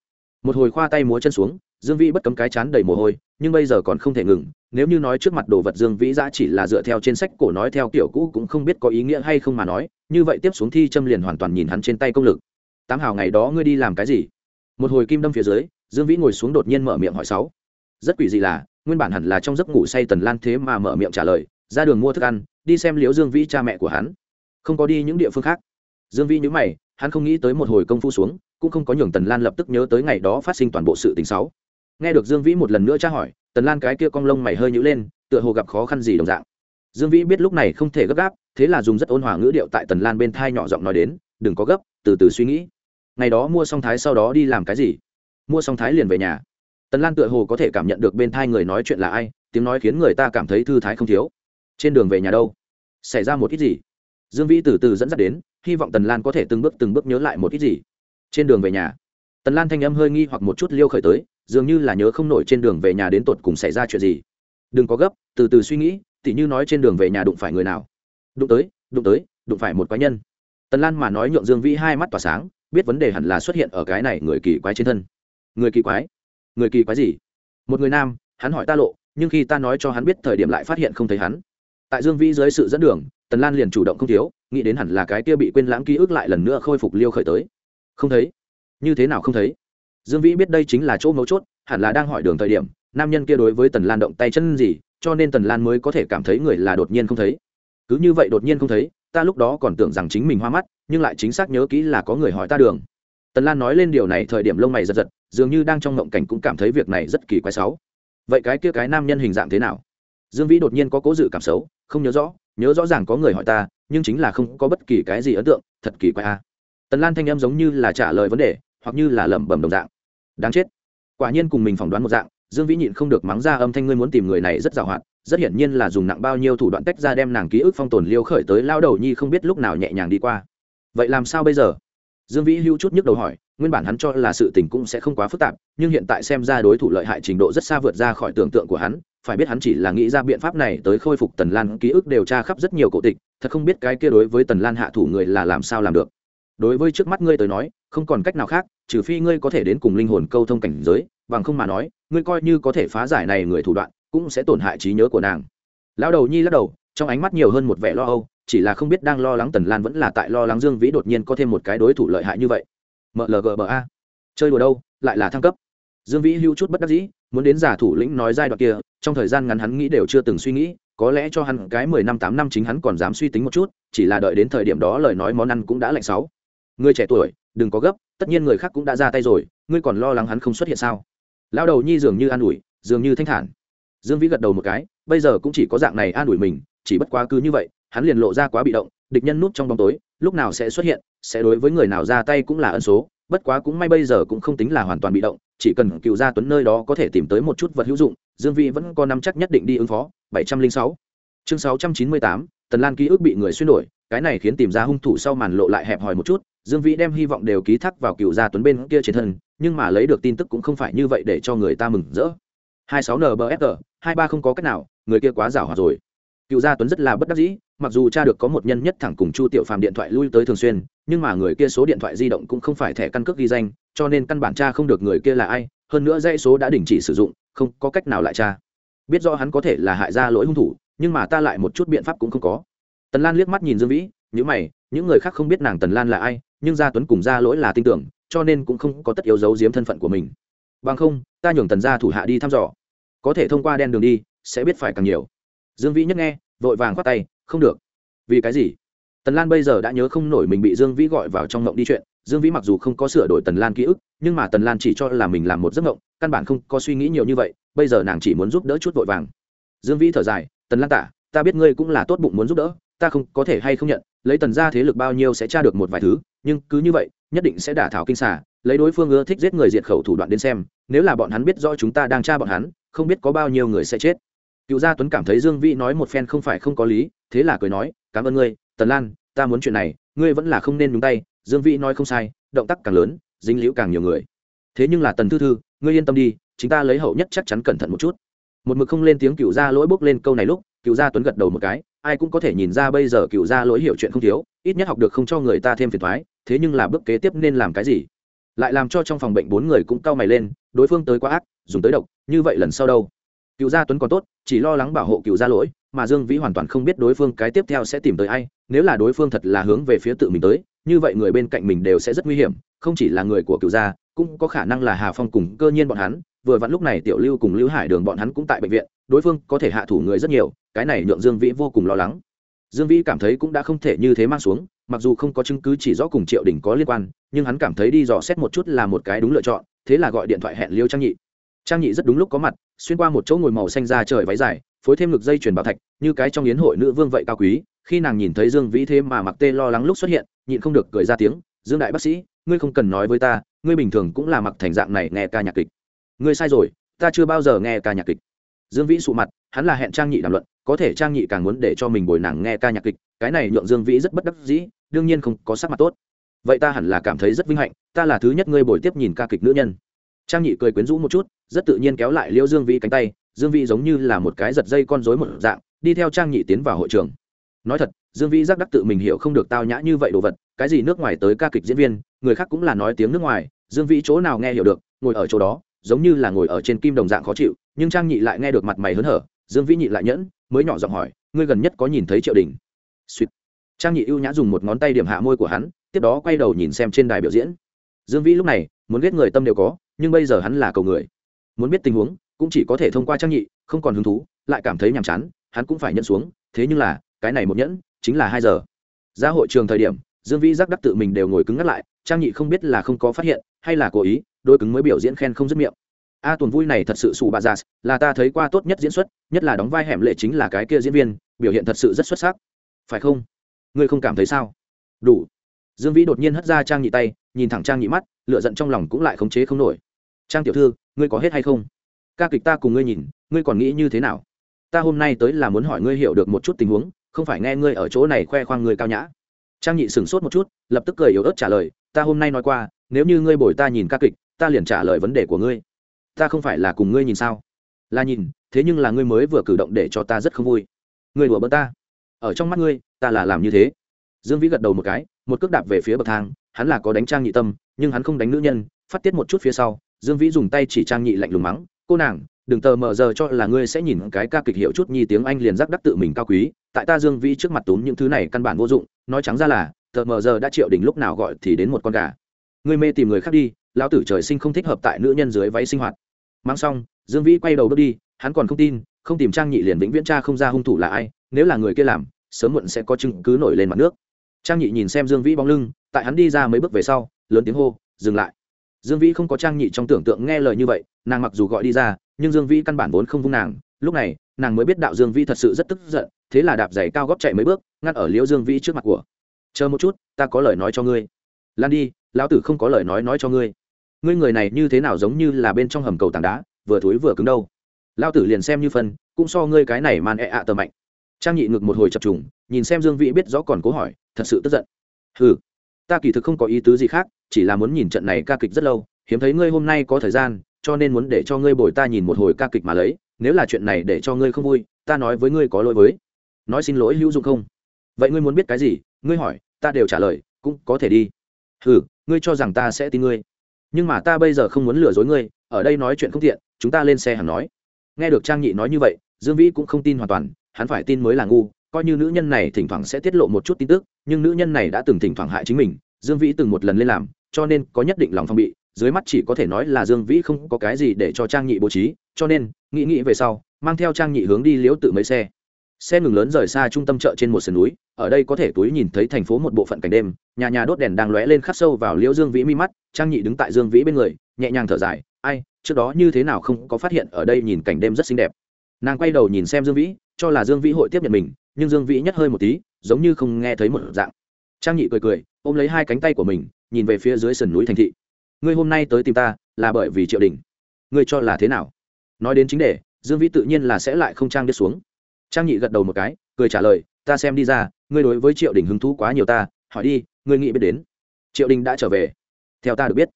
Một hồi khoa tay múa chân xuống, dương vĩ bất cấm cái chán đầy mồ hôi, nhưng bây giờ còn không thể ngừng, nếu như nói trước mặt đồ vật dương vĩ giã chỉ là dựa theo trên sách cổ nói theo kiểu cũ cũng không biết có ý nghĩa hay không mà nói, như vậy tiếp xuống thi châm liền hoàn toàn nhìn hắn trên tay công lực tám hào ngày đó ngươi đi làm cái gì? Một hồi kim đâm phía dưới, dương vĩ ngồi xuống đột nhiên mở miệng hỏi sáu. Rất quỷ dị là, nguyên bản hẳn là trong giấc ngủ say tần lan thế mà mở miệng trả lời, ra đường mua thức ăn, đi xem liễu dương vĩ cha mẹ của hắn. Không có đi những địa phương khác. Dương vĩ nhữ mày, hắn không nghĩ tới một hồi công phu xuống, cũng không có nhường tần lan lập tức nhớ tới ngày đó phát sinh toàn bộ sự tình sáu. Nghe được dương vĩ một lần nữa tra hỏi, tần lan cái kia cong lông mày hơi nhữ lên, tựa hồ gặp khó khăn gì đồng dạng. Dương vĩ biết lúc này không thể gấp gáp, thế là dùng rất ôn hòa ngữ điệu tại tần lan bên thai nhỏ giọng nói đến, đừng có gấp, từ từ suy nghĩ ngày đó mua xong thái sau đó đi làm cái gì? Mua xong thái liền về nhà. Tần lan tựa hồ có thể cảm nhận được bên thai người nói chuyện là ai, tiếng nói khiến người ta cảm thấy thư thái không thiếu. Trên đường về nhà đâu? Xảy ra một ít gì? Dương vĩ từ từ dẫn dắt đến, hy vọng tần lan có thể từng bước từng bước nhớ lại một ít gì. Trên đường về nhà, tần lan thanh âm hơi nghi hoặc một chút liêu khởi tới, dường như là nhớ không nổi trên đường về nhà đến tột cùng xảy ra chuyện gì. Đừng có gấp, từ từ suy nghĩ, tỉ như nói trên đường về nhà đụng phải người nào. Đụng tới đụng tới, đụng phải một quái nhân. Tần lan mà nói nhượng dương vĩ hai mắt tỏa sáng biết vấn đề hẳn là xuất hiện ở cái này người kỳ quái trên thân. Người kỳ quái? Người kỳ quái gì? Một người nam, hắn hỏi ta lộ, nhưng khi ta nói cho hắn biết thời điểm lại phát hiện không thấy hắn. Tại dương vĩ dưới sự dẫn đường, tần lan liền chủ động không thiếu, nghĩ đến hẳn là cái kia bị quên lãng ký ức lại lần nữa khôi phục liêu khởi tới. Không thấy? Như thế nào không thấy? Dương vĩ biết đây chính là chỗ mấu chốt, hẳn là đang hỏi đường thời điểm, nam nhân kia đối với tần lan động tay chân gì, cho nên tần lan mới có thể cảm thấy người là đột nhiên không thấy. Cứ như vậy đột nhiên không thấy ta lúc đó còn tưởng rằng chính mình hoa mắt, nhưng lại chính xác nhớ kỹ là có người hỏi ta đường. Tần lan nói lên điều này thời điểm lông mày giật giật, dường như đang trong ngộng cảnh cũng cảm thấy việc này rất kỳ quái sáu vậy cái kia cái nam nhân hình dạng thế nào? Dương vĩ đột nhiên có cố dự cảm xấu, không nhớ rõ nhớ rõ ràng có người hỏi ta, nhưng chính là không có bất kỳ cái gì ấn tượng, thật kỳ quái a. Tần lan thanh em giống như là trả lời vấn đề, hoặc như là lẩm bẩm đồng dạng. Đáng chết. Quả nhiên cùng mình phỏng đoán một dạng, dương vĩ nhịn không được mắng ra âm thanh, ngươi muốn tìm người này rất giàu hoạt rất hiển nhiên là dùng nặng bao nhiêu thủ đoạn tách ra đem nàng ký ức phong tồn liêu khởi tới lao đầu nhi không biết lúc nào nhẹ nhàng đi qua. Vậy làm sao bây giờ? Dương vĩ hữu chút nhức đầu hỏi, nguyên bản hắn cho là sự tình cũng sẽ không quá phức tạp, nhưng hiện tại xem ra đối thủ lợi hại trình độ rất xa vượt ra khỏi tưởng tượng của hắn, phải biết hắn chỉ là nghĩ ra biện pháp này tới khôi phục tần lan ký ức điều tra khắp rất nhiều cổ tịch, thật không biết cái kia đối với tần lan hạ thủ người là làm sao làm được. Đối với trước mắt ngươi tới nói, không còn cách nào khác, trừ phi ngươi có thể đến cùng linh hồn câu thông cảnh giới, bằng không mà nói, ngươi coi như có thể phá giải này người thủ đoạn cũng sẽ tổn hại trí nhớ của nàng. Lão đầu nhi lắc đầu, trong ánh mắt nhiều hơn một vẻ lo âu, chỉ là không biết đang lo lắng tần lan vẫn là tại lo lắng dương vĩ đột nhiên có thêm một cái đối thủ lợi hại như vậy. Mlgba chơi đùa đâu, lại là thăng cấp. Dương vĩ hưu chút bất đắc dĩ, muốn đến giả thủ lĩnh nói giai đoạn kia, trong thời gian ngắn hắn nghĩ đều chưa từng suy nghĩ, có lẽ cho hắn cái mười năm tám năm chính hắn còn dám suy tính một chút, chỉ là đợi đến thời điểm đó lời nói món ăn cũng đã lạnh sáu. Người trẻ tuổi, đừng có gấp, tất nhiên người khác cũng đã ra tay rồi, ngươi còn lo lắng hắn không xuất hiện sao? Lao đầu nhi dường như an ủi, dường như thanh thản dương vĩ gật đầu một cái, bây giờ cũng chỉ có dạng này an ủi mình, chỉ bất quá cứ như vậy, hắn liền lộ ra quá bị động, địch nhân núp trong bóng tối, lúc nào sẽ xuất hiện, sẽ đối với người nào ra tay cũng là ân số, bất quá cũng may bây giờ cũng không tính là hoàn toàn bị động, chỉ cần cựu gia tuấn nơi đó có thể tìm tới một chút vật hữu dụng, dương vĩ vẫn có năm chắc nhất định đi ứng phó. Bảy trăm linh sáu. Chương sáu trăm chín mươi tám, tần lan ký ức bị người xuyên đổi, cái này khiến tìm ra hung thủ sau màn lộ lại hẹp hòi một chút, dương vĩ đem hy vọng đều ký thác vào cựu gia tuấn bên kia trên thân, nhưng mà lấy được tin tức cũng không phải như vậy để cho người ta mừng rỡ. Hai sáu nbsg hai ba không có cách nào, người kia quá giảo hòa rồi. Cựu gia tuấn rất là bất đắc dĩ, mặc dù cha được có một nhân nhất thẳng cùng chu tiểu phàm điện thoại lui tới thường xuyên, nhưng mà người kia số điện thoại di động cũng không phải thẻ căn cước ghi danh, cho nên căn bản cha không được người kia là ai, hơn nữa dãy số đã đình chỉ sử dụng, không có cách nào lại cha biết rõ hắn có thể là hại ra lỗi hung thủ, nhưng mà ta lại một chút biện pháp cũng không có. Tần lan liếc mắt nhìn dương vĩ những mày, những người khác không biết nàng tần lan là ai, nhưng gia tuấn cùng gia lỗi là tin tưởng, cho nên cũng không có tất yếu giấu giếm thân phận của mình. Bằng không, ta nhường tần gia thủ hạ đi thăm dò có thể thông qua đen đường đi, sẽ biết phải càng nhiều. Dương vĩ nhất nghe, vội vàng khoát tay, không được. Vì cái gì? Tần lan bây giờ đã nhớ không nổi mình bị dương vĩ gọi vào trong ngộng đi chuyện. Dương vĩ mặc dù không có sửa đổi tần lan ký ức, nhưng mà tần lan chỉ cho là mình làm một giấc ngộng, căn bản không có suy nghĩ nhiều như vậy, bây giờ nàng chỉ muốn giúp đỡ chút vội vàng. Dương vĩ thở dài, tần lan tả, ta biết ngươi cũng là tốt bụng muốn giúp đỡ, ta không, có thể hay không nhận, lấy tần ra thế lực bao nhiêu sẽ tra được một vài thứ, nhưng cứ như vậy, nhất định sẽ đả thảo kinh xả lấy đối phương ưa thích giết người diệt khẩu thủ đoạn đến xem, nếu là bọn hắn biết rõ chúng ta đang tra bọn hắn không biết có bao nhiêu người sẽ chết. Cựu gia tuấn cảm thấy dương vĩ nói một phen không phải không có lý, thế là cười nói, cảm ơn ngươi, tần lan, ta muốn chuyện này, ngươi vẫn là không nên nhúng tay. Dương vĩ nói không sai, động tác càng lớn, dính liễu càng nhiều người. Thế nhưng là tần thư thư, ngươi yên tâm đi chúng ta lấy hậu nhất chắc chắn cẩn thận một chút. Một mực không lên tiếng cựu gia lỗi bốc lên câu này lúc, cựu gia tuấn gật đầu một cái, ai cũng có thể nhìn ra bây giờ cựu gia lỗi hiểu chuyện không thiếu, ít nhất học được không cho người ta thêm phiền thoái thế nhưng là bước kế tiếp nên làm cái gì? Lại làm cho trong phòng bệnh bốn người cũng cau mày lên, đối phương tới quá ác dùng tới độc, như vậy lần sau đâu? Cựu gia tuấn còn tốt, chỉ lo lắng bảo hộ cựu gia lỗi, mà dương vĩ hoàn toàn không biết đối phương cái tiếp theo sẽ tìm tới ai, nếu là đối phương thật là hướng về phía tự mình tới, như vậy người bên cạnh mình đều sẽ rất nguy hiểm, không chỉ là người của cựu gia, cũng có khả năng là hà phong cùng cơ nhiên bọn hắn, vừa vặn lúc này tiểu lưu cùng lưu hải đường bọn hắn cũng tại bệnh viện, đối phương có thể hạ thủ người rất nhiều, cái này nhượng dương vĩ vô cùng lo lắng. Dương vĩ cảm thấy cũng đã không thể như thế mang xuống, mặc dù không có chứng cứ chỉ rõ cùng triệu đình có liên quan, nhưng hắn cảm thấy đi dò xét một chút là một cái đúng lựa chọn, thế là gọi điện thoại hẹn liêu trang nhị trang nhị rất đúng lúc có mặt, xuyên qua một chỗ ngồi màu xanh ra trời váy dài, phối thêm ngực dây chuyền bảo thạch, như cái trong yến hội nữ vương vậy cao quý. Khi nàng nhìn thấy dương vĩ thế mà mặc tê lo lắng lúc xuất hiện, nhịn không được cười ra tiếng, dương đại bác sĩ, ngươi không cần nói với ta, ngươi bình thường cũng là mặc thành dạng này nghe ca nhạc kịch. Ngươi sai rồi, ta chưa bao giờ nghe ca nhạc kịch. Dương vĩ sụ mặt, hắn là hẹn trang nhị đàm luận, có thể trang nhị càng muốn để cho mình bồi nàng nghe ca nhạc kịch, cái này nhượng dương vĩ rất bất đắc dĩ, đương nhiên không có sắc mặt tốt. Vậy ta hẳn là cảm thấy rất vinh hạnh, ta là thứ nhất ngươi bồi tiếp nhìn ca kịch nữ nhân trang nhị cười quyến rũ một chút, rất tự nhiên kéo lại liễu dương vĩ cánh tay, dương vĩ giống như là một cái giật dây con rối một dạng, đi theo trang nhị tiến vào hội trường. Nói thật, dương vĩ giác đắc tự mình hiểu không được tao nhã như vậy đồ vật, cái gì nước ngoài tới ca kịch diễn viên, người khác cũng là nói tiếng nước ngoài, dương vĩ chỗ nào nghe hiểu được, ngồi ở chỗ đó, giống như là ngồi ở trên kim đồng dạng khó chịu, nhưng trang nhị lại nghe được mặt mày hớn hở, dương vĩ nhị lại nhẫn, mới nhỏ giọng hỏi, ngươi gần nhất có nhìn thấy triệu đình? Suýt trang nhị ưu nhã dùng một ngón tay điểm hạ môi của hắn, tiếp đó quay đầu nhìn xem trên đài biểu diễn. Dương vĩ lúc này, muốn ghét người tâm đều có nhưng bây giờ hắn là cầu người. Muốn biết tình huống, cũng chỉ có thể thông qua trang nhị, không còn hứng thú, lại cảm thấy nhàm chán, hắn cũng phải nhận xuống, thế nhưng là, cái này một nhẫn, chính là hai giờ. Ra hội trường thời điểm, dương vĩ giác đắc tự mình đều ngồi cứng ngắt lại, trang nhị không biết là không có phát hiện, hay là cố ý, đôi cứng mới biểu diễn khen không dứt miệng. A tuần vui này thật sự sù bà già là ta thấy qua tốt nhất diễn xuất, nhất là đóng vai hẻm lệ chính là cái kia diễn viên, biểu hiện thật sự rất xuất sắc. Phải không? Ngươi không cảm thấy sao? Đủ. Dương vĩ đột nhiên hất ra trang nhị tay, nhìn thẳng trang nhị mắt lựa giận trong lòng cũng lại khống chế không nổi trang tiểu thư, ngươi có hết hay không? Ca kịch ta cùng ngươi nhìn, ngươi còn nghĩ như thế nào? Ta hôm nay tới là muốn hỏi ngươi hiểu được một chút tình huống, không phải nghe ngươi ở chỗ này khoe khoang ngươi cao nhã. Trang nhị sửng sốt một chút, lập tức cười yếu ớt trả lời, ta hôm nay nói qua, nếu như ngươi bồi ta nhìn ca kịch, ta liền trả lời vấn đề của ngươi. Ta không phải là cùng ngươi nhìn sao? Là nhìn, thế nhưng là ngươi mới vừa cử động để cho ta rất không vui. Ngươi đùa bỡ ta. Ở trong mắt ngươi, ta là làm như thế. Dương vĩ gật đầu một cái, một cước đạp về phía bậc thang, hắn là có đánh trang nhị tâm, nhưng hắn không đánh nữ nhân, phát tiết một chút phía sau dương vĩ dùng tay chỉ trang nhị lạnh lùng mắng, cô nàng, đừng tờ mờ giờ cho là ngươi sẽ nhìn cái ca kịch hiệu chút nhi tiếng anh liền giác đắc tự mình cao quý. Tại ta dương vĩ trước mặt túm những thứ này căn bản vô dụng, nói trắng ra là, tờ mờ giờ đã triệu đỉnh lúc nào gọi thì đến một con gà. Ngươi mê tìm người khác đi, lão tử trời sinh không thích hợp tại nữ nhân dưới váy sinh hoạt. Mang xong, dương vĩ quay đầu bước đi, hắn còn không tin, không tìm trang nhị liền vĩnh viễn cha không ra hung thủ là ai, nếu là người kia làm, sớm muộn sẽ có chứng cứ nổi lên mặt nước. Trang nhị nhìn xem dương vĩ bóng lưng, tại hắn đi ra mấy bước về sau, lớn tiếng hô, dừng lại dương vĩ không có trang nhị trong tưởng tượng nghe lời như vậy, nàng mặc dù gọi đi ra, nhưng dương vĩ căn bản vốn không vung nàng. Lúc này, nàng mới biết đạo dương vĩ thật sự rất tức giận, thế là đạp giày cao góp chạy mấy bước ngắt ở liễu dương vĩ trước mặt của. Chờ một chút, ta có lời nói cho ngươi. Lan đi, lão tử không có lời nói nói cho ngươi. Ngươi người này như thế nào giống như là bên trong hầm cầu tảng đá, vừa thối vừa cứng đâu? Lão tử liền xem như phân, cũng so ngươi cái này man ẹ ạ tờ mạnh. Trang nhị ngực một hồi chập trùng, nhìn xem dương vĩ biết rõ còn cố hỏi, thật sự tức giận. Ừ ta kỳ thực không có ý tứ gì khác, chỉ là muốn nhìn trận này ca kịch rất lâu, hiếm thấy ngươi hôm nay có thời gian, cho nên muốn để cho ngươi bồi ta nhìn một hồi ca kịch mà lấy, nếu là chuyện này để cho ngươi không vui, ta nói với ngươi có lỗi với. Nói xin lỗi hữu dụng không? Vậy ngươi muốn biết cái gì? Ngươi hỏi, ta đều trả lời, cũng có thể đi. Ừ ngươi cho rằng ta sẽ tin ngươi. Nhưng mà ta bây giờ không muốn lừa dối ngươi, ở đây nói chuyện không tiện, chúng ta lên xe hẳn nói. Nghe được trang nhị nói như vậy, dương vĩ cũng không tin hoàn toàn, hắn phải tin mới là ngu coi như nữ nhân này thỉnh thoảng sẽ tiết lộ một chút tin tức, nhưng nữ nhân này đã từng thỉnh thoảng hại chính mình, dương vĩ từng một lần lên làm, cho nên có nhất định lòng phong bị, dưới mắt chỉ có thể nói là dương vĩ không có cái gì để cho trang nhị bố trí, cho nên, nghĩ nghĩ về sau, mang theo trang nhị hướng đi liễu tự mấy xe. Xe ngừng lớn rời xa trung tâm chợ trên một sườn núi, ở đây có thể túi nhìn thấy thành phố một bộ phận cảnh đêm, nhà nhà đốt đèn đang lóe lên khắc sâu vào liễu dương vĩ mi mắt, trang nhị đứng tại dương vĩ bên người, nhẹ nhàng thở dài, ai, trước đó như thế nào không có phát hiện ở đây nhìn cảnh đêm rất xinh đẹp. Nàng quay đầu nhìn xem dương vĩ, cho là dương vĩ hội tiếp nhận mình nhưng dương vĩ nhất hơi một tí, giống như không nghe thấy một dạng. Trang nhị cười cười, ôm lấy hai cánh tay của mình, nhìn về phía dưới sườn núi thành thị. Ngươi hôm nay tới tìm ta, là bởi vì triệu đình. Ngươi cho là thế nào? Nói đến chính đề, dương vĩ tự nhiên là sẽ lại không trang đi xuống. Trang nhị gật đầu một cái, cười trả lời, ta xem đi ra, ngươi đối với triệu đình hứng thú quá nhiều ta, hỏi đi, ngươi nghĩ biết đến. Triệu đình đã trở về. Theo ta được biết.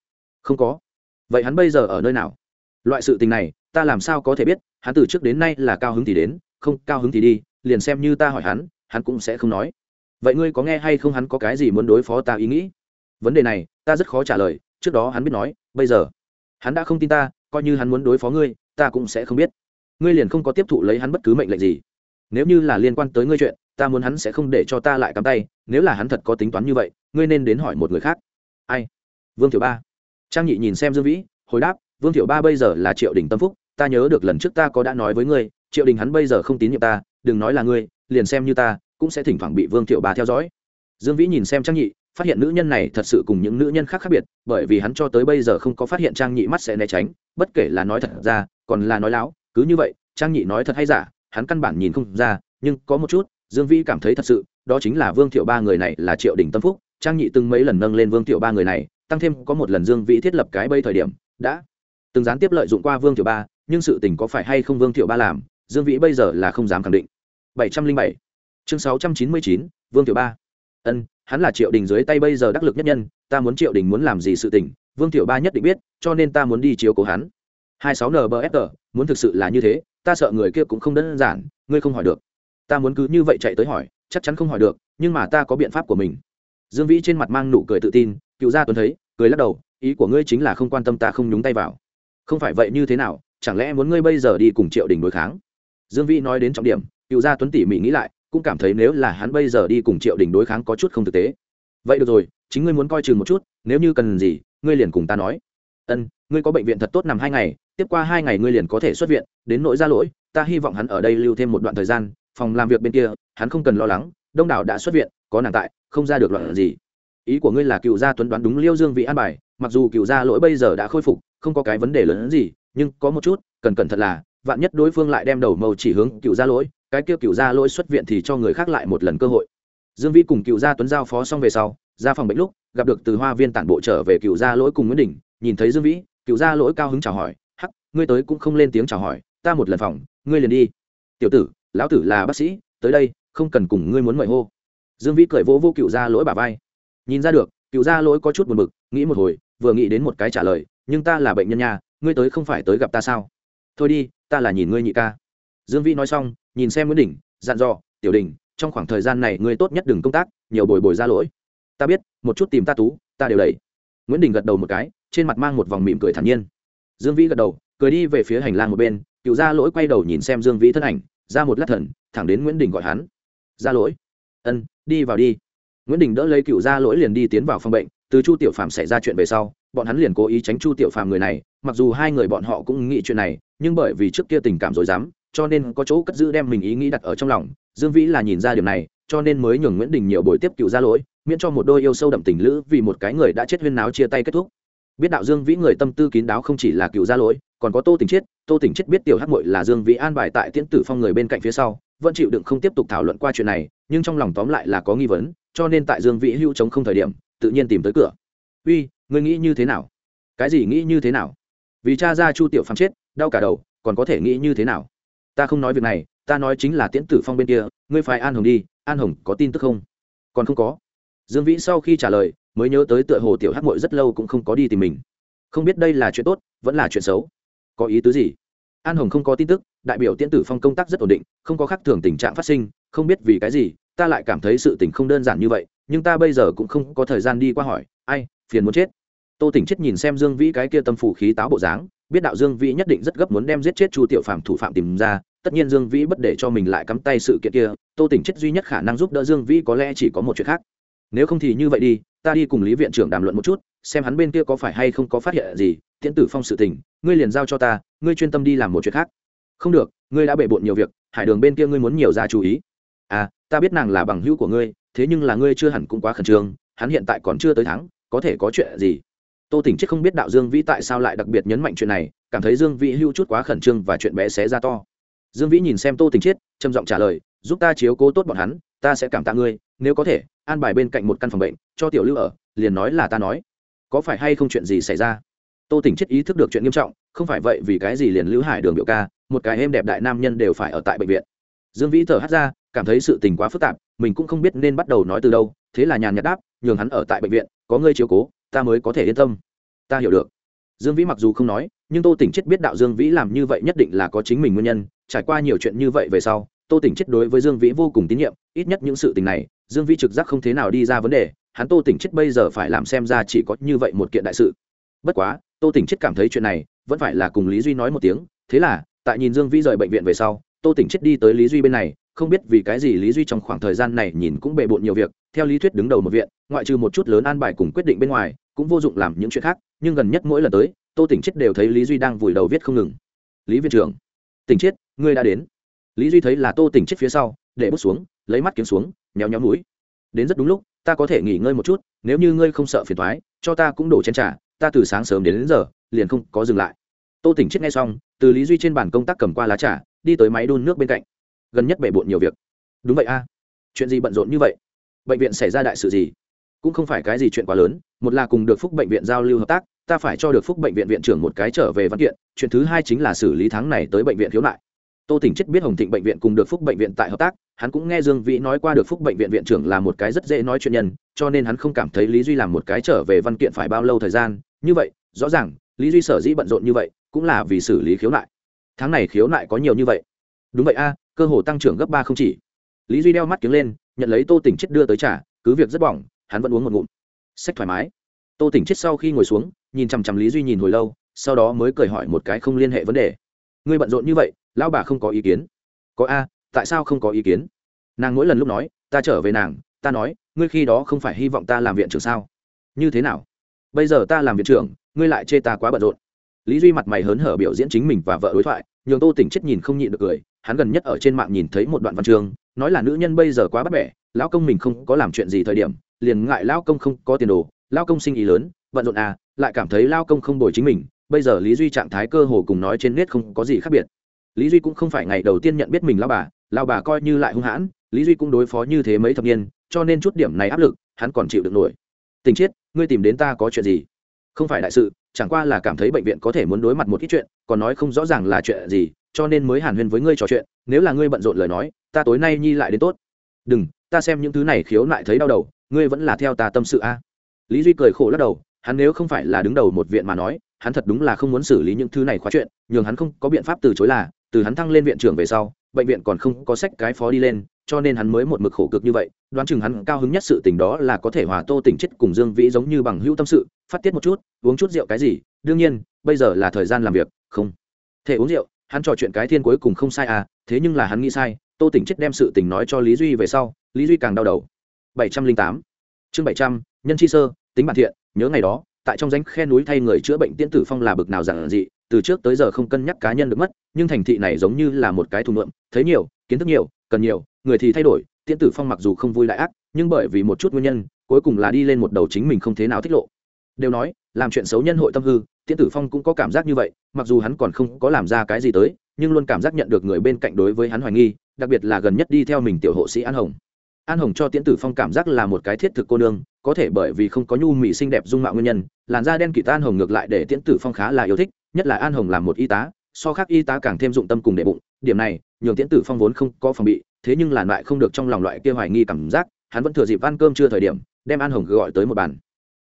Không có. Vậy hắn bây giờ ở nơi nào? Loại sự tình này, ta làm sao có thể biết, hắn từ trước đến nay là cao hứng thì đến, không cao hứng thì đi liền xem như ta hỏi hắn hắn cũng sẽ không nói. Vậy ngươi có nghe hay không hắn có cái gì muốn đối phó ta ý nghĩ? Vấn đề này, ta rất khó trả lời, trước đó hắn biết nói, bây giờ, hắn đã không tin ta, coi như hắn muốn đối phó ngươi, ta cũng sẽ không biết. Ngươi liền không có tiếp thụ lấy hắn bất cứ mệnh lệnh gì. Nếu như là liên quan tới ngươi chuyện, ta muốn hắn sẽ không để cho ta lại cắm tay, nếu là hắn thật có tính toán như vậy, ngươi nên đến hỏi một người khác. Ai? Vương thiểu ba. Trang nhị nhìn xem dương vĩ, hồi đáp, vương thiểu ba bây giờ là triệu đình tâm phúc, ta nhớ được lần trước ta có đã nói với ngươi, triệu đình hắn bây giờ không tín nhiệm ta đừng nói là ngươi, liền xem như ta, cũng sẽ thỉnh thoảng bị vương thiệu ba theo dõi. Dương vĩ nhìn xem trang nhị, phát hiện nữ nhân này thật sự cùng những nữ nhân khác khác biệt, bởi vì hắn cho tới bây giờ không có phát hiện trang nhị mắt sẽ né tránh, bất kể là nói thật ra, còn là nói láo, cứ như vậy, trang nhị nói thật hay giả, hắn căn bản nhìn không ra, nhưng có một chút, dương vĩ cảm thấy thật sự, đó chính là vương thiệu ba người này là triệu đình tâm phúc, trang nhị từng mấy lần nâng lên vương thiệu ba người này, tăng thêm có một lần dương vĩ thiết lập cái bây thời điểm, đã từng gián tiếp lợi dụng qua vương thiệu ba nhưng sự tình có phải hay không vương thiệu ba làm dương vĩ bây giờ là không dám khẳng định. Bảy trăm linh bảy. Chương sáu trăm chín mươi chín, vương Tiểu ba. Ân, hắn là triệu đình dưới tay bây giờ đắc lực nhất nhân, ta muốn triệu đình muốn làm gì sự tình, vương Tiểu ba nhất định biết, cho nên ta muốn đi chiếu cố hắn. Hai sáu nbfr muốn thực sự là như thế, ta sợ người kia cũng không đơn giản, ngươi không hỏi được. Ta muốn cứ như vậy chạy tới hỏi, chắc chắn không hỏi được, nhưng mà ta có biện pháp của mình. Dương vĩ trên mặt mang nụ cười tự tin, cựu gia tuấn thấy, cười lắc đầu, ý của ngươi chính là không quan tâm ta không nhúng tay vào. Không phải vậy như thế nào, chẳng lẽ muốn ngươi bây giờ đi cùng triệu đình đối kháng? Dương vĩ nói đến trọng điểm, cựu gia tuấn tỉ mỉ nghĩ lại, cũng cảm thấy nếu là hắn bây giờ đi cùng triệu đình đối kháng có chút không thực tế. Vậy được rồi, chính ngươi muốn coi chừng một chút, nếu như cần gì, ngươi liền cùng ta nói. Ân, ngươi có bệnh viện thật tốt nằm hai ngày, tiếp qua hai ngày ngươi liền có thể xuất viện, đến nỗi ra lỗi, ta hy vọng hắn ở đây lưu thêm một đoạn thời gian, phòng làm việc bên kia, hắn không cần lo lắng, đông đảo đã xuất viện, có nàng tại, không ra được loạn gì. Ý của ngươi là cựu gia tuấn đoán đúng liêu dương vị an bài, mặc dù cựu gia lỗi bây giờ đã khôi phục, không có cái vấn đề lớn hơn gì, nhưng có một chút, cần cẩn thận là vạn nhất đối phương lại đem đầu màu chỉ hướng cựu gia lỗi, cái kia cựu gia lỗi xuất viện thì cho người khác lại một lần cơ hội. Dương vĩ cùng cựu gia tuấn giao phó xong về sau, ra phòng bệnh lúc, gặp được từ hoa viên tản bộ trở về cựu gia lỗi cùng nguyễn đình, nhìn thấy dương vĩ, cựu gia lỗi cao hứng chào hỏi, hắc, ngươi tới cũng không lên tiếng chào hỏi, ta một lần phòng, ngươi liền đi. Tiểu tử, lão tử là bác sĩ, tới đây, không cần cùng ngươi muốn mời hô. Dương vĩ cười vỗ vô cựu gia lỗi bà vai. Nhìn ra được, cựu gia lỗi có chút buồn bực, nghĩ một hồi, vừa nghĩ đến một cái trả lời, nhưng ta là bệnh nhân nhà ngươi tới không phải tới gặp ta sao? Thôi đi ta là nhìn ngươi nhị ca. Dương vĩ nói xong, nhìn xem nguyễn đình dặn dò, tiểu đình trong khoảng thời gian này ngươi tốt nhất đừng công tác, nhiều bồi bồi ra lỗi. Ta biết, một chút tìm ta tú, ta đều đầy nguyễn đình gật đầu một cái, trên mặt mang một vòng mỉm cười thản nhiên. Dương vĩ gật đầu, cười đi về phía hành lang một bên, cựu ra lỗi quay đầu nhìn xem dương vĩ thân ảnh, ra một lát thần, thẳng đến nguyễn đình gọi hắn, ra lỗi. Ân, đi vào đi. Nguyễn đình đỡ lấy cựu ra lỗi liền đi tiến vào phòng bệnh, từ chu tiểu phàm xảy ra chuyện về sau bọn hắn liền cố ý tránh chu tiểu phàm người này, mặc dù hai người bọn họ cũng nghĩ chuyện này, nhưng bởi vì trước kia tình cảm rồi dám cho nên có chỗ cất giữ đem mình ý nghĩ đặt ở trong lòng. Dương vĩ là nhìn ra điều này, cho nên mới nhường nguyễn đình nhiều buổi tiếp cựu ra lỗi, miễn cho một đôi yêu sâu đậm tình lữ vì một cái người đã chết huyên náo chia tay kết thúc. Biết đạo dương vĩ người tâm tư kín đáo không chỉ là cựu gia lỗi, còn có tô tình chết tô tình chết biết tiểu hắc mội là dương vĩ an bài tại tiễn tử phong người bên cạnh phía sau, vẫn chịu đựng không tiếp tục thảo luận qua chuyện này, nhưng trong lòng tóm lại là có nghi vấn, cho nên tại dương vĩ hưu chống không thời điểm, tự nhiên tìm tới cửa. Uy ngươi nghĩ như thế nào? Cái gì nghĩ như thế nào? Vì cha ra chu tiểu phàm chết, đau cả đầu, còn có thể nghĩ như thế nào? Ta không nói việc này, ta nói chính là tiễn tử phong bên kia, ngươi phải an hồng đi, an hồng có tin tức không? Còn không có. Dương vĩ sau khi trả lời, mới nhớ tới tựa hồ tiểu hát mội rất lâu cũng không có đi tìm mình. Không biết đây là chuyện tốt, vẫn là chuyện xấu. Có ý tứ gì? An hồng không có tin tức, đại biểu tiễn tử phong công tác rất ổn định, không có khác thường tình trạng phát sinh, không biết vì cái gì, ta lại cảm thấy sự tình không đơn giản như vậy, nhưng ta bây giờ cũng không có thời gian đi qua hỏi, ai, phiền muốn chết? Tô tỉnh chết nhìn xem dương vĩ cái kia tâm phủ khí táo bộ dáng, biết đạo dương vĩ nhất định rất gấp muốn đem giết chết chu tiểu phạm thủ phạm tìm ra, tất nhiên dương vĩ bất để cho mình lại cắm tay sự kiện kia, tô tỉnh chết duy nhất khả năng giúp đỡ dương vĩ có lẽ chỉ có một chuyện khác. Nếu không thì như vậy đi, ta đi cùng lý viện trưởng đàm luận một chút, xem hắn bên kia có phải hay không có phát hiện gì, tiễn tử phong sự tình, ngươi liền giao cho ta, ngươi chuyên tâm đi làm một chuyện khác. Không được, ngươi đã bể bộn nhiều việc, hải đường bên kia ngươi muốn nhiều ra chú ý. À ta biết nàng là bằng hữu của ngươi, thế nhưng là ngươi chưa hẳn cũng quá khẩn trương, hắn hiện tại còn chưa tới tháng có thể có chuyện gì? Tô tỉnh chết không biết đạo dương vĩ tại sao lại đặc biệt nhấn mạnh chuyện này, cảm thấy dương vĩ hưu chút quá khẩn trương và chuyện bé xé ra to. Dương vĩ nhìn xem tô tỉnh chết, trầm giọng trả lời, giúp ta chiếu cố tốt bọn hắn, ta sẽ cảm tạ ngươi, nếu có thể, an bài bên cạnh một căn phòng bệnh, cho tiểu lưu ở, liền nói là ta nói. Có phải hay không chuyện gì xảy ra? Tô tỉnh chết ý thức được chuyện nghiêm trọng, không phải vậy vì cái gì liền lưu hải đường biểu ca, một cái êm đẹp đại nam nhân đều phải ở tại bệnh viện. Dương vĩ thở hát ra, cảm thấy sự tình quá phức tạp, mình cũng không biết nên bắt đầu nói từ đâu, thế là nhàn nhạt đáp, nhường hắn ở tại bệnh viện, có ngươi chiếu cố ta mới có thể yên tâm. Ta hiểu được. Dương vĩ mặc dù không nói, nhưng tô tỉnh chết biết đạo dương vĩ làm như vậy nhất định là có chính mình nguyên nhân, trải qua nhiều chuyện như vậy về sau, tô tỉnh chết đối với dương vĩ vô cùng tín nhiệm, ít nhất những sự tình này, dương vĩ trực giác không thế nào đi ra vấn đề, hắn tô tỉnh chết bây giờ phải làm xem ra chỉ có như vậy một kiện đại sự. Bất quá, tô tỉnh chết cảm thấy chuyện này, vẫn phải là cùng lý duy nói một tiếng, thế là, tại nhìn dương vĩ rời bệnh viện về sau, tô tỉnh chết đi tới lý duy bên này, không biết vì cái gì lý duy trong khoảng thời gian này nhìn cũng bề bộn nhiều việc, theo lý thuyết đứng đầu một viện, ngoại trừ một chút lớn an bài cùng quyết định bên ngoài cũng vô dụng làm những chuyện khác nhưng gần nhất mỗi lần tới tô tỉnh chết đều thấy lý duy đang vùi đầu viết không ngừng. Lý viên trưởng tỉnh chết ngươi đã đến. Lý duy thấy là tô tỉnh chết phía sau để bút xuống lấy mắt kiếm xuống nhéo nhéo mũi. Đến rất đúng lúc ta có thể nghỉ ngơi một chút nếu như ngươi không sợ phiền thoái cho ta cũng đổ chén trả ta từ sáng sớm đến, đến giờ liền không có dừng lại. Tô tỉnh chết ngay xong từ lý duy trên bàn công tác cầm qua lá trà đi tới máy đun nước bên cạnh. Gần nhất bể bộn nhiều việc. Đúng vậy a chuyện gì bận rộn như vậy? Bệnh viện xảy ra đại sự gì? Cũng không phải cái gì chuyện quá lớn, một là cùng được phúc bệnh viện giao lưu hợp tác, ta phải cho được phúc bệnh viện viện trưởng một cái trở về văn kiện, chuyện thứ hai chính là xử lý tháng này tới bệnh viện khiếu nại. Tô tỉnh chết biết hồng thịnh bệnh viện cùng được phúc bệnh viện tại hợp tác, hắn cũng nghe dương vĩ nói qua được phúc bệnh viện viện trưởng là một cái rất dễ nói chuyện nhân, cho nên hắn không cảm thấy lý duy làm một cái trở về văn kiện phải bao lâu thời gian. Như vậy, rõ ràng, lý duy sở dĩ bận rộn như vậy, cũng là vì xử lý khiếu nại. Tháng này khiếu nại có nhiều như vậy. Đúng vậy a, cơ hồ tăng trưởng gấp ba không chỉ. Lý duy đeo mắt kiếng lên, nhận lấy tô tỉnh chết đưa tới trả cứ việc rất bỏng hắn vẫn uống một ngụm. Sách thoải mái. Tô tỉnh chết sau khi ngồi xuống, nhìn chằm chằm lý duy nhìn hồi lâu, sau đó mới cười hỏi một cái không liên hệ vấn đề. Ngươi bận rộn như vậy, lão bà không có ý kiến. Có a, tại sao không có ý kiến? Nàng mỗi lần lúc nói, ta trở về nàng, ta nói, ngươi khi đó không phải hy vọng ta làm viện trưởng sao? Như thế nào? Bây giờ ta làm viện trưởng, ngươi lại chê ta quá bận rộn. Lý duy mặt mày hớn hở biểu diễn chính mình và vợ đối thoại, nhường tô tỉnh chết nhìn không nhịn được cười, hắn gần nhất ở trên mạng nhìn thấy một đoạn văn chương, nói là nữ nhân bây giờ quá bắt bẻ, lão công mình không có làm chuyện gì thời điểm liền ngại lao công không có tiền đồ, lao công sinh ý lớn bận rộn à lại cảm thấy lao công không đổi chính mình, bây giờ lý duy trạng thái cơ hồ cùng nói trên nét không có gì khác biệt. Lý duy cũng không phải ngày đầu tiên nhận biết mình lao bà lao bà coi như lại hung hãn, lý duy cũng đối phó như thế mấy thập niên, cho nên chút điểm này áp lực, hắn còn chịu được nổi. Tình chiết, ngươi tìm đến ta có chuyện gì? Không phải đại sự, chẳng qua là cảm thấy bệnh viện có thể muốn đối mặt một ít chuyện, còn nói không rõ ràng là chuyện gì, cho nên mới hàn huyên với ngươi trò chuyện, nếu là ngươi bận rộn lời nói, ta tối nay nhi lại đến tốt. Đừng, ta xem những thứ này khiếu lại thấy đau đầu ngươi vẫn là theo ta tâm sự a. Lý duy cười khổ lắc đầu, hắn nếu không phải là đứng đầu một viện mà nói, hắn thật đúng là không muốn xử lý những thứ này khóa chuyện, nhường hắn không có biện pháp từ chối là, từ hắn thăng lên viện trưởng về sau, bệnh viện còn không có sách cái phó đi lên, cho nên hắn mới một mực khổ cực như vậy, đoán chừng hắn cao hứng nhất sự tình đó là có thể hòa tô tỉnh chết cùng dương vĩ giống như bằng hữu tâm sự, phát tiết một chút, uống chút rượu cái gì, đương nhiên, bây giờ là thời gian làm việc, không thể uống rượu, hắn trò chuyện cái thiên cuối cùng không sai à thế nhưng là hắn nghĩ sai, tô tỉnh chết đem sự tình nói cho lý duy về sau, lý duy càng đau đầu bảy trăm linh tám. Chương bảy trăm, nhân chi sơ, tính bản thiện, nhớ ngày đó, tại trong danh khe núi thay người chữa bệnh tiên tử phong là bực nào giản dị, từ trước tới giờ không cân nhắc cá nhân được mất, nhưng thành thị này giống như là một cái thùng lượm thấy nhiều, kiến thức nhiều, cần nhiều, người thì thay đổi tiên tử phong mặc dù không vui lại ác, nhưng bởi vì một chút nguyên nhân, cuối cùng là đi lên một đầu chính mình không thế nào tiết lộ. Đều nói, làm chuyện xấu nhân hội tâm hư tiên tử phong cũng có cảm giác như vậy, mặc dù hắn còn không có làm ra cái gì tới, nhưng luôn cảm giác nhận được người bên cạnh đối với hắn hoài nghi, đặc biệt là gần nhất đi theo mình tiểu hộ sĩ an hồng an hồng cho tiễn tử phong cảm giác là một cái thiết thực cô nương, có thể bởi vì không có nhu mỹ xinh đẹp dung mạo nguyên nhân, làn da đen kỵ tan hồng ngược lại để tiễn tử phong khá là yêu thích, nhất là an hồng làm một y tá, so khác y tá càng thêm dụng tâm cùng đệ bụng, điểm này, nhường tiễn tử phong vốn không có phòng bị, thế nhưng làn lại không được trong lòng loại kia hoài nghi cảm giác, hắn vẫn thừa dịp ăn cơm chưa thời điểm, đem an hồng gọi tới một bàn.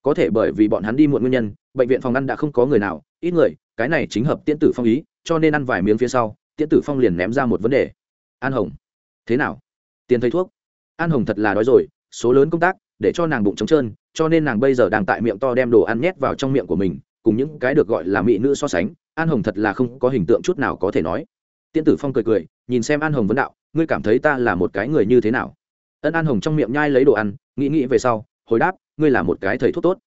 Có thể bởi vì bọn hắn đi muộn nguyên nhân, bệnh viện phòng ăn đã không có người nào, ít người, cái này chính hợp tiễn tử phong ý, cho nên ăn vài miếng phía sau, tiễn tử phong liền ném ra một vấn đề. An hồng, thế nào? Tiền thầy thuốc? An hồng thật là đói rồi, số lớn công tác để cho nàng bụng trống trơn, cho nên nàng bây giờ đang tại miệng to đem đồ ăn nhét vào trong miệng của mình, cùng những cái được gọi là mỹ nữ so sánh, an hồng thật là không có hình tượng chút nào có thể nói. Tiên tử phong cười cười, nhìn xem an hồng vấn đạo, ngươi cảm thấy ta là một cái người như thế nào? Ân an hồng trong miệng nhai lấy đồ ăn, nghĩ nghĩ về sau, hồi đáp, ngươi là một cái thầy thuốc tốt.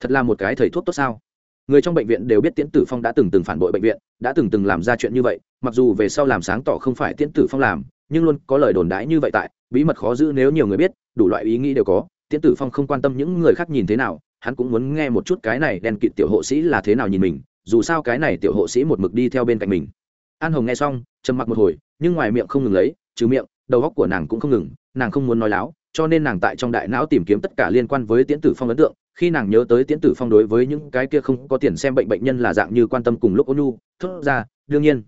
Thật là một cái thầy thuốc tốt sao? Người trong bệnh viện đều biết tiễn tử phong đã từng từng phản bội bệnh viện, đã từng từng làm ra chuyện như vậy, mặc dù về sau làm sáng tỏ không phải tiễn tử phong làm nhưng luôn có lời đồn đãi như vậy tại, bí mật khó giữ nếu nhiều người biết, đủ loại ý nghĩ đều có, tiễn tử phong không quan tâm những người khác nhìn thế nào, hắn cũng muốn nghe một chút cái này đen kịt tiểu hộ sĩ là thế nào nhìn mình, dù sao cái này tiểu hộ sĩ một mực đi theo bên cạnh mình. An hồng nghe xong, trầm mặc một hồi, nhưng ngoài miệng không ngừng lấy, trừ miệng, đầu góc của nàng cũng không ngừng, nàng không muốn nói láo, cho nên nàng tại trong đại não tìm kiếm tất cả liên quan với tiễn tử phong ấn tượng. Khi nàng nhớ tới tiễn tử phong đối với những cái kia không có tiền xem bệnh bệnh nhân là dạng như quan tâm cùng lúc ôn nhu, thốt ra, đương nhiên.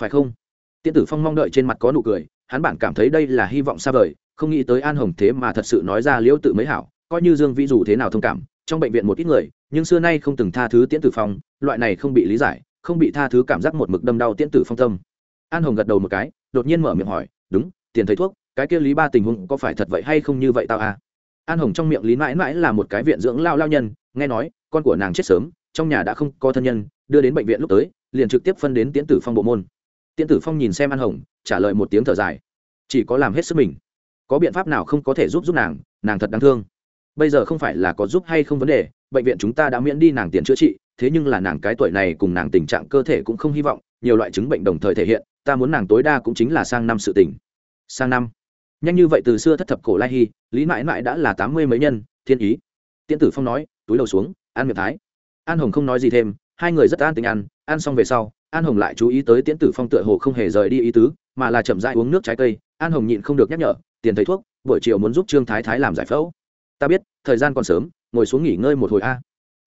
Phải không? Tiễn tử phong mong đợi trên mặt có nụ cười hắn bản cảm thấy đây là hy vọng xa vời, không nghĩ tới an hồng thế mà thật sự nói ra liễu tự mới hảo, coi như dương vĩ dù thế nào thông cảm, trong bệnh viện một ít người, nhưng xưa nay không từng tha thứ tiễn tử phong, loại này không bị lý giải, không bị tha thứ cảm giác một mực đâm đau tiễn tử phong tâm. An hồng gật đầu một cái, đột nhiên mở miệng hỏi, đúng, tiền thầy thuốc, cái kia lý ba tình huống có phải thật vậy hay không như vậy tao à? An hồng trong miệng lý mãi mãi là một cái viện dưỡng lao lao nhân, nghe nói, con của nàng chết sớm, trong nhà đã không có thân nhân, đưa đến bệnh viện lúc tới, liền trực tiếp phân đến tiễn tử phong bộ môn tiễn tử phong nhìn xem an hồng, trả lời một tiếng thở dài. Chỉ có làm hết sức mình. Có biện pháp nào không có thể giúp giúp nàng nàng thật đáng thương. Bây giờ không phải là có giúp hay không vấn đề, bệnh viện chúng ta đã miễn đi nàng tiền chữa trị, thế nhưng là nàng cái tuổi này cùng nàng tình trạng cơ thể cũng không hy vọng, nhiều loại chứng bệnh đồng thời thể hiện, ta muốn nàng tối đa cũng chính là sang năm sự tỉnh sang năm? Nhanh như vậy từ xưa thất thập cổ lai hy lý mãi mãi đã là tám mươi mấy nhân, thiên ý. Tiễn tử phong nói, túi đầu xuống, an miệng thái. An hồng không nói gì thêm, hai người rất an tình ăn ăn xong về sau an hồng lại chú ý tới tiễn tử phong tựa hồ không hề rời đi ý tứ, mà là chậm dại uống nước trái cây. An hồng nhịn không được nhắc nhở, tiền thầy thuốc, buổi chiều muốn giúp trương thái thái làm giải phẫu. Ta biết, thời gian còn sớm, ngồi xuống nghỉ ngơi một hồi a.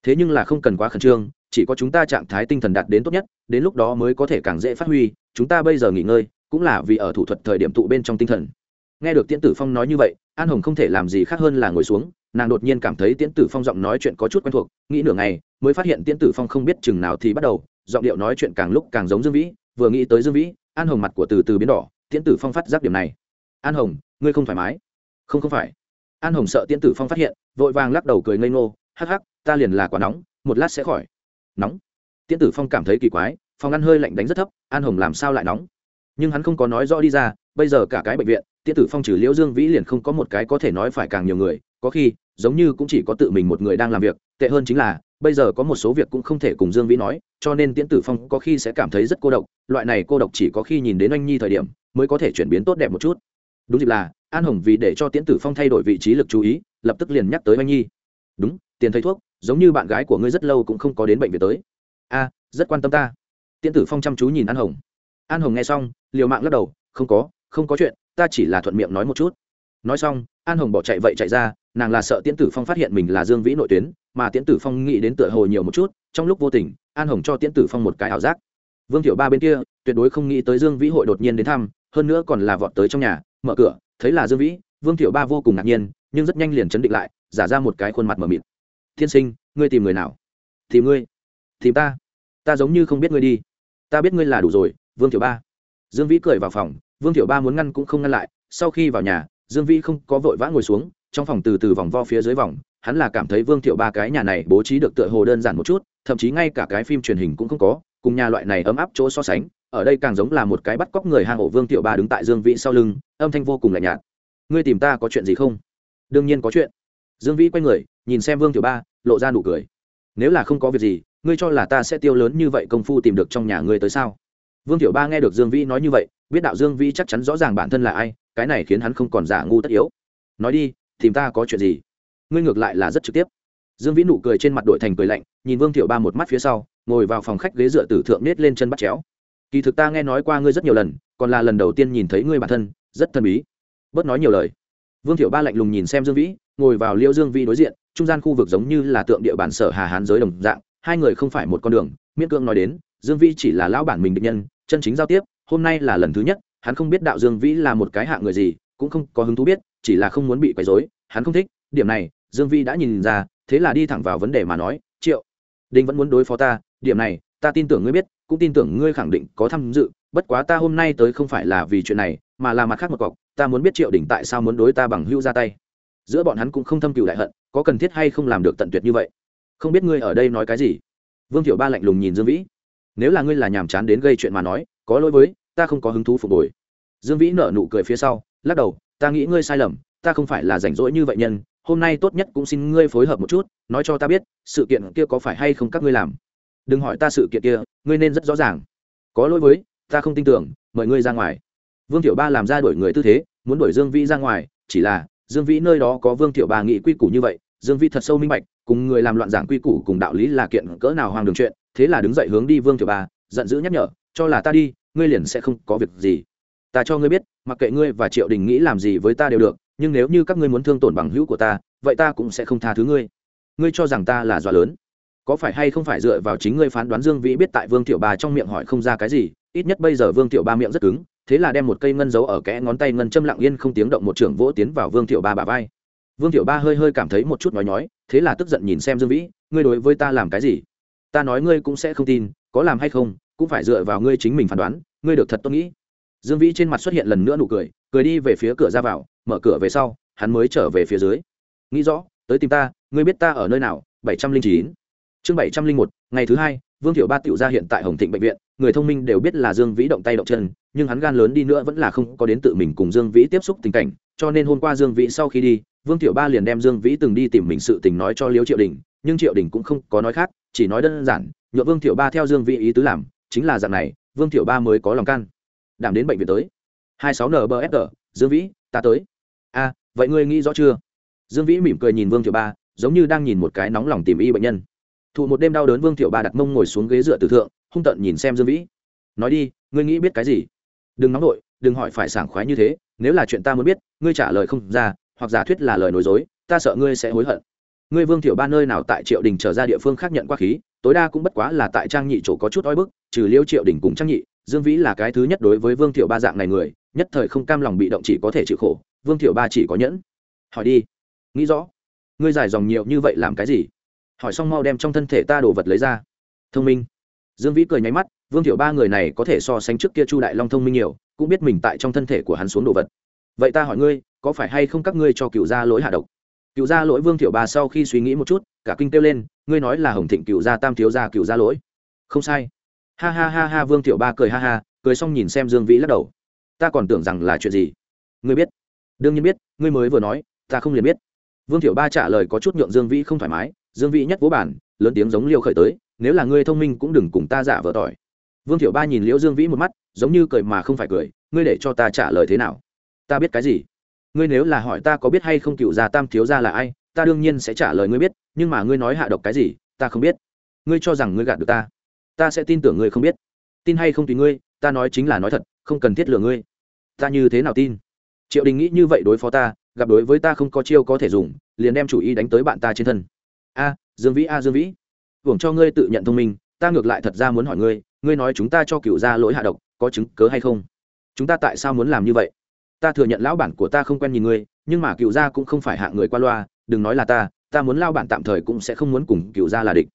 Thế nhưng là không cần quá khẩn trương, chỉ có chúng ta trạng thái tinh thần đạt đến tốt nhất, đến lúc đó mới có thể càng dễ phát huy, chúng ta bây giờ nghỉ ngơi, cũng là vì ở thủ thuật thời điểm tụ bên trong tinh thần. Nghe được tiễn tử phong nói như vậy, an hồng không thể làm gì khác hơn là ngồi xuống, nàng đột nhiên cảm thấy tiễn tử phong giọng nói chuyện có chút quen thuộc, nghĩ nửa ngày, mới phát hiện tiễn tử phong không biết chừng nào thì bắt đầu giọng điệu nói chuyện càng lúc càng giống dương vĩ, vừa nghĩ tới dương vĩ, an hồng mặt của từ từ biến đỏ, tiễn tử phong phát giác điểm này. An hồng, ngươi không thoải mái? Không không phải. An hồng sợ tiễn tử phong phát hiện, vội vàng lắc đầu cười ngây ngô, hắc hắc, ta liền là quá nóng, một lát sẽ khỏi. Nóng? Tiễn tử phong cảm thấy kỳ quái, phòng ăn hơi lạnh đánh rất thấp, an hồng làm sao lại nóng? Nhưng hắn không có nói rõ đi ra, bây giờ cả cái bệnh viện, tiễn tử phong trừ liễu dương vĩ liền không có một cái có thể nói phải càng nhiều người, có khi, giống như cũng chỉ có tự mình một người đang làm việc, tệ hơn chính là bây giờ có một số việc cũng không thể cùng dương vĩ nói, cho nên tiễn tử phong có khi sẽ cảm thấy rất cô độc, loại này cô độc chỉ có khi nhìn đến anh nhi thời điểm, mới có thể chuyển biến tốt đẹp một chút. Đúng dịp là, an hồng vì để cho tiễn tử phong thay đổi vị trí lực chú ý, lập tức liền nhắc tới anh nhi. Đúng, tiền thầy thuốc, giống như bạn gái của ngươi rất lâu cũng không có đến bệnh viện tới. A, rất quan tâm ta. Tiễn tử phong chăm chú nhìn an hồng. An hồng nghe xong, liều mạng lắc đầu, không có không có chuyện, ta chỉ là thuận miệng nói một chút. Nói xong, an hồng bỏ chạy vậy chạy ra nàng là sợ tiễn tử phong phát hiện mình là dương vĩ nội tuyến, mà tiễn tử phong nghĩ đến tựa hồ nhiều một chút, trong lúc vô tình, an hồng cho tiễn tử phong một cái ảo giác. Vương thiệu ba bên kia, tuyệt đối không nghĩ tới dương vĩ hội đột nhiên đến thăm, hơn nữa còn là vọt tới trong nhà, mở cửa, thấy là dương vĩ, vương thiệu ba vô cùng ngạc nhiên, nhưng rất nhanh liền chấn định lại, giả ra một cái khuôn mặt mờ mịt. Thiên sinh, ngươi tìm người nào? Tìm ngươi. Tìm ta? Ta giống như không biết ngươi đi. Ta biết ngươi là đủ rồi, vương thiệu ba. Dương vĩ cười vào phòng, vương thiệu ba muốn ngăn cũng không ngăn lại, sau khi vào nhà, dương vĩ không có vội vã ngồi xuống trong phòng từ từ vòng vo phía dưới vòng, hắn là cảm thấy vương thiệu ba cái nhà này bố trí được tựa hồ đơn giản một chút, thậm chí ngay cả cái phim truyền hình cũng không có, cùng nhà loại này ấm áp chỗ so sánh, ở đây càng giống là một cái bắt cóc người hang ổ vương thiệu ba đứng tại dương vĩ sau lưng, âm thanh vô cùng lạnh nhạt. Ngươi tìm ta có chuyện gì không? Đương nhiên có chuyện. Dương vĩ quay người, nhìn xem vương thiệu ba, lộ ra nụ cười. Nếu là không có việc gì, ngươi cho là ta sẽ tiêu lớn như vậy công phu tìm được trong nhà ngươi tới sao? Vương thiệu ba nghe được dương vĩ nói như vậy, biết đạo dương vĩ chắc chắn rõ ràng bản thân là ai, cái này khiến hắn không còn giả ngu tất yếu. Nói đi tìm ta có chuyện gì? Ngươi ngược lại là rất trực tiếp. Dương vĩ nụ cười trên mặt đội thành cười lạnh, nhìn vương thiệu ba một mắt phía sau, ngồi vào phòng khách ghế dựa tử thượng nết lên chân bắt chéo. Kỳ thực ta nghe nói qua ngươi rất nhiều lần, còn là lần đầu tiên nhìn thấy ngươi bản thân, rất thần bí. Bớt nói nhiều lời. Vương thiệu ba lạnh lùng nhìn xem dương vĩ, ngồi vào liêu dương vĩ đối diện, trung gian khu vực giống như là tượng địa bản sở hà hán giới đồng dạng, hai người không phải một con đường, miễn cưỡng nói đến, dương vĩ chỉ là lão bản mình định nhân, chân chính giao tiếp, hôm nay là lần thứ nhất, hắn không biết đạo dương vĩ là một cái hạng người gì, cũng không có hứng thú biết chỉ là không muốn bị quấy rối, hắn không thích, điểm này, dương Vi đã nhìn ra, thế là đi thẳng vào vấn đề mà nói, triệu đinh vẫn muốn đối phó ta, điểm này, ta tin tưởng ngươi biết, cũng tin tưởng ngươi khẳng định có tham dự, bất quá ta hôm nay tới không phải là vì chuyện này, mà là mặt khác một cọc, ta muốn biết triệu đình tại sao muốn đối ta bằng hữu ra tay. Giữa bọn hắn cũng không thâm cựu đại hận, có cần thiết hay không làm được tận tuyệt như vậy? Không biết ngươi ở đây nói cái gì? Vương Tiểu ba lạnh lùng nhìn dương vĩ. Nếu là ngươi là nhàm chán đến gây chuyện mà nói, có lỗi với, ta không có hứng thú phục hồi. Dương vĩ nở nụ cười phía sau, lắc đầu ta nghĩ ngươi sai lầm, ta không phải là rảnh rỗi như vậy nhân, hôm nay tốt nhất cũng xin ngươi phối hợp một chút, nói cho ta biết, sự kiện kia có phải hay không các ngươi làm. Đừng hỏi ta sự kiện kia, ngươi nên rất rõ ràng. Có lỗi với, ta không tin tưởng, mời ngươi ra ngoài. Vương Tiểu ba làm ra đổi người tư thế, muốn đuổi dương vĩ ra ngoài, chỉ là, dương vĩ nơi đó có vương Tiểu ba nghĩ quy củ như vậy, dương vĩ thật sâu minh bạch, cùng người làm loạn giảng quy củ cùng đạo lý là kiện cỡ nào hoàng đường chuyện, thế là đứng dậy hướng đi vương Tiểu ba, giận dữ nhắc nhở, cho là ta đi, ngươi liền sẽ không có việc gì. Ta cho ngươi biết mặc kệ ngươi và triệu đình nghĩ làm gì với ta đều được, nhưng nếu như các ngươi muốn thương tổn bằng hữu của ta, vậy ta cũng sẽ không tha thứ ngươi. Ngươi cho rằng ta là dọa lớn. Có phải hay không phải dựa vào chính ngươi phán đoán dương vĩ biết tại vương tiểu ba trong miệng hỏi không ra cái gì, ít nhất bây giờ vương tiểu ba miệng rất cứng, thế là đem một cây ngân giấu ở kẽ ngón tay ngân châm lặng yên không tiếng động một trưởng vỗ tiến vào vương tiểu ba bà vai. Vương tiểu ba hơi hơi cảm thấy một chút nói nhói, thế là tức giận nhìn xem dương vĩ, ngươi đối với ta làm cái gì? Ta nói ngươi cũng sẽ không tin, có làm hay không, cũng phải dựa vào ngươi chính mình phán đoán, ngươi được thật tôi nghĩ dương vĩ trên mặt xuất hiện lần nữa nụ cười cười đi về phía cửa ra vào, mở cửa về sau, hắn mới trở về phía dưới. Nghĩ rõ, tới tìm ta, ngươi biết ta ở nơi nào? bảy trăm linh chín. Chương bảy trăm linh một, ngày thứ hai, vương thiệu ba tiểu ra hiện tại hồng thịnh bệnh viện, người thông minh đều biết là dương vĩ động tay động chân, nhưng hắn gan lớn đi nữa vẫn là không có đến tự mình cùng dương vĩ tiếp xúc tình cảnh, cho nên hôm qua dương vĩ sau khi đi, vương thiệu ba liền đem dương vĩ từng đi tìm mình sự tình nói cho liễu triệu đình, nhưng triệu đình cũng không có nói khác, chỉ nói đơn giản nhựa vương thiệu ba theo dương vĩ ý tứ làm, chính là dạng này, vương thiệu ba mới có lòng can đảm đến bệnh viện tới. hai sáu nbfg dương vĩ, ta tới. A vậy ngươi nghĩ rõ chưa? Dương vĩ mỉm cười nhìn vương thiệu ba, giống như đang nhìn một cái nóng lòng tìm y bệnh nhân. Thụ một đêm đau đớn, vương thiệu ba đặt mông ngồi xuống ghế dựa tử thượng, hung tận nhìn xem dương vĩ. Nói đi, ngươi nghĩ biết cái gì? Đừng nóng nổi đừng hỏi phải sảng khoái như thế, nếu là chuyện ta muốn biết, ngươi trả lời không ra, hoặc giả thuyết là lời nói dối, ta sợ ngươi sẽ hối hận. Ngươi vương thiệu ba nơi nào tại triệu đình trở ra địa phương khác nhận qua khí, tối đa cũng bất quá là tại trang nhị chỗ có chút oi bức, trừ liêu triệu đình cùng trang nhị dương vĩ là cái thứ nhất đối với vương thiệu ba dạng này người, nhất thời không cam lòng bị động chỉ có thể chịu khổ, vương thiệu ba chỉ có nhẫn. Hỏi đi. Nghĩ rõ. Ngươi giải dòng nhiều như vậy làm cái gì? Hỏi xong mau đem trong thân thể ta đồ vật lấy ra. Thông minh. Dương vĩ cười nháy mắt, vương thiệu ba người này có thể so sánh trước kia chu đại long thông minh nhiều, cũng biết mình tại trong thân thể của hắn xuống đồ vật. Vậy ta hỏi ngươi, có phải hay không các ngươi cho cựu gia lỗi hạ độc? Cựu gia lỗi vương thiệu ba sau khi suy nghĩ một chút, cả kinh kêu lên, ngươi nói là hồng thịnh cựu gia tam thiếu gia cựu gia lỗi. Không sai ha ha ha ha, vương thiệu ba cười ha ha, cười xong nhìn xem dương vĩ lắc đầu. Ta còn tưởng rằng là chuyện gì? Ngươi biết. Đương nhiên biết, ngươi mới vừa nói, ta không liền biết. Vương thiệu ba trả lời có chút nhượng dương vĩ không thoải mái, dương vĩ nhất vỗ bản lớn tiếng giống liêu khởi tới, nếu là ngươi thông minh cũng đừng cùng ta giả vờ tỏi. Vương thiệu ba nhìn liễu dương vĩ một mắt, giống như cười mà không phải cười, ngươi để cho ta trả lời thế nào? Ta biết cái gì? Ngươi nếu là hỏi ta có biết hay không cựu gia tam thiếu gia là ai, ta đương nhiên sẽ trả lời ngươi biết, nhưng mà ngươi nói hạ độc cái gì, ta không biết. Ngươi cho rằng ngươi gạt được ta ta sẽ tin tưởng ngươi không biết. Tin hay không tùy ngươi, ta nói chính là nói thật, không cần thiết lừa ngươi. Ta như thế nào tin? Triệu đình nghĩ như vậy đối phó ta, gặp đối với ta không có chiêu có thể dùng, liền đem chủ ý đánh tới bạn ta trên thân. A, dương vĩ, a, dương vĩ. Hưởng cho ngươi tự nhận thông minh, ta ngược lại thật ra muốn hỏi ngươi ngươi nói chúng ta cho cựu gia lỗi hạ độc, có chứng cớ hay không? Chúng ta tại sao muốn làm như vậy? Ta thừa nhận lão bản của ta không quen nhìn ngươi, nhưng mà cựu gia cũng không phải hạng người qua loa, đừng nói là ta ta muốn lao bản tạm thời cũng sẽ không muốn cùng cựu gia là địch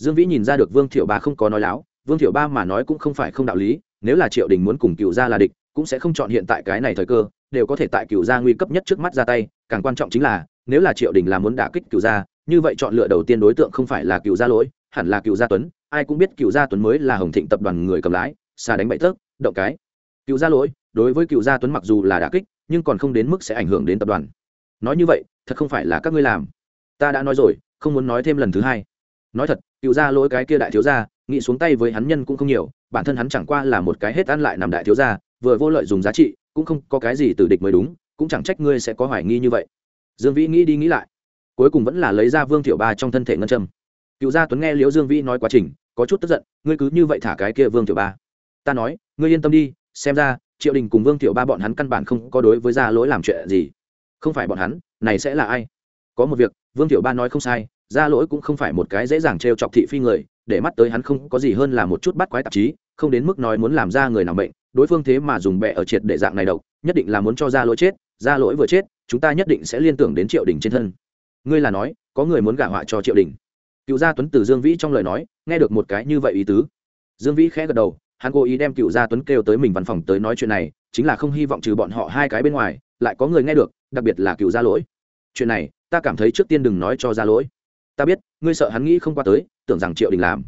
dương vĩ nhìn ra được vương thiệu ba không có nói láo, vương thiệu ba mà nói cũng không phải không đạo lý, nếu là triệu đình muốn cùng cựu gia là địch, cũng sẽ không chọn hiện tại cái này thời cơ, đều có thể tại cựu gia nguy cấp nhất trước mắt ra tay, càng quan trọng chính là, nếu là triệu đình là muốn đả kích cựu gia, như vậy chọn lựa đầu tiên đối tượng không phải là cựu gia lỗi, hẳn là cựu gia tuấn, ai cũng biết cựu gia tuấn mới là hồng thịnh tập đoàn người cầm lái xa đánh bậy tớp động cái. Cựu gia lỗi, đối với cựu gia tuấn mặc dù là đả kích, nhưng còn không đến mức sẽ ảnh hưởng đến tập đoàn. Nói như vậy, thật không phải là các ngươi làm. Ta đã nói rồi, không muốn nói thêm lần thứ hai. Nói thật cựu gia lỗi cái kia đại thiếu gia, nghĩ xuống tay với hắn nhân cũng không nhiều, bản thân hắn chẳng qua là một cái hết ăn lại nằm đại thiếu gia, vừa vô lợi dùng giá trị, cũng không có cái gì từ địch mới đúng, cũng chẳng trách ngươi sẽ có hoài nghi như vậy. Dương vĩ nghĩ đi nghĩ lại. Cuối cùng vẫn là lấy ra vương thiệu ba trong thân thể ngân châm. Cựu gia tuấn nghe liễu dương vĩ nói quá trình, có chút tức giận, ngươi cứ như vậy thả cái kia vương thiệu ba. Ta nói, ngươi yên tâm đi, xem ra, triệu đình cùng vương thiệu ba bọn hắn căn bản không có đối với gia lỗi làm chuyện gì. Không phải bọn hắn, này sẽ là ai? Có một việc, vương thiệu ba nói không sai gia lỗi cũng không phải một cái dễ dàng t chọc thị phi người, để mắt tới hắn không có gì hơn là một chút bắt quái tạp chí, không đến mức nói muốn làm ra người nào bệnh đối phương thế mà dùng bẹ ở triệt để dạng này độc, nhất định là muốn cho gia lỗi chết gia lỗi vừa chết, chúng ta nhất định sẽ liên tưởng đến triệu đình trên thân. Ngươi là nói, có người muốn gả họa cho triệu đình. Cựu gia tuấn từ dương vĩ trong lời nói, nghe được một cái như vậy ý tứ. Dương vĩ khẽ gật đầu, hắn cố ý đem cựu gia tuấn kêu tới mình văn phòng tới nói chuyện này, chính là không hy vọng trừ bọn họ hai cái bên ngoài, lại có người nghe được, đặc biệt là cựu gia lỗi. Chuyện này, ta cảm thấy trước tiên đừng nói cho gia lỗi ta biết, ngươi sợ hắn nghĩ không qua tới, tưởng rằng triệu đình làm.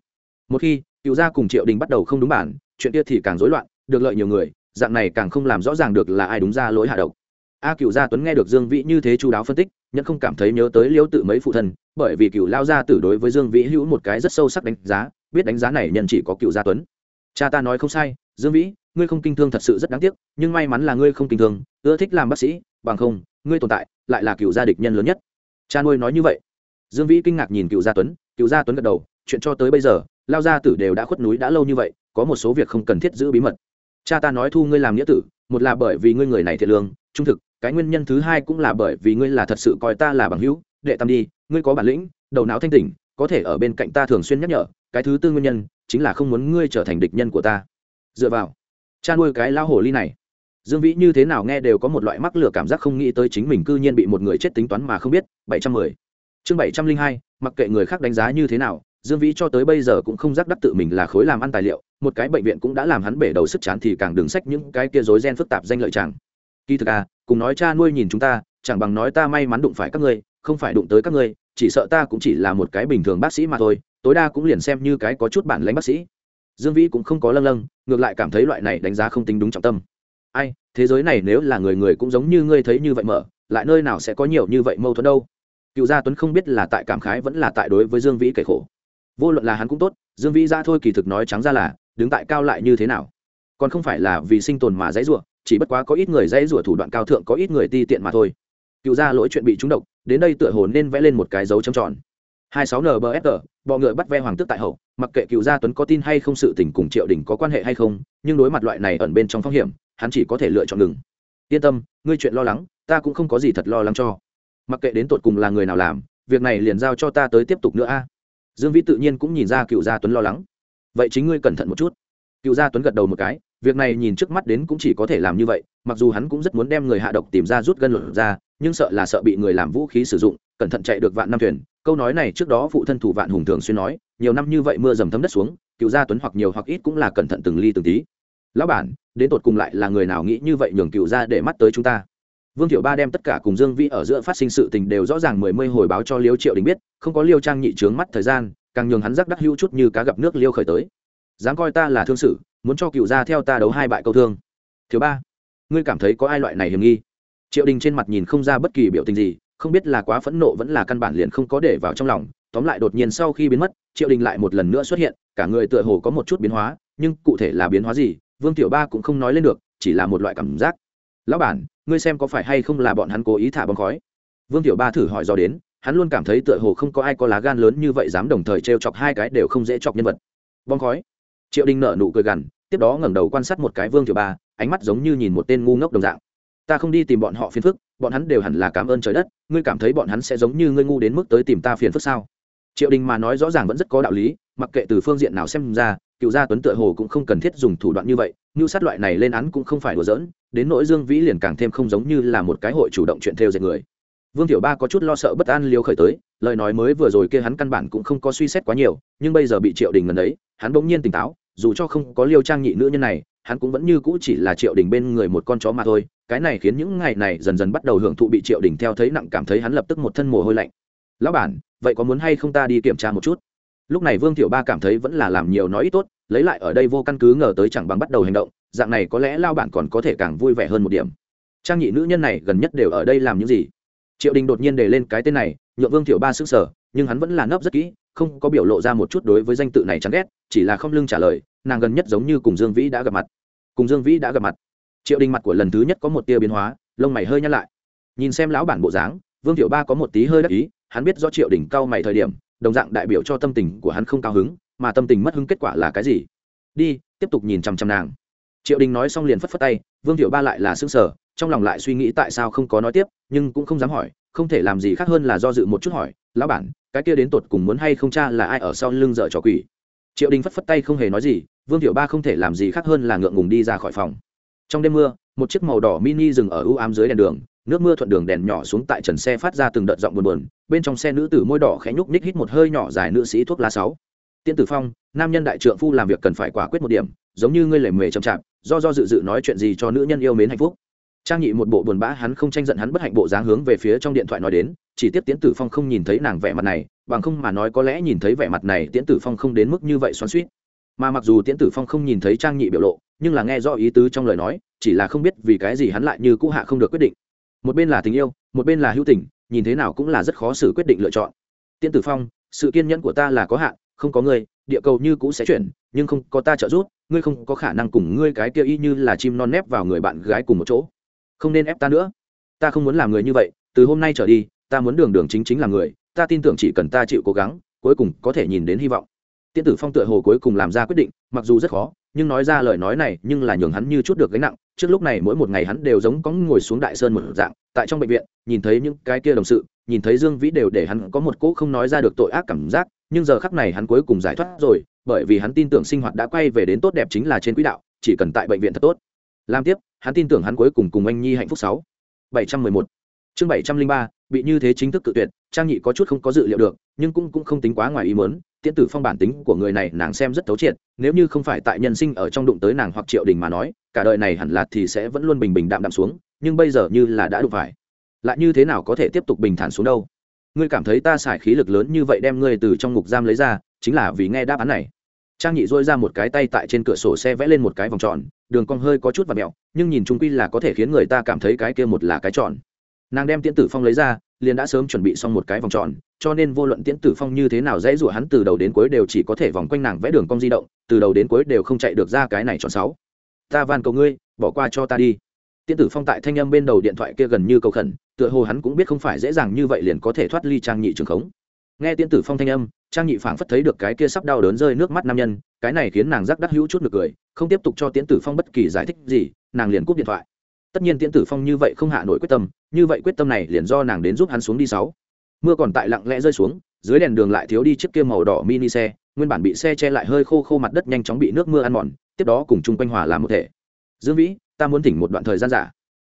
Một khi, cựu gia cùng triệu đình bắt đầu không đúng bản, chuyện kia thì càng rối loạn, được lợi nhiều người, dạng này càng không làm rõ ràng được là ai đúng ra lỗi hạ độc. A, cựu gia tuấn nghe được dương vĩ như thế chú đáo phân tích nhận không cảm thấy nhớ tới liêu tự mấy phụ thân, bởi vì cựu lao gia tử đối với dương vĩ hữu một cái rất sâu sắc đánh giá, biết đánh giá này nhân chỉ có cựu gia tuấn. Cha ta nói không sai, dương vĩ, ngươi không kinh thương thật sự rất đáng tiếc, nhưng may mắn là ngươi không kinh thương, ưa thích làm bác sĩ, bằng không, ngươi tồn tại, lại là cựu gia địch nhân lớn nhất. Cha nuôi nói như vậy dương vĩ kinh ngạc nhìn cựu gia tuấn, cựu gia tuấn gật đầu, chuyện cho tới bây giờ, lao gia tử đều đã khuất núi đã lâu như vậy, có một số việc không cần thiết giữ bí mật. Cha ta nói thu ngươi làm nghĩa tử, một là bởi vì ngươi người này thiệt lương, trung thực, cái nguyên nhân thứ hai cũng là bởi vì ngươi là thật sự coi ta là bằng hữu, đệ tam đi, ngươi có bản lĩnh, đầu não thanh tỉnh, có thể ở bên cạnh ta thường xuyên nhắc nhở, cái thứ tư nguyên nhân chính là không muốn ngươi trở thành địch nhân của ta. Dựa vào, cha nuôi cái lao hồ ly này. Dương vĩ như thế nào nghe đều có một loại mắc lửa cảm giác không nghĩ tới chính mình cư nhiên bị một người chết tính toán mà không biết, bảy trăm mười chương bảy trăm linh hai, mặc kệ người khác đánh giá như thế nào, dương vĩ cho tới bây giờ cũng không giác đắc tự mình là khối làm ăn tài liệu, một cái bệnh viện cũng đã làm hắn bể đầu sức chán thì càng đừng sách những cái kia rối ren phức tạp danh lợi chẳng kỳ thực à cùng nói cha nuôi nhìn chúng ta, chẳng bằng nói ta may mắn đụng phải các ngươi, không phải đụng tới các ngươi, chỉ sợ ta cũng chỉ là một cái bình thường bác sĩ mà thôi, tối đa cũng liền xem như cái có chút bản lãnh bác sĩ. Dương vĩ cũng không có lâng lâng, ngược lại cảm thấy loại này đánh giá không tính đúng trọng tâm. Ai, thế giới này nếu là người người cũng giống như ngươi thấy như vậy mở, lại nơi nào sẽ có nhiều như vậy mâu thuẫn đâu? Cựu gia tuấn không biết là tại cảm khái vẫn là tại đối với dương vĩ kể khổ. Vô luận là hắn cũng tốt, dương vĩ ra thôi kỳ thực nói trắng ra là, đứng tại cao lại như thế nào. Còn không phải là vì sinh tồn mà dãy rủa, chỉ bất quá có ít người dãy rủa thủ đoạn cao thượng, có ít người ti tiện mà thôi. Cựu gia lỗi chuyện bị trúng độc, đến đây tựa hồ nên vẽ lên một cái dấu trầm tròn. Hai sáu nbfr bọ ngựa bắt ve hoàng tước tại hậu, mặc kệ cựu gia tuấn có tin hay không sự tình cùng triệu đình có quan hệ hay không, nhưng đối mặt loại này ẩn bên trong phong hiểm, hắn chỉ có thể lựa chọn ngừng. Yên tâm, ngươi chuyện lo lắng, ta cũng không có gì thật lo lắng cho mặc kệ đến tột cùng là người nào làm, việc này liền giao cho ta tới tiếp tục nữa a. Dương vĩ tự nhiên cũng nhìn ra cựu gia tuấn lo lắng. Vậy chính ngươi cẩn thận một chút. Cựu gia tuấn gật đầu một cái, việc này nhìn trước mắt đến cũng chỉ có thể làm như vậy, mặc dù hắn cũng rất muốn đem người hạ độc tìm ra rút gân luận ra, nhưng sợ là sợ bị người làm vũ khí sử dụng, cẩn thận chạy được vạn năm thuyền. Câu nói này trước đó phụ thân thủ vạn hùng thường xuyên nói, nhiều năm như vậy mưa dầm thấm đất xuống, cựu gia tuấn hoặc nhiều hoặc ít cũng là cẩn thận từng ly từng tí. Lão bản, đến tột cùng lại là người nào nghĩ như vậy nhường cựu gia để mắt tới chúng ta? Vương tiểu ba đem tất cả cùng dương vĩ ở giữa phát sinh sự tình đều rõ ràng mười mươi hồi báo cho liêu triệu đình biết, không có liêu trang nhị trướng mắt thời gian, càng nhường hắn rắc đắc hữu chút như cá gặp nước liêu khởi tới. Dám coi ta là thương sử muốn cho cựu gia theo ta đấu hai bại câu thương. Thứ ba, ngươi cảm thấy có ai loại này hiểm nghi? Triệu đình trên mặt nhìn không ra bất kỳ biểu tình gì, không biết là quá phẫn nộ vẫn là căn bản liền không có để vào trong lòng. Tóm lại đột nhiên sau khi biến mất, triệu đình lại một lần nữa xuất hiện, cả người tựa hồ có một chút biến hóa, nhưng cụ thể là biến hóa gì, vương tiểu ba cũng không nói lên được, chỉ là một loại cảm giác lão bản, ngươi xem có phải hay không là bọn hắn cố ý thả bom khói? Vương tiểu ba thử hỏi do đến, hắn luôn cảm thấy tựa hồ không có ai có lá gan lớn như vậy dám đồng thời t r e o chọc hai cái đều không dễ chọc nhân vật. Bom khói. Triệu đình nở nụ cười gằn, tiếp đó ngẩng đầu quan sát một cái vương tiểu ba, ánh mắt giống như nhìn một tên ngu ngốc đồng dạng. Ta không đi tìm bọn họ phiền phức, bọn hắn đều hẳn là cảm ơn trời đất, ngươi cảm thấy bọn hắn sẽ giống như ngươi ngu đến mức tới tìm ta phiền phức sao? Triệu đình mà nói rõ ràng vẫn rất có đạo lý, mặc kệ từ phương diện nào xem ra, cựu gia tuấn tựa hồ cũng không cần thiết dùng thủ đoạn như vậy như sát loại này lên án cũng không phải đùa giỡn, đến nỗi dương vĩ liền càng thêm không giống như là một cái hội chủ động chuyện theo dệt người. Vương tiểu ba có chút lo sợ bất an liêu khởi tới, lời nói mới vừa rồi kia hắn căn bản cũng không có suy xét quá nhiều, nhưng bây giờ bị triệu đình ngần ấy, hắn bỗng nhiên tỉnh táo, dù cho không có liêu trang nhị nữ nhân này, hắn cũng vẫn như cũ chỉ là triệu đình bên người một con chó mà thôi, cái này khiến những ngày này dần dần bắt đầu hưởng thụ bị triệu đình theo thấy nặng cảm thấy hắn lập tức một thân mồ hôi lạnh. Lão bản, vậy có muốn hay không ta đi kiểm tra một chút? Lúc này vương tiểu ba cảm thấy vẫn là làm nhiều nói ít tốt lấy lại ở đây vô căn cứ ngờ tới chẳng bằng bắt đầu hành động, dạng này có lẽ lao bản còn có thể càng vui vẻ hơn một điểm. Trang nhị nữ nhân này gần nhất đều ở đây làm những gì? Triệu đình đột nhiên để lên cái tên này, nhượng vương tiểu ba s ứ sở nhưng hắn vẫn là nấp rất kỹ, không có biểu lộ ra một chút đối với danh tự này chán ghét, chỉ là không lưng trả lời, nàng gần nhất giống như cùng dương vĩ đã gặp mặt. Cùng dương vĩ đã gặp mặt. Triệu đình mặt của lần thứ nhất có một tia biến hóa, lông mày hơi nhăn lại. Nhìn xem lão bản bộ dáng, vương tiểu ba có một tí hơi đắc ý, hắn biết do triệu đình cao mày thời điểm, đồng dạng đại biểu cho tâm tình của hắn không cao hứng mà tâm tình mất hứng kết quả là cái gì? Đi, tiếp tục nhìn chằm chằm nàng. Triệu đình nói xong liền phất phất tay, vương tiểu ba lại là xương sở trong lòng lại suy nghĩ tại sao không có nói tiếp, nhưng cũng không dám hỏi, không thể làm gì khác hơn là do dự một chút hỏi, lão bản, cái kia đến tột cùng muốn hay không cha là ai ở sau lưng dợ trò quỷ? Triệu đình phất phất tay không hề nói gì, vương tiểu ba không thể làm gì khác hơn là ngượng ngùng đi ra khỏi phòng. Trong đêm mưa, một chiếc màu đỏ mini dừng ở ưu ám dưới đèn đường, nước mưa thuận đường đèn nhỏ xuống tại trần xe phát ra từng đợt giọng buồn buồn, bên trong xe nữ tử môi đỏ khẽ nhúc nhích hít một hơi nhỏ dài nữ sĩ thuốc lá sáu. Tiễn tử phong, nam nhân đại trượng phu làm việc cần phải quả quyết một điểm, giống như ngươi lề mề chậm chạp, do do dự dự nói chuyện gì cho nữ nhân yêu mến hạnh phúc. Trang nhị một bộ buồn bã, hắn không tranh giận, hắn bất hạnh bộ dáng hướng về phía trong điện thoại nói đến, chỉ tiếp tiễn tử phong không nhìn thấy nàng vẻ mặt này, bằng không mà nói có lẽ nhìn thấy vẻ mặt này tiễn tử phong không đến mức như vậy xoắn suýt mà mặc dù tiễn tử phong không nhìn thấy trang nhị biểu lộ, nhưng là nghe rõ ý tứ trong lời nói, chỉ là không biết vì cái gì hắn lại như cũ hạ không được quyết định. Một bên là tình yêu, một bên là hữu tình, nhìn thế nào cũng là rất khó xử quyết định lựa chọn. Tiễn tử phong, sự kiên nhẫn của ta là có hạn không có ngươi, địa cầu như cũ sẽ chuyển, nhưng không có ta trợ giúp, ngươi không có khả năng cùng ngươi cái kia y như là chim non nép vào người bạn gái cùng một chỗ. Không nên ép ta nữa. Ta không muốn làm người như vậy, từ hôm nay trở đi, ta muốn đường đường chính chính là người, ta tin tưởng chỉ cần ta chịu cố gắng, cuối cùng có thể nhìn đến hy vọng. Tiên tử phong tựa hồ cuối cùng làm ra quyết định, mặc dù rất khó, nhưng nói ra lời nói này, nhưng là nhường hắn như chút được gánh nặng. Trước lúc này mỗi một ngày hắn đều giống có ngồi xuống đại sơn một dạng, tại trong bệnh viện, nhìn thấy những cái kia đồng sự, nhìn thấy dương vĩ đều để hắn có một cỗ không nói ra được tội ác cảm giác nhưng giờ khắc này hắn cuối cùng giải thoát rồi, bởi vì hắn tin tưởng sinh hoạt đã quay về đến tốt đẹp chính là trên quỹ đạo, chỉ cần tại bệnh viện thật tốt. Làm tiếp, hắn tin tưởng hắn cuối cùng cùng anh nhi hạnh phúc sáu. Bảy trăm mười một. Chương bảy trăm linh ba, bị như thế chính thức cự tuyệt, trang nhị có chút không có dự liệu được, nhưng cũng cũng không tính quá ngoài ý muốn, tiễn tử phong bản tính của người này nàng xem rất thấu triệt, nếu như không phải tại nhân sinh ở trong đụng tới nàng hoặc triệu đình mà nói, cả đời này hẳn là thì sẽ vẫn luôn bình bình đạm đạm xuống, nhưng bây giờ như là đã đụng phải. Lại như thế nào có thể tiếp tục bình thản xuống đâu? Ngươi cảm thấy ta xài khí lực lớn như vậy đem ngươi từ trong ngục giam lấy ra, chính là vì nghe đáp án này. Trang nhị dôi ra một cái tay tại trên cửa sổ xe vẽ lên một cái vòng tròn, đường cong hơi có chút và mẹo, nhưng nhìn chung quy là có thể khiến người ta cảm thấy cái kia một là cái tròn. Nàng đem tiễn tử phong lấy ra, liền đã sớm chuẩn bị xong một cái vòng tròn, cho nên vô luận tiễn tử phong như thế nào dễ rủa hắn từ đầu đến cuối đều chỉ có thể vòng quanh nàng vẽ đường cong di động, từ đầu đến cuối đều không chạy được ra cái này tròn sáu. Ta van cầu ngươi, bỏ qua cho ta đi tiễn tử phong tại thanh âm bên đầu điện thoại kia gần như cầu khẩn, tựa hồ hắn cũng biết không phải dễ dàng như vậy liền có thể thoát ly trang nhị trường khống. Nghe tiễn tử phong thanh âm, trang nhị phảng phất thấy được cái kia sắp đau đớn rơi nước mắt nam nhân, cái này khiến nàng rắc đắc hữu chút được cười, không tiếp tục cho tiễn tử phong bất kỳ giải thích gì, nàng liền cúp điện thoại. Tất nhiên tiễn tử phong như vậy không hạ nổi quyết tâm, như vậy quyết tâm này liền do nàng đến giúp hắn xuống đi sáu. Mưa còn tại lặng lẽ rơi xuống, dưới đèn đường lại thiếu đi chiếc kia màu đỏ mini xe, nguyên bản bị xe che lại hơi khô khô mặt đất nhanh chóng bị nước mưa ăn mòn, tiếp đó cùng chung quanh hòa làm một thể. Dương vĩ ta muốn tỉnh một đoạn thời gian giả.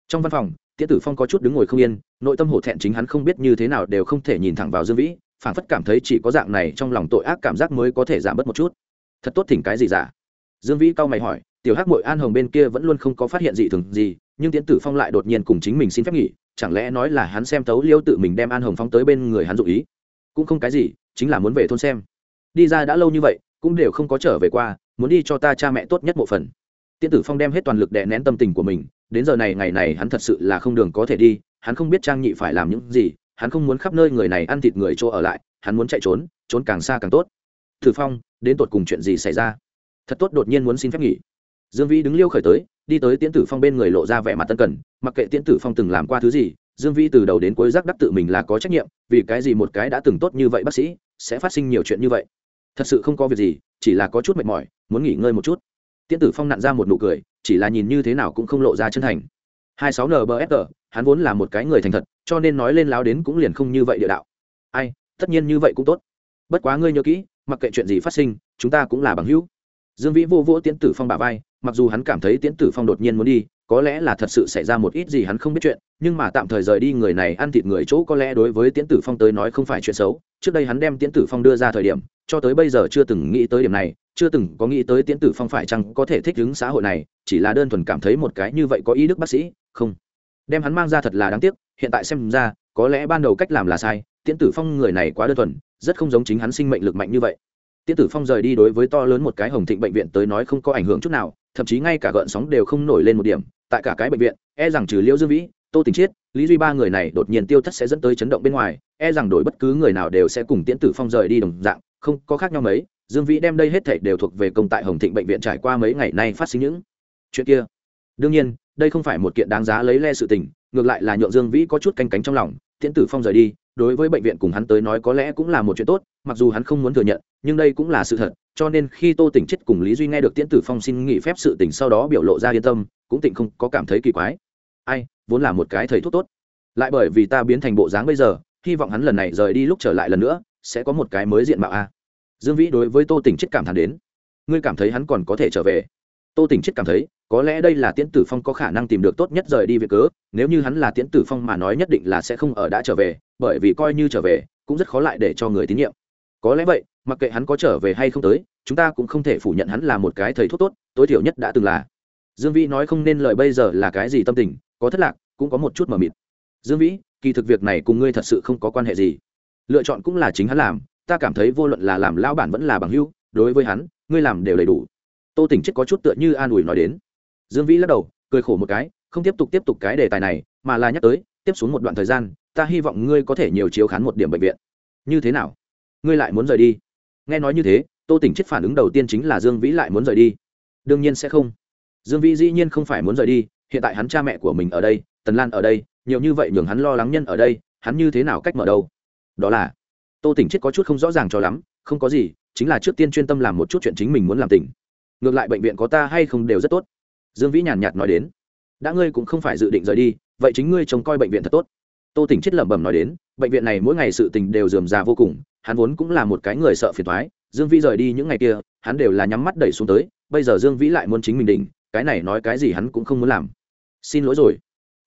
Trong văn phòng, tiễn tử phong có chút đứng ngồi không yên, nội tâm hổ thẹn chính hắn không biết như thế nào đều không thể nhìn thẳng vào dương vĩ, phảng phất cảm thấy chỉ có dạng này trong lòng tội ác cảm giác mới có thể giảm bớt một chút. Thật tốt thỉnh cái gì giả? Dương vĩ cau mày hỏi, tiểu hắc mội an hồng bên kia vẫn luôn không có phát hiện gì thường gì, nhưng tiễn tử phong lại đột nhiên cùng chính mình xin phép nghỉ, chẳng lẽ nói là hắn xem tấu liêu tự mình đem an hồng phóng tới bên người hắn dụ ý? Cũng không cái gì, chính là muốn về thôn xem. Đi ra đã lâu như vậy, cũng đều không có trở về qua, muốn đi cho ta cha mẹ tốt nhất một phần tiễn tử phong đem hết toàn lực đè nén tâm tình của mình, đến giờ này, ngày này hắn thật sự là không đường có thể đi, hắn không biết trang nhị phải làm những gì, hắn không muốn khắp nơi người này ăn thịt người chỗ ở lại, hắn muốn chạy trốn trốn càng xa càng tốt. Tử phong, đến tột cùng chuyện gì xảy ra? Thật tốt đột nhiên muốn xin phép nghỉ. Dương vĩ đứng liêu khởi tới, đi tới tiễn tử phong bên người lộ ra vẻ mặt tân cần, mặc kệ tiễn tử phong từng làm qua thứ gì, dương vĩ từ đầu đến cuối giác đắc tự mình là có trách nhiệm, vì cái gì một cái đã từng tốt như vậy bác sĩ, sẽ phát sinh nhiều chuyện như vậy? Thật sự không có việc gì, chỉ là có chút mệt mỏi, muốn nghỉ ngơi một chút tiễn tử phong nặn ra một nụ cười, chỉ là nhìn như thế nào cũng không lộ ra chân thành. Hai sáu nbfr hắn vốn là một cái người thành thật, cho nên nói lên láo đến cũng liền không như vậy địa đạo. Ai, tất nhiên như vậy cũng tốt. Bất quá ngươi nhớ kỹ, mặc kệ chuyện gì phát sinh, chúng ta cũng là bằng hữu. Dương vĩ vô vỗ tiễn tử phong bà vai, mặc dù hắn cảm thấy tiễn tử phong đột nhiên muốn đi, có lẽ là thật sự xảy ra một ít gì hắn không biết chuyện, nhưng mà tạm thời rời đi người này ăn thịt người chỗ có lẽ đối với tiễn tử phong tới nói không phải chuyện xấu. Trước đây hắn đem tiễn tử phong đưa ra thời điểm cho tới bây giờ chưa từng nghĩ tới điểm này, chưa từng có nghĩ tới tiễn tử phong phải chăng có thể thích ứng xã hội này, chỉ là đơn thuần cảm thấy một cái như vậy có ý đức bác sĩ, không. Đem hắn mang ra thật là đáng tiếc, hiện tại xem ra, có lẽ ban đầu cách làm là sai, tiễn tử phong người này quá đơn thuần, rất không giống chính hắn sinh mệnh lực mạnh như vậy. Tiễn tử phong rời đi đối với to lớn một cái hồng thịnh bệnh viện tới nói không có ảnh hưởng chút nào, thậm chí ngay cả gợn sóng đều không nổi lên một điểm, tại cả cái bệnh viện e rằng trừ liễu dương vĩ, tô tình chiết, lý duy ba người này đột nhiên tiêu thất sẽ dẫn tới chấn động bên ngoài e rằng đổi bất cứ người nào đều sẽ cùng tiễn tử phong rời đi đồng dạng không có khác nhau mấy, dương vĩ đem đây hết thảy đều thuộc về công tại hồng thịnh bệnh viện trải qua mấy ngày nay phát sinh những chuyện kia. Đương nhiên, đây không phải một kiện đáng giá lấy le sự tình, ngược lại là nhượng dương vĩ có chút canh cánh trong lòng, tiễn tử phong rời đi, đối với bệnh viện cùng hắn tới nói có lẽ cũng là một chuyện tốt, mặc dù hắn không muốn thừa nhận, nhưng đây cũng là sự thật, cho nên khi tô tỉnh chết cùng lý duy nghe được tiễn tử phong xin nghỉ phép sự tình sau đó biểu lộ ra yên tâm, cũng tịnh không có cảm thấy kỳ quái. Ai, vốn là một cái thầy thuốc tốt. Lại bởi vì ta biến thành bộ dáng bây giờ, hy vọng hắn lần này rời đi lúc trở lại lần nữa sẽ có một cái mới diện mạo a. Dương vĩ đối với tô tỉnh chết cảm thán đến. Ngươi cảm thấy hắn còn có thể trở về? Tô tỉnh chết cảm thấy, có lẽ đây là tiễn tử phong có khả năng tìm được tốt nhất rời đi việc cớ, nếu như hắn là tiễn tử phong mà nói nhất định là sẽ không ở đã trở về, bởi vì coi như trở về, cũng rất khó lại để cho người tín nhiệm. Có lẽ vậy, mặc kệ hắn có trở về hay không tới, chúng ta cũng không thể phủ nhận hắn là một cái thầy thuốc tốt, tối thiểu nhất đã từng là. Dương vĩ nói không nên lời bây giờ là cái gì tâm tình, có thất lạc, cũng có một chút mờ mịt. Dương vĩ, kỳ thực việc này cùng ngươi thật sự không có quan hệ gì lựa chọn cũng là chính hắn làm, ta cảm thấy vô luận là làm lão bản vẫn là bằng hữu, đối với hắn, ngươi làm đều đầy đủ. Tô tỉnh chết có chút tựa như an ủi nói đến. Dương vĩ lắc đầu, cười khổ một cái, không tiếp tục tiếp tục cái đề tài này, mà là nhắc tới, tiếp xuống một đoạn thời gian, ta hy vọng ngươi có thể nhiều chiếu khán một điểm bệnh viện. Như thế nào? Ngươi lại muốn rời đi? Nghe nói như thế, tô tỉnh chết phản ứng đầu tiên chính là dương vĩ lại muốn rời đi. Đương nhiên sẽ không. Dương vĩ dĩ nhiên không phải muốn rời đi, hiện tại hắn cha mẹ của mình ở đây, tần lan ở đây, nhiều như vậy nhường hắn lo lắng nhân ở đây, hắn như thế nào cách mở đâu đó là, tô tỉnh chết có chút không rõ ràng cho lắm, không có gì, chính là trước tiên chuyên tâm làm một chút chuyện chính mình muốn làm tỉnh. Ngược lại bệnh viện có ta hay không đều rất tốt. Dương vĩ nhàn nhạt nói đến, đã ngươi cũng không phải dự định rời đi, vậy chính ngươi trông coi bệnh viện thật tốt. Tô tỉnh chết lẩm bẩm nói đến, bệnh viện này mỗi ngày sự tình đều dườm già vô cùng, hắn vốn cũng là một cái người sợ phiền thoái dương vĩ rời đi những ngày kia, hắn đều là nhắm mắt đẩy xuống tới, bây giờ dương vĩ lại muốn chính mình đỉnh cái này nói cái gì hắn cũng không muốn làm. Xin lỗi rồi.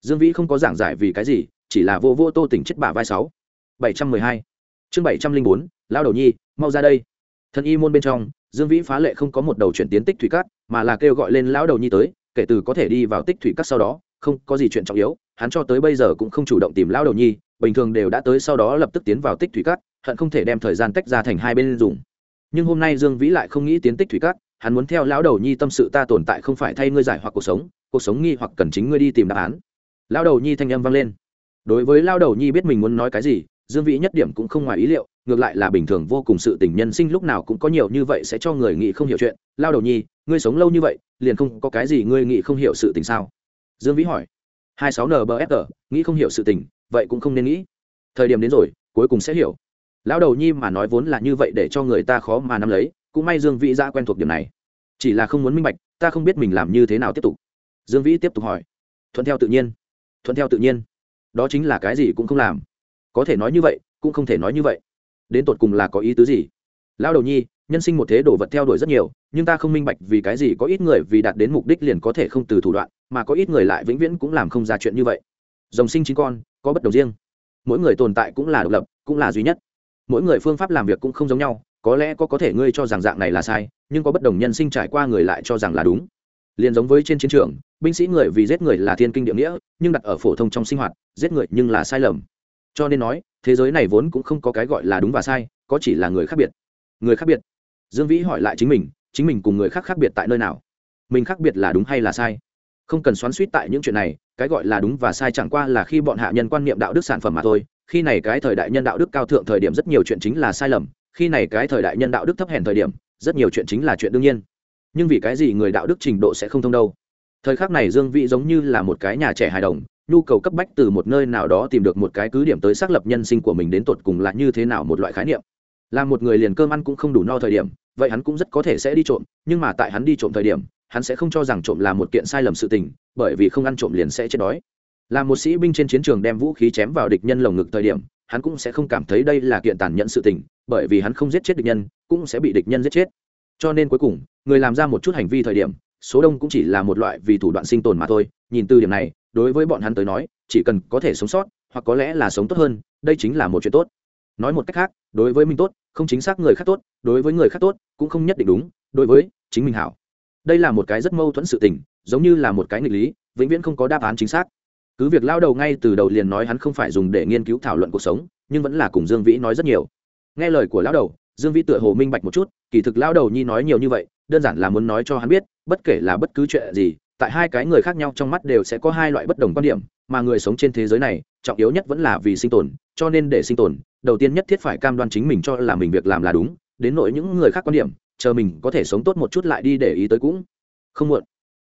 Dương vĩ không có giảng giải vì cái gì, chỉ là vô vô tô tỉnh chết bả vai sáu bảy trăm mười hai. Chương bảy trăm linh bốn, lao đầu nhi, mau ra đây. Thân y môn bên trong, dương vĩ phá lệ không có một đầu chuyển tiến tích thủy cát, mà là kêu gọi lên lão đầu nhi tới, kể từ có thể đi vào tích thủy cát sau đó, không có gì chuyện trọng yếu, hắn cho tới bây giờ cũng không chủ động tìm lão đầu nhi, bình thường đều đã tới sau đó lập tức tiến vào tích thủy cát, hận không thể đem thời gian tách ra thành hai bên dùng. Nhưng hôm nay dương vĩ lại không nghĩ tiến tích thủy cát, hắn muốn theo lão đầu nhi tâm sự ta tồn tại không phải thay ngươi giải hoặc cuộc sống cuộc sống nghi hoặc cần chính ngươi đi tìm đáp án. Lão đầu nhi thanh âm vang lên. Đối với lão đầu nhi biết mình muốn nói cái gì dương vĩ nhất điểm cũng không ngoài ý liệu, ngược lại là bình thường vô cùng sự tình nhân sinh lúc nào cũng có nhiều như vậy sẽ cho người nghĩ không hiểu chuyện. Lao đầu nhi, ngươi sống lâu như vậy, liền không có cái gì ngươi nghĩ không hiểu sự tình sao? Dương vĩ hỏi. hai sáu nbfr nghĩ không hiểu sự tình, vậy cũng không nên nghĩ. Thời điểm đến rồi, cuối cùng sẽ hiểu. Lão đầu nhi mà nói vốn là như vậy để cho người ta khó mà nắm lấy, cũng may dương vĩ ra quen thuộc điểm này. Chỉ là không muốn minh bạch, ta không biết mình làm như thế nào tiếp tục. Dương vĩ tiếp tục hỏi. Thuận theo tự nhiên. Thuận theo tự nhiên. Đó chính là cái gì cũng không làm có thể nói như vậy, cũng không thể nói như vậy. Đến tột cùng là có ý tứ gì? Lao đầu nhi, nhân sinh một thế đồ vật theo đuổi rất nhiều, nhưng ta không minh bạch vì cái gì có ít người vì đạt đến mục đích liền có thể không từ thủ đoạn, mà có ít người lại vĩnh viễn cũng làm không ra chuyện như vậy. Dòng sinh chính con, có bất đồng riêng. Mỗi người tồn tại cũng là độc lập, cũng là duy nhất. Mỗi người phương pháp làm việc cũng không giống nhau, có lẽ có có thể ngươi cho rằng dạng này là sai, nhưng có bất đồng nhân sinh trải qua người lại cho rằng là đúng. Liền giống với trên chiến trường, binh sĩ người vì giết người là thiên kinh địa nghĩa, nhưng đặt ở phổ thông trong sinh hoạt, giết người nhưng là sai lầm cho nên nói, thế giới này vốn cũng không có cái gọi là đúng và sai, có chỉ là người khác biệt. Người khác biệt. Dương vĩ hỏi lại chính mình chính mình cùng người khác khác biệt tại nơi nào? Mình khác biệt là đúng hay là sai? Không cần xoắn suýt tại những chuyện này, cái gọi là đúng và sai chẳng qua là khi bọn hạ nhân quan niệm đạo đức sản phẩm mà thôi. Khi này cái thời đại nhân đạo đức cao thượng thời điểm rất nhiều chuyện chính là sai lầm, khi này cái thời đại nhân đạo đức thấp hèn thời điểm, rất nhiều chuyện chính là chuyện đương nhiên. Nhưng vì cái gì người đạo đức trình độ sẽ không thông đâu? Thời khắc này dương vĩ giống như là một cái nhà trẻ hài đồng nhu cầu cấp bách từ một nơi nào đó tìm được một cái cứ điểm tới xác lập nhân sinh của mình đến tột cùng là như thế nào một loại khái niệm. Là một người liền cơm ăn cũng không đủ no thời điểm, vậy hắn cũng rất có thể sẽ đi trộm, nhưng mà tại hắn đi trộm thời điểm, hắn sẽ không cho rằng trộm là một kiện sai lầm sự tình, bởi vì không ăn trộm liền sẽ chết đói. Là một sĩ binh trên chiến trường đem vũ khí chém vào địch nhân lồng ngực thời điểm, hắn cũng sẽ không cảm thấy đây là kiện tàn nhẫn sự tình, bởi vì hắn không giết chết địch nhân, cũng sẽ bị địch nhân giết chết. Cho nên cuối cùng, người làm ra một chút hành vi thời điểm, số đông cũng chỉ là một loại vì thủ đoạn sinh tồn mà thôi. Nhìn từ điểm này đối với bọn hắn tới nói, chỉ cần có thể sống sót, hoặc có lẽ là sống tốt hơn, đây chính là một chuyện tốt. Nói một cách khác, đối với mình tốt, không chính xác người khác tốt, đối với người khác tốt, cũng không nhất định đúng, đối với chính mình hảo. Đây là một cái rất mâu thuẫn sự tình, giống như là một cái nghịch lý, vĩnh viễn không có đáp án chính xác. Cứ việc lao đầu ngay từ đầu liền nói hắn không phải dùng để nghiên cứu thảo luận cuộc sống, nhưng vẫn là cùng dương vĩ nói rất nhiều. Nghe lời của lao đầu, dương vĩ tựa hồ minh bạch một chút, kỳ thực lao đầu nhi nói nhiều như vậy, đơn giản là muốn nói cho hắn biết, bất kể là bất cứ chuyện gì tại hai cái người khác nhau trong mắt đều sẽ có hai loại bất đồng quan điểm, mà người sống trên thế giới này, trọng yếu nhất vẫn là vì sinh tồn, cho nên để sinh tồn, đầu tiên nhất thiết phải cam đoan chính mình cho là mình việc làm là đúng, đến nỗi những người khác quan điểm, chờ mình có thể sống tốt một chút lại đi để ý tới cũng không muộn.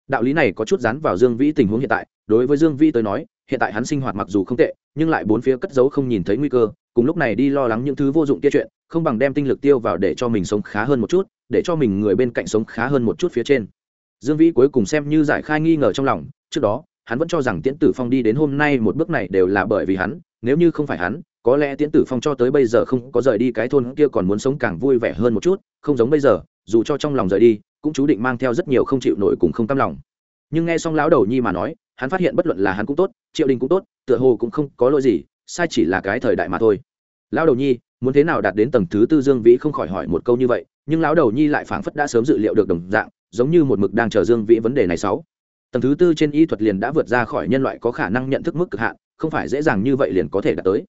Đạo lý này có chút dán vào dương vĩ tình huống hiện tại, đối với dương vĩ tới nói, hiện tại hắn sinh hoạt mặc dù không tệ, nhưng lại bốn phía cất giấu không nhìn thấy nguy cơ, cùng lúc này đi lo lắng những thứ vô dụng kia chuyện, không bằng đem tinh lực tiêu vào để cho mình sống khá hơn một chút, để cho mình người bên cạnh sống khá hơn một chút phía trên dương vĩ cuối cùng xem như giải khai nghi ngờ trong lòng, trước đó, hắn vẫn cho rằng tiễn tử phong đi đến hôm nay một bước này đều là bởi vì hắn, nếu như không phải hắn, có lẽ tiễn tử phong cho tới bây giờ không có rời đi cái thôn kia còn muốn sống càng vui vẻ hơn một chút, không giống bây giờ, dù cho trong lòng rời đi, cũng chú định mang theo rất nhiều không chịu nổi cùng không cam lòng. Nhưng nghe xong lão đầu nhi mà nói, hắn phát hiện bất luận là hắn cũng tốt, triệu đình cũng tốt, tựa hồ cũng không có lỗi gì, sai chỉ là cái thời đại mà thôi. Lão đầu nhi, muốn thế nào đạt đến tầng thứ tư dương vĩ không khỏi hỏi một câu như vậy, nhưng lão đầu nhi lại phảng phất đã sớm dự liệu được đồng dạng giống như một mực đang chờ dương vĩ vấn đề này sáu. Tầng thứ tư trên y thuật liền đã vượt ra khỏi nhân loại có khả năng nhận thức mức cực hạn, không phải dễ dàng như vậy liền có thể đạt tới.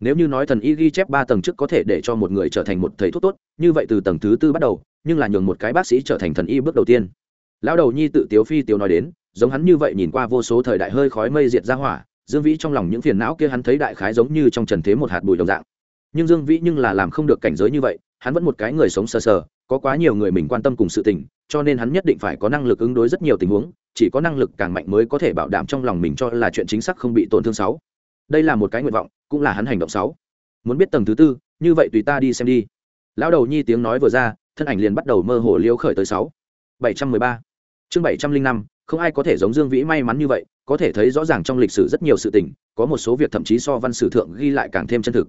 Nếu như nói thần y ghi chép ba tầng trước có thể để cho một người trở thành một thầy thuốc tốt, như vậy từ tầng thứ tư bắt đầu, nhưng là nhường một cái bác sĩ trở thành thần y bước đầu tiên. Lão đầu nhi tự tiếu phi tiếu nói đến, giống hắn như vậy nhìn qua vô số thời đại hơi khói mây diệt ra hỏa, dương vĩ trong lòng những phiền não kia hắn thấy đại khái giống như trong trần thế một hạt bụi đồng dạng. Nhưng dương vĩ nhưng là làm không được cảnh giới như vậy, hắn vẫn một cái người sống sờ sờ có quá nhiều người mình quan tâm cùng sự tình, cho nên hắn nhất định phải có năng lực ứng đối rất nhiều tình huống, chỉ có năng lực càng mạnh mới có thể bảo đảm trong lòng mình cho là chuyện chính xác không bị tổn thương sáu. Đây là một cái nguyện vọng, cũng là hắn hành động sáu. Muốn biết tầng thứ tư, như vậy tùy ta đi xem đi. Lão đầu nhi tiếng nói vừa ra, thân ảnh liền bắt đầu mơ hồ liêu khởi tới sáu. Bảy trăm mười ba. Chương bảy trăm linh năm, không ai có thể giống dương vĩ may mắn như vậy, có thể thấy rõ ràng trong lịch sử rất nhiều sự tình, có một số việc thậm chí so văn sử thượng ghi lại càng thêm chân thực.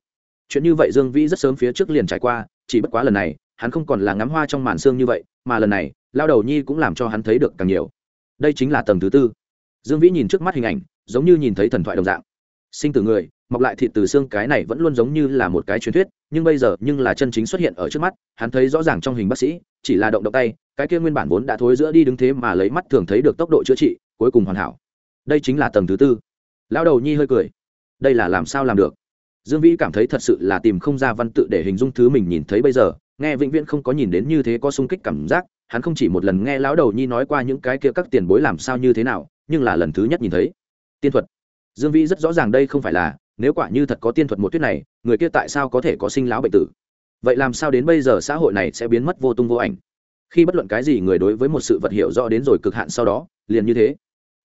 Chuyện như vậy dương vĩ rất sớm phía trước liền trải qua, chỉ bất quá lần này hắn không còn là ngắm hoa trong màn xương như vậy, mà lần này, lao đầu nhi cũng làm cho hắn thấy được càng nhiều. Đây chính là tầng thứ tư. Dương vĩ nhìn trước mắt hình ảnh, giống như nhìn thấy thần thoại đồng dạng. Sinh từ người, mọc lại thịt từ xương cái này vẫn luôn giống như là một cái truyền thuyết, nhưng bây giờ, nhưng là chân chính xuất hiện ở trước mắt, hắn thấy rõ ràng trong hình bác sĩ, chỉ là động động tay, cái kia nguyên bản vốn đã thối giữa đi đứng thế mà lấy mắt thường thấy được tốc độ chữa trị, cuối cùng hoàn hảo. Đây chính là tầng thứ tư. Lão đầu nhi hơi cười. Đây là làm sao làm được? Dương vĩ cảm thấy thật sự là tìm không ra văn tự để hình dung thứ mình nhìn thấy bây giờ nghe vĩnh viễn không có nhìn đến như thế có sung kích cảm giác, hắn không chỉ một lần nghe lão đầu nhi nói qua những cái kia các tiền bối làm sao như thế nào, nhưng là lần thứ nhất nhìn thấy. Tiên thuật. Dương vĩ rất rõ ràng đây không phải là, nếu quả như thật có tiên thuật một tuyết này, người kia tại sao có thể có sinh lão bệnh tử? Vậy làm sao đến bây giờ xã hội này sẽ biến mất vô tung vô ảnh? Khi bất luận cái gì người đối với một sự vật hiểu rõ đến rồi cực hạn sau đó, liền như thế.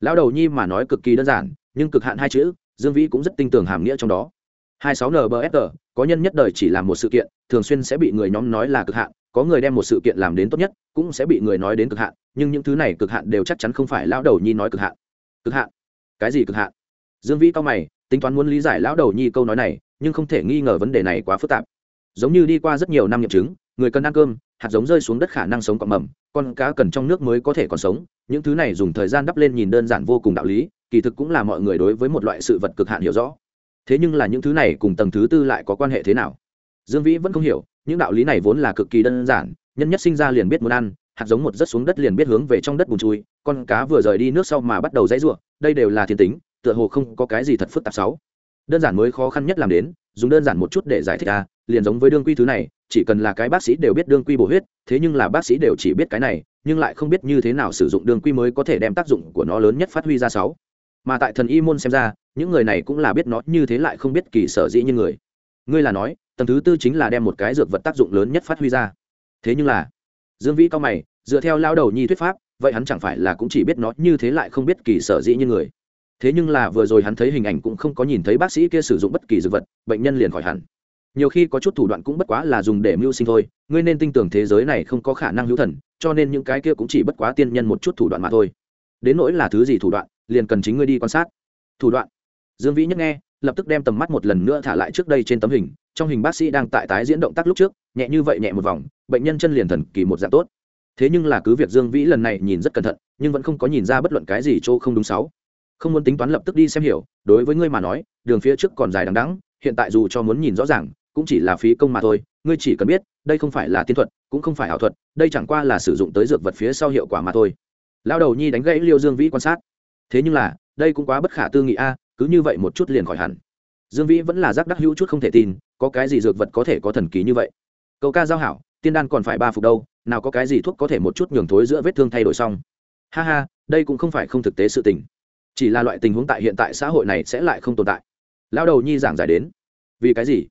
Lão đầu nhi mà nói cực kỳ đơn giản, nhưng cực hạn hai chữ, dương vĩ cũng rất tin tưởng hàm nghĩa trong đó. 26 nbfr có nhân nhất đời chỉ làm một sự kiện, thường xuyên sẽ bị người nhóm nói là cực hạn, có người đem một sự kiện làm đến tốt nhất, cũng sẽ bị người nói đến cực hạn, nhưng những thứ này cực hạn đều chắc chắn không phải lão đầu nhi nói cực hạn. Cực hạn? Cái gì cực hạn? Dương vĩ cao mày, tính toán muốn lý giải lão đầu nhi câu nói này, nhưng không thể nghi ngờ vấn đề này quá phức tạp. Giống như đi qua rất nhiều năm nghiệm chứng, người cần ăn cơm, hạt giống rơi xuống đất khả năng sống cọm mầm, con cá cần trong nước mới có thể còn sống, những thứ này dùng thời gian đắp lên nhìn đơn giản vô cùng đạo lý, kỳ thực cũng là mọi người đối với một loại sự vật cực hạn hiểu rõ thế nhưng là những thứ này cùng tầng thứ tư lại có quan hệ thế nào? Dương vĩ vẫn không hiểu, những đạo lý này vốn là cực kỳ đơn giản, nhân nhất sinh ra liền biết muốn ăn, hạt giống một rất xuống đất liền biết hướng về trong đất bùn chui, con cá vừa rời đi nước sau mà bắt đầu dãy ruộng đây đều là thiên tính, tựa hồ không có cái gì thật phức tạp sáu đơn giản mới khó khăn nhất làm đến, dùng đơn giản một chút để giải thích ra liền giống với đương quy thứ này, chỉ cần là cái bác sĩ đều biết đương quy bổ huyết, thế nhưng là bác sĩ đều chỉ biết cái này, nhưng lại không biết như thế nào sử dụng đương quy mới có thể đem tác dụng của nó lớn nhất phát huy ra sáu mà tại thần y môn xem ra, những người này cũng là biết nó, như thế lại không biết kỳ sở dĩ như người. Ngươi là nói, tầng thứ tư chính là đem một cái dược vật tác dụng lớn nhất phát huy ra. Thế nhưng là, dương vĩ cao mày, dựa theo lao đầu nhi thuyết pháp, vậy hắn chẳng phải là cũng chỉ biết nó, như thế lại không biết kỳ sở dĩ như người. Thế nhưng là vừa rồi hắn thấy hình ảnh cũng không có nhìn thấy bác sĩ kia sử dụng bất kỳ dược vật, bệnh nhân liền khỏi hẳn. Nhiều khi có chút thủ đoạn cũng bất quá là dùng để mưu sinh thôi, ngươi nên tin tưởng thế giới này không có khả năng hữu thần, cho nên những cái kia cũng chỉ bất quá tiên nhân một chút thủ đoạn mà thôi đến nỗi là thứ gì thủ đoạn, liền cần chính ngươi đi quan sát. Thủ đoạn. Dương vĩ nhất nghe, lập tức đem tầm mắt một lần nữa thả lại trước đây trên tấm hình, trong hình bác sĩ đang tại tái diễn động tác lúc trước, nhẹ như vậy nhẹ một vòng, bệnh nhân chân liền thần kỳ một dạng tốt. Thế nhưng là cứ việc dương vĩ lần này nhìn rất cẩn thận, nhưng vẫn không có nhìn ra bất luận cái gì chỗ không đúng sáu. Không muốn tính toán lập tức đi xem hiểu, đối với ngươi mà nói, đường phía trước còn dài đằng đắng hiện tại dù cho muốn nhìn rõ ràng, cũng chỉ là phí công mà thôi, ngươi chỉ cần biết, đây không phải là tiên thuật, cũng không phải ảo thuật, đây chẳng qua là sử dụng tới dược vật phía sau hiệu quả mà thôi lao đầu nhi đánh gãy liêu dương vĩ quan sát. Thế nhưng là, đây cũng quá bất khả tư nghị a, cứ như vậy một chút liền khỏi hẳn. Dương vĩ vẫn là giác đắc hữu chút không thể tin, có cái gì dược vật có thể có thần kỳ như vậy? Cậu ca giao hảo, tiên đan còn phải ba phục đâu, nào có cái gì thuốc có thể một chút nhường thối giữa vết thương thay đổi xong. Ha ha, đây cũng không phải không thực tế sự tình. Chỉ là loại tình huống tại hiện tại xã hội này sẽ lại không tồn tại. Lao đầu nhi giảng giải đến. Vì cái gì?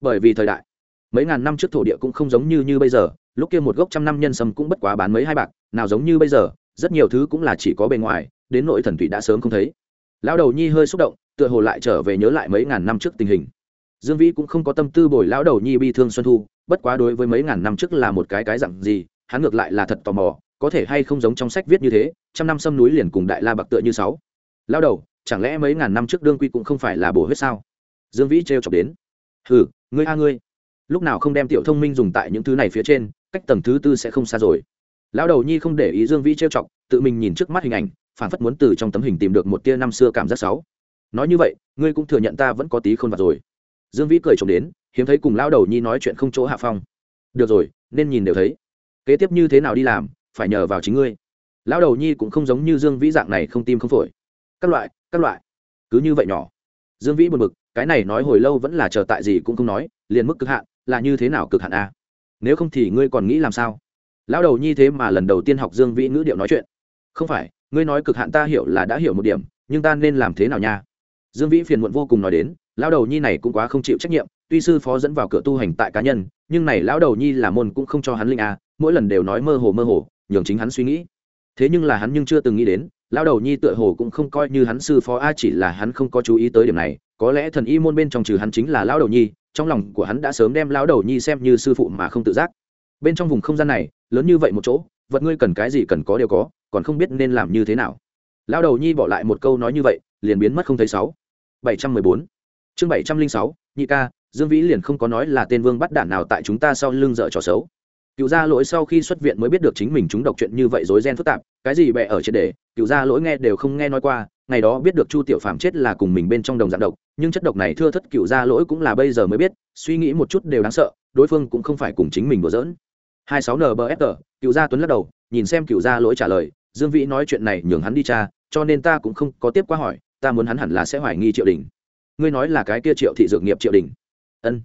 Bởi vì thời đại. Mấy ngàn năm trước thổ địa cũng không giống như như bây giờ, lúc kia một gốc trăm năm nhân sâm cũng bất quá bán mấy hai bạc, nào giống như bây giờ rất nhiều thứ cũng là chỉ có bề ngoài, đến nội thần thủy đã sớm không thấy. Lao đầu nhi hơi xúc động, tựa hồ lại trở về nhớ lại mấy ngàn năm trước tình hình. Dương vĩ cũng không có tâm tư bồi lão đầu nhi bi thương xuân thu, bất quá đối với mấy ngàn năm trước là một cái cái dặn gì, hắn ngược lại là thật tò mò, có thể hay không giống trong sách viết như thế, trăm năm sâm núi liền cùng đại la bạc tựa như sáu. Lao đầu, chẳng lẽ mấy ngàn năm trước đương quy cũng không phải là bổ huyết sao? Dương vĩ trêu chọc đến. Hừ, ngươi a ngươi. Lúc nào không đem tiểu thông minh dùng tại những thứ này phía trên, cách tầng thứ tư sẽ không xa rồi lão đầu nhi không để ý dương vĩ trêu chọc, tự mình nhìn trước mắt hình ảnh phản phất muốn từ trong tấm hình tìm được một tia năm xưa cảm giác sáu nói như vậy, ngươi cũng thừa nhận ta vẫn có tí khôn vặt rồi. Dương vĩ cười trộm đến, hiếm thấy cùng lão đầu nhi nói chuyện không chỗ hạ phong. Được rồi, nên nhìn đều thấy. Kế tiếp như thế nào đi làm, phải nhờ vào chính ngươi. Lão đầu nhi cũng không giống như dương vĩ dạng này không tim không phổi. Các loại các loại. Cứ như vậy nhỏ. Dương vĩ buồn bực, cái này nói hồi lâu vẫn là chờ tại gì cũng không nói, liền mức cực hạn, là như thế nào cực hạn a? Nếu không thì ngươi còn nghĩ làm sao? Lão đầu nhi thế mà lần đầu tiên học dương vĩ ngữ điệu nói chuyện. Không phải, ngươi nói cực hạn ta hiểu là đã hiểu một điểm, nhưng ta nên làm thế nào nha? Dương vĩ phiền muộn vô cùng nói đến, lão đầu nhi này cũng quá không chịu trách nhiệm, tuy sư phó dẫn vào cửa tu hành tại cá nhân, nhưng này lão đầu nhi là môn cũng không cho hắn linh a, mỗi lần đều nói mơ hồ mơ hồ, nhường chính hắn suy nghĩ. Thế nhưng là hắn nhưng chưa từng nghĩ đến, lão đầu nhi tựa hồ cũng không coi như hắn sư phó a, chỉ là hắn không có chú ý tới điểm này, có lẽ thần y môn bên trong trừ hắn chính là lão đầu nhi, trong lòng của hắn đã sớm đem lão đầu nhi xem như sư phụ mà không tự giác. Bên trong vùng không gian này lớn như vậy một chỗ, vật ngươi cần cái gì cần có đều có, còn không biết nên làm như thế nào. Lão đầu nhi bỏ lại một câu nói như vậy, liền biến mất không thấy sáu. Bảy trăm mười bốn. Chương bảy trăm linh sáu, nhị ca, dương vĩ liền không có nói là tên vương bắt đạn nào tại chúng ta sau lưng dở trò xấu. Cựu gia lỗi sau khi xuất viện mới biết được chính mình chúng độc chuyện như vậy rối ren phức tạp, cái gì bẹ ở trên đề cựu gia lỗi nghe đều không nghe nói qua, ngày đó biết được chu tiểu phàm chết là cùng mình bên trong đồng dạng độc, nhưng chất độc này thưa thất cựu gia lỗi cũng là bây giờ mới biết, suy nghĩ một chút đều đáng sợ, đối phương cũng không phải cùng chính mình đùa giỡn hai sáu nbfr cựu gia tuấn lắc đầu, nhìn xem cựu gia lỗi trả lời, dương vĩ nói chuyện này nhường hắn đi cha cho nên ta cũng không có tiếp qua hỏi, ta muốn hắn hẳn là sẽ hoài nghi triệu đình. Ngươi nói là cái kia triệu thị dược nghiệp triệu đình. Ân.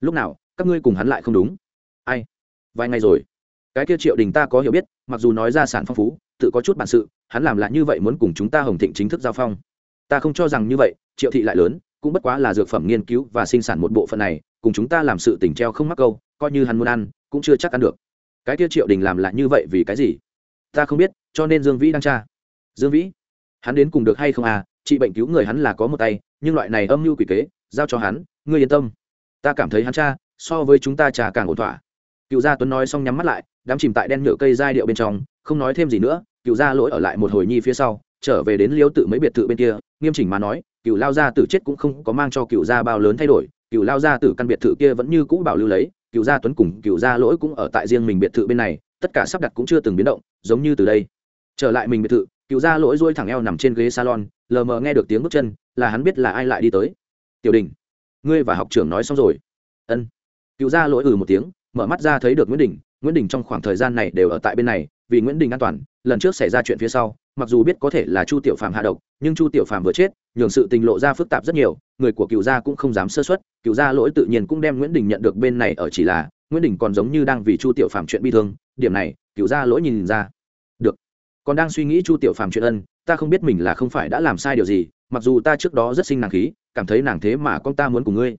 Lúc nào, các ngươi cùng hắn lại không đúng? Ai? Vài ngày rồi. Cái kia triệu đình ta có hiểu biết, mặc dù nói ra sản phong phú, tự có chút bản sự, hắn làm lại như vậy muốn cùng chúng ta hồng thịnh chính thức giao phong. Ta không cho rằng như vậy, triệu thị lại lớn, cũng bất quá là dược phẩm nghiên cứu và sinh sản một bộ phận này, cùng chúng ta làm sự tỉnh treo không mắc câu, coi như hắn muốn ăn cũng chưa chắc ăn được. Cái kia triệu đình làm lại như vậy vì cái gì? Ta không biết, cho nên dương vĩ đang tra. Dương vĩ, hắn đến cùng được hay không à? Chị bệnh cứu người hắn là có một tay, nhưng loại này âm mưu quỷ kế, giao cho hắn, ngươi yên tâm. Ta cảm thấy hắn cha so với chúng ta trà càng ổn thỏa. Cựu gia tuấn nói xong nhắm mắt lại, đám chìm tại đen nhựa cây giai điệu bên trong, không nói thêm gì nữa, cựu gia lỗi ở lại một hồi nhi phía sau, trở về đến liêu tự mấy biệt thự bên kia, nghiêm chỉnh mà nói, cựu lao gia tử chết cũng không có mang cho cựu gia bao lớn thay đổi, cựu lao gia tử căn biệt thự kia vẫn như cũ bảo lưu lấy cựu gia tuấn cùng cựu gia lỗi cũng ở tại riêng mình biệt thự bên này, tất cả sắp đặt cũng chưa từng biến động, giống như từ đây. Trở lại mình biệt thự, cựu gia lỗi dôi thẳng eo nằm trên ghế salon, lờ mờ nghe được tiếng bước chân, là hắn biết là ai lại đi tới. Tiểu đình, ngươi và học trưởng nói xong rồi. Ân. Cựu gia lỗi ừ một tiếng, mở mắt ra thấy được nguyễn đình nguyễn đình trong khoảng thời gian này đều ở tại bên này, vì nguyễn đình an toàn, lần trước xảy ra chuyện phía sau, mặc dù biết có thể là chu tiểu phàm hạ độc, nhưng chu tiểu phàm vừa chết, nhường sự tình lộ ra phức tạp rất nhiều, người của cựu gia cũng không dám sơ xuất cựu gia lỗi tự nhiên cũng đem nguyễn đình nhận được bên này ở chỉ là, nguyễn đình còn giống như đang vì chu tiểu phàm chuyện bi thương, điểm này, cựu gia lỗi nhìn ra. Được. Còn đang suy nghĩ chu tiểu phàm chuyện ân, ta không biết mình là không phải đã làm sai điều gì, mặc dù ta trước đó rất sinh nàng khí, cảm thấy nàng thế mà con ta muốn cùng ngươi.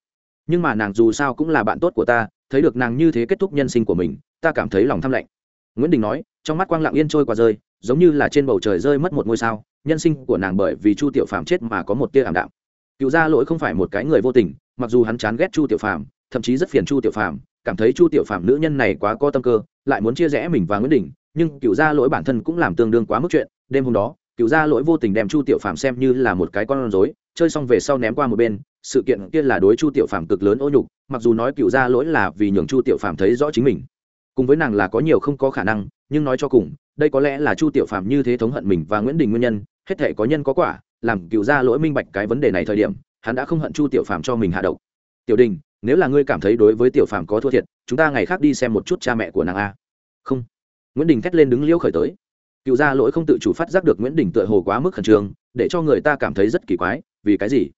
Nhưng mà nàng dù sao cũng là bạn tốt của ta, thấy được nàng như thế kết thúc nhân sinh của mình ta cảm thấy lòng tham lạnh. Nguyễn đình nói, trong mắt quang lặng yên trôi qua rơi, giống như là trên bầu trời rơi mất một ngôi sao, nhân sinh của nàng bởi vì chu tiểu phàm chết mà có một tia ảm đạm. Cựu gia lỗi không phải một cái người vô tình, mặc dù hắn chán ghét chu tiểu phàm, thậm chí rất phiền chu tiểu phàm, cảm thấy chu tiểu phàm nữ nhân này quá có tâm cơ, lại muốn chia rẽ mình và nguyễn đình, nhưng cựu gia lỗi bản thân cũng làm tương đương quá mức chuyện. Đêm hôm đó, cựu gia lỗi vô tình đem chu tiểu phàm xem như là một cái con rối, chơi xong về sau ném qua một bên, sự kiện kia là đối chu tiểu phàm cực lớn ô nhục, mặc dù nói cựu gia lỗi là vì nhường chu tiểu phàm thấy rõ chính mình cùng với nàng là có nhiều không có khả năng, nhưng nói cho cùng, đây có lẽ là chu tiểu phàm như thế thống hận mình và nguyễn đình nguyên nhân, hết thể có nhân có quả, làm cựu gia lỗi minh bạch cái vấn đề này thời điểm, hắn đã không hận chu tiểu phàm cho mình hạ độc. Tiểu đình, nếu là ngươi cảm thấy đối với tiểu phàm có thua thiệt, chúng ta ngày khác đi xem một chút cha mẹ của nàng a. Không. Nguyễn đình thét lên đứng liễu khởi tới. Cựu gia lỗi không tự chủ phát giác được nguyễn đình tựa hồ quá mức khẩn trương, để cho người ta cảm thấy rất kỳ quái, vì cái gì?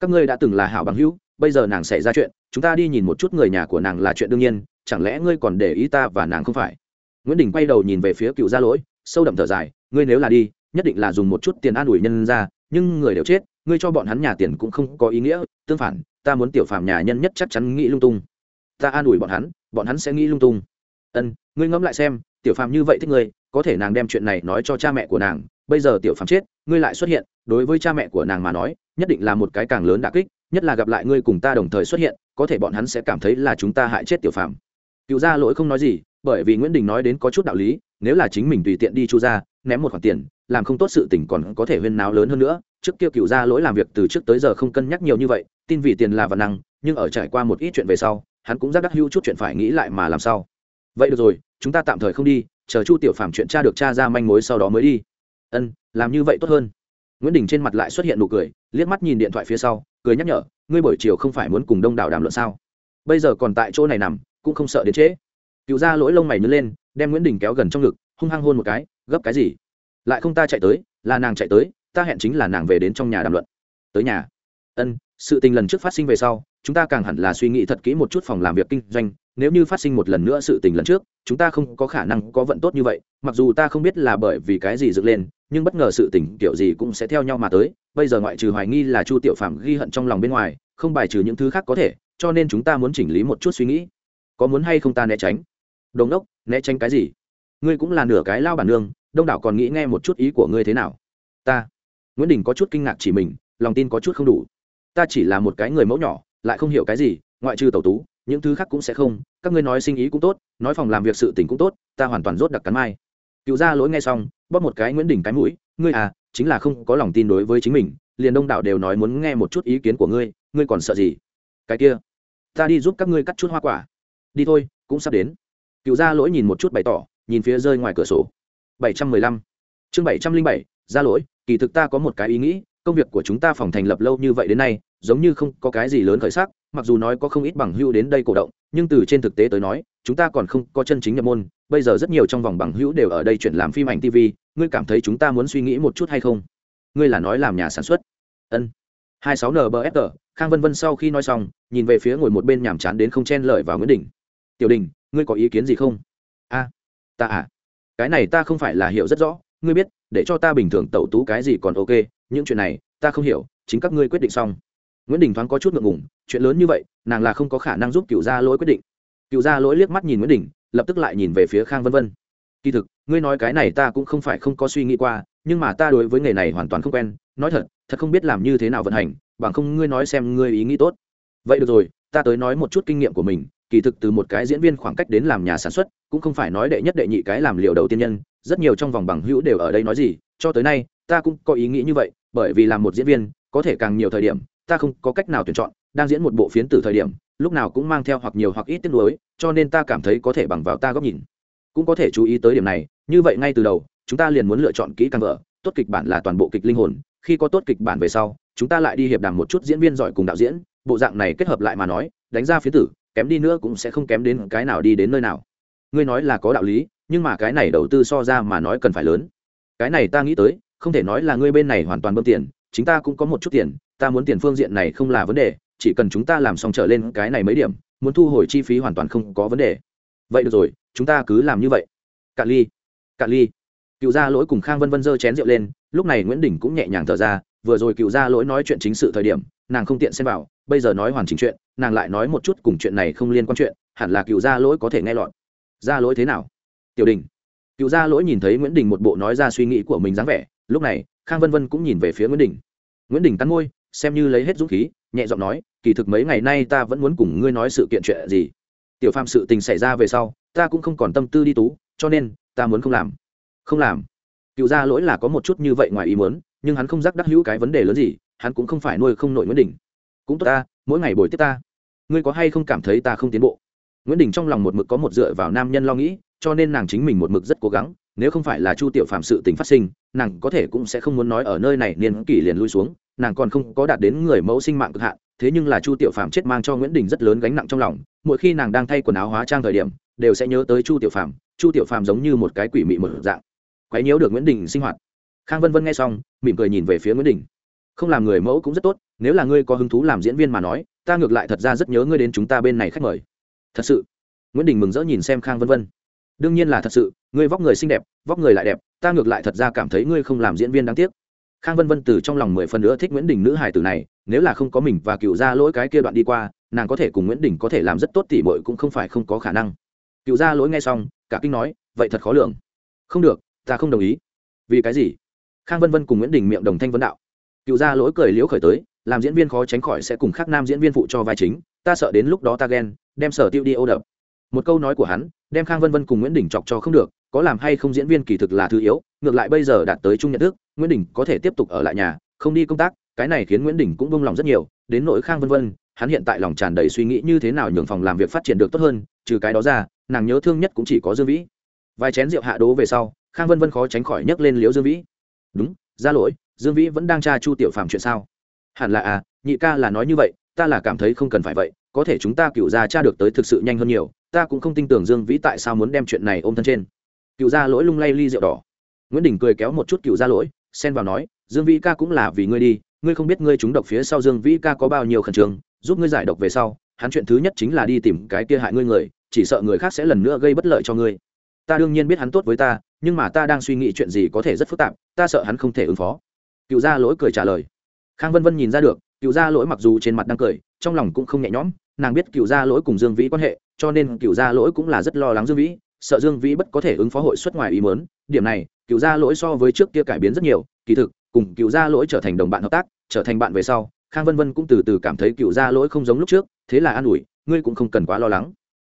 Các ngươi đã từng là hảo bằng hữu, bây giờ nàng xảy ra chuyện, chúng ta đi nhìn một chút người nhà của nàng là chuyện đương nhiên chẳng lẽ ngươi còn để ý ta và nàng không phải? Nguyễn đình quay đầu nhìn về phía cựu gia lỗi, sâu đậm thở dài, ngươi nếu là đi, nhất định là dùng một chút tiền an ủi nhân ra, nhưng người đều chết, ngươi cho bọn hắn nhà tiền cũng không có ý nghĩa, tương phản, ta muốn tiểu phàm nhà nhân nhất chắc chắn nghĩ lung tung. Ta an ủi bọn hắn bọn hắn sẽ nghĩ lung tung. Ân, ngươi ngẫm lại xem, tiểu phàm như vậy thích ngươi, có thể nàng đem chuyện này nói cho cha mẹ của nàng, bây giờ tiểu phàm chết, ngươi lại xuất hiện, đối với cha mẹ của nàng mà nói, nhất định là một cái càng lớn đà kích, nhất là gặp lại ngươi cùng ta đồng thời xuất hiện, có thể bọn hắn sẽ cảm thấy là chúng ta hại chết tiểu phàm cựu gia lỗi không nói gì, bởi vì nguyễn đình nói đến có chút đạo lý, nếu là chính mình tùy tiện đi chu ra ném một khoản tiền, làm không tốt sự tình còn có thể huyên náo lớn hơn nữa. Trước kia cựu gia lỗi làm việc từ trước tới giờ không cân nhắc nhiều như vậy, tin vì tiền là văn năng, nhưng ở trải qua một ít chuyện về sau, hắn cũng rất đắc hữu chút chuyện phải nghĩ lại mà làm sao. Vậy được rồi, chúng ta tạm thời không đi, chờ chu tiểu phàm chuyện cha được cha ra manh mối sau đó mới đi. Ân, làm như vậy tốt hơn. Nguyễn đình trên mặt lại xuất hiện nụ cười, liếc mắt nhìn điện thoại phía sau, cười nhắc nhở, ngươi buổi chiều không phải muốn cùng đông đảo đàm luận sao? Bây giờ còn tại chỗ này nằm cũng không sợ đến trễ. Cựu ra lỗi lông mày nhớ lên, đem nguyễn đình kéo gần trong ngực, hung hăng hôn một cái, gấp cái gì? Lại không ta chạy tới, là nàng chạy tới, ta hẹn chính là nàng về đến trong nhà đàm luận. Tới nhà. Ân, sự tình lần trước phát sinh về sau, chúng ta càng hẳn là suy nghĩ thật kỹ một chút phòng làm việc kinh doanh, nếu như phát sinh một lần nữa sự tình lần trước, chúng ta không có khả năng có vận tốt như vậy, mặc dù ta không biết là bởi vì cái gì dựng lên, nhưng bất ngờ sự tình kiểu gì cũng sẽ theo nhau mà tới, bây giờ ngoại trừ hoài nghi là chu tiểu phạm ghi hận trong lòng bên ngoài, không bài trừ những thứ khác có thể, cho nên chúng ta muốn chỉnh lý một chút suy nghĩ có muốn hay không ta né tránh? Đồn đốc né tránh cái gì? Ngươi cũng là nửa cái lao bản nương, đông đảo còn nghĩ nghe một chút ý của ngươi thế nào? Ta. Nguyễn đình có chút kinh ngạc chỉ mình, lòng tin có chút không đủ. Ta chỉ là một cái người mẫu nhỏ, lại không hiểu cái gì, ngoại trừ tẩu tú, những thứ khác cũng sẽ không. Các ngươi nói sinh ý cũng tốt, nói phòng làm việc sự tình cũng tốt, ta hoàn toàn rốt đặc cắn mai. Cựu ra lỗi nghe xong, bóp một cái nguyễn đình cái mũi, ngươi à chính là không có lòng tin đối với chính mình, liền đông đảo đều nói muốn nghe một chút ý kiến của ngươi ngươi còn sợ gì? Cái kia, ta đi giúp các ngươi cắt chút hoa quả đi thôi, cũng sắp đến. Cựu gia lỗi nhìn một chút bày tỏ, nhìn phía rơi ngoài cửa sổ. Bảy trăm mười lăm. Chương bảy trăm linh bảy, gia lỗi, kỳ thực ta có một cái ý nghĩ, công việc của chúng ta phòng thành lập lâu như vậy đến nay, giống như không có cái gì lớn khởi sắc, mặc dù nói có không ít bằng hữu đến đây cổ động, nhưng từ trên thực tế tới nói, chúng ta còn không có chân chính nhập môn, bây giờ rất nhiều trong vòng bằng hữu đều ở đây chuyển làm phim ảnh tv ngươi cảm thấy chúng ta muốn suy nghĩ một chút hay không? Ngươi là nói làm nhà sản xuất. Ân. Hai sáu nbfr khang vân vân sau khi nói xong, nhìn về phía ngồi một bên nhàm chán đến không chen lời vào nguyễn đình tiểu đình, ngươi có ý kiến gì không? A, ta à cái này ta không phải là hiểu rất rõ, ngươi biết, để cho ta bình thường tẩu tú cái gì còn ok, những chuyện này, ta không hiểu, chính các ngươi quyết định xong. Nguyễn đình thoáng có chút ngượng ngùng, chuyện lớn như vậy, nàng là không có khả năng giúp cựu gia lỗi quyết định. Cựu gia lỗi liếc mắt nhìn nguyễn đình, lập tức lại nhìn về phía khang vân vân. Kỳ thực, ngươi nói cái này ta cũng không phải không có suy nghĩ qua, nhưng mà ta đối với nghề này hoàn toàn không quen, nói thật thật không biết làm như thế nào vận hành, bằng không ngươi nói xem ngươi ý nghĩ tốt. Vậy được rồi, ta tới nói một chút kinh nghiệm của mình kỳ thực từ một cái diễn viên khoảng cách đến làm nhà sản xuất, cũng không phải nói đệ nhất đệ nhị cái làm liệu đầu tiên nhân, rất nhiều trong vòng bằng hữu đều ở đây nói gì, cho tới nay, ta cũng có ý nghĩ như vậy, bởi vì làm một diễn viên, có thể càng nhiều thời điểm, ta không có cách nào tuyển chọn, đang diễn một bộ phiến từ thời điểm, lúc nào cũng mang theo hoặc nhiều hoặc ít tiết lối cho nên ta cảm thấy có thể bằng vào ta góc nhìn. Cũng có thể chú ý tới điểm này, như vậy ngay từ đầu, chúng ta liền muốn lựa chọn kỹ càng vợ, tốt kịch bản là toàn bộ kịch linh hồn, khi có tốt kịch bản về sau, chúng ta lại đi hiệp đàm một chút diễn viên giỏi cùng đạo diễn, bộ dạng này kết hợp lại mà nói, đánh ra phía tử kém đi nữa cũng sẽ không kém đến cái nào đi đến nơi nào. Ngươi nói là có đạo lý, nhưng mà cái này đầu tư so ra mà nói cần phải lớn. Cái này ta nghĩ tới, không thể nói là ngươi bên này hoàn toàn bơm tiền, chính ta cũng có một chút tiền, ta muốn tiền phương diện này không là vấn đề, chỉ cần chúng ta làm xong trở lên cái này mấy điểm, muốn thu hồi chi phí hoàn toàn không có vấn đề. Vậy được rồi, chúng ta cứ làm như vậy. Cạn ly cạn ly. Cựu gia lỗi cùng khang vân vân giơ chén rượu lên, lúc này nguyễn đình cũng nhẹ nhàng thở ra, vừa rồi cựu gia lỗi nói chuyện chính sự thời điểm, nàng không tiện xem vào bây giờ nói hoàn chỉnh chuyện, nàng lại nói một chút cùng chuyện này không liên quan chuyện, hẳn là cựu gia lỗi có thể nghe lọt. Gia lỗi thế nào? Tiểu đình. Cựu gia lỗi nhìn thấy nguyễn đình một bộ nói ra suy nghĩ của mình dáng vẻ, lúc này, khang vân vân cũng nhìn về phía nguyễn đình. Nguyễn đình cắn môi, xem như lấy hết dũng khí, nhẹ giọng nói, kỳ thực mấy ngày nay ta vẫn muốn cùng ngươi nói sự kiện chuyện gì. Tiểu phạm sự tình xảy ra về sau, ta cũng không còn tâm tư đi tú, cho nên, ta muốn không làm. Không làm. Cựu gia lỗi là có một chút như vậy ngoài ý muốn, nhưng hắn không rắc đắc hữu cái vấn đề lớn gì, hắn cũng không phải nuôi không nội nguyễn đình cũng tốt ta, mỗi ngày bồi tiếp ta. Ngươi có hay không cảm thấy ta không tiến bộ? Nguyễn đình trong lòng một mực có một dựa vào nam nhân lo nghĩ, cho nên nàng chính mình một mực rất cố gắng, nếu không phải là chu tiểu phạm sự tình phát sinh, nàng có thể cũng sẽ không muốn nói ở nơi này niên kỷ liền lui xuống, nàng còn không có đạt đến người mẫu sinh mạng cực hạn, thế nhưng là chu tiểu phạm chết mang cho nguyễn đình rất lớn gánh nặng trong lòng, mỗi khi nàng đang thay quần áo hóa trang thời điểm, đều sẽ nhớ tới chu tiểu phạm chu tiểu phạm giống như một cái quỷ mị mở dạng, quấy nhiễu được nguyễn đình sinh hoạt. Khang vân vân nghe xong, mỉm cười nhìn về phía nguyễn đình không làm người mẫu cũng rất tốt, nếu là ngươi có hứng thú làm diễn viên mà nói, ta ngược lại thật ra rất nhớ ngươi đến chúng ta bên này khách mời. Thật sự. Nguyễn đình mừng rỡ nhìn xem khang vân vân. Đương nhiên là thật sự, ngươi vóc người xinh đẹp, vóc người lại đẹp, ta ngược lại thật ra cảm thấy ngươi không làm diễn viên đáng tiếc. Khang vân vân từ trong lòng mười phần nữa thích nguyễn đình nữ Hải tử này, nếu là không có mình và cựu gia lỗi cái kia đoạn đi qua, nàng có thể cùng nguyễn đình có thể làm rất tốt tỉ bội cũng không phải không có khả năng. Cựu gia lỗi nghe xong, cả kinh nói, vậy thật khó lường. Không được, ta không đồng ý. Vì cái gì? Khang vân vân cùng nguyễn đình miệng đồng thanh vấn đạo cựu gia lỗi cười liễu khởi tới, làm diễn viên khó tránh khỏi sẽ cùng khác nam diễn viên phụ cho vai chính, ta sợ đến lúc đó ta ghen, đem sở tiêu đi ô đập. Một câu nói của hắn, đem khang vân vân cùng nguyễn đình chọc cho không được, có làm hay không diễn viên kỳ thực là thứ yếu, ngược lại bây giờ đạt tới chung nhận thức, nguyễn đình có thể tiếp tục ở lại nhà, không đi công tác, cái này khiến nguyễn đình cũng bông lòng rất nhiều, đến nỗi khang vân vân, hắn hiện tại lòng tràn đầy suy nghĩ như thế nào nhường phòng làm việc phát triển được tốt hơn, trừ cái đó ra, nàng nhớ thương nhất cũng chỉ có dương vĩ. Vài chén rượu hạ đố về sau, khang vân vân khó tránh khỏi nhấc lên liễu dương vĩ. Đúng, ra lỗi dương vĩ vẫn đang tra chu tiểu phàm chuyện sao? Hẳn là à nhị ca là nói như vậy, ta là cảm thấy không cần phải vậy, có thể chúng ta cựu Gia tra được tới thực sự nhanh hơn nhiều, ta cũng không tin tưởng dương vĩ tại sao muốn đem chuyện này ôm thân trên. Cựu Gia lỗi lung lay ly rượu đỏ. Nguyễn đình cười kéo một chút cựu Gia lỗi, xen vào nói, dương vĩ ca cũng là vì ngươi đi, ngươi không biết ngươi trúng độc phía sau dương vĩ ca có bao nhiêu khẩn trương, giúp ngươi giải độc về sau, hắn chuyện thứ nhất chính là đi tìm cái kia hại ngươi người, chỉ sợ người khác sẽ lần nữa gây bất lợi cho ngươi. Ta đương nhiên biết hắn tốt với ta, nhưng mà ta đang suy nghĩ chuyện gì có thể rất phức tạp, ta sợ hắn không thể ứng phó cựu gia lỗi cười trả lời. Khang vân vân nhìn ra được, cựu gia lỗi mặc dù trên mặt đang cười, trong lòng cũng không nhẹ nhõm, nàng biết cựu gia lỗi cùng dương vĩ quan hệ, cho nên cựu gia lỗi cũng là rất lo lắng dương vĩ, sợ dương vĩ bất có thể ứng phó hội xuất ngoài ý mớn điểm này, cựu gia lỗi so với trước kia cải biến rất nhiều, kỳ thực, cùng cựu gia lỗi trở thành đồng bạn hợp tác, trở thành bạn về sau, khang vân vân cũng từ từ cảm thấy cựu gia lỗi không giống lúc trước, thế là an ủi, ngươi cũng không cần quá lo lắng.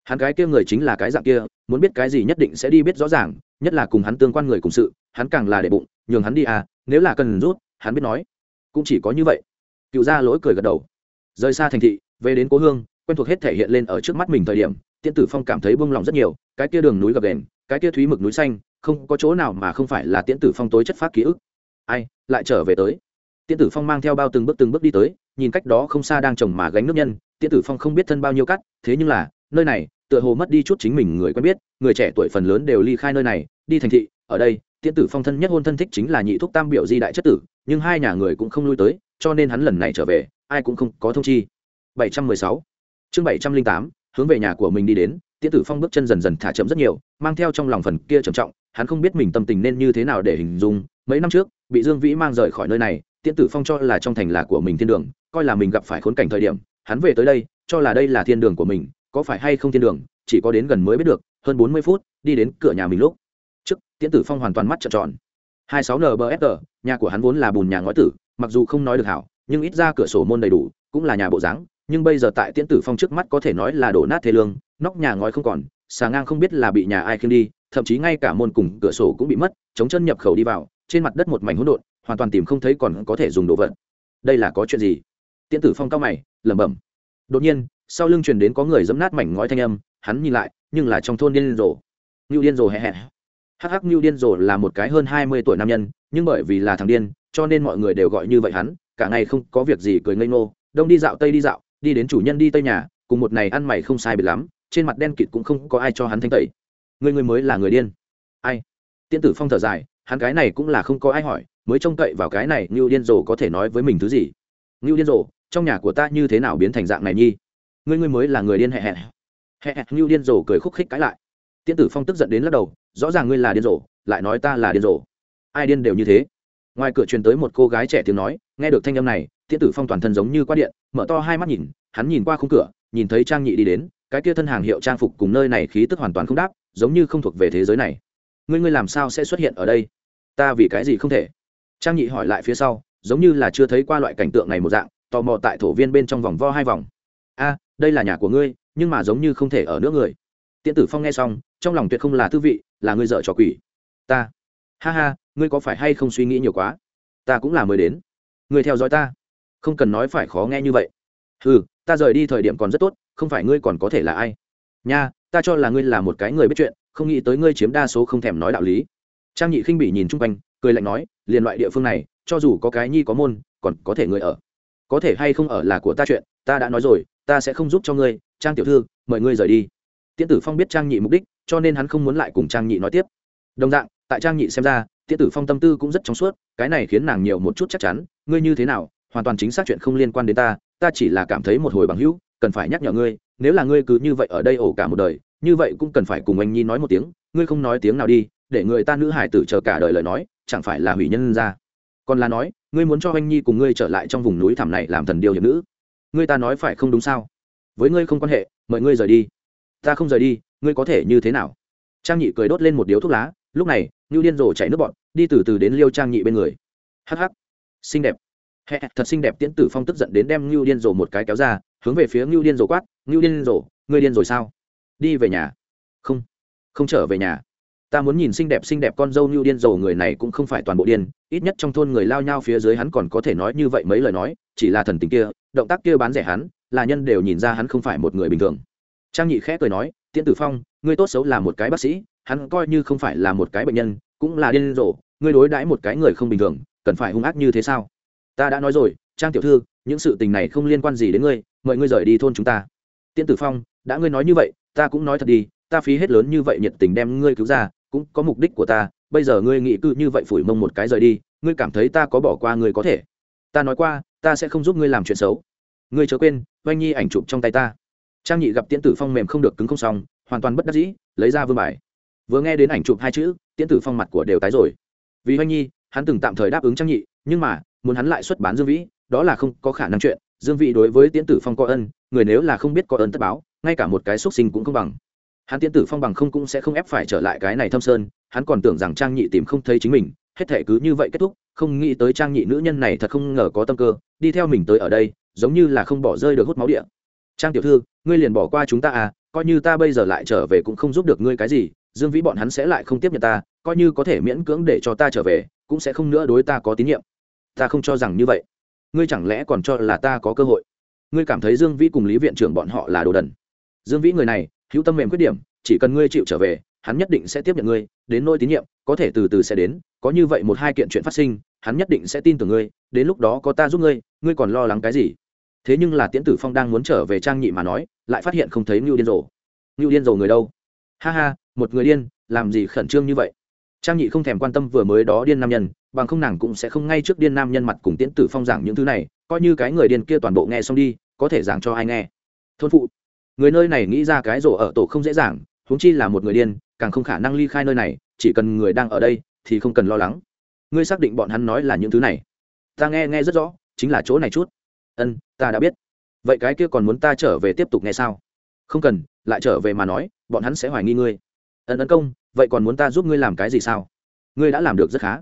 Hắn cái kia người chính là cái dạng kia, muốn biết cái gì nhất định sẽ đi biết rõ ràng, nhất là cùng hắn tương quan người cùng sự, hắn càng là để bụng, nhường hắn đi à nếu là cần rút, hắn biết nói. Cũng chỉ có như vậy. Cựu gia lỗi cười gật đầu. Rời xa thành thị, về đến cố hương, quen thuộc hết thể hiện lên ở trước mắt mình thời điểm tiên tử phong cảm thấy buông lòng rất nhiều, cái kia đường núi gập đền cái kia thúy mực núi xanh, không có chỗ nào mà không phải là tiễn tử phong tối chất phát ký ức. Ai, lại trở về tới. Tiễn tử phong mang theo bao từng bước từng bước đi tới, nhìn cách đó không xa đang trồng mà gánh nước nhân, tiễn tử phong không biết thân bao nhiêu cắt thế nhưng là, nơi này, tựa hồ mất đi chút chính mình người quen biết, người trẻ tuổi phần lớn đều ly khai nơi này, đi thành thị ở đây, tiễn tử phong thân nhất hôn thân thích chính là nhị thúc tam biểu di đại chất tử, nhưng hai nhà người cũng không lui tới, cho nên hắn lần này trở về, ai cũng không có thông chi. 716 chương 708 hướng về nhà của mình đi đến, tiễn tử phong bước chân dần dần thả chậm rất nhiều, mang theo trong lòng phần kia trầm trọng, hắn không biết mình tâm tình nên như thế nào để hình dung, mấy năm trước, bị dương vĩ mang rời khỏi nơi này, tiễn tử phong cho là trong thành là của mình thiên đường, coi là mình gặp phải khốn cảnh thời điểm, hắn về tới đây, cho là đây là thiên đường của mình, có phải hay không thiên đường, chỉ có đến gần mới biết được, hơn bốn mươi phút, đi đến cửa nhà mình lúc trước, tiễn tử phong hoàn toàn mắt trợn tròn. Hai sáu nbfr nhà của hắn vốn là bùn nhà ngói tử, mặc dù không nói được hảo, nhưng ít ra cửa sổ môn đầy đủ, cũng là nhà bộ dáng, nhưng bây giờ tại tiễn tử phong trước mắt có thể nói là đổ nát thế lương, nóc nhà ngói không còn, xà ngang không biết là bị nhà ai khiêng đi, thậm chí ngay cả môn cùng cửa sổ cũng bị mất, chống chân nhập khẩu đi vào, trên mặt đất một mảnh hỗn độn, hoàn toàn tìm không thấy còn có thể dùng đồ vật. Đây là có chuyện gì? Tiễn tử phong cao mày, lẩm bẩm. Đột nhiên, sau lưng truyền đến có người dẫm nát mảnh ngói thanh âm, hắn nhìn lại, nhưng là trong thôn điên rồ. Ngưu điên rồ hẹ hẹ hắc hắc như điên rồ là một cái hơn hai mươi tuổi nam nhân, nhưng bởi vì là thằng điên, cho nên mọi người đều gọi như vậy hắn, cả ngày không có việc gì cười ngây ngô, đông đi dạo, tây đi dạo, đi đến chủ nhân đi tây nhà, cùng một này ăn mày không sai biệt lắm, trên mặt đen kịt cũng không có ai cho hắn thanh tẩy. Người người mới là người điên. Ai? Tiên tử phong thở dài, hắn cái này cũng là không có ai hỏi, mới trông cậy vào cái này ngưu điên rồ có thể nói với mình thứ gì? Ngưu điên rồ, trong nhà của ta như thế nào biến thành dạng này nhi? Ngươi ngươi mới là người điên hẹ hẹ. Hẹ hẹ ngưu điên rồ cười khúc khích cãi lại tiễn tử phong tức giận đến lắc đầu, rõ ràng ngươi là điên rồ, lại nói ta là điên rồ. Ai điên đều như thế. Ngoài cửa truyền tới một cô gái trẻ tiếng nói, nghe được thanh âm này, tiễn tử phong toàn thân giống như qua điện, mở to hai mắt nhìn, hắn nhìn qua khung cửa, nhìn thấy trang nhị đi đến, cái kia thân hàng hiệu trang phục cùng nơi này khí tức hoàn toàn không đáp, giống như không thuộc về thế giới này. Ngươi ngươi làm sao sẽ xuất hiện ở đây? Ta vì cái gì không thể? Trang nhị hỏi lại phía sau, giống như là chưa thấy qua loại cảnh tượng này một dạng, tò mò tại thổ viên bên trong vòng vo hai vòng. A, đây là nhà của ngươi, nhưng mà giống như không thể ở nữa người tiễn tử phong nghe xong, trong lòng tuyệt không là thư vị, là ngươi dợ trò quỷ. Ta, ha ha, ngươi có phải hay không suy nghĩ nhiều quá? Ta cũng là mới đến. Ngươi theo dõi ta. Không cần nói phải khó nghe như vậy. Ừ ta rời đi thời điểm còn rất tốt, không phải ngươi còn có thể là ai? Nha, ta cho là ngươi là một cái người biết chuyện, không nghĩ tới ngươi chiếm đa số không thèm nói đạo lý. Trang nhị khinh bỉ nhìn chung quanh, cười lạnh nói liền loại địa phương này, cho dù có cái nhi có môn, còn có thể ngươi ở. Có thể hay không ở là của ta chuyện, ta đã nói rồi, ta sẽ không giúp cho ngươi. Trang tiểu thư, mời ngươi rời đi tiễn tử phong biết trang nhị mục đích, cho nên hắn không muốn lại cùng trang nhị nói tiếp. Đồng dạng, tại trang nhị xem ra, tiễn tử phong tâm tư cũng rất trong suốt, cái này khiến nàng nhiều một chút chắc chắn, ngươi như thế nào, hoàn toàn chính xác chuyện không liên quan đến ta ta chỉ là cảm thấy một hồi bằng hữu, cần phải nhắc nhở ngươi, nếu là ngươi cứ như vậy ở đây ổ cả một đời, như vậy cũng cần phải cùng anh nhi nói một tiếng, ngươi không nói tiếng nào đi, để người ta nữ hải tử chờ cả đời lời nói, chẳng phải là hủy nhân ra. Còn là nói, ngươi muốn cho anh nhi cùng ngươi trở lại trong vùng núi thẳm này làm thần điều hiệp nữ. Ngươi ta nói phải không đúng sao? Với ngươi không quan hệ, mời ngươi rời đi ta không rời đi ngươi có thể như thế nào? Trang nhị cười đốt lên một điếu thuốc lá lúc này như điên rồ chảy nước bọn đi từ từ đến liêu trang nhị bên người. Hắc hắc. Xinh đẹp. Hẹ, thật xinh đẹp tiễn tử phong tức giận đến đem như điên rồ một cái kéo ra hướng về phía như điên rồ quát như điên rồ ngươi điên rồi sao? Đi về nhà. Không không trở về nhà. Ta muốn nhìn xinh đẹp xinh đẹp con dâu như điên rồ người này cũng không phải toàn bộ điên ít nhất trong thôn người lao nhau phía dưới hắn còn có thể nói như vậy mấy lời nói chỉ là thần tình kia động tác kia bán rẻ hắn là nhân đều nhìn ra hắn không phải một người bình thường trang nhị khẽ cười nói, tiễn tử phong, ngươi tốt xấu là một cái bác sĩ, hắn coi như không phải là một cái bệnh nhân, cũng là điên rồ, ngươi đối đãi một cái người không bình thường, cần phải hung ác như thế sao? Ta đã nói rồi, trang tiểu thư, những sự tình này không liên quan gì đến ngươi, mời ngươi rời đi thôn chúng ta. Tiễn tử phong, đã ngươi nói như vậy, ta cũng nói thật đi, ta phí hết lớn như vậy nhiệt tình đem ngươi cứu ra, cũng có mục đích của ta, bây giờ ngươi nghĩ cư như vậy phủi mông một cái rời đi, ngươi cảm thấy ta có bỏ qua ngươi có thể? Ta nói qua, ta sẽ không giúp ngươi làm chuyện xấu. Ngươi chớ quên, oanh nhi ảnh chụp trong tay ta trang nhị gặp tiễn tử phong mềm không được cứng không xong, hoàn toàn bất đắc dĩ, lấy ra vương bài. Vừa nghe đến ảnh chụp hai chữ, tiễn tử phong mặt của đều tái rồi. Vì hoanh nhi, hắn từng tạm thời đáp ứng trang nhị, nhưng mà, muốn hắn lại xuất bán dương vĩ, đó là không có khả năng chuyện. Dương vĩ đối với tiễn tử phong có ân, người nếu là không biết có ơn tất báo, ngay cả một cái xuất sinh cũng không bằng. Hắn tiễn tử phong bằng không cũng sẽ không ép phải trở lại cái này thâm sơn, hắn còn tưởng rằng trang nhị tìm không thấy chính mình, hết thể cứ như vậy kết thúc, không nghĩ tới trang nhị nữ nhân này thật không ngờ có tâm cơ, đi theo mình tới ở đây, giống như là không bỏ rơi được hút máu địa trang tiểu thư, ngươi liền bỏ qua chúng ta à coi như ta bây giờ lại trở về cũng không giúp được ngươi cái gì, dương vĩ bọn hắn sẽ lại không tiếp nhận ta, coi như có thể miễn cưỡng để cho ta trở về, cũng sẽ không nữa đối ta có tín nhiệm. Ta không cho rằng như vậy. Ngươi chẳng lẽ còn cho là ta có cơ hội? Ngươi cảm thấy dương vĩ cùng lý viện trưởng bọn họ là đồ đần? Dương vĩ người này, hữu tâm mềm khuyết điểm, chỉ cần ngươi chịu trở về, hắn nhất định sẽ tiếp nhận ngươi, đến nỗi tín nhiệm, có thể từ từ sẽ đến, có như vậy một hai kiện chuyện phát sinh, hắn nhất định sẽ tin tưởng ngươi, đến lúc đó có ta giúp ngươi ngươi còn lo lắng cái gì? Thế nhưng là tiễn tử phong đang muốn trở về trang nhị mà nói, lại phát hiện không thấy ngưu điên rồ. Ngưu điên rồ người đâu? Ha ha, một người điên, làm gì khẩn trương như vậy? Trang nhị không thèm quan tâm vừa mới đó điên nam nhân, bằng không nàng cũng sẽ không ngay trước điên nam nhân mặt cùng tiễn tử phong giảng những thứ này, coi như cái người điên kia toàn bộ nghe xong đi, có thể giảng cho ai nghe. Thôn phụ, người nơi này nghĩ ra cái rổ ở tổ không dễ dàng huống chi là một người điên, càng không khả năng ly khai nơi này, chỉ cần người đang ở đây thì không cần lo lắng. Ngươi xác định bọn hắn nói là những thứ này. Ta nghe nghe rất rõ, chính là chỗ này chút ân, ta đã biết. Vậy cái kia còn muốn ta trở về tiếp tục nghe sao? Không cần, lại trở về mà nói, bọn hắn sẽ hoài nghi ngươi. Ân ấn công, vậy còn muốn ta giúp ngươi làm cái gì sao? Ngươi đã làm được rất khá.